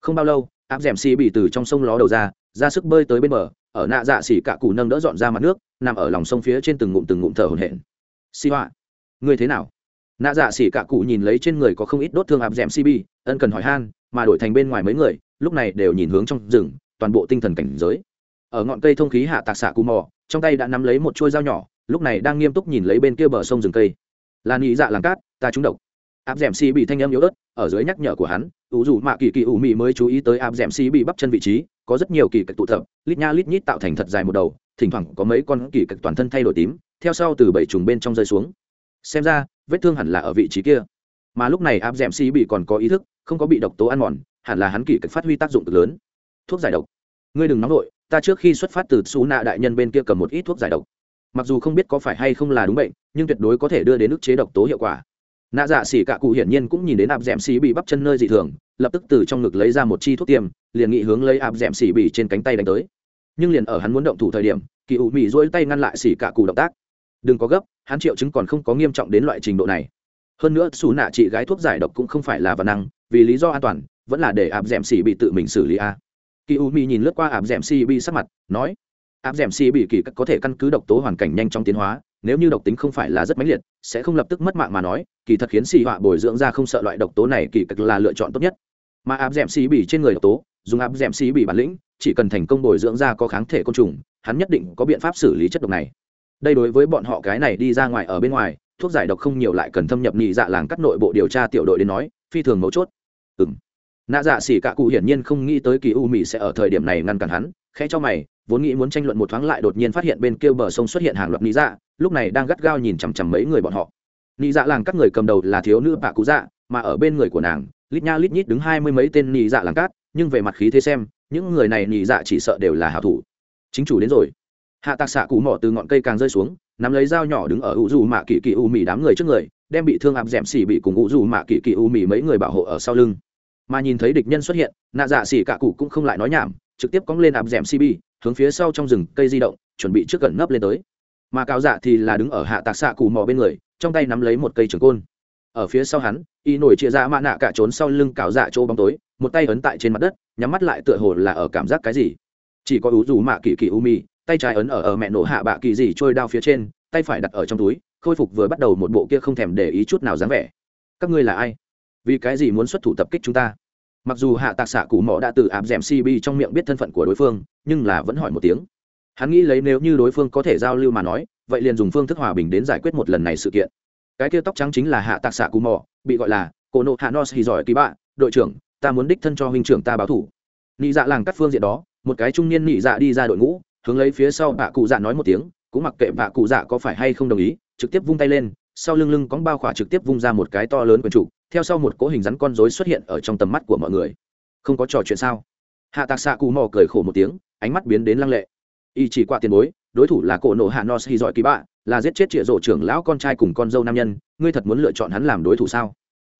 Không bao lâu, áp d ẻ m xì bị từ trong sông ló đầu ra ra sức bơi tới bên bờ, ở nạ dạ xỉ cả cụ nâng đỡ dọn ra mặt nước, nằm ở lòng sông phía trên từng ngụm từng ngụm thở hồn hển. Xi họa, ngươi thế nào? Nạ dạ xỉ cả cụ nhìn lấy trên người có không ít đốt thương áp d ẻ m cb ân cần hỏi han, mà đổi thành bên ngoài mấy người, lúc này đều nhìn hướng trong rừng, toàn bộ tinh thần cảnh giới. Ở ngọn cây thông khí hạ tạc xạ cù mò, trong tay đã nắm lấy một chuôi dao nhỏ, lúc này đang nghiêm túc nhìn lấy bên kia bờ sông rừng cây. Là nghĩ dạ làng cát, ta trúng độc. Áp d ẻ m xì bị thanh âm yếu ớt, ở dưới nhắc nhở của hắn ủ dù mạ kỳ kỳ ủ mị mới chú ý tới áp d ẻ m xì bị bắp chân vị trí, có rất nhiều kỳ cực tụ tập, lít nha lít nhít tạo thành thật dài một đầu, thỉnh thoảng có mấy con kỳ cực toàn thân thay đổi tím, theo sau từ bảy trùng bên trong rơi xuống. Xem ra vết thương hẳn là ở vị trí kia. Mà lúc này áp d ẻ m xì bị còn có ý thức, không có bị độc tố ăn mòn, hẳn là hắn kỳ cực phát huy tác dụng cực lớn. Thuốc giải độc. Ngươi đừng nóng vội, ta trước khi xuất phát từ xú nạ đại nhân bên kia cầm một ít thuốc giải độc. Mặc dù không biết có phải hay không là đúng bệnh, nhưng tuyệt đối có thể đưa đến ức chế độc tố hiệu quả. Nạ dạ xỉ cạ cụ hiển nhiên cũng nhìn đến áp d ẻ m xì bị bắp chân nơi dị thường, lập tức từ trong ngực lấy ra một chi thuốc tiêm, liền nghị hướng lấy áp d ẻ m xì bị trên cánh tay đánh tới. Nhưng liền ở hắn muốn động thủ thời điểm, kỳ ủ mị dỗi tay ngăn lại xỉ cạ cụ động tác đừng có gấp hắn triệu chứng còn không có nghiêm trọng đến loại trình độ này. Hơn nữa, xù nạ chị gái thuốc giải độc cũng không phải là văn năng, vì lý do an toàn, vẫn là để áp d ẻ m xì bị tự mình xử lý a. Kỳ u mi nhìn lướt qua áp d ẻ m xì bị sắc mặt, nói áp d ẻ m xì bị kỳ có thể căn cứ độc tố hoàn cảnh nhanh trong tiến hóa, nếu như độc tính không phải là rất mãnh liệt, sẽ không lập tức mất mạng mà nói, kỳ thật khiến xì họa bồi dưỡng ra không sợ loại độc tố này kỳ cực là lựa chọn tốt nhất. Mà áp d ẻ m xì bị trên người độc tố, dùng áp d ẻ m xì bị bản lĩnh, chỉ cần thành công bồi dưỡng ra có kháng thể côn trùng, hắn nhất định có biện pháp xử lý chất độc này đây đối với bọn họ cái này đi ra ngoài ở bên ngoài, thuốc giải độc không nhiều lại cần thâm nhập nhị dạ làng cắt nội bộ điều tra tiểu đội đến nói, phi thường mấu chốt. Ừng nạ dạ xỉ cả cụ hiển nhiên không nghĩ tới kỳ u mỹ sẽ ở thời điểm này ngăn cản hắn, khẽ cho mày, vốn nghĩ muốn tranh luận một thoáng lại đột nhiên phát hiện bên kia bờ sông xuất hiện hàng loạt lý dạ lúc này đang gắt gao nhìn chằm chằm mấy người bọn họ. Lý dạ làng các người cầm đầu là thiếu nữ bạ cụ dạ mà ở bên người của nàng, lít nha lít nhít đứng hai mươi mấy tên nị dạ làng cát nhưng về mặt khí thế xem, những người này nị dạ chỉ sợ đều là hảo thủ. Chính chủ đến rồi hạ tạc xạ cụ mỏ từ ngọn cây càng rơi xuống, nắm lấy dao nhỏ đứng ở u dù mạ kỳ kỳ u mì đám người trước người, đem bị thương áp d ẻ m xỉ bị cùng u dù mạ kỳ kỳ u mì mấy người bảo hộ ở sau lưng. Mà nhìn thấy địch nhân xuất hiện, nạ dạ xỉ cả cụ cũng không lại nói nhảm, trực tiếp cóng lên áp d ẻ m cb hướng phía sau trong rừng cây di động, chuẩn bị trước gần nấp lên tới. Mà cao dạ thì là đứng ở hạ tạc xạ cụ mò bên người, trong tay nắm lấy một cây trường côn. Ở phía sau hắn, y nổi chia ra mạ nạ cả trốn sau lưng cào dạ chỗ bóng tối, một tay ấn tại trên mặt đất, nhắm mắt lại tựa hồ là ở cảm giác cái gì. Chỉ có ú dù mạ kỳ kỳ u mi tay trái ấn ở ở mẹ nổ hạ bạ kỳ gì trôi đao phía trên, tay phải đặt ở trong túi, khôi phục vừa bắt đầu một bộ kia không thèm để ý chút nào dáng vẻ. Các ngươi là ai? Vì cái gì muốn xuất thủ tập kích chúng ta? Mặc dù hạ tạc xạ cụ mỏ đã từ áp d ẻ m cb trong miệng biết thân phận của đối phương, nhưng là vẫn hỏi một tiếng. Hắn nghĩ lấy nếu như đối phương có thể giao lưu mà nói, vậy liền dùng phương thức hòa bình đến giải quyết một lần này sự kiện. Cái kia tóc trắng chính là hạ tạc xạ cụ mỏ bị gọi là cổ nộ hạ nos hì giỏi kỳ bạ, đội trưởng, ta muốn đích thân cho huynh trưởng ta báo thủ. Nị dạ làng cắt phương diện đó, một cái trung niên nị dạ đi ra đội ngũ hướng lấy phía sau bạ cụ dạ nói một tiếng, cũng mặc kệ bạ cụ dạ có phải hay không đồng ý, trực tiếp vung tay lên, sau lưng lưng cóng bao khỏa trực tiếp vung ra một cái to lớn quần trụ, theo sau một cỗ hình rắn con rối xuất hiện ở trong tầm mắt của mọi người. Không có trò chuyện sao? Hạ tạc xạ cù mò cười khổ một tiếng, ánh mắt biến đến lăng lệ. Y chỉ qua tiền bối, đối thủ là cổ nộ hạ nos hy giỏi kỳ bạ, là giết chết trịa rổ trưởng lão con trai cùng con dâu nam nhân, ngươi thật muốn lựa chọn hắn làm đối thủ sao?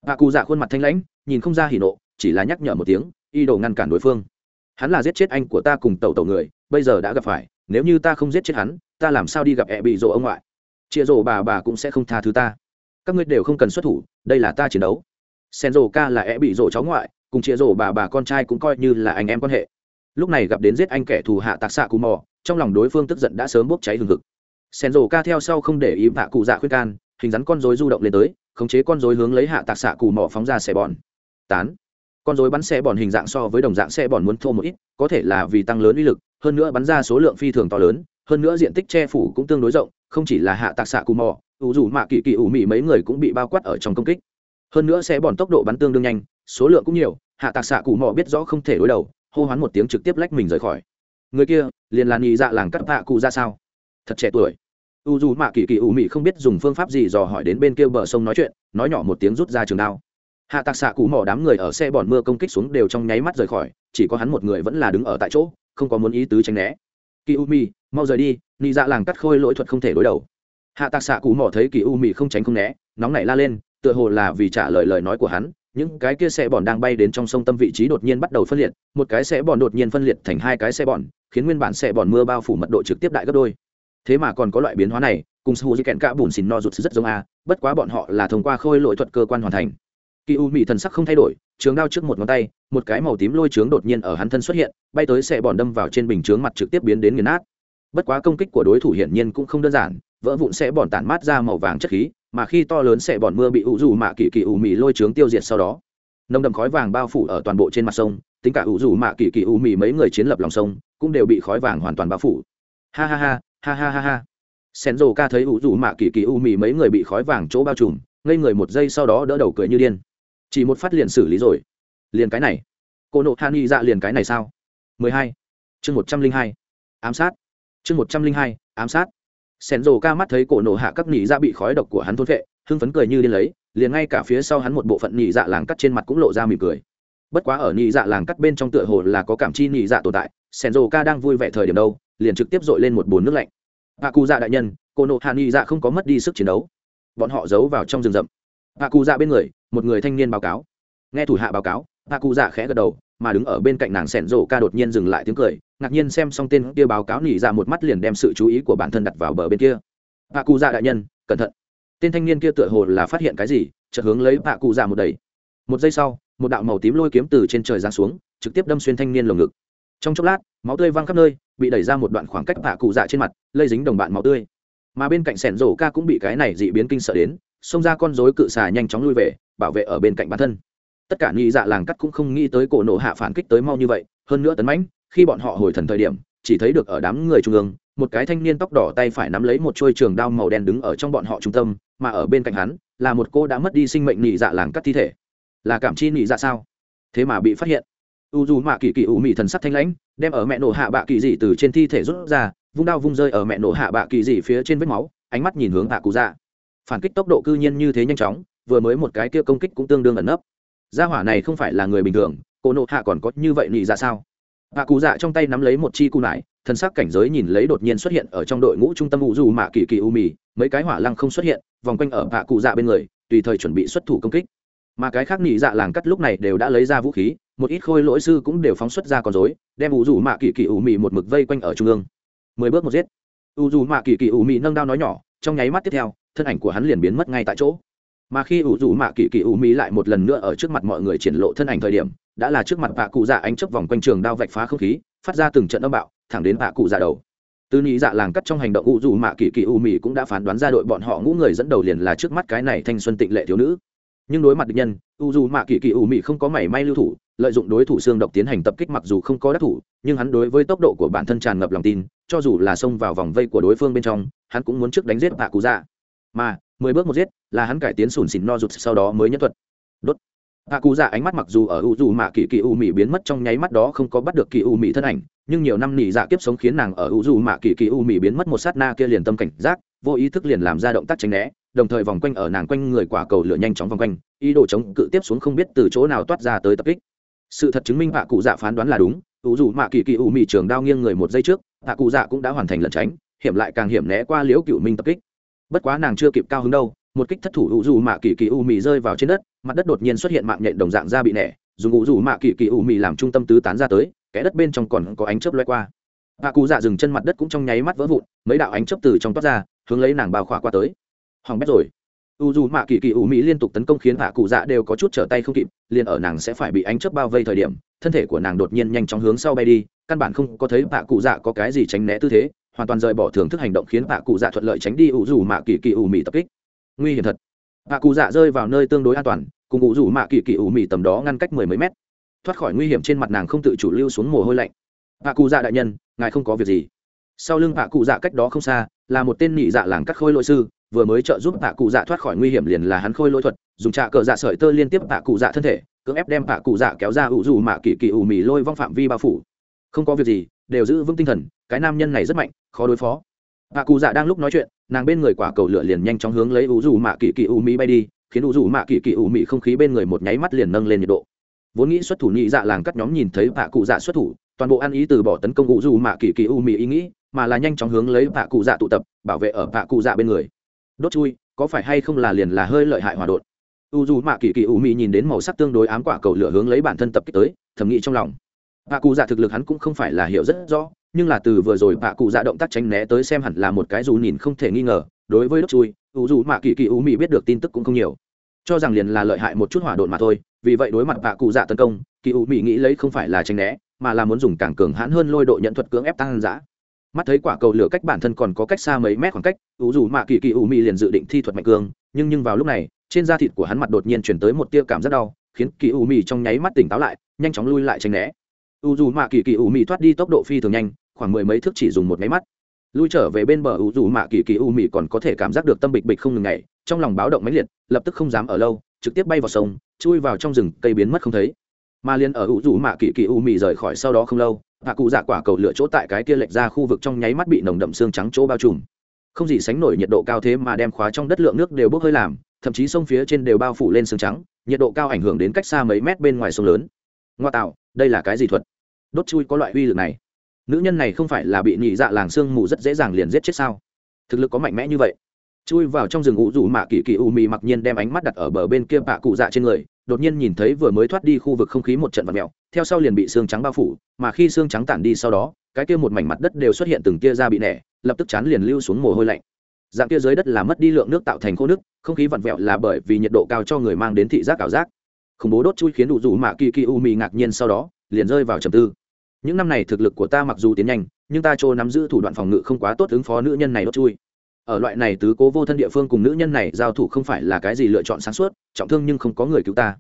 Hạ cù dạ khuôn mặt thanh lãnh, nhìn không ra hỉ nộ, chỉ là nhắc nhở một tiếng, y đồ ngăn cản đối phương hắn là giết chết anh của ta cùng tẩu tẩu người, bây giờ đã gặp phải, nếu như ta không giết chết hắn, ta làm sao đi gặp ẹ bị rộ ông ngoại? Chia rộ bà bà cũng sẽ không tha thứ ta. Các ngươi đều không cần xuất thủ, đây là ta chiến đấu. Sen rộ ca là ẹ bị rộ cháu ngoại, cùng chia rộ bà bà con trai cũng coi như là anh em quan hệ. Lúc này gặp đến giết anh kẻ thù hạ tạc xạ cù mò, trong lòng đối phương tức giận đã sớm bốc cháy hừng hực. Sen rộ ca theo sau không để ý hạ cụ dạ khuyên can, hình rắn con dối du động lên tới, khống chế con dối hướng lấy hạ tạc xạ cù mò phóng ra xe bòn tán con dối bắn xe bòn hình dạng so với đồng dạng xe bòn muốn thô một ít, có thể là vì tăng lớn uy lực, hơn nữa bắn ra số lượng phi thường to lớn, hơn nữa diện tích che phủ cũng tương đối rộng, không chỉ là hạ tạc xạ cù mò, ủ dù mạ kỳ kỳ ủ mị mấy người cũng bị bao quát ở trong công kích. Hơn nữa xe bòn tốc độ bắn tương đương nhanh, số lượng cũng nhiều, hạ tạc xạ cù mò biết rõ không thể đối đầu, hô hoán một tiếng trực tiếp lách mình rời khỏi. Người kia, liền là nhị dạ làng cắt hạ cụ ra sao? Thật trẻ tuổi. U dù mạ kỳ kỳ ủ mị không biết dùng phương pháp gì dò hỏi đến bên kia bờ sông nói chuyện, nói nhỏ một tiếng rút ra trường đao hạ tạc xạ cụ mò đám người ở xe bọn mưa công kích xuống đều trong nháy mắt rời khỏi, chỉ có hắn một người vẫn là đứng ở tại chỗ, không có muốn ý tứ tránh né. Kỳ u mi mau rời đi, nị dạ làng cắt khôi lỗi thuật không thể đối đầu. Hạ tạc xạ cụ mỏ thấy kỳ u Mi không tránh không né, nóng nảy la lên, tựa hồ là vì trả lời lời nói của hắn, những cái kia xe bòn đang bay đến trong sông tâm vị trí đột nhiên bắt đầu phân liệt, một cái xe bòn đột nhiên phân liệt thành hai cái xe bòn khiến nguyên bản xe bòn mưa bao phủ mật độ trực tiếp đại gấp đôi. Thế mà còn có loại biến hóa này, cùng su di kẹn cả bùn xìn no rụt rất giống a, bất quá bọn họ là thông qua khôi lỗi thuật cơ quan hoàn thành kỳ u mỹ thần sắc không thay đổi, trường đao trước một ngón tay, một cái màu tím lôi trướng đột nhiên ở hắn thân xuất hiện, bay tới xe bòn đâm vào trên bình chướng mặt trực tiếp biến đến nghiền nát. Bất quá công kích của đối thủ hiển nhiên cũng không đơn giản, vỡ vụn sẽ bòn tản mát ra màu vàng chất khí, mà khi to lớn sẽ bòn mưa bị ủ dù mạ kỳ kỳ u mỹ lôi trướng tiêu diệt sau đó, nồng đậm khói vàng bao phủ ở toàn bộ trên mặt sông, tính cả ủ dù mạ kỳ kỳ u mỹ mấy người chiến lập lòng sông cũng đều bị khói vàng hoàn toàn bao phủ. Ha ha ha ha ha ha ha. Sen rồ ca thấy ủ dù mạ kỳ kỳ u mỹ mấy người bị khói vàng chỗ bao trùm, ngây người một giây sau đó đỡ đầu cười như điên chỉ một phát liền xử lý rồi. Liền cái này. Cô nộ hạ y dạ liền cái này sao? Mười hai. Chương một trăm linh hai. Ám sát. Chương một trăm linh hai. Ám sát. Sen rồ ca mắt thấy cổ nộ hạ các nỉ dạ bị khói độc của hắn thôn vệ, hưng phấn cười như điên lấy, liền ngay cả phía sau hắn một bộ phận nỉ dạ làng cắt trên mặt cũng lộ ra mỉm cười. Bất quá ở nỉ dạ làng cắt bên trong tựa hồ là có cảm chi nỉ dạ tồn tại sen rồ ca đang vui vẻ thời điểm đâu, liền trực tiếp dội lên một bồn nước lạnh. Hạ cụ dạ đại nhân, cô nộ hạ nỉ dạ không có mất đi sức chiến đấu. Bọn họ giấu vào trong rừng rậm. Hạ cụ dạ bên người một người thanh niên báo cáo. Nghe thủ hạ báo cáo hạ cụ dạ khẽ gật đầu, mà đứng ở bên cạnh nàng sẻn rổ ca đột nhiên dừng lại tiếng cười, ngạc nhiên xem xong tên kia báo cáo nỉ ra một mắt liền đem sự chú ý của bản thân đặt vào bờ bên kia. Hạ cụ dạ đại nhân, cẩn thận. Tên thanh niên kia tựa hồ là phát hiện cái gì, chợt hướng lấy hạ cụ dạ một đầy một giây sau, một đạo màu tím lôi kiếm từ trên trời giáng xuống, trực tiếp đâm xuyên thanh niên lồng ngực. Trong chốc lát, máu tươi văng khắp nơi, bị đẩy ra một đoạn khoảng cách hạ cụ dạ trên mặt, lây dính đồng bạn máu tươi. Mà bên cạnh sẻn rổ ca cũng bị cái này dị biến kinh sợ đến, xông ra con rối cự xà nhanh chóng lui về bảo vệ ở bên cạnh bản thân. Tất cả nghĩ dạ làng cắt cũng không nghĩ tới cổ nổ hạ phản kích tới mau như vậy, hơn nữa tấn mãnh, khi bọn họ hồi thần thời điểm, chỉ thấy được ở đám người trung ương, một cái thanh niên tóc đỏ tay phải nắm lấy một chuôi trường đao màu đen đứng ở trong bọn họ trung tâm, mà ở bên cạnh hắn, là một cô đã mất đi sinh mệnh nhị dạ làng cắt thi thể. Là cảm chi nhị dạ sao? Thế mà bị phát hiện. U dù mạ kỳ kỳ ủ mị thần sắc thanh lãnh, đem ở mẹ nổ hạ bạ kỳ dị từ trên thi thể rút ra, vung đao vung rơi ở mẹ nổ hạ bạ kỳ dị phía trên vết máu, ánh mắt nhìn hướng hạ cụ dạ. Phản kích tốc độ cư nhiên như thế nhanh chóng vừa mới một cái kia công kích cũng tương đương ẩn nấp. Gia hỏa này không phải là người bình thường, cô nộ hạ còn có như vậy nị dạ sao? Hạ cụ dạ trong tay nắm lấy một chi cụ nải thân sắc cảnh giới nhìn lấy đột nhiên xuất hiện ở trong đội ngũ trung tâm u dù mạ kỳ kỳ u mì, mấy cái hỏa lăng không xuất hiện, vòng quanh ở hạ cụ dạ bên người, tùy thời chuẩn bị xuất thủ công kích. Mà cái khác nị dạ làng cắt lúc này đều đã lấy ra vũ khí, một ít khôi lỗi sư cũng đều phóng xuất ra con dối đem u dù mạ kỳ kỳ u mì một mực vây quanh ở trung ương. Mười bước một giết. U dù mạ kỳ kỳ u mì nâng đao nói nhỏ, trong nháy mắt tiếp theo, thân ảnh của hắn liền biến mất ngay tại chỗ mà khi ủ rủ mạ kỳ kỳ ủ mỹ lại một lần nữa ở trước mặt mọi người triển lộ thân ảnh thời điểm, đã là trước mặt bạ cụ dạ ánh chấp vòng quanh trường đao vạch phá không khí, phát ra từng trận âm bạo, thẳng đến bạ cụ dạ đầu. Tư nghĩ dạ làng cắt trong hành động ủ rủ mạ kỳ kỳ ủ mỹ cũng đã phán đoán ra đội bọn họ ngũ người dẫn đầu liền là trước mắt cái này thanh xuân tịnh lệ thiếu nữ. Nhưng đối mặt địch nhân u dù mạ kỳ kỳ ủ mỹ không có mảy may lưu thủ, lợi dụng đối thủ xương độc tiến hành tập kích mặc dù không có đắc thủ, nhưng hắn đối với tốc độ của bản thân tràn ngập lòng tin, cho dù là xông vào vòng vây của đối phương bên trong, hắn cũng muốn trước đánh giết bạ cụ dạ. Mà, mười bước một giết là hắn cải tiến sùn xịn no rụt sau đó mới nhân thuật. Đốt. Hạ cụ dạ ánh mắt mặc dù ở u dù mạ kỳ kỳ u mị biến mất trong nháy mắt đó không có bắt được kỳ u mị thân ảnh, nhưng nhiều năm nỉ dạ kiếp sống khiến nàng ở u dù mạ kỳ kỳ u mị biến mất một sát na kia liền tâm cảnh giác, vô ý thức liền làm ra động tác tránh né, đồng thời vòng quanh ở nàng quanh người quả cầu lửa nhanh chóng vòng quanh, ý đồ chống cự tiếp xuống không biết từ chỗ nào toát ra tới tập kích. Sự thật chứng minh hạ cụ dạ phán đoán là đúng, u dù mạ kỳ kỳ u mị trường đao nghiêng người một giây trước hạ cụ dạ cũng đã hoàn thành lẩn tránh, hiểm lại càng hiểm né qua liễu cựu minh tập kích. Bất quá nàng chưa kịp cao hứng đâu một kích thất thủ u dù mạ kỳ kỳ u mì rơi vào trên đất, mặt đất đột nhiên xuất hiện mạng nhện đồng dạng da bị nẻ, dùng u dù mạ kỳ kỳ u mì làm trung tâm tứ tán ra tới kẽ đất bên trong còn có ánh chớp loay qua. Hạ cụ dạ dừng chân mặt đất cũng trong nháy mắt vỡ vụn, mấy đạo ánh chớp từ trong toát ra, hướng lấy nàng bao khỏa qua tới. Hoàng bét rồi. U dù mạ kỳ kỳ u mì liên tục tấn công khiến hạ cụ dạ đều có chút trở tay không kịp, liền ở nàng sẽ phải bị ánh chớp bao vây thời điểm, thân thể của nàng đột nhiên nhanh chóng hướng sau bay đi, căn bản không có thấy hạ cụ dạ có cái gì tránh né tư thế, hoàn toàn rời bỏ thưởng thức hành động khiến hạ cụ dạ thuận lợi tránh đi u dù mạ kỳ kỳ u mì tập kích nguy hiểm thật. Hạ cụ dạ rơi vào nơi tương đối an toàn, cùng ngụ rủ mạ kỳ kỳ ủ mị tầm đó ngăn cách mười mấy mét. Thoát khỏi nguy hiểm trên mặt nàng không tự chủ lưu xuống mồ hôi lạnh. Hạ cụ dạ đại nhân, ngài không có việc gì. Sau lưng hạ cụ dạ cách đó không xa, là một tên nhị dạ làng cắt khôi lỗi sư, vừa mới trợ giúp hạ cụ dạ thoát khỏi nguy hiểm liền là hắn khôi lỗi thuật, dùng trạ cờ dạ sợi tơ liên tiếp hạ cụ dạ thân thể, cưỡng ép đem hạ cụ dạ kéo ra ủ rủ mạ kỳ kỳ ủ mị lôi vong phạm vi bao phủ. Không có việc gì, đều giữ vững tinh thần, cái nam nhân này rất mạnh, khó đối phó hạ cụ dạ đang lúc nói chuyện, nàng bên người quả cầu lửa liền nhanh chóng hướng lấy U dù mạ kỳ kỳ u mỹ bay đi, khiến U dù mạ kỳ kỳ u mỹ không khí bên người một nháy mắt liền nâng lên nhiệt độ. Vốn nghĩ xuất thủ nhị dạ làng cắt nhóm nhìn thấy hạ cụ dạ xuất thủ, toàn bộ ăn ý từ bỏ tấn công U dù mạ kỳ kỳ u mỹ ý nghĩ, mà là nhanh chóng hướng lấy hạ cụ dạ tụ tập, bảo vệ ở hạ cụ dạ bên người. Đốt chui, có phải hay không là liền là hơi lợi hại hòa đột? U dù mạ kỳ kỳ U mị nhìn đến màu sắc tương đối ám quả cầu lửa hướng lấy bản thân tập kích tới, thầm nghĩ trong lòng. Hạ cụ dạ thực lực hắn cũng không phải là hiểu rất rõ nhưng là từ vừa rồi bạ cụ dạ động tác tránh né tới xem hẳn là một cái dù nhìn không thể nghi ngờ, đối với đốt chui, u dù mạ kỳ kỳ u mị biết được tin tức cũng không nhiều. Cho rằng liền là lợi hại một chút hỏa độn mà thôi, vì vậy đối mặt bạ cụ dạ tấn công, kỳ u mị nghĩ lấy không phải là tránh né, mà là muốn dùng càng cường hãn hơn lôi độ nhận thuật cưỡng ép tăng giã mắt thấy quả cầu lửa cách bản thân còn có cách xa mấy mét khoảng cách, u dù mạ kỳ kỳ u mị liền dự định thi thuật mạnh cường, nhưng nhưng vào lúc này, trên da thịt của hắn mặt đột nhiên chuyển tới một tia cảm rất đau, khiến kỳ u mị trong nháy mắt tỉnh táo lại, nhanh chóng lui lại tránh né. U dù mạ kỳ kỳ u mị thoát đi tốc độ phi thường nhanh khoảng mười mấy thước chỉ dùng một máy mắt. Lui trở về bên bờ u dù mạ kỳ kỳ u mị còn có thể cảm giác được tâm bịch bịch không ngừng ngày trong lòng báo động mãnh liệt, lập tức không dám ở lâu, trực tiếp bay vào sông, chui vào trong rừng, cây biến mất không thấy. Mà liền ở u dù mạ kỳ kỳ u mị rời khỏi sau đó không lâu, hạ cụ dạ quả cầu lửa chỗ tại cái kia lệch ra khu vực trong nháy mắt bị nồng đậm xương trắng chỗ bao trùm. Không gì sánh nổi nhiệt độ cao thế mà đem khóa trong đất lượng nước đều bốc hơi làm, thậm chí sông phía trên đều bao phủ lên xương trắng, nhiệt độ cao ảnh hưởng đến cách xa mấy mét bên ngoài sông lớn. Ngoa tạo, đây là cái gì thuật? Đốt chui có loại uy lực này nữ nhân này không phải là bị nhị dạ làng sương mù rất dễ dàng liền giết chết sao? Thực lực có mạnh mẽ như vậy. Chui vào trong rừng ủ rủ mạ kỳ kỳ u mì mặc nhiên đem ánh mắt đặt ở bờ bên kia bạ cụ dạ trên người, đột nhiên nhìn thấy vừa mới thoát đi khu vực không khí một trận vật mèo, theo sau liền bị xương trắng bao phủ, mà khi xương trắng tản đi sau đó, cái kia một mảnh mặt đất đều xuất hiện từng tia ra bị nẻ, lập tức chán liền lưu xuống mồ hôi lạnh. Dạng kia dưới đất là mất đi lượng nước tạo thành khô nước, không khí vặn vẹo là bởi vì nhiệt độ cao cho người mang đến thị giác ảo giác. Khủng bố đốt chui khiến đủ rủ mạ kỳ kỳ u mì ngạc nhiên sau đó, liền rơi vào trầm tư những năm này thực lực của ta mặc dù tiến nhanh, nhưng ta chỗ nắm giữ thủ đoạn phòng ngự không quá tốt ứng phó nữ nhân này đốt chui. Ở loại này tứ cố vô thân địa phương cùng nữ nhân này giao thủ không phải là cái gì lựa chọn sáng suốt, trọng thương nhưng không có người cứu ta.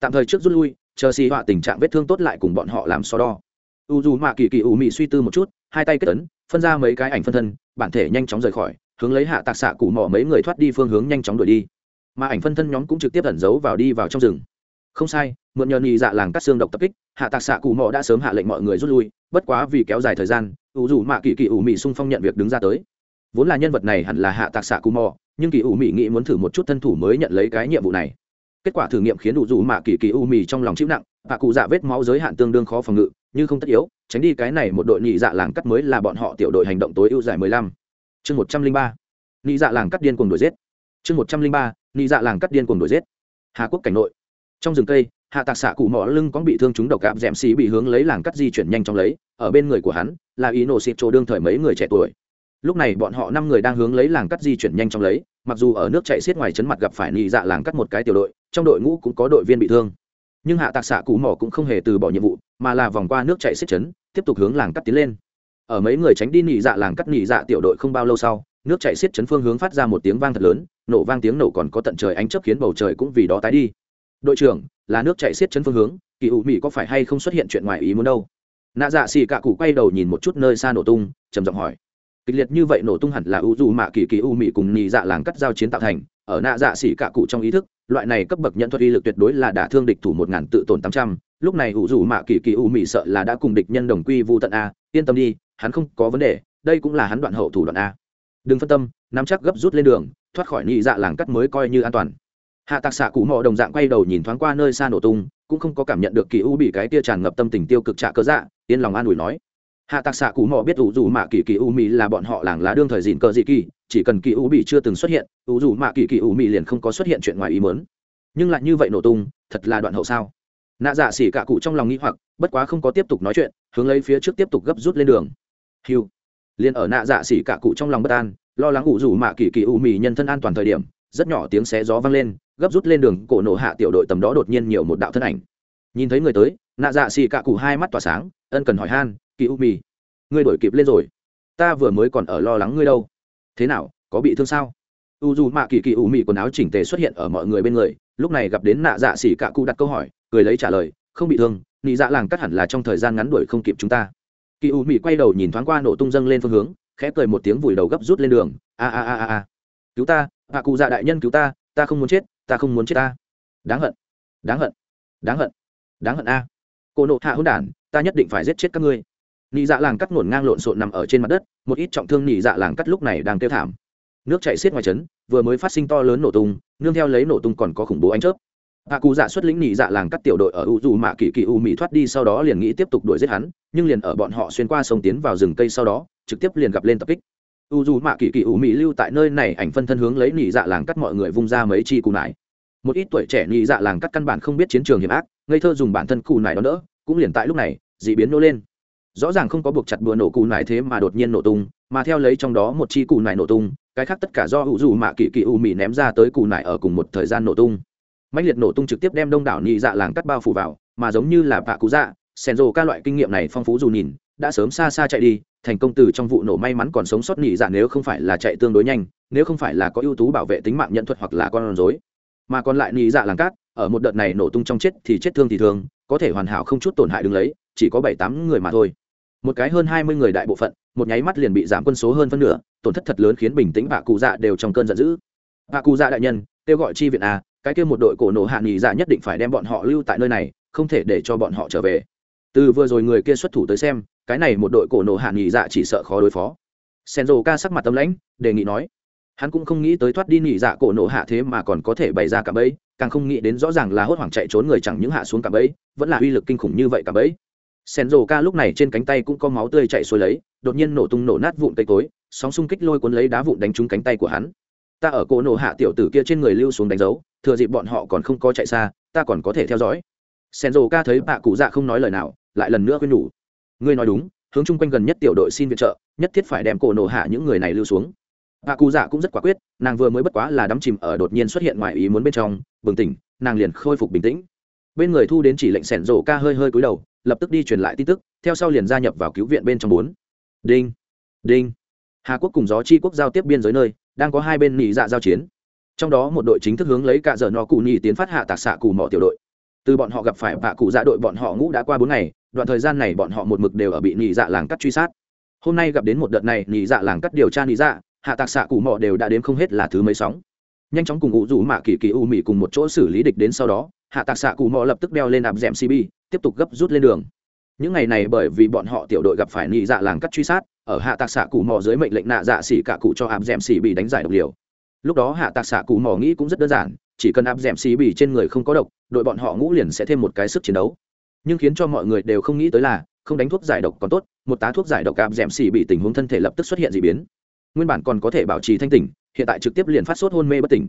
Tạm thời trước rút lui, chờ xì họa tình trạng vết thương tốt lại cùng bọn họ làm so đo. U dù mạ kỳ kỳ ủ mị suy tư một chút, hai tay kết tấn phân ra mấy cái ảnh phân thân, bản thể nhanh chóng rời khỏi, hướng lấy hạ tạc xạ cụ mỏ mấy người thoát đi phương hướng nhanh chóng đuổi đi. Mà ảnh phân thân nhóm cũng trực tiếp ẩn giấu vào đi vào trong rừng không sai, mượn nhờ nhị dạ làng cắt xương độc tập kích, hạ tạc xạ cụ mò đã sớm hạ lệnh mọi người rút lui, bất quá vì kéo dài thời gian, ủ dù mạ kỳ kỳ ủ mị xung phong nhận việc đứng ra tới. Vốn là nhân vật này hẳn là hạ tạc xạ cụ mò nhưng kỳ ủ mị nghĩ muốn thử một chút thân thủ mới nhận lấy cái nhiệm vụ này. Kết quả thử nghiệm khiến ủ dù mạ kỳ kỳ u mì trong lòng chịu nặng, hạ cụ dạ vết máu giới hạn tương đương khó phòng ngự nhưng không tất yếu, tránh đi cái này một đội nhị dạ làng cắt mới là bọn họ tiểu đội hành động tối ưu giải mười lăm. Chương một trăm linh ba. Nhị dạ làng cắt điên cuồng đuổi giết. Chương một trăm linh ba. Nhị dạ làng cắt điên cuồng đuổi giết. Hà quốc cảnh nội trong rừng cây, hạ tạc xạ cụ mỏ lưng có bị thương chúng độc gạp d ẹ m xì bị hướng lấy làng cắt di chuyển nhanh chóng lấy, ở bên người của hắn là ý nổ xịt chỗ đương thời mấy người trẻ tuổi. Lúc này bọn họ năm người đang hướng lấy làng cắt di chuyển nhanh chóng lấy, mặc dù ở nước chạy xiết ngoài chấn mặt gặp phải nị dạ làng cắt một cái tiểu đội, trong đội ngũ cũng có đội viên bị thương. Nhưng hạ tạc xạ cụ mỏ cũng không hề từ bỏ nhiệm vụ, mà là vòng qua nước chạy xiết chấn tiếp tục hướng làng cắt tiến lên. Ở mấy người tránh đi nị dạ làng cắt, nị dạ tiểu đội không bao lâu sau, nước chạy xiết chấn phương hướng phát ra một tiếng vang thật lớn, nổ vang tiếng nổ còn có tận trời ánh chớp khiến bầu trời cũng vì đó tái đi đội trưởng, là nước chạy xiết chấn phương hướng, kỳ ủ mỹ có phải hay không xuất hiện chuyện ngoài ý muốn đâu? Nạ dạ xì cạ cụ quay đầu nhìn một chút nơi xa nổ tung, trầm giọng hỏi. Kịch liệt như vậy nổ tung hẳn là u dù mạ kỳ kỳ u mỹ cùng nhị dạ làng cắt giao chiến tạo thành, ở nạ dạ xỉ cạ cụ trong ý thức, loại này cấp bậc nhận thuật uy lực tuyệt đối là đả thương địch thủ một ngàn tự tổn tám trăm. Lúc này u dù mạ kỳ kỳ u mỹ sợ là đã cùng địch nhân đồng quy vô tận a, yên tâm đi, hắn không có vấn đề, đây cũng là hắn đoạn hậu thủ đoạn a. Đừng phân tâm, nắm chắc gấp rút lên đường, thoát khỏi nhị dạ làng cắt mới coi như an toàn hạ tạc xạ cụ mò đồng dạng quay đầu nhìn thoáng qua nơi xa nổ tung, cũng không có cảm nhận được kỳ u bị cái tia tràn ngập tâm tình tiêu cực trạ cớ dạ yên lòng an ủi nói. Hạ tạc xạ cụ mò biết ủ dù mạ kỳ kỳ u mỹ là bọn họ làng lá đương thời dịn cờ dị kỳ, chỉ cần kỳ u bị chưa từng xuất hiện ủ dù mạ kỳ kỳ u mỹ liền không có xuất hiện chuyện ngoài ý mớn nhưng lại như vậy nổ tung, thật là đoạn hậu sao? Nạ dạ xỉ cả cụ trong lòng nghĩ hoặc, bất quá không có tiếp tục nói chuyện, hướng lấy phía trước tiếp tục gấp rút lên đường. Hiu. Liền ở nạ dạ xỉ cả cụ trong lòng bất an, lo lắng ủ dù mạ kỳ kỳ u mỹ nhân thân an toàn thời điểm, rất nhỏ tiếng xé gió vang lên gấp rút lên đường, cổ nổ hạ tiểu đội tầm đó đột nhiên nhiều một đạo thân ảnh. Nhìn thấy người tới, nạ dạ xì cạ cụ hai mắt tỏa sáng, ân cần hỏi han, kỳ u mì, ngươi đổi kịp lên rồi. Ta vừa mới còn ở lo lắng ngươi đâu. Thế nào, có bị thương sao? U dù mạ kỳ kỳ u mì quần áo chỉnh tề xuất hiện ở mọi người bên người, lúc này gặp đến nạ dạ xì cạ cụ đặt câu hỏi, cười lấy trả lời, không bị thương, nị dạ làng cắt hẳn là trong thời gian ngắn đuổi không kịp chúng ta. Kỳ u mì quay đầu nhìn thoáng qua nổ tung dâng lên phương hướng, khẽ cười một tiếng vùi đầu gấp rút lên đường, a a a a a. Cứu ta, hạ cụ dạ đại nhân cứu ta ta không muốn chết ta không muốn chết ta. Đáng hận. Đáng hận. Đáng hận. Đáng hận a. Cô nộ hạ hôn đản, ta nhất định phải giết chết các ngươi. Nị dạ làng cắt ngổn ngang lộn xộn nằm ở trên mặt đất, một ít trọng thương nị dạ làng cắt lúc này đang kêu thảm. Nước chạy xiết ngoài trấn, vừa mới phát sinh to lớn nổ tung, nương theo lấy nổ tung còn có khủng bố ánh chớp. Hạ cụ dạ xuất lĩnh nị dạ làng cắt tiểu đội ở u dù mạ kỳ kỳ u mỹ thoát đi sau đó liền nghĩ tiếp tục đuổi giết hắn, nhưng liền ở bọn họ xuyên qua sông tiến vào rừng cây sau đó, trực tiếp liền gặp lên tập kích. U dù mạ kỳ kỳ u mỹ lưu tại nơi này, ảnh phân thân hướng lấy nị dạ làng cắt mọi người vung ra mấy chi cù nải một ít tuổi trẻ nhị dạ làng cắt căn bản không biết chiến trường hiểm ác, ngây thơ dùng bản thân cù nải đó đỡ, cũng liền tại lúc này, dị biến nô lên. Rõ ràng không có buộc chặt bùa nổ cù nải thế mà đột nhiên nổ tung, mà theo lấy trong đó một chi cù nải nổ tung, cái khác tất cả do hữu dù mạ kỳ kỳ u mì ném ra tới cù nải ở cùng một thời gian nổ tung. Mạnh liệt nổ tung trực tiếp đem đông đảo nhị dạ làng cắt bao phủ vào, mà giống như là vạ cụ dạ sen rồ ca loại kinh nghiệm này phong phú dù nhìn, đã sớm xa xa chạy đi, thành công từ trong vụ nổ may mắn còn sống sót nhị dạ nếu không phải là chạy tương đối nhanh, nếu không phải là có ưu tú bảo vệ tính mạng nhận thuật hoặc là con rối mà còn lại nhị dạ làng cát, ở một đợt này nổ tung trong chết thì chết thương thì thương, có thể hoàn hảo không chút tổn hại đứng lấy, chỉ có bảy tám người mà thôi. Một cái hơn hai mươi người đại bộ phận, một nháy mắt liền bị giảm quân số hơn phân nửa, tổn thất thật lớn khiến bình tĩnh bà cụ dạ đều trong cơn giận dữ. Bà cụ dạ đại nhân, kêu gọi chi viện a, cái kia một đội cổ nổ hạ nghỉ dạ nhất định phải đem bọn họ lưu tại nơi này, không thể để cho bọn họ trở về. Từ vừa rồi người kia xuất thủ tới xem, cái này một đội cổ nổ hạ nghỉ dạ chỉ sợ khó đối phó. Senzo ca sắc mặt tâm lãnh, đề nghị nói hắn cũng không nghĩ tới thoát đi nghỉ dạ cổ nổ hạ thế mà còn có thể bày ra cả bẫy, càng không nghĩ đến rõ ràng là hốt hoảng chạy trốn người chẳng những hạ xuống cả bẫy, vẫn là uy lực kinh khủng như vậy cả bẫy. Senzo ca lúc này trên cánh tay cũng có máu tươi chạy xuôi lấy, đột nhiên nổ tung nổ nát vụn cây cối, sóng xung kích lôi cuốn lấy đá vụn đánh trúng cánh tay của hắn. Ta ở cổ nổ hạ tiểu tử kia trên người lưu xuống đánh dấu, thừa dịp bọn họ còn không có chạy xa, ta còn có thể theo dõi. Senzo ca thấy bạ cụ dạ không nói lời nào, lại lần nữa khuyên nhủ. Ngươi nói đúng, hướng chung quanh gần nhất tiểu đội xin viện trợ, nhất thiết phải đem cổ nổ hạ những người này lưu xuống bạ cụ dạ cũng rất quả quyết, nàng vừa mới bất quá là đắm chìm ở đột nhiên xuất hiện ngoài ý muốn bên trong, bừng tỉnh, nàng liền khôi phục bình tĩnh. Bên người thu đến chỉ lệnh sẻn rổ ca hơi hơi cúi đầu, lập tức đi truyền lại tin tức, theo sau liền gia nhập vào cứu viện bên trong bốn. Đinh đinh. Hà quốc cùng gió chi quốc giao tiếp biên giới nơi, đang có hai bên nỉ dạ giao chiến. Trong đó một đội chính thức hướng lấy cả giờ no cụ nhì tiến phát hạ tạc xạ cù mỏ tiểu đội. Từ bọn họ gặp phải bạ cụ dạ đội bọn họ ngũ đã qua bốn ngày, đoạn thời gian này bọn họ một mực đều ở bị Nhị dạ làng cắt truy sát. Hôm nay gặp đến một đợt này Nhị dạ làng cắt điều tra Nhị dạ hạ tạc xạ cụ mọ đều đã đến không hết là thứ mấy sóng. Nhanh chóng cùng ủ rủ mạ kỳ kỳ u mỹ cùng một chỗ xử lý địch đến sau đó, hạ tạc xạ cụ mọ lập tức đeo lên ạp m cb tiếp tục gấp rút lên đường. Những ngày này bởi vì bọn họ tiểu đội gặp phải nị dạ làng cắt truy sát, ở hạ tạc xạ cụ mò dưới mệnh lệnh nạ dạ xỉ cả cụ cho áp d ẻ m xỉ bị đánh giải độc liều. Lúc đó hạ tạc xạ cụ mò nghĩ cũng rất đơn giản, chỉ cần áp d ẻ m xỉ bị trên người không có độc, đội bọn họ ngũ liền sẽ thêm một cái sức chiến đấu. Nhưng khiến cho mọi người đều không nghĩ tới là, không đánh thuốc giải độc còn tốt, một tá thuốc giải độc áp d ẻ m xỉ bị tình huống thân thể lập tức xuất hiện d ị biến nguyên bản còn có thể bảo trì thanh tỉnh, hiện tại trực tiếp liền phát sốt hôn mê bất tỉnh.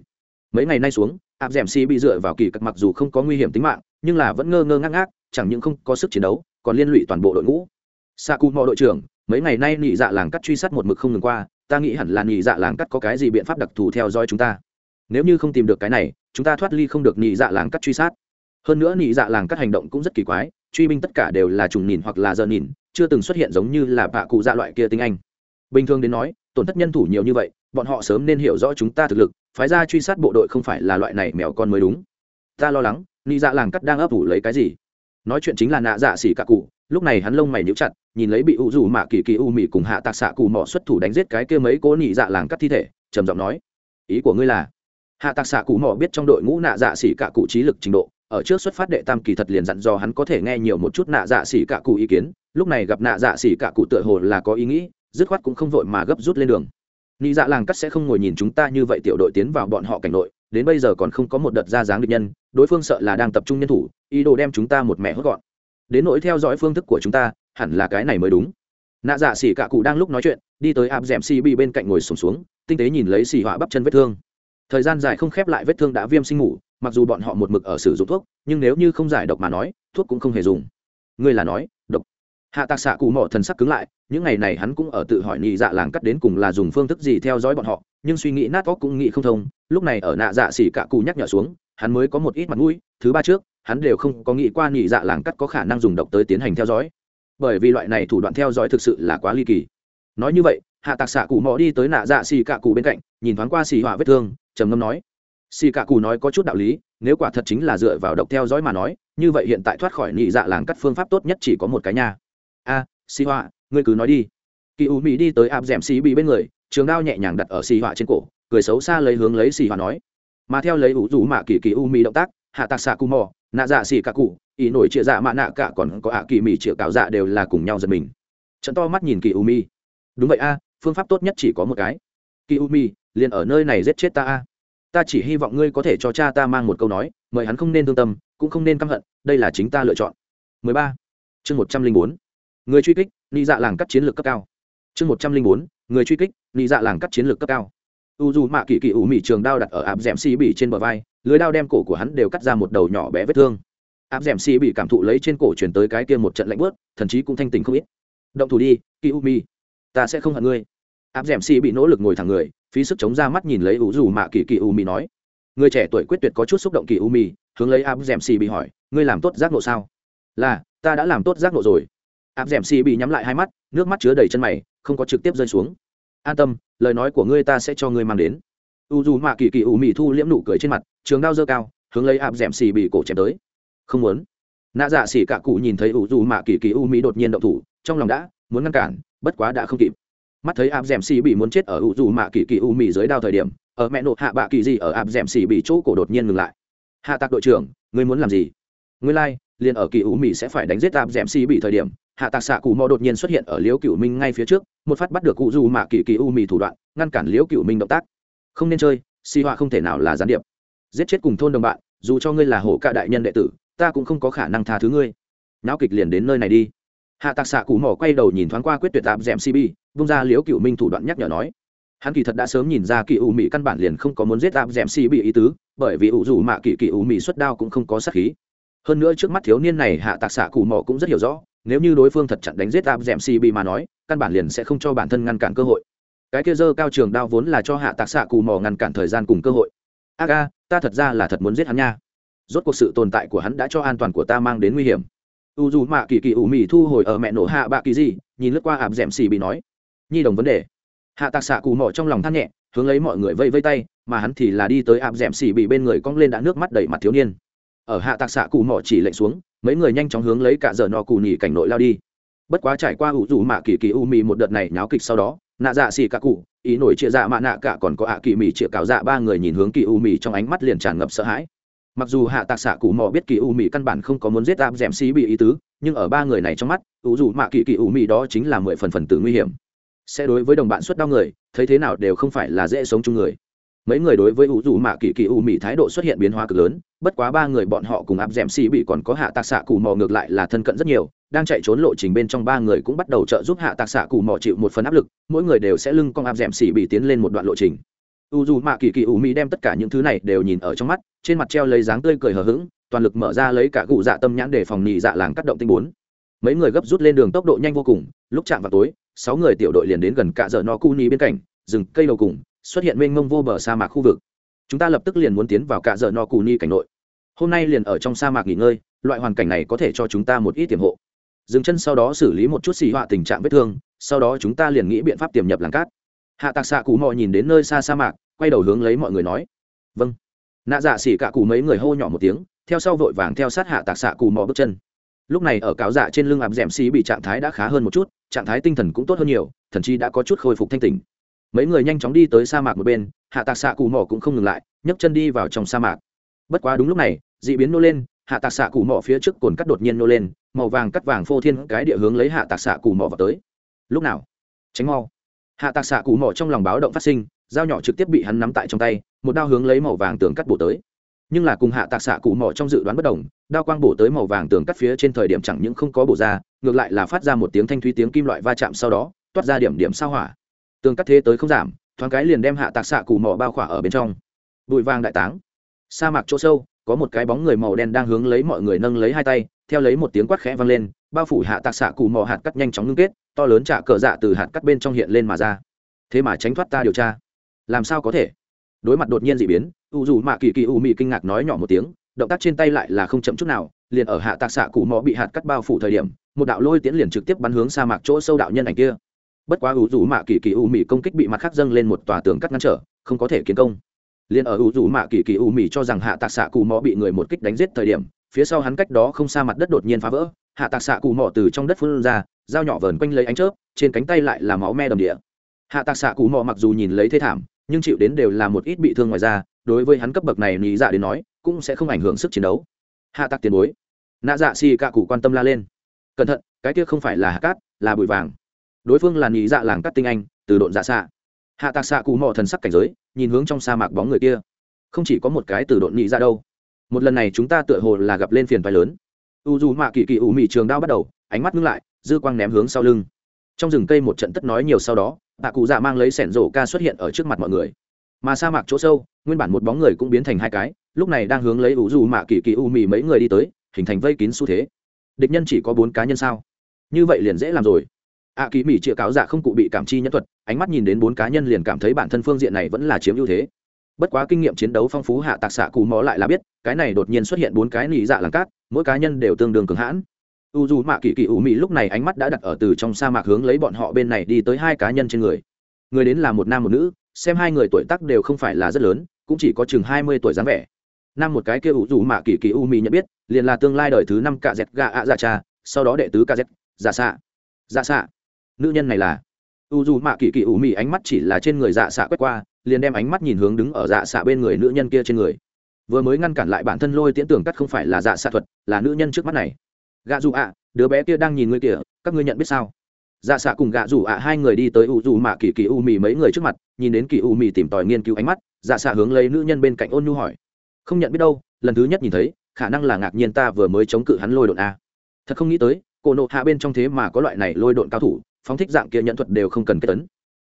Mấy ngày nay xuống, áp d ẻ m bị dựa vào kỳ cặc mặc dù không có nguy hiểm tính mạng, nhưng là vẫn ngơ ngơ ngác ngác, chẳng những không có sức chiến đấu, còn liên lụy toàn bộ đội ngũ. Sa cù mò đội trưởng, mấy ngày nay nhị dạ làng cắt truy sát một mực không ngừng qua, ta nghĩ hẳn là nhị dạ làng cắt có cái gì biện pháp đặc thù theo dõi chúng ta. Nếu như không tìm được cái này, chúng ta thoát ly không được nhị dạ làng cắt truy sát. Hơn nữa nhị dạ làng cắt hành động cũng rất kỳ quái, truy binh tất cả đều là trùng nhìn hoặc là giờ nhìn, chưa từng xuất hiện giống như là bạ cụ dạ loại kia tiếng anh. Bình thường đến nói tổn thất nhân thủ nhiều như vậy, bọn họ sớm nên hiểu rõ chúng ta thực lực, phái ra truy sát bộ đội không phải là loại này mèo con mới đúng. Ta lo lắng ni dạ làng cắt đang ấp ủ lấy cái gì? Nói chuyện chính là nạ dạ xỉ cả cụ, lúc này hắn lông mày níu chặt, nhìn lấy bị u dù mạ kỳ kỳ u mị cùng hạ tạc xạ cụ mỏ xuất thủ đánh giết cái kia mấy cố nị dạ làng cắt thi thể, trầm giọng nói, ý của ngươi là? Hạ tạc xạ cụ mỏ biết trong đội ngũ nạ dạ xỉ cả cụ trí lực trình độ, ở trước xuất phát đệ tam kỳ thật liền dặn dò hắn có thể nghe nhiều một chút nạ dạ xỉ cả cụ ý kiến, lúc này gặp nạ dạ xỉ cả cụ tựa hồ là có ý nghĩ dứt khoát cũng không vội mà gấp rút lên đường. Nị dạ làng cắt sẽ không ngồi nhìn chúng ta như vậy tiểu đội tiến vào bọn họ cảnh nội đến bây giờ còn không có một đợt ra dáng địch nhân đối phương sợ là đang tập trung nhân thủ ý đồ đem chúng ta một mẹ hốt gọn. Đến nỗi theo dõi phương thức của chúng ta hẳn là cái này mới đúng. Nạ dạ xỉ cả cụ đang lúc nói chuyện đi tới áp d ẻ m xì bị bên cạnh ngồi sùng xuống, xuống tinh tế nhìn lấy xì họa bắp chân vết thương. Thời gian dài không khép lại vết thương đã viêm sinh ngủ mặc dù bọn họ một mực ở sử dụng thuốc nhưng nếu như không giải độc mà nói thuốc cũng không hề dùng. Ngươi là nói độc hạ tạc xạ cụ mỏ thần sắc cứng lại, những ngày này hắn cũng ở tự hỏi nhị dạ làng cắt đến cùng là dùng phương thức gì theo dõi bọn họ, nhưng suy nghĩ nát óc cũng nghĩ không thông, lúc này ở nạ dạ xỉ Cạ cụ nhắc nhở xuống, hắn mới có một ít mặt mũi, thứ ba trước, hắn đều không có nghĩ qua nhị dạ làng cắt có khả năng dùng độc tới tiến hành theo dõi. Bởi vì loại này thủ đoạn theo dõi thực sự là quá ly kỳ. Nói như vậy, hạ tạc xạ cụ mò đi tới nạ dạ xì cạ cụ bên cạnh, nhìn thoáng qua xì họa vết thương, trầm ngâm nói xì cạ cụ nói có chút đạo lý, nếu quả thật chính là dựa vào độc theo dõi mà nói, như vậy hiện tại thoát khỏi nhị dạ làng cắt phương pháp tốt nhất chỉ có một cái nhà a, xì họa, ngươi cứ nói đi. Kỳ u mỹ đi tới áp d ẻ m xì bị bên người, trường đao nhẹ nhàng đặt ở xì họa trên cổ, cười xấu xa lấy hướng lấy xì họa nói. Mà theo lấy ủ rủ mạ kỳ kỳ u mỹ động tác, hạ tạc xạ cù mò, nạ dạ xì cả cụ, ý nổi chia dạ mạ nạ cả còn có ạ kỳ mỹ chĩa cào dạ đều là cùng nhau giật mình. Trận to mắt nhìn kỳ u mỹ. Đúng vậy a, phương pháp tốt nhất chỉ có một cái. Kỳ u mỹ, liền ở nơi này giết chết ta a. Ta chỉ hy vọng ngươi có thể cho cha ta mang một câu nói, mời hắn không nên thương tâm, cũng không nên căm hận, đây là chính ta lựa chọn. 13. chương 104 người truy kích ni dạ làng cắt chiến lược cấp cao. Chương 104. người truy kích ni dạ làng cắt chiến lược cấp cao. U dù mạ kỳ kỳ ủ mị trường đao đặt ở áp d ẻ m xì bỉ trên bờ vai, lưới đao đem cổ của hắn đều cắt ra một đầu nhỏ bé vết thương. Áp d ẻ m xì bị cảm thụ lấy trên cổ chuyển tới cái kia một trận lạnh bớt thần chí cũng thanh tình không ít. Động thủ đi kỳ u mi ta sẽ không hận ngươi. Áp d ẻ m xì bị nỗ lực ngồi thẳng người, phí sức chống ra mắt nhìn lấy u dù mạ kỳ kỳ u mị nói. Người trẻ tuổi quyết tuyệt có chút xúc động kỳ u mị, hướng lấy áp d ẻ m xì bị hỏi, ngươi làm tốt giác nộ sao? Là, ta đã làm tốt giác nộ rồi áp d ẻ m xì bị nhắm lại hai mắt nước mắt chứa đầy chân mày không có trực tiếp rơi xuống. An tâm lời nói của ngươi ta sẽ cho ngươi mang đến. U dù mạ kỳ kỳ u mị thu liễm nụ cười trên mặt trường đao dơ cao hướng lấy áp d ẻ m xì bị cổ chém tới. Không muốn. Nạ dạ xỉ cả cụ nhìn thấy u dù mạ kỳ kỳ u mì đột nhiên động thủ trong lòng đã muốn ngăn cản bất quá đã không kịp. Mắt thấy áp d ẻ m xì bị muốn chết ở u dù mạ kỳ kỳ u mì dưới đao thời điểm ở mẹ nộ hạ bạ kỳ gì ở áp d ẻ m xì bị chỗ cổ đột nhiên ngừng lại. Hạ tạc đội trưởng ngươi muốn làm gì? Ngươi lai、like, liền ở kỳ u mì sẽ phải đánh giết áp d ẻ m xì bị thời điểm hạ tạc xạ cụ mò đột nhiên xuất hiện ở liễu cựu minh ngay phía trước, một phát bắt được cụ dù mạ kỳ kỳ u mì thủ đoạn, ngăn cản liễu cựu minh động tác. Không nên chơi si họa không thể nào là gián điệp. Giết chết cùng thôn đồng bạn, dù cho ngươi là hổ cạ đại nhân đệ tử, ta cũng không có khả năng tha thứ ngươi. Náo kịch liền đến nơi này đi. Hạ tạc xạ cụ mỏ quay đầu nhìn thoáng qua quyết tuyệt tạp d cb vung ra liễu cựu minh thủ đoạn nhắc nhở nói. Hắn kỳ thật đã sớm nhìn ra kỳ u mỹ căn bản liền không có muốn giết tạp d cb ý tứ, bởi vì ủ dù mạ kỳ kỳ u mỹ xuất đao cũng không có sát khí. Hơn nữa trước mắt thiếu niên này hạ tạc xạ cụ mỏ cũng rất hiểu rõ nếu như đối phương thật chặn đánh giết tạp xì bị mà nói, căn bản liền sẽ không cho bản thân ngăn cản cơ hội. Cái kia dơ cao trường đao vốn là cho hạ tạc xạ cù mò ngăn cản thời gian cùng cơ hội. Aga ta thật ra là thật muốn giết hắn nha. Rốt cuộc sự tồn tại của hắn đã cho an toàn của ta mang đến nguy hiểm. U dù mạ kỳ kỳ ủ mì thu hồi ở mẹ nổ hạ bạ kỳ gì nhìn lướt qua áp d xì bị nói, nhi đồng vấn đề. Hạ tạc xạ cù mò trong lòng than nhẹ, hướng lấy mọi người vây vây tay, mà hắn thì là đi tới áp d xì bị bên người cong lên đã nước mắt đầy mặt thiếu niên. Ở hạ tạc xạ cù mỏ chỉ lệnh xuống mấy người nhanh chóng hướng lấy cả giờ nọ cù nhỉ cảnh nội lao đi. Bất quá trải qua ủ rủ mạ kỳ kỳ u mì một đợt này nháo kịch sau đó, nạ dạ xì cả cụ, ý nổi chia dạ mạ nạ cả còn có ạ kỳ mì chia cáo dạ ba người nhìn hướng kỳ u mì trong ánh mắt liền tràn ngập sợ hãi. Mặc dù hạ tạc xạ cụ mò biết kỳ u mì căn bản không có muốn giết áp d ẻ m xí bị ý tứ, nhưng ở ba người này trong mắt, ủ dù mạ kỳ kỳ u mì đó chính là mười phần phần tử nguy hiểm. Sẽ đối với đồng bạn suất đau người, thấy thế nào đều không phải là dễ sống chung người mấy người đối với ủ dù mạ kỳ kỳ u mỹ thái độ xuất hiện biến hóa cực lớn, bất quá ba người bọn họ cùng áp d ẻ m xì bị còn có hạ tạc xạ cù mò ngược lại là thân cận rất nhiều, đang chạy trốn lộ trình bên trong ba người cũng bắt đầu trợ giúp hạ tạc xạ cù mò chịu một phần áp lực, mỗi người đều sẽ lưng con áp d ẻ m xì bị tiến lên một đoạn lộ trình. U dù mạ kỳ kỳ u mỹ đem tất cả những thứ này đều nhìn ở trong mắt, trên mặt treo lấy dáng tươi cười hờ hững, toàn lực mở ra lấy cả cụ dạ tâm nhãn để phòng nhị dạ làng cắt động tinh bốn. Mấy người gấp rút lên đường tốc độ nhanh vô cùng, lúc chạm vào tối, sáu người tiểu đội liền đến gần cả giờ no cu ni bên cạnh rừng cây đầu cùng xuất hiện mênh mông vô bờ sa mạc khu vực. Chúng ta lập tức liền muốn tiến vào cạ dợ no cù ni cảnh nội. Hôm nay liền ở trong sa mạc nghỉ ngơi, loại hoàn cảnh này có thể cho chúng ta một ít tiềm hộ. Dừng chân sau đó xử lý một chút xì họa tình trạng vết thương, sau đó chúng ta liền nghĩ biện pháp tiềm nhập làng cát. Hạ tạc xạ cụ mò nhìn đến nơi xa sa mạc, quay đầu hướng lấy mọi người nói. Vâng. Nạ dạ xỉ cả cụ mấy người hô nhỏ một tiếng, theo sau vội vàng theo sát hạ tạc xạ cụ mò bước chân. Lúc này ở cáo dạ trên lưng ạp d ẻ m xì bị trạng thái đã khá hơn một chút, trạng thái tinh thần cũng tốt hơn nhiều, thần chi đã có chút khôi phục thanh tình mấy người nhanh chóng đi tới sa mạc một bên, hạ tạc xạ cụ mỏ cũng không ngừng lại, nhấc chân đi vào trong sa mạc. Bất quá đúng lúc này, d ị biến nô lên, hạ tạc xạ cụ mỏ phía trước cồn cắt đột nhiên nô lên, màu vàng cắt vàng phô thiên cái địa hướng lấy hạ tạc xạ cụ mỏ vào tới. Lúc nào? Tránh mau. Hạ tạc xạ cụ mỏ trong lòng báo động phát sinh, dao nhỏ trực tiếp bị hắn nắm tại trong tay, một đao hướng lấy màu vàng tường cắt bổ tới. Nhưng là cùng hạ tạc xạ cụ mỏ trong dự đoán bất đồng, đao quang bổ tới màu vàng tường cắt phía trên thời điểm chẳng những không có bổ ra, ngược lại là phát ra một tiếng thanh thúy tiếng kim loại va chạm sau đó, toát ra điểm điểm sao hỏa tường cắt thế tới không giảm, thoáng cái liền đem hạ tạc xạ cù mỏ bao khỏa ở bên trong. Bụi vàng đại táng. Sa mạc chỗ sâu, có một cái bóng người màu đen đang hướng lấy mọi người nâng lấy hai tay, theo lấy một tiếng quát khẽ vang lên, bao phủ hạ tạc xạ cù mỏ hạt cắt nhanh chóng ngưng kết, to lớn trả cờ dạ từ hạt cắt bên trong hiện lên mà ra. Thế mà tránh thoát ta điều tra. Làm sao có thể? Đối mặt đột nhiên d ị biến, u dù mạ kỳ kỳ u mị kinh ngạc nói nhỏ một tiếng, động tác trên tay lại là không chậm chút nào, liền ở hạ tạc xạ cụ mò bị hạt cắt bao phủ thời điểm, một đạo lôi tiến liền trực tiếp bắn hướng sa mạc chỗ sâu đạo nhân ảnh kia bất quá u rủ mạ kỳ kỳ u mị công kích bị mặt khác dâng lên một tòa tường cắt ngăn trở, không có thể kiến công. Liền ở u rủ mạ kỳ kỳ u mị cho rằng hạ tạc xạ cù mò bị người một kích đánh giết thời điểm, phía sau hắn cách đó không xa mặt đất đột nhiên phá vỡ, hạ tạc xạ cù mò từ trong đất phun ra, dao nhỏ vờn quanh lấy ánh chớp, trên cánh tay lại là máu me đầm địa. Hạ tạc xạ cù mò mặc dù nhìn lấy thế thảm, nhưng chịu đến đều là một ít bị thương ngoài ra đối với hắn cấp bậc này lý dạ đến nói, cũng sẽ không ảnh hưởng sức chiến đấu. Hạ tạc tiền bối. Nạ dạ xì cạ cụ quan tâm la lên. Cẩn thận, cái kia không phải là hạ cát, là bụi vàng đối phương là nhị dạ làng cắt tinh anh, từ độn dạ xạ. Hạ tạc xạ cụ mò thần sắc cảnh giới, nhìn hướng trong sa mạc bóng người kia. Không chỉ có một cái từ độn nhị dạ đâu. Một lần này chúng ta tựa hồ là gặp lên phiền phái lớn. U dù mạ kỳ kỳ ủ mị trường đao bắt đầu, ánh mắt ngưng lại, dư quang ném hướng sau lưng. Trong rừng cây một trận tất nói nhiều sau đó, tạ cụ dạ mang lấy sẻn rổ ca xuất hiện ở trước mặt mọi người. Mà sa mạc chỗ sâu, nguyên bản một bóng người cũng biến thành hai cái, lúc này đang hướng lấy u dù mạ kỳ kỳ u mị mấy người đi tới, hình thành vây kín xu thế. Địch nhân chỉ có bốn cá nhân sao? Như vậy liền dễ làm rồi ạ kỳ mỹ chĩa cáo dạ không cụ bị cảm chi nhân thuật, ánh mắt nhìn đến bốn cá nhân liền cảm thấy bản thân phương diện này vẫn là chiếm ưu thế. Bất quá kinh nghiệm chiến đấu phong phú hạ tạc xạ cù mò lại là biết, cái này đột nhiên xuất hiện bốn cái nỉ dạ làng cát, mỗi cá nhân đều tương đương cường hãn. U dù mạ kỳ kỳ ủ mị lúc này ánh mắt đã đặt ở từ trong sa mạc hướng lấy bọn họ bên này đi tới hai cá nhân trên người. Người đến là một nam một nữ, xem hai người tuổi tác đều không phải là rất lớn, cũng chỉ có chừng hai mươi tuổi dáng vẻ. Nam một cái kia u dù mạ kỳ kỳ u mị nhận biết, liền là tương lai đời thứ năm cạ dẹt gà ạ dạ cha, sau đó đệ tứ cạ dẹt dạ xạ. Dạ xạ nữ nhân này là. U dù mạ kỳ kỳ ủ mị ánh mắt chỉ là trên người dạ xạ quét qua, liền đem ánh mắt nhìn hướng đứng ở dạ xạ bên người nữ nhân kia trên người. Vừa mới ngăn cản lại bản thân lôi tiễn tưởng cắt không phải là dạ xạ thuật, là nữ nhân trước mắt này. Gạ dù ạ, đứa bé kia đang nhìn ngươi kìa, các ngươi nhận biết sao? Dạ xạ cùng gạ dù ạ hai người đi tới u dù mạ kỳ kỳ u mì mấy người trước mặt, nhìn đến kỳ u mì tìm tòi nghiên cứu ánh mắt dạ xạ hướng lấy nữ nhân bên cạnh ôn nhu hỏi. Không nhận biết đâu, lần thứ nhất nhìn thấy, khả năng là ngạc nhiên ta vừa mới chống cự hắn lôi đột a. Thật không nghĩ tới cổ nộ hạ bên trong thế mà có loại này lôi độn cao thủ phóng thích dạng kia nhận thuật đều không cần kết tấn.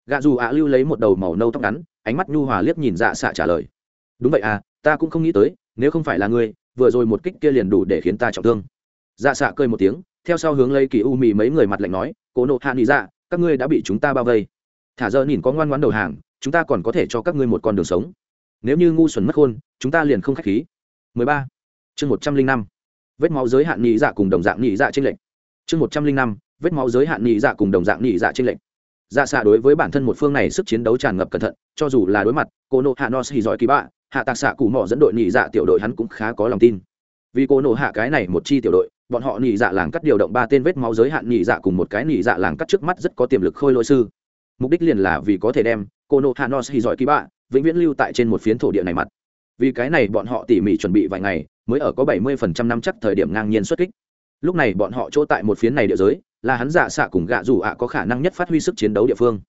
Gạ dù ạ lưu lấy một đầu màu nâu tóc ngắn, ánh mắt nhu hòa liếc nhìn dạ xạ trả lời. Đúng vậy à ta cũng không nghĩ tới, nếu không phải là ngươi, vừa rồi một kích kia liền đủ để khiến ta trọng thương. Dạ xạ cười một tiếng, theo sau hướng lấy kỳ u mì mấy người mặt lạnh nói, cố nộ hạ nghĩ dạ các ngươi đã bị chúng ta bao vây. Thả giờ nhìn có ngoan ngoãn đầu hàng, chúng ta còn có thể cho các ngươi một con đường sống. Nếu như ngu xuẩn mất khôn, chúng ta liền không khách khí. 13. chương 105. vết máu giới hạn nhị dạ cùng đồng dạng nhị dạ trên lệnh chương 105 vết máu giới hạn nhị dạ cùng đồng dạng nhị dạ trên lệnh dạ xạ đối với bản thân một phương này sức chiến đấu tràn ngập cẩn thận, cho dù là đối mặt, cô nộ hạ nos hì giỏi kỳ bạ, hạ tạc xạ cù mỏ dẫn đội nhị dạ tiểu đội hắn cũng khá có lòng tin. Vì cô nộ hạ cái này một chi tiểu đội, bọn họ nhị dạ làng cắt điều động ba tên vết máu giới hạn nhị dạ cùng một cái nhị dạ làng cắt trước mắt rất có tiềm lực khôi lỗi sư. Mục đích liền là vì có thể đem cô nộ hạ nos hì giỏi kỳ bạ vĩnh viễn lưu tại trên một phiến thổ địa này mặt. Vì cái này bọn họ tỉ mỉ chuẩn bị vài ngày, mới ở có bảy mươi phần trăm năm chắc thời điểm ngang nhiên xuất kích. Lúc này bọn họ chỗ tại một phiến này địa giới là hắn dạ xạ cùng gạ dù ạ có khả năng nhất phát huy sức chiến đấu địa phương.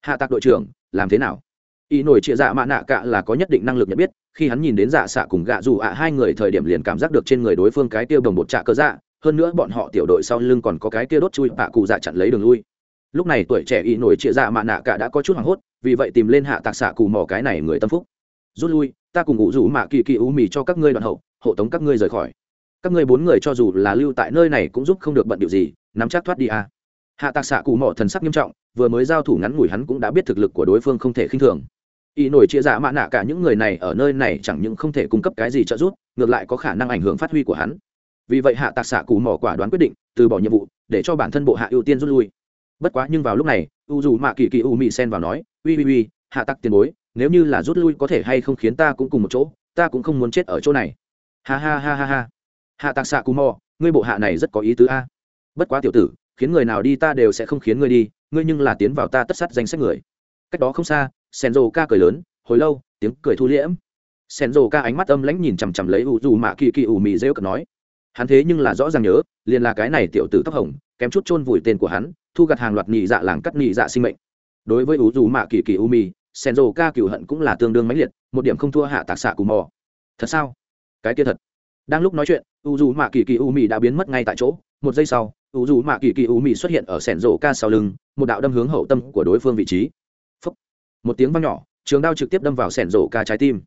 Hạ tạc đội trưởng, làm thế nào? Y nổi trịa dạ mạ nạ cạ là có nhất định năng lực nhận biết, khi hắn nhìn đến dạ xạ cùng gạ dù ạ, hai người thời điểm liền cảm giác được trên người đối phương cái tiêu đồng bột trạ cơ dạ hơn nữa bọn họ tiểu đội sau lưng còn có cái kia đốt chui bạ cụ dạ chặn lấy đường lui. Lúc này tuổi trẻ y nổi trịa dạ mạ nạ cạ đã có chút hoảng hốt, vì vậy tìm lên hạ tạc xạ cù mỏ cái này người tâm phúc. Rút lui, ta cùng ngụ rủ mạ kỳ kỳ u mì cho các ngươi đoạn hậu, hộ tống các ngươi rời khỏi. Các ngươi bốn người cho dù là lưu tại nơi này cũng giúp không được bận điều gì nắm chắc thoát đi à. hạ tạc xạ cụ mỏ thần sắc nghiêm trọng, vừa mới giao thủ ngắn ngủi hắn cũng đã biết thực lực của đối phương không thể khinh thường. Y nổi chia dạ mạ nạ cả những người này ở nơi này chẳng những không thể cung cấp cái gì trợ giúp, ngược lại có khả năng ảnh hưởng phát huy của hắn. Vì vậy hạ tạc xạ cụ mỏ quả đoán quyết định, từ bỏ nhiệm vụ, để cho bản thân bộ hạ ưu tiên rút lui. Bất quá nhưng vào lúc này, u dù mạ kỳ kỳ u mị sen vào nói ui ui ui hạ tạc tiền bối, nếu như là rút lui có thể hay không khiến ta cũng cùng một chỗ, ta cũng không muốn chết ở chỗ này. Ha ha ha ha ha. Hạ tạc xạ cù mò ngươi bộ hạ này rất có ý tứ a bất quá tiểu tử, khiến người nào đi ta đều sẽ không khiến ngươi đi, ngươi nhưng là tiến vào ta tất sát danh sách người. Cách đó không xa sen rồ ca cười lớn, hồi lâu, tiếng cười thu liễm. Sen rồ ca ánh mắt âm lãnh nhìn chằm chằm lấy u dù mạ kỳ kỳ ủ mì rêu cợt nói, hắn thế nhưng là rõ ràng nhớ, liền là cái này tiểu tử tóc hồng, kém chút chôn vùi tên của hắn, thu gặt hàng loạt nhị dạ làng cắt nhị dạ sinh mệnh. Đối với u dù mạ kỳ kỳ ủ mì sen rồ ca cựu hận cũng là tương đương mãnh liệt, một điểm không thua hạ tạc xạ cù mò. Thật sao? Cái kia thật. Đang lúc nói chuyện u dù mạ kỳ kỳ u mì đã biến mất ngay tại chỗ, một giây sau u dù mạ kỳ kỳ ủ mị xuất hiện ở sẻn rổ ca sau lưng, một đạo đâm hướng hậu tâm của đối phương vị trí. Phúc. một tiếng văng nhỏ, trường đao trực tiếp đâm vào sẻn rổ ca trái tim.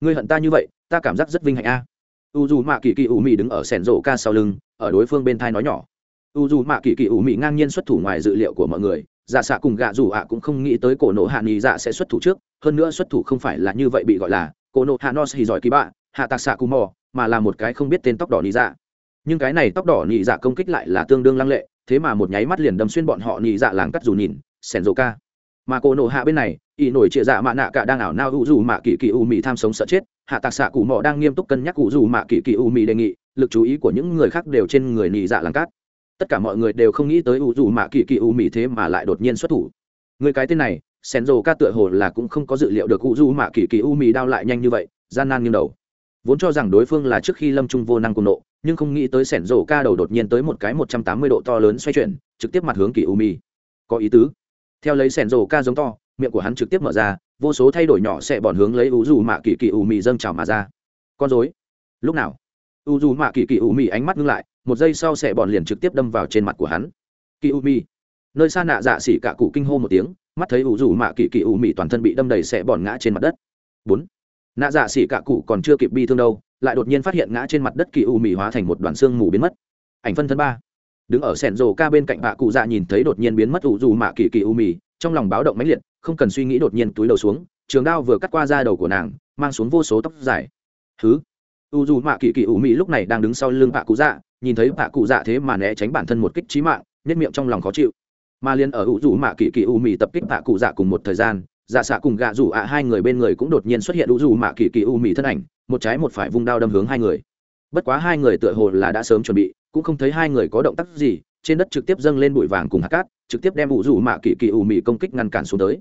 Ngươi hận ta như vậy, ta cảm giác rất vinh hạnh a. U dù mạ kỳ kỳ ủ mị đứng ở sẻn rổ ca sau lưng, ở đối phương bên thai nói nhỏ. U dù mạ kỳ kỳ ủ mị ngang nhiên xuất thủ ngoài dự liệu của mọi người dạ xạ cùng gạ dù ạ cũng không nghĩ tới cổ nộ hạ nghỉ dạ sẽ xuất thủ trước, hơn nữa xuất thủ không phải là như vậy bị gọi là cổ nộ hạ nos hì giỏi kỳ bạ, hạ tạc xạ cù mò, mà là một cái không biết tên tóc đỏ nhị dạ nhưng cái này tóc đỏ nhị dạ công kích lại là tương đương lăng lệ, thế mà một nháy mắt liền đâm xuyên bọn họ nhị dạ làng cắt dù nhìn, sẻn dô ca. Mà cô nổ hạ bên này y nổi trịa dạ mạ nạ cả đang ảo nao u dù mạ kỳ kỳ u mì tham sống sợ chết, hạ tạc xạ cụ mò đang nghiêm túc cân nhắc u dù mạ kỳ kỳ u mì đề nghị, lực chú ý của những người khác đều trên người nhị dạ làng cát tất cả mọi người đều không nghĩ tới u dù mạ kỳ kỳ u mì thế mà lại đột nhiên xuất thủ. Người cái tên này sen rồ ca tựa hồ là cũng không có dự liệu được u dù mạ kỳ kỳ u mì đao lại nhanh như vậy, gian nan nghiêng đầu. Vốn cho rằng đối phương là trước khi lâm trung vô năng cùng nộ nhưng không nghĩ tới sẻn rổ ca đầu đột nhiên tới một cái một trăm tám mươi độ to lớn xoay chuyển, trực tiếp mặt hướng kỳ u mi. Có ý tứ. Theo lấy sẻn rổ ca giống to, miệng của hắn trực tiếp mở ra, vô số thay đổi nhỏ sẽ bọn hướng lấy u dù mạ kỳ kỳ u mi dâng trào mà ra. Con dối lúc nào? U dù mạ kỳ kỳ u mi ánh mắt ngưng lại, một giây sau sẽ bọn liền trực tiếp đâm vào trên mặt của hắn. Kỳ u mi. Nơi xa nạ dạ xỉ cả cụ kinh hô một tiếng, mắt thấy u dù mạ kỳ kỳ u mi toàn thân bị đâm đầy sẽ bọn ngã trên mặt đất. Bốn nạ dạ xỉ cạ cụ còn chưa kịp bi thương đâu, lại đột nhiên phát hiện ngã trên mặt đất kỳ u mì hóa thành một đoàn xương mù biến mất. Ảnh phân thân ba. Đứng ở sẻn rồ ca bên cạnh bạ cụ dạ nhìn thấy đột nhiên biến mất ủ dù mạ kỳ kỳ u mì trong lòng báo động mãnh liệt, không cần suy nghĩ đột nhiên túi đầu xuống, trường đao vừa cắt qua da đầu của nàng, mang xuống vô số tóc dài. Thứ u dù mạ kỳ kỳ u mì lúc này đang đứng sau lưng bạ cụ dạ nhìn thấy bạ cụ dạ thế mà né tránh bản thân một kích trí mạng nhất miệng trong lòng khó chịu. Mà liên ở u dù mạ kỳ kỳ u mì tập kích bạ cụ dạ cùng một thời gian dạ xạ cùng gạ rủ ạ hai người bên người cũng đột nhiên xuất hiện u dù mạ kỳ kỳ u mị thân ảnh, một trái một phải vung đao đâm hướng hai người. Bất quá hai người tựa hồ là đã sớm chuẩn bị, cũng không thấy hai người có động tác gì, trên đất trực tiếp dâng lên bụi vàng cùng hạt cát, trực tiếp đem u dù mạ kỳ kỳ u mị công kích ngăn cản xuống tới.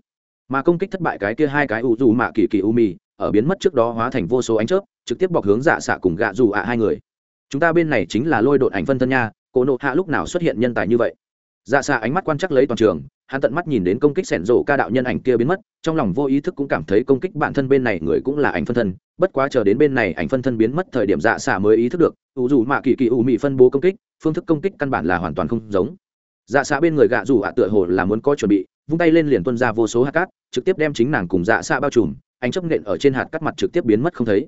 Mà công kích thất bại cái kia hai cái u dù mạ kỳ kỳ u mị ở biến mất trước đó hóa thành vô số ánh chớp, trực tiếp bọc hướng dạ xạ cùng gạ rủ ạ hai người. Chúng ta bên này chính là lôi đột ảnh phân thân nha, cổ nộ hạ lúc nào xuất hiện nhân tài như vậy? Dạ xạ ánh mắt quan chắc lấy toàn trường hắn tận mắt nhìn đến công kích sẻn rổ ca đạo nhân ảnh kia biến mất, trong lòng vô ý thức cũng cảm thấy công kích bản thân bên này người cũng là ảnh phân thân, bất quá chờ đến bên này ảnh phân thân biến mất thời điểm dạ xả mới ý thức được, ủ dù mạ kỳ kỳ ủ mị phân bố công kích, phương thức công kích căn bản là hoàn toàn không giống. Dạ xả bên người gạ dù ạ tựa hồ là muốn có chuẩn bị, vung tay lên liền tuân ra vô số hạt cát, trực tiếp đem chính nàng cùng dạ xả bao trùm, ánh chấp nện ở trên hạt cắt mặt trực tiếp biến mất không thấy.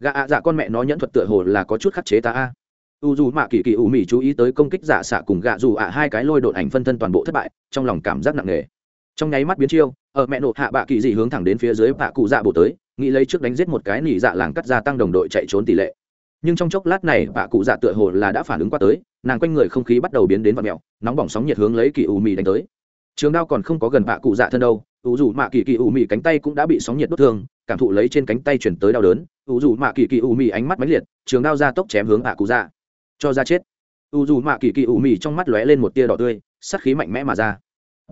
Gạ ạ dạ con mẹ nó nhẫn thuật tựa hồ là có chút khắc chế ta a u dù mạ kỳ kỳ ủ mỹ chú ý tới công kích giả xạ cùng gạ dù ạ hai cái lôi đột ảnh phân thân toàn bộ thất bại, trong lòng cảm giác nặng nề. Trong nháy mắt biến chiêu, ở mẹ nộ hạ bạ kỳ dị hướng thẳng đến phía dưới bạ cụ dạ bổ tới, nghĩ lấy trước đánh giết một cái nỉ dạ làng cắt ra tăng đồng đội chạy trốn tỷ lệ. Nhưng trong chốc lát này, bạ cụ dạ tựa hồ là đã phản ứng qua tới, nàng quanh người không khí bắt đầu biến đến vật mẹo nóng bỏng sóng nhiệt hướng lấy kỳ ủ mì đánh tới. Trường đao còn không có gần bạ cụ dạ thân đâu ủ dù mạ kỳ kỳ ủ mì cánh tay cũng đã bị sóng nhiệt đốt thương, cảm thụ lấy trên cánh tay chuyển tới đau đớn ủ dù mạ kỳ kỳ ủ mì ánh mắt mãnh liệt, trường đao ra tốc chém hướng bạ cụ dạ cho ra chết. U dù mạ kỳ kỳ ủ mì trong mắt lóe lên một tia đỏ tươi sắc khí mạnh mẽ mà ra.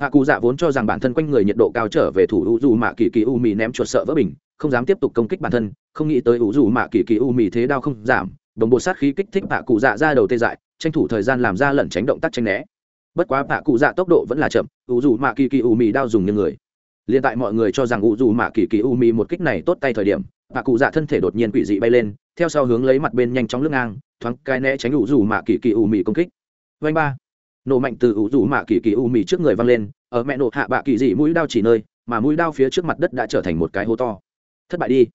Bạ cụ dạ vốn cho rằng bản thân quanh người nhiệt độ cao trở về thủ u dù mạ kỳ kỳ ủ mì ném chuột sợ vỡ bình, không dám tiếp tục công kích bản thân, không nghĩ tới u dù mạ kỳ kỳ ủ mì thế đao không giảm, đồng bộ sát khí kích thích bạ cụ dạ ra đầu tê dại, tranh thủ thời gian làm ra lẩn tránh động tác tranh né. Bất quá bạ cụ dạ tốc độ vẫn là chậm, u dù mạ kỳ kỳ ủ mì đao dùng như người. Liền tại mọi người cho rằng u dù mạ kỳ kỳ ủ mì một kích này tốt tay thời điểm bà cụ dạ thân thể đột nhiên quỷ dị bay lên, theo sau hướng lấy mặt bên nhanh chóng lưng ngang, thoáng cai né tránh ủ rủ mạ kỳ kỳ ủ mì công kích. Vanh ba. Nổ mạnh từ ủ rủ mạ kỳ kỳ ủ mì trước người văng lên, ở mẹ nổ hạ bạ kỳ dị mũi đao chỉ nơi, mà mũi đao phía trước mặt đất đã trở thành một cái hố to. Thất bại đi.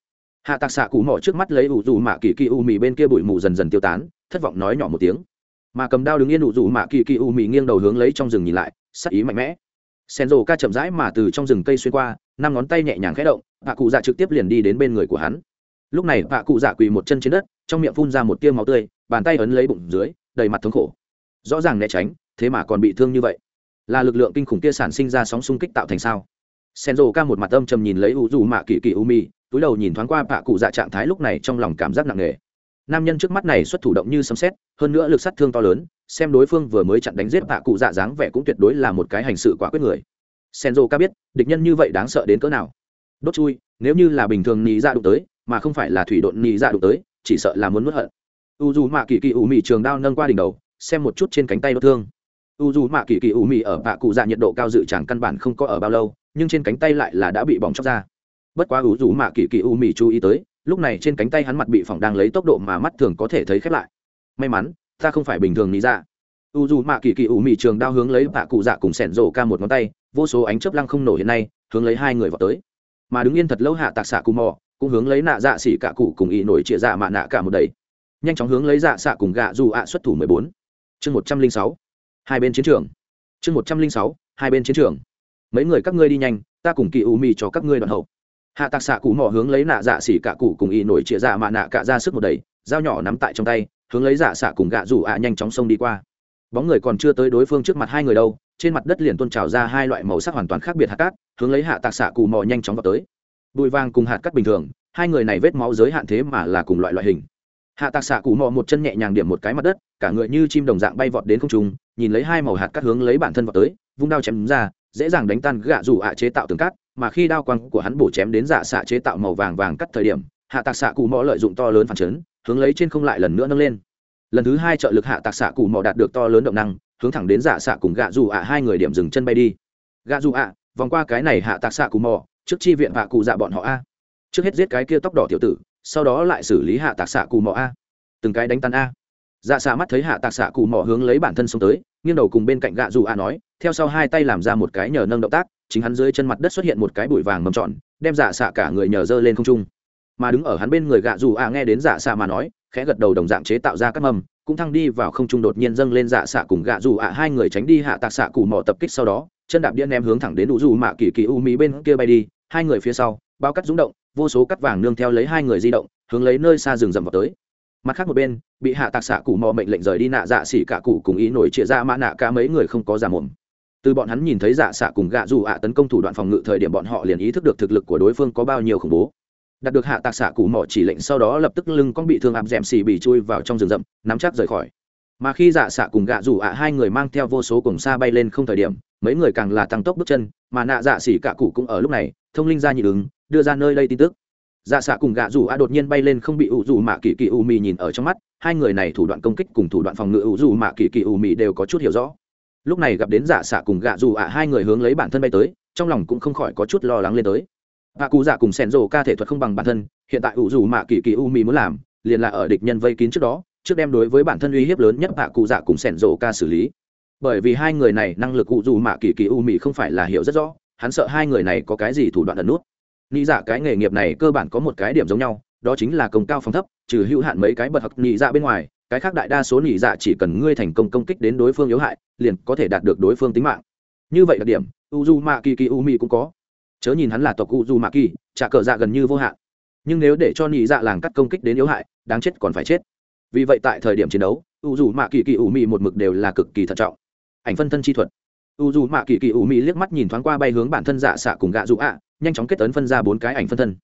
Hạ tạc xạ cụ mỏ trước mắt lấy ủ rủ mạ kỳ kỳ u mì bên kia bụi mù dần dần tiêu tán, thất vọng nói nhỏ một tiếng. Mà cầm đao đứng yên ủ rủ mạ kỳ kỳ u mì nghiêng đầu hướng lấy trong rừng nhìn lại, sắc ý mạnh mẽ. Sen rồ ca chậm rãi mà từ trong rừng cây xuyên qua, năm ngón tay nhẹ nhàng khẽ động hạ cụ dạ trực tiếp liền đi đến bên người của hắn. Lúc này hạ cụ dạ quỳ một chân trên đất, trong miệng phun ra một tiêu máu tươi, bàn tay ấn lấy bụng dưới, đầy mặt thống khổ. Rõ ràng né tránh, thế mà còn bị thương như vậy. Là lực lượng kinh khủng kia sản sinh ra sóng xung kích tạo thành sao? Sen rồ ca một mặt âm trầm nhìn lấy u dù mạ kỳ kỳ u mi, túi đầu nhìn thoáng qua bạ cụ dạ trạng thái lúc này trong lòng cảm giác nặng nề. Nam nhân trước mắt này xuất thủ động như sấm xét hơn nữa lực sát thương to lớn, xem đối phương vừa mới chặn đánh giết bạ cụ dạ dáng vẻ cũng tuyệt đối là một cái hành sự quả quyết người. Senzo ca biết, địch nhân như vậy đáng sợ đến cỡ nào? Đốt chui, nếu như là bình thường nhị ra dạ đụng tới, mà không phải là thủy độn nhị ra dạ đụng tới, chỉ sợ là muốn mất hận. U dù mạ kỳ kỳ ủ mị trường đao nâng qua đỉnh đầu, xem một chút trên cánh tay đốt thương. U dù mạ kỳ kỳ ủ mị ở bạ cụ dạ nhiệt độ cao dự chẳng căn bản không có ở bao lâu, nhưng trên cánh tay lại là đã bị bỏng chóc ra. Bất quá u dù mạ kỳ kỳ ủ mị chú ý tới, lúc này trên cánh tay hắn mặt bị phỏng đang lấy tốc độ mà mắt thường có thể thấy khép lại. May mắn, ta không phải bình thường nhị ra dạ. u dù mạ kỳ kỳ ủ mị trường đao hướng lấy bạ cụ dạ cùng sẻn rổ ca một ngón tay, vô số ánh chớp lăng không nổ hiện nay, hướng lấy hai người vào tới mà đứng yên thật lâu hạ tạc xạ cù mò, cũng hướng lấy nạ dạ xỉ cả cụ cùng y nổi trịa dạ mạ nạ cả một đầy. Nhanh chóng hướng lấy dạ xạ cùng gạ dù ạ xuất thủ mười bốn. Chương một trăm linh sáu. Hai bên chiến trường. Chương một trăm linh sáu, hai bên chiến trường. Mấy người các ngươi đi nhanh, ta cùng kỳ u mì cho các ngươi đoạn hậu. Hạ tạc xạ cụ mỏ hướng lấy nạ dạ xỉ cả cụ cùng y nổi chĩa dạ mạ nạ cả ra sức một đầy, dao nhỏ nắm tại trong tay, hướng lấy dạ xạ cùng gạ rủ ạ nhanh chóng xông đi qua. Bóng người còn chưa tới đối phương trước mặt hai người đâu trên mặt đất liền tôn trào ra hai loại màu sắc hoàn toàn khác biệt hạt cát, hướng lấy hạ tạc xạ Cù mò nhanh chóng vào tới. Bụi vàng cùng hạt cát bình thường, hai người này vết máu giới hạn thế mà là cùng loại loại hình. Hạ tạc xạ Cù mò một chân nhẹ nhàng điểm một cái mặt đất, cả người như chim đồng dạng bay vọt đến không trung, nhìn lấy hai màu hạt cát hướng lấy bản thân vào tới, vung đao chém ra, dễ dàng đánh tan gạ rủ ạ chế tạo tường cát, mà khi đao quang của hắn bổ chém đến dạ xạ chế tạo màu vàng vàng cắt thời điểm, hạ tạc xạ Cù mò lợi dụng to lớn phản chấn, hướng lấy trên không lại lần nữa nâng lên. Lần thứ hai trợ lực hạ tạc xạ Cù mò đạt được to lớn động năng hướng thẳng đến dạ xạ cùng gạ dù ạ, hai người điểm dừng chân bay đi. Gạ dù ạ, vòng qua cái này hạ tạc xạ cụ mò, trước chi viện hạ cụ dạ bọn họ a. Trước hết giết cái kia tóc đỏ tiểu tử, sau đó lại xử lý hạ tạc xạ cụ mò a. Từng cái đánh tan a. Dạ xạ mắt thấy hạ tạc xạ cụ mò hướng lấy bản thân xông tới, nghiêng đầu cùng bên cạnh gạ dù a nói, theo sau hai tay làm ra một cái nhờ nâng động tác, chính hắn dưới chân mặt đất xuất hiện một cái bụi vàng mầm tròn, đem dạ xạ cả người nhờ dơ lên không trung. Mà đứng ở hắn bên người gạ dù a nghe đến dạ xạ mà nói, khẽ gật đầu đồng dạng chế tạo ra các mầm cũng thăng đi vào không trung đột nhiên dâng lên dạ xạ cùng gạ dù ạ. Hai người tránh đi hạ tạc xạ cụ mò tập kích sau đó, chân đạp đĩa ném hướng thẳng đến u dù mạ kỳ kỳ u mỹ bên kia bay đi. Hai người phía sau, bao cắt rúng động, vô số cắt vàng nương theo lấy hai người di động, hướng lấy nơi xa rừng rậm vào tới. Mặt khác một bên, bị hạ tạc xạ cụ mò mệnh lệnh rời đi nạ dạ xỉ cả cụ cùng ý nổi chia ra mã nạ cả mấy người không có giả mồm. Từ bọn hắn nhìn thấy dạ xạ cùng gạ dù ạ tấn công thủ đoạn phòng ngự thời điểm bọn họ liền ý thức được thực lực của đối phương có bao nhiêu khủng bố đạt được hạ tạc xạ cụ mỏ chỉ lệnh sau đó lập tức lưng con bị thương áp d ẻ m xì bị chui vào trong rừng rậm, nắm chắc rời khỏi. Mà khi dạ xạ cùng gạ rủ ạ hai người mang theo vô số cùng xa bay lên không thời điểm, mấy người càng là tăng tốc bước chân, mà nạ dạ xỉ cả cụ cũng ở lúc này, thông linh ra nhị ứng, đưa ra nơi đây tin tức. Dạ xạ cùng gạ rủ ạ đột nhiên bay lên không bị ủ rủ mạ kỳ kỳ u mì nhìn ở trong mắt, hai người này thủ đoạn công kích cùng thủ đoạn phòng ngự ủ rủ mạ kỳ kỳ u mì đều có chút hiểu rõ. Lúc này gặp đến dạ xạ cùng gạ rủ ạ hai người hướng lấy bản thân bay tới, trong lòng cũng không khỏi có chút lo lắng lên tới hạ cụ dạ cùng sẻn rổ ca thể thuật không bằng bản thân, hiện tại ủ dù mạ kỳ kỳ u mì muốn làm, liền là ở địch nhân vây kín trước đó, trước đem đối với bản thân uy hiếp lớn nhất hạ cụ dạ cùng sẻn rổ ca xử lý. Bởi vì hai người này năng lực ủ dù mạ kỳ kỳ u mì không phải là hiểu rất rõ, hắn sợ hai người này có cái gì thủ đoạn ẩn nút. Nghĩ dạ cái nghề nghiệp này cơ bản có một cái điểm giống nhau, đó chính là công cao phòng thấp, trừ hữu hạn mấy cái bật học nghĩ dạ bên ngoài, cái khác đại đa số nghĩ dạ chỉ cần ngươi thành công công kích đến đối phương yếu hại, liền có thể đạt được đối phương tính mạng. Như vậy đặc điểm u du mạ kỳ kỳ u mi cũng có chớ nhìn hắn là tộc u du mạ kỳ, trả cờ dạ gần như vô hạn. Nhưng nếu để cho nhị dạ làng cắt công kích đến yếu hại, đáng chết còn phải chết. Vì vậy tại thời điểm chiến đấu, u du mạ kỳ kỳ ủ mị một mực đều là cực kỳ thận trọng. Ảnh phân thân chi thuật. U du mạ kỳ kỳ ủ mị liếc mắt nhìn thoáng qua bay hướng bản thân dạ xạ cùng gạ dụ ạ, nhanh chóng kết tấn phân ra bốn cái ảnh phân thân.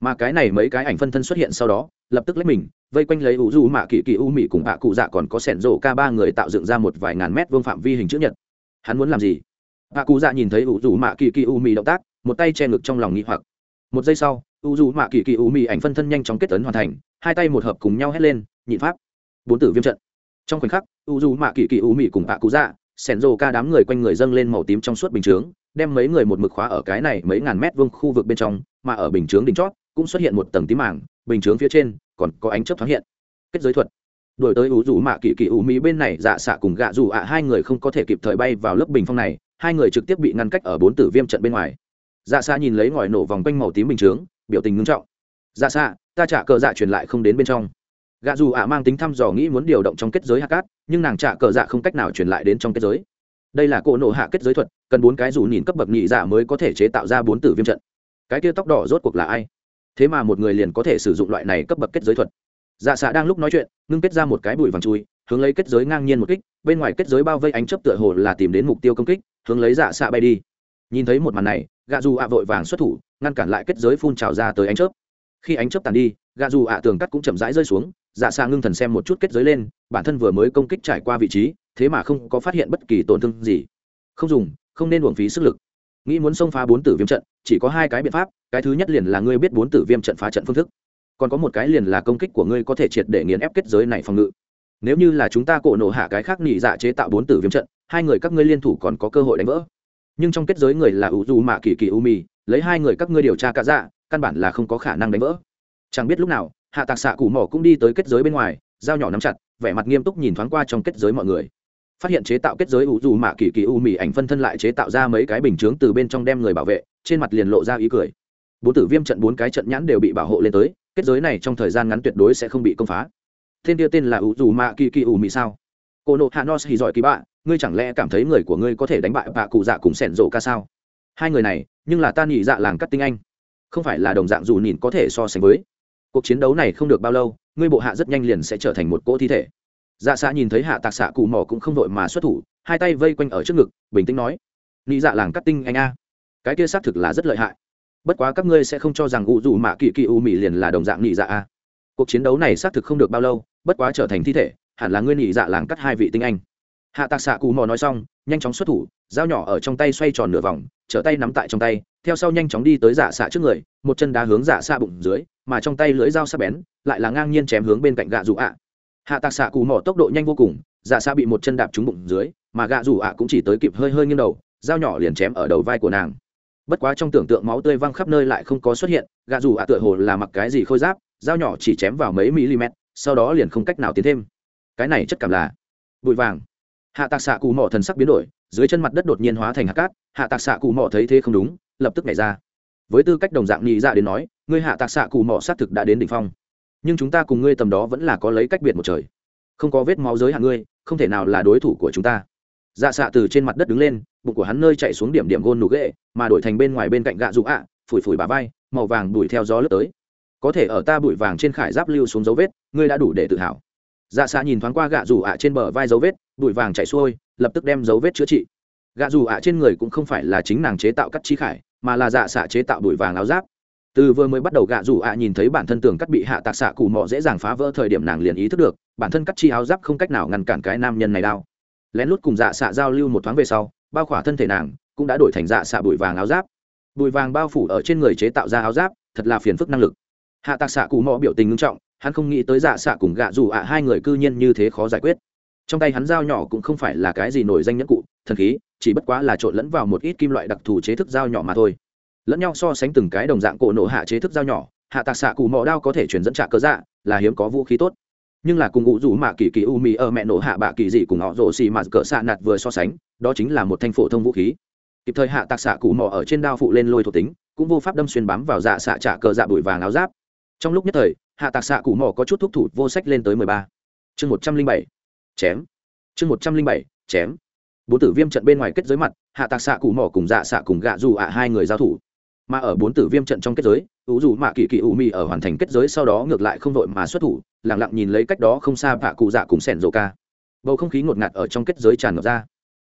Mà cái này mấy cái ảnh phân thân xuất hiện sau đó, lập tức lấy mình, vây quanh lấy u du mạ kỳ kỳ u mị cùng hạ cụ dạ còn có sẻn rổ ca ba người tạo dựng ra một vài ngàn mét vương phạm vi hình chữ nhật. Hắn muốn làm gì? Hạ cụ dạ nhìn thấy u du mạ kỳ kỳ u mị động tác, một tay che ngực trong lòng nghĩ hoặc. Một giây sau u du mạ kỳ kỳ u mị ảnh phân thân nhanh chóng kết tấn hoàn thành, hai tay một hợp cùng nhau hét lên, nhịn pháp. Bốn tử viêm trận. Trong khoảnh khắc u du mạ kỳ kỳ u mị cùng hạ cụ dạ sẻn rổ ca đám người quanh người dâng lên màu tím trong suốt bình chướng, đem mấy người một mực khóa ở cái này mấy ngàn mét vuông khu vực bên trong, mà ở bình chướng đỉnh chót, cũng xuất hiện một tầng tím màng, bình chướng phía trên còn có ánh chớp thoáng hiện. Kết giới thuật. Đổi tới ủ rủ mạ kỳ kỳ ủ mỹ bên này dạ xạ cùng gạ Dụ ạ, hai người không có thể kịp thời bay vào lớp bình phong này hai người trực tiếp bị ngăn cách ở bốn tử viêm trận bên ngoài. Dạ xạ nhìn lấy ngòi nổ vòng quanh màu tím bình chướng, biểu tình ngưng trọng. Dạ xạ ta trả cờ dạ truyền lại không đến bên trong. Gạ dù ạ mang tính thăm dò nghĩ muốn điều động trong kết giới hạ cát, nhưng nàng trả cờ dạ không cách nào truyền lại đến trong kết giới. Đây là cỗ nổ hạ kết giới thuật, cần bốn cái dù nhìn cấp bậc nhị dạ mới có thể chế tạo ra bốn tử viêm trận. Cái kia tóc đỏ rốt cuộc là ai? Thế mà một người liền có thể sử dụng loại này cấp bậc kết giới thuật. Dạ xạ đang lúc nói chuyện, ngưng kết ra một cái bụi vàng chui, hướng lấy kết giới ngang nhiên một kích, bên ngoài kết giới bao vây ánh chấp tựa hồ là tìm đến mục tiêu công kích hướng lấy dạ xạ bay đi. Nhìn thấy một màn này, gạ dù ạ vội vàng xuất thủ, ngăn cản lại kết giới phun trào ra tới ánh chớp. Khi ánh chớp tàn đi, gạ dù ạ tường cắt cũng chậm rãi rơi xuống dạ xạ ngưng thần xem một chút kết giới lên, bản thân vừa mới công kích trải qua vị trí, thế mà không có phát hiện bất kỳ tổn thương gì. Không dùng, không nên uổng phí sức lực. Nghĩ muốn xông phá bốn tử viêm trận, chỉ có hai cái biện pháp, cái thứ nhất liền là ngươi biết bốn tử viêm trận phá trận phương thức. Còn có một cái liền là công kích của ngươi có thể triệt để nghiền ép kết giới này phòng ngự nếu như là chúng ta cổ nổ hạ cái khác nghỉ dạ chế tạo bốn tử viêm trận, hai người các ngươi liên thủ còn có cơ hội đánh vỡ. Nhưng trong kết giới người là ủ dù mạ kỳ kỳ u mì, lấy hai người các ngươi điều tra cả dạ căn bản là không có khả năng đánh vỡ. Chẳng biết lúc nào, hạ tạc xạ cụ mỏ cũng đi tới kết giới bên ngoài, dao nhỏ nắm chặt, vẻ mặt nghiêm túc nhìn thoáng qua trong kết giới mọi người. Phát hiện chế tạo kết giới ủ dù mạ kỳ kỳ u mì ảnh phân thân lại chế tạo ra mấy cái bình chướng từ bên trong đem người bảo vệ, trên mặt liền lộ ra ý cười. Bốn tử viêm trận bốn cái trận nhãn đều bị bảo hộ lên tới, kết giới này trong thời gian ngắn tuyệt đối sẽ không bị công phá tên kia tên là U dù mạ kỳ kỳ ủ Mị sao? Cô nộ hạ nos thì giỏi kỳ bạ, ngươi chẳng lẽ cảm thấy người của ngươi có thể đánh bại bạ cụ dạ cùng sẻn rổ ca sao? Hai người này, nhưng là ta nhị dạ làng cắt tinh anh. Không phải là đồng dạng dù nhìn có thể so sánh với. Cuộc chiến đấu này không được bao lâu, ngươi bộ hạ rất nhanh liền sẽ trở thành một cỗ thi thể. Dạ xạ nhìn thấy hạ tạc xạ cụ mỏ cũng không đội mà xuất thủ, hai tay vây quanh ở trước ngực, bình tĩnh nói, nhị dạ làng cắt tinh anh a, cái kia xác thực là rất lợi hại. Bất quá các ngươi sẽ không cho rằng u dù mạ kỳ kỳ u mỹ liền là đồng dạng nhị dạ a cuộc chiến đấu này xác thực không được bao lâu, bất quá trở thành thi thể, hẳn là nguyên nhị dạ làng cắt hai vị tinh anh. Hạ tạc xạ cù mò nói xong, nhanh chóng xuất thủ, dao nhỏ ở trong tay xoay tròn nửa vòng, trở tay nắm tại trong tay, theo sau nhanh chóng đi tới dạ xạ trước người, một chân đá hướng dạ xạ bụng dưới, mà trong tay lưỡi dao sắc bén, lại là ngang nhiên chém hướng bên cạnh gạ dù ạ. Hạ tạc xạ cù mò tốc độ nhanh vô cùng dạ xạ bị một chân đạp trúng bụng dưới, mà gạ dù ạ cũng chỉ tới kịp hơi hơi nghiêng đầu, dao nhỏ liền chém ở đầu vai của nàng. Bất quá trong tưởng tượng máu tươi văng khắp nơi lại không có xuất hiện, gạ dù ạ tựa hồ là mặc cái gì khôi giáp dao nhỏ chỉ chém vào mấy mm sau đó liền không cách nào tiến thêm. Cái này chất cảm là bụi vàng. Hạ tạc xạ Cù mỏ thần sắc biến đổi, dưới chân mặt đất đột nhiên hóa thành hạt cát. Hạ tạc xạ Cù mỏ thấy thế không đúng, lập tức nhảy ra. Với tư cách đồng dạng nhị ra đến nói, ngươi hạ tạc xạ Cù mỏ xác thực đã đến đỉnh phong. Nhưng chúng ta cùng ngươi tầm đó vẫn là có lấy cách biệt một trời. Không có vết máu giới hạn ngươi, không thể nào là đối thủ của chúng ta. Dạ xạ từ trên mặt đất đứng lên, bụng của hắn nơi chạy xuống điểm điểm gôn nụ ghệ, mà đổi thành bên ngoài bên cạnh gạ dụ ạ, phủi phủi bà vai, màu vàng đuổi theo gió lướt tới có thể ở ta bụi vàng trên khải giáp lưu xuống dấu vết, ngươi đã đủ để tự hào. Dạ xạ nhìn thoáng qua gạ rủ ạ trên bờ vai dấu vết, bụi vàng chạy xuôi, lập tức đem dấu vết chữa trị. Gạ rủ ạ trên người cũng không phải là chính nàng chế tạo cắt chi khải, mà là dạ xạ chế tạo bụi vàng áo giáp. Từ vừa mới bắt đầu gạ rủ ạ nhìn thấy bản thân tường cắt bị hạ tạc xạ cụ mò dễ dàng phá vỡ thời điểm nàng liền ý thức được, bản thân cắt chi áo giáp không cách nào ngăn cản cái nam nhân này đau. Lén lút cùng dạ xạ giao lưu một thoáng về sau, bao khỏa thân thể nàng, cũng đã đổi thành dạ xạ bụi vàng áo giáp. Bụi vàng bao phủ ở trên người chế tạo ra áo giáp, thật là phiền phức năng lực hạ tạc xạ cụ mò biểu tình ngưng trọng, hắn không nghĩ tới dạ xạ cùng gạ dù ạ hai người cư nhiên như thế khó giải quyết. Trong tay hắn dao nhỏ cũng không phải là cái gì nổi danh nhẫn cụ, thần khí, chỉ bất quá là trộn lẫn vào một ít kim loại đặc thù chế thức dao nhỏ mà thôi. Lẫn nhau so sánh từng cái đồng dạng cổ nổ hạ chế thức dao nhỏ, hạ tạc xạ cụ mò đao có thể chuyển dẫn trả cơ dạ là hiếm có vũ khí tốt. Nhưng là cùng ngụ rủ mạ kỳ kỳ u mì ở mẹ nổ hạ bạ kỳ dị cùng họ rổ xì mà cỡ xạ nạt vừa so sánh, đó chính là một thanh phổ thông vũ khí. Kịp thời hạ tạc xạ cụ mò ở trên đao phụ lên lôi thuộc tính, cũng vô pháp đâm xuyên bám vào dạ xạ trả cờ dạ bụi vàng áo giáp trong lúc nhất thời, hạ tạc xạ cụ mỏ có chút thúc thủ vô sách lên tới mười ba. Chương một trăm linh bảy, chém. Chương một trăm linh bảy, chém. Bốn tử viêm trận bên ngoài kết giới mặt, hạ tạc xạ cụ mỏ cùng dạ xạ cùng gạ dù ạ hai người giao thủ. Mà ở bốn tử viêm trận trong kết giới ủ dù mạ kỳ kỳ ủ mị ở hoàn thành kết giới sau đó ngược lại không đội mà xuất thủ lẳng lặng nhìn lấy cách đó không xa vạ cụ dạ cùng sẻn rổ ca. Bầu không khí ngột ngạt ở trong kết giới tràn ngập ra.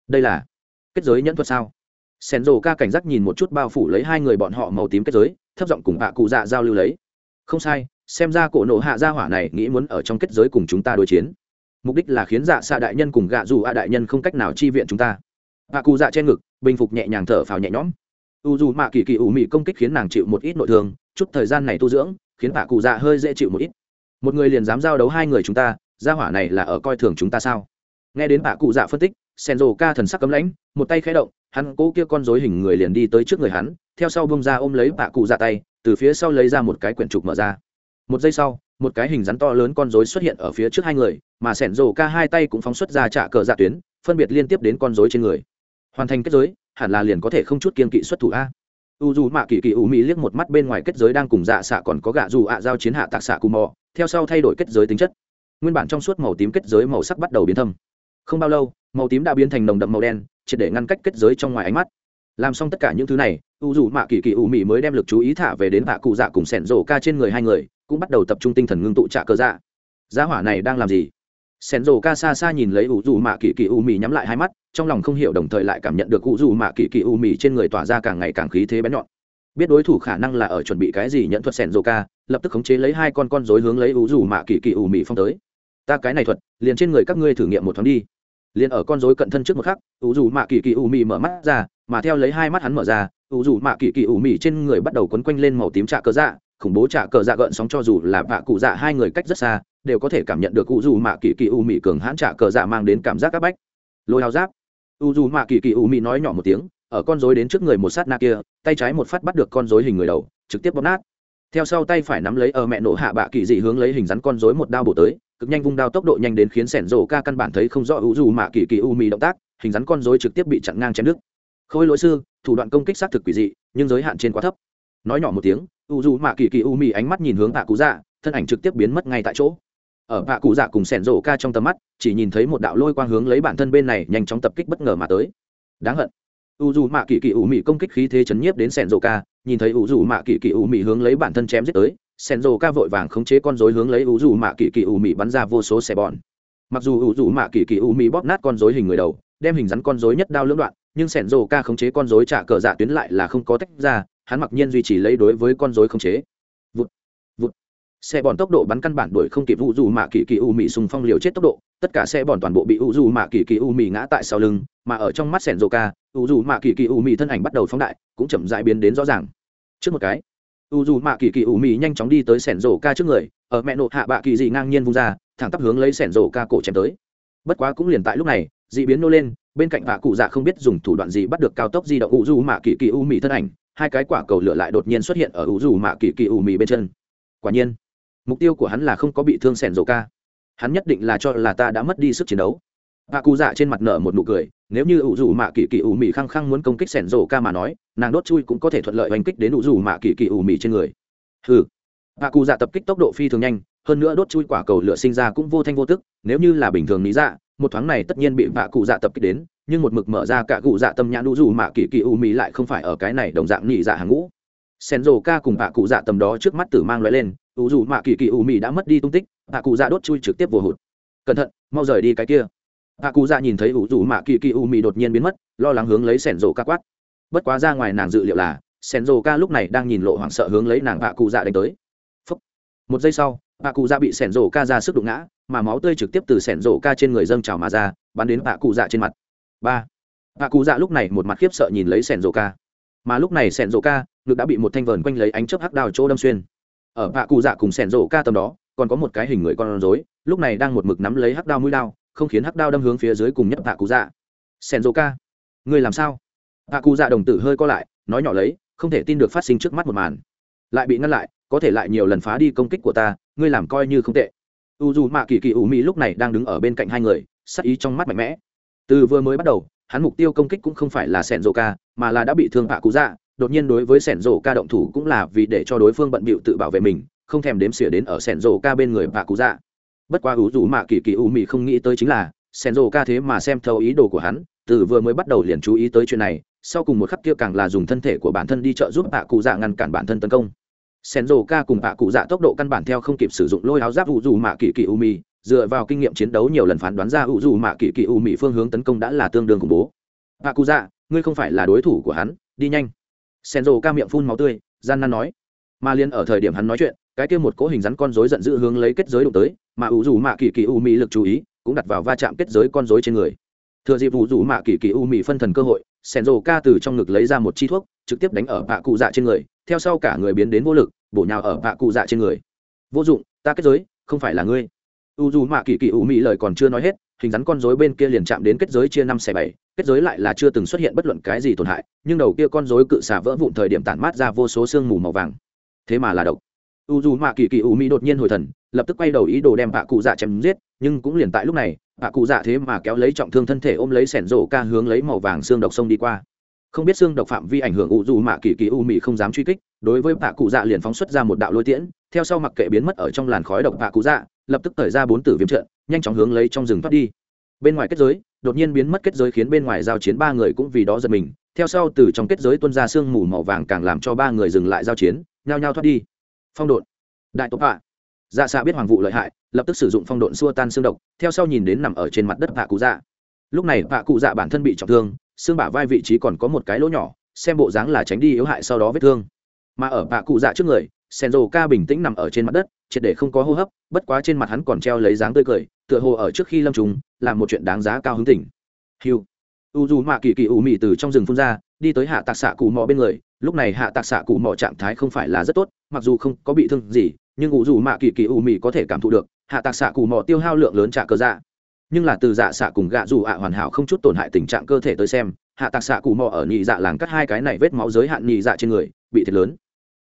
Đây là kết giới nhẫn thuật sao? Sẻn rổ ca cảnh giác nhìn một chút bao phủ lấy hai người bọn họ màu tím kết giới, thấp giọng cùng vạ cụ dạ giao lưu lấy không sai, xem ra cổ nộ hạ gia hỏa này nghĩ muốn ở trong kết giới cùng chúng ta đối chiến. Mục đích là khiến dạ xạ đại nhân cùng gạ dù a đại nhân không cách nào chi viện chúng ta. Hạ cụ dạ trên ngực, bình phục nhẹ nhàng thở phào nhẹ nhõm. U dù mạ kỳ kỳ ủ mị công kích khiến nàng chịu một ít nội thương, chút thời gian này tu dưỡng, khiến hạ cụ dạ hơi dễ chịu một ít. Một người liền dám giao đấu hai người chúng ta, gia hỏa này là ở coi thường chúng ta sao? Nghe đến hạ cụ dạ phân tích sen rồ ca thần sắc cấm lãnh, một tay khẽ động, hắn cố kia con dối hình người liền đi tới trước người hắn, theo sau bông ra ôm lấy hạ cụ dạ tay từ phía sau lấy ra một cái quyển trục mở ra. Một giây sau, một cái hình rắn to lớn con rối xuất hiện ở phía trước hai người, mà sẻn rồ ca hai tay cũng phóng xuất ra trả cờ dạ tuyến, phân biệt liên tiếp đến con rối trên người. Hoàn thành kết giới, hẳn là liền có thể không chút kiên kỵ xuất thủ a. U dù mạ kỳ kỳ u mỹ liếc một mắt bên ngoài kết giới đang cùng dạ xạ còn có gạ dù ạ giao chiến hạ tạc xạ cù mò, theo sau thay đổi kết giới tính chất. Nguyên bản trong suốt màu tím kết giới màu sắc bắt đầu biến thâm. Không bao lâu, màu tím đã biến thành nồng đậm màu đen, triệt để ngăn cách kết giới trong ngoài ánh mắt làm xong tất cả những thứ này, u dù mạ kỳ kỳ u mị mới đem lực chú ý thả về đến vạ cụ dạ cùng sẻn rổ ca trên người hai người, cũng bắt đầu tập trung tinh thần ngưng tụ trả cơ dạ. Giá hỏa này đang làm gì? Sẻn rổ ca xa xa nhìn lấy u dù mạ kỳ kỳ u mị nhắm lại hai mắt, trong lòng không hiểu đồng thời lại cảm nhận được u dù mạ kỳ kỳ u mị trên người tỏa ra càng ngày càng khí thế bén nhọn. Biết đối thủ khả năng là ở chuẩn bị cái gì nhận thuật sẻn rổ ca, lập tức khống chế lấy hai con con dối hướng lấy u dù mạ kỳ kỳ u mị phong tới. Ta cái này thuật, liền trên người các ngươi thử nghiệm một thoáng đi liền ở con dối cận thân trước một khắc u dù mạ kỳ kỳ u mị mở mắt ra, mà theo lấy hai mắt hắn mở ra u dù mạ kỳ kỳ u mị trên người bắt đầu quấn quanh lên màu tím trạ cờ dạ khủng bố trạ cờ dạ gợn sóng cho dù là bạ cụ dạ hai người cách rất xa, đều có thể cảm nhận được u dù mạ kỳ kỳ u mị cường hãn trạ cờ dạ mang đến cảm giác áp bách. Lôi hào giáp. U dù mạ kỳ kỳ u mị nói nhỏ một tiếng, ở con dối đến trước người một sát na kia, tay trái một phát bắt được con dối hình người đầu, trực tiếp bóp nát theo sau tay phải nắm lấy ở mẹ nổ hạ bạ kỳ dị hướng lấy hình rắn con rối một đao bổ tới, cực nhanh vung đao tốc độ nhanh đến khiến sẻn rổ ca căn bản thấy không rõ u dù mạ kỳ kỳ u mì động tác, hình rắn con rối trực tiếp bị chặn ngang chém đứt. Khôi lỗi sư, thủ đoạn công kích xác thực quỷ dị, nhưng giới hạn trên quá thấp. Nói nhỏ một tiếng u dù mạ kỳ kỳ u mì ánh mắt nhìn hướng tạ cụ dạ thân ảnh trực tiếp biến mất ngay tại chỗ. Ở tạ cụ dạ cùng sẻn rổ ca trong tầm mắt, chỉ nhìn thấy một đạo lôi quang hướng lấy bản thân bên này nhanh chóng tập kích bất ngờ mà tới. Đáng hận u dù mạ kỳ kỳ u mị công kích khí thế chấn nhiếp đến sẻn rổ ca nhìn thấy u dù mạ kỳ kỳ u mị hướng lấy bản thân chém giết tới sẻn rổ ca vội vàng khống chế con dối hướng lấy u dù mạ kỳ kỳ u mị bắn ra vô số xe bòn. Mặc dù u dù mạ kỳ kỳ u mị bóp nát con dối hình người đầu, đem hình rắn con dối nhất đao lưỡng đoạn, nhưng sẻn rổ ca khống chế con dối trả cờ dạ tuyến lại là không có tách ra, hắn mặc nhiên duy trì lấy đối với con dối khống chế. Vụt vụt. Xe bòn tốc độ bắn căn bản đuổi không kịp u dù mạ kỳ kỳ u mị sùng phong liều chết tốc độ tất cả xe bòn toàn bộ bị u dù mạ kỳ kỳ u mị ngã tại sau lưng, mà ở trong mắt sẻn rổ ca u dù mạ kỳ kỳ u mị thân ảnh bắt đầu phóng đại, cũng chậm dãi biến đến rõ ràng. Trước một cái, u dù mạ kỳ kỳ u mị nhanh chóng đi tới sẻn rổ ca trước người, ở mẹ nộ hạ bạ kỳ dị ngang nhiên vung ra, thẳng tắp hướng lấy sẻn rổ ca cổ chém tới. Bất quá cũng liền tại lúc này, dị biến nô lên, bên cạnh vạ cụ dạ không biết dùng thủ đoạn gì bắt được cao tốc di động u du mạ kỳ kỳ u mị thân ảnh, hai cái quả cầu lửa lại đột nhiên xuất hiện ở u du mạ kỳ kỳ u mì bên chân. Quả nhiên, mục tiêu của hắn là không có bị thương sẻn rổ ca hắn nhất định là cho là ta đã mất đi sức chiến đấu. Bà cụ dạ trên mặt nở một nụ cười, nếu như ủ dù mạ kỳ kỳ ủ mị khăng khăng muốn công kích sẻn rổ ca mà nói, nàng đốt chui cũng có thể thuận lợi oanh kích đến ủ dù mạ kỳ kỳ ủ mị trên người. Ừ bà cụ dạ tập kích tốc độ phi thường nhanh, hơn nữa đốt chui quả cầu lửa sinh ra cũng vô thanh vô tức, nếu như là bình thường lý dạ một thoáng này tất nhiên bị vạ cụ dạ tập kích đến, nhưng một mực mở ra cả cụ dạ tâm nhãn ủ dù mạ kỳ kỳ u mị lại không phải ở cái này đồng dạng nhị dạ hàng ngũ. Sen rổ ca cùng vạ cụ dạ tầm đó trước mắt tử mang loại lên u dù mạ kỳ kỳ u mị đã mất đi tung tích vạ cụ dạ đốt chui trực tiếp vô hụt. Cẩn thận, mau rời đi cái kia. Vạ cụ dạ nhìn thấy ủ rủ mạ kỳ kỳ u mì đột nhiên biến mất, lo lắng hướng lấy sẻn rổ ca quát. Bất quá ra ngoài nàng dự liệu là sẻn rổ ca lúc này đang nhìn lộ hoảng sợ hướng lấy nàng vạ cụ dạ đánh tới. Phúc. một giây sau vạ cụ dạ bị sẻn rổ ca ra sức đụng ngã, mà máu tươi trực tiếp từ sẻn rổ ca trên người dâng trào mà ra, bắn đến bạ cụ dạ trên mặt. Ba. Bạ cụ dạ lúc này một mặt khiếp sợ nhìn lấy sẻn rổ ca. Mà lúc này sẻn rổ ca, ngực đã bị một thanh vờn quanh lấy ánh chớp hắc đào chỗ đâm xuyên. Ở bạ cụ dạ cùng sẻn rổ ca tầm đó còn có một cái hình người con rối, lúc này đang một mực nắm lấy hắc đao mũi đao, không khiến hắc đao đâm hướng phía dưới cùng nhất hạ cụ dạ. Sẻn rổ ca ngươi làm sao? Hạ cụ dạ đồng tử hơi co lại, nói nhỏ lấy, không thể tin được phát sinh trước mắt một màn. Lại bị ngăn lại, có thể lại nhiều lần phá đi công kích của ta, ngươi làm coi như không tệ. U dù mạ kỳ kỳ ủ mỹ lúc này đang đứng ở bên cạnh hai người, sắc ý trong mắt mạnh mẽ. Từ vừa mới bắt đầu, hắn mục tiêu công kích cũng không phải là sẻn rổ ca mà là đã bị thương hạ cụ dạ. Đột nhiên đối với sẻn rổ ca động thủ cũng là vì để cho đối phương bận bịu tự bảo vệ mình không thèm đếm xỉa đến ở sẻn rổ ca bên người hạ cụ dạ. Bất quá u dù mạ kỳ kỳ u mị không nghĩ tới chính là sẻn rổ ca thế mà xem thấu ý đồ của hắn, từ vừa mới bắt đầu liền chú ý tới chuyện này, sau cùng một khắc kia càng là dùng thân thể của bản thân đi trợ giúp hạ cụ dạ ngăn cản bản thân tấn công. Sẻn rổ ca cùng bạ cụ dạ tốc độ căn bản theo không kịp sử dụng lôi áo giáp u dù mạ kỳ kỳ u mị, dựa vào kinh nghiệm chiến đấu nhiều lần phán đoán ra u dù mạ kỳ kỳ u mị phương hướng tấn công đã là tương đương khủng bố. Bạ cụ dạ ngươi không phải là đối thủ của hắn, đi nhanh. Sẻn rổ ca miệng phun máu tươi, gian nan nói. Mà liên ở thời điểm hắn nói chuyện cái kia một cỗ hình rắn con rối giận dữ hướng lấy kết giới đụng tới, mà ủ dù mạ kỳ kỳ u mỹ lực chú ý cũng đặt vào va chạm kết giới con rối trên người. Thừa dịp ủ dù mạ kỳ kỳ u mỹ phân thần cơ hội sen rồ ca từ trong ngực lấy ra một chi thuốc, trực tiếp đánh ở bạ cụ dạ trên người, theo sau cả người biến đến vô lực, bổ nhào ở bạ cụ dạ trên người. Vô dụng, ta kết giới, không phải là ngươi. U dù mạ kỳ kỳ u mỹ lời còn chưa nói hết, hình rắn con rối bên kia liền chạm đến kết giới chia năm xẻ bảy, kết giới lại là chưa từng xuất hiện bất luận cái gì tổn hại, nhưng đầu kia con rối cự xả vỡ vụn thời điểm tản mát ra vô số sương mù màu vàng. Thế mà là độc u dù mạ kỳ kỳ u mị đột nhiên hồi thần, lập tức quay đầu ý đồ đem bạ cụ dạ chém giết, nhưng cũng liền tại lúc này, bạ cụ dạ thế mà kéo lấy trọng thương thân thể ôm lấy sẻn rổ ca hướng lấy màu vàng xương độc sông đi qua. Không biết xương độc phạm vi ảnh hưởng u dù mạ kỳ kỳ u mị không dám truy kích, đối với bạ cụ dạ liền phóng xuất ra một đạo lôi tiễn, theo sau mặc kệ biến mất ở trong làn khói độc bạ cụ dạ lập tức thời ra bốn tử viêm trợn nhanh chóng hướng lấy trong rừng thoát đi. Bên ngoài kết giới, đột nhiên biến mất kết giới khiến bên ngoài giao chiến ba người cũng vì đó giật mình, theo sau từ trong kết giới tuân ra sương mù màu vàng càng làm cho ba người dừng lại giao chiến, nhao nhao thoát đi phong độn. Đại tộc hạ dạ xạ biết hoàng vụ lợi hại, lập tức sử dụng phong độn xua tan xương độc, theo sau nhìn đến nằm ở trên mặt đất hạ cụ dạ. Lúc này hạ cụ dạ bản thân bị trọng thương, xương bả vai vị trí còn có một cái lỗ nhỏ, xem bộ dáng là tránh đi yếu hại sau đó vết thương. Mà ở hạ cụ dạ trước người senzo ca bình tĩnh nằm ở trên mặt đất, triệt để không có hô hấp, bất quá trên mặt hắn còn treo lấy dáng tươi cười, tựa hồ ở trước khi lâm trùng, làm một chuyện đáng giá cao hứng tỉnh. Hiu. U dù mạ kỳ kỳ ủ mị từ trong rừng phun ra, đi tới hạ tạc xạ cụ mò bên người lúc này hạ tạc xạ cụ mỏ trạng thái không phải là rất tốt, mặc dù không có bị thương gì, nhưng ủ dù mạ kỳ kỳ ủ mị có thể cảm thụ được, hạ tạc xạ cụ mỏ tiêu hao lượng lớn trả cơ dạ. Nhưng là từ dạ xạ cùng gạ dù ạ hoàn hảo không chút tổn hại tình trạng cơ thể tới xem, hạ tạc xạ cụ mỏ ở nhị dạ làng cắt hai cái này vết máu giới hạn nhị dạ trên người, bị thiệt lớn.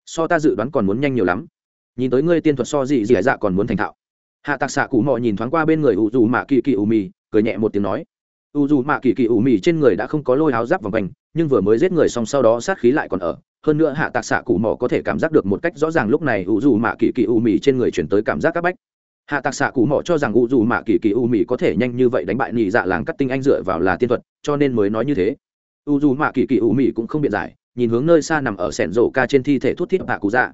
So ta dự đoán còn muốn nhanh nhiều lắm. Nhìn tới ngươi tiên thuật so dị dị dạ còn muốn thành thạo. Hạ tạc xạ cụ mò nhìn thoáng qua bên người ủ dù mạ kỳ kỳ u mì, cười nhẹ một tiếng nói u dù mạ kỳ kỳ u mì trên người đã không có lôi áo giáp vòng quanh, nhưng vừa mới giết người xong sau đó sát khí lại còn ở. Hơn nữa hạ tạc xạ cụ Mỏ có thể cảm giác được một cách rõ ràng lúc này u dù mạ kỳ kỳ u mì trên người chuyển tới cảm giác các bách. Hạ tạc xạ cụ Mỏ cho rằng u dù mạ kỳ kỳ u mì có thể nhanh như vậy đánh bại nhị dạ làng cắt tinh anh dựa vào là tiên thuật, cho nên mới nói như thế. U dù mạ kỳ kỳ u mì cũng không biện giải, nhìn hướng nơi xa nằm ở sẻn rổ ca trên thi thể thút thít hạ cụ dạ.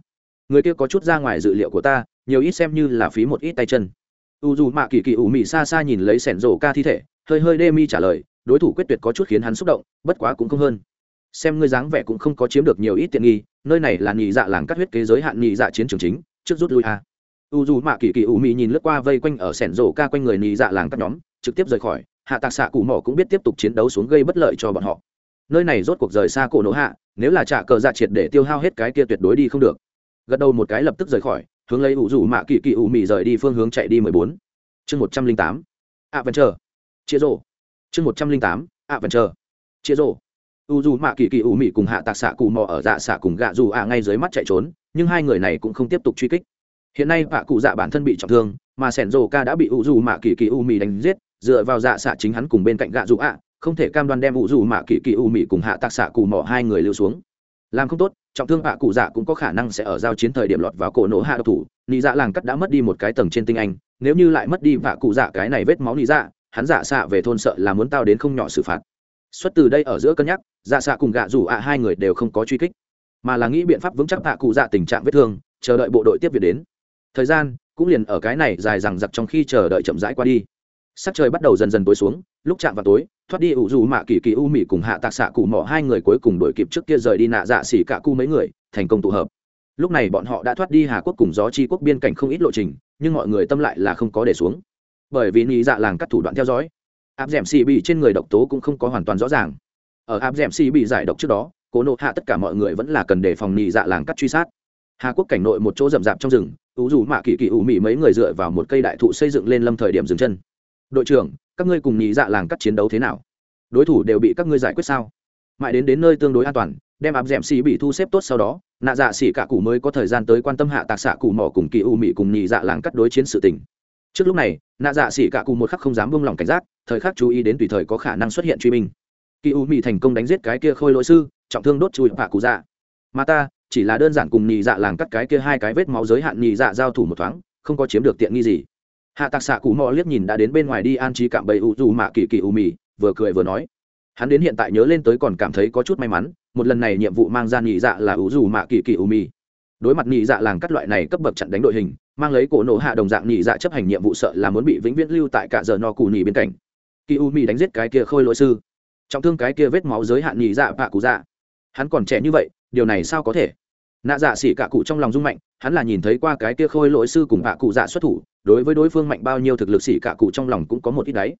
Người kia có chút ra ngoài dự liệu của ta, nhiều ít xem như là phí một ít tay chân u dù mạ kỳ kỳ ủ mị xa xa nhìn lấy sẻn rổ ca thi thể, hơi hơi đê mi trả lời, đối thủ quyết tuyệt có chút khiến hắn xúc động, bất quá cũng không hơn. Xem ngươi dáng vẻ cũng không có chiếm được nhiều ít tiện nghi, nơi này là nhị dạ làng cắt huyết kế giới hạn nhị dạ chiến trường chính, trước rút lui a. U dù mạ kỳ kỳ ủ mị nhìn lướt qua vây quanh ở sẻn rổ ca quanh người nhị dạ làng cắt nhóm, trực tiếp rời khỏi, hạ tạc xạ cụ mỏ cũng biết tiếp tục chiến đấu xuống gây bất lợi cho bọn họ. Nơi này rốt cuộc rời xa cổ nổ hạ, nếu là trả cờ dạ triệt để tiêu hao hết cái kia tuyệt đối đi không được. Gật đầu một cái lập tức rời khỏi hướng lấy ủ rủ mạ kỳ kỳ ủ mị rời đi phương hướng chạy đi mười bốn. Chương một trăm linh tám. Ạ vẫn chờ chia rổ chương một trăm linh tám. Ạ vẫn chờ chia rổ u dù mạ kỳ kỳ ủ mị cùng hạ tạc xạ cụ mò ở dạ xạ cùng gạ dù ạ ngay dưới mắt chạy trốn, nhưng hai người này cũng không tiếp tục truy kích. Hiện nay vạ cụ dạ bản thân bị trọng thương, mà sẻn rổ ca đã bị u dù mạ kỳ kỳ u mị đánh giết, dựa vào dạ xạ chính hắn cùng bên cạnh gạ dù ạ, không thể cam đoan đem u dù mạ kỳ kỳ u mị cùng hạ tạc xạ cụ mò hai người lưu xuống. Làm không tốt trọng thương hạ cụ dạ cũng có khả năng sẽ ở giao chiến thời điểm lọt vào cổ nổ hạ độc thủ. Nị dạ làng cắt đã mất đi một cái tầng trên tinh anh. Nếu như lại mất đi vạ cụ dạ cái này vết máu nị dạ hắn giả xạ về thôn sợ là muốn tao đến không nhỏ xử phạt. Xuất từ đây ở giữa cân nhắc giả xạ cùng gạ rủ ạ hai người đều không có truy kích, mà là nghĩ biện pháp vững chắc hạ cụ dạ tình trạng vết thương, chờ đợi bộ đội tiếp việc đến. Thời gian cũng liền ở cái này dài rằng giặc trong khi chờ đợi chậm rãi qua đi. Sắc trời bắt đầu dần dần tối xuống, lúc chạm vào tối thoát đi ủ dù mạ kỳ kỳ u mị cùng hạ tạc xạ cụ mỏ, hai người cuối cùng đổi kịp trước kia rời đi nạ dạ xỉ cả cu mấy người, thành công tụ hợp. Lúc này bọn họ đã thoát đi hà quốc cùng gió chi quốc biên cảnh không ít lộ trình, nhưng mọi người tâm lại là không có để xuống. Bởi vì nghĩ dạ làng cắt thủ đoạn theo dõi, áp d ẻ m xì bị trên người độc tố cũng không có hoàn toàn rõ ràng. Ở áp d ẻ m xì bị giải độc trước đó, cố nộ hạ tất cả mọi người vẫn là cần đề phòng nghĩ dạ làng cắt truy sát. Hà quốc cảnh nội một chỗ rậm rạp trong rừng, ủ dù mạ kỳ kỳ ủ mị mấy người dựa vào một cây đại thụ xây dựng lên lâm thời điểm dừng chân. Đội trưởng các ngươi cùng nhị dạ làng cắt chiến đấu thế nào? Đối thủ đều bị các ngươi giải quyết sao? Mãi đến đến nơi tương đối an toàn, đem áp d ẻ m xì bị thu xếp tốt sau đó, nạ dạ xỉ cả cụ mới có thời gian tới quan tâm hạ tạc xạ cụ mỏ cùng kỳ u mị cùng nhị dạ làng cắt đối chiến sự tình. Trước lúc này, nạ dạ xỉ cả cụ một khắc không dám buông lỏng cảnh giác, thời khắc chú ý đến tùy thời có khả năng xuất hiện truy minh kỳ u mị thành công đánh giết cái kia khôi lỗi sư, trọng thương đốt chui hạ cụ dạ. Mà ta, chỉ là đơn giản cùng nhị dạ làng cắt cái kia hai cái vết máu giới hạn nhị dạ giao thủ một thoáng, không có chiếm được tiện nghi gì hạ tạc xạ cụ mò liếc nhìn đã đến bên ngoài đi an trí cạm bầy u dù mạ kỳ kỳ u mì, vừa cười vừa nói. Hắn đến hiện tại nhớ lên tới còn cảm thấy có chút may mắn, một lần này nhiệm vụ mang ra nhị dạ là u dù mạ kỳ kỳ u mì. Đối mặt nhị dạ làng các loại này cấp bậc chặn đánh đội hình, mang lấy cổ nổ hạ đồng dạng nhị dạ chấp hành nhiệm vụ sợ là muốn bị vĩnh viễn lưu tại cả giờ no cù nhị bên cạnh. Kỳ u mì đánh giết cái kia khôi lỗi sư. Trọng thương cái kia vết máu giới hạn nhị dạ bạ cụ dạ. Hắn còn trẻ như vậy, điều này sao có thể? Nạ dạ xỉ cả cụ trong lòng rung mạnh, hắn là nhìn thấy qua cái kia khôi lỗi sư cùng bạ cụ dạ xuất thủ, đối với đối phương mạnh bao nhiêu thực lực xỉ cả cụ trong lòng cũng có một ít đấy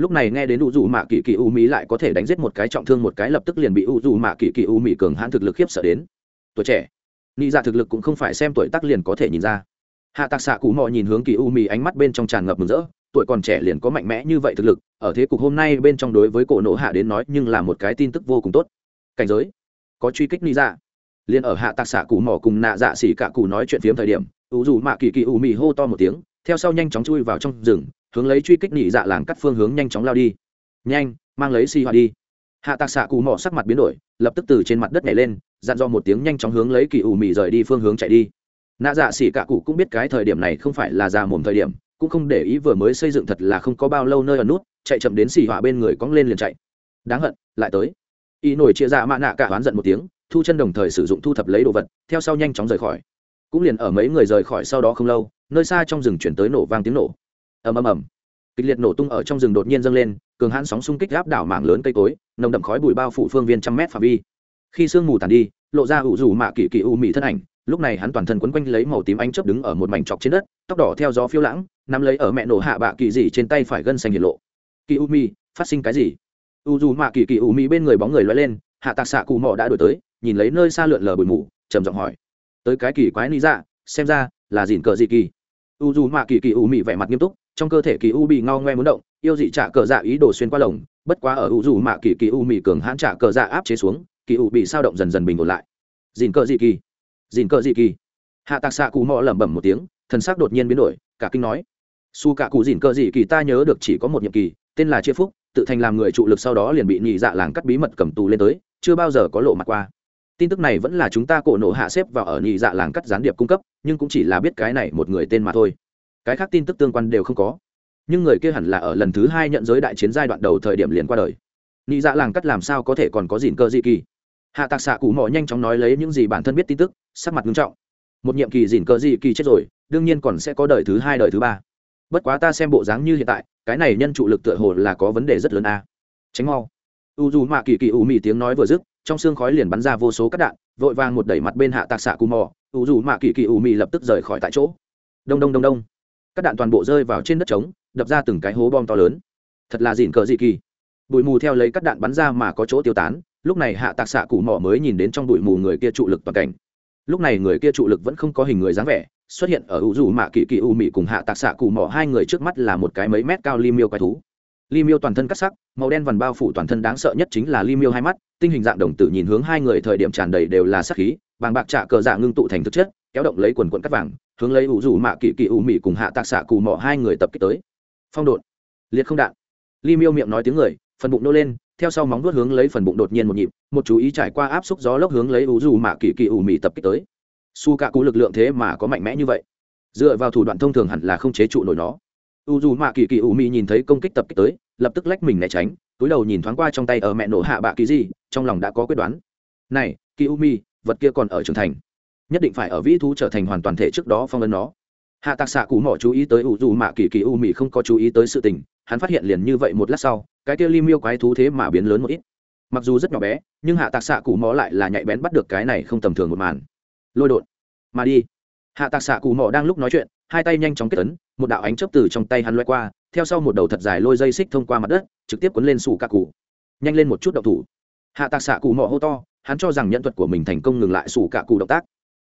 lúc này nghe đến u dù mạ kỳ kỳ u mỹ lại có thể đánh giết một cái trọng thương một cái lập tức liền bị u dù mạ kỳ kỳ u mỹ cường hãn thực lực khiếp sợ đến. Tuổi trẻ. Nghĩ dạ thực lực cũng không phải xem tuổi tác liền có thể nhìn ra. Hạ tạc xạ cụ mò nhìn hướng kỳ u mỹ ánh mắt bên trong tràn ngập mừng rỡ, tuổi còn trẻ liền có mạnh mẽ như vậy thực lực, ở thế cục hôm nay bên trong đối với cổ nộ hạ đến nói nhưng là một cái tin tức vô cùng tốt. Cảnh giới. Có truy kích nghĩ dạ liền ở hạ tạc xạ cụ mỏ cùng nạ dạ xỉ cả cụ nói chuyện phiếm thời điểm u dù mạ kỳ kỳ u mỹ hô to một tiếng, theo sau nhanh chóng chui vào trong rừng, hướng lấy truy kích nhị dạ làng cắt phương hướng nhanh chóng lao đi. Nhanh, mang lấy xi hoa đi. Hạ tạc xạ cụ mỏ sắc mặt biến đổi, lập tức từ trên mặt đất nhảy lên, dặn dò một tiếng nhanh chóng hướng lấy kỳ ủ mị rời đi phương hướng chạy đi. Nạ dạ xỉ cả cụ cũng biết cái thời điểm này không phải là già mồm thời điểm, cũng không để ý vừa mới xây dựng thật là không có bao lâu nơi ở nút, chạy chậm đến xỉ họa bên người cóng lên liền chạy. Đáng hận, lại tới. Y nổi chia ra mạ nạ cả oán giận một tiếng thu chân đồng thời sử dụng thu thập lấy đồ vật, theo sau nhanh chóng rời khỏi. Cũng liền ở mấy người rời khỏi sau đó không lâu, nơi xa trong rừng chuyển tới nổ vang tiếng nổ. Ầm ầm ầm. Kịch liệt nổ tung ở trong rừng đột nhiên dâng lên, cường hãn sóng xung kích gáp đảo mảng lớn cây cối, nồng đậm khói bụi bao phủ phương viên trăm mét phạm vi. Khi sương mù tàn đi, lộ ra ủ rủ mạ kỳ kỳ u mị thân ảnh, lúc này hắn toàn thân quấn quanh lấy màu tím ánh chớp đứng ở một mảnh trọc trên đất, tóc đỏ theo gió phiêu lãng, nắm lấy ở mẹ nổ hạ bạ kỳ dị trên tay phải gân xanh hiển lộ. Kỳ u mi phát sinh cái gì? U dù mạ kỳ kỳ u mi bên người bóng người loay lên, hạ tạc xạ cụ mò đã đổi tới nhìn lấy nơi xa lượn lờ bụi mù, trầm giọng hỏi, tới cái kỳ quái lý dạ xem ra là dìn cờ dị kỳ. U dù mạ kỳ kỳ u mị vẻ mặt nghiêm túc, trong cơ thể kỳ u bị ngao ngoe muốn động, yêu dị trả cờ dạ ý đồ xuyên qua lồng, bất quá ở u dù mạ kỳ kỳ u mị cường hãn trả cờ dạ áp chế xuống, kỳ u bị sao động dần dần bình ổn lại. Dìn cờ dị kỳ, dìn cờ dị kỳ. Hạ tạc xạ cụ mò lẩm bẩm một tiếng, thần sắc đột nhiên biến đổi, cả kinh nói, su cả cụ dìn cờ dị kỳ ta nhớ được chỉ có một nhiệm kỳ, tên là chia phúc, tự thành làm người trụ lực sau đó liền bị nhị dạ làng cắt bí mật cầm tù lên tới, chưa bao giờ có lộ mặt qua tin tức này vẫn là chúng ta cổ nộ hạ xếp vào ở nhị dạ làng cắt gián điệp cung cấp, nhưng cũng chỉ là biết cái này một người tên mà thôi. Cái khác tin tức tương quan đều không có. Nhưng người kia hẳn là ở lần thứ hai nhận giới đại chiến giai đoạn đầu thời điểm liền qua đời. Nhị dạ làng cắt làm sao có thể còn có dịn cơ dị kỳ? Hạ tạc xạ cụ mò nhanh chóng nói lấy những gì bản thân biết tin tức, sắc mặt nghiêm trọng. Một nhiệm kỳ dịn cơ dị kỳ chết rồi, đương nhiên còn sẽ có đời thứ hai, đời thứ ba. Bất quá ta xem bộ dáng như hiện tại, cái này nhân trụ lực tựa hồ là có vấn đề rất lớn a. Tránh mau. U dù mạ kỳ kỳ ủ mị tiếng nói vừa dứt trong xương khói liền bắn ra vô số các đạn, vội vàng một đẩy mặt bên hạ tạc xạ cù mò u dù mạ kỳ kỳ u mị lập tức rời khỏi tại chỗ. Đông đông đông đông. Các đạn toàn bộ rơi vào trên đất trống, đập ra từng cái hố bom to lớn. Thật là dịn cờ dị kỳ. Bụi mù theo lấy các đạn bắn ra mà có chỗ tiêu tán, lúc này hạ tạc xạ cụ mỏ mới nhìn đến trong bụi mù người kia trụ lực toàn cảnh. Lúc này người kia trụ lực vẫn không có hình người dáng vẻ, xuất hiện ở u dù mạ kỳ kỳ u mị cùng hạ tạc xạ cụ mỏ hai người trước mắt là một cái mấy mét cao li miêu quái thú. Li miêu toàn thân cắt sắc, màu đen vằn bao phủ toàn thân đáng sợ nhất chính là li miêu hai mắt tinh hình dạng đồng tử nhìn hướng hai người thời điểm tràn đầy đều là sắc khí vàng bạc trạ cờ dạ ngưng tụ thành thực chất, kéo động lấy quần quận cắt vàng, hướng lấy ủ rủ mạ kỳ kỳ ủ mị cùng hạ tạc xạ cù mỏ hai người tập kích tới. Phong độn. Liệt không đạn. Li miêu miệng nói tiếng người, phần bụng nô lên, theo sau móng vuốt hướng lấy phần bụng đột nhiên một nhịp, một chú ý trải qua áp xúc gió lốc hướng lấy ủ rủ mạ kỳ kỳ ủ mị tập kích tới. Su cạ cú lực lượng thế mà có mạnh mẽ như vậy. Dựa vào thủ đoạn thông thường hẳn là không chế trụ nổi nó u dù mạ kỳ kỳ u mi nhìn thấy công kích tập kích tới, lập tức lách mình né tránh, túi đầu nhìn thoáng qua trong tay ở mẹ nổ hạ bạ kỳ gì, trong lòng đã có quyết đoán. Này, kỳ u mi vật kia còn ở trưởng thành. Nhất định phải ở vĩ thú trở thành hoàn toàn thể trước đó phong ấn nó. Hạ tạc xạ cụ mỏ chú ý tới u dù mạ kỳ kỳ u mi không có chú ý tới sự tình, hắn phát hiện liền như vậy một lát sau, cái kia li miêu quái thú thế mà biến lớn một ít. Mặc dù rất nhỏ bé, nhưng hạ tạc xạ cụ mỏ lại là nhạy bén bắt được cái này không tầm thường một màn. Lôi đột. Mà đi. Hạ tạc xạ cụ mỏ đang lúc nói chuyện, hai tay nhanh chóng kết ấn một đạo ánh chớp từ trong tay hắn loay qua, theo sau một đầu thật dài lôi dây xích thông qua mặt đất, trực tiếp cuốn lên sủ cạ cụ. Nhanh lên một chút đậu thủ. Hạ tạc xạ cụ mỏ hô to, hắn cho rằng nhận thuật của mình thành công ngừng lại sủ cạ cụ động tác.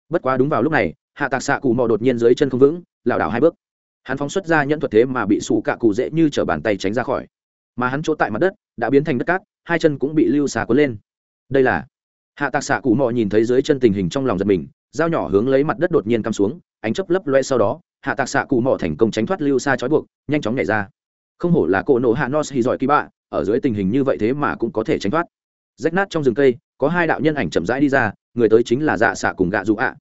Bất quá đúng vào lúc này, hạ tạc xạ cụ mỏ đột nhiên dưới chân không vững, lảo đảo hai bước. Hắn phóng xuất ra nhận thuật thế mà bị sủ cạ cụ dễ như t bàn tay tránh ra khỏi. Mà hắn chỗ tại mặt đất, đã biến thành đất cát, hai chân cũng bị lưu xà cuốn lên. Đây là hạ tạc xạ cụ mỏ nhìn thấy dưới chân tình hình trong lòng giật mình, dao nhỏ hướng lấy mặt đất đột nhiên cắm xuống, ánh chấp lấp loe sau đó hạ tạc xạ cụ mỏ thành công tránh thoát lưu xa trói buộc, nhanh chóng nhảy ra. Không hổ là cỗ nổ hạ nos hy giỏi kỳ bạ, ở dưới tình hình như vậy thế mà cũng có thể tránh thoát. Rách nát trong rừng cây, có hai đạo nhân ảnh chậm rãi đi ra, người tới chính là dạ xạ cùng gạ dù ạ.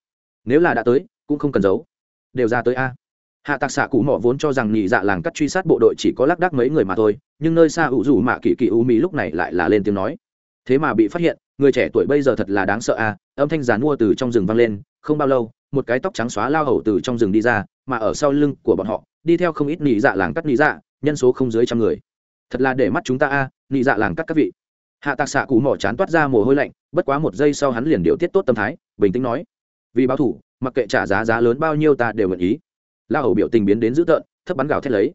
Nếu là đã tới, cũng không cần giấu. Đều ra tới a. Hạ tạc xạ cụ mỏ vốn cho rằng nhị dạ làng cắt truy sát bộ đội chỉ có lác đác mấy người mà thôi, nhưng nơi xa ủ rủ mạ kỳ kỳ u mỹ lúc này lại là lên tiếng nói. Thế mà bị phát hiện, người trẻ tuổi bây giờ thật là đáng sợ a, âm thanh giàn mua từ trong rừng vang lên không bao lâu một cái tóc trắng xóa lao hầu từ trong rừng đi ra mà ở sau lưng của bọn họ đi theo không ít nị dạ làng cắt nị dạ nhân số không dưới trăm người. Thật là để mắt chúng ta a à, nị dạ làng cắt các vị. Hạ tạc xạ cụ mỏ chán toát ra mồ hôi lạnh bất quá một giây sau hắn liền điều tiết tốt tâm thái bình tĩnh nói vì báo thủ mặc kệ trả giá giá lớn bao nhiêu ta đều nguyện ý. Lao hầu biểu tình biến đến dữ tợn thấp bắn gào thét lấy.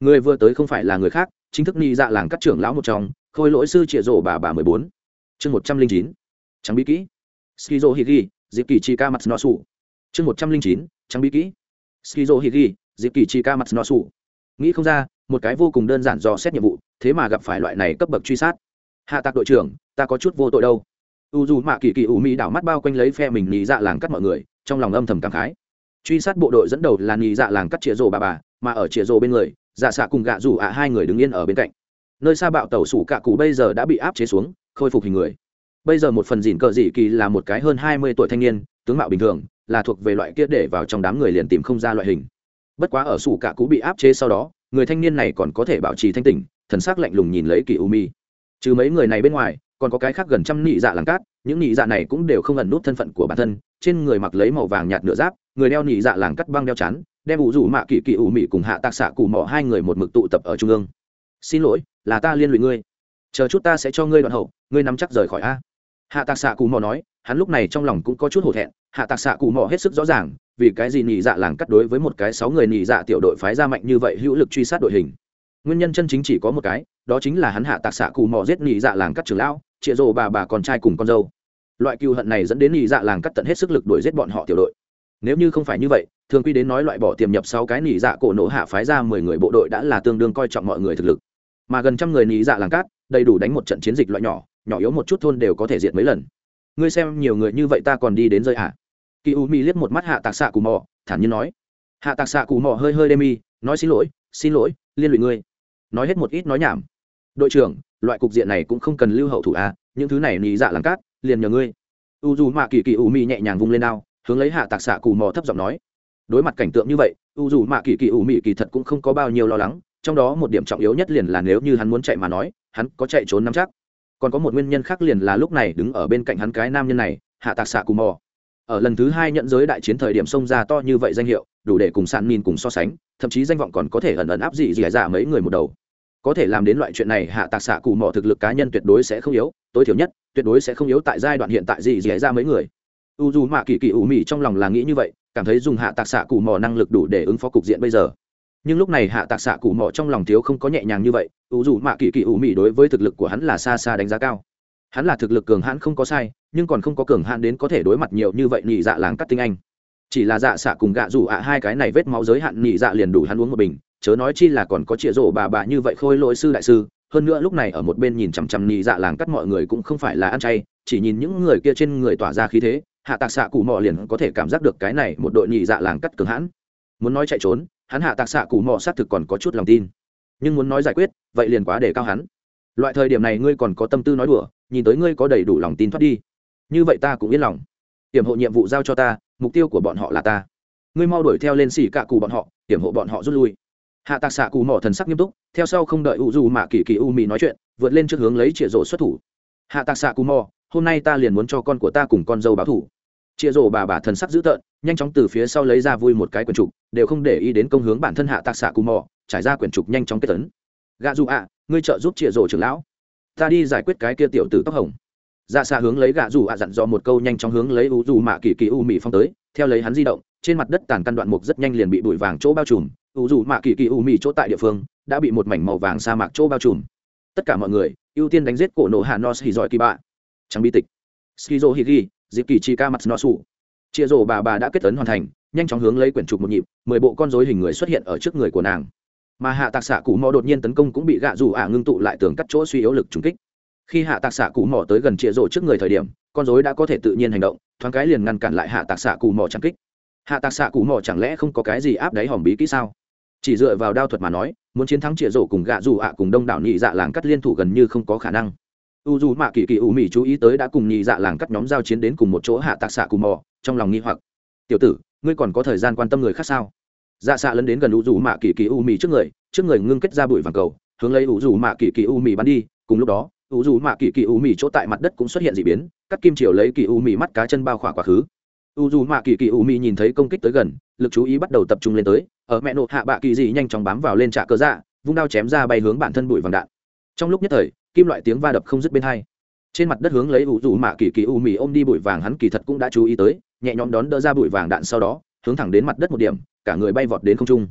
Người vừa tới không phải là người khác chính thức nị dạ làng cắt trưởng lão một trong khôi lỗi sư trịa rổ bà bà mười bốn. Chương một trăm linh chín. Trắng bí kỹ. Skizo higi dịp kỳ chi ca mặt nó sụ chương một trăm linh chín trang bí kỹ. Skizo higi dịp kỳ chi ca mặt nó sụ nghĩ không ra, một cái vô cùng đơn giản do xét nhiệm vụ, thế mà gặp phải loại này cấp bậc truy sát. Hạ tạc đội trưởng, ta có chút vô tội đâu. U dù mạ kỳ kỳ ủ mỹ đảo mắt bao quanh lấy phe mình nhị dạ làng cắt mọi người, trong lòng âm thầm cảm khái. Truy sát bộ đội dẫn đầu là nhị dạ làng cắt chĩa rồ bà bà, mà ở chĩa rồ bên người dạ xạ cùng gạ rủ ạ hai người đứng yên ở bên cạnh. Nơi xa bạo tàu sủ cạ cụ bây giờ đã bị áp chế xuống, khôi phục hình người bây giờ một phần dìn cờ dị kỳ là một cái hơn hai mươi tuổi thanh niên, tướng mạo bình thường, là thuộc về loại kia để vào trong đám người liền tìm không ra loại hình. Bất quá ở sủ cả cũ bị áp chế sau đó, người thanh niên này còn có thể bảo trì thanh tỉnh, thần sắc lạnh lùng nhìn lấy kỳ u mi trừ mấy người này bên ngoài, còn có cái khác gần trăm nị dạ làng cát, những nị dạ này cũng đều không ẩn nút thân phận của bản thân, trên người mặc lấy màu vàng nhạt nửa giáp, người đeo nị dạ làng cắt băng đeo chắn đem ủ rủ mạ kỳ kỳ ủ mị cùng hạ tạc xạ cù mỏ hai người một mực tụ tập ở trung ương. Xin lỗi, là ta liên lụy ngươi. Chờ chút ta sẽ cho ngươi đoạn hậu, ngươi nắm chắc rời khỏi a hạ tạc xạ cù mò nói, hắn lúc này trong lòng cũng có chút hổ thẹn, hạ tạc xạ cù mò hết sức rõ ràng, vì cái gì nhị dạ làng cắt đối với một cái sáu người nhị dạ tiểu đội phái ra mạnh như vậy hữu lực truy sát đội hình? Nguyên nhân chân chính chỉ có một cái, đó chính là hắn hạ tạc xạ cù mò giết nhị dạ làng cắt trưởng lão chịa rồ bà bà con trai cùng con dâu. Loại cựu hận này dẫn đến nhị dạ làng cắt tận hết sức lực đuổi giết bọn họ tiểu đội. Nếu như không phải như vậy, thường quy đến nói loại bỏ tiềm nhập sáu cái nhị dạ cổ nổ hạ phái ra mười người bộ đội đã là tương đương coi trọng mọi người thực lực. Mà gần trăm người nhị dạ làng cát đầy đủ đánh một trận chiến dịch loại nhỏ nhỏ yếu một chút thôn đều có thể diệt mấy lần. Ngươi xem nhiều người như vậy ta còn đi đến rơi hả? Kỳ u mi liếc một mắt hạ tạc xạ cù mò thản nhiên nói. Hạ tạc xạ cù mò hơi hơi đê mi nói xin lỗi xin lỗi liên lụy ngươi. Nói hết một ít nói nhảm. Đội trưởng loại cục diện này cũng không cần lưu hậu thủ à, những thứ này nhì dạ làm cát liền nhờ ngươi. U dù mạ kỳ kỳ u mi nhẹ nhàng vung lên đao hướng lấy hạ tạc xạ cù mò thấp giọng nói. Đối mặt cảnh tượng như vậy u dù mạ kỳ kỳ u mi kỳ thật cũng không có bao nhiêu lo lắng trong đó một điểm trọng yếu nhất liền là nếu như hắn muốn chạy mà nói hắn có chạy trốn nắm chắc còn có một nguyên nhân khác liền là lúc này đứng ở bên cạnh hắn cái nam nhân này, hạ tạc xạ cù mò. Ở lần thứ hai nhận giới đại chiến thời điểm xông ra to như vậy danh hiệu, đủ để cùng sàn min cùng so sánh, thậm chí danh vọng còn có thể ẩn ẩn áp dị dị dạ mấy người một đầu. Có thể làm đến loại chuyện này, hạ tạc xạ cù mò thực lực cá nhân tuyệt đối sẽ không yếu, tối thiểu nhất, tuyệt đối sẽ không yếu tại giai đoạn hiện tại dị dị dạ mấy người. U dù mạ kỳ kỳ ủ mị trong lòng là nghĩ như vậy, cảm thấy dùng hạ tạc xạ cù mò năng lực đủ để ứng phó cục diện bây giờ nhưng lúc này hạ tạc xạ cụ mỏ trong lòng thiếu không có nhẹ nhàng như vậy, ủ dù mạ kỳ kỳ ủ mị đối với thực lực của hắn là xa xa đánh giá cao. Hắn là thực lực cường hãn không có sai, nhưng còn không có cường hãn đến có thể đối mặt nhiều như vậy nhị dạ làng cắt tinh anh. Chỉ là dạ xạ cùng gạ rủ ạ hai cái này vết máu giới hạn nhị dạ liền đủ hắn uống một bình, chớ nói chi là còn có chĩa rổ bà bà như vậy khôi lỗi sư đại sư, hơn nữa lúc này ở một bên nhìn chằm chằm nhị dạ làng cắt mọi người cũng không phải là ăn chay, chỉ nhìn những người kia trên người tỏa ra khí thế, hạ tạc xạ cụ mò liền có thể cảm giác được cái này một đội nhị dạ làng cắt cường hãn. Muốn nói chạy trốn hắn hạ tạc xạ cụ mò xác thực còn có chút lòng tin. Nhưng muốn nói giải quyết vậy liền quá để cao hắn. Loại thời điểm này ngươi còn có tâm tư nói đùa nhìn tới ngươi có đầy đủ lòng tin thoát đi. Như vậy ta cũng yên lòng. Hiểm hộ nhiệm vụ giao cho ta mục tiêu của bọn họ là ta. Ngươi mau đuổi theo lên xỉ cạ cụ bọn họ hiểm hộ bọn họ rút lui. Hạ tạc xạ cù mỏ thần sắc nghiêm túc theo sau không đợi u dù mạ kỳ kỳ u mì nói chuyện vượt lên trước hướng lấy chĩa rổ xuất thủ. Hạ tạc xạ cù mò, hôm nay ta liền muốn cho con của ta cùng con dâu báo thủ chia rổ bà bà thần sắc dữ tợn, nhanh chóng từ phía sau lấy ra vui một cái quyển trục, đều không để ý đến công hướng bản thân hạ tạc xạ cù mỏ trải ra quyển trục nhanh chóng kết tấn gạ dù ạ, ngươi trợ giúp chia rổ trưởng lão. Ta đi giải quyết cái kia tiểu tử tóc hồng. Dạ ra xa hướng lấy gạ dù ạ dặn dò một câu nhanh chóng hướng lấy u dù mạ kỳ kỳ u mì phong tới, theo lấy hắn di động, trên mặt đất tàn căn đoạn mục rất nhanh liền bị bụi vàng chỗ bao trùm. U dù mạ kỳ kỳ u mì chỗ tại địa phương, đã bị một mảnh màu vàng sa mạc chỗ bao trùm. Tất cả mọi người, ưu tiên đánh giết cổ nổ hà nos hì giỏi kỳ bạ. Trắng bi tịch. Skizo dịp kỳ chi ca mặt nó sủ. Chia rổ bà bà đã kết tấn hoàn thành, nhanh chóng hướng lấy quyển trục một nhịp, mười bộ con dối hình người xuất hiện ở trước người của nàng. Mà hạ tạc xạ cụ mò đột nhiên tấn công cũng bị gạ rủ ả ngưng tụ lại tường cắt chỗ suy yếu lực trùng kích. Khi hạ tạc xạ cụ mò tới gần chia rổ trước người thời điểm, con dối đã có thể tự nhiên hành động, thoáng cái liền ngăn cản lại hạ tạc xạ cụ mò trang kích. Hạ tạc xạ cụ mò chẳng lẽ không có cái gì áp đáy hòm bí kỹ sao? Chỉ dựa vào đao thuật mà nói, muốn chiến thắng chĩa rổ cùng gạ dù ạ cùng đông đảo nhị dạ làng cắt liên thủ gần như không có khả năng u dù mạ kỳ kỳ u mỹ chú ý tới đã cùng nhị dạ làng cắt nhóm giao chiến đến cùng một chỗ hạ tạc xạ cù mò, trong lòng nghi hoặc. Tiểu tử, ngươi còn có thời gian quan tâm người khác sao? Dạ xạ lấn đến gần u dù mạ kỳ kỳ u mỹ trước người trước người ngưng kết ra bụi vàng cầu, hướng lấy u dù mạ kỳ kỳ u mỹ bắn đi. Cùng lúc đó, u dù mạ kỳ kỳ u mỹ chỗ tại mặt đất cũng xuất hiện d ị biến các kim triều lấy kỳ u mỹ mắt cá chân bao khỏa quá khứ. U dù mạ kỳ kỳ u mỹ nhìn thấy công kích tới gần, lực chú ý bắt đầu tập trung lên tới, ở mẹ nộ hạ bạ kỳ dị nhanh chóng bám vào lên trạ cơ dạ vung đao chém ra bay hướng bản thân bụi vàng đạn. Trong lúc nhất thời kim loại tiếng va đập không dứt bên hai. Trên mặt đất hướng lấy u rủ mạ kỳ kỳ u mì ôm đi bụi vàng hắn kỳ thật cũng đã chú ý tới, nhẹ nhõm đón đỡ ra bụi vàng đạn sau đó, hướng thẳng đến mặt đất một điểm, cả người bay vọt đến không trung.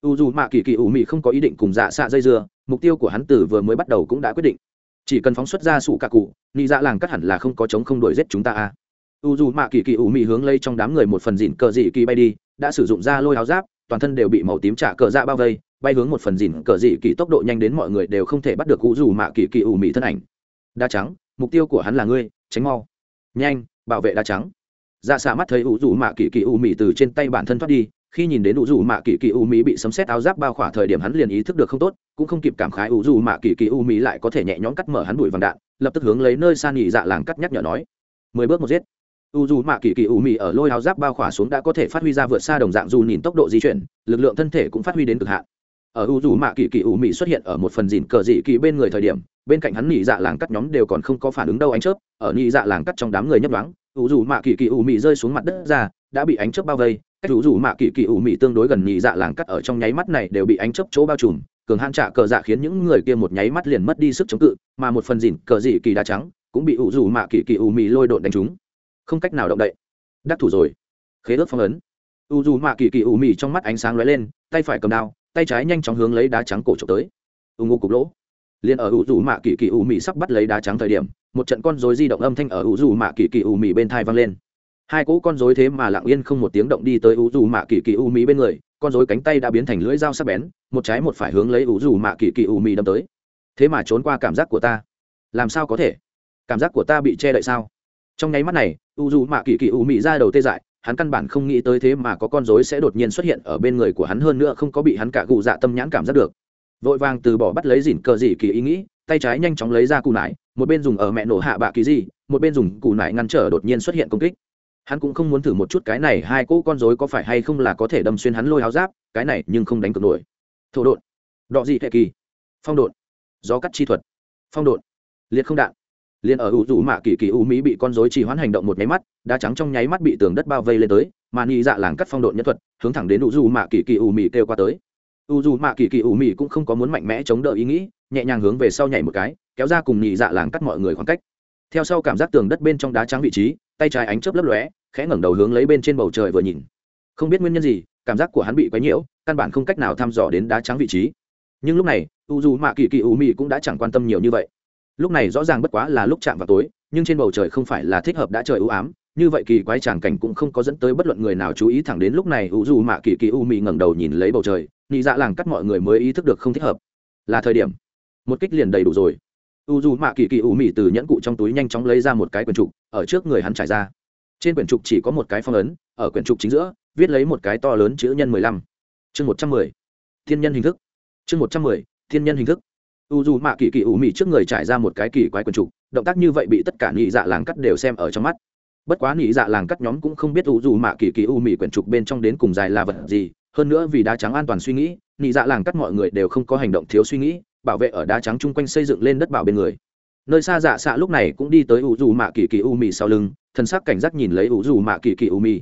U dù mạ kỳ kỳ u mì không có ý định cùng dạ xạ dây dưa, mục tiêu của hắn từ vừa mới bắt đầu cũng đã quyết định. Chỉ cần phóng xuất ra sủ cả cụ, nị dạ làng cắt hẳn là không có chống không đuổi giết chúng ta a. U dù mạ kỳ kỳ u mì hướng lấy trong đám người một phần dịn cờ dị kỳ bay đi, đã sử dụng ra lôi áo giáp, toàn thân đều bị màu tím trả cờ dạ bao vây bay hướng một phần dìn cờ dị kỳ tốc độ nhanh đến mọi người đều không thể bắt được cụ dù mạ kỳ kỳ ủ mị thân ảnh. Đa trắng, mục tiêu của hắn là ngươi, tránh mau. Nhanh, bảo vệ đa trắng. Dạ ra xa mắt thấy ủ dù mạ kỳ kỳ ủ mị từ trên tay bản thân thoát đi, khi nhìn đến ủ dù mạ kỳ kỳ ủ mị bị sấm xét áo giáp bao khỏa thời điểm hắn liền ý thức được không tốt, cũng không kịp cảm khái ủ dù mạ kỳ kỳ ủ mị lại có thể nhẹ nhõm cắt mở hắn bụi vàng đạn, lập tức hướng lấy nơi san nhị dạ làng cắt nhắc nhở nói. Mười bước một giết. U dù mạ kỳ kỳ ủ mị ở lôi áo giáp bao khỏa xuống đã có thể phát huy ra vượt xa đồng dạng dù nhìn tốc độ di chuyển, lực lượng thân thể cũng phát huy đến cực hạn ở u dù mạ kỳ kỳ ủ mị xuất hiện ở một phần dìn cờ dị kỳ bên người thời điểm, bên cạnh hắn nhị dạ làng cắt nhóm đều còn không có phản ứng đâu ánh chớp, ở nhị dạ làng cắt trong đám người nhấp đoán u dù mạ kỳ kỳ ủ mị rơi xuống mặt đất ra, đã bị ánh chớp bao vây, cách u dù mạ kỳ kỳ ủ mị tương đối gần nhị dạ làng cắt ở trong nháy mắt này đều bị ánh chớp chỗ bao trùm, cường hạn trả cờ dạ khiến những người kia một nháy mắt liền mất đi sức chống cự, mà một phần dìn cờ dị kỳ đá trắng cũng bị u dù mạ kỳ kỳ ủ mị lôi đột đánh trúng. Không cách nào động đậy. Đắc thủ rồi. Khế ước phong ấn. U dù mạ kỳ kỳ ủ mị trong mắt ánh sáng lóe lên, tay phải cầm đao tay trái nhanh chóng hướng lấy đá trắng cổ trộm tới. U ngô cục lỗ. Liền ở ủ dù mạ kỳ kỳ ủ mị sắp bắt lấy đá trắng thời điểm, một trận con rối di động âm thanh ở ủ dù mạ kỳ kỳ ủ mị bên thai vang lên. Hai cỗ con rối thế mà lặng yên không một tiếng động đi tới ủ dù mạ kỳ kỳ ủ mị bên người, con rối cánh tay đã biến thành lưỡi dao sắc bén, một trái một phải hướng lấy ủ dù mạ kỳ kỳ ủ mị đâm tới. Thế mà trốn qua cảm giác của ta. Làm sao có thể? Cảm giác của ta bị che đậy sao? Trong nháy mắt này u dù mạ kỳ kỳ u mị ra đầu tê dại hắn căn bản không nghĩ tới thế mà có con rối sẽ đột nhiên xuất hiện ở bên người của hắn hơn nữa không có bị hắn cả gù dạ tâm nhãn cảm giác được. Vội vàng từ bỏ bắt lấy dìn cờ dị kỳ ý nghĩ, tay trái nhanh chóng lấy ra cù nải, một bên dùng ở mẹ nổ hạ bạ kỳ gì, một bên dùng cù nải ngăn trở đột nhiên xuất hiện công kích. Hắn cũng không muốn thử một chút cái này, hai cỗ con rối có phải hay không là có thể đâm xuyên hắn lôi háo giáp, cái này nhưng không đánh cược nổi. Thổ đột đọ dị hệ kỳ. Phong đột gió cắt chi thuật. Phong đột liệt không đạn liền ở ủ rủ mạ kỳ kỳ u mỹ bị con dối chỉ hoãn hành động một nháy mắt, đá trắng trong nháy mắt bị tường đất bao vây lên tới, mà ni dạ làng cắt phong độn nhân thuật, hướng thẳng đến ủ rủ mạ kỳ kỳ u mỹ kêu qua tới. U rủ mạ kỳ kỳ u mỹ cũng không có muốn mạnh mẽ chống đỡ ý nghĩ, nhẹ nhàng hướng về sau nhảy một cái, kéo ra cùng nhị dạ làng cắt mọi người khoảng cách. Theo sau cảm giác tường đất bên trong đá trắng vị trí, tay trái ánh chớp lấp lóe, khẽ ngẩng đầu hướng lấy bên trên bầu trời vừa nhìn. Không biết nguyên nhân gì, cảm giác của hắn bị quấy nhiễu, căn bản không cách nào thăm dò đến đá trắng vị trí. Nhưng lúc này u dù mạ kỳ kỳ u mỹ cũng đã chẳng quan tâm nhiều như vậy lúc này rõ ràng bất quá là lúc chạm vào tối, nhưng trên bầu trời không phải là thích hợp đã trời ưu ám, như vậy kỳ quái tràng cảnh cũng không có dẫn tới bất luận người nào chú ý thẳng đến lúc này u dù mạ kỳ kỳ u mị ngẩng đầu nhìn lấy bầu trời, nhị dạ làng cắt mọi người mới ý thức được không thích hợp. Là thời điểm. Một kích liền đầy đủ rồi. U dù mạ kỳ kỳ u mị từ nhẫn cụ trong túi nhanh chóng lấy ra một cái quyển trục, ở trước người hắn trải ra. Trên quyển trục chỉ có một cái phong ấn, ở quyển trục chính giữa, viết lấy một cái to lớn chữ nhân mười lăm. Chương một trăm mười. Thiên nhân hình thức. Chương một trăm mười, thiên nhân hình thức u dù mạ kỳ kỳ ủ mị trước người trải ra một cái kỳ quái quần trục động tác như vậy bị tất cả nhị dạ làng cắt đều xem ở trong mắt. Bất quá nhị dạ làng cắt nhóm cũng không biết u dù mạ kỳ kỳ u mị quyển trục bên trong đến cùng dài là vật gì hơn nữa vì đá trắng an toàn suy nghĩ nị dạ làng cắt mọi người đều không có hành động thiếu suy nghĩ bảo vệ ở đá trắng chung quanh xây dựng lên đất bảo bên người. Nơi xa dạ xạ lúc này cũng đi tới u dù mạ kỳ kỳ u mị sau lưng thân sắc cảnh giác nhìn lấy u dù mạ kỳ kỳ u mị,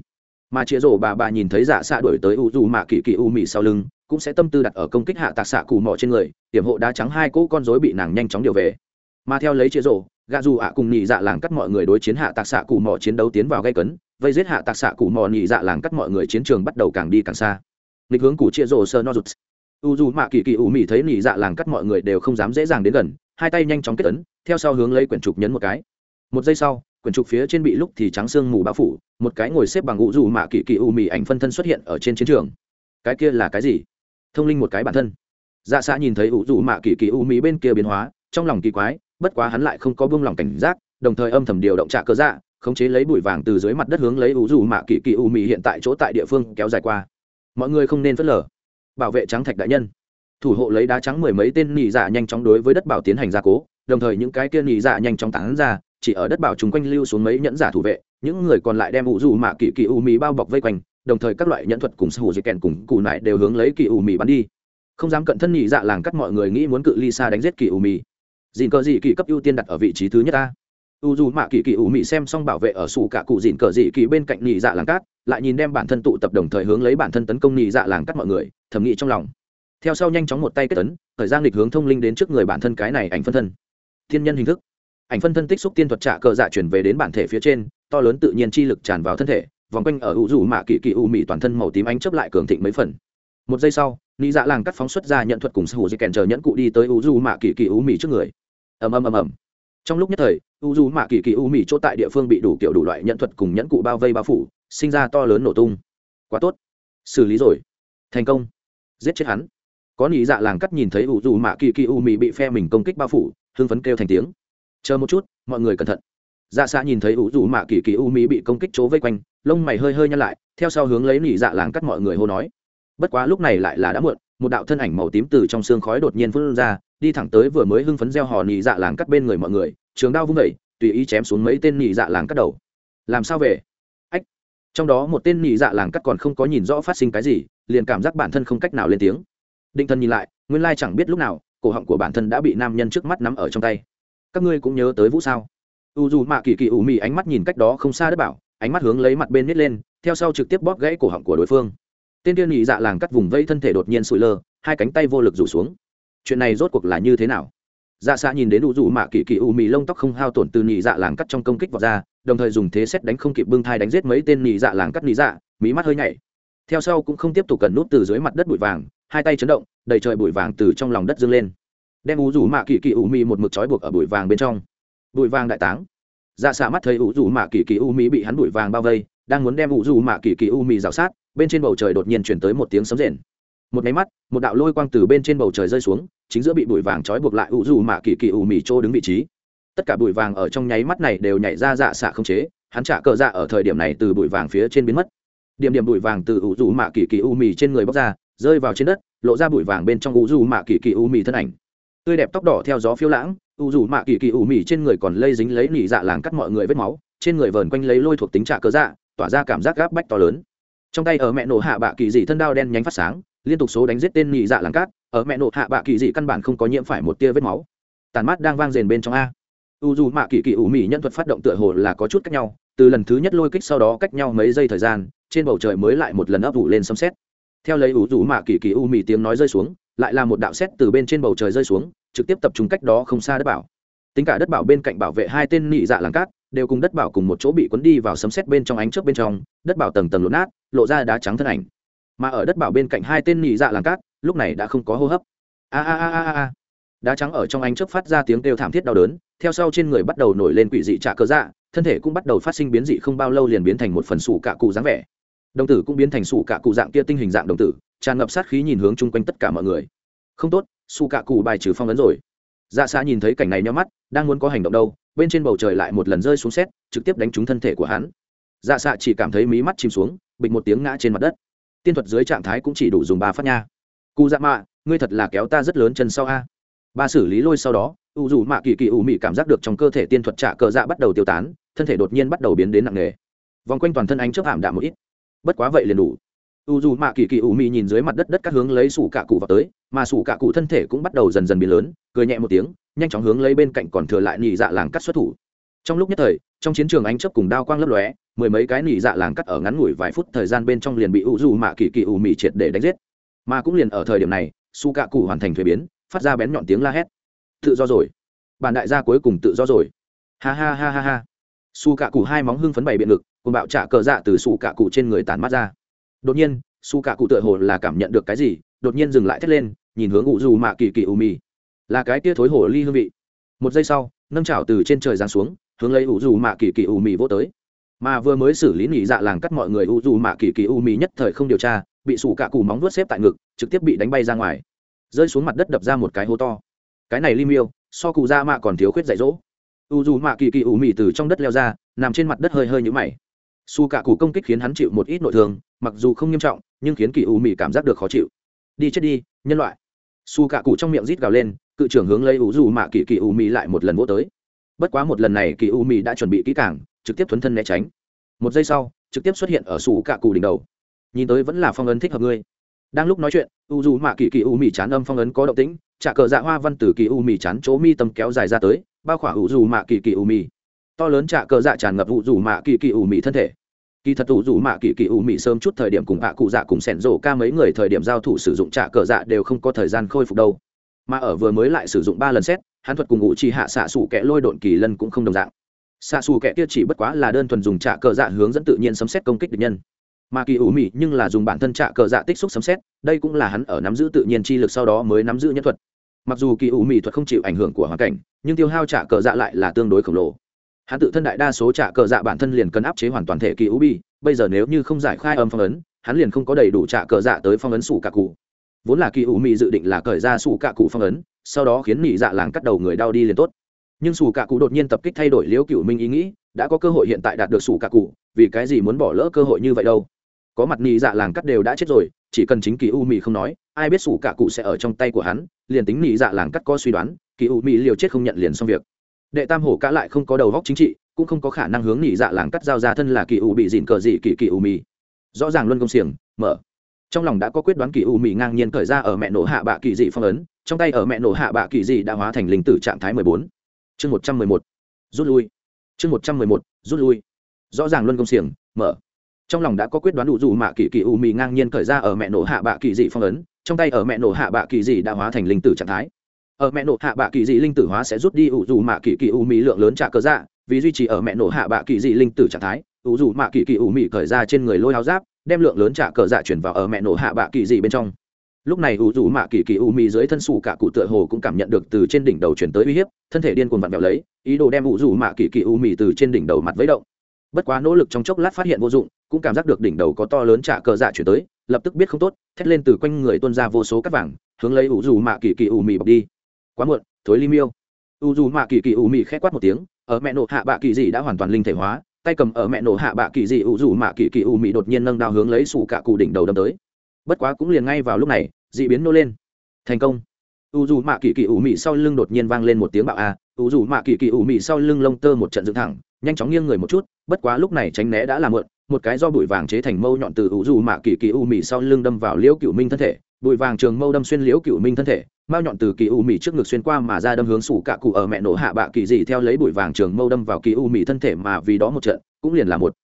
mà chĩa rổ bà bà nhìn thấy dạ xạ đuổi tới u dù mạ kỳ kỳ u mị sau lưng cũng sẽ tâm tư đặt ở công kích hạ tạc xạ cù mỏ trên người tiềm hộ đá trắng hai cỗ con rối bị nàng nhanh chóng điều về. Mà theo lấy chế rổ, gạ dù ạ cùng nhị dạ làng cắt mọi người đối chiến hạ tạc xạ cù mỏ chiến đấu tiến vào gây cấn, vây giết hạ tạc xạ cù mỏ nhị dạ làng cắt mọi người chiến trường bắt đầu càng đi càng xa. Lịch hướng cụ chia rổ sơ no rụt u dù mạ kỳ kỳ u mị thấy nhị dạ làng cắt mọi người đều không dám dễ dàng đến gần, hai tay nhanh chóng kết ấn, theo sau hướng lấy quyển trục nhấn một cái. Một giây sau, quyển trục phía trên bị lúc thì trắng sương mù bao phủ, một cái ngồi xếp bằng u dù mạ kỳ kỳ u mì ảnh phân thân xuất hiện ở trên chiến trường. Cái kia là cái gì? Thông linh một cái bản thân. Dạ xạ nhìn thấy ủ dù mạ kỳ kỳ u mỹ bên kia biến hóa, trong lòng kỳ quái, bất quá hắn lại không có buông lòng cảnh giác, đồng thời âm thầm điều động trạ cơ dạ khống chế lấy bụi vàng từ dưới mặt đất hướng lấy ủ dù mạ kỳ kỳ u mỹ hiện tại chỗ tại địa phương kéo dài qua. Mọi người không nên phớt lờ. Bảo vệ trắng thạch đại nhân. Thủ hộ lấy đá trắng mười mấy tên nị dạ nhanh chóng đối với đất bảo tiến hành gia cố, đồng thời những cái kia nị dạ nhanh chóng tán ra, chỉ ở đất bảo chúng quanh lưu xuống mấy nhẫn giả thủ vệ, những người còn lại đem ủ dù mạ kỳ kỳ u mỹ bao bọc vây quanh đồng thời các loại nhẫn thuật cùng sủ dây kèn cùng cụ nại đều hướng lấy kỳ u mì bắn đi. Không dám cận thân nhị dạ làng cắt mọi người nghĩ muốn cự ly xa đánh giết kỳ u mì. Dìn cờ dị kỳ cấp ưu tiên đặt ở vị trí thứ nhất ta. U dù mạ kỳ kỳ u mị xem xong bảo vệ ở sủ cả cụ dìn cờ dị kỳ bên cạnh nhị dạ làng cát lại nhìn đem bản thân tụ tập đồng thời hướng lấy bản thân tấn công nhị dạ làng cắt mọi người, thầm nghĩ trong lòng. Theo sau nhanh chóng một tay kết tấn, thời gian lịch hướng thông linh đến trước người bản thân cái này ảnh phân thân. Thiên nhân hình thức. Ảnh phân thân tích xúc tiên thuật trả cờ dạ chuyển về đến bản thể phía trên, to lớn tự nhiên chi lực tràn vào thân thể vòng quanh ở u rủ mạ kỳ kỳ u mị toàn thân màu tím ánh chấp lại cường thịnh mấy phần. Một giây sau, nị dạ làng cắt phóng xuất ra nhận thuật cùng sủ di kèn chờ nhẫn cụ đi tới u rủ mạ kỳ kỳ u mị trước người. Ầm ầm ầm ầm. Trong lúc nhất thời, u rủ mạ kỳ kỳ u mị chỗ tại địa phương bị đủ kiểu đủ loại nhận thuật cùng nhẫn cụ bao vây bao phủ, sinh ra to lớn nổ tung. Quá tốt. Xử lý rồi. Thành công. Giết chết hắn. Có nị dạ làng cắt nhìn thấy u Du mạ kỳ kỳ u mị bị phe mình công kích bao phủ, hưng phấn kêu thành tiếng. Chờ một chút, mọi người cẩn thận. Dạ xã nhìn thấy u Du mạ kỳ kỳ u mị bị công kích chỗ vây quanh lông mày hơi hơi nhăn lại, theo sau hướng lấy nỉ dạ làng cắt mọi người hô nói. Bất quá lúc này lại là đã muộn, một đạo thân ảnh màu tím từ trong xương khói đột nhiên phun ra, đi thẳng tới vừa mới hưng phấn gieo hò nỉ dạ làng cắt bên người mọi người, trường đao vung vẩy tùy ý chém xuống mấy tên nỉ dạ làng cắt đầu. Làm sao về? Ách! Trong đó một tên nỉ dạ làng cắt còn không có nhìn rõ phát sinh cái gì, liền cảm giác bản thân không cách nào lên tiếng. Định thân nhìn lại, nguyên lai chẳng biết lúc nào, cổ họng của bản thân đã bị nam nhân trước mắt nắm ở trong tay. Các ngươi cũng nhớ tới vũ sao? U dù mạ kỳ kỳ ủ mị ánh mắt nhìn cách đó không xa đất bảo ánh mắt hướng lấy mặt bên nít lên, theo sau trực tiếp bóp gãy cổ họng của đối phương. Tên tiên nhị dạ làng cắt vùng vây thân thể đột nhiên sụi lơ, hai cánh tay vô lực rủ xuống. Chuyện này rốt cuộc là như thế nào? Dạ xạ nhìn đến đủ rủ mạ kỳ kỳ ủ mì lông tóc không hao tổn từ nhị dạ làng cắt trong công kích vào ra, đồng thời dùng thế xét đánh không kịp bưng thai đánh giết mấy tên nhị dạ làng cắt nhị dạ mí mắt hơi nhảy. Theo sau cũng không tiếp tục cần nút từ dưới mặt đất bụi vàng, hai tay chấn động, đầy trời bụi vàng từ trong lòng đất dâng lên. Đem ủ rủ mạ kỳ kỳ ủ mì một mực trói buộc ở bụi vàng bên trong. Bụi vàng đại táng dạ xạ mắt thấy ủ rủ mạ kỳ kỳ u mỹ bị hắn đuổi vàng bao vây, đang muốn đem ủ rủ mạ kỳ kỳ u mỹ rào sát, bên trên bầu trời đột nhiên chuyển tới một tiếng sấm rền. Một máy mắt, một đạo lôi quang từ bên trên bầu trời rơi xuống, chính giữa bị bụi vàng trói buộc lại ủ rủ mạ kỳ kỳ u mỹ chỗ đứng vị trí. Tất cả bụi vàng ở trong nháy mắt này đều nhảy ra dạ xạ không chế, hắn trả cờ dạ ở thời điểm này từ bụi vàng phía trên biến mất. Điểm điểm bụi vàng từ ủ rủ mạ kỳ kỳ u mì trên người bóc ra, rơi vào trên đất, lộ ra bụi vàng bên trong ủ rủ mạ kỳ kỳ u mì thân ảnh. Tươi đẹp tóc đỏ theo gió phiêu lãng u dù mạ kỳ kỳ u mỉ trên người còn lây dính lấy nỉ dạ làng cắt mọi người vết máu, trên người vờn quanh lấy lôi thuộc tính trạ cớ dạ tỏa ra cảm giác gáp bách to lớn. Trong tay ở mẹ nổ hạ bạ kỳ dị thân đao đen nhánh phát sáng, liên tục số đánh giết tên nỉ dạ làng cát ở mẹ nổ hạ bạ kỳ dị căn bản không có nhiễm phải một tia vết máu. Tàn mát đang vang rền bên trong a. U dù mạ kỳ kỳ ủ mỉ nhân thuật phát động tựa hồ là có chút cách nhau, từ lần thứ nhất lôi kích sau đó cách nhau mấy giây thời gian, trên bầu trời mới lại một lần ấp ủ lên sấm xét theo lấy u dù mạ kỳ kỳ u mỉ tiếng nói rơi xuống, lại là một đạo xét từ bên trên bầu trời rơi xuống trực tiếp tập trung cách đó không xa đất bảo. Tính cả đất bảo bên cạnh bảo vệ hai tên nị dạ làng cát, đều cùng đất bảo cùng một chỗ bị cuốn đi vào sấm xét bên trong ánh trước bên trong, đất bảo tầng tầng lột nát, lộ ra đá trắng thân ảnh. Mà ở đất bảo bên cạnh hai tên nị dạ làng cát, lúc này đã không có hô hấp. A a a a a đá trắng ở trong ánh trước phát ra tiếng kêu thảm thiết đau đớn, theo sau trên người bắt đầu nổi lên quỷ dị trả cơ dạ thân thể cũng bắt đầu phát sinh biến dị không bao lâu liền biến thành một phần sủ cả cụ dáng vẻ. Đồng tử cũng biến thành sủ cả cụ dạng kia tinh hình dạng đồng tử, tràn ngập sát khí nhìn hướng chung quanh tất cả mọi người. Không tốt Su cả cụ bài trừ phong ấn rồi. Dạ xã nhìn thấy cảnh này nhó mắt, đang muốn có hành động đâu, bên trên bầu trời lại một lần rơi xuống xét trực tiếp đánh trúng thân thể của hắn. Dạ xạ chỉ cảm thấy mí mắt chìm xuống, bịch một tiếng ngã trên mặt đất. Tiên thuật dưới trạng thái cũng chỉ đủ dùng ba phát nha. Cụ dạ mạ, ngươi thật là kéo ta rất lớn chân sau a. Ba xử lý lôi sau đó, u dù mạ kỳ kỳ ủ mị cảm giác được trong cơ thể tiên thuật trả cờ dạ bắt đầu tiêu tán, thân thể đột nhiên bắt đầu biến đến nặng nề. Vòng quanh toàn thân anh trước hàm đạm một ít. Bất quá vậy liền đủ. U dù mạ kỳ kỳ u mị nhìn dưới mặt đất đất các hướng lấy sủ cạ cụ vào tới mà sủ cả cụ thân thể cũng bắt đầu dần dần biến lớn, cười nhẹ một tiếng, nhanh chóng hướng lấy bên cạnh còn thừa lại nị dạ làng cắt xuất thủ. Trong lúc nhất thời, trong chiến trường anh chấp cùng đao quang lấp lóe, mười mấy cái nị dạ làng cắt ở ngắn ngủi vài phút thời gian bên trong liền bị u dù mạ kỳ kỳ u mị triệt để đánh giết. Mà cũng liền ở thời điểm này su cạ cụ hoàn thành thuế biến, phát ra bén nhọn tiếng la hét. Tự do rồi. Bản đại gia cuối cùng tự do rồi. Ha ha ha ha ha. Su cạ cụ hai móng hưng phấn bày biện ngực cùng bạo trả cờ dạ từ su cạ cụ trên người tàn mắt ra. Đột nhiên su cạ cụ tựa hồ là cảm nhận được cái gì đột nhiên dừng lại thét lên, nhìn hướng ủ dù mạ kỳ kỳ u mì là cái tia thối hổ ly hương vị. Một giây sau, nâng trào từ trên trời giáng xuống, hướng lấy ủ dù mạ kỳ kỳ u mì vô tới. Mà vừa mới xử lý nỉ dạ làng cắt mọi người ủ dù mạ kỳ kỳ u mì nhất thời không điều tra, bị sủ cạ cù móng vuốt xếp tại ngực, trực tiếp bị đánh bay ra ngoài. Rơi xuống mặt đất đập ra một cái hố to. Cái này lim miêu, so cụ ra mạ còn thiếu khuyết dạy dỗ. U dù mạ kỳ kỳ u mì từ trong đất leo ra, nằm trên mặt đất hơi hơi nhũ mày. Su cạ cụ công kích khiến hắn chịu một ít nội thương, mặc dù không nghiêm trọng, nhưng khiến kỳ u mì cảm giác được khó chịu đi chết đi, nhân loại. Su cạ cụ trong miệng rít gào lên, cự trưởng hướng lấy u dù mạ kỳ kỳ u mì lại một lần vô tới. Bất quá một lần này kỳ u mì đã chuẩn bị kỹ càng, trực tiếp thuấn thân né tránh. Một giây sau, trực tiếp xuất hiện ở su cạ cụ đỉnh đầu. Nhìn tới vẫn là phong ấn thích hợp ngươi. Đang lúc nói chuyện u dù mạ kỳ kỳ u mì chán âm phong ấn có động tĩnh, trả cờ dạ hoa văn từ kỳ u mì chán chỗ mi tâm kéo dài ra tới, bao khỏa u dù mạ kỳ kỳ u mì to lớn trả cờ dạ tràn ngập u dù mạ kỳ kỳ u mì thân thể kỳ thật ủ dù mạ kỳ kỳ u mị sớm chút thời điểm cùng ạ cụ dạ cùng sẻn rổ ca mấy người thời điểm giao thủ sử dụng trả cờ dạ đều không có thời gian khôi phục đâu. Mà ở vừa mới lại sử dụng ba lần xét, hắn thuật cùng ngụ chỉ hạ xạ xù kẻ lôi độn kỳ lân cũng không đồng dạng. Xạ xù kẻ kia chỉ bất quá là đơn thuần dùng trả cờ dạ hướng dẫn tự nhiên sấm xét công kích địch nhân. Mà kỳ ủ mị nhưng là dùng bản thân trạ cờ dạ tích xúc sấm xét, đây cũng là hắn ở nắm giữ tự nhiên chi lực sau đó mới nắm giữ nhân thuật. Mặc dù kỳ ủ mị thuật không chịu ảnh hưởng của hoàn cảnh, nhưng tiêu hao trạ cờ dạ lại là tương đối khổng lồ hắn tự thân đại đa số trả cờ dạ bản thân liền cần áp chế hoàn toàn thể kỳ u bi. Bây giờ nếu như không giải khai âm phong ấn, hắn liền không có đầy đủ trả cờ dạ tới phong ấn sủ cạ cụ. Vốn là kỳ u mị dự định là cởi ra sủ cạ cụ phong ấn, sau đó khiến nị dạ làng cắt đầu người đau đi liền tốt. Nhưng sủ cạ cụ đột nhiên tập kích thay đổi liễu cựu minh ý nghĩ, đã có cơ hội hiện tại đạt được sủ cạ cụ, vì cái gì muốn bỏ lỡ cơ hội như vậy đâu? Có mặt nhị dạ làng cắt đều đã chết rồi, chỉ cần chính kỳ u mì không nói, ai biết sủ cả cụ sẽ ở trong tay của hắn, liền tính nhị dạ làng cắt có suy đoán, kỳ u mì liều chết không nhận liền xong việc đệ tam hổ cả lại không có đầu góc chính trị, cũng không có khả năng hướng nhị dạ làng cắt giao ra thân là kỳ u bị dịn cờ dị kỳ kỳ u mì. Rõ ràng luân công xiềng, mở. Trong lòng đã có quyết đoán kỳ u mì ngang nhiên khởi ra ở mẹ nổ hạ bạ kỳ dị phong ấn, trong tay ở mẹ nổ hạ bạ kỳ dị đã hóa thành linh tử trạng thái mười bốn. Chương một trăm mười một. Rút lui. Chương một trăm mười một, rút lui. Rõ ràng luân công xiềng, mở. Trong lòng đã có quyết đoán đủ dù mạ kỳ kỳ u mì ngang nhiên khởi ra ở mẹ nổ hạ bạ kỳ dị phong ấn, trong tay ở mẹ nổ hạ bạ kỳ dị đã hóa thành linh tử trạng thái ở mẹ nổ hạ bạ kỳ dị linh tử hóa sẽ rút đi ủ dù mạ kỳ kỳ u mì lượng lớn trả cơ dạ vì duy trì ở mẹ nổ hạ bạ kỳ dị linh tử trạng thái, ủ dù mạ kỳ kỳ u mì cởi ra trên người lôi áo giáp, đem lượng lớn trả cờ dạ chuyển vào ở mẹ nổ hạ bạ kỳ dị bên trong. Lúc này ủ dù mạ kỳ kỳ u mì dưới thân sủ cả cụ tựa hồ cũng cảm nhận được từ trên đỉnh đầu chuyển tới uy hiếp, thân thể điên cuồng vặn vẹo lấy, ý đồ đem ủ dù mạ kỳ kỳ u mì từ trên đỉnh đầu mặt vấy động. Bất quá nỗ lực trong chốc lát phát hiện vô dụng, cũng cảm giác được đỉnh đầu có to lớn trả cờ dạ chuyển tới, lập tức biết không tốt, thét lên từ quanh người tuôn ra vô số cắt vàng, hướng lấy ủ dù mạ kỳ kỳ ủ mì bọc đi quá muộn, thối ly miêu. U dù mạ kỳ kỳ u mị khét quát một tiếng, ở mẹ nổ hạ bạ kỳ dị đã hoàn toàn linh thể hóa, tay cầm ở mẹ nổ hạ bạ kỳ dị u dù mạ kỳ kỳ u mị đột nhiên nâng đao hướng lấy sủ cả cụ đỉnh đầu đâm tới. Bất quá cũng liền ngay vào lúc này, dị biến nô lên. Thành công. U dù mạ kỳ kỳ u mị sau lưng đột nhiên vang lên một tiếng bạo a, u dù mạ kỳ kỳ u mị sau lưng lông tơ một trận dựng thẳng, nhanh chóng nghiêng người một chút, bất quá lúc này tránh né đã là mượn một cái do bụi vàng chế thành mâu nhọn từ u dù mạ kỳ kỳ u mị sau lưng đâm vào liễu cựu minh thân thể, bụi vàng trường mâu đâm xuyên liễu cựu minh thân thể mao nhọn từ kỳ u mì trước ngực xuyên qua mà ra đâm hướng sủ cả cụ ở mẹ nổ hạ bạ kỳ dị theo lấy bụi vàng trường mâu đâm vào kỳ u mì thân thể mà vì đó một trận, cũng liền là một.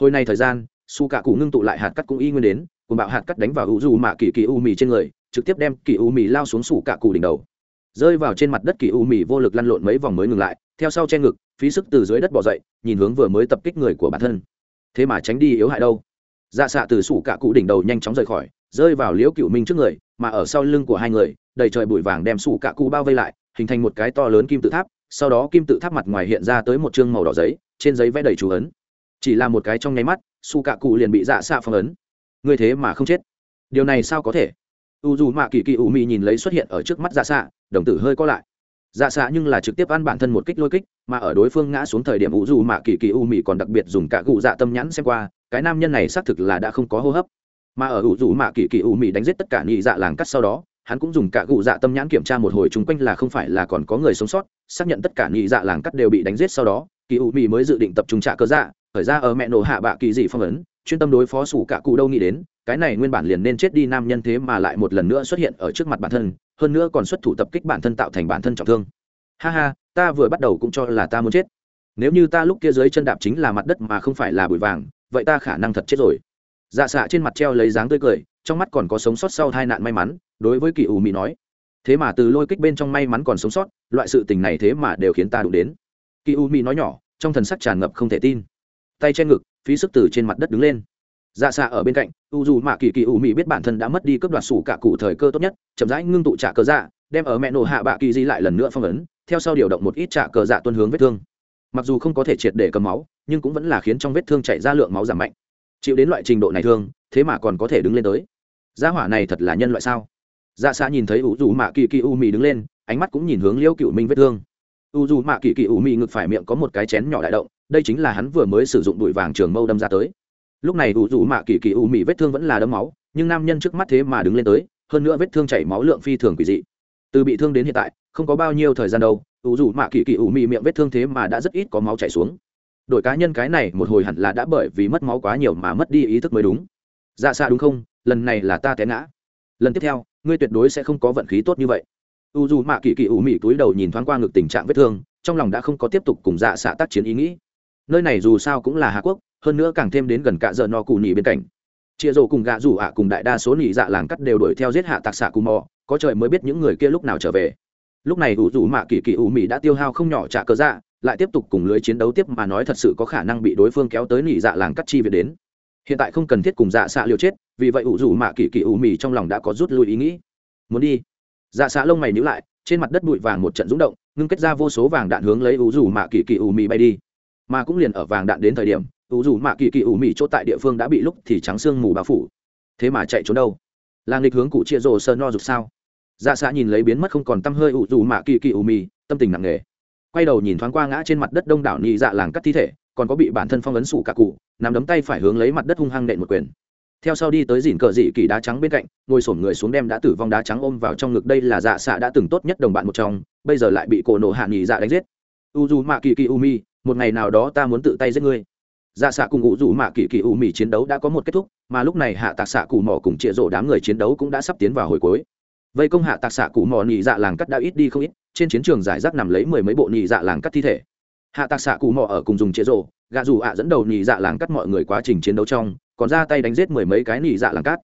Hồi này thời gian su cả cụ ngưng tụ lại hạt cắt cũng y nguyên đến, cùng bạo hạt cắt đánh vào u dù mạ kỳ kỳ u mì trên người, trực tiếp đem kỳ u mì lao xuống sủ cả cụ đỉnh đầu. Rơi vào trên mặt đất kỳ u mì vô lực lăn lộn mấy vòng mới ngừng lại, theo sau che ngực, phí sức từ dưới đất bỏ dậy, nhìn hướng vừa mới tập kích người của bản thân. Thế mà tránh đi yếu hại đâu. Dạ xạ từ sủ cả cụ đỉnh đầu nhanh chóng rời khỏi, rơi vào liễu cựu minh trước người, mà ở sau lưng của hai người đầy trời bụi vàng đem sủ cả cụ bao vây lại, hình thành một cái to lớn kim tự tháp, sau đó kim tự tháp mặt ngoài hiện ra tới một chương màu đỏ giấy, trên giấy vẽ đầy chú ấn. Chỉ là một cái trong nháy mắt su cạ cụ liền bị dạ xạ phong ấn. Người thế mà không chết. Điều này sao có thể? U dù mạ kỳ kỳ u mị nhìn lấy xuất hiện ở trước mắt dạ xạ, đồng tử hơi co lại. Dạ xạ nhưng là trực tiếp ăn bản thân một kích lôi kích, mà ở đối phương ngã xuống thời điểm u dù mạ kỳ kỳ u mị còn đặc biệt dùng cả cụ dạ tâm nhãn xem qua, cái nam nhân này xác thực là đã không có hô hấp. Mà ở u dù mạ kỳ kỳ u mị đánh giết tất cả nhị dạ làng cắt sau đó hắn cũng dùng cả cụ dạ tâm nhãn kiểm tra một hồi chung quanh là không phải là còn có người sống sót, xác nhận tất cả nhị dạ làng cắt đều bị đánh giết sau đó, kỳ u mị mới dự định tập trung trả cơ dạ khởi ra ở mẹ nổ hạ bạ kỳ dị phong ấn, chuyên tâm đối phó sủ cả cụ đâu nghĩ đến, cái này nguyên bản liền nên chết đi nam nhân thế mà lại một lần nữa xuất hiện ở trước mặt bản thân, hơn nữa còn xuất thủ tập kích bản thân tạo thành bản thân trọng thương. Ha ha, ta vừa bắt đầu cũng cho là ta muốn chết. Nếu như ta lúc kia dưới chân đạp chính là mặt đất mà không phải là bụi vàng, vậy ta khả năng thật chết rồi. Dạ xạ trên mặt treo lấy dáng tươi cười, trong mắt còn có sống sót sau tai nạn may mắn đối với kỳ ủ mỹ nói. Thế mà từ lôi kích bên trong may mắn còn sống sót, loại sự tình này thế mà đều khiến ta đụng đến. Kỳ u mỹ nói nhỏ, trong thần sắc tràn ngập không thể tin. Tay che ngực, phí sức từ trên mặt đất đứng lên. Dạ xạ ở bên cạnh, u dù mạ kỳ kỳ u mỹ biết bản thân đã mất đi cướp đoạt sủ cả cụ thời cơ tốt nhất, chậm rãi ngưng tụ trả cờ dạ đem ở mẹ nổ hạ bạ kỳ di lại lần nữa phong ấn, theo sau điều động một ít trả cờ dạ tuân hướng vết thương. Mặc dù không có thể triệt để cầm máu, nhưng cũng vẫn là khiến trong vết thương chảy ra lượng máu giảm mạnh. Chịu đến loại trình độ này thương, thế mà còn có thể đứng lên tới. Gia hỏa này thật là nhân loại sao? Dạ xạ nhìn thấy u dù mạ kỳ kỳ u mì đứng lên, ánh mắt cũng nhìn hướng liêu cựu minh vết thương. U dù mạ kỳ kỳ u mì ngực phải miệng có một cái chén nhỏ đại động, đây chính là hắn vừa mới sử dụng bụi vàng trường mâu đâm ra tới. Lúc này u dù mạ kỳ kỳ u mì vết thương vẫn là đấm máu, nhưng nam nhân trước mắt thế mà đứng lên tới, hơn nữa vết thương chảy máu lượng phi thường quỷ dị. Từ bị thương đến hiện tại, không có bao nhiêu thời gian đâu u dù mạ kỳ kỳ u mì miệng vết thương thế mà đã rất ít có máu chảy xuống. Đội cá nhân cái này một hồi hẳn là đã bởi vì mất máu quá nhiều mà mất đi ý thức mới đúng. Dạ xa đúng không? Lần này là ta té ngã. Lần tiếp theo ngươi tuyệt đối sẽ không có vận khí tốt như vậy. U dù mạ kỳ kỳ ủ mị túi đầu nhìn thoáng qua ngực tình trạng vết thương, trong lòng đã không có tiếp tục cùng dạ xạ tác chiến ý nghĩ. Nơi này dù sao cũng là hà quốc, hơn nữa càng thêm đến gần cả giờ no cù nhị bên cạnh. Chia rổ cùng gạ rủ ạ cùng đại đa số nhị dạ làng cắt đều đuổi theo giết hạ tạc xạ cù mò, có trời mới biết những người kia lúc nào trở về. Lúc này u dù mạ kỳ kỳ ủ mị đã tiêu hao không nhỏ trả cớ dạ lại tiếp tục cùng lưới chiến đấu tiếp mà nói thật sự có khả năng bị đối phương kéo tới nhị dạ làng cắt chi về đến hiện tại không cần thiết cùng dạ xạ liều chết, vì vậy ủ rủ mạ kỳ kỳ ủ mì trong lòng đã có rút lui ý nghĩ. Muốn đi. Dạ xạ lông mày nhữ lại, trên mặt đất bụi vàng một trận rúng động, ngưng kết ra vô số vàng đạn hướng lấy ủ rủ mạ kỳ kỳ ủ mì bay đi. Mà cũng liền ở vàng đạn đến thời điểm, ủ rủ mạ kỳ kỳ ủ mì chốt tại địa phương đã bị lúc thì trắng xương mù bao phủ. Thế mà chạy trốn đâu? Là nghịch hướng cụ chia rồ sơn no rụt sao? Dạ xạ nhìn lấy biến mất không còn t hơi ủ rủ mạ kỳ kỳ ủ mì, tâm tình nặng nề. Quay đầu nhìn thoáng qua ngã trên mặt đất đông đảo nhị dạ làng cắt thi thể còn có bị bản thân phong ấn sủ cả cụ nằm đấm tay phải hướng lấy mặt đất hung hăng nện một quyền. Theo sau đi tới dìn cờ dị kỳ đá trắng bên cạnh, ngồi sổm người xuống đem đã tử vong đá trắng ôm vào trong ngực đây là dạ xạ đã từng tốt nhất đồng bạn một trong, bây giờ lại bị cổ nổ hạ nghỉ dạ đánh giết. U dù mạ kỳ kỳ u mi một ngày nào đó ta muốn tự tay giết ngươi. Dạ xạ cùng u dù mạ kỳ kỳ u mi chiến đấu đã có một kết thúc, mà lúc này hạ tạc xạ cụ mỏ cùng chĩa rổ đám người chiến đấu cũng đã sắp tiến vào hồi cuối. Vây công hạ tạc xạ cụ mỏ nghỉ dạ làng cắt đã ít đi không ít, trên chiến trường giải rác nằm lấy mười mấy bộ nghỉ dạ làng cắt thi thể hạ tạc xạ cụ mỏ ở cùng dùng chĩa rổ, gạ dù ạ dẫn đầu nhị dạ làng cắt mọi người quá trình chiến đấu trong, còn ra tay đánh giết mười mấy cái nhị dạ làng cắt.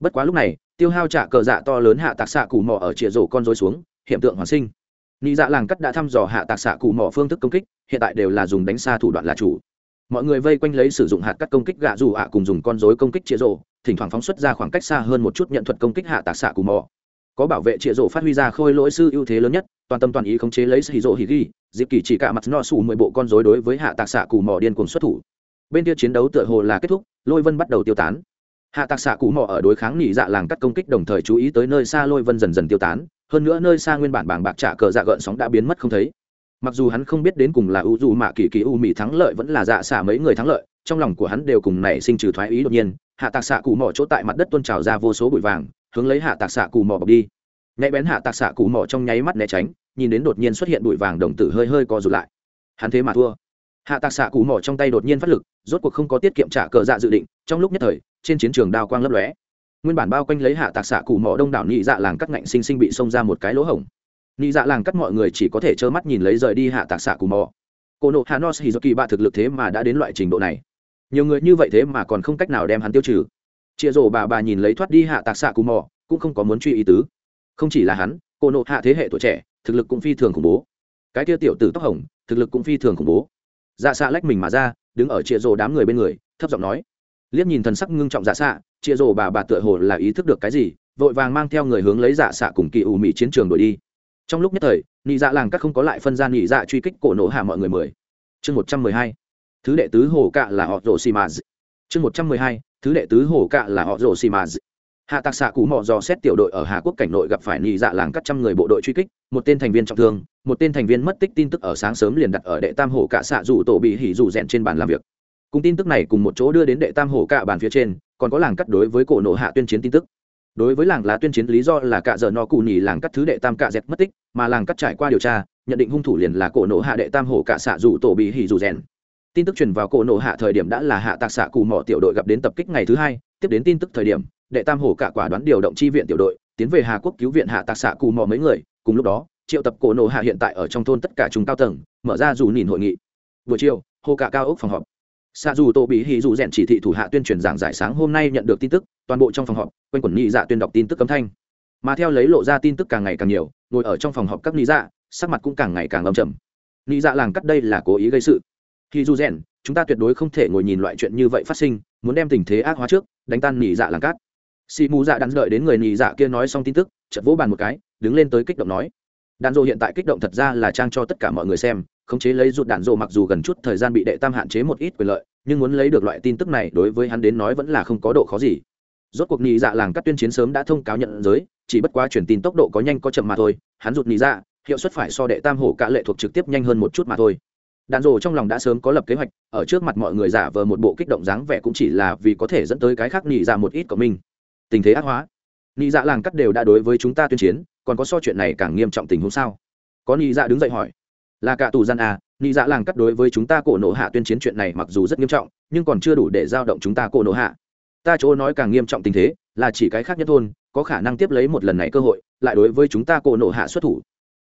bất quá lúc này, tiêu hao trả cờ dạ to lớn hạ tạc xạ cụ mỏ ở chĩa rổ con rối xuống, hiện tượng hoàn sinh. Nhị dạ làng cắt đã thăm dò hạ tạc xạ cụ mỏ phương thức công kích, hiện tại đều là dùng đánh xa thủ đoạn là chủ. Mọi người vây quanh lấy sử dụng hạt cắt công kích gạ dù ạ cùng dùng con rối công kích chĩa rổ, thỉnh thoảng phóng xuất ra khoảng cách xa hơn một chút nhận thuật công kích hạ tạc xạ cụ mỏ có bảo vệ chĩa rổ phát huy ra khôi lỗi sư ưu thế lớn nhất toàn tâm toàn ý khống chế lấy sĩ rổ hỉ ghi dịp kỳ chỉ cả mặt no sủ mười bộ con rối đối với hạ tạc xạ cù mỏ điên cuồng xuất thủ. Bên kia chiến đấu tựa hồ là kết thúc, lôi vân bắt đầu tiêu tán. Hạ tạc xạ cù mỏ ở đối kháng nỉ dạ làng cắt công kích đồng thời chú ý tới nơi xa lôi vân dần dần tiêu tán, hơn nữa nơi xa nguyên bản bảng bạc trả cờ dạ gợn sóng đã biến mất không thấy. Mặc dù hắn không biết đến cùng là u dù mạ kỳ kỳ u mỹ thắng lợi vẫn là dạ xạ mấy người thắng lợi, trong lòng của hắn đều cùng nảy sinh trừ thoái ý đột nhiên, hạ tạc xạ cù mỏ chỗ tại mặt đất tuôn trào ra vô số bụi vàng, hướng lấy hạ tạc xạ cù mỏ bọc đi nhạy bén hạ tạc xạ cụ mỏ trong nháy mắt né tránh, nhìn đến đột nhiên xuất hiện bụi vàng đồng tử hơi hơi co rụt lại. Hắn thế mà thua. Hạ tạc xạ cụ mỏ trong tay đột nhiên phát lực, rốt cuộc không có tiết kiệm trả cờ dạ dự định, trong lúc nhất thời, trên chiến trường đao quang lấp lóe. Nguyên bản bao quanh lấy hạ tạc xạ cụ mỏ đông đảo nhị dạ làng cắt ngạnh sinh sinh bị xông ra một cái lỗ hổng. Nhị dạ làng cắt mọi người chỉ có thể trơ mắt nhìn lấy rời đi hạ tạc xạ cụ mỏ. Cô nộ hà nos hizoki bạ thực lực thế mà đã đến loại trình độ này. Nhiều người như vậy thế mà còn không cách nào đem hắn tiêu trừ. Chia rổ bà bà nhìn lấy thoát đi hạ tạc xạ cụ mỏ, cũng không có muốn truy ý tứ không chỉ là hắn, cô nộ hạ thế hệ tuổi trẻ, thực lực cũng phi thường khủng bố. Cái kia tiểu tử tóc hồng, thực lực cũng phi thường khủng bố. Dạ xạ lách mình mà ra, đứng ở chịa rồ đám người bên người, thấp giọng nói. Liếc nhìn thần sắc ngưng trọng dạ xạ chịa rồ bà bà tựa hồ là ý thức được cái gì, vội vàng mang theo người hướng lấy dạ xạ cùng kỳ ủ mỹ chiến trường đổi đi. Trong lúc nhất thời, nị dạ làng các không có lại phân ra nị dạ truy kích cổ Nộ hạ mọi người mười. Chương một trăm mười hai. Thứ đệ tứ hồ cạ là họ rồ xì mà chương một trăm mười hai. Thứ đệ tứ hồ cạ là họ rồ xì mà hạ tạc xạ cụ mò dò xét tiểu đội ở hà quốc cảnh nội gặp phải nhị dạ làng cắt trăm người bộ đội truy kích, một tên thành viên trọng thương, một tên thành viên mất tích tin tức ở sáng sớm liền đặt ở đệ tam hổ cạ xạ dù tổ bị hỉ dù rèn trên bàn làm việc. Cùng tin tức này cùng một chỗ đưa đến đệ tam hổ cạ bàn phía trên, còn có làng cắt đối với cổ nộ hạ tuyên chiến tin tức. Đối với làng lá tuyên chiến, lý do là cạ dợ no cụ nhì làng cắt thứ đệ tam cạ dẹt mất tích, mà làng cắt trải qua điều tra, nhận định hung thủ liền là cổ nộ hạ đệ tam hổ cạ xạ dù tổ bị hỉ dù rèn tin tức truyền vào cổ nộ hạ thời điểm đã là hạ tạc xạ cù mỏ tiểu đội gặp đến tập kích ngày thứ hai, tiếp đến tin tức thời điểm đệ tam hổ cả quả đoán điều động chi viện tiểu đội, tiến về hà quốc cứu viện hạ tạc xạ cù mò mấy người, cùng lúc đó, triệu tập cổ nổ hạ hiện tại ở trong thôn tất cả chúng cao tầng, mở ra dù nhìn hội nghị. Buổi chiều hồ cả cao ốc phòng họp. Xạ dù tổ bị hì dù rèn chỉ thị thủ hạ tuyên truyền giảng giải sáng hôm nay nhận được tin tức, toàn bộ trong phòng họp, quanh quẩn nhị dạ tuyên đọc tin tức cấm thanh. Mà theo lấy lộ ra tin tức càng ngày càng nhiều, ngồi ở trong phòng họp các nhị dạ sắc mặt cũng càng ngày càng âm trầm. Nhị dạ làng cắt đây là cố ý gây sự. Hì dù rèn, chúng ta tuyệt đối không thể ngồi nhìn loại chuyện như vậy phát sinh, muốn đem tình thế ác hóa trước, đánh tan nhị dạ làng cắt xì mù dạ đắn đợi đến người nhị dạ kia nói xong tin tức, chợt vỗ bàn một cái, đứng lên tới kích động nói. Đạn dộ hiện tại kích động thật ra là trang cho tất cả mọi người xem, khống chế lấy rụt đạn dộ mặc dù gần chút thời gian bị đệ tam hạn chế một ít quyền lợi, nhưng muốn lấy được loại tin tức này đối với hắn đến nói vẫn là không có độ khó gì. Rốt cuộc nhị dạ làng cắt tuyên chiến sớm đã thông cáo nhận giới, chỉ bất quá truyền tin tốc độ có nhanh có chậm mà thôi, hắn rụt nhị dạ hiệu suất phải so đệ tam hổ cả lệ thuộc trực tiếp nhanh hơn một chút mà thôi. Đạn dộ trong lòng đã sớm có lập kế hoạch, ở trước mặt mọi người giả vờ một bộ kích động dáng vẻ cũng chỉ là vì có thể dẫn tới cái khác nhị dạ một ít của mình tình thế ác hóa. Nhị dạ làng cắt đều đã đối với chúng ta tuyên chiến, còn có so chuyện này càng nghiêm trọng tình huống sao? Có nhị dạ đứng dậy hỏi. Là cả tù gian à nhị dạ làng cắt đối với chúng ta cổ nộ hạ tuyên chiến chuyện này mặc dù rất nghiêm trọng, nhưng còn chưa đủ để giao động chúng ta cổ nộ hạ. Ta chỗ nói càng nghiêm trọng tình thế, là chỉ cái khác nhất thôn, có khả năng tiếp lấy một lần này cơ hội, lại đối với chúng ta cổ nộ hạ xuất thủ.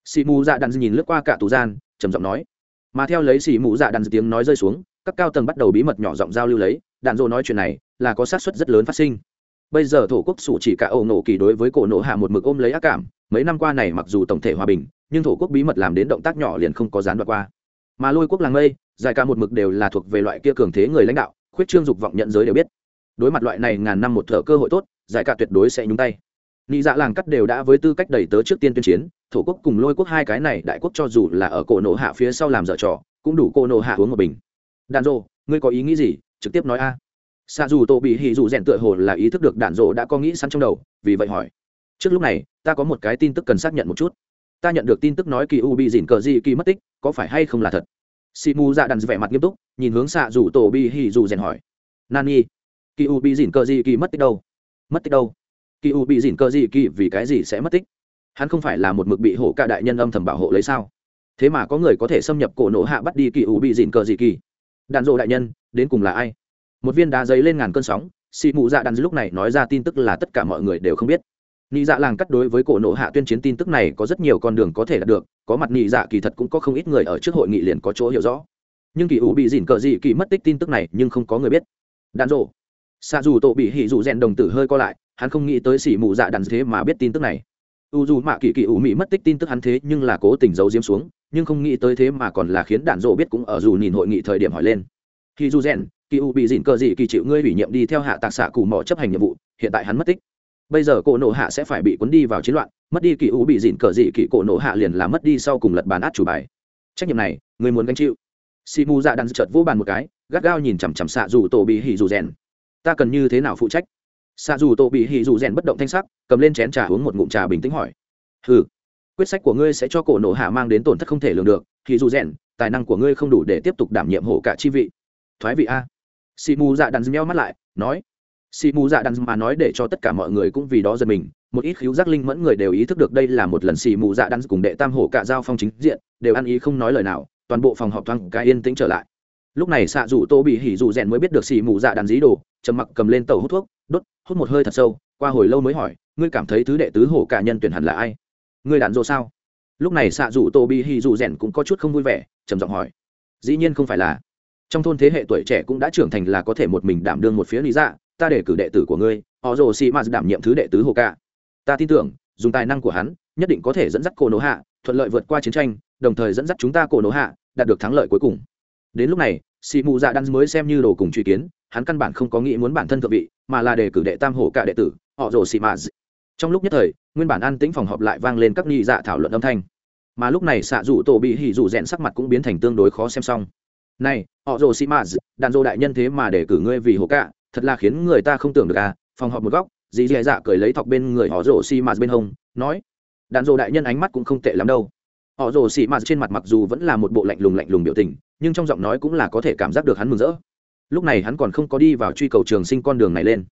Xì mù dạ đàn nhìn lướt qua cả tù gian, trầm giọng nói. Mà theo lấy xì mù dạ đàn tiếng nói rơi xuống, các cao tầng bắt đầu bí mật nhỏ giọng giao lưu lấy, đàn dô nói chuyện này là có xác suất rất lớn phát sinh bây giờ thổ quốc sủ chỉ cả ẩu nổ kỳ đối với cổ nổ hạ một mực ôm lấy ác cảm. Mấy năm qua này mặc dù tổng thể hòa bình, nhưng thổ quốc bí mật làm đến động tác nhỏ liền không có gián đoạn qua. Mà lôi quốc làng mây, giải ca một mực đều là thuộc về loại kia cường thế người lãnh đạo, khuyết trương dục vọng nhận giới đều biết. Đối mặt loại này ngàn năm một thở cơ hội tốt, giải ca tuyệt đối sẽ nhúng tay. Nghĩ dạ làng cắt đều đã với tư cách đầy tớ trước tiên tuyên chiến, thổ quốc cùng lôi quốc hai cái này đại quốc cho dù là ở cổ nổ hạ phía sau làm dở trò, cũng đủ cổ nổ hạ uống một bình. Đàn rô, ngươi có ý nghĩ gì? Trực tiếp nói a xa dù tổ bị hì dù rèn tựa hồ là ý thức được đạn rộ đã có nghĩ sẵn trong đầu, vì vậy hỏi. Trước lúc này, ta có một cái tin tức cần xác nhận một chút. Ta nhận được tin tức nói kỳ u bị dỉn cờ gì kỳ mất tích, có phải hay không là thật? Si mù dạ đàn vẻ mặt nghiêm túc, nhìn hướng xạ rủ tổ bị hì dù rèn hỏi. Nani? Kỳ u bị dỉn cờ gì kỳ mất tích đâu? Mất tích đâu? Kỳ u bị dỉn cờ gì kỳ vì cái gì sẽ mất tích? Hắn không phải là một mực bị hổ Cả đại nhân âm thầm bảo hộ lấy sao? Thế mà có người có thể xâm nhập cổ nổ hạ bắt đi kỳ u bị dỉn cờ gì kỳ? Đàn rộ đại nhân, đến cùng là ai? Một viên đá giấy lên ngàn cơn sóng xị mụ dạ đàn lúc này nói ra tin tức là tất cả mọi người đều không biết. Nị dạ làng cắt đối với cổ nộ hạ tuyên chiến tin tức này có rất nhiều con đường có thể đạt được, có mặt nị dạ kỳ thật cũng có không ít người ở trước hội nghị liền có chỗ hiểu rõ. Nhưng kỳ ủ bị dỉn cờ dị kỳ mất tích tin tức này nhưng không có người biết. Đàn rộ. Xa dù tổ bị hỉ dù rèn đồng tử hơi co lại, hắn không nghĩ tới xỉ mụ dạ đàn thế mà biết tin tức này. U dù mạ kỳ kỳ ủ mỹ mất tích tin tức hắn thế nhưng là cố tình giấu diếm xuống, nhưng không nghĩ tới thế mà còn là khiến đàn rộ biết cũng ở dù nhìn hội nghị thời điểm hỏi lên khi dù rèn kỳ u bị dịn cờ dị kỳ chịu ngươi ủy nhiệm đi theo hạ tạc xạ cù mò chấp hành nhiệm vụ, hiện tại hắn mất tích. Bây giờ cổ nộ hạ sẽ phải bị cuốn đi vào chiến loạn, mất đi kỳ u bị dịn cờ dị kỳ, cổ nộ hạ liền là mất đi sau cùng lật bàn át chủ bài. Trách nhiệm này người muốn gánh chịu. Si mu dạ đắn chợt vô bàn một cái, gắt gao nhìn chằm chằm xạ dù tổ bị hỉ dù rèn. Ta cần như thế nào phụ trách? Xạ dù tổ bị hỉ dù rèn bất động thanh sắc, cầm lên chén trà uống một ngụm trà bình tĩnh hỏi. Hừ, quyết sách của ngươi sẽ cho cổ nộ hạ mang đến tổn thất không thể lường được, hỉ dù rèn, tài năng của ngươi không đủ để tiếp tục đảm nhiệm hổ cả chi vị thoái vị a. Xì mù dạ đàn meo mắt lại, nói, xì mù dạ đàn mà nói để cho tất cả mọi người cũng vì đó giật mình, một ít khiếu giác linh mẫn người đều ý thức được đây là một lần xì mù dạ đàn cùng đệ tam hổ cả giao phong chính diện, đều ăn ý không nói lời nào, toàn bộ phòng họp thoáng cái yên tĩnh trở lại. Lúc này xạ dù tô bị hỉ dù rèn mới biết được xì mù dạ đàn dí đồ, trầm mặc cầm lên tàu hút thuốc, đốt, hút một hơi thật sâu, qua hồi lâu mới hỏi, ngươi cảm thấy thứ đệ tứ hổ cả nhân tuyển hẳn là ai? Ngươi đàn dô sao? Lúc này xạ dù tô bị hỉ dù rèn cũng có chút không vui vẻ, trầm giọng hỏi, dĩ nhiên không phải là trong thôn thế hệ tuổi trẻ cũng đã trưởng thành là có thể một mình đảm đương một phía lý dạ ta để cử đệ tử của ngươi họ rồ xì m đảm nhiệm thứ đệ tứ hồ ca. Ta tin tưởng, dùng tài năng của hắn, nhất định có thể dẫn dắt cổ nổ hạ, thuận lợi vượt qua chiến tranh, đồng thời dẫn dắt chúng ta cổ nổ hạ, đạt được thắng lợi cuối cùng. Đến lúc này xì mù dạ đan mới xem như đồ cùng truy kiến, hắn căn bản không có nghĩ muốn bản thân thượng vị, mà là để cử đệ tam hổ cả đệ tử họ rồ xì m trong lúc nhất thời, nguyên bản an tĩnh phòng họp lại vang lên các nghi dạ thảo luận âm thanh. Mà lúc này xạ rủ tổ bị hỉ rủ rẽn sắc mặt cũng biến thành tương đối khó xem xong này, họ rồ xì mãs đàn rô đại nhân thế mà để cử ngươi vì hồ cạ, thật là khiến người ta không tưởng được à phòng họp một góc, dì dì dạ cười lấy thọc bên người họ rồ xì mãs bên hông, nói, đàn rô đại nhân ánh mắt cũng không tệ lắm đâu. Họ rồ xì mãs trên mặt mặc dù vẫn là một bộ lạnh lùng lạnh lùng biểu tình, nhưng trong giọng nói cũng là có thể cảm giác được hắn mừng rỡ. Lúc này hắn còn không có đi vào truy cầu trường sinh con đường này lên,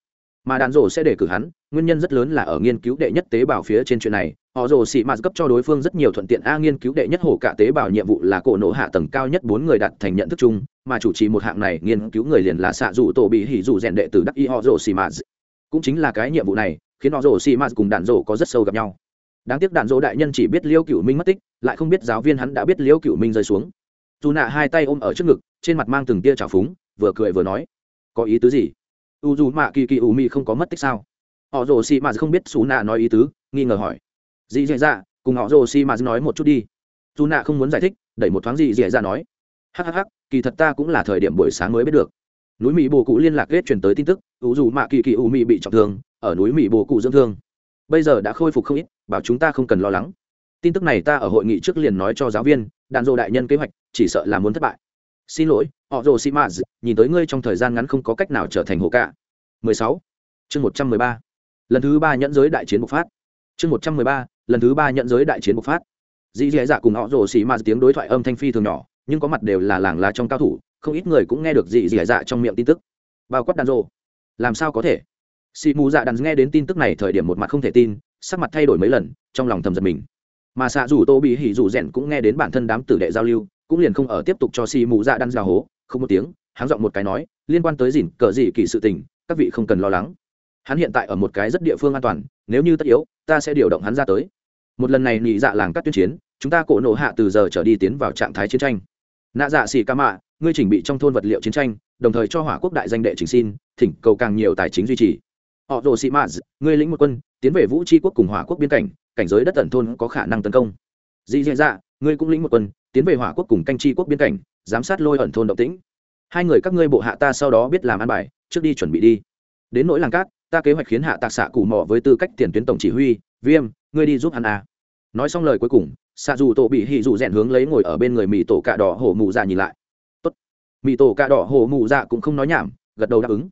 mà đàn rô sẽ để cử hắn nguyên nhân rất lớn là ở nghiên cứu đệ nhất tế bào phía trên chuyện này. Họ rồ xị mạt cấp cho đối phương rất nhiều thuận tiện. A, nghiên cứu đệ nhất hổ cả tế bào nhiệm vụ là cổ nổ hạ tầng cao nhất bốn người đặt thành nhận thức chung, mà chủ trì một hạng này nghiên cứu người liền là xạ dù tổ bị hỉ dù rèn đệ tử đắc y họ rồ xị mạt. Cũng chính là cái nhiệm vụ này, khiến họ rồ xị mạt cùng đạn rồ có rất sâu gặp nhau. Đáng tiếc đạn dỗ đại nhân chỉ biết liêu cựu minh mất tích, lại không biết giáo viên hắn đã biết liêu cựu minh rơi xuống. Dù nạ hai tay ôm ở trước ngực, trên mặt mang từng tia trào phúng, vừa cười vừa nói, có ý tứ gì? U dù mạ kỳ kỳ u mi không có mất tích sao? Họ rồ xì mà không biết xù nạ nói ý tứ, nghi ngờ hỏi. Dì dì dạ cùng họ rồ xì mà nói một chút đi. Dù nạ không muốn giải thích, đẩy một thoáng dì dì dạ nói. Hhh kỳ thật ta cũng là thời điểm buổi sáng mới biết được. Núi mỹ bồ cụ liên lạc kết truyền tới tin tức, ủ dù mạ kỳ kỳ u Mị bị trọng thương, ở núi mỹ bồ cụ dưỡng thương. Bây giờ đã khôi phục không ít, bảo chúng ta không cần lo lắng. Tin tức này ta ở hội nghị trước liền nói cho giáo viên, đàn dô đại nhân kế hoạch, chỉ sợ là muốn thất bại. Xin lỗi, họ rồ sĩ maz nhìn tới ngươi trong thời gian ngắn không có cách nào trở thành hộ cả 16. chương 113 lần thứ ba nhẫn giới đại chiến bộc phát. Chương 113. lần thứ ba nhẫn giới đại chiến bộc phát. Dì dì dạ cùng họ rồ xì ma tiếng đối thoại âm thanh phi thường nhỏ, nhưng có mặt đều là làng lá trong cao thủ, không ít người cũng nghe được dị dì dạ trong miệng tin tức. Bao quát đàn rô làm sao có thể? Xì mù dạ đàn nghe đến tin tức này thời điểm một mặt không thể tin, sắc mặt thay đổi mấy lần, trong lòng thầm giật mình. Mà xạ dù tô bị hỉ dù rèn cũng nghe đến bản thân đám tử đệ giao lưu, cũng liền không ở tiếp tục cho xì mù dạ đan ra hố, không một tiếng, hắn giọng một cái nói, liên quan tới dìn cờ gì kỳ sự tình, các vị không cần lo lắng hắn hiện tại ở một cái rất địa phương an toàn, nếu như tất yếu, ta sẽ điều động hắn ra tới. Một lần này nhị dạ làng cắt tuyên chiến, chúng ta cổ nổ hạ từ giờ trở đi tiến vào trạng thái chiến tranh. Nạ dạ xì ca mạ, ngươi chỉnh bị trong thôn vật liệu chiến tranh, đồng thời cho hỏa quốc đại danh đệ trình xin, thỉnh cầu càng nhiều tài chính duy trì. Họ rồ sĩ mã ngươi lĩnh một quân, tiến về vũ tri quốc cùng hỏa quốc biên cảnh cảnh giới đất tần thôn có khả năng tấn công. Dị dạ dạ ngươi cũng lĩnh một quân, tiến về hỏa quốc cùng canh tri quốc biên cảnh, giám sát lôi ẩn thôn động tĩnh. Hai người các ngươi bộ hạ ta sau đó biết làm ăn bài, trước đi chuẩn bị đi. Đến nỗi làng cát ta kế hoạch khiến hạ tạc xạ cụ mò với tư cách tiền tuyến tổng chỉ huy, viêm, ngươi đi giúp hắn à. nói xong lời cuối cùng, xạ dù tổ bị hì dù rèn hướng lấy ngồi ở bên người mỹ tổ cạ đỏ hổ mù dạ nhìn lại. Tốt. Mỹ tổ cạ đỏ hổ mù dạ cũng không nói nhảm, gật đầu đáp ứng.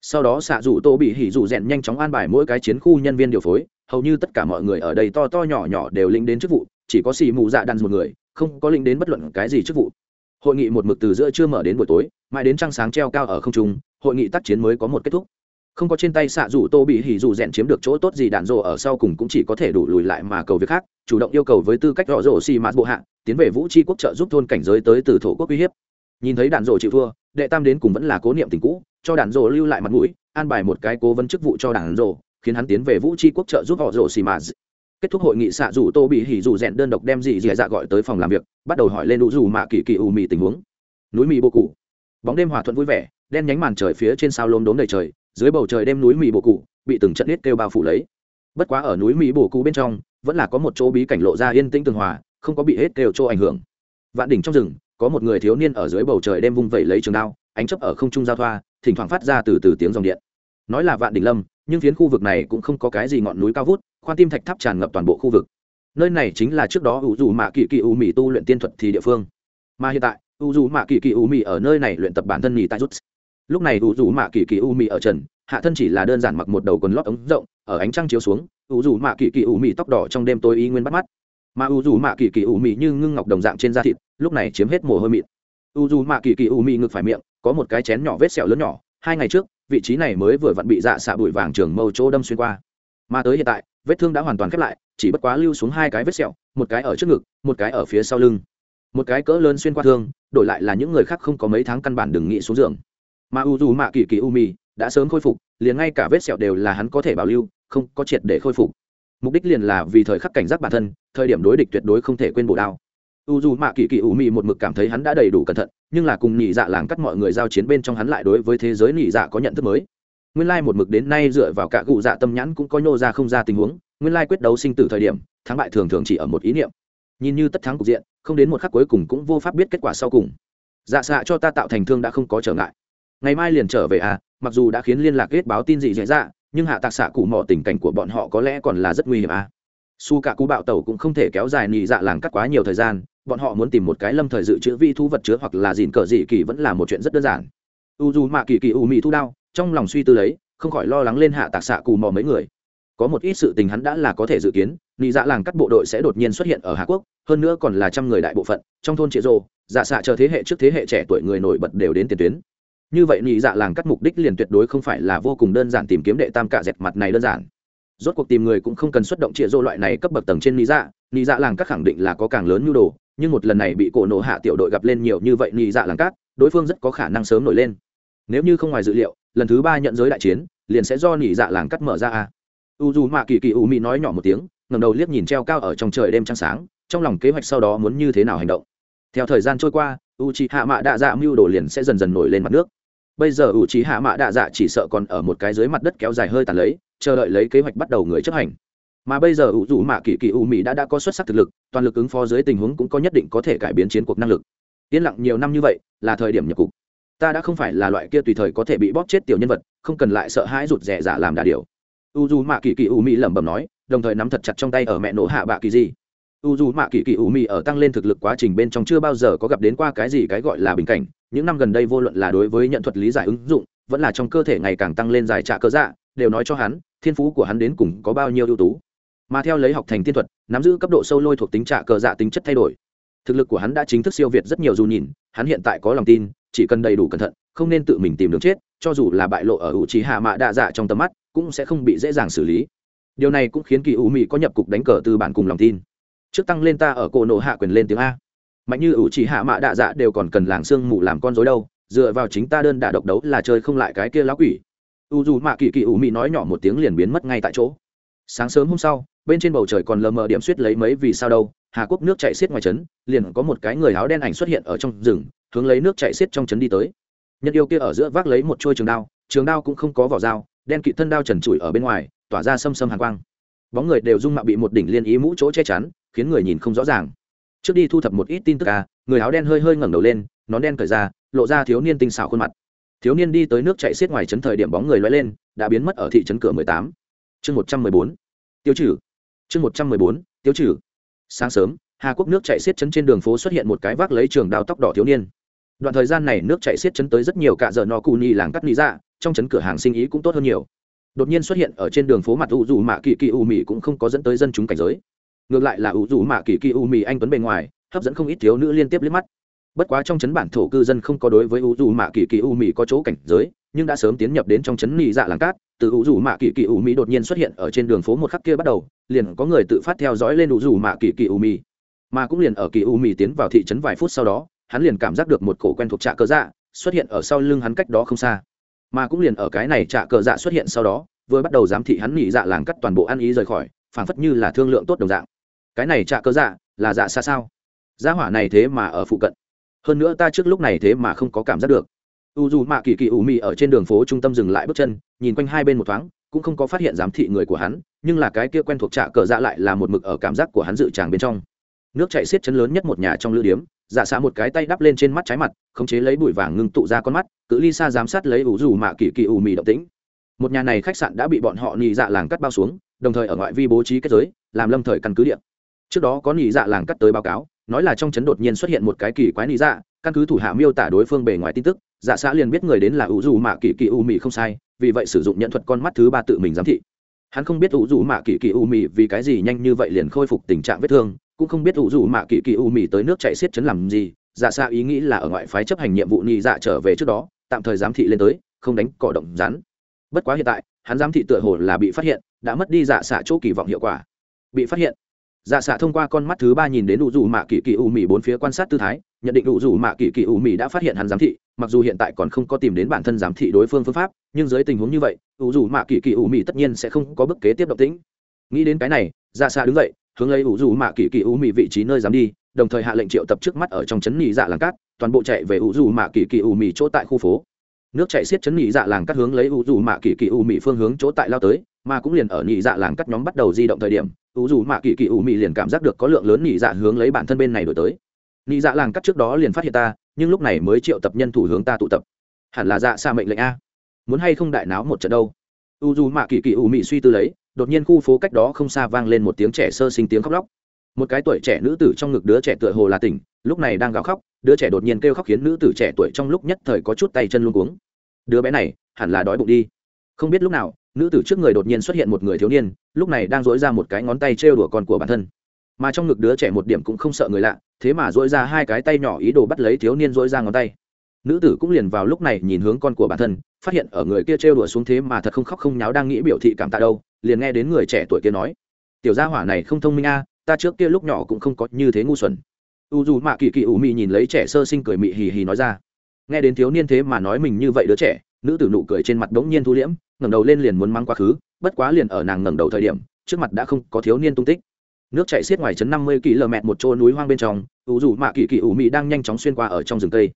Sau đó xạ dù tổ bị hỉ dù rèn nhanh chóng an bài mỗi cái chiến khu nhân viên điều phối, hầu như tất cả mọi người ở đây to to nhỏ nhỏ đều lĩnh đến chức vụ, chỉ có xì mù dạ đan một người, không có lĩnh đến bất luận cái gì chức vụ. Hội nghị một mực từ giữa trưa mở đến buổi tối, mãi đến trăng sáng treo cao ở không trung, hội nghị tác chiến mới có một kết thúc không có trên tay xạ dù tô bị hỉ dù rèn chiếm được chỗ tốt gì đạn rộ ở sau cùng cũng chỉ có thể đủ lùi lại mà cầu việc khác, chủ động yêu cầu với tư cách rõ rộ xì mạt bộ hạ, tiến về vũ tri quốc trợ giúp thôn cảnh giới tới từ thổ quốc uy hiếp. Nhìn thấy đạn rộ chịu thua, đệ tam đến cùng vẫn là cố niệm tình cũ, cho đạn rộ lưu lại mặt mũi, an bài một cái cố vấn chức vụ cho đạn rộ khiến hắn tiến về vũ tri quốc trợ giúp họ rộ xì mạt. Kết thúc hội nghị, xạ dù tô bị hỉ dù rèn đơn độc đem dị dị dạ gọi tới phòng làm việc, bắt đầu hỏi lên đủ dù mạ kỳ kỳ ù mì tình huống. Núi mì bô cụ. Bóng đêm hòa thuận vui vẻ, đen nhánh màn trời phía trên sao lốm đốm đầy trời dưới bầu trời đêm núi mì bồ cụ bị từng trận hết kêu bao phủ lấy. Bất quá ở núi mì bồ cụ bên trong, vẫn là có một chỗ bí cảnh lộ ra yên tĩnh tường hòa, không có bị hết kêu chỗ ảnh hưởng. Vạn đỉnh trong rừng, có một người thiếu niên ở dưới bầu trời đêm vung vẩy lấy trường đao, ánh chấp ở không trung giao thoa, thỉnh thoảng phát ra từ từ tiếng dòng điện. Nói là vạn đỉnh lâm, nhưng phiến khu vực này cũng không có cái gì ngọn núi cao vút, khoan tim thạch tháp tràn ngập toàn bộ khu vực. Nơi này chính là trước đó u dù mạ kỳ kỳ u mỹ tu luyện tiên thuật thì địa phương. Mà hiện tại u dù mạ kỳ kỳ u mỹ ở nơi này luyện tập bản thân nhì tại rút lúc này u dù mạ kỳ kỳ u mị ở trần, hạ thân chỉ là đơn giản mặc một đầu quần lót ống rộng, ở ánh trăng chiếu xuống u dù mạ kỳ kỳ u mị tóc đỏ trong đêm tối y nguyên bắt mắt. Mà u dù mạ kỳ kỳ u mị như ngưng ngọc đồng dạng trên da thịt, lúc này chiếm hết mồ hôi mịn. U dù mạ kỳ kỳ u mị ngực phải miệng, có một cái chén nhỏ vết sẹo lớn nhỏ, hai ngày trước, vị trí này mới vừa vặn bị dạ xạ bụi vàng trường mâu chỗ đâm xuyên qua. Mà tới hiện tại, vết thương đã hoàn toàn khép lại, chỉ bất quá lưu xuống hai cái vết sẹo, một cái ở trước ngực, một cái ở phía sau lưng. Một cái cỡ lớn xuyên qua thương, đổi lại là những người khác không có mấy tháng căn bản đừng nghĩ xuống giường mà u dù mạ kỳ kỳ u mì đã sớm khôi phục, liền ngay cả vết sẹo đều là hắn có thể bảo lưu, không có triệt để khôi phục. Mục đích liền là vì thời khắc cảnh giác bản thân, thời điểm đối địch tuyệt đối không thể quên bổ đao. U dù mạ kỳ kỳ u mì một mực cảm thấy hắn đã đầy đủ cẩn thận, nhưng là cùng nhị dạ làng cắt mọi người giao chiến bên trong hắn lại đối với thế giới nhị dạ có nhận thức mới. Nguyên lai một mực đến nay dựa vào cả cụ dạ tâm nhãn cũng có nhô ra không ra tình huống, nguyên lai quyết đấu sinh tử thời điểm, thắng bại thường thường chỉ ở một ý niệm. Nhìn như tất thắng cục diện, không đến một khắc cuối cùng cũng vô pháp biết kết quả sau cùng. Dạ xạ cho ta tạo thành thương đã không có trở ngại ngày mai liền trở về à mặc dù đã khiến liên lạc kết báo tin gì dễ dạ nhưng hạ tạc xạ cụ mò tình cảnh của bọn họ có lẽ còn là rất nguy hiểm à. Su cả cú bạo tàu cũng không thể kéo dài nhị dạ làng cắt quá nhiều thời gian, bọn họ muốn tìm một cái lâm thời dự trữ vi thu vật chứa hoặc là dìn cờ dị kỳ vẫn là một chuyện rất đơn giản. U dù mạ kỳ kỳ u mị thu đao, trong lòng suy tư lấy, không khỏi lo lắng lên hạ tạc xạ cù mò mấy người. Có một ít sự tình hắn đã là có thể dự kiến, nị dạ làng cắt bộ đội sẽ đột nhiên xuất hiện ở hạ quốc, hơn nữa còn là trăm người đại bộ phận, trong thôn triệu rô dạ xạ chờ thế hệ trước thế hệ trẻ tuổi người nổi bật đều đến tiền tuyến như vậy nị dạ làng cắt mục đích liền tuyệt đối không phải là vô cùng đơn giản tìm kiếm đệ tam cạ dẹt mặt này đơn giản. Rốt cuộc tìm người cũng không cần xuất động trịa dô loại này cấp bậc tầng trên nhị dạ. Nhị dạ làng Cắt khẳng định là có càng lớn nhu đồ, nhưng một lần này bị cổ nổ hạ tiểu đội gặp lên nhiều như vậy nhị dạ làng Cắt, đối phương rất có khả năng sớm nổi lên. Nếu như không ngoài dự liệu, lần thứ ba nhận giới đại chiến, liền sẽ do nhị dạ làng cắt mở ra a. U dù mạ kỳ kỳ u mỹ nói nhỏ một tiếng ngầm đầu liếc nhìn treo cao ở trong trời đêm trăng sáng, trong lòng kế hoạch sau đó muốn như thế nào hành động. Theo thời gian trôi qua u c h ị hạ mạ đạ dạ mưu đồ liền sẽ dần dần nổi lên mặt nước bây giờ ủ trí hạ mạ đạ dạ chỉ sợ còn ở một cái dưới mặt đất kéo dài hơi tàn lấy, chờ đợi lấy kế hoạch bắt đầu người chấp hành. Mà bây giờ ủ dù mạ kỳ kỳ ủ mỹ đã đã có xuất sắc thực lực, toàn lực ứng phó dưới tình huống cũng có nhất định có thể cải biến chiến cuộc năng lực. Yên lặng nhiều năm như vậy, là thời điểm nhập cục. Ta đã không phải là loại kia tùy thời có thể bị bóp chết tiểu nhân vật, không cần lại sợ hãi rụt rẻ giả làm đà điều. U dù mạ kỳ kỳ ủ mỹ lẩm bẩm nói, đồng thời nắm thật chặt trong tay ở mẹ nổ hạ bạ kỳ gì u dù mạ kỳ kỳ u mị ở tăng lên thực lực quá trình bên trong chưa bao giờ có gặp đến qua cái gì cái gọi là bình cảnh. Những năm gần đây vô luận là đối với nhận thuật lý giải ứng dụng, vẫn là trong cơ thể ngày càng tăng lên dài trạ cơ dạ đều nói cho hắn, thiên phú của hắn đến cùng có bao nhiêu ưu tú. Mà theo lấy học thành tiên thuật, nắm giữ cấp độ sâu lôi thuộc tính trạ cờ dạ tính chất thay đổi. Thực lực của hắn đã chính thức siêu việt rất nhiều dù nhìn, hắn hiện tại có lòng tin, chỉ cần đầy đủ cẩn thận, không nên tự mình tìm đường chết, cho dù là bại lộ ở ủ trí hạ mạ đa dạ trong tầm mắt, cũng sẽ không bị dễ dàng xử lý. Điều này cũng khiến kỳ ủ mỹ có nhập cục đánh cờ từ bản cùng lòng tin trước tăng lên ta ở cổ nộ hạ quyền lên tiếng a. Mạnh như ủ chỉ hạ mạ đạ dạ đều còn cần làng xương mù làm con dối đâu, dựa vào chính ta đơn đả độc đấu là chơi không lại cái kia lão quỷ. U dù mạ kỳ kỳ ủ mị nói nhỏ một tiếng liền biến mất ngay tại chỗ. Sáng sớm hôm sau, bên trên bầu trời còn lờ mờ điểm suýt lấy mấy vì sao đâu, hà quốc nước chạy xiết ngoài trấn, liền có một cái người áo đen ảnh xuất hiện ở trong rừng, hướng lấy nước chạy xiết trong trấn đi tới. Nhân yêu kia ở giữa vác lấy một chuôi trường đao trường đao cũng không có vỏ dao, đen kỵ thân đao trần trụi ở bên ngoài, tỏa ra xâm xâm hàn quang. Bóng người đều dung mạo bị một đỉnh liên ý mũ chỗ che chắn khiến người nhìn không rõ ràng. Trước đi thu thập một ít tin tức à người áo đen hơi hơi ngẩng đầu lên, nón đen cởi ra, lộ ra thiếu niên tinh xảo khuôn mặt. Thiếu niên đi tới nước chạy xiết ngoài trấn thời điểm bóng người loay lên, đã biến mất ở thị trấn cửa mười tám. Chương một trăm mười bốn. Tiêu trừ. Chương một trăm mười bốn. Tiêu trừ. Sáng sớm, hà quốc nước chạy xiết chấn trên đường phố xuất hiện một cái vác lấy trường đào tóc đỏ thiếu niên. Đoạn thời gian này nước chạy xiết chấn tới rất nhiều cạ dợ no cù ni làng cắt lý ra dạ, trong chấn cửa hàng sinh ý cũng tốt hơn nhiều. Đột nhiên xuất hiện ở trên đường phố mặt u dù mạ kỳ kỳ u mỹ cũng không có dẫn tới dân chúng cảnh giới ngược lại là u rủ mạ kỳ kỳ u mì anh tuấn bề ngoài, hấp dẫn không ít thiếu nữ liên tiếp liếc mắt. Bất quá trong chấn bản thổ cư dân không có đối với u rủ mạ kỳ kỳ u mì có chỗ cảnh giới, nhưng đã sớm tiến nhập đến trong chấn nị dạ làng cát, từ u rủ mạ kỳ kỳ u mì đột nhiên xuất hiện ở trên đường phố một khắc kia bắt đầu, liền có người tự phát theo dõi lên u rủ mạ kỳ kỳ u mì. Mà cũng liền ở kỳ u mì tiến vào thị trấn vài phút sau đó, hắn liền cảm giác được một cổ quen thuộc trạ cờ dạ xuất hiện ở sau lưng hắn cách đó không xa. Mà cũng liền ở cái này trạ cờ dạ xuất hiện sau đó, vừa bắt đầu giám thị hắn nị dạ làng cắt toàn bộ ăn ý rời khỏi, phảng phất như là thương lượng tốt đồng dạng cái này trạ cơ dạ là dạ xa sao? Gia hỏa này thế mà ở phụ cận. Hơn nữa ta trước lúc này thế mà không có cảm giác được. U dù mạ kỳ kỳ ủ mị ở trên đường phố trung tâm dừng lại bước chân, nhìn quanh hai bên một thoáng, cũng không có phát hiện giám thị người của hắn, nhưng là cái kia quen thuộc trạ cờ dạ lại là một mực ở cảm giác của hắn dự tràng bên trong. Nước chạy xiết chấn lớn nhất một nhà trong lữ điếm dạ xạ một cái tay đắp lên trên mắt trái mặt, khống chế lấy bụi vàng ngưng tụ ra con mắt, cự ly xa giám sát lấy ủ dù mạ kỳ kỳ ủ mị động tĩnh. Một nhà này khách sạn đã bị bọn họ nhị dạ làng cắt bao xuống, đồng thời ở ngoại vi bố trí kết giới, làm lâm thời căn cứ điện trước đó có nị dạ làng cắt tới báo cáo, nói là trong trấn đột nhiên xuất hiện một cái kỳ quái nị dạ căn cứ thủ hạ miêu tả đối phương bề ngoài tin tức dạ xã liền biết người đến là ủ dù mạ kỳ kỳ u mì không sai, vì vậy sử dụng nhận thuật con mắt thứ ba tự mình giám thị. Hắn không biết ủ dù mạ kỳ kỳ u mì vì cái gì nhanh như vậy liền khôi phục tình trạng vết thương, cũng không biết ủ dù mạ kỳ kỳ u mì tới nước chạy xiết chấn làm gì dạ xã ý nghĩ là ở ngoại phái chấp hành nhiệm vụ nị dạ trở về trước đó, tạm thời giám thị lên tới, không đánh cỏ động rắn. Bất quá hiện tại, hắn giám thị tựa hồ là bị phát hiện, đã mất đi dạ xạ chỗ kỳ vọng hiệu quả. Bị phát hiện dạ xạ thông qua con mắt thứ ba nhìn đến ủ dù mạ kỳ kỳ ủ mị bốn phía quan sát tư thái, nhận định ủ dù mạ kỳ kỳ ủ mị đã phát hiện hắn giám thị, mặc dù hiện tại còn không có tìm đến bản thân giám thị đối phương phương pháp, nhưng dưới tình huống như vậy ủ dù mạ kỳ kỳ ủ mị tất nhiên sẽ không có bức kế tiếp động tĩnh. Nghĩ đến cái này dạ xạ đứng dậy, hướng lấy ủ dù mạ kỳ kỳ ủ mị vị trí nơi dám đi, đồng thời hạ lệnh triệu tập trước mắt ở trong trấn nhị dạ làng cát, toàn bộ chạy về ủ dù mạ kỳ kỳ ủ mị chỗ tại khu phố. Nước chạy xiết chấn nhị dạ làng cát hướng lấy ủ dù mạ kỳ kỳ u Mị phương hướng chỗ tại lao tới, mà cũng liền ở nhị dạ làng cát nhóm bắt đầu di động thời điểm U dù mạ kỳ kỳ u mị liền cảm giác được có lượng lớn nhị dạ hướng lấy bản thân bên này đổi tới. Nhị dạ làng cắt trước đó liền phát hiện ta, nhưng lúc này mới triệu tập nhân thủ hướng ta tụ tập. Hẳn là dạ xa mệnh lệnh a. Muốn hay không đại náo một trận đâu? U dù mạ kỳ kỳ u mị suy tư lấy, đột nhiên khu phố cách đó không xa vang lên một tiếng trẻ sơ sinh tiếng khóc lóc. Một cái tuổi trẻ nữ tử trong ngực đứa trẻ tựa hồ là tỉnh, lúc này đang gào khóc, đứa trẻ đột nhiên kêu khóc khiến nữ tử trẻ tuổi trong lúc nhất thời có chút tay chân luôn cuống. Đứa bé này, hẳn là đói bụng đi. Không biết lúc nào nữ tử trước người đột nhiên xuất hiện một người thiếu niên, lúc này đang dỗi ra một cái ngón tay trêu đùa con của bản thân. Mà trong ngực đứa trẻ một điểm cũng không sợ người lạ, thế mà dỗi ra hai cái tay nhỏ ý đồ bắt lấy thiếu niên dỗi ra ngón tay. Nữ tử cũng liền vào lúc này nhìn hướng con của bản thân, phát hiện ở người kia trêu đùa xuống thế mà thật không khóc không nháo đang nghĩ biểu thị cảm tạ đâu, liền nghe đến người trẻ tuổi kia nói, tiểu gia hỏa này không thông minh a, ta trước kia lúc nhỏ cũng không có như thế ngu xuẩn. U dù mạ kỳ kỳ ủ mị nhìn lấy trẻ sơ sinh cười mị hì hì nói ra. Nghe đến thiếu niên thế mà nói mình như vậy đứa trẻ, nữ tử nụ cười trên mặt đống nhiên thu liễm ngẩng đầu lên liền muốn mang quá khứ, bất quá liền ở nàng ngẩng đầu thời điểm, trước mặt đã không có thiếu niên tung tích. Nước chảy xiết ngoài chấn năm mươi km một chỗ núi hoang bên trong, ủ dù mạ kỳ kỳ ủ mị đang nhanh chóng xuyên qua ở trong rừng cây.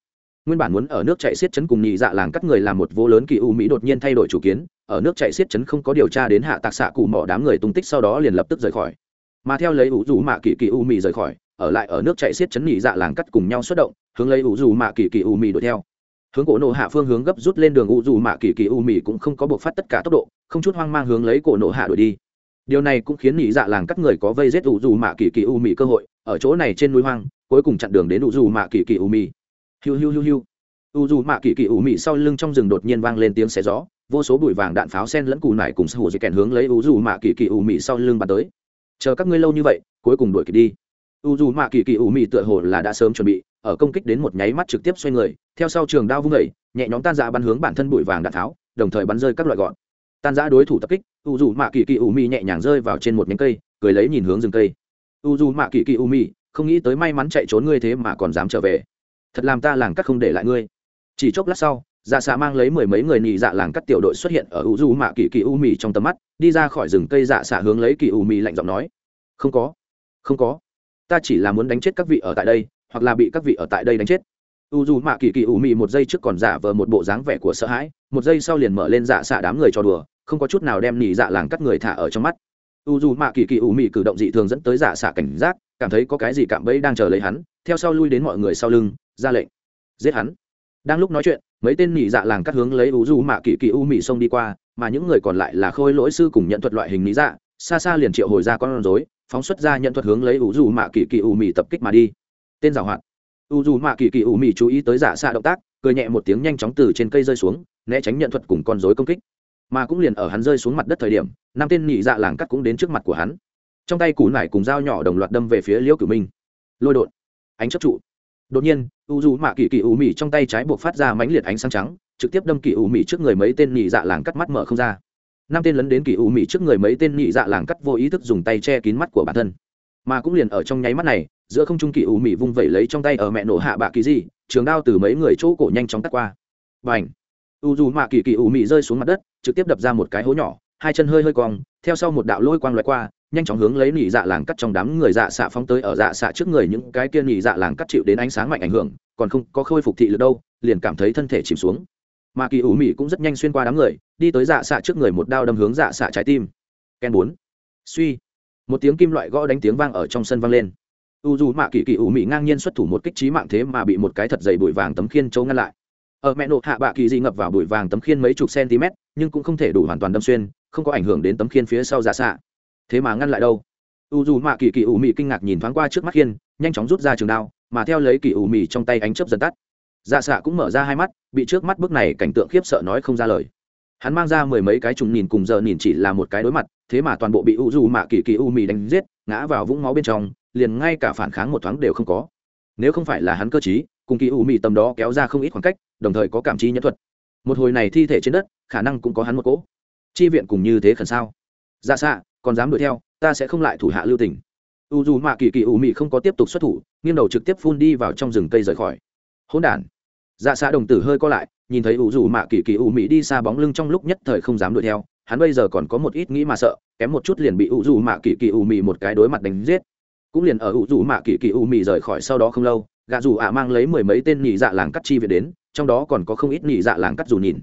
Nguyên bản muốn ở nước chạy xiết chấn cùng nhị dạ làng cắt người làm một vô lớn kỳ u mỹ đột nhiên thay đổi chủ kiến, ở nước chạy xiết chấn không có điều tra đến hạ tạc xạ cụ mỏ đám người tung tích sau đó liền lập tức rời khỏi. Mà theo lấy ủ dù mạ kỳ kỳ u mỹ rời khỏi, ở lại ở nước chạy xiết chấn nhị dạ làng cắt cùng nhau xuất động, hướng lấy ủ dù mạ kỳ kỳ u mỹ đuổi theo hướng cổ nộ hạ phương hướng gấp rút lên đường u dù mạ kỳ kỳ u mì cũng không có buộc phát tất cả tốc độ, không chút hoang mang hướng lấy cổ nộ hạ đuổi đi. Điều này cũng khiến nhị dạ làng các người có vây giết u dù mạ kỳ kỳ u mì cơ hội, ở chỗ này trên núi hoang, cuối cùng chặn đường đến u dù mạ kỳ kỳ u mì hiu hiu hiu hiu. U dù mạ kỳ kỳ u mị sau lưng trong rừng đột nhiên vang lên tiếng xé gió, vô số bụi vàng đạn pháo sen lẫn cù nải cùng sahù dây kèn hướng lấy u dù mạ kỳ kỳ u mị sau lưng bắn tới. Chờ các ngươi lâu như vậy, cuối cùng đuổi kịp đi. U dù mạ kỳ kỳ u mị tựa hồ là đã sớm chuẩn bị ở công kích đến một nháy mắt trực tiếp xoay người, theo sau trường đao vung đẩy nhẹ nhóm tan giã bắn hướng bản thân bụi vàng đạn tháo, đồng thời bắn rơi các loại gọn. Tan giã đối thủ tập kích, u dù mạ kỳ kỳ U Mi nhẹ nhàng rơi vào trên một nhánh cây, cười lấy nhìn hướng rừng cây. U dù mạ kỳ kỳ U Mi không nghĩ tới may mắn chạy trốn ngươi thế mà còn dám trở về. Thật làm ta làng cắt không để lại ngươi. Chỉ chốc lát sau dạ xạ mang lấy mười mấy người nhị dạ làng cắt tiểu đội xuất hiện ở u du mạ kỳ kỳ u mì trong tầm mắt, đi ra khỏi rừng cây dạ xạ hướng lấy kỳ u mì lạnh giọng nói. Không có không có. Ta chỉ là muốn đánh chết các vị ở tại đây hoặc là bị các vị ở tại đây đánh chết. U dù mạ kỳ kỳ u Mị một giây trước còn giả vờ một bộ dáng vẻ của sợ hãi, một giây sau liền mở lên dạ xạ đám người cho đùa, không có chút nào đem nỉ dạ làng cắt người thả ở trong mắt. U dù mạ kỳ kỳ u Mị cử động dị thường dẫn tới dạ xạ cảnh giác, cảm thấy có cái gì cạm bẫy đang chờ lấy hắn, theo sau lui đến mọi người sau lưng, ra lệnh, giết hắn. Đang lúc nói chuyện, mấy tên nỉ dạ làng cắt hướng lấy u dù mạ kỳ kỳ u mị xông đi qua, mà những người còn lại là khôi lỗi sư cùng nhận thuật loại hình lý dạ xa xa liền triệu hồi ra con rối, phóng xuất ra nhận thuật hướng lấy u dù mạ kỳ kỳ u mị tập kích mà đi tên giảo hoạt. U du mạ kỳ kỳ ủ mị chú ý tới giả xạ động tác, cười nhẹ một tiếng nhanh chóng từ trên cây rơi xuống, né tránh nhận thuật cùng con rối công kích. Mà cũng liền ở hắn rơi xuống mặt đất thời điểm năm tên nhị dạ làng cắt cũng đến trước mặt của hắn. Trong tay cú nải cùng dao nhỏ đồng loạt đâm về phía liễu cửu minh. Lôi đột. Ánh chấp trụ. Đột nhiên, u dù mạ kỳ kỳ ủ mị trong tay trái buộc phát ra mãnh liệt ánh sáng trắng, trực tiếp đâm kỳ ủ mị trước người mấy tên nhị dạ làng cắt mắt mở không ra. Năm tên lấn đến kỳ ủ mị trước người mấy tên nhị dạ làng cắt vô ý thức dùng tay che kín mắt của bản thân. Mà cũng liền ở trong nháy mắt này giữa không trung kỳ u mị vung vẩy lấy trong tay ở mẹ nổ hạ bạ kỳ gì, trường đao từ mấy người chỗ cổ nhanh chóng cắt qua. Và ảnh u dù mạ kỳ kỳ u mị rơi xuống mặt đất, trực tiếp đập ra một cái hố nhỏ, hai chân hơi hơi cong, theo sau một đạo lôi quang loại qua, nhanh chóng hướng lấy nỉ dạ làng cắt trong đám người dạ xạ phóng tới ở dạ xạ trước người những cái kia nỉ dạ làng cắt chịu đến ánh sáng mạnh ảnh hưởng, còn không có khôi phục thị lực đâu, liền cảm thấy thân thể chìm xuống. Mà kỳ ủ mị cũng rất nhanh xuyên qua đám người, đi tới dạ xạ trước người một đao đâm hướng dạ xạ trái tim. Ken bốn. Suy. Một tiếng kim loại gõ đánh tiếng vang ở trong sân vang lên u dù mạ kỳ kỳ ủ mị ngang nhiên xuất thủ một kích trí mạng thế mà bị một cái thật dày bụi vàng tấm khiên châu ngăn lại. Ở mẹ nộ hạ bạ kỳ di ngập vào bụi vàng tấm khiên mấy chục cm, nhưng cũng không thể đủ hoàn toàn đâm xuyên, không có ảnh hưởng đến tấm khiên phía sau giả xạ. Thế mà ngăn lại đâu? U dù mạ kỳ kỳ ủ mị kinh ngạc nhìn thoáng qua trước mắt khiên, nhanh chóng rút ra trường đao, mà theo lấy kỳ ủ mị trong tay ánh chớp dần tắt. Dạ xạ cũng mở ra hai mắt, bị trước mắt bước này cảnh tượng khiếp sợ nói không ra lời. Hắn mang ra mười mấy cái trùng nhìn cùng giờ nhìn chỉ là một cái đối mặt, thế mà toàn bộ bị u dù mạ kỳ kỳ u mì đánh giết, ngã vào vũng máu bên trong liền ngay cả phản kháng một thoáng đều không có. Nếu không phải là hắn cơ t cùng kỳ u mị tầm đó kéo ra không ít khoảng cách, đồng thời có cảm trí nhẫn thuật. Một hồi này thi thể trên đất, khả năng cũng có hắn một cỗ. Chi viện cùng như thế khẩn sao? Ra xạ, còn dám đuổi theo, ta sẽ không lại thủ hạ lưu tình. U dù mạ kỳ kỳ ủ mị không có tiếp tục xuất thủ, nghiêng đầu trực tiếp phun đi vào trong rừng cây rời khỏi. Hỗn đản. Dạ xã đồng tử hơi co lại, nhìn thấy u dù mạ kỳ kỳ ủ mị đi xa bóng lưng trong lúc nhất thời không dám đuổi theo, hắn bây giờ còn có một ít nghĩ mà sợ, kém một chút liền bị u dù mạ kỳ kỳ ủ mị một cái đối mặt đánh giết cũng liền ở u rủ mạ kỳ kỳ u mị rời khỏi sau đó không lâu, gạ rủ ạ mang lấy mười mấy tên nhị dạ làng cắt chi về đến, trong đó còn có không ít nhị dạ làng cắt dù nhìn.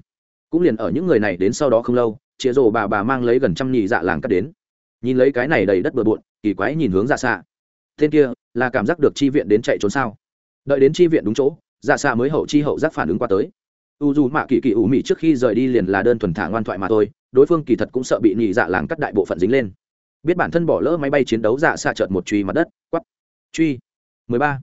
Cũng liền ở những người này đến sau đó không lâu chĩa rổ bà bà mang lấy gần trăm nhị dạ làng cắt đến. Nhìn lấy cái này đầy đất bừa bộn, kỳ quái nhìn hướng dạ ra xa tên kia, là cảm giác được chi viện đến chạy trốn sao? Đợi đến chi viện đúng chỗ dạ ra xa mới hậu chi hậu giác phản ứng qua tới. U dù mạ kỳ kỳ ủ mị trước khi rời đi liền là đơn thuần thả ngoan thoại mà thôi, đối phương kỳ thật cũng sợ bị nhị dạ làng cắt đại bộ phận dính lên biết bản thân bỏ lỡ máy bay chiến đấu dạ xạ trợt một truy mặt đất. Quắp truy. mười ba.